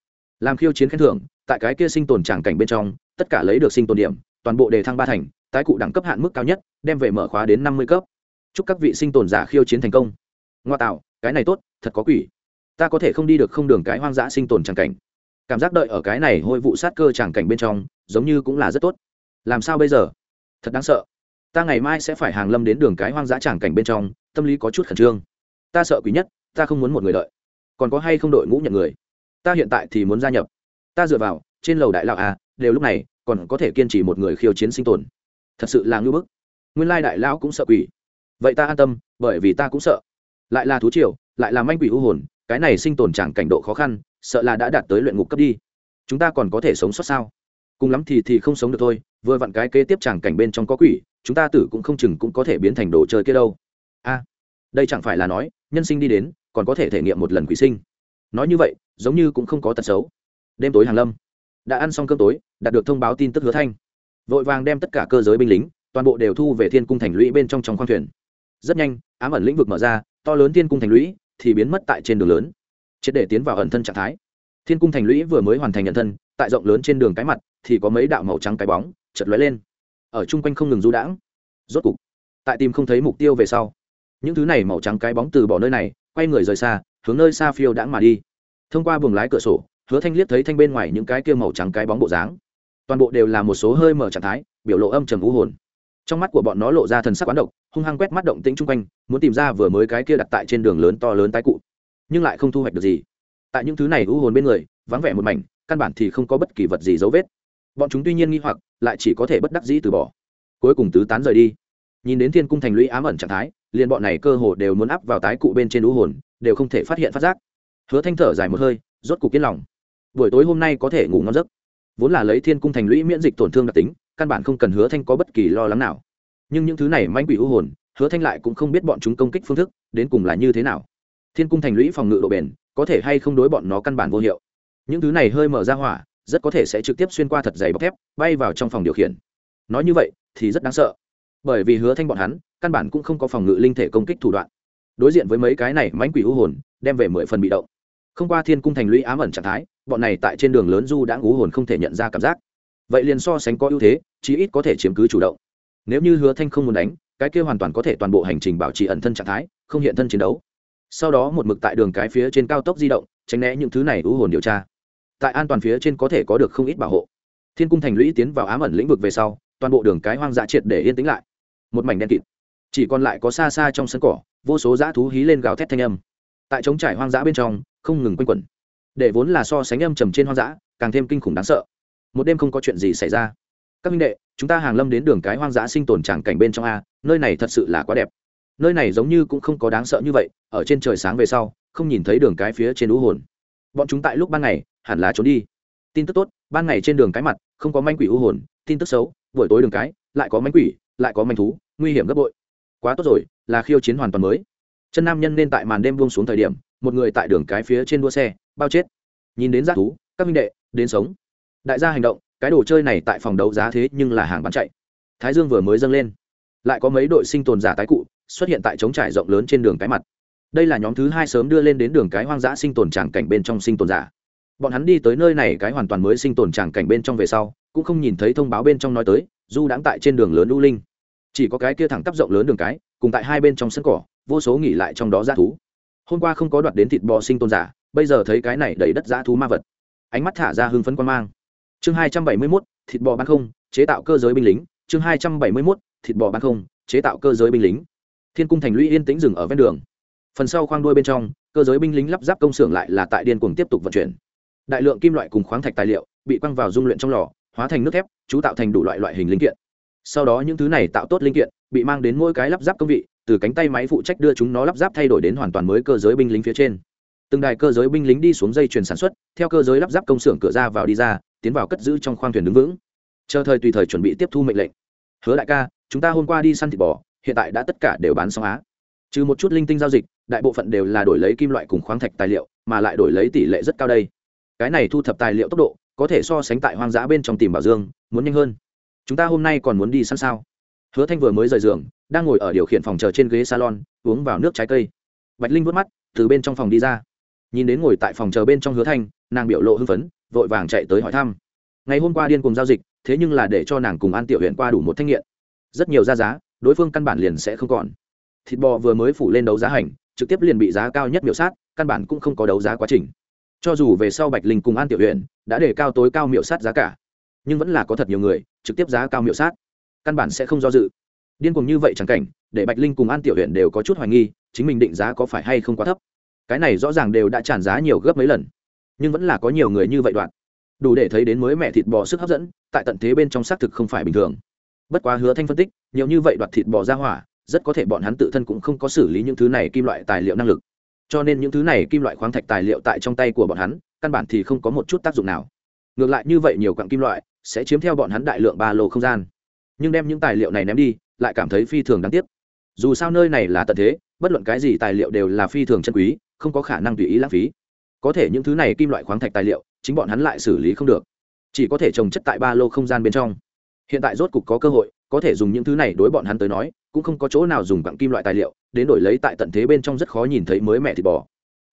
Làm khiêu chiến khen thưởng, tại cái kia sinh tồn tràng cảnh bên trong, tất cả lấy được sinh tồn điểm, toàn bộ đề thăng ba thành, tái cụ đẳng cấp hạn mức cao nhất, đem về mở khóa đến năm mươi cấp. Chúc các vị sinh tồn giả khiêu chiến thành công. Ngoa tạo, cái này tốt, thật có quỷ ta có thể không đi được không đường cái hoang dã sinh tồn tràng cảnh. Cảm giác đợi ở cái này hôi vụ sát cơ tràng cảnh bên trong, giống như cũng là rất tốt. Làm sao bây giờ? Thật đáng sợ. Ta ngày mai sẽ phải hàng lâm đến đường cái hoang dã tràng cảnh bên trong, tâm lý có chút khẩn trương. Ta sợ quý nhất, ta không muốn một người đợi. Còn có hay không đội ngũ nhận người? Ta hiện tại thì muốn gia nhập. Ta dựa vào, trên lầu đại lão à đều lúc này, còn có thể kiên trì một người khiêu chiến sinh tồn. Thật sự là ngưỡng bức. Nguyên lai đại lão cũng sợ quỷ. Vậy ta an tâm, bởi vì ta cũng sợ. Lại là thú triều, lại là manh quỷ u hồn cái này sinh tồn chẳng cảnh độ khó khăn, sợ là đã đạt tới luyện ngục cấp đi. Chúng ta còn có thể sống sót sao? Cùng lắm thì thì không sống được thôi, vừa vặn cái kế tiếp chẳng cảnh bên trong có quỷ, chúng ta tử cũng không chừng cũng có thể biến thành đồ chơi kia đâu. A, đây chẳng phải là nói, nhân sinh đi đến, còn có thể thể nghiệm một lần quỷ sinh. Nói như vậy, giống như cũng không có tật xấu. Đêm tối hàng lâm. Đã ăn xong cơm tối, đạt được thông báo tin tức hứa thanh. Vội vàng đem tất cả cơ giới binh lính, toàn bộ đều thu về thiên cung thành lũy bên trong trong khoang thuyền. Rất nhanh, ám ẩn lĩnh vực mở ra, to lớn thiên cung thành lũy thì biến mất tại trên đường lớn. Triệt để tiến vào ẩn thân trạng thái. Thiên cung thành lũy vừa mới hoàn thành nhận thân, tại rộng lớn trên đường cái mặt thì có mấy đạo màu trắng cái bóng chật lóe lên. Ở chung quanh không ngừng du đãng. Rốt cục, tại tìm không thấy mục tiêu về sau, những thứ này màu trắng cái bóng từ bỏ nơi này, quay người rời xa, hướng nơi xa phiêu đãng mà đi. Thông qua buồng lái cửa sổ, hứa thanh liếc thấy thanh bên ngoài những cái kia màu trắng cái bóng bộ dáng. Toàn bộ đều là một số hơi mở trạng thái, biểu lộ âm trầm u hồn trong mắt của bọn nó lộ ra thần sắc quán độc, hung hăng quét mắt động tĩnh chung quanh, muốn tìm ra vừa mới cái kia đặt tại trên đường lớn to lớn tái cụ. Nhưng lại không thu hoạch được gì. Tại những thứ này u hồn bên người, vắng vẻ một mảnh, căn bản thì không có bất kỳ vật gì dấu vết. Bọn chúng tuy nhiên nghi hoặc, lại chỉ có thể bất đắc dĩ từ bỏ. Cuối cùng tứ tán rời đi. Nhìn đến thiên cung thành lũy ám ẩn trạng thái, liền bọn này cơ hồ đều muốn áp vào tái cụ bên trên u hồn, đều không thể phát hiện phát giác. Hứa thanh thở dài một hơi, rốt cục yên lòng. Buổi tối hôm nay có thể ngủ ngon giấc. Vốn là lấy thiên cung thành lũy miễn dịch tổn thương đặc tính căn bản không cần hứa thanh có bất kỳ lo lắng nào. Nhưng những thứ này manh quỷ u hồn, hứa thanh lại cũng không biết bọn chúng công kích phương thức, đến cùng là như thế nào. Thiên cung thành lũy phòng ngự độ bền, có thể hay không đối bọn nó căn bản vô hiệu. Những thứ này hơi mở ra hỏa, rất có thể sẽ trực tiếp xuyên qua thật dày bọc thép, bay vào trong phòng điều khiển. Nói như vậy, thì rất đáng sợ. Bởi vì hứa thanh bọn hắn, căn bản cũng không có phòng ngự linh thể công kích thủ đoạn. Đối diện với mấy cái này mánh quỷ u hồn, đem về mười phần bị động. Không qua thiên cung thành lũy ám ẩn trạng thái, bọn này tại trên đường lớn du đã ngũ hồn không thể nhận ra cảm giác vậy liền so sánh có ưu thế, chí ít có thể chiếm cứ chủ động. Nếu như hứa thanh không muốn đánh, cái kia hoàn toàn có thể toàn bộ hành trình bảo trì ẩn thân trạng thái, không hiện thân chiến đấu. Sau đó một mực tại đường cái phía trên cao tốc di động, tránh né những thứ này ưu hồn điều tra. Tại an toàn phía trên có thể có được không ít bảo hộ. Thiên cung thành lũy tiến vào ám ẩn lĩnh vực về sau, toàn bộ đường cái hoang dã triệt để yên tĩnh lại. Một mảnh đen kịt. Chỉ còn lại có xa xa trong sân cỏ, vô số dã thú hí lên gào thét thanh âm. Tại trống trải hoang dã bên trong, không ngừng quanh quẩn. Để vốn là so sánh âm trầm trên hoang dã, càng thêm kinh khủng đáng sợ một đêm không có chuyện gì xảy ra. Các minh đệ, chúng ta hàng lâm đến đường cái hoang dã sinh tồn tràng cảnh bên trong a, nơi này thật sự là quá đẹp. Nơi này giống như cũng không có đáng sợ như vậy, ở trên trời sáng về sau, không nhìn thấy đường cái phía trên lũ hồn. Bọn chúng tại lúc ban ngày, hẳn là trốn đi. Tin tức tốt, ban ngày trên đường cái mặt, không có manh quỷ u hồn, tin tức xấu, buổi tối đường cái, lại có manh quỷ, lại có manh thú, nguy hiểm gấp bội. Quá tốt rồi, là khiêu chiến hoàn toàn mới. Chân nam nhân nên tại màn đêm buông xuống thời điểm, một người tại đường cái phía trên đua xe, bao chết. Nhìn đến g thú, các minh đệ, đến sống đại gia hành động, cái đồ chơi này tại phòng đấu giá thế nhưng là hàng bán chạy. Thái dương vừa mới dâng lên. Lại có mấy đội sinh tồn giả tái cụ xuất hiện tại trống trải rộng lớn trên đường cái mặt. Đây là nhóm thứ hai sớm đưa lên đến đường cái hoang dã sinh tồn tràng cảnh bên trong sinh tồn giả. Bọn hắn đi tới nơi này cái hoàn toàn mới sinh tồn tràng cảnh bên trong về sau, cũng không nhìn thấy thông báo bên trong nói tới, du đãng tại trên đường lớn u linh. Chỉ có cái kia thẳng tắp rộng lớn đường cái, cùng tại hai bên trong sân cỏ, vô số nghỉ lại trong đó g thú. Hôm qua không có đoạt đến thịt bò sinh tồn giả, bây giờ thấy cái này đầy đất g thú ma vật. Ánh mắt thả ra hưng phấn quan mang chương hai trăm bảy mươi mốt, thịt bò bán không, chế tạo cơ giới binh lính. Chương hai trăm bảy mươi mốt, thịt bò bán không, chế tạo cơ giới binh lính. Thiên cung thành lũy yên tĩnh dừng ở ven đường. Phần sau khoang đuôi bên trong, cơ giới binh lính lắp ráp công xưởng lại là tại điên cuồng tiếp tục vận chuyển. Đại lượng kim loại cùng khoáng thạch tài liệu bị quăng vào dung luyện trong lò, hóa thành nước thép, chú tạo thành đủ loại loại hình linh kiện. Sau đó những thứ này tạo tốt linh kiện, bị mang đến mỗi cái lắp ráp công vị, từ cánh tay máy phụ trách đưa chúng nó lắp ráp thay đổi đến hoàn toàn mới cơ giới binh lính phía trên. Từng đài cơ giới binh lính đi xuống dây chuyền sản xuất, theo cơ giới lắp ráp công xưởng cửa ra vào đi ra tiến vào cất giữ trong khoang thuyền đứng vững. Chờ thời tùy thời chuẩn bị tiếp thu mệnh lệnh. Hứa đại ca, chúng ta hôm qua đi săn thịt bò, hiện tại đã tất cả đều bán xong á. Trừ một chút linh tinh giao dịch, đại bộ phận đều là đổi lấy kim loại cùng khoáng thạch tài liệu, mà lại đổi lấy tỷ lệ rất cao đây. Cái này thu thập tài liệu tốc độ, có thể so sánh tại hoang dã bên trong tìm bảo dương, muốn nhanh hơn. Chúng ta hôm nay còn muốn đi săn sao? Hứa thanh vừa mới rời giường, đang ngồi ở điều khiển phòng chờ trên ghế salon, uống vào nước trái cây. Bạch linh vớt mắt, từ bên trong phòng đi ra. Nhìn đến ngồi tại phòng chờ bên trong hứa thanh, nàng biểu lộ hưng phấn vội vàng chạy tới hỏi thăm. Ngày hôm qua điên cùng giao dịch, thế nhưng là để cho nàng cùng an tiểu huyện qua đủ một thanh nghiện. Rất nhiều ra giá, đối phương căn bản liền sẽ không còn. Thịt bò vừa mới phủ lên đấu giá hành, trực tiếp liền bị giá cao nhất biểu sát, căn bản cũng không có đấu giá quá trình. Cho dù về sau bạch linh cùng an tiểu huyện đã để cao tối cao miểu sát giá cả, nhưng vẫn là có thật nhiều người trực tiếp giá cao miểu sát, căn bản sẽ không do dự. Điên cuồng như vậy chẳng cảnh, để bạch linh cùng an tiểu huyện đều có chút hoài nghi, chính mình định giá có phải hay không quá thấp. Cái này rõ ràng đều đã tràn giá nhiều gấp mấy lần nhưng vẫn là có nhiều người như vậy đoạn. Đủ để thấy đến mới mẹ thịt bò sức hấp dẫn, tại tận thế bên trong xác thực không phải bình thường. Bất quá hứa thanh phân tích, nhiều như vậy đoạt thịt bò ra hỏa, rất có thể bọn hắn tự thân cũng không có xử lý những thứ này kim loại tài liệu năng lực. Cho nên những thứ này kim loại khoáng thạch tài liệu tại trong tay của bọn hắn, căn bản thì không có một chút tác dụng nào. Ngược lại như vậy nhiều quặng kim loại, sẽ chiếm theo bọn hắn đại lượng ba lô không gian. Nhưng đem những tài liệu này ném đi, lại cảm thấy phi thường đáng tiếc. Dù sao nơi này là tận thế, bất luận cái gì tài liệu đều là phi thường chân quý, không có khả năng tùy ý lãng phí có thể những thứ này kim loại khoáng thạch tài liệu, chính bọn hắn lại xử lý không được. Chỉ có thể trồng chất tại ba lô không gian bên trong. Hiện tại rốt cục có cơ hội, có thể dùng những thứ này đối bọn hắn tới nói, cũng không có chỗ nào dùng bằng kim loại tài liệu, đến đổi lấy tại tận thế bên trong rất khó nhìn thấy mới mẹ thịt bò.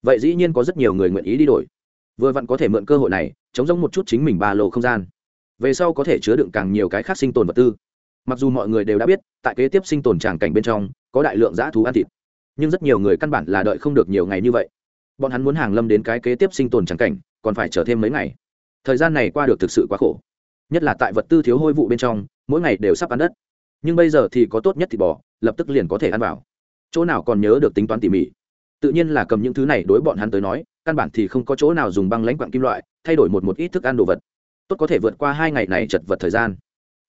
Vậy dĩ nhiên có rất nhiều người nguyện ý đi đổi. Vừa vặn có thể mượn cơ hội này, chống giống một chút chính mình ba lô không gian. Về sau có thể chứa đựng càng nhiều cái khác sinh tồn vật tư. Mặc dù mọi người đều đã biết, tại kế tiếp sinh tồn tràng cảnh bên trong, có đại lượng dã thú ăn thịt. Nhưng rất nhiều người căn bản là đợi không được nhiều ngày như vậy bọn hắn muốn hàng lâm đến cái kế tiếp sinh tồn trắng cảnh còn phải chờ thêm mấy ngày. Thời gian này qua được thực sự quá khổ. Nhất là tại vật tư thiếu hôi vụ bên trong mỗi ngày đều sắp ăn đất. Nhưng bây giờ thì có tốt nhất thì bỏ, lập tức liền có thể ăn vào. Chỗ nào còn nhớ được tính toán tỉ mỉ. Tự nhiên là cầm những thứ này đối bọn hắn tới nói căn bản thì không có chỗ nào dùng băng lãnh quặng kim loại thay đổi một một ít thức ăn đồ vật. Tốt có thể vượt qua hai ngày này chật vật thời gian.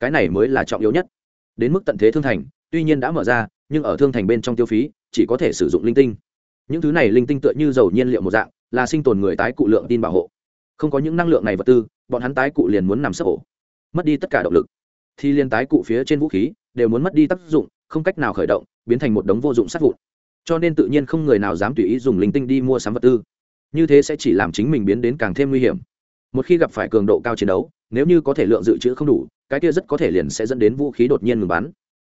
Cái này mới là trọng yếu nhất. Đến mức tận thế thương thành tuy nhiên đã mở ra nhưng ở thương thành bên trong tiêu phí chỉ có thể sử dụng linh tinh những thứ này linh tinh tựa như dầu nhiên liệu một dạng, là sinh tồn người tái cụ lượng tin bảo hộ. Không có những năng lượng này vật tư, bọn hắn tái cụ liền muốn nằm sấp ổ. Mất đi tất cả động lực. Thì liên tái cụ phía trên vũ khí, đều muốn mất đi tác dụng, không cách nào khởi động, biến thành một đống vô dụng sát vụn. Cho nên tự nhiên không người nào dám tùy ý dùng linh tinh đi mua sắm vật tư. Như thế sẽ chỉ làm chính mình biến đến càng thêm nguy hiểm. Một khi gặp phải cường độ cao chiến đấu, nếu như có thể lượng dự trữ không đủ, cái kia rất có thể liền sẽ dẫn đến vũ khí đột nhiên ngừng bắn.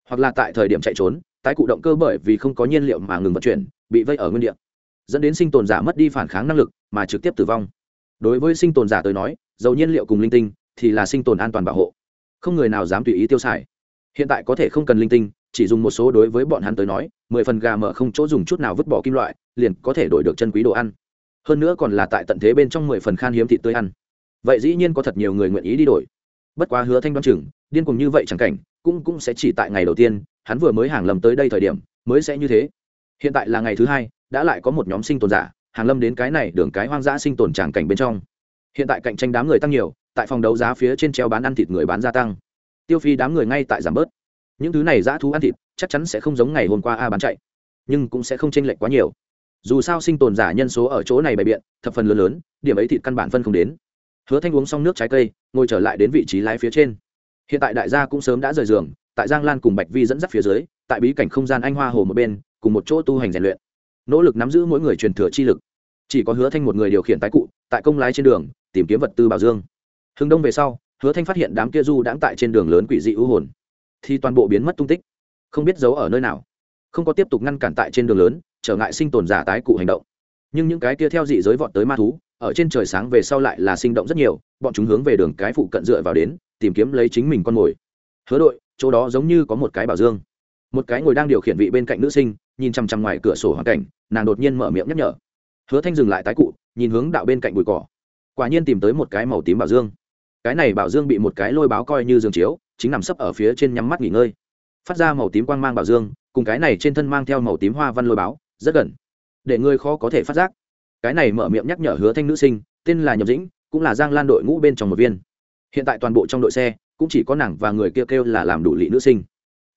Hoặc là tại thời điểm chạy trốn, tái cụ động cơ bởi vì không có nhiên liệu mà ngừng vận chuyển bị vây ở nguyên địa, dẫn đến sinh tồn giả mất đi phản kháng năng lực mà trực tiếp tử vong. Đối với sinh tồn giả tới nói, dầu nhiên liệu cùng linh tinh thì là sinh tồn an toàn bảo hộ. Không người nào dám tùy ý tiêu xài. Hiện tại có thể không cần linh tinh, chỉ dùng một số đối với bọn hắn tới nói, mười phần gà mở không chỗ dùng chút nào vứt bỏ kim loại, liền có thể đổi được chân quý đồ ăn. Hơn nữa còn là tại tận thế bên trong mười phần khan hiếm thịt tươi ăn. Vậy dĩ nhiên có thật nhiều người nguyện ý đi đổi. Bất quá hứa thanh đoan chừng, điên cùng như vậy chẳng cảnh, cũng cũng sẽ chỉ tại ngày đầu tiên, hắn vừa mới hàng lầm tới đây thời điểm, mới sẽ như thế hiện tại là ngày thứ hai, đã lại có một nhóm sinh tồn giả, hàng lâm đến cái này đường cái hoang dã sinh tồn tràng cảnh bên trong. Hiện tại cạnh tranh đám người tăng nhiều, tại phòng đấu giá phía trên treo bán ăn thịt người bán gia tăng. Tiêu phi đám người ngay tại giảm bớt. Những thứ này dã thú ăn thịt, chắc chắn sẽ không giống ngày hôm qua a bán chạy, nhưng cũng sẽ không chênh lệch quá nhiều. Dù sao sinh tồn giả nhân số ở chỗ này bày biện, thập phần lớn lớn, điểm ấy thịt căn bản phân không đến. Hứa thanh uống xong nước trái cây, ngồi trở lại đến vị trí lái phía trên. Hiện tại đại gia cũng sớm đã rời giường, tại giang lan cùng bạch vi dẫn dắt phía dưới, tại bí cảnh không gian anh hoa hồ một bên cùng một chỗ tu hành rèn luyện. Nỗ lực nắm giữ mỗi người truyền thừa chi lực. Chỉ có hứa thanh một người điều khiển tái cụ, tại công lái trên đường, tìm kiếm vật tư bảo dương. Hưng đông về sau, hứa thanh phát hiện đám kia du đãng tại trên đường lớn quỷ dị ưu hồn. Thì toàn bộ biến mất tung tích. Không biết giấu ở nơi nào. Không có tiếp tục ngăn cản tại trên đường lớn, trở ngại sinh tồn giả tái cụ hành động. Nhưng những cái kia theo dị giới vọt tới ma thú, ở trên trời sáng về sau lại là sinh động rất nhiều, bọn chúng hướng về đường cái phụ cận dựa vào đến, tìm kiếm lấy chính mình con mồi. Hứa đội, chỗ đó giống như có một cái bảo dương một cái ngồi đang điều khiển vị bên cạnh nữ sinh nhìn chằm chằm ngoài cửa sổ hoàn cảnh nàng đột nhiên mở miệng nhắc nhở. Hứa thanh dừng lại tái cụ nhìn hướng đạo bên cạnh bụi cỏ. Quả nhiên tìm tới một cái màu tím bảo dương. Cái này bảo dương bị một cái lôi báo coi như dương chiếu chính nằm sấp ở phía trên nhắm mắt nghỉ ngơi. Phát ra màu tím quang mang bảo dương cùng cái này trên thân mang theo màu tím hoa văn lôi báo rất gần. Để ngươi khó có thể phát giác. Cái này mở miệng nhắc nhở hứa thanh nữ sinh tên là nhậm dĩnh cũng là giang lan đội ngũ bên trong một viên. Hiện tại toàn bộ trong đội xe cũng chỉ có nàng và người kia kêu, là làm đủ lị nữ sinh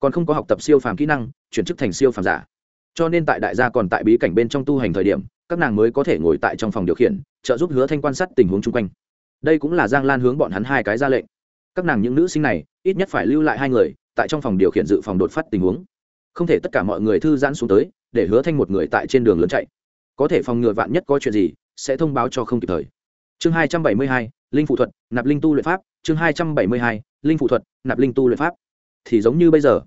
còn không có học tập siêu phàm kỹ năng, chuyển chức thành siêu phàm giả. Cho nên tại đại gia còn tại bí cảnh bên trong tu hành thời điểm, các nàng mới có thể ngồi tại trong phòng điều khiển, trợ giúp hứa thanh quan sát tình huống chung quanh. Đây cũng là giang lan hướng bọn hắn hai cái ra lệnh. Các nàng những nữ sinh này, ít nhất phải lưu lại hai người, tại trong phòng điều khiển dự phòng đột phát tình huống. Không thể tất cả mọi người thư giãn xuống tới, để hứa thanh một người tại trên đường lớn chạy. Có thể phòng ngừa vạn nhất có chuyện gì, sẽ thông báo cho không kịp thời. Chương hai trăm bảy mươi hai, linh phụ thuật, nạp linh tu luyện pháp. Chương hai trăm bảy mươi hai, linh phụ thuật, nạp linh tu luyện pháp. Thì giống như bây giờ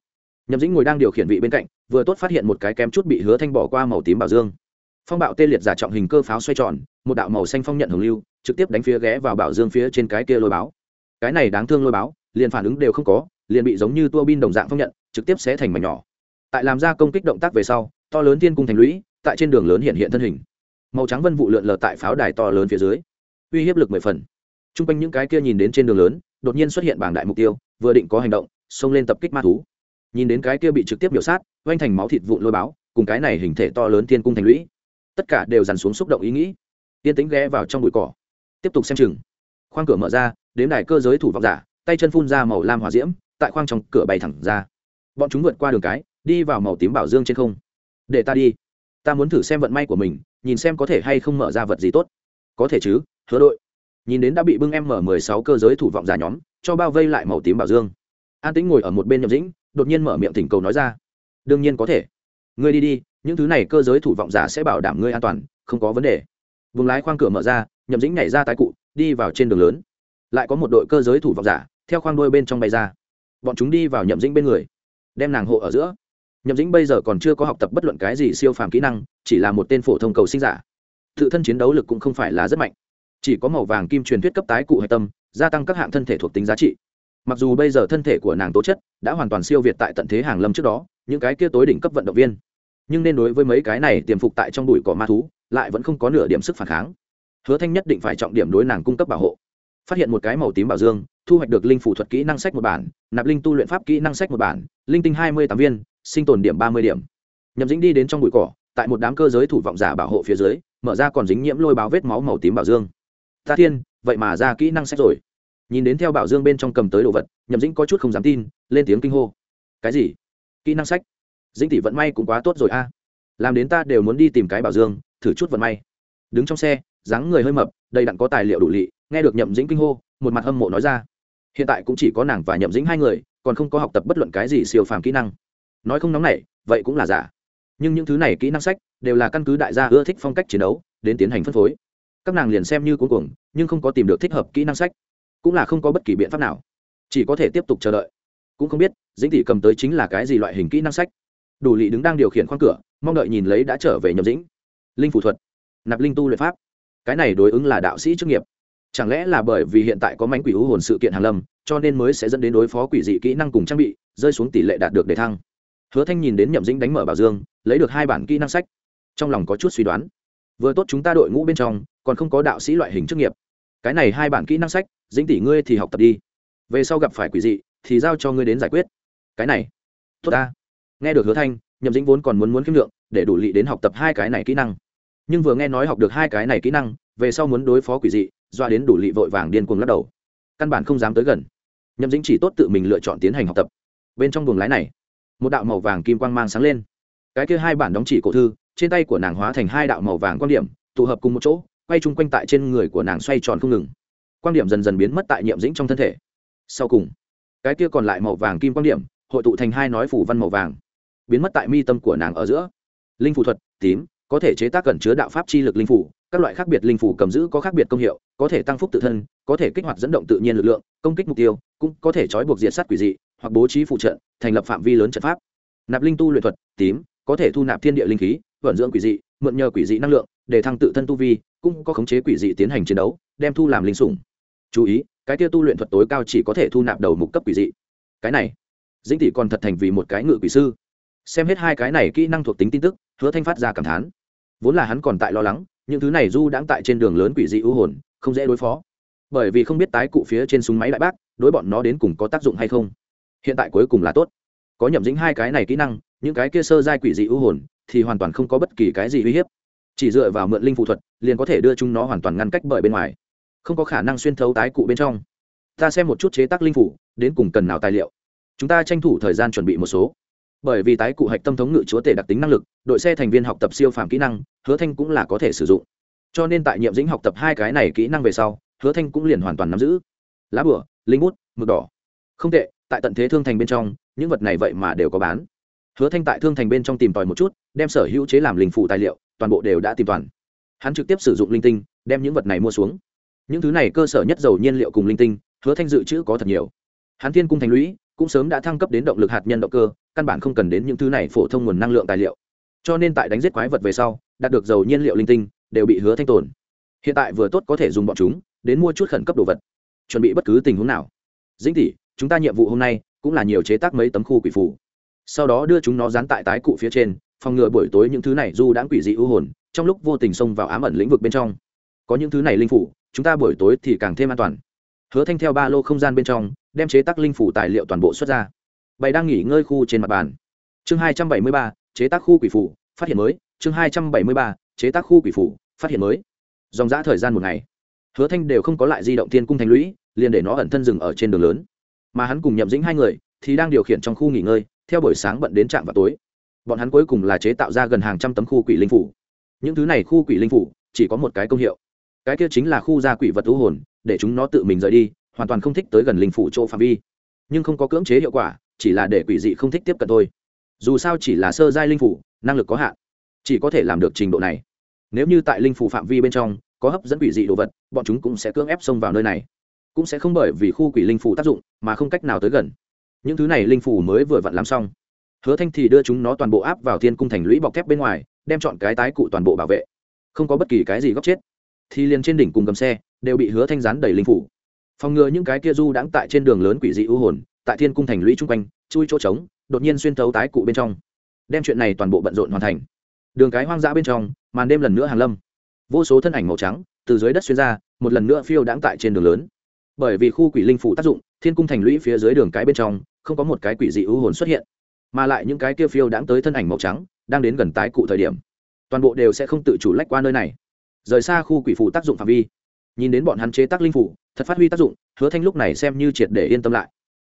nhậm dĩnh ngồi đang điều khiển vị bên cạnh, vừa tốt phát hiện một cái kém chút bị hứa thanh bỏ qua màu tím bảo dương. Phong bạo tê liệt giả trọng hình cơ pháo xoay tròn, một đạo màu xanh phong nhận hồng lưu, trực tiếp đánh phía ghé vào bảo dương phía trên cái kia lôi báo. Cái này đáng thương lôi báo, liền phản ứng đều không có, liền bị giống như tua bin đồng dạng phong nhận, trực tiếp sẽ thành mảnh nhỏ. Tại làm ra công kích động tác về sau, to lớn thiên cung thành lũy, tại trên đường lớn hiện hiện thân hình. Màu trắng vân vụ lượn lờ tại pháo đài to lớn phía dưới. Uy hiếp lực mười phần. T r u n g quanh những cái kia nhìn đến trên đường lớn, đột nhiên xuất hiện bảng đại mục tiêu, vừa định có hành động, xông lên tập kích ma thú nhìn đến cái kia bị trực tiếp biểu sát, oanh thành máu thịt vụn lôi báo, cùng cái này hình thể to lớn thiên cung thành lũy. Tất cả đều dằn xuống xúc động ý nghĩ. Tiên tính ghé vào trong bụi cỏ. Tiếp tục xem chừng. Khoang cửa mở ra, đến đài cơ giới thủ vọng giả, tay chân phun ra màu lam hỏa diễm, tại khoang trong cửa bay thẳng ra. Bọn chúng vượt qua đường cái, đi vào màu tím bảo dương trên không. Để ta đi. Ta muốn thử xem vận may của mình, nhìn xem có thể hay không mở ra vật gì tốt. Có thể chứ, hứa đội. Nhìn đến đã bị bưng em mở mười sáu cơ giới thủ vọng giả nhóm, cho bao vây lại màu tím bảo dương. An tĩnh ngồi ở một bên nhậm dĩnh đột nhiên mở miệng thỉnh cầu nói ra. Đương nhiên có thể. Ngươi đi đi, những thứ này cơ giới thủ vọng giả sẽ bảo đảm ngươi an toàn, không có vấn đề. Vùng lái khoang cửa mở ra, nhậm dĩnh nhảy ra tái cụ, đi vào trên đường lớn. Lại có một đội cơ giới thủ vọng giả, theo khoang đôi bên trong bay ra. Bọn chúng đi vào nhậm dĩnh bên người, đem nàng hộ ở giữa. Nhậm dĩnh bây giờ còn chưa có học tập bất luận cái gì siêu phàm kỹ năng, chỉ là một tên phổ thông cầu sinh giả. Tự thân chiến đấu lực cũng không phải là rất mạnh. Chỉ có màu vàng kim truyền thuyết cấp tái cụ hạch tâm, gia tăng các hạng thân thể thuộc tính giá trị mặc dù bây giờ thân thể của nàng tố chất đã hoàn toàn siêu việt tại tận thế hàng lâm trước đó, những cái kia tối đỉnh cấp vận động viên. Nhưng nên đối với mấy cái này tiềm phục tại trong đùi cỏ ma thú, lại vẫn không có nửa điểm sức phản kháng. Hứa thanh nhất định phải trọng điểm đối nàng cung cấp bảo hộ. Phát hiện một cái màu tím bảo dương, thu hoạch được linh phủ thuật kỹ năng sách một bản, nạp linh tu luyện pháp kỹ năng sách một bản, linh tinh hai mươi tám viên, sinh tồn điểm ba mươi điểm. Nhậm dĩnh đi đến trong bụi cỏ, tại một đám cơ giới thủ vọng giả bảo hộ phía dưới, mở ra còn dính nhiễm lôi báo vết máu màu tím bảo dương. Ta thiên, vậy mà ra kỹ năng sách rồi nhìn đến theo bảo dương bên trong cầm tới đồ vật, nhậm dĩnh có chút không dám tin, lên tiếng kinh hô. Cái gì? Kỹ năng sách? Dĩnh tỷ vận may cũng quá tốt rồi a. Làm đến ta đều muốn đi tìm cái bảo dương, thử chút vận may. Đứng trong xe, dáng người hơi mập, đầy đặn có tài liệu đủ lị, nghe được nhậm dĩnh kinh hô, một mặt hâm mộ nói ra. Hiện tại cũng chỉ có nàng và nhậm dĩnh hai người, còn không có học tập bất luận cái gì siêu phàm kỹ năng. Nói không nóng này vậy cũng là giả. Nhưng những thứ này kỹ năng sách, đều là căn cứ đại gia ưa thích phong cách chiến đấu, đến tiến hành phân phối. Các nàng liền xem như cuối cùng nhưng không có tìm được thích hợp kỹ năng sách cũng là không có bất kỳ biện pháp nào. Chỉ có thể tiếp tục chờ đợi. Cũng không biết, dĩnh thị cầm tới chính là cái gì loại hình kỹ năng sách. Đủ lị đứng đang điều khiển khoang cửa, mong đợi nhìn lấy đã trở về nhậm dĩnh. Linh phủ thuật, nạp linh tu luyện pháp. Cái này đối ứng là đạo sĩ chức nghiệp. Chẳng lẽ là bởi vì hiện tại có mánh quỷ hữu hồn sự kiện hàng lâm, cho nên mới sẽ dẫn đến đối phó quỷ dị kỹ năng cùng trang bị, rơi xuống tỷ lệ đạt được đề thăng. Hứa thanh nhìn đến nhậm dĩnh đánh mở bảo dương, lấy được hai bản kỹ năng sách. Trong lòng có chút suy đoán. Vừa tốt chúng ta đội ngũ bên trong, còn không có đạo sĩ loại hình chức nghiệp cái này hai bản kỹ năng sách, dĩnh tỷ ngươi thì học tập đi. Về sau gặp phải quỷ dị, thì giao cho ngươi đến giải quyết. Cái này, tốt ta. Nghe được hứa thanh, nhậm dĩnh vốn còn muốn muốn kiếm lượng, để đủ lị đến học tập hai cái này kỹ năng. Nhưng vừa nghe nói học được hai cái này kỹ năng, về sau muốn đối phó quỷ dị, doa đến đủ lị vội vàng điên cuồng lắc đầu. Căn bản không dám tới gần. Nhậm dĩnh chỉ tốt tự mình lựa chọn tiến hành học tập. Bên trong buồng lái này, một đạo màu vàng kim quang mang sáng lên. Cái kia hai bản đóng chỉ cổ thư, trên tay của nàng hóa thành hai đạo màu vàng quan điểm, tụ hợp cùng một chỗ quay chung quanh tại trên người của nàng xoay tròn không ngừng. Quan điểm dần dần biến mất tại nhiệm dĩnh trong thân thể. Sau cùng, cái kia còn lại màu vàng kim quan điểm, hội tụ thành hai nói phủ văn màu vàng, biến mất tại mi tâm của nàng ở giữa. Linh phù thuật, tím, có thể chế tác cẩn chứa đạo pháp chi lực linh phủ, các loại khác biệt linh phủ cầm giữ có khác biệt công hiệu, có thể tăng phúc tự thân, có thể kích hoạt dẫn động tự nhiên lực lượng, công kích mục tiêu, cũng có thể trói buộc diện sát quỷ dị, hoặc bố trí phụ trợ thành lập phạm vi lớn trận pháp. Nạp linh tu luyện thuật, tím, có thể thu nạp thiên địa linh khí, vận dưỡng quỷ dị mượn nhờ quỷ dị năng lượng để thăng tự thân tu vi, cũng có khống chế quỷ dị tiến hành chiến đấu, đem thu làm linh sủng. Chú ý, cái kia tu luyện thuật tối cao chỉ có thể thu nạp đầu mục cấp quỷ dị. Cái này, dĩnh tỷ còn thật thành vì một cái ngự quỷ sư. Xem hết hai cái này kỹ năng thuộc tính tin tức, hứa thanh phát ra cảm thán. Vốn là hắn còn tại lo lắng, những thứ này du đãng tại trên đường lớn quỷ dị ưu hồn, không dễ đối phó. Bởi vì không biết tái cụ phía trên súng máy đại bác, đối bọn nó đến cùng có tác dụng hay không. Hiện tại cuối cùng là tốt. Có nhậm dĩnh hai cái này kỹ năng, những cái kia sơ giai quỷ dị ưu hồn thì hoàn toàn không có bất kỳ cái gì uy hiếp. Chỉ dựa vào mượn linh phụ thuật, liền có thể đưa chúng nó hoàn toàn ngăn cách bởi bên ngoài. Không có khả năng xuyên thấu tái cụ bên trong. Ta xem một chút chế tác linh phủ đến cùng cần nào tài liệu. Chúng ta tranh thủ thời gian chuẩn bị một số. Bởi vì tái cụ hạch tâm thống ngự chúa tể đặc tính năng lực, đội xe thành viên học tập siêu phàm kỹ năng, hứa thanh cũng là có thể sử dụng. Cho nên tại nhiệm dĩnh học tập hai cái này kỹ năng về sau, hứa thanh cũng liền hoàn toàn nắm giữ. Lá bửa linh bút, mực đỏ. Không tệ, tại tận thế thương thành bên trong, những vật này vậy mà đều có bán hứa thanh tại thương thành bên trong tìm tòi một chút, đem sở hữu chế làm linh phụ tài liệu, toàn bộ đều đã tìm toàn. Hắn trực tiếp sử dụng linh tinh, đem những vật này mua xuống. Những thứ này cơ sở nhất dầu nhiên liệu cùng linh tinh, hứa thanh dự trữ có thật nhiều. Hắn thiên cung thành lũy, cũng sớm đã thăng cấp đến động lực hạt nhân động cơ, căn bản không cần đến những thứ này phổ thông nguồn năng lượng tài liệu. Cho nên tại đánh giết quái vật về sau, đạt được dầu nhiên liệu linh tinh, đều bị hứa thanh tồn. Hiện tại vừa tốt có thể dùng bọn chúng, đến mua chút khẩn cấp đồ vật. Chuẩn bị bất cứ tình huống nào. Dĩnh tỷ, chúng ta nhiệm vụ hôm nay cũng là nhiều chế tác mấy tấm khu quỷ phủ sau đó đưa chúng nó dán tại tái cụ phía trên, phòng ngừa buổi tối những thứ này du đãng quỷ dị ưu hồn, trong lúc vô tình xông vào ám ẩn lĩnh vực bên trong. Có những thứ này linh phủ, chúng ta buổi tối thì càng thêm an toàn. Hứa thanh theo ba lô không gian bên trong, đem chế tác linh phủ tài liệu toàn bộ xuất ra. Bày đang nghỉ ngơi khu trên mặt bàn. Chương hai trăm bảy mươi ba, chế tác khu quỷ phủ, phát hiện mới. Chương hai trăm bảy mươi ba, chế tác khu quỷ phủ, phát hiện mới. Dòng giã thời gian một ngày. Hứa thanh đều không có lại di động tiên cung thành lũy, liền để nó ẩn thân rừng ở trên đường lớn. Mà hắn cùng nhậm dĩnh hai người thì đang điều khiển trong khu nghỉ ngơi theo buổi sáng bận đến trạm vào tối. Bọn hắn cuối cùng là chế tạo ra gần hàng trăm tấm khu quỷ linh phủ. Những thứ này khu quỷ linh phủ, chỉ có một cái công hiệu. Cái kia chính là khu gia quỷ vật thú hồn, để chúng nó tự mình rời đi, hoàn toàn không thích tới gần linh phủ chỗ phạm vi. Nhưng không có cưỡng chế hiệu quả, chỉ là để quỷ dị không thích tiếp cận thôi. Dù sao chỉ là sơ giai linh phủ, năng lực có hạn, chỉ có thể làm được trình độ này. Nếu như tại linh phủ phạm vi bên trong, có hấp dẫn quỷ dị đồ vật, bọn chúng cũng sẽ cưỡng ép xông vào nơi này. Cũng sẽ không bởi vì khu quỷ linh phủ tác dụng, mà không cách nào tới gần những thứ này linh phủ mới vừa vặn làm xong. Hứa thanh thì đưa chúng nó toàn bộ áp vào thiên cung thành lũy bọc thép bên ngoài, đem chọn cái tái cụ toàn bộ bảo vệ. Không có bất kỳ cái gì góc chết. Thì liền trên đỉnh cùng cầm xe, đều bị hứa thanh rán đầy linh phủ phòng ngừa những cái kia du đãng tại trên đường lớn quỷ dị ưu hồn, tại thiên cung thành lũy chung quanh, chui chỗ trống, đột nhiên xuyên thấu tái cụ bên trong. Đem chuyện này toàn bộ bận rộn hoàn thành. Đường cái hoang dã bên trong, màn đêm lần nữa hàng lâm. Vô số thân ảnh màu trắng, từ dưới đất xuyên ra, một lần nữa phiêu đãng tại trên đường lớn. Bởi vì khu quỷ linh phủ tác dụng, thiên cung thành lũy phía dưới đường cái bên trong không có một cái quỷ dị ưu hồn xuất hiện, mà lại những cái kia phiêu đãng tới thân ảnh màu trắng đang đến gần tái cụ thời điểm, toàn bộ đều sẽ không tự chủ lách qua nơi này. Rời xa khu quỷ phủ tác dụng phạm vi, nhìn đến bọn hắn chế tác linh phủ, thật phát huy tác dụng, hứa thanh lúc này xem như triệt để yên tâm lại,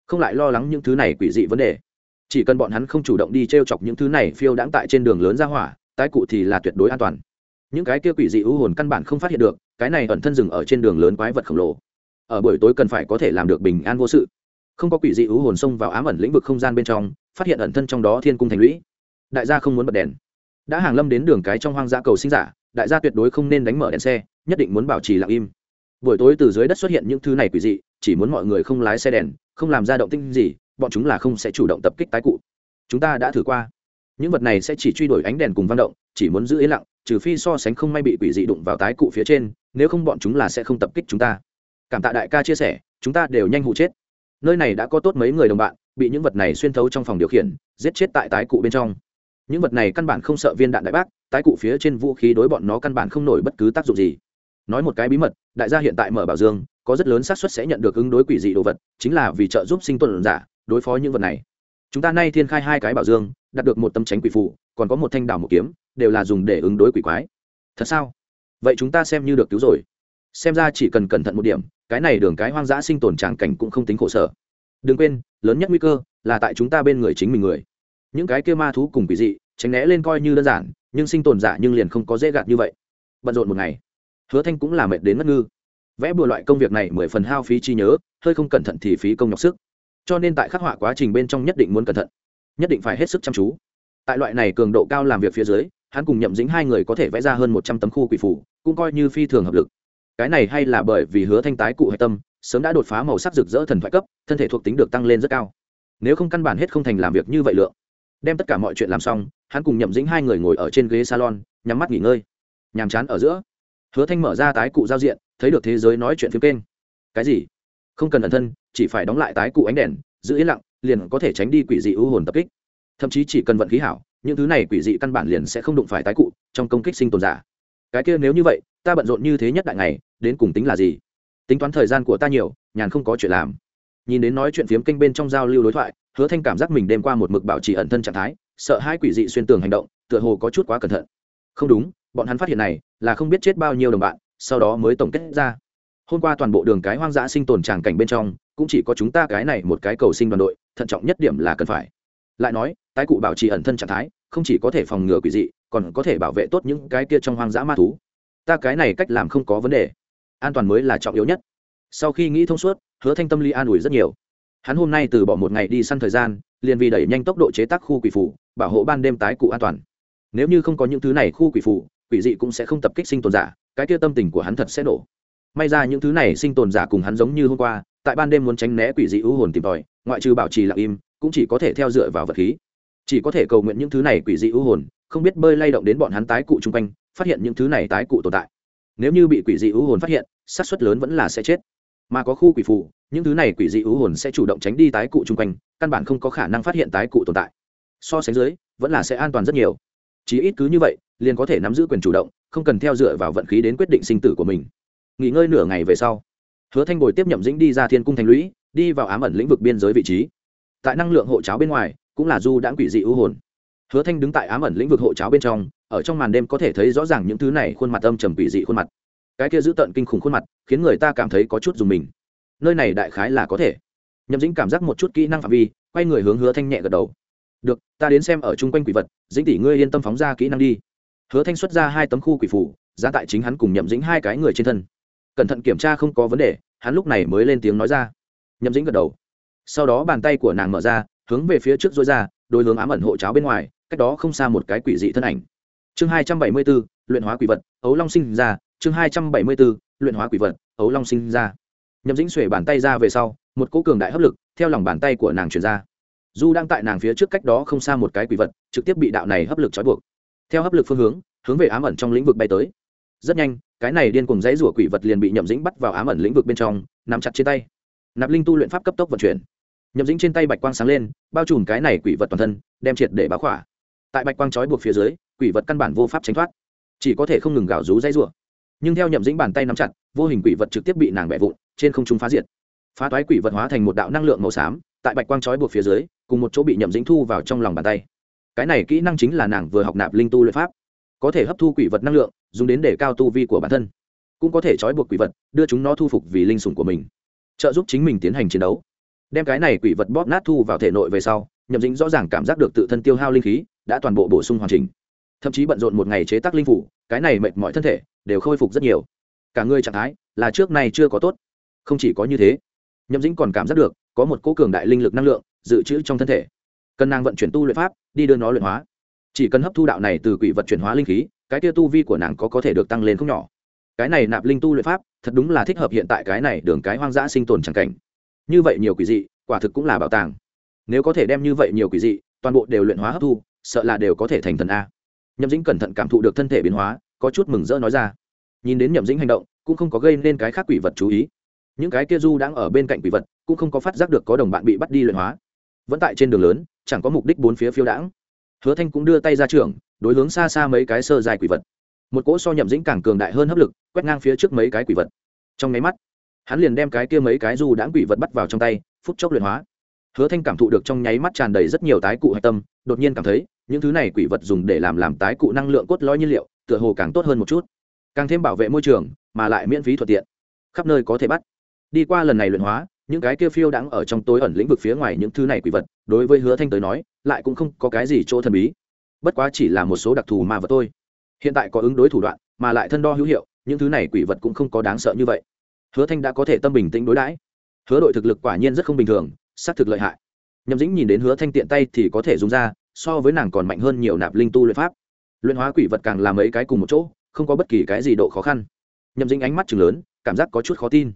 không lại lo lắng những thứ này quỷ dị vấn đề. Chỉ cần bọn hắn không chủ động đi t r e o chọc những thứ này phiêu đãng tại trên đường lớn ra hỏa, tái cụ thì là tuyệt đối an toàn. Những cái kia quỷ dị ưu hồn căn bản không phát hiện được, cái này ẩn thân rừng ở trên đường lớn quái vật khổng lồ. Ở buổi tối cần phải có thể làm được bình an vô sự không có quỷ dị ưu hồn xông vào ám ẩn lĩnh vực không gian bên trong, phát hiện ẩn thân trong đó thiên cung thành lũy. Đại gia không muốn bật đèn. Đã hàng lâm đến đường cái trong hoang dã cầu sinh giả, đại gia tuyệt đối không nên đánh mở đèn xe, nhất định muốn bảo trì lặng im. Buổi tối từ dưới đất xuất hiện những thứ này quỷ dị, chỉ muốn mọi người không lái xe đèn, không làm ra động tinh gì, bọn chúng là không sẽ chủ động tập kích tái cụ. Chúng ta đã thử qua. Những vật này sẽ chỉ truy đuổi ánh đèn cùng văn động, chỉ muốn giữ yên lặng, trừ phi so sánh không may bị quỷ dị đụng vào tái cụ phía trên, nếu không bọn chúng là sẽ không tập kích chúng ta. Cảm tạ đại ca chia sẻ, chúng ta đều nhanh hụ chết nơi này đã có tốt mấy người đồng bạn, bị những vật này xuyên thấu trong phòng điều khiển, giết chết tại tái cụ bên trong. Những vật này căn bản không sợ viên đạn đại bác, tái cụ phía trên vũ khí đối bọn nó căn bản không nổi bất cứ tác dụng gì. Nói một cái bí mật, đại gia hiện tại mở bảo dương, có rất lớn xác suất sẽ nhận được ứng đối quỷ dị đồ vật, chính là vì trợ giúp sinh tồn giả, đối phó những vật này. Chúng ta nay thiên khai hai cái bảo dương, đạt được một tâm tránh quỷ phụ còn có một thanh đảo một kiếm, đều là dùng để ứng đối quỷ quái. Thật sao? Vậy chúng ta xem như được cứu rồi. Xem ra chỉ cần cẩn thận một điểm cái này đường cái hoang dã sinh tồn tràng cảnh cũng không tính khổ sở. Đừng quên, lớn nhất nguy cơ là tại chúng ta bên người chính mình người. Những cái kia ma thú cùng quỷ dị, tránh né lên coi như đơn giản, nhưng sinh tồn giả nhưng liền không có dễ gạt như vậy. Bận rộn một ngày, hứa thanh cũng là mệt đến ngất ngư. Vẽ bùa loại công việc này mười phần hao phí chi nhớ, hơi không cẩn thận thì phí công nhọc sức. Cho nên tại khắc họa quá trình bên trong nhất định muốn cẩn thận, nhất định phải hết sức chăm chú. Tại loại này cường độ cao làm việc phía dưới, hắn cùng nhậm dính hai người có thể vẽ ra hơn một trăm tấm khu quỷ phủ, cũng coi như phi thường hợp lực cái này hay là bởi vì hứa thanh tái cụ hệ tâm, sớm đã đột phá màu sắc rực rỡ thần thoại cấp, thân thể thuộc tính được tăng lên rất cao. Nếu không căn bản hết không thành làm việc như vậy lượng. Đem tất cả mọi chuyện làm xong, hắn cùng nhậm dĩnh hai người ngồi ở trên ghế salon, nhắm mắt nghỉ ngơi. Nhàm chán ở giữa, hứa thanh mở ra tái cụ giao diện, thấy được thế giới nói chuyện phiếm kênh. Cái gì? Không cần ẩn thân, chỉ phải đóng lại tái cụ ánh đèn, giữ yên lặng, liền có thể tránh đi quỷ dị ưu hồn tập kích. Thậm chí chỉ cần vận khí hảo, những thứ này quỷ dị căn bản liền sẽ không đụng phải tái cụ trong công kích sinh tồn giả cái kia nếu như vậy, ta bận rộn như thế nhất đại ngày, đến cùng tính là gì? Tính toán thời gian của ta nhiều, nhàn không có chuyện làm. Nhìn đến nói chuyện phiếm kênh bên trong giao lưu đối thoại, hứa thanh cảm giác mình đêm qua một mực bảo trì ẩn thân trạng thái, sợ hai quỷ dị xuyên tường hành động, tựa hồ có chút quá cẩn thận. Không đúng, bọn hắn phát hiện này, là không biết chết bao nhiêu đồng bạn, sau đó mới tổng kết ra. Hôm qua toàn bộ đường cái hoang dã sinh tồn tràng cảnh bên trong, cũng chỉ có chúng ta cái này một cái cầu sinh đoàn đội, thận trọng nhất điểm là cần phải lại nói, tái cụ bảo trì ẩn thân trạng thái, không chỉ có thể phòng ngừa quỷ dị, còn có thể bảo vệ tốt những cái kia trong hoang dã ma thú. Ta cái này cách làm không có vấn đề. An toàn mới là trọng yếu nhất. Sau khi nghĩ thông suốt, hứa thanh tâm lý an ủi rất nhiều. Hắn hôm nay từ bỏ một ngày đi săn thời gian, liền vì đẩy nhanh tốc độ chế tác khu quỷ phủ, bảo hộ ban đêm tái cụ an toàn. Nếu như không có những thứ này khu quỷ phủ, quỷ dị cũng sẽ không tập kích sinh tồn giả, cái kia tâm tình của hắn thật sẽ nổ may ra những thứ này sinh tồn giả cùng hắn giống như hôm qua, tại ban đêm muốn tránh né quỷ dị ưu hồn tìm tòi, ngoại trừ bảo trì lặng im cũng chỉ có thể theo dựa vào vật khí. Chỉ có thể cầu nguyện những thứ này quỷ dị ưu hồn, không biết bơi lay động đến bọn hắn tái cụ chung quanh, phát hiện những thứ này tái cụ tồn tại. Nếu như bị quỷ dị ưu hồn phát hiện, xác suất lớn vẫn là sẽ chết. Mà có khu quỷ phụ những thứ này quỷ dị ưu hồn sẽ chủ động tránh đi tái cụ chung quanh, căn bản không có khả năng phát hiện tái cụ tồn tại. So sánh dưới, vẫn là sẽ an toàn rất nhiều. Chỉ ít cứ như vậy, liền có thể nắm giữ quyền chủ động, không cần theo dựa vào vận khí đến quyết định sinh tử của mình. Nghỉ ngơi nửa ngày về sau, hứa thanh bồi tiếp nhậm dĩnh đi ra thiên cung thành lũy, đi vào ám ẩn lĩnh vực biên giới vị trí tại năng lượng hộ cháo bên ngoài, cũng là du đãng quỷ dị ưu hồn. Hứa thanh đứng tại ám ẩn lĩnh vực hộ cháo bên trong, ở trong màn đêm có thể thấy rõ ràng những thứ này khuôn mặt âm trầm quỷ dị khuôn mặt. Cái kia giữ tận kinh khủng khuôn mặt, khiến người ta cảm thấy có chút dùng mình. Nơi này đại khái là có thể. Nhậm dĩnh cảm giác một chút kỹ năng phạm vi, quay người hướng hứa thanh nhẹ gật đầu. Được, ta đến xem ở chung quanh quỷ vật, dĩnh tỷ ngươi yên tâm phóng ra kỹ năng đi. Hứa thanh xuất ra hai tấm khu quỷ phủ ra tại chính hắn cùng nhậm dĩnh hai cái người trên thân. Cẩn thận kiểm tra không có vấn đề, hắn lúc này mới lên tiếng nói ra. Nhậm dĩnh gật đầu sau đó bàn tay của nàng mở ra, hướng về phía trước dối ra đôi hướng ám ẩn hộ cháo bên ngoài, cách đó không xa một cái quỷ dị thân ảnh. Chương hai trăm bảy mươi b ố luyện hóa quỷ vật, ấu long sinh ra. Chương hai trăm bảy mươi b ố luyện hóa quỷ vật, ấu long sinh ra. Nhậm dĩnh xuể bàn tay ra về sau, một cỗ cường đại hấp lực theo lòng bàn tay của nàng chuyển ra. Du đang tại nàng phía trước cách đó không xa một cái quỷ vật, trực tiếp bị đạo này hấp lực trói buộc. Theo hấp lực phương hướng hướng về ám ẩn trong lĩnh vực bay tới. Rất nhanh, cái này điên cùng dãy rủa quỷ vật liền bị nhậm dĩnh bắt vào ám ẩn lĩnh vực bên trong nằm chặt trên tay. Nạp linh tu luyện pháp cấp tốc vận chuyển nhậm dĩnh trên tay bạch quang sáng lên, bao trùm cái này quỷ vật toàn thân, đem triệt để báo khỏa. Tại bạch quang trói buộc phía dưới, quỷ vật căn bản vô pháp tránh thoát, chỉ có thể không ngừng gào rú dãy rủa. Nhưng theo nhậm dĩnh bàn tay nắm chặt, vô hình quỷ vật trực tiếp bị nàng bẻ vụn, trên không trung phá diệt. Phá toái quỷ vật hóa thành một đạo năng lượng màu xám, tại bạch quang trói buộc phía dưới, cùng một chỗ bị nhậm dĩnh thu vào trong lòng bàn tay. Cái này kỹ năng chính là nàng vừa học nạp linh tu luyện pháp. Có thể hấp thu quỷ vật năng lượng, dùng đến để cao tu vi của bản thân. Cũng có thể trói buộc quỷ vật, đưa chúng nó thu phục vì linh sủng của mình. Trợ giúp chính mình tiến hành chiến đấu đem cái này quỷ vật bóp nát thu vào thể nội về sau, nhậm dĩnh rõ ràng cảm giác được tự thân tiêu hao linh khí, đã toàn bộ bổ sung hoàn chỉnh. Thậm chí bận rộn một ngày chế tác linh phủ, cái này mệt mọi thân thể, đều khôi phục rất nhiều. Cả người trạng thái là trước nay chưa có tốt. Không chỉ có như thế, nhậm dĩnh còn cảm giác được có một cố cường đại linh lực năng lượng dự trữ trong thân thể. Cần nàng vận chuyển tu luyện pháp, đi đưa nó luyện hóa. Chỉ cần hấp thu đạo này từ quỷ vật chuyển hóa linh khí, cái tia tu vi của nàng có có thể được tăng lên không nhỏ. Cái này nạp linh tu luyện pháp, thật đúng là thích hợp hiện tại cái này đường cái hoang dã sinh tồn chẳng cảnh như vậy nhiều quỷ dị, quả thực cũng là bảo tàng. Nếu có thể đem như vậy nhiều quỷ dị, toàn bộ đều luyện hóa hấp thu, sợ là đều có thể thành thần a. Nhậm dĩnh cẩn thận cảm thụ được thân thể biến hóa, có chút mừng rỡ nói ra. Nhìn đến nhậm dĩnh hành động, cũng không có gây nên cái khác quỷ vật chú ý. Những cái kia du đang ở bên cạnh quỷ vật, cũng không có phát giác được có đồng bạn bị bắt đi luyện hóa. Vẫn tại trên đường lớn, chẳng có mục đích bốn phía phiêu đãng. Hứa thanh cũng đưa tay ra trường đối hướng xa xa mấy cái sơ dài quỷ vật. Một cỗ so nhậm dĩnh càng cường đại hơn hấp lực, quét ngang phía trước mấy cái quỷ vật. Trong nháy mắt hắn liền đem cái kia mấy cái du đãng quỷ vật bắt vào trong tay, phút chốc luyện hóa. Hứa thanh cảm thụ được trong nháy mắt tràn đầy rất nhiều tái cụ hạch tâm, đột nhiên cảm thấy, những thứ này quỷ vật dùng để làm làm tái cụ năng lượng cốt lõi nhiên liệu, tựa hồ càng tốt hơn một chút. Càng thêm bảo vệ môi trường, mà lại miễn phí thuận tiện. Khắp nơi có thể bắt. Đi qua lần này luyện hóa, những cái kia phiêu đãng ở trong tối ẩn lĩnh vực phía ngoài những thứ này quỷ vật, đối với hứa thanh tới nói, lại cũng không có cái gì chỗ thần bí. Bất quá chỉ là một số đặc thù mà vật thôi. Hiện tại có ứng đối thủ đoạn, mà lại thân đo hữu hiệu, những thứ này quỷ vật cũng không có đáng sợ như vậy hứa thanh đã có thể tâm bình tĩnh đối đãi. Hứa đội thực lực quả nhiên rất không bình thường, xác thực lợi hại. Nhậm dĩnh nhìn đến hứa thanh tiện tay thì có thể dùng ra, so với nàng còn mạnh hơn nhiều nạp linh tu luyện pháp. Luyện hóa quỷ vật càng làm mấy cái cùng một chỗ, không có bất kỳ cái gì độ khó khăn. Nhậm dĩnh ánh mắt chừng lớn, cảm giác có chút khó tin.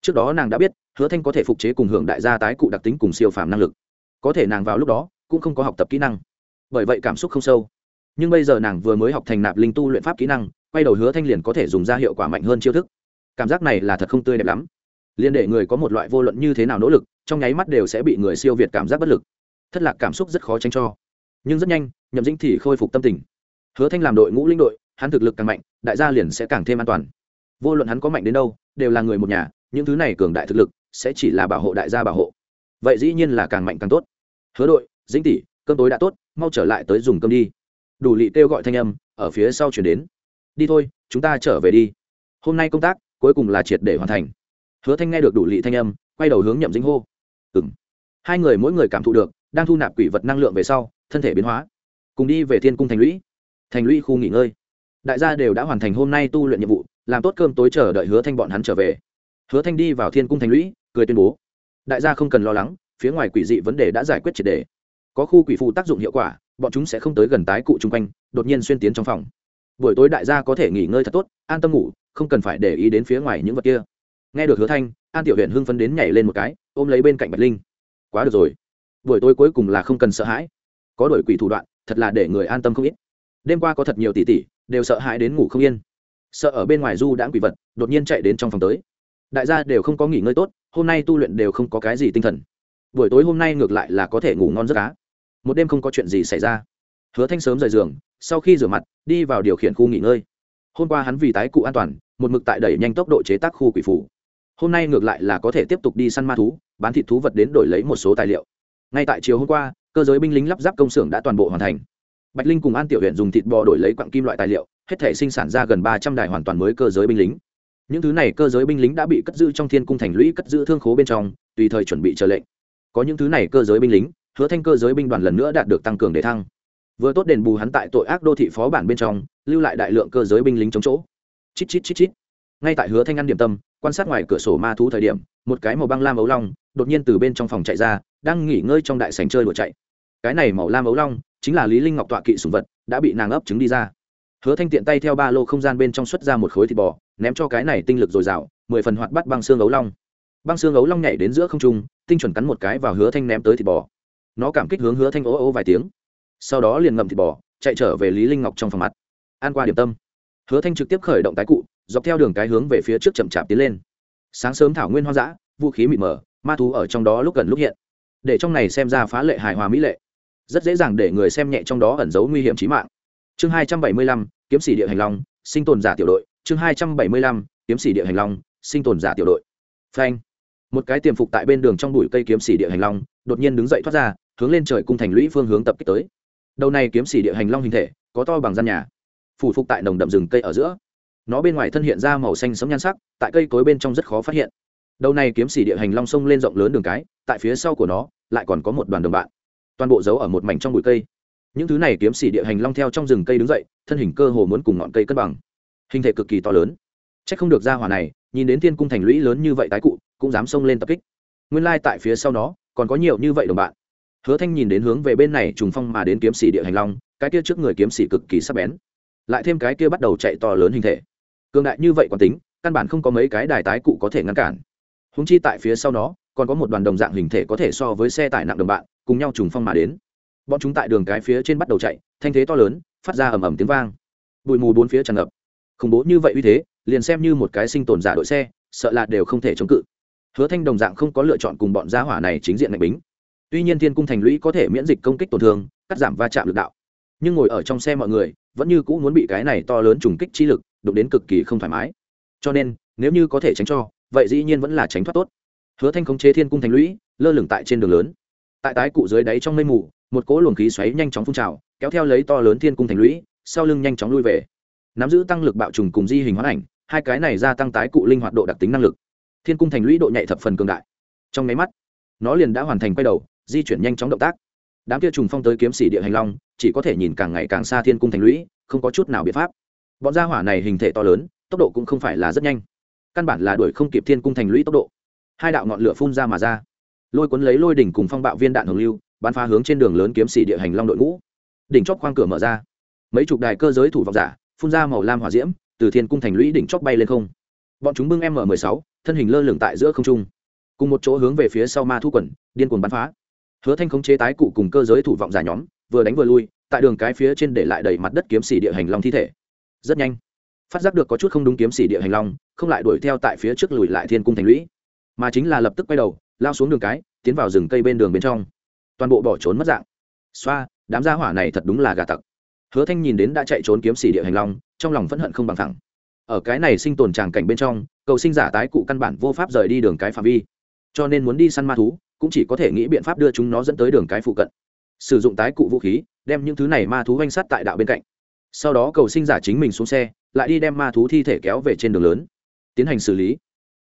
Trước đó nàng đã biết, hứa thanh có thể phục chế cùng hưởng đại gia tái cụ đặc tính cùng siêu phàm năng lực. Có thể nàng vào lúc đó, cũng không có học tập kỹ năng. Bởi vậy cảm xúc không sâu. Nhưng bây giờ nàng vừa mới học thành nạp linh tu luyện pháp kỹ năng, quay đầu hứa thanh liền có thể dùng ra hiệu quả mạnh hơn chiêu thức cảm giác này là thật không tươi đẹp lắm. Liên để người có một loại vô luận như thế nào nỗ lực, trong nháy mắt đều sẽ bị người siêu việt cảm giác bất lực. Thất lạc cảm xúc rất khó tránh cho. Nhưng rất nhanh, nhậm dĩnh thì khôi phục tâm tình. Hứa thanh làm đội ngũ linh đội, hắn thực lực càng mạnh, đại gia liền sẽ càng thêm an toàn. Vô luận hắn có mạnh đến đâu, đều là người một nhà, những thứ này cường đại thực lực, sẽ chỉ là bảo hộ đại gia bảo hộ. Vậy dĩ nhiên là càng mạnh càng tốt. Hứa đội, dĩnh tỷ, cơm tối đã tốt, mau trở lại tới dùng cơm đi. Đủ lị kêu gọi thanh âm, ở phía sau chuyển đến. Đi thôi, chúng ta trở về đi. Hôm nay công tác cuối cùng là triệt để hoàn thành. Hứa thanh nghe được đủ lị thanh âm, quay đầu hướng nhậm dĩnh hô. Ừ m hai người mỗi người cảm thụ được, đang thu nạp quỷ vật năng lượng về sau, thân thể biến hóa. Cùng đi về thiên cung thành lũy. Thành lũy khu nghỉ ngơi. Đại gia đều đã hoàn thành hôm nay tu luyện nhiệm vụ, làm tốt cơm tối chờ đợi hứa thanh bọn hắn trở về. Hứa thanh đi vào thiên cung thành lũy, cười tuyên bố. Đại gia không cần lo lắng, phía ngoài quỷ dị vấn đề đã giải quyết triệt đề. Có khu quỷ phụ tác dụng hiệu quả, bọn chúng sẽ không tới gần tái cụ chung quanh, đột nhiên xuyên tiến trong phòng. Buổi tối đại gia có thể nghỉ ngơi thật tốt, an tâm ngủ không cần phải để ý đến phía ngoài những vật kia. Nghe được hứa thanh, an tiểu huyện hưng phấn đến nhảy lên một cái, ôm lấy bên cạnh bạch linh. Quá được rồi. Buổi tối cuối cùng là không cần sợ hãi. Có đổi quỷ thủ đoạn, thật là để người an tâm không ít. Đêm qua có thật nhiều tỷ tỷ, đều sợ hãi đến ngủ không yên. Sợ ở bên ngoài du đãng quỷ vật, đột nhiên chạy đến trong phòng tới. Đại gia đều không có nghỉ ngơi tốt, hôm nay tu luyện đều không có cái gì tinh thần. Buổi tối hôm nay ngược lại là có thể ngủ ngon rất cá một đêm không có chuyện gì xảy ra. Hứa thanh sớm rời giường, sau khi rửa mặt, đi vào điều khiển khu nghỉ ngơi hôm qua hắn vì tái cụ an toàn, một mực tại đẩy nhanh tốc độ chế tác khu quỷ phủ. Hôm nay ngược lại là có thể tiếp tục đi săn ma thú, bán thịt thú vật đến đổi lấy một số tài liệu. Ngay tại chiều hôm qua, cơ giới binh lính lắp ráp công xưởng đã toàn bộ hoàn thành. Bạch linh cùng an tiểu huyện dùng thịt bò đổi lấy quặng kim loại tài liệu, hết thể sinh sản ra gần ba trăm đài hoàn toàn mới cơ giới binh lính. Những thứ này cơ giới binh lính đã bị cất giữ trong thiên cung thành lũy cất giữ thương khố bên trong, tùy thời chuẩn bị chờ lệnh. Có những thứ này cơ giới binh lính, hứa thanh cơ giới binh đoàn lần nữa đạt được tăng cường để thăng. Vừa tốt đền bù hắn tại tội ác đô thị phó bản bên trong lưu lại đại lượng cơ giới binh lính chống chỗ. Chít chít chít chít. Ngay tại hứa thanh ăn điểm tâm, quan sát ngoài cửa sổ ma thú thời điểm, một cái màu băng lam ấu long đột nhiên từ bên trong phòng chạy ra, đang nghỉ ngơi trong đại sành chơi đùa chạy. Cái này màu lam ấu long chính là lý linh ngọc tọa kỵ sùng vật, đã bị nàng ấp trứng đi ra. Hứa thanh tiện tay theo ba lô không gian bên trong xuất ra một khối thịt bò, ném cho cái này tinh lực dồi dào, mười phần hoạt bắt băng xương ấu long. Băng xương ấu long nhảy đến giữa không trung, tinh chuẩn cắn một cái vào hứa thanh ném tới thịt bò. Nó cảm kích hướng hứa thanh ố ô vài tiếng. Sau đó liền ngậm thịt bò, chạy trở về lý linh ngọc trong phòng mặt ăn qua điểm tâm. Hứa thanh trực tiếp khởi động tái cụ, dọc theo đường cái hướng về phía trước chậm chạp tiến lên. Sáng sớm thảo nguyên hoang dã, vũ khí mịt mờ, ma thú ở trong đó lúc gần lúc hiện. Để trong này xem ra phá lệ hài hòa mỹ lệ. Rất dễ dàng để người xem nhẹ trong đó ẩn giấu nguy hiểm chí mạng. Chương hai trăm bảy mươi lăm, kiếm sĩ địa hành long, sinh tồn giả tiểu đội. Chương hai trăm bảy mươi lăm, kiếm sĩ địa hành long, sinh tồn giả tiểu đội. Phanh. Một cái tiềm phục tại bên đường trong bụi cây kiếm sĩ địa hành long, đột nhiên đứng dậy thoát ra, hướng lên trời cung thành lũy phương hướng tập kích tới. Đầu này kiếm sĩ địa hành long hình thể, có to bằng gian nhà phủ phục tại nồng đậm rừng cây ở giữa. Nó bên ngoài thân hiện ra màu xanh sẫm nhan sắc, tại cây cối bên trong rất khó phát hiện. Đầu này kiếm sĩ địa hành long sông lên rộng lớn đường cái, tại phía sau của nó, lại còn có một đoàn đồng bạn. Toàn bộ giấu ở một mảnh trong bụi cây. Những thứ này kiếm sĩ địa hành long theo trong rừng cây đứng dậy, thân hình cơ hồ muốn cùng ngọn cây cân bằng. Hình thể cực kỳ to lớn. C h ắ c không được ra hỏa này, nhìn đến thiên cung thành lũy lớn như vậy tái cụ, cũng dám xông lên tập kích. Nguyên lai tại phía sau nó, còn có nhiều như vậy đồng bạn. Hứa thanh nhìn đến hướng về bên này trùng phong mà đến kiếm sĩ địa hành long, cái kia trước người kiếm sĩ cực kỳ sắc bén lại thêm cái kia bắt đầu chạy to lớn hình thể. Cường đại như vậy còn tính, căn bản không có mấy cái đài tái cụ có thể ngăn cản. Húng chi tại phía sau nó, còn có một đoàn đồng dạng hình thể có thể so với xe tải nặng đồng bạn, cùng nhau trùng phong mà đến. Bọn chúng tại đường cái phía trên bắt đầu chạy, thanh thế to lớn, phát ra ầm ầm tiếng vang. Bụi mù bốn phía tràn ngập. Khủng bố như vậy uy thế, liền xem như một cái sinh tồn giả đội xe, sợ là đều không thể chống cự. Hứa thanh đồng dạng không có lựa chọn cùng bọn gia hỏa này chính diện mạnh bính. Tuy nhiên thiên cung thành lũy có thể miễn dịch công kích tổn thương, cắt giảm va chạm lực đạo. Nhưng ngồi ở trong xe mọi người vẫn như cũ muốn bị cái này to lớn trùng kích chi lực, đụng đến cực kỳ không thoải mái. Cho nên, nếu như có thể tránh cho, vậy dĩ nhiên vẫn là tránh thoát tốt. Hứa thanh khống chế thiên cung thành lũy, lơ lửng tại trên đường lớn. Tại tái cụ dưới đáy trong mây mù, một cỗ luồng khí xoáy nhanh chóng phun trào, kéo theo lấy to lớn thiên cung thành lũy, sau lưng nhanh chóng lui về. Nắm giữ tăng lực bạo trùng cùng di hình hóa ảnh, hai cái này gia tăng tái cụ linh hoạt độ đặc tính năng lực. Thiên cung thành lũy độ nhạy thập phần cường đại. Trong máy mắt, nó liền đã hoàn thành quay đầu, di chuyển nhanh chóng động tác đám kia trùng phong tới kiếm sĩ địa hành long, chỉ có thể nhìn càng ngày càng xa thiên cung thành lũy, không có chút nào biện pháp. Bọn gia hỏa này hình thể to lớn, tốc độ cũng không phải là rất nhanh. Căn bản là đuổi không kịp thiên cung thành lũy tốc độ. Hai đạo ngọn lửa phun ra mà ra. Lôi cuốn lấy lôi đỉnh cùng phong bạo viên đạn hồng lưu, bắn phá hướng trên đường lớn kiếm sĩ địa hành long đội ngũ. Đỉnh chóp khoang cửa mở ra. Mấy chục đài cơ giới thủ vọng giả, phun ra màu lam hỏa diễm, từ thiên cung thành lũy đỉnh chóp bay lên không. Bọn chúng bưng m m sáu, thân hình lơ lửng tại giữa không trung. Cùng một chỗ hướng về phía sau ma thu quẩn điên cuồng bắn phá hứa thanh khống chế tái cụ cùng cơ giới thủ vọng giả nhóm, vừa đánh vừa lui, tại đường cái phía trên để lại đầy mặt đất kiếm sĩ địa hành long thi thể. Rất nhanh, phát giác được có chút không đúng kiếm sĩ địa hành long, không lại đuổi theo tại phía trước lùi lại thiên cung thành lũy, mà chính là lập tức quay đầu, lao xuống đường cái, tiến vào rừng cây bên đường bên trong. Toàn bộ bỏ trốn mất dạng. Xoa, đám gia hỏa này thật đúng là gà tặc. Hứa thanh nhìn đến đã chạy trốn kiếm sĩ địa hành long, trong lòng phẫn hận không bằng thẳng. Ở cái này sinh tồn tràng cảnh bên trong, cầu sinh giả tái cụ căn bản vô pháp rời đi đường cái phạm vi, cho nên muốn đi săn ma thú cũng chỉ có thể nghĩ biện pháp đưa chúng nó dẫn tới đường cái phụ cận. Sử dụng tái cụ vũ khí, đem những thứ này ma thú oanh sắt tại đạo bên cạnh. Sau đó cầu sinh giả chính mình xuống xe, lại đi đem ma thú thi thể kéo về trên đường lớn. Tiến hành xử lý.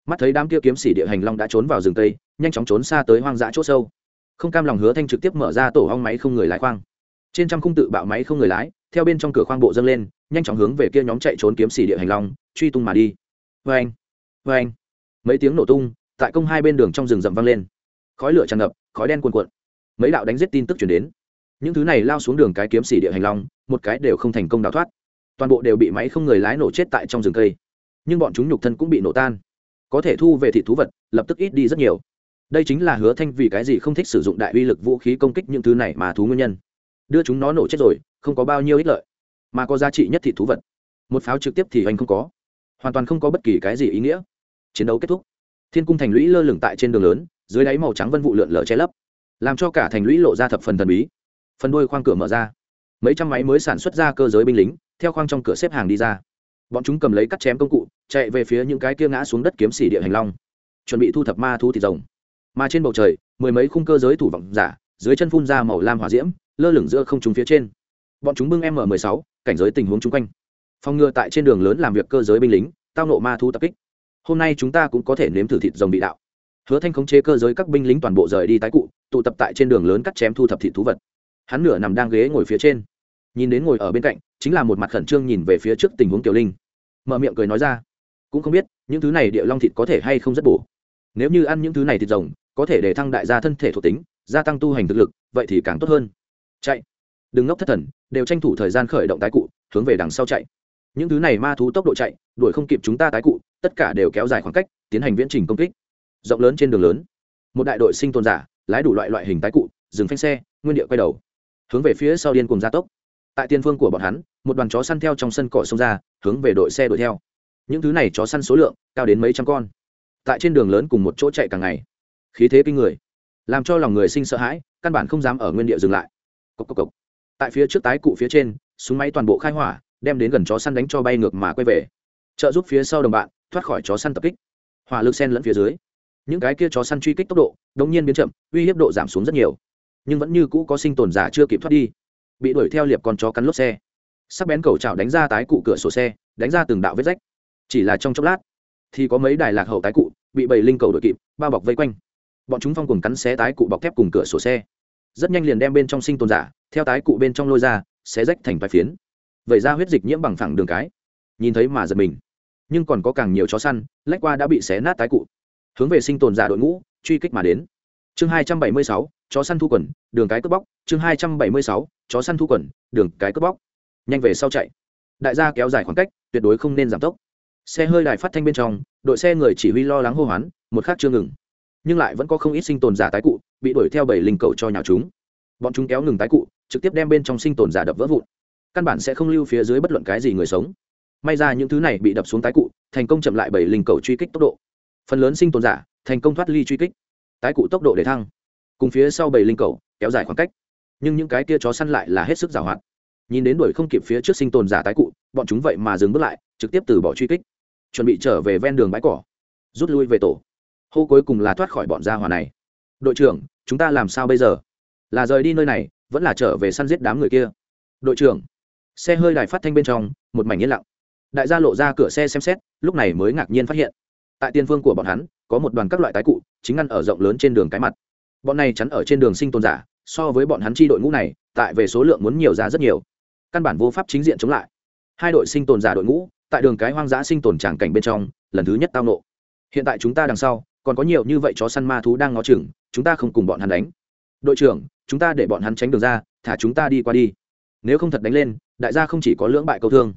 Mắt thấy đám kia kiếm sĩ địa hành long đã trốn vào rừng tây, nhanh chóng trốn xa tới hoang dã c h ỗ sâu. Không cam lòng hứa thanh trực tiếp mở ra tổ hong máy không người lái khoang. Trên trăm khung tự bạo máy không người lái, theo bên trong cửa khoang bộ dâng lên, nhanh chóng hướng về kia nhóm chạy trốn kiếm sĩ địa hành long, truy tung mà đi. Vê anh vê anh mấy tiếng nổ tung, tại công hai bên đường trong rừng rậm vang lên khói lửa tràn ngập, khói đen cuồn cuộn. Mấy đạo đánh giết tin tức chuyển đến. Những thứ này lao xuống đường cái kiếm xỉ địa hành long, một cái đều không thành công đào thoát. Toàn bộ đều bị máy không người lái nổ chết tại trong rừng cây. Nhưng bọn chúng nhục thân cũng bị nổ tan. Có thể thu về thị thú vật, lập tức ít đi rất nhiều. Đây chính là hứa thanh vì cái gì không thích sử dụng đại uy lực vũ khí công kích những thứ này mà thú nguyên nhân. Đưa chúng nó nổ chết rồi, không có bao nhiêu ích lợi, mà có giá trị nhất thị thú vật. Một pháo trực tiếp thì anh không có. Hoàn toàn không có bất kỳ cái gì ý nghĩa. Chiến đấu kết thúc. Thiên cung thành lũy lơ lửng tại trên đường lớn dưới đáy màu trắng vân vụ lượn lờ che lấp, làm cho cả thành lũy lộ ra thập phần thần bí. Phần đuôi khoang cửa mở ra. Mấy trăm máy mới sản xuất ra cơ giới binh lính, theo khoang trong cửa xếp hàng đi ra. Bọn chúng cầm lấy cắt chém công cụ, chạy về phía những cái kia ngã xuống đất kiếm xỉ địa hành long. Chuẩn bị thu thập ma thu thịt rồng. Mà trên bầu trời, mười mấy khung cơ giới thủ vọng giả, dưới chân phun ra màu lam hỏa diễm, lơ lửng giữa không chúng phía trên. Bọn chúng bưng m 16 cảnh giới tình huống chung quanh. Phòng ngừa tại trên đường lớn làm việc cơ giới binh lính, tao nộ ma thu tập kích. Hôm nay chúng ta cũng có thể nếm thử thịt rồng bị đạo hứa thanh khống chế cơ giới các binh lính toàn bộ rời đi tái cụ, tụ tập tại trên đường lớn cắt chém thu thập thịt thú vật. Hắn nửa nằm đang ghế ngồi phía trên. Nhìn đến ngồi ở bên cạnh, chính là một mặt khẩn trương nhìn về phía trước tình huống tiểu linh. Mở miệng cười nói ra, cũng không biết, những thứ này địa long thịt có thể hay không rất bổ. Nếu như ăn những thứ này thịt rồng, có thể để thăng đại gia thân thể thuộc tính, gia tăng tu hành thực lực, vậy thì càng tốt hơn. Chạy. Đừng ngốc thất thần, đều tranh thủ thời gian khởi động tái cụ, hướng về đằng sau chạy. Những thứ này ma thú tốc độ chạy, đuổi không kịp chúng ta tái cụ, tất cả đều kéo dài khoảng cách, tiến hành viễn trình công kích rộng lớn trên đường lớn. Một đại đội sinh tồn giả, lái đủ loại loại hình tái cụ, dừng phanh xe, nguyên địa quay đầu, hướng về phía sau điên cùng gia tốc. Tại tiên phương của bọn hắn, một đoàn chó săn theo trong sân cỏ xông ra, hướng về đội xe đuổi theo. Những thứ này chó săn số lượng, cao đến mấy trăm con. Tại trên đường lớn cùng một chỗ chạy càng ngày. Khí thế kinh người, làm cho lòng người sinh sợ hãi, căn bản không dám ở nguyên địa dừng lại. Cốc cốc cốc. tại phía trước tái cụ phía trên, súng máy toàn bộ khai hỏa, đem đến gần chó săn đánh cho bay ngược mà quay về. Trợ giúp phía sau đồng bạn, thoát khỏi chó săn tập kích. Hỏa lực sen lẫn phía dưới những cái kia chó săn truy kích tốc độ, đống nhiên biến chậm, uy hiếp độ giảm xuống rất nhiều. Nhưng vẫn như cũ có sinh tồn giả chưa kịp thoát đi. Bị đuổi theo liệp con chó cắn lốp xe. Sắc bén cầu chảo đánh ra tái cụ cửa sổ xe, đánh ra từng đạo vết rách. Chỉ là trong chốc lát, thì có mấy đài lạc hậu tái cụ bị bầy linh cầu đội kịp, bao bọc vây quanh. Bọn chúng phong cùng cắn xé tái cụ bọc thép cùng cửa sổ xe. Rất nhanh liền đem bên trong sinh tồn giả, theo tái cụ bên trong lôi ra, xé rách thành vài phiến. Vẩy ra huyết dịch nhiễm bằng phẳng đường cái. Nhìn thấy mà giật mình. Nhưng còn có càng nhiều chó săn, lách qua đã bị xé nát tái cụ hướng về sinh tồn giả đội ngũ, truy kích mà đến. Chương hai trăm bảy mươi sáu, chó săn thu quần, đường cái cướp bóc. Chương hai trăm bảy mươi sáu, chó săn thu quần, đường cái cướp bóc. Nhanh về sau chạy. Đại gia kéo dài khoảng cách, tuyệt đối không nên giảm tốc. Xe hơi đài phát thanh bên trong, đội xe người chỉ huy lo lắng hô hoán, một khác chưa ngừng. Nhưng lại vẫn có không ít sinh tồn giả tái cụ, bị đuổi theo bảy linh cầu cho nhào chúng. Bọn chúng kéo ngừng tái cụ, trực tiếp đem bên trong sinh tồn giả đập vỡ vụn. Căn bản sẽ không lưu phía dưới bất luận cái gì người sống. May ra những thứ này bị đập xuống tái cụ, thành công chậm lại bảy linh cầu truy kích tốc độ phần lớn sinh tồn giả thành công thoát ly truy kích, tái cụ tốc độ để thăng, cùng phía sau bảy linh cầu kéo dài khoảng cách. Nhưng những cái kia chó săn lại là hết sức giàu hoạt nhìn đến đuổi không kịp phía trước sinh tồn giả tái cụ, bọn chúng vậy mà dừng bước lại, trực tiếp từ bỏ truy kích, chuẩn bị trở về ven đường bãi cỏ, rút lui về tổ. Hô cuối cùng là thoát khỏi bọn gia hòa này. Đội trưởng, chúng ta làm sao bây giờ? Là rời đi nơi này, vẫn là trở về săn giết đám người kia? Đội trưởng. Xe hơi đài phát thanh bên trong, một mảnh yên lặng. Đại gia lộ ra cửa xe xem xét, lúc này mới ngạc nhiên phát hiện tại tiên phương của bọn hắn, có một đoàn các loại tái cụ, chính ngăn ở rộng lớn trên đường cái mặt. Bọn này chắn ở trên đường sinh tồn giả, so với bọn hắn chi đội ngũ này, tại về số lượng muốn nhiều ra rất nhiều. Căn bản vô pháp chính diện chống lại. Hai đội sinh tồn giả đội ngũ, tại đường cái hoang dã sinh tồn tràng cảnh bên trong, lần thứ nhất tao nộ. Hiện tại chúng ta đằng sau, còn có nhiều như vậy chó săn ma thú đang ngó chừng, chúng ta không cùng bọn hắn đánh. Đội trưởng, chúng ta để bọn hắn tránh đường ra, thả chúng ta đi qua đi. Nếu không thật đánh lên, đại gia không chỉ có lưỡng bại câu thương,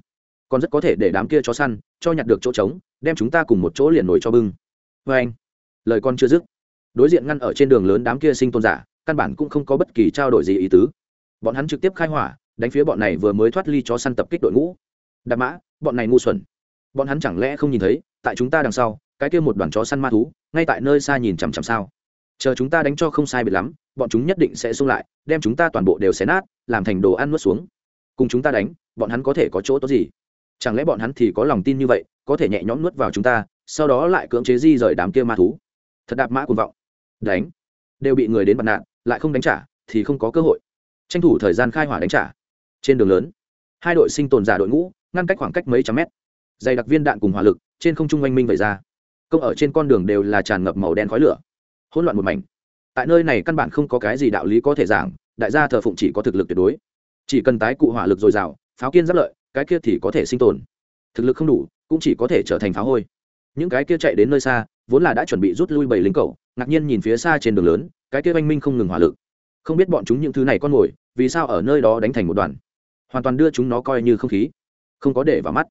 còn rất có thể để đám kia chó săn cho nhặt được chỗ trống đem chúng ta cùng một chỗ liền nổi cho bưng. Vê anh. Lời con chưa dứt, đối diện ngăn ở trên đường lớn đám kia sinh tôn giả, căn bản cũng không có bất kỳ trao đổi gì ý tứ. Bọn hắn trực tiếp khai hỏa, đánh phía bọn này vừa mới thoát ly chó săn tập kích đội ngũ. Đạp mã, bọn này ngu xuẩn. Bọn hắn chẳng lẽ không nhìn thấy, tại chúng ta đằng sau, cái kia một đoàn chó săn ma thú, ngay tại nơi xa nhìn chằm chằm sao? Chờ chúng ta đánh cho không sai biệt lắm, bọn chúng nhất định sẽ xung lại, đem chúng ta toàn bộ đều xé nát, làm thành đồ ăn nuốt xuống. Cùng chúng ta đánh, bọn hắn có thể có chỗ tốt gì? Chẳng lẽ bọn hắn thì có lòng tin như vậy, có thể nhẹ nhõm nuốt vào chúng ta, sau đó lại cưỡng chế di rời đám kia ma thú? Thật đạp mã cuồng vọng. Đánh. Đều bị người đến bật nạn, lại không đánh trả, thì không có cơ hội. Tranh thủ thời gian khai hỏa đánh trả. Trên đường lớn, hai đội sinh tồn giả đội ngũ, ngăn cách khoảng cách mấy trăm mét. Dày đặc viên đạn cùng hỏa lực, trên không trung oanh minh vẩy ra. Công ở trên con đường đều là tràn ngập màu đen khói lửa. Hỗn loạn một mảnh. Tại nơi này căn bản không có cái gì đạo lý có thể giảng, đại gia thờ phụng chỉ có thực lực tuyệt đối. Chỉ cần tái cụ hỏa lực dồi dào, pháo kiên giáp lợi cái kia thì có thể sinh tồn. Thực lực không đủ, cũng chỉ có thể trở thành pháo hôi. Những cái kia chạy đến nơi xa, vốn là đã chuẩn bị rút lui bảy lính cầu ngạc nhiên nhìn phía xa trên đường lớn, cái kia oanh minh không ngừng hỏa lực. Không biết bọn chúng những thứ này con mồi vì sao ở nơi đó đánh thành một đoàn? Hoàn toàn đưa chúng nó coi như không khí. Không có để vào mắt.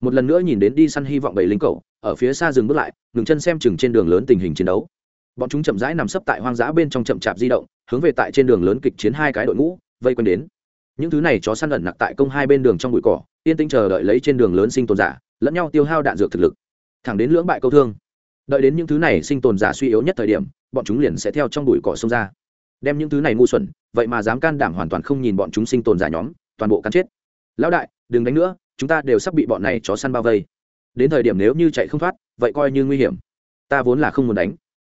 Một lần nữa nhìn đến đi săn hy vọng bảy lính cầu ở phía xa dừng bước lại, ngừng chân xem chừng trên đường lớn tình hình chiến đấu. Bọn chúng chậm rãi nằm sấp tại hoang dã bên trong chậm chạp di động, hướng về tại trên đường lớn kịch chiến hai cái đội ngũ, vây quanh đến những thứ này chó săn ẩn nặc tại công hai bên đường trong bụi cỏ, yên tĩnh chờ đợi lấy trên đường lớn sinh tồn giả, lẫn nhau tiêu hao đạn dược thực lực. Thẳng đến lưỡng bại câu thương. Đợi đến những thứ này sinh tồn giả suy yếu nhất thời điểm, bọn chúng liền sẽ theo trong bụi cỏ xông ra. Đem những thứ này ngu xuẩn, vậy mà dám can đảm hoàn toàn không nhìn bọn chúng sinh tồn giả nhóm, toàn bộ cắn chết. Lão đại, đừng đánh nữa, chúng ta đều sắp bị bọn này chó săn bao vây. Đến thời điểm nếu như chạy không thoát, vậy coi như nguy hiểm. Ta vốn là không muốn đánh.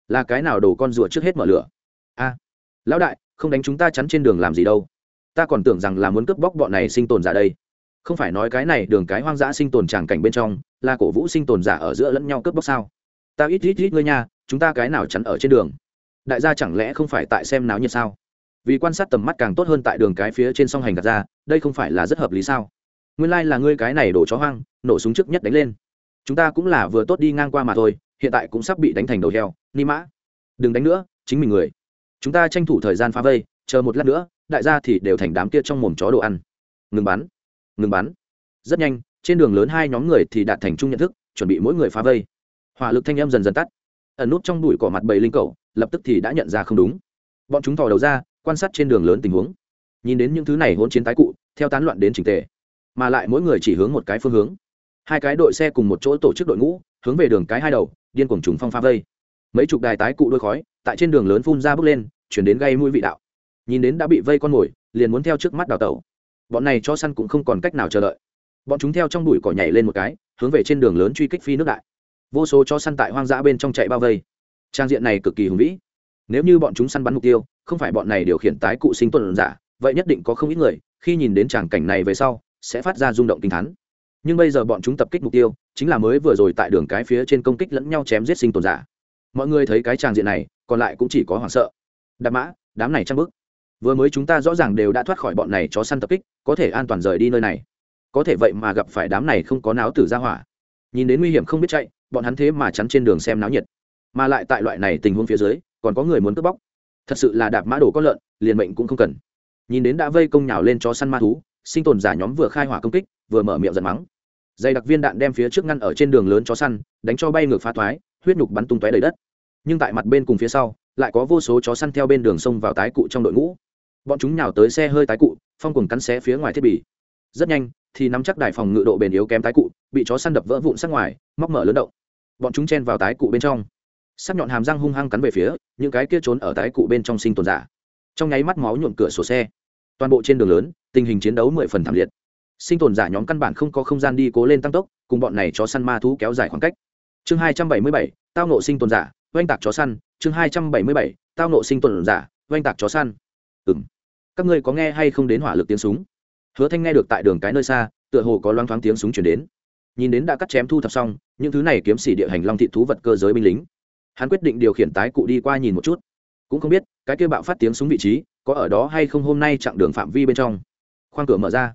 Là cái nào đổ con rùa trước hết mở lửa? A, lão đại, không đánh chúng ta chắn trên đường làm gì đâu ta còn tưởng rằng là muốn cướp bóc bọn này sinh tồn giả đây. Không phải nói cái này đường cái hoang dã sinh tồn tràng cảnh bên trong, là cổ vũ sinh tồn giả ở giữa lẫn nhau cướp bóc sao? Ta ít ít ít ngươi nha, chúng ta cái nào chắn ở trên đường? Đại gia chẳng lẽ không phải tại xem náo nhiệt sao? Vì quan sát tầm mắt càng tốt hơn tại đường cái phía trên song hành gạt ra, đây không phải là rất hợp lý sao? Nguyên lai、like、là ngươi cái này đổ chó hoang, nổ súng trước nhất đánh lên. Chúng ta cũng là vừa tốt đi ngang qua mà thôi, hiện tại cũng sắp bị đánh thành đầu heo, ni mã. Đừng đánh nữa, chính mình người. Chúng ta tranh thủ thời gian phá vây, chờ một lát nữa đại gia thì đều thành đám kia trong mồm chó đồ ăn. Ngừng bắn ngừng bắn. Rất nhanh, trên đường lớn hai nhóm người thì đạt thành chung nhận thức, chuẩn bị mỗi người phá vây. Hỏa lực thanh em dần dần tắt. Ẩn nút trong bụi cỏ mặt bầy linh cầu lập tức thì đã nhận ra không đúng. Bọn chúng thò đầu ra, quan sát trên đường lớn tình huống. Nhìn đến những thứ này hỗn chiến tái cụ, theo tán loạn đến trình tề. Mà lại mỗi người chỉ hướng một cái phương hướng. Hai cái đội xe cùng một chỗ tổ chức đội ngũ, hướng về đường cái hai đầu, điên cuồng trùng phong pha vây. Mấy chục đài tái cụ đôi khói, tại trên đường lớn phun ra bước lên, chuyển đến gây mũi vị đạo nhìn đến đã bị vây con mồi, liền muốn theo trước mắt đào tẩu. Bọn này cho săn cũng không còn cách nào chờ đợi. Bọn chúng theo trong bụi cỏ nhảy lên một cái, hướng về trên đường lớn truy kích phi nước đại. Vô số cho săn tại hoang dã bên trong chạy bao vây. Trang diện này cực kỳ hùng vĩ. Nếu như bọn chúng săn bắn mục tiêu, không phải bọn này điều khiển tái cụ sinh tuần giả, vậy nhất định có không ít người, khi nhìn đến tràng cảnh này về sau, sẽ phát ra rung động kinh thắn nhưng bây giờ bọn chúng tập kích mục tiêu, chính là mới vừa rồi tại đường cái phía trên công kích lẫn nhau chém giết sinh tồn giả. Mọi người thấy cái tràng diện này, còn lại cũng chỉ có hoảng sợ. Đạp mã, đám này trăng bức vừa mới chúng ta rõ ràng đều đã thoát khỏi bọn này chó săn tập kích, có thể an toàn rời đi nơi này. Có thể vậy mà gặp phải đám này không có náo tử ra hỏa. Nhìn đến nguy hiểm không biết chạy, bọn hắn thế mà chắn trên đường xem náo nhiệt. Mà lại tại loại này tình huống phía dưới, còn có người muốn cướp bóc. Thật sự là đạp mã đổ có lợn, liền mệnh cũng không cần. Nhìn đến đã vây công nhào lên chó săn ma thú, sinh tồn giả nhóm vừa khai hỏa công kích, vừa mở miệng giận mắng. Dây đặc viên đạn đem phía trước ngăn ở trên đường lớn chó săn, đánh cho bay ngược phá thoái, huyết nhục bắn tung tóe đầy đất. Nhưng tại mặt bên cùng phía sau, lại có vô số chó săn theo bên đường sông vào tái cụ trong đội ngũ bọn chúng nhào tới xe hơi tái cụ, phong cùng cắn xé phía ngoài thiết bị. Rất nhanh, thì nắm chắc đài phòng ngự độ bền yếu kém tái cụ, bị chó săn đập vỡ vụn sát ngoài, móc mở lớn động. Bọn chúng chen vào tái cụ bên trong. Sắc nhọn hàm răng hung hăng cắn về phía, những cái kia trốn ở tái cụ bên trong sinh tồn giả. Trong nháy mắt máu nhuộm cửa sổ xe. Toàn bộ trên đường lớn, tình hình chiến đấu mười phần thảm liệt. Sinh tồn giả nhóm căn bản không có không gian đi cố lên tăng tốc, cùng bọn này chó săn ma thú kéo dài khoảng cách. Chương hai trăm bảy mươi bảy, tao nộ sinh tồn giả, oanh tạc chó săn. Chương hai trăm bảy mươi bảy, tao nộ sinh tồn giả, oanh tạc chó săn. Ừng các ngươi có nghe hay không đến hỏa lực tiếng súng? Hứa thanh nghe được tại đường cái nơi xa, tựa hồ có loáng thoáng tiếng súng chuyển đến. Nhìn đến đã cắt chém thu thập xong, những thứ này kiếm xỉ địa hành long thị thú vật cơ giới binh lính. Hắn quyết định điều khiển tái cụ đi qua nhìn một chút. Cũng không biết, cái kia bạo phát tiếng súng vị trí, có ở đó hay không hôm nay chặng đường phạm vi bên trong. Khoang cửa mở ra.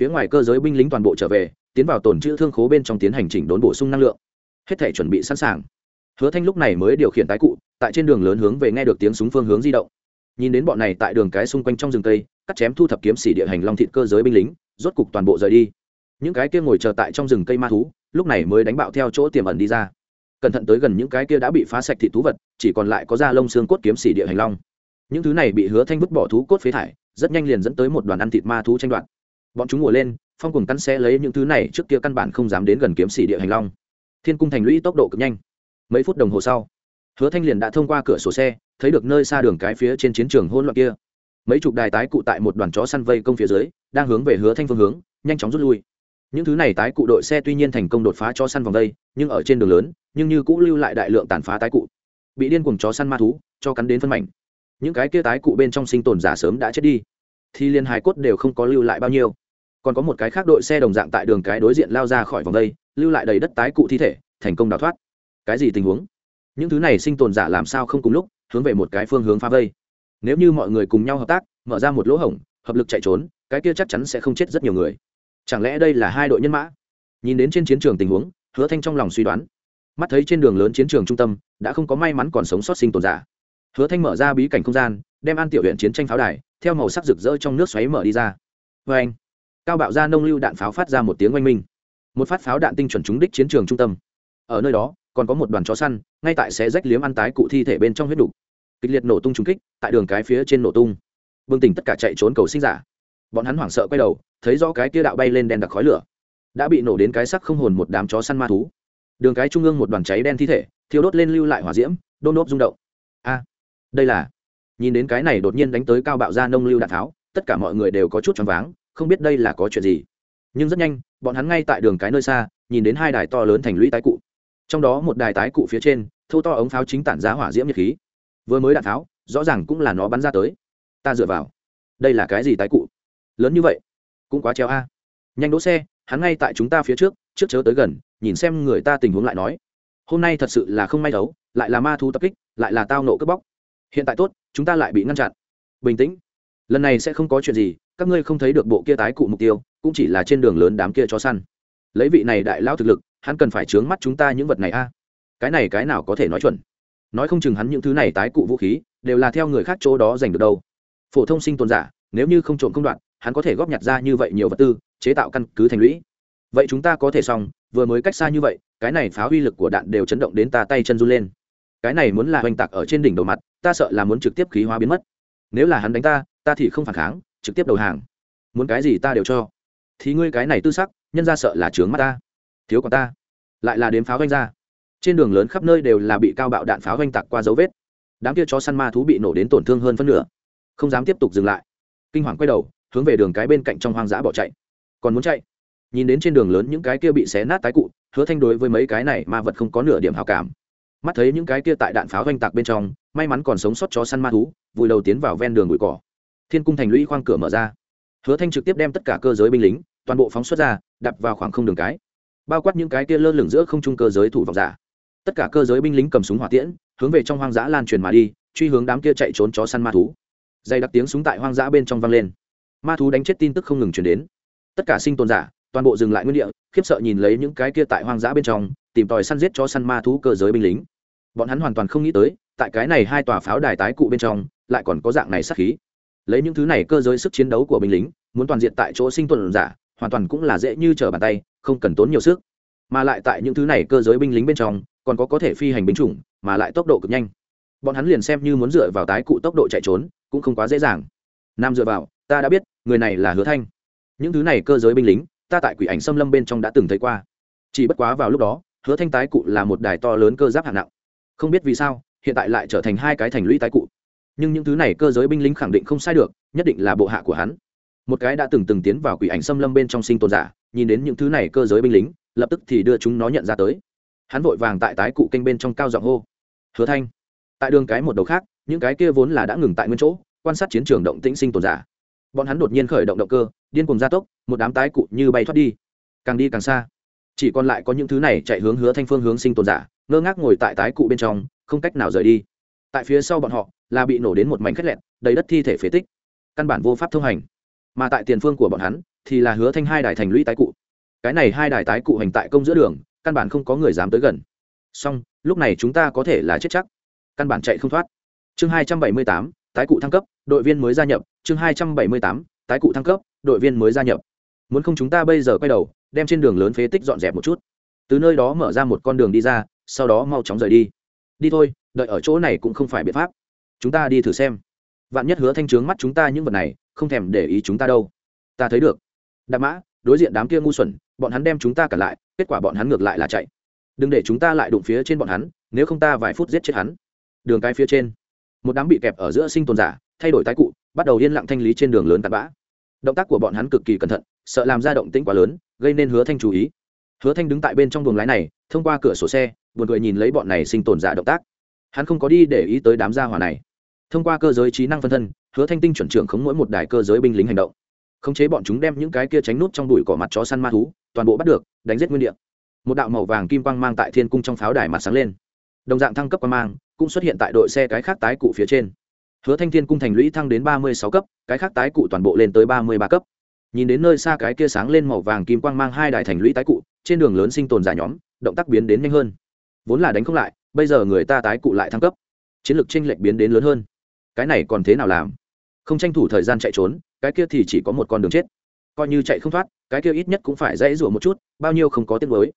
Phía ngoài cơ giới binh lính toàn bộ trở về, tiến vào tồn chữ thương khố bên trong tiến hành chỉnh đốn bổ sung năng lượng. Hết thể chuẩn bị sẵn sàng. Hứa thanh lúc này mới điều khiển tái cụ, tại trên đường lớn hướng về nghe được tiếng súng phương hướng di động nhìn đến bọn này tại đường cái xung quanh trong rừng cây cắt chém thu thập kiếm xỉ địa hành long thịt cơ giới binh lính, rốt cục toàn bộ rời đi. Những cái kia ngồi chờ tại trong rừng cây ma thú, lúc này mới đánh bạo theo chỗ tiềm ẩn đi ra. Cẩn thận tới gần những cái kia đã bị phá sạch thịt thú vật, chỉ còn lại có da lông xương cốt kiếm xỉ địa hành long. Những thứ này bị hứa thanh vứt bỏ thú cốt phế thải, rất nhanh liền dẫn tới một đoàn ăn thịt ma thú tranh đoạt. Bọn chúng ngồi lên, phong cùng cắn xe lấy những thứ này trước kia căn bản không dám đến gần kiếm xỉ địa hành long. Thiên cung thành lũy tốc độ cực nhanh. Mấy phút đồng hồ sau hứa thanh liền đã thông qua cửa sổ xe thấy được nơi xa đường cái phía trên chiến trường hỗn loạn kia. Mấy chục đài tái cụ tại một đoàn chó săn vây công phía dưới đang hướng về hứa thanh phương hướng nhanh chóng rút lui. Những thứ này tái cụ đội xe tuy nhiên thành công đột phá chó săn vòng đây, nhưng ở trên đường lớn nhưng như cũng lưu lại đại lượng tàn phá tái cụ. Bị điên cùng chó săn ma thú cho cắn đến phân mảnh. Những cái kia tái cụ bên trong sinh tồn giả sớm đã chết đi. Thì liên hài cốt đều không có lưu lại bao nhiêu. Còn có một cái khác đội xe đồng dạng tại đường cái đối diện lao ra khỏi vòng đây, lưu lại đầy đất tái cụ thi thể thành công đào thoát. Cái gì tình huống? Những thứ này sinh tồn giả làm sao không cùng lúc, hướng về một cái phương hướng phá vây. Nếu như mọi người cùng nhau hợp tác, mở ra một lỗ hổng, hợp lực chạy trốn, cái kia chắc chắn sẽ không chết rất nhiều người. Chẳng lẽ đây là hai đội nhân mã? Nhìn đến trên chiến trường tình huống, hứa thanh trong lòng suy đoán. Mắt thấy trên đường lớn chiến trường trung tâm, đã không có may mắn còn sống sót sinh tồn giả. Hứa thanh mở ra bí cảnh không gian, đem an tiểu huyện chiến tranh pháo đài, theo màu sắc rực rỡ trong nước xoáy mở đi ra. Vê anh cao bạo ra nông lưu đạn pháo phát ra một tiếng oanh minh. Một phát pháo đạn tinh chuẩn trúng đích chiến trường trung tâm. Ở nơi đó còn có một đoàn chó săn, ngay tại xé rách liếm ăn tái cụ thi thể bên trong huyết đủ kịch liệt nổ tung trúng kích, tại đường cái phía trên nổ tung. Bừng tỉnh tất cả chạy trốn cầu sinh giả. Bọn hắn hoảng sợ quay đầu, thấy rõ cái kia đạo bay lên đen đặc khói lửa. Đã bị nổ đến cái sắc không hồn một đám chó săn ma thú. Đường cái trung ương một đoàn cháy đen thi thể, thiêu đốt lên lưu lại hỏa diễm, đôn đốt rung động. A, đây là, nhìn đến cái này đột nhiên đánh tới cao bạo ra nông lưu đạn tháo, tất cả mọi người đều có chút choáng váng, không biết đây là có chuyện gì. Nhưng rất nhanh, bọn hắn ngay tại đường cái nơi xa, nhìn đến hai đài to lớn thành lũy tái cụ trong đó một đài tái cụ phía trên thâu to ống pháo chính tản ra hỏa diễm nhiệt khí. Vừa mới đạn pháo rõ ràng cũng là nó bắn ra tới. Ta dựa vào. Đây là cái gì tái cụ? Lớn như vậy? Cũng quá treo a. Nhanh đỗ xe, hắn ngay tại chúng ta phía trước trước chớ tới gần, nhìn xem người ta tình huống lại nói. Hôm nay thật sự là không may đấu, lại là ma thú tập kích, lại là tao nộ cướp bóc. Hiện tại tốt, chúng ta lại bị ngăn chặn. Bình tĩnh. Lần này sẽ không có chuyện gì, các ngươi không thấy được bộ kia tái cụ mục tiêu, cũng chỉ là trên đường lớn đám kia cho săn. Lấy vị này đại lao thực lực hắn cần phải trướng mắt chúng ta những vật này a. Cái này cái nào có thể nói chuẩn? Nói không chừng hắn những thứ này tái cụ vũ khí, đều là theo người khác chỗ đó giành được đâu. Phổ thông sinh tồn giả, nếu như không trộm không đoạn, hắn có thể góp nhặt ra như vậy nhiều vật tư, chế tạo căn cứ thành lũy. Vậy chúng ta có thể xong, vừa mới cách xa như vậy, cái này phá uy lực của đạn đều chấn động đến ta tay chân run lên. Cái này muốn là hoành tạc ở trên đỉnh đầu mặt, ta sợ là muốn trực tiếp khí hóa biến mất. Nếu là hắn đánh ta ta thì không phản kháng, trực tiếp đầu hàng. Muốn cái gì ta đều cho. Thì ngươi cái này tư sắc, nhân ra sợ là trướng mắt ta thiếu còn ta. Lại là đếm pháo vanh ra. Trên đường lớn khắp nơi đều là bị cao bạo đạn pháo vanh tạc qua dấu vết. Đám kia chó săn ma thú bị nổ đến tổn thương hơn phân nửa. Không dám tiếp tục dừng lại. Kinh hoàng quay đầu, hướng về đường cái bên cạnh trong hoang dã bỏ chạy. Còn muốn chạy? Nhìn đến trên đường lớn những cái kia bị xé nát tái cụ, hứa thanh đối với mấy cái này ma vật không có nửa điểm hào cảm. Mắt thấy những cái kia tại đạn pháo oanh tạc bên trong, may mắn còn sống sót chó săn ma thú, vùi đầu tiến vào ven đường bụi cỏ. Thiên cung thành lũy khoang cửa mở ra. Hứa thanh trực tiếp đem tất cả cơ giới binh lính, toàn bộ phóng xuất ra, đập vào khoảng không đường cái bao quát những cái kia lơ lửng giữa không trung cơ giới thủ vọng giả. Tất cả cơ giới binh lính cầm súng hỏa tiễn, hướng về trong hoang dã lan truyền mà đi, truy hướng đám kia chạy trốn chó săn ma thú. Dày đặc tiếng súng tại hoang dã bên trong vang lên. Ma thú đánh chết tin tức không ngừng chuyển đến. Tất cả sinh tồn giả, toàn bộ dừng lại nguyên địa, khiếp sợ nhìn lấy những cái kia tại hoang dã bên trong, tìm tòi săn giết cho săn ma thú cơ giới binh lính. Bọn hắn hoàn toàn không nghĩ tới, tại cái này hai tòa pháo đài tái cụ bên trong, lại còn có dạng này sát khí. Lấy những thứ này cơ giới sức chiến đấu của binh lính, muốn toàn diện tại chỗ sinh tồn giả hoàn toàn cũng là dễ như trở bàn tay, không cần tốn nhiều sức. Mà lại tại những thứ này cơ giới binh lính bên trong, còn có có thể phi hành binh chủng, mà lại tốc độ cực nhanh. Bọn hắn liền xem như muốn dựa vào tái cụ tốc độ chạy trốn, cũng không quá dễ dàng. Nam dựa vào, ta đã biết, người này là hứa thanh. Những thứ này cơ giới binh lính, ta tại quỷ ảnh xâm lâm bên trong đã từng thấy qua. Chỉ bất quá vào lúc đó, hứa thanh tái cụ là một đài to lớn cơ giáp hạng nặng. Không biết vì sao, hiện tại lại trở thành hai cái thành lũy tái cụ. Nhưng những thứ này cơ giới binh lính khẳng định không sai được, nhất định là bộ hạ của hắn một cái đã từng từng tiến vào quỷ ảnh xâm lâm bên trong sinh tồn giả, nhìn đến những thứ này cơ giới binh lính, lập tức thì đưa chúng nó nhận ra tới. Hắn vội vàng tại tái cụ kênh bên trong cao giọng hô, hứa thanh. Tại đường cái một đầu khác, những cái kia vốn là đã ngừng tại nguyên chỗ, quan sát chiến trường động tĩnh sinh tồn giả. Bọn hắn đột nhiên khởi động động cơ, điên cùng gia tốc, một đám tái cụ như bay thoát đi. Càng đi càng xa. Chỉ còn lại có những thứ này chạy hướng hứa thanh phương hướng sinh tồn giả, ngơ ngác ngồi tại tái cụ bên trong, không cách nào rời đi. Tại phía sau bọn họ, là bị nổ đến một mảnh khét lẹn đầy đất thi thể phế tích. Căn bản vô pháp thông hành mà tại tiền phương của bọn hắn thì là hứa thanh hai đài thành lũy tái cụ. Cái này hai đài tái cụ hành tại công giữa đường, căn bản không có người dám tới gần. Song lúc này chúng ta có thể là chết chắc. Căn bản chạy không thoát. Chương hai trăm bảy mươi tám, tái cụ thăng cấp, đội viên mới gia nhập. Chương hai trăm bảy mươi tám, tái cụ thăng cấp, đội viên mới gia nhập. Muốn không chúng ta bây giờ quay đầu, đem trên đường lớn phế tích dọn dẹp một chút. Từ nơi đó mở ra một con đường đi ra, sau đó mau chóng rời đi. Đi thôi, đợi ở chỗ này cũng không phải biện pháp. Chúng ta đi thử xem. Vạn nhất hứa thanh trướng mắt chúng ta những vật này không thèm để ý chúng ta đâu. Ta thấy được. Đạp mã, đối diện đám kia ngu xuẩn, bọn hắn đem chúng ta cả lại, kết quả bọn hắn ngược lại là chạy. Đừng để chúng ta lại đụng phía trên bọn hắn, nếu không ta vài phút giết chết hắn. Đường cái phía trên. Một đám bị kẹp ở giữa sinh tồn giả, thay đổi tái cụ, bắt đầu yên lặng thanh lý trên đường lớn tạt bã. Động tác của bọn hắn cực kỳ cẩn thận, sợ làm ra động tĩnh quá lớn, gây nên hứa thanh chú ý. Hứa thanh đứng tại bên trong buồng lái này, thông qua cửa sổ xe, buồn cười nhìn lấy bọn này sinh tồn giả động tác. Hắn không có đi để ý tới đám gia hỏa này thông qua cơ giới trí năng phân thân, hứa thanh tinh chuẩn trưởng khống mỗi một đài cơ giới binh lính hành động. Khống chế bọn chúng đem những cái kia tránh nút trong đùi cỏ mặt chó săn ma thú, toàn bộ bắt được, đánh giết nguyên địa. Một đạo màu vàng kim quang mang tại thiên cung trong pháo đài mặt sáng lên. Đồng dạng thăng cấp quang mang, cũng xuất hiện tại đội xe cái khác tái cụ phía trên. Hứa thanh thiên cung thành lũy thăng đến ba mươi sáu cấp, cái khác tái cụ toàn bộ lên tới ba mươi ba cấp. Nhìn đến nơi xa cái kia sáng lên màu vàng kim quang mang hai đài thành lũy tái cụ, trên đường lớn sinh tồn giả nhóm, động tác biến đến nhanh hơn. Vốn là đánh không lại, bây giờ người ta tái cụ lại thăng cấp. Chiến lược tranh lệch biến đến lớn hơn cái này còn thế nào làm? Không tranh thủ thời gian chạy trốn, cái kia thì chỉ có một con đường chết. Coi như chạy không thoát, cái kia ít nhất cũng phải dãy rủa một chút, bao nhiêu không có tiếng mới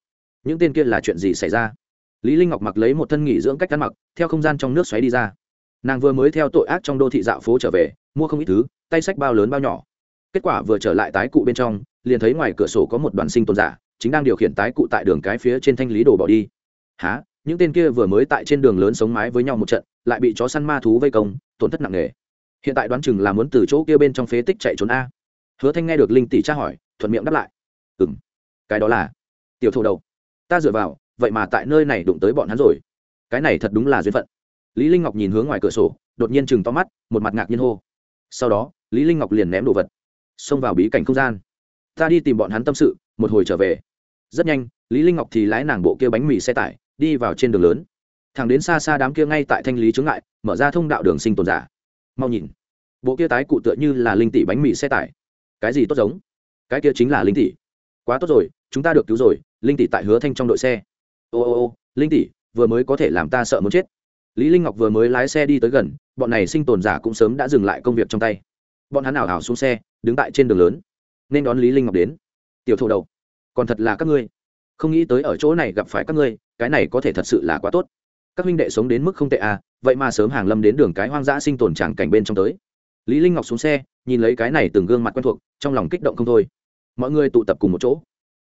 những tên kia là chuyện gì xảy ra? Lý linh ngọc mặc lấy một thân nghỉ dưỡng cách ăn mặc, theo không gian trong nước xoáy đi ra. Nàng vừa mới theo tội ác trong đô thị dạo phố trở về, mua không ít thứ, tay sách bao lớn bao nhỏ. Kết quả vừa trở lại tái cụ bên trong, liền thấy ngoài cửa sổ có một đoàn sinh tồn giả, chính đang điều khiển tái cụ tại đường cái phía trên thanh lý đồ bỏ đi. Há những tên kia vừa mới tại trên đường lớn sống mái với nhau một trận lại bị chó săn ma thú vây công, tổn thất nặng nề. Hiện tại đoán chừng là muốn từ chỗ kia bên trong phế tích chạy trốn a. Hứa thanh nghe được linh tỷ tra hỏi, thuận miệng đáp lại. Ừ m cái đó là tiểu thổ đầu. Ta dựa vào, vậy mà tại nơi này đụng tới bọn hắn rồi. Cái này thật đúng là duyên phận. Lý linh ngọc nhìn hướng ngoài cửa sổ, đột nhiên chừng to mắt, một mặt ngạc nhiên hô. Sau đó, lý linh ngọc liền ném đồ vật. Xông vào bí cảnh không gian. Ta đi tìm bọn hắn tâm sự, một hồi trở về. Rất nhanh, lý linh ngọc thì lái nàng bộ kia bánh mì xe tải, đi vào trên đường lớn thẳng đến xa xa đám kia ngay tại thanh lý chướng ngại, mở ra thông đạo đường sinh tồn giả. Mau nhìn. Bộ kia tái cụ tựa như là linh tỷ bánh mì xe tải. Cái gì tốt giống? Cái kia chính là linh tỷ. Quá tốt rồi, chúng ta được cứu rồi, linh tỷ tại hứa thanh trong đội xe. Ô ô ô, linh tỷ, vừa mới có thể làm ta sợ muốn chết. Lý linh ngọc vừa mới lái xe đi tới gần, bọn này sinh tồn giả cũng sớm đã dừng lại công việc trong tay. Bọn hắn ảo ảo xuống xe, đứng tại trên đường lớn. Nên đón lý linh ngọc đến. Tiểu thổ đầu, còn thật là các ngươi. Không nghĩ tới ở chỗ này gặp phải các ngươi, cái này có thể thật sự là quá tốt các huynh đệ sống đến mức không tệ à vậy mà sớm hàng lâm đến đường cái hoang dã sinh tồn tràng cảnh bên trong tới. Lý linh ngọc xuống xe, nhìn lấy cái này từng gương mặt quen thuộc, trong lòng kích động không thôi. Mọi người tụ tập cùng một chỗ.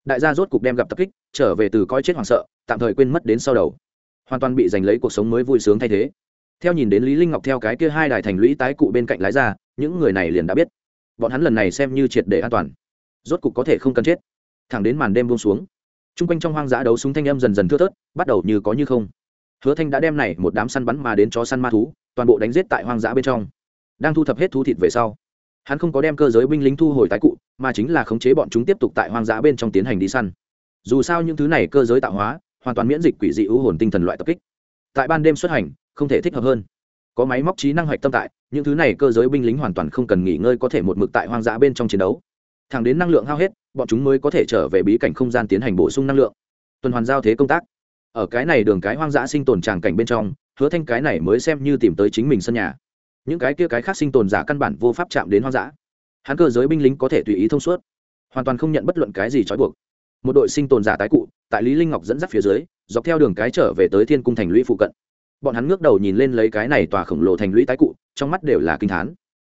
Đại gia rốt cục đem gặp tập kích, trở về từ coi chết hoảng sợ, tạm thời quên mất đến sau đầu. Hoàn toàn bị giành lấy cuộc sống mới vui sướng thay thế. Theo nhìn đến lý linh ngọc theo cái kia hai đài thành lũy tái cụ bên cạnh lái ra, những người này liền đã biết. Bọn hắn lần này xem như triệt để an toàn. Rốt cục có thể không cần chết. Thẳng đến màn đêm buông xuống trung quanh trong hoang dã đấu súng thanh âm dần dần thưa thớt, bắt đầu như có như không hứa thanh đã đem này một đám săn bắn mà đến chó săn ma thú, toàn bộ đánh giết tại hoang dã bên trong. Đang thu thập hết thú thịt về sau, hắn không có đem cơ giới binh lính thu hồi tái cụ, mà chính là khống chế bọn chúng tiếp tục tại hoang dã bên trong tiến hành đi săn. Dù sao những thứ này cơ giới tạo hóa, hoàn toàn miễn dịch quỷ dị ưu hồn tinh thần loại tập kích. Tại ban đêm xuất hành, không thể thích hợp hơn. Có máy móc trí năng hoạch tâm tại, những thứ này cơ giới binh lính hoàn toàn không cần nghỉ ngơi có thể một mực tại hoang dã bên trong chiến đấu. Thẳng đến năng lượng hao hết, bọn chúng mới có thể trở về bí cảnh không gian tiến hành bổ sung năng lượng. Tuần hoàn giao thế công tác ở cái này đường cái hoang dã sinh tồn tràng cảnh bên trong, hứa thanh cái này mới xem như tìm tới chính mình sân nhà. Những cái kia cái khác sinh tồn giả căn bản vô pháp chạm đến hoang dã. Hắn cơ giới binh lính có thể tùy ý thông suốt, hoàn toàn không nhận bất luận cái gì trói buộc. Một đội sinh tồn giả tái cụ, tại lý linh ngọc dẫn dắt phía dưới, dọc theo đường cái trở về tới thiên cung thành lũy phụ cận. Bọn hắn ngước đầu nhìn lên lấy cái này tòa khổng lồ thành lũy tái cụ, trong mắt đều là kinh thán.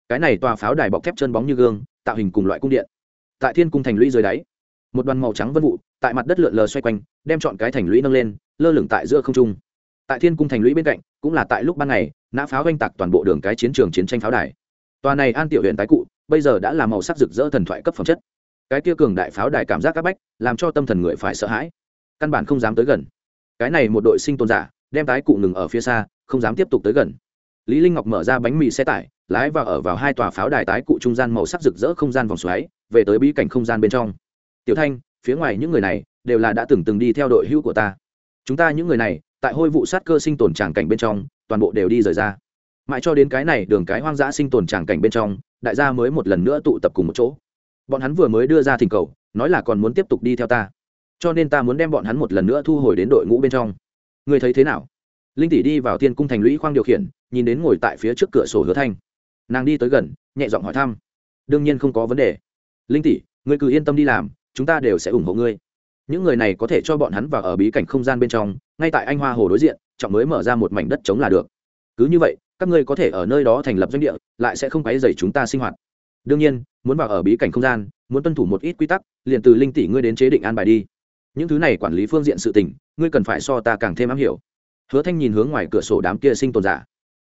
Cái này tòa pháo đài bọc thép chân bóng như gương, tạo hình cùng loại cung điện. Tại thiên cung thành lũy dưới đáy, một đoàn màu trắng vân vụ tại mặt đất lượn lờ xoay quanh, đem chọn cái thành lũy nâng lên, lơ lửng tại giữa không trung. Tại thiên cung thành lũy bên cạnh, cũng là tại lúc ban ngày, nã pháo oanh tạc toàn bộ đường cái chiến trường chiến tranh pháo đài. Tòa này an tiểu huyện tái cụ, bây giờ đã là màu sắc rực rỡ thần thoại cấp phẩm chất. Cái kia cường đại pháo đài cảm giác các bách, làm cho tâm thần người phải sợ hãi. Căn bản không dám tới gần. Cái này một đội sinh tồn giả, đem tái cụ ngừng ở phía xa, không dám tiếp tục tới gần. Lý linh ngọc mở ra bánh mì xe tải, lái vào ở vào hai tòa pháo đài tái cụ trung gian màu sắc rực rỡ không gian vòng xoáy, về tới bí cảnh không gian bên trong. Tiểu thanh phía ngoài những người này đều là đã từng từng đi theo đội hữu của ta. Chúng ta những người này, tại hôi vụ sát cơ sinh tồn tràng cảnh bên trong, toàn bộ đều đi rời ra. Mãi cho đến cái này đường cái hoang dã sinh tồn tràng cảnh bên trong, đại gia mới một lần nữa tụ tập cùng một chỗ. Bọn hắn vừa mới đưa ra thỉnh cầu, nói là còn muốn tiếp tục đi theo ta. Cho nên ta muốn đem bọn hắn một lần nữa thu hồi đến đội ngũ bên trong. Người thấy thế nào? Linh tỷ đi vào tiên cung thành lũy khoang điều khiển, nhìn đến ngồi tại phía trước cửa sổ hứa thanh. Nàng đi tới gần, nhẹ giọng hỏi thăm. Đương nhiên không có vấn đề. Linh tỷ, ngươi cứ yên tâm đi làm chúng ta đều sẽ ủng hộ ngươi. Những người này có thể cho bọn hắn vào ở bí cảnh không gian bên trong, ngay tại anh hoa hồ đối diện, trọng mới mở ra một mảnh đất trống là được. Cứ như vậy, các ngươi có thể ở nơi đó thành lập doanh địa, lại sẽ không quấy dày chúng ta sinh hoạt. Đương nhiên, muốn vào ở bí cảnh không gian, muốn tuân thủ một ít quy tắc, liền từ linh tỷ ngươi đến chế định an bài đi. Những thứ này quản lý phương diện sự tình, ngươi cần phải so ta càng thêm am hiểu. Hứa thanh nhìn hướng ngoài cửa sổ đám kia sinh tồn giả.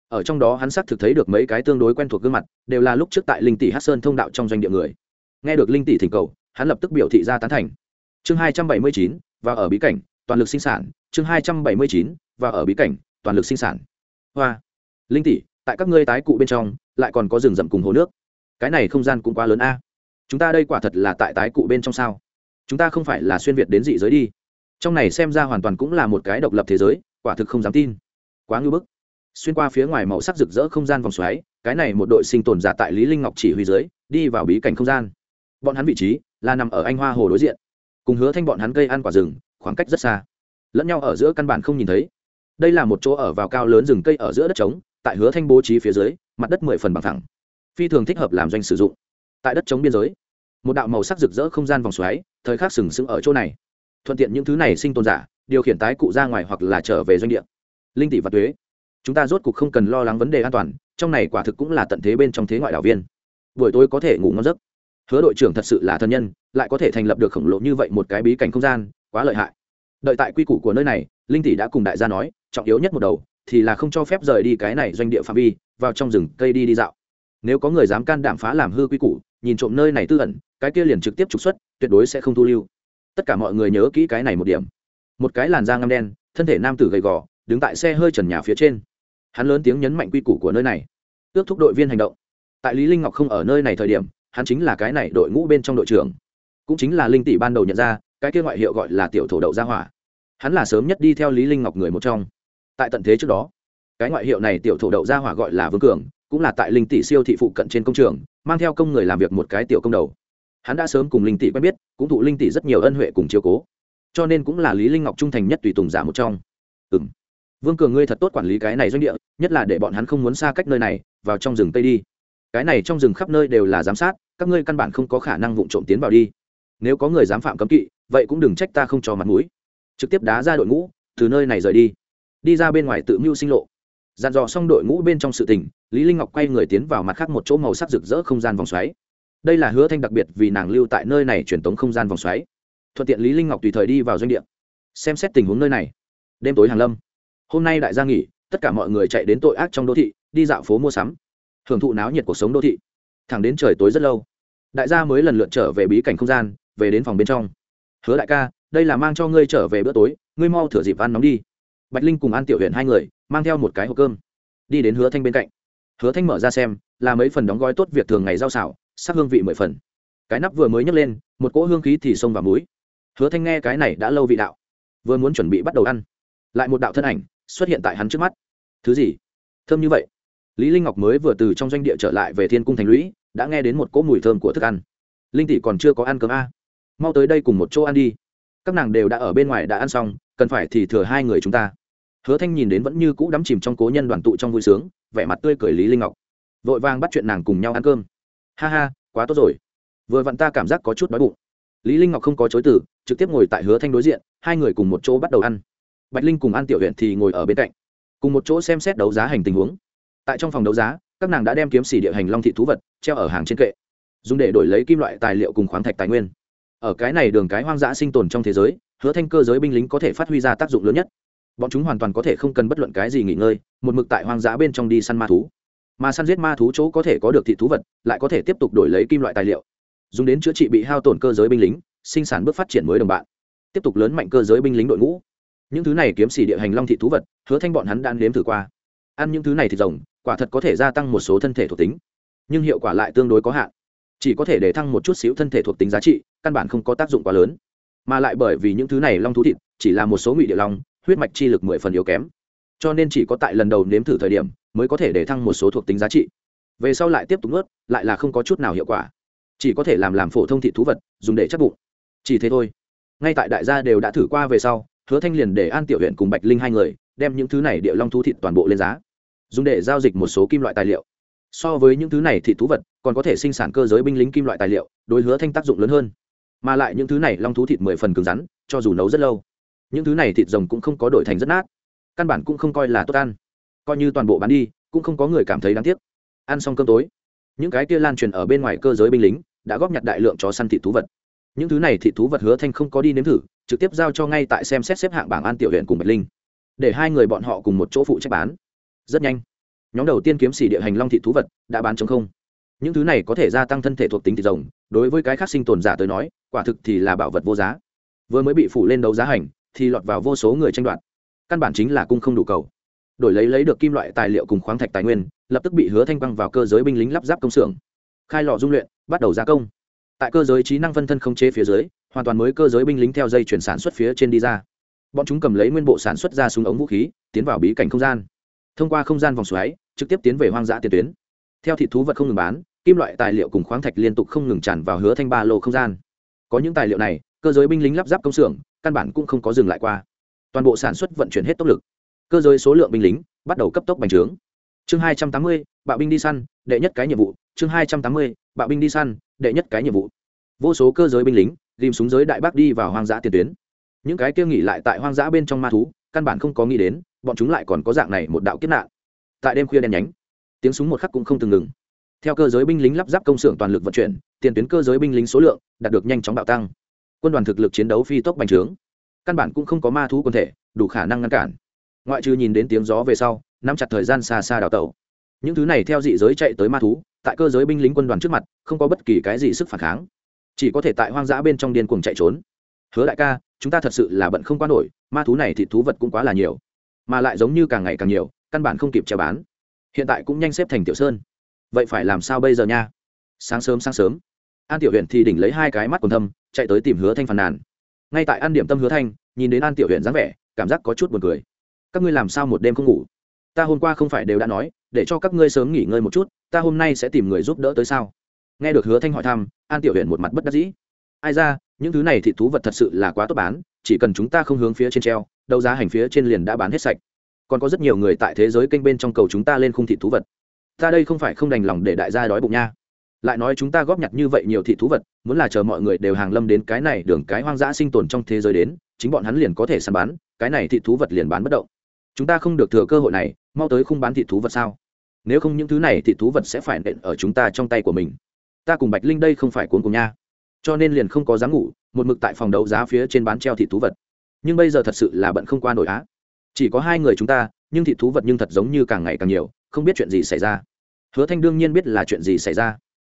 Ở trong đó hắn xác thực thấy được mấy cái tương đối quen thuộc gương mặt, đều là lúc trước tại linh tỷ hát sơn thông đạo trong doanh địa người. Nghe được linh tỷ thỉnh cầu hắn lập tức biểu thị ra tán thành. Chương hai trăm bảy mươi chín, và ở bí cảnh, toàn lực sinh sản. Chương hai trăm bảy mươi chín, và ở bí cảnh, toàn lực sinh sản. Hoa. Linh tỷ, tại các ngươi tái cụ bên trong, lại còn có rừng rậm cùng hồ nước. Cái này không gian cũng quá lớn a. Chúng ta đây quả thật là tại tái cụ bên trong sao? Chúng ta không phải là xuyên việt đến dị giới đi. Trong này xem ra hoàn toàn cũng là một cái độc lập thế giới, quả thực không dám tin. Quá ngưỡng bức. Xuyên qua phía ngoài màu sắc rực rỡ không gian vòng xoáy, cái này một đội sinh tồn giả tại lý linh ngọc chỉ huy dưới, đi vào bí cảnh không gian bọn hắn vị trí là nằm ở anh hoa hồ đối diện, cùng hứa thanh bọn hắn cây ăn quả rừng, khoảng cách rất xa. Lẫn nhau ở giữa căn bản không nhìn thấy. Đây là một chỗ ở vào cao lớn rừng cây ở giữa đất trống, tại hứa thanh bố trí phía dưới, mặt đất mười phần bằng thẳng. Phi thường thích hợp làm doanh sử dụng. Tại đất trống biên giới, một đạo màu sắc rực rỡ không gian vòng xoáy, thời khắc sừng sững ở chỗ này. Thuận tiện những thứ này sinh tồn giả, điều khiển tái cụ ra ngoài hoặc là trở về doanh địa. Linh tỷ và thuế chúng ta rốt cuộc không cần lo lắng vấn đề an toàn, trong này quả thực cũng là tận thế bên trong thế ngoại đảo viên. Buổi tối có thể ngủ ngon giấc hứa đội trưởng thật sự là thân nhân, lại có thể thành lập được khổng lồ như vậy một cái bí cảnh không gian, quá lợi hại. Đợi tại quy củ của nơi này, linh tỷ đã cùng đại gia nói, trọng yếu nhất một đầu, thì là không cho phép rời đi cái này doanh địa phạm vi, vào trong rừng cây đi đi dạo. Nếu có người dám can đảm phá làm hư quy củ, nhìn trộm nơi này tư ẩn, cái kia liền trực tiếp trục xuất, tuyệt đối sẽ không thu lưu. Tất cả mọi người nhớ kỹ cái này một điểm. Một cái làn da ngăm đen, thân thể nam tử gầy gò, đứng tại xe hơi trần nhà phía trên. Hắn lớn tiếng nhấn mạnh quy củ của nơi này. Ước thúc đội viên hành động. Tại lý linh ngọc không ở nơi này thời điểm hắn chính là cái này đội ngũ bên trong đội trưởng. Cũng chính là linh tỷ ban đầu nhận ra, cái kia ngoại hiệu gọi là tiểu thổ đậu gia hỏa. Hắn là sớm nhất đi theo lý linh ngọc người một trong. Tại tận thế trước đó, cái ngoại hiệu này tiểu thổ đậu gia hỏa gọi là vương cường, cũng là tại linh tỷ siêu thị phụ cận trên công trường, mang theo công người làm việc một cái tiểu công đầu. Hắn đã sớm cùng linh tỷ quen biết, cũng thụ linh tỷ rất nhiều ân huệ cùng chiếu cố. Cho nên cũng là lý linh ngọc trung thành nhất tùy tùng giả một trong. Ừm. Vương cường ngươi thật tốt quản lý cái này doanh địa, nhất là để bọn hắn không muốn xa cách nơi này, vào trong rừng tây đi. Cái này trong rừng khắp nơi đều là giám sát các ngươi căn bản không có khả năng vụng trộm tiến vào đi. Nếu có người dám phạm cấm kỵ, vậy cũng đừng trách ta không cho mặt mũi. Trực tiếp đá ra đội ngũ, từ nơi này rời đi. Đi ra bên ngoài tự mưu sinh lộ. Dàn dò xong đội ngũ bên trong sự tình, lý linh ngọc quay người tiến vào mặt khác một chỗ màu sắc rực rỡ không gian vòng xoáy. Đây là hứa thanh đặc biệt vì nàng lưu tại nơi này truyền tống không gian vòng xoáy. Thuận tiện lý linh ngọc tùy thời đi vào doanh địa. Xem xét tình huống nơi này. Đêm tối hàng lâm. Hôm nay đại gia nghỉ, tất cả mọi người chạy đến tội ác trong đô thị, đi dạo phố mua sắm. Hưởng thụ náo nhiệt cuộc sống đô thị thẳng đến trời tối rất lâu. Đại gia mới lần lượt trở về bí cảnh không gian, về đến phòng bên trong. Hứa đại ca, đây là mang cho ngươi trở về bữa tối, ngươi mau thửa dịp ăn nóng đi. Bạch linh cùng an tiểu huyện hai người mang theo một cái hộp cơm, đi đến hứa thanh bên cạnh. Hứa thanh mở ra xem, là mấy phần đóng gói tốt việc thường ngày rau xào, sắc hương vị mười phần. Cái nắp vừa mới nhấc lên, một cỗ hương khí thì xông vào mũi. Hứa thanh nghe cái này đã lâu vị đạo, vừa muốn chuẩn bị bắt đầu ăn, lại một đạo thân ảnh xuất hiện tại hắn trước mắt. Thứ gì? Thơm như vậy lý linh ngọc mới vừa từ trong doanh địa trở lại về thiên cung thành lũy, đã nghe đến một cỗ mùi thơm của thức ăn. Linh tỷ còn chưa có ăn cơm a. Mau tới đây cùng một chỗ ăn đi. Các nàng đều đã ở bên ngoài đã ăn xong, cần phải thì thừa hai người chúng ta. Hứa thanh nhìn đến vẫn như cũ đắm chìm trong cố nhân đoàn tụ trong vui sướng, vẻ mặt tươi cười lý linh ngọc. Vội vàng bắt chuyện nàng cùng nhau ăn cơm. Ha ha, quá tốt rồi. Vừa vặn ta cảm giác có chút đói bụng. Lý linh ngọc không có chối từ, trực tiếp ngồi tại hứa thanh đối diện, hai người cùng một chỗ bắt đầu ăn. Bạch linh cùng an tiểu huyện thì ngồi ở bên cạnh, cùng một chỗ xem xét đấu giá hành tình huống tại trong phòng đấu giá, các nàng đã đem kiếm xỉ địa hành long thị thú vật treo ở hàng trên kệ, dùng để đổi lấy kim loại tài liệu cùng khoáng thạch tài nguyên. Ở cái này đường cái hoang dã sinh tồn trong thế giới, hứa thanh cơ giới binh lính có thể phát huy ra tác dụng lớn nhất. Bọn chúng hoàn toàn có thể không cần bất luận cái gì nghỉ ngơi, một mực tại hoang dã bên trong đi săn ma thú. Mà săn giết ma thú chỗ có thể có được thị thú vật, lại có thể tiếp tục đổi lấy kim loại tài liệu. Dùng đến chữa trị bị hao tổn cơ giới binh lính, sinh sản bước phát triển mới đồng bạn. Tiếp tục lớn mạnh cơ giới binh lính đội ngũ. Những thứ này kiếm xỉ địa hành long thị thú vật, hứa thanh bọn hắn đã nếm thử qua. Ăn những thứ này thịt rồng quả thật có thể gia tăng một số thân thể thuộc tính, nhưng hiệu quả lại tương đối có hạn. Chỉ có thể để thăng một chút xíu thân thể thuộc tính giá trị, căn bản không có tác dụng quá lớn. Mà lại bởi vì những thứ này long thú thịt, chỉ là một số ngụy địa long, huyết mạch chi lực mười phần yếu kém. Cho nên chỉ có tại lần đầu nếm thử thời điểm, mới có thể để thăng một số thuộc tính giá trị. Về sau lại tiếp tục ướt lại là không có chút nào hiệu quả. Chỉ có thể làm làm phổ thông thị thú vật, dùng để chắc bụng. Chỉ thế thôi. Ngay tại đại gia đều đã thử qua về sau, hứa thanh liền để an tiểu huyện cùng bạch linh hai người, đem những thứ này địa long thú thịt toàn bộ lên giá dùng để giao dịch một số kim loại tài liệu. So với những thứ này thì thú vật còn có thể sinh sản cơ giới binh lính kim loại tài liệu, đối hứa thanh tác dụng lớn hơn. Mà lại những thứ này long thú thịt mười phần cứng rắn, cho dù nấu rất lâu, những thứ này thịt rồng cũng không có đổi thành rất nát. Căn bản cũng không coi là tốt ăn. Coi như toàn bộ bán đi, cũng không có người cảm thấy đáng tiếc. Ăn xong cơm tối, những cái kia lan truyền ở bên ngoài cơ giới binh lính đã góp nhặt đại lượng chó săn thịt thú vật. Những thứ này thịt thú vật hứa thanh không có đi nếm thử, trực tiếp giao cho ngay tại xem xét xếp hạng bảng an tiểu huyện cùng bạch linh. Để hai người bọn họ cùng một chỗ phụ trách bán rất nhanh. Nhóm đầu tiên kiếm xỉ địa hành long thị thú vật đã bán chống không. Những thứ này có thể gia tăng thân thể thuộc tính thịt rồng, đối với cái khác sinh tồn giả tới nói, quả thực thì là bảo vật vô giá. Vừa mới bị phủ lên đấu giá hành, thì lọt vào vô số người tranh đoạt. Căn bản chính là cung không đủ cầu. Đổi lấy lấy được kim loại tài liệu cùng khoáng thạch tài nguyên, lập tức bị hứa thanh băng vào cơ giới binh lính lắp ráp công xưởng. Khai lò dung luyện, bắt đầu gia công. Tại cơ giới trí năng phân thân không chế phía dưới, hoàn toàn mới cơ giới binh lính theo dây chuyển sản xuất phía trên đi ra. Bọn chúng cầm lấy nguyên bộ sản xuất ra súng ống vũ khí, tiến vào bí cảnh không gian thông qua không gian vòng xoáy, trực tiếp tiến về hoang dã tiền tuyến. Theo thị thú vật không ngừng bán, kim loại tài liệu cùng khoáng thạch liên tục không ngừng tràn vào hứa thanh ba lô không gian. Có những tài liệu này, cơ giới binh lính lắp ráp công xưởng, căn bản cũng không có dừng lại qua. Toàn bộ sản xuất vận chuyển hết tốc lực. Cơ giới số lượng binh lính bắt đầu cấp tốc bành trướng. Chương hai trăm tám mươi, bạo binh đi săn, đệ nhất cái nhiệm vụ. Chương hai trăm tám mươi, bạo binh đi săn, đệ nhất cái nhiệm vụ. Vô số cơ giới binh lính ghim súng giới đại bác đi vào hoang dã tiền tuyến. Những cái kia nghỉ lại tại hoang dã bên trong ma thú, căn bản không có nghĩ đến bọn chúng lại còn có dạng này một đạo kiếp nạn. Tại đêm khuya đen nhánh, tiếng súng một khắc cũng không từng ngừng. Theo cơ giới binh lính lắp ráp công xưởng toàn lực vận chuyển, tiền tuyến cơ giới binh lính số lượng đạt được nhanh chóng bạo tăng. Quân đoàn thực lực chiến đấu phi tốc bành trướng. Căn bản cũng không có ma thú quân thể, đủ khả năng ngăn cản. Ngoại trừ nhìn đến tiếng gió về sau, nắm chặt thời gian xa xa đào tẩu. Những thứ này theo dị giới chạy tới ma thú, tại cơ giới binh lính quân đoàn trước mặt, không có bất kỳ cái gì sức phản kháng. Chỉ có thể tại hoang dã bên trong điên cuồng chạy trốn. Hứa đại ca, chúng ta thật sự là bận không qua nổi, ma thú này thì thú vật cũng quá là nhiều mà lại giống như càng ngày càng nhiều, căn bản không kịp treo bán. Hiện tại cũng nhanh xếp thành tiểu sơn. Vậy phải làm sao bây giờ nha? Sáng sớm sáng sớm. An tiểu huyện thì đỉnh lấy hai cái mắt còn thâm, chạy tới tìm hứa thanh phàn nàn. Ngay tại an điểm tâm hứa thanh, nhìn đến an tiểu huyện dáng vẻ, cảm giác có chút buồn cười. Các ngươi làm sao một đêm không ngủ? Ta hôm qua không phải đều đã nói, để cho các ngươi sớm nghỉ ngơi một chút, ta hôm nay sẽ tìm người giúp đỡ tới sao? Nghe được hứa thanh hỏi thăm, an tiểu huyện một mặt bất đắc dĩ. Ai ra, những thứ này thì thú vật thật sự là quá tốt bán, chỉ cần chúng ta không hướng phía trên treo đấu giá hành phía trên liền đã bán hết sạch. Còn có rất nhiều người tại thế giới kênh bên trong cầu chúng ta lên khung thị thú vật. Ta đây không phải không đành lòng để đại gia đói bụng nha. Lại nói chúng ta góp nhặt như vậy nhiều thị thú vật, muốn là chờ mọi người đều hàng lâm đến cái này đường cái hoang dã sinh tồn trong thế giới đến, chính bọn hắn liền có thể săn bán, cái này thị thú vật liền bán bất động. Chúng ta không được thừa cơ hội này, mau tới khung bán thị thú vật sao? Nếu không những thứ này thị thú vật sẽ phải nện ở chúng ta trong tay của mình. Ta cùng bạch linh đây không phải cuốn cùng nha. Cho nên liền không có dám ngủ, một mực tại phòng đấu giá phía trên bán treo thị thú vật nhưng bây giờ thật sự là bận không qua nổi á. Chỉ có hai người chúng ta, nhưng thị thú vật nhưng thật giống như càng ngày càng nhiều, không biết chuyện gì xảy ra. Hứa thanh đương nhiên biết là chuyện gì xảy ra.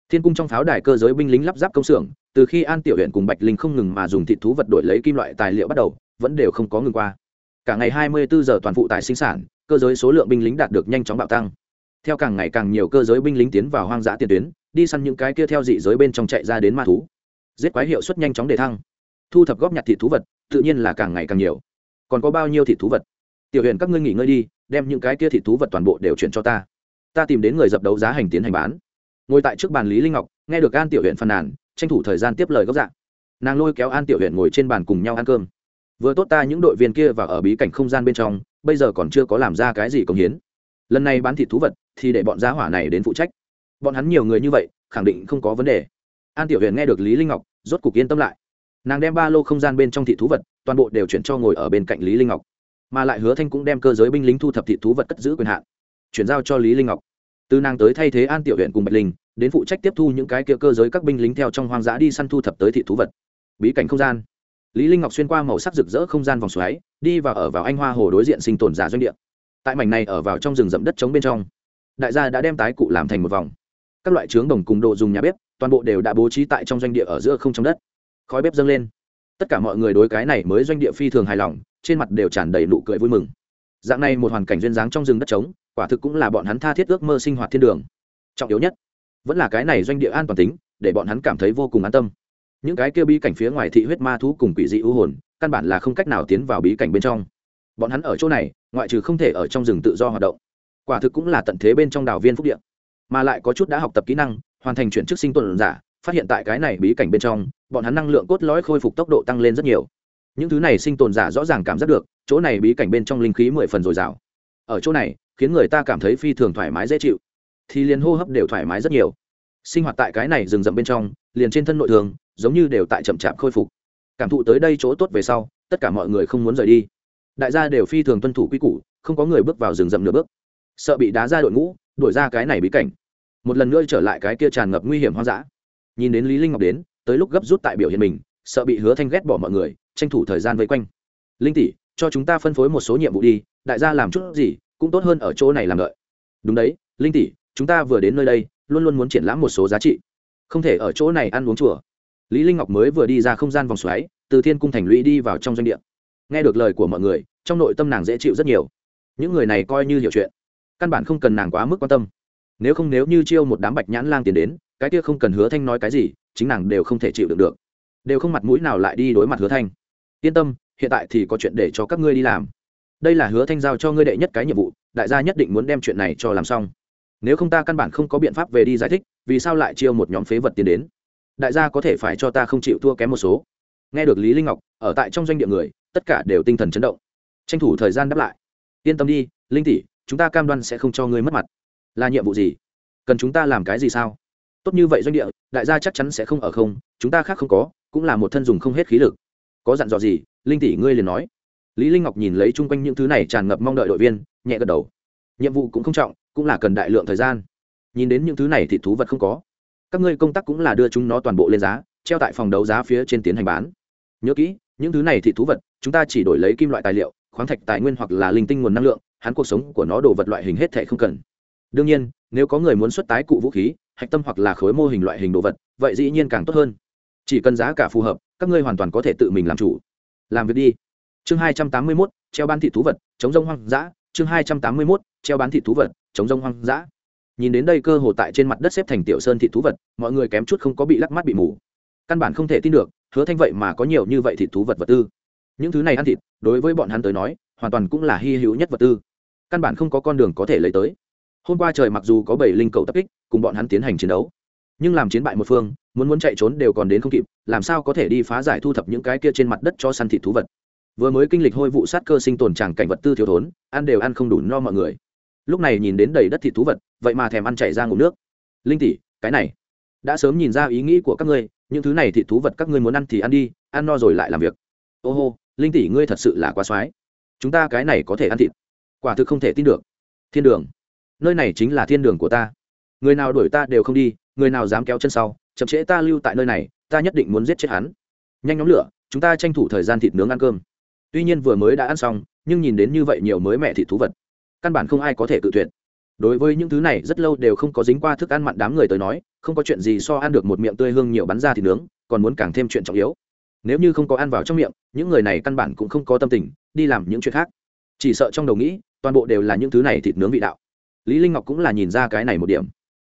Thiên cung trong pháo đài cơ giới binh lính lắp ráp công xưởng, từ khi an tiểu huyện cùng bạch linh không ngừng mà dùng thị thú vật đổi lấy kim loại tài liệu bắt đầu, vẫn đều không có ngừng qua. Cả ngày hai mươi bốn giờ toàn phụ tài sinh sản, cơ giới số lượng binh lính đạt được nhanh chóng bạo tăng. Theo càng ngày càng nhiều cơ giới binh lính tiến vào hoang dã tiền tuyến, đi săn những cái kia theo dị giới bên trong chạy ra đến ma thú. Giết quái hiệu suất nhanh chóng để thăng thu thập góp nhặt thị thú vật, tự nhiên là càng ngày càng nhiều. Còn có bao nhiêu thị thú vật? Tiểu Huyền các ngươi nghỉ ngơi đi, đem những cái kia thị thú vật toàn bộ đều chuyển cho ta. Ta tìm đến người dập đấu giá hành tiến hành bán. Ngồi tại trước bàn lý linh ngọc, nghe được an tiểu huyện phàn nàn, tranh thủ thời gian tiếp lời gốc dạng nàng lôi kéo an tiểu huyện ngồi trên bàn cùng nhau ăn cơm. Vừa tốt ta những đội viên kia và ở bí cảnh không gian bên trong, bây giờ còn chưa có làm ra cái gì công hiến. Lần này bán thịt thú vật, thì để bọn giá hỏa này đến phụ trách. Bọn hắn nhiều người như vậy, khẳng định không có vấn đề. An tiểu huyền nghe được lý linh ngọc, rốt cục yên tâm lại nàng đem ba lô không gian bên trong thị thú vật, toàn bộ đều chuyển cho ngồi ở bên cạnh lý linh ngọc. Mà lại hứa thanh cũng đem cơ giới binh lính thu thập thị thú vật cất giữ quyền hạn, chuyển giao cho lý linh ngọc. Từ nàng tới thay thế an tiểu huyện cùng bạch linh, đến phụ trách tiếp thu những cái kia cơ giới các binh lính theo trong hoang dã đi săn thu thập tới thị thú vật. Bí cảnh không gian. Lý linh ngọc xuyên qua màu sắc rực rỡ không gian vòng xoáy, đi và ở vào anh hoa hồ đối diện sinh tồn giả doanh địa. Tại mảnh này ở vào trong rừng rậm đất trống bên trong, đại gia đã đem tái cụ làm thành một vòng. Các loại trướng đồng cùng đồ dùng nhà bếp, toàn bộ đều đã bố trí tại trong doanh địa ở giữa không trong đất khói bếp dâng lên. Tất cả mọi người đối cái này mới doanh địa phi thường hài lòng, trên mặt đều tràn đầy nụ cười vui mừng. Dạng này một hoàn cảnh duyên dáng trong rừng đất trống, quả thực cũng là bọn hắn tha thiết ước mơ sinh hoạt thiên đường. Trọng yếu nhất, vẫn là cái này doanh địa an toàn tính, để bọn hắn cảm thấy vô cùng an tâm. Những cái kia bí cảnh phía ngoài thị huyết ma thú cùng quỷ dị ưu hồn, căn bản là không cách nào tiến vào bí cảnh bên trong. Bọn hắn ở chỗ này, ngoại trừ không thể ở trong rừng tự do hoạt động, quả thực cũng là tận thế bên trong đào viên phúc điện mà lại có chút đã học tập kỹ năng, hoàn thành chuyển chức sinh tồn giả, phát hiện tại cái này bí cảnh bên trong bọn hắn năng lượng cốt lõi khôi phục tốc độ tăng lên rất nhiều. Những thứ này sinh tồn giả rõ ràng cảm giác được, chỗ này bí cảnh bên trong linh khí mười phần dồi dào. Ở chỗ này, khiến người ta cảm thấy phi thường thoải mái dễ chịu. Thì liền hô hấp đều thoải mái rất nhiều. Sinh hoạt tại cái này rừng rậm bên trong, liền trên thân nội thường, giống như đều tại chậm chạp khôi phục. Cảm thụ tới đây chỗ tốt về sau, tất cả mọi người không muốn rời đi. Đại gia đều phi thường tuân thủ quy củ, không có người bước vào rừng rậm nửa bước. Sợ bị đá ra đội ngũ, đuổi ra cái này bí cảnh. Một lần nữa trở lại cái kia tràn ngập nguy hiểm hoang dã. Nhìn đến lý linh ngọc đến tới lúc gấp rút tại biểu hiện mình, sợ bị hứa thanh ghét bỏ mọi người, tranh thủ thời gian vây quanh. Linh tỷ, cho chúng ta phân phối một số nhiệm vụ đi, đại gia làm chút gì, cũng tốt hơn ở chỗ này làm lợi. đúng đấy, linh tỷ, chúng ta vừa đến nơi đây, luôn luôn muốn triển lãm một số giá trị. Không thể ở chỗ này ăn uống chùa. Lý linh ngọc mới vừa đi ra không gian vòng xoáy, từ thiên cung thành lũy đi vào trong doanh địa. Nghe được lời của mọi người, trong nội tâm nàng dễ chịu rất nhiều. Những người này coi như hiểu chuyện. Căn bản không cần nàng quá mức quan tâm. Nếu không, nếu như chiêu một đám bạch nhãn lang tiền đến, cái kia không cần hứa thanh nói cái gì chính nàng đều không thể chịu đựng được. Đều không mặt mũi nào lại đi đối mặt hứa thanh. Yên tâm, hiện tại thì có chuyện để cho các ngươi đi làm. Đây là hứa thanh giao cho ngươi đệ nhất cái nhiệm vụ, đại gia nhất định muốn đem chuyện này cho làm xong. Nếu không ta căn bản không có biện pháp về đi giải thích, vì sao lại chiêu một nhóm phế vật tiến đến? Đại gia có thể phải cho ta không chịu thua kém một số. Nghe được lý linh ngọc, ở tại trong doanh địa người, tất cả đều tinh thần chấn động. Tranh thủ thời gian đáp lại. Yên tâm đi, linh tỷ, chúng ta cam đoan sẽ không cho ngươi mất mặt. Là nhiệm vụ gì? Cần chúng ta làm cái gì sao? Tốt như vậy doanh địa, đại gia chắc chắn sẽ không ở không, chúng ta khác không có, cũng là một thân dùng không hết khí lực. Có dặn dò gì, linh tỷ ngươi liền nói. Lý linh ngọc nhìn lấy chung quanh những thứ này tràn ngập mong đợi đội viên, nhẹ gật đầu. Nhiệm vụ cũng không trọng, cũng là cần đại lượng thời gian. Nhìn đến những thứ này thì thú vật không có. Các ngươi công tác cũng là đưa chúng nó toàn bộ lên giá, treo tại phòng đấu giá phía trên tiến hành bán. Nhớ kỹ, những thứ này thì thú vật, chúng ta chỉ đổi lấy kim loại tài liệu, khoáng thạch tài nguyên hoặc là linh tinh nguồn năng lượng, hắn cuộc sống của nó đồ vật loại hình hết thể không cần. Đương nhiên, nếu có người muốn xuất tái cụ vũ khí hạch tâm hoặc là khối mô hình loại hình đồ vật, vậy dĩ nhiên càng tốt hơn. Chỉ cần giá cả phù hợp, các ngươi hoàn toàn có thể tự mình làm chủ. Làm việc đi. Chương hai trăm tám mươi mốt, treo bán thị thú vật, chống rông hoang dã. Chương hai trăm tám mươi mốt, treo bán thị thú vật, chống rông hoang dã. Nhìn đến đây cơ hồ tại trên mặt đất xếp thành tiểu sơn thị thú vật, mọi người kém chút không có bị lắc mắt bị mù. Căn bản không thể tin được, hứa thanh vậy mà có nhiều như vậy thị thú vật vật tư. Những thứ này ăn thịt, đối với bọn hắn tới nói, hoàn toàn cũng là hy hữu nhất vật tư. Căn bản không có con đường có thể lấy tới hôm qua trời mặc dù có bảy linh cầu tập kích, cùng bọn hắn tiến hành chiến đấu, nhưng làm chiến bại một phương, muốn muốn chạy trốn đều còn đến không kịp, làm sao có thể đi phá giải thu thập những cái kia trên mặt đất cho săn thịt thú vật? Vừa mới kinh lịch hôi vụ sát cơ sinh tồn tràng cảnh vật tư thiếu thốn, ăn đều ăn không đủ no mọi người. Lúc này nhìn đến đầy đất thịt thú vật, vậy mà thèm ăn chảy ra ngủ nước. Linh tỷ, cái này, đã sớm nhìn ra ý nghĩ của các ngươi, những thứ này thịt thú vật các ngươi muốn ăn thì ăn đi, ăn no rồi lại làm việc. Ô hô, linh tỷ ngươi thật sự là quá soái chúng ta cái này có thể ăn thịt. Quả thực không thể tin được. Thiên đường nơi này chính là thiên đường của ta. Người nào đuổi ta đều không đi, người nào dám kéo chân sau, chậm trễ ta lưu tại nơi này, ta nhất định muốn giết chết hắn. Nhanh nhóm lửa, chúng ta tranh thủ thời gian thịt nướng ăn cơm. Tuy nhiên vừa mới đã ăn xong, nhưng nhìn đến như vậy nhiều mới mẹ thịt thú vật. Căn bản không ai có thể cự tuyệt. Đối với những thứ này, rất lâu đều không có dính qua thức ăn mặn đám người tới nói, không có chuyện gì so ăn được một miệng tươi hương nhiều bắn ra thịt nướng, còn muốn càng thêm chuyện trọng yếu. Nếu như không có ăn vào trong miệng, những người này căn bản cũng không có tâm tình đi làm những chuyện khác. Chỉ sợ trong đầu nghĩ, toàn bộ đều là những thứ này thịt nướng vị đạo lý linh ngọc cũng là nhìn ra cái này một điểm.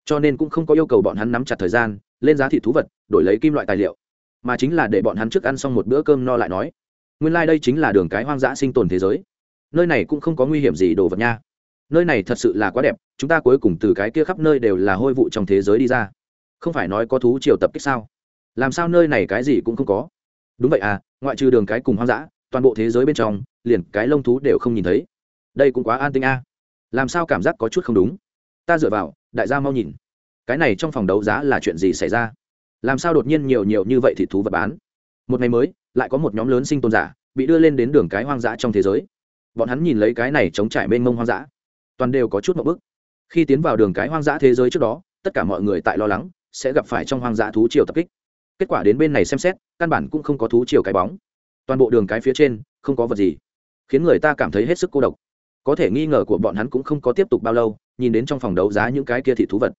Cho nên cũng không có yêu cầu bọn hắn nắm chặt thời gian, lên giá thị thú vật, đổi lấy kim loại tài liệu. Mà chính là để bọn hắn trước ăn xong một bữa cơm no lại nói, nguyên lai、like、đây chính là đường cái hoang dã sinh tồn thế giới. Nơi này cũng không có nguy hiểm gì đồ vật nha. Nơi này thật sự là quá đẹp, chúng ta cuối cùng từ cái kia khắp nơi đều là hôi vụ trong thế giới đi ra. Không phải nói có thú triều tập kích sao? Làm sao nơi này cái gì cũng không có? Đúng vậy à ngoại trừ đường cái cùng hoang dã, toàn bộ thế giới bên trong, liền cái lông thú đều không nhìn thấy. Đây cũng quá an tinh a. à làm sao cảm giác có chút không đúng? Ta dựa vào, đại gia mau nhìn. Cái này trong phòng đấu giá là chuyện gì xảy ra? Làm sao đột nhiên nhiều nhiều như vậy thì thú vật bán? Một ngày mới, lại có một nhóm lớn sinh tồn giả bị đưa lên đến đường cái hoang dã trong thế giới. Bọn hắn nhìn lấy cái này chống trải mênh mông hoang dã. Toàn đều có chút một bức. Khi tiến vào đường cái hoang dã thế giới trước đó, tất cả mọi người tại lo lắng sẽ gặp phải trong hoang dã thú triều tập kích. Kết quả đến bên này xem xét, căn bản cũng không có thú triều cái bóng. Toàn bộ đường cái phía trên, không có vật gì, khiến người ta cảm thấy hết sức cô độc có thể nghi ngờ của bọn hắn cũng không có tiếp tục bao lâu, nhìn đến trong phòng đấu giá những cái kia thị thú vật.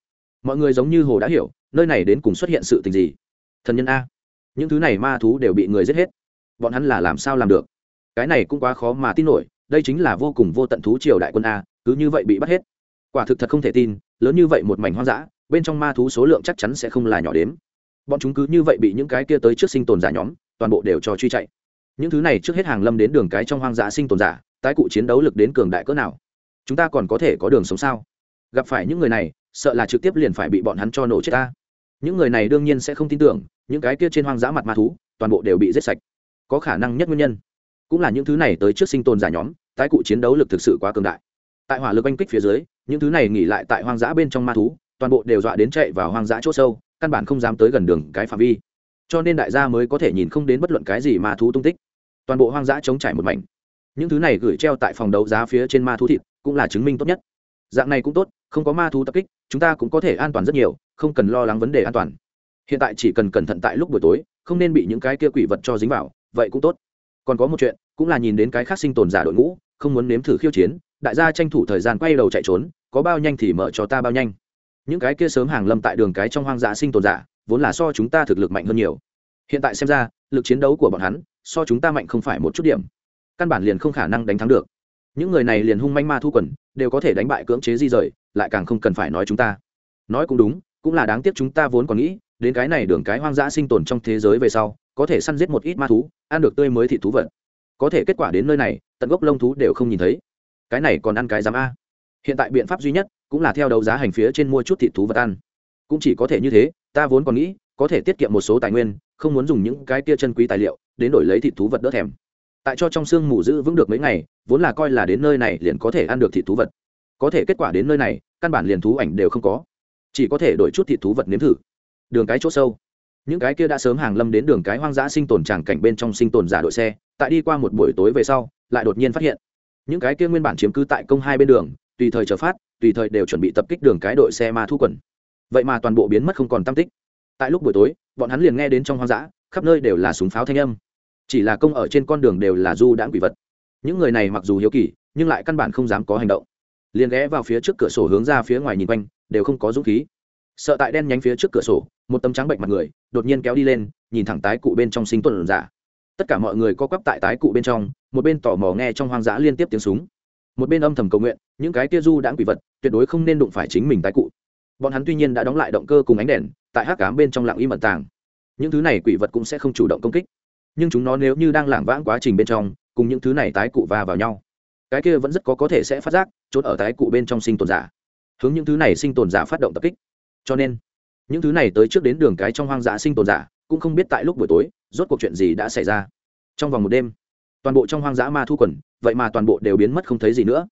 Mọi người giống như hồ đã hiểu, nơi này đến cùng xuất hiện sự tình gì. Thần nhân a. Những thứ này ma thú đều bị người giết hết. Bọn hắn là làm sao làm được? Cái này cũng quá khó mà tin nổi, đây chính là vô cùng vô tận thú triều đại quân a, cứ như vậy bị bắt hết. Quả thực thật không thể tin, lớn như vậy một mảnh hoang dã, bên trong ma thú số lượng chắc chắn sẽ không là nhỏ đếm. Bọn chúng cứ như vậy bị những cái kia tới trước sinh tồn giả nhóm, toàn bộ đều cho truy chạy. Những thứ này trước hết hàng lâm đến đường cái trong hoang dã sinh tồn giả tái cụ chiến đấu lực đến cường đại cỡ nào? Chúng ta còn có thể có đường sống sao? Gặp phải những người này, sợ là trực tiếp liền phải bị bọn hắn cho nổ chết ta. Những người này đương nhiên sẽ không tin tưởng, những cái kia trên hoang dã mặt ma thú, toàn bộ đều bị giết sạch. Có khả năng nhất nguyên nhân cũng là những thứ này tới trước sinh tồn giả nhóm, tái cụ chiến đấu lực thực sự quá cường đại. Tại hỏa lực oanh kích phía dưới, những thứ này nghỉ lại tại hoang dã bên trong ma thú, toàn bộ đều dọa đến chạy vào hoang dã c h ỗ sâu, căn bản không dám tới gần đường cái phạm vi. Cho nên đại gia mới có thể nhìn không đến bất luận cái gì ma thú tung tích. Toàn bộ hoang dã chống trải một mảnh những thứ này gửi treo tại phòng đấu giá phía trên ma thú thịt cũng là chứng minh tốt nhất. Dạng này cũng tốt, không có ma thú tập kích, chúng ta cũng có thể an toàn rất nhiều, không cần lo lắng vấn đề an toàn. Hiện tại chỉ cần cẩn thận tại lúc buổi tối, không nên bị những cái kia quỷ vật cho dính vào, vậy cũng tốt. Còn có một chuyện, cũng là nhìn đến cái khác sinh tồn giả đội ngũ, không muốn nếm thử khiêu chiến, đại gia tranh thủ thời gian quay đầu chạy trốn, có bao nhanh thì mở cho ta bao nhanh. Những cái kia sớm hàng lâm tại đường cái trong hoang dã sinh tồn giả, vốn là so chúng ta thực lực mạnh hơn nhiều. Hiện tại xem ra, lực chiến đấu của bọn hắn so chúng ta mạnh không phải một chút điểm căn bản liền không khả năng đánh thắng được. Những người này liền hung manh ma thu quần, đều có thể đánh bại cưỡng chế di rời, lại càng không cần phải nói chúng ta. Nói cũng đúng, cũng là đáng tiếc chúng ta vốn còn nghĩ, đến cái này đường cái hoang dã sinh tồn trong thế giới về sau, có thể săn giết một ít ma thú, ăn được tươi mới thị thú vật. Có thể kết quả đến nơi này, tận gốc lông thú đều không nhìn thấy. Cái này còn ăn cái dám a? Hiện tại biện pháp duy nhất cũng là theo đấu giá hành phía trên mua chút thịt thú vật ăn. Cũng chỉ có thể như thế, ta vốn còn nghĩ, có thể tiết kiệm một số tài nguyên, không muốn dùng những cái tia chân quý tài liệu, đến đổi lấy thịt thú vật đỡ thèm tại cho trong xương mù giữ vững được mấy ngày, vốn là coi là đến nơi này liền có thể ăn được thịt thú vật. Có thể kết quả đến nơi này, căn bản liền thú ảnh đều không có. Chỉ có thể đổi chút thịt thú vật nếm thử. Đường cái chỗ sâu. Những cái kia đã sớm hàng lâm đến đường cái hoang dã sinh tồn tràng cảnh bên trong sinh tồn giả đội xe, tại đi qua một buổi tối về sau, lại đột nhiên phát hiện. Những cái kia nguyên bản chiếm cứ tại công hai bên đường, tùy thời chờ phát, tùy thời đều chuẩn bị tập kích đường cái đội xe ma thu quần. Vậy mà toàn bộ biến mất không còn tam tích. Tại lúc buổi tối, bọn hắn liền nghe đến trong hoang dã, khắp nơi đều là súng pháo thanh âm chỉ là công ở trên con đường đều là du đãng quỷ vật. Những người này mặc dù hiếu kỳ, nhưng lại căn bản không dám có hành động. Liền ghé vào phía trước cửa sổ hướng ra phía ngoài nhìn quanh, đều không có dũng khí. Sợ tại đen nhánh phía trước cửa sổ, một tấm trắng bệnh mặt người, đột nhiên kéo đi lên, nhìn thẳng tái cụ bên trong sinh tuần giả. Tất cả mọi người co quắp tại tái cụ bên trong, một bên tò mò nghe trong hoang dã liên tiếp tiếng súng. Một bên âm thầm cầu nguyện, những cái kia du đãng quỷ vật, tuyệt đối không nên đụng phải chính mình tái cụ. Bọn hắn tuy nhiên đã đóng lại động cơ cùng ánh đèn, tại hát cám bên trong lặng im mật tàng. Những thứ này quỷ vật cũng sẽ không chủ động công kích nhưng chúng nó nếu như đang lảng vãng quá trình bên trong, cùng những thứ này tái cụ va vào nhau, cái kia vẫn rất có có thể sẽ phát giác trốn ở tái cụ bên trong sinh tồn giả. Hướng những thứ này sinh tồn giả phát động tập kích. Cho nên, những thứ này tới trước đến đường cái trong hoang dã sinh tồn giả, cũng không biết tại lúc buổi tối, rốt cuộc chuyện gì đã xảy ra. Trong vòng một đêm, toàn bộ trong hoang dã ma thu quần, vậy mà toàn bộ đều biến mất không thấy gì nữa.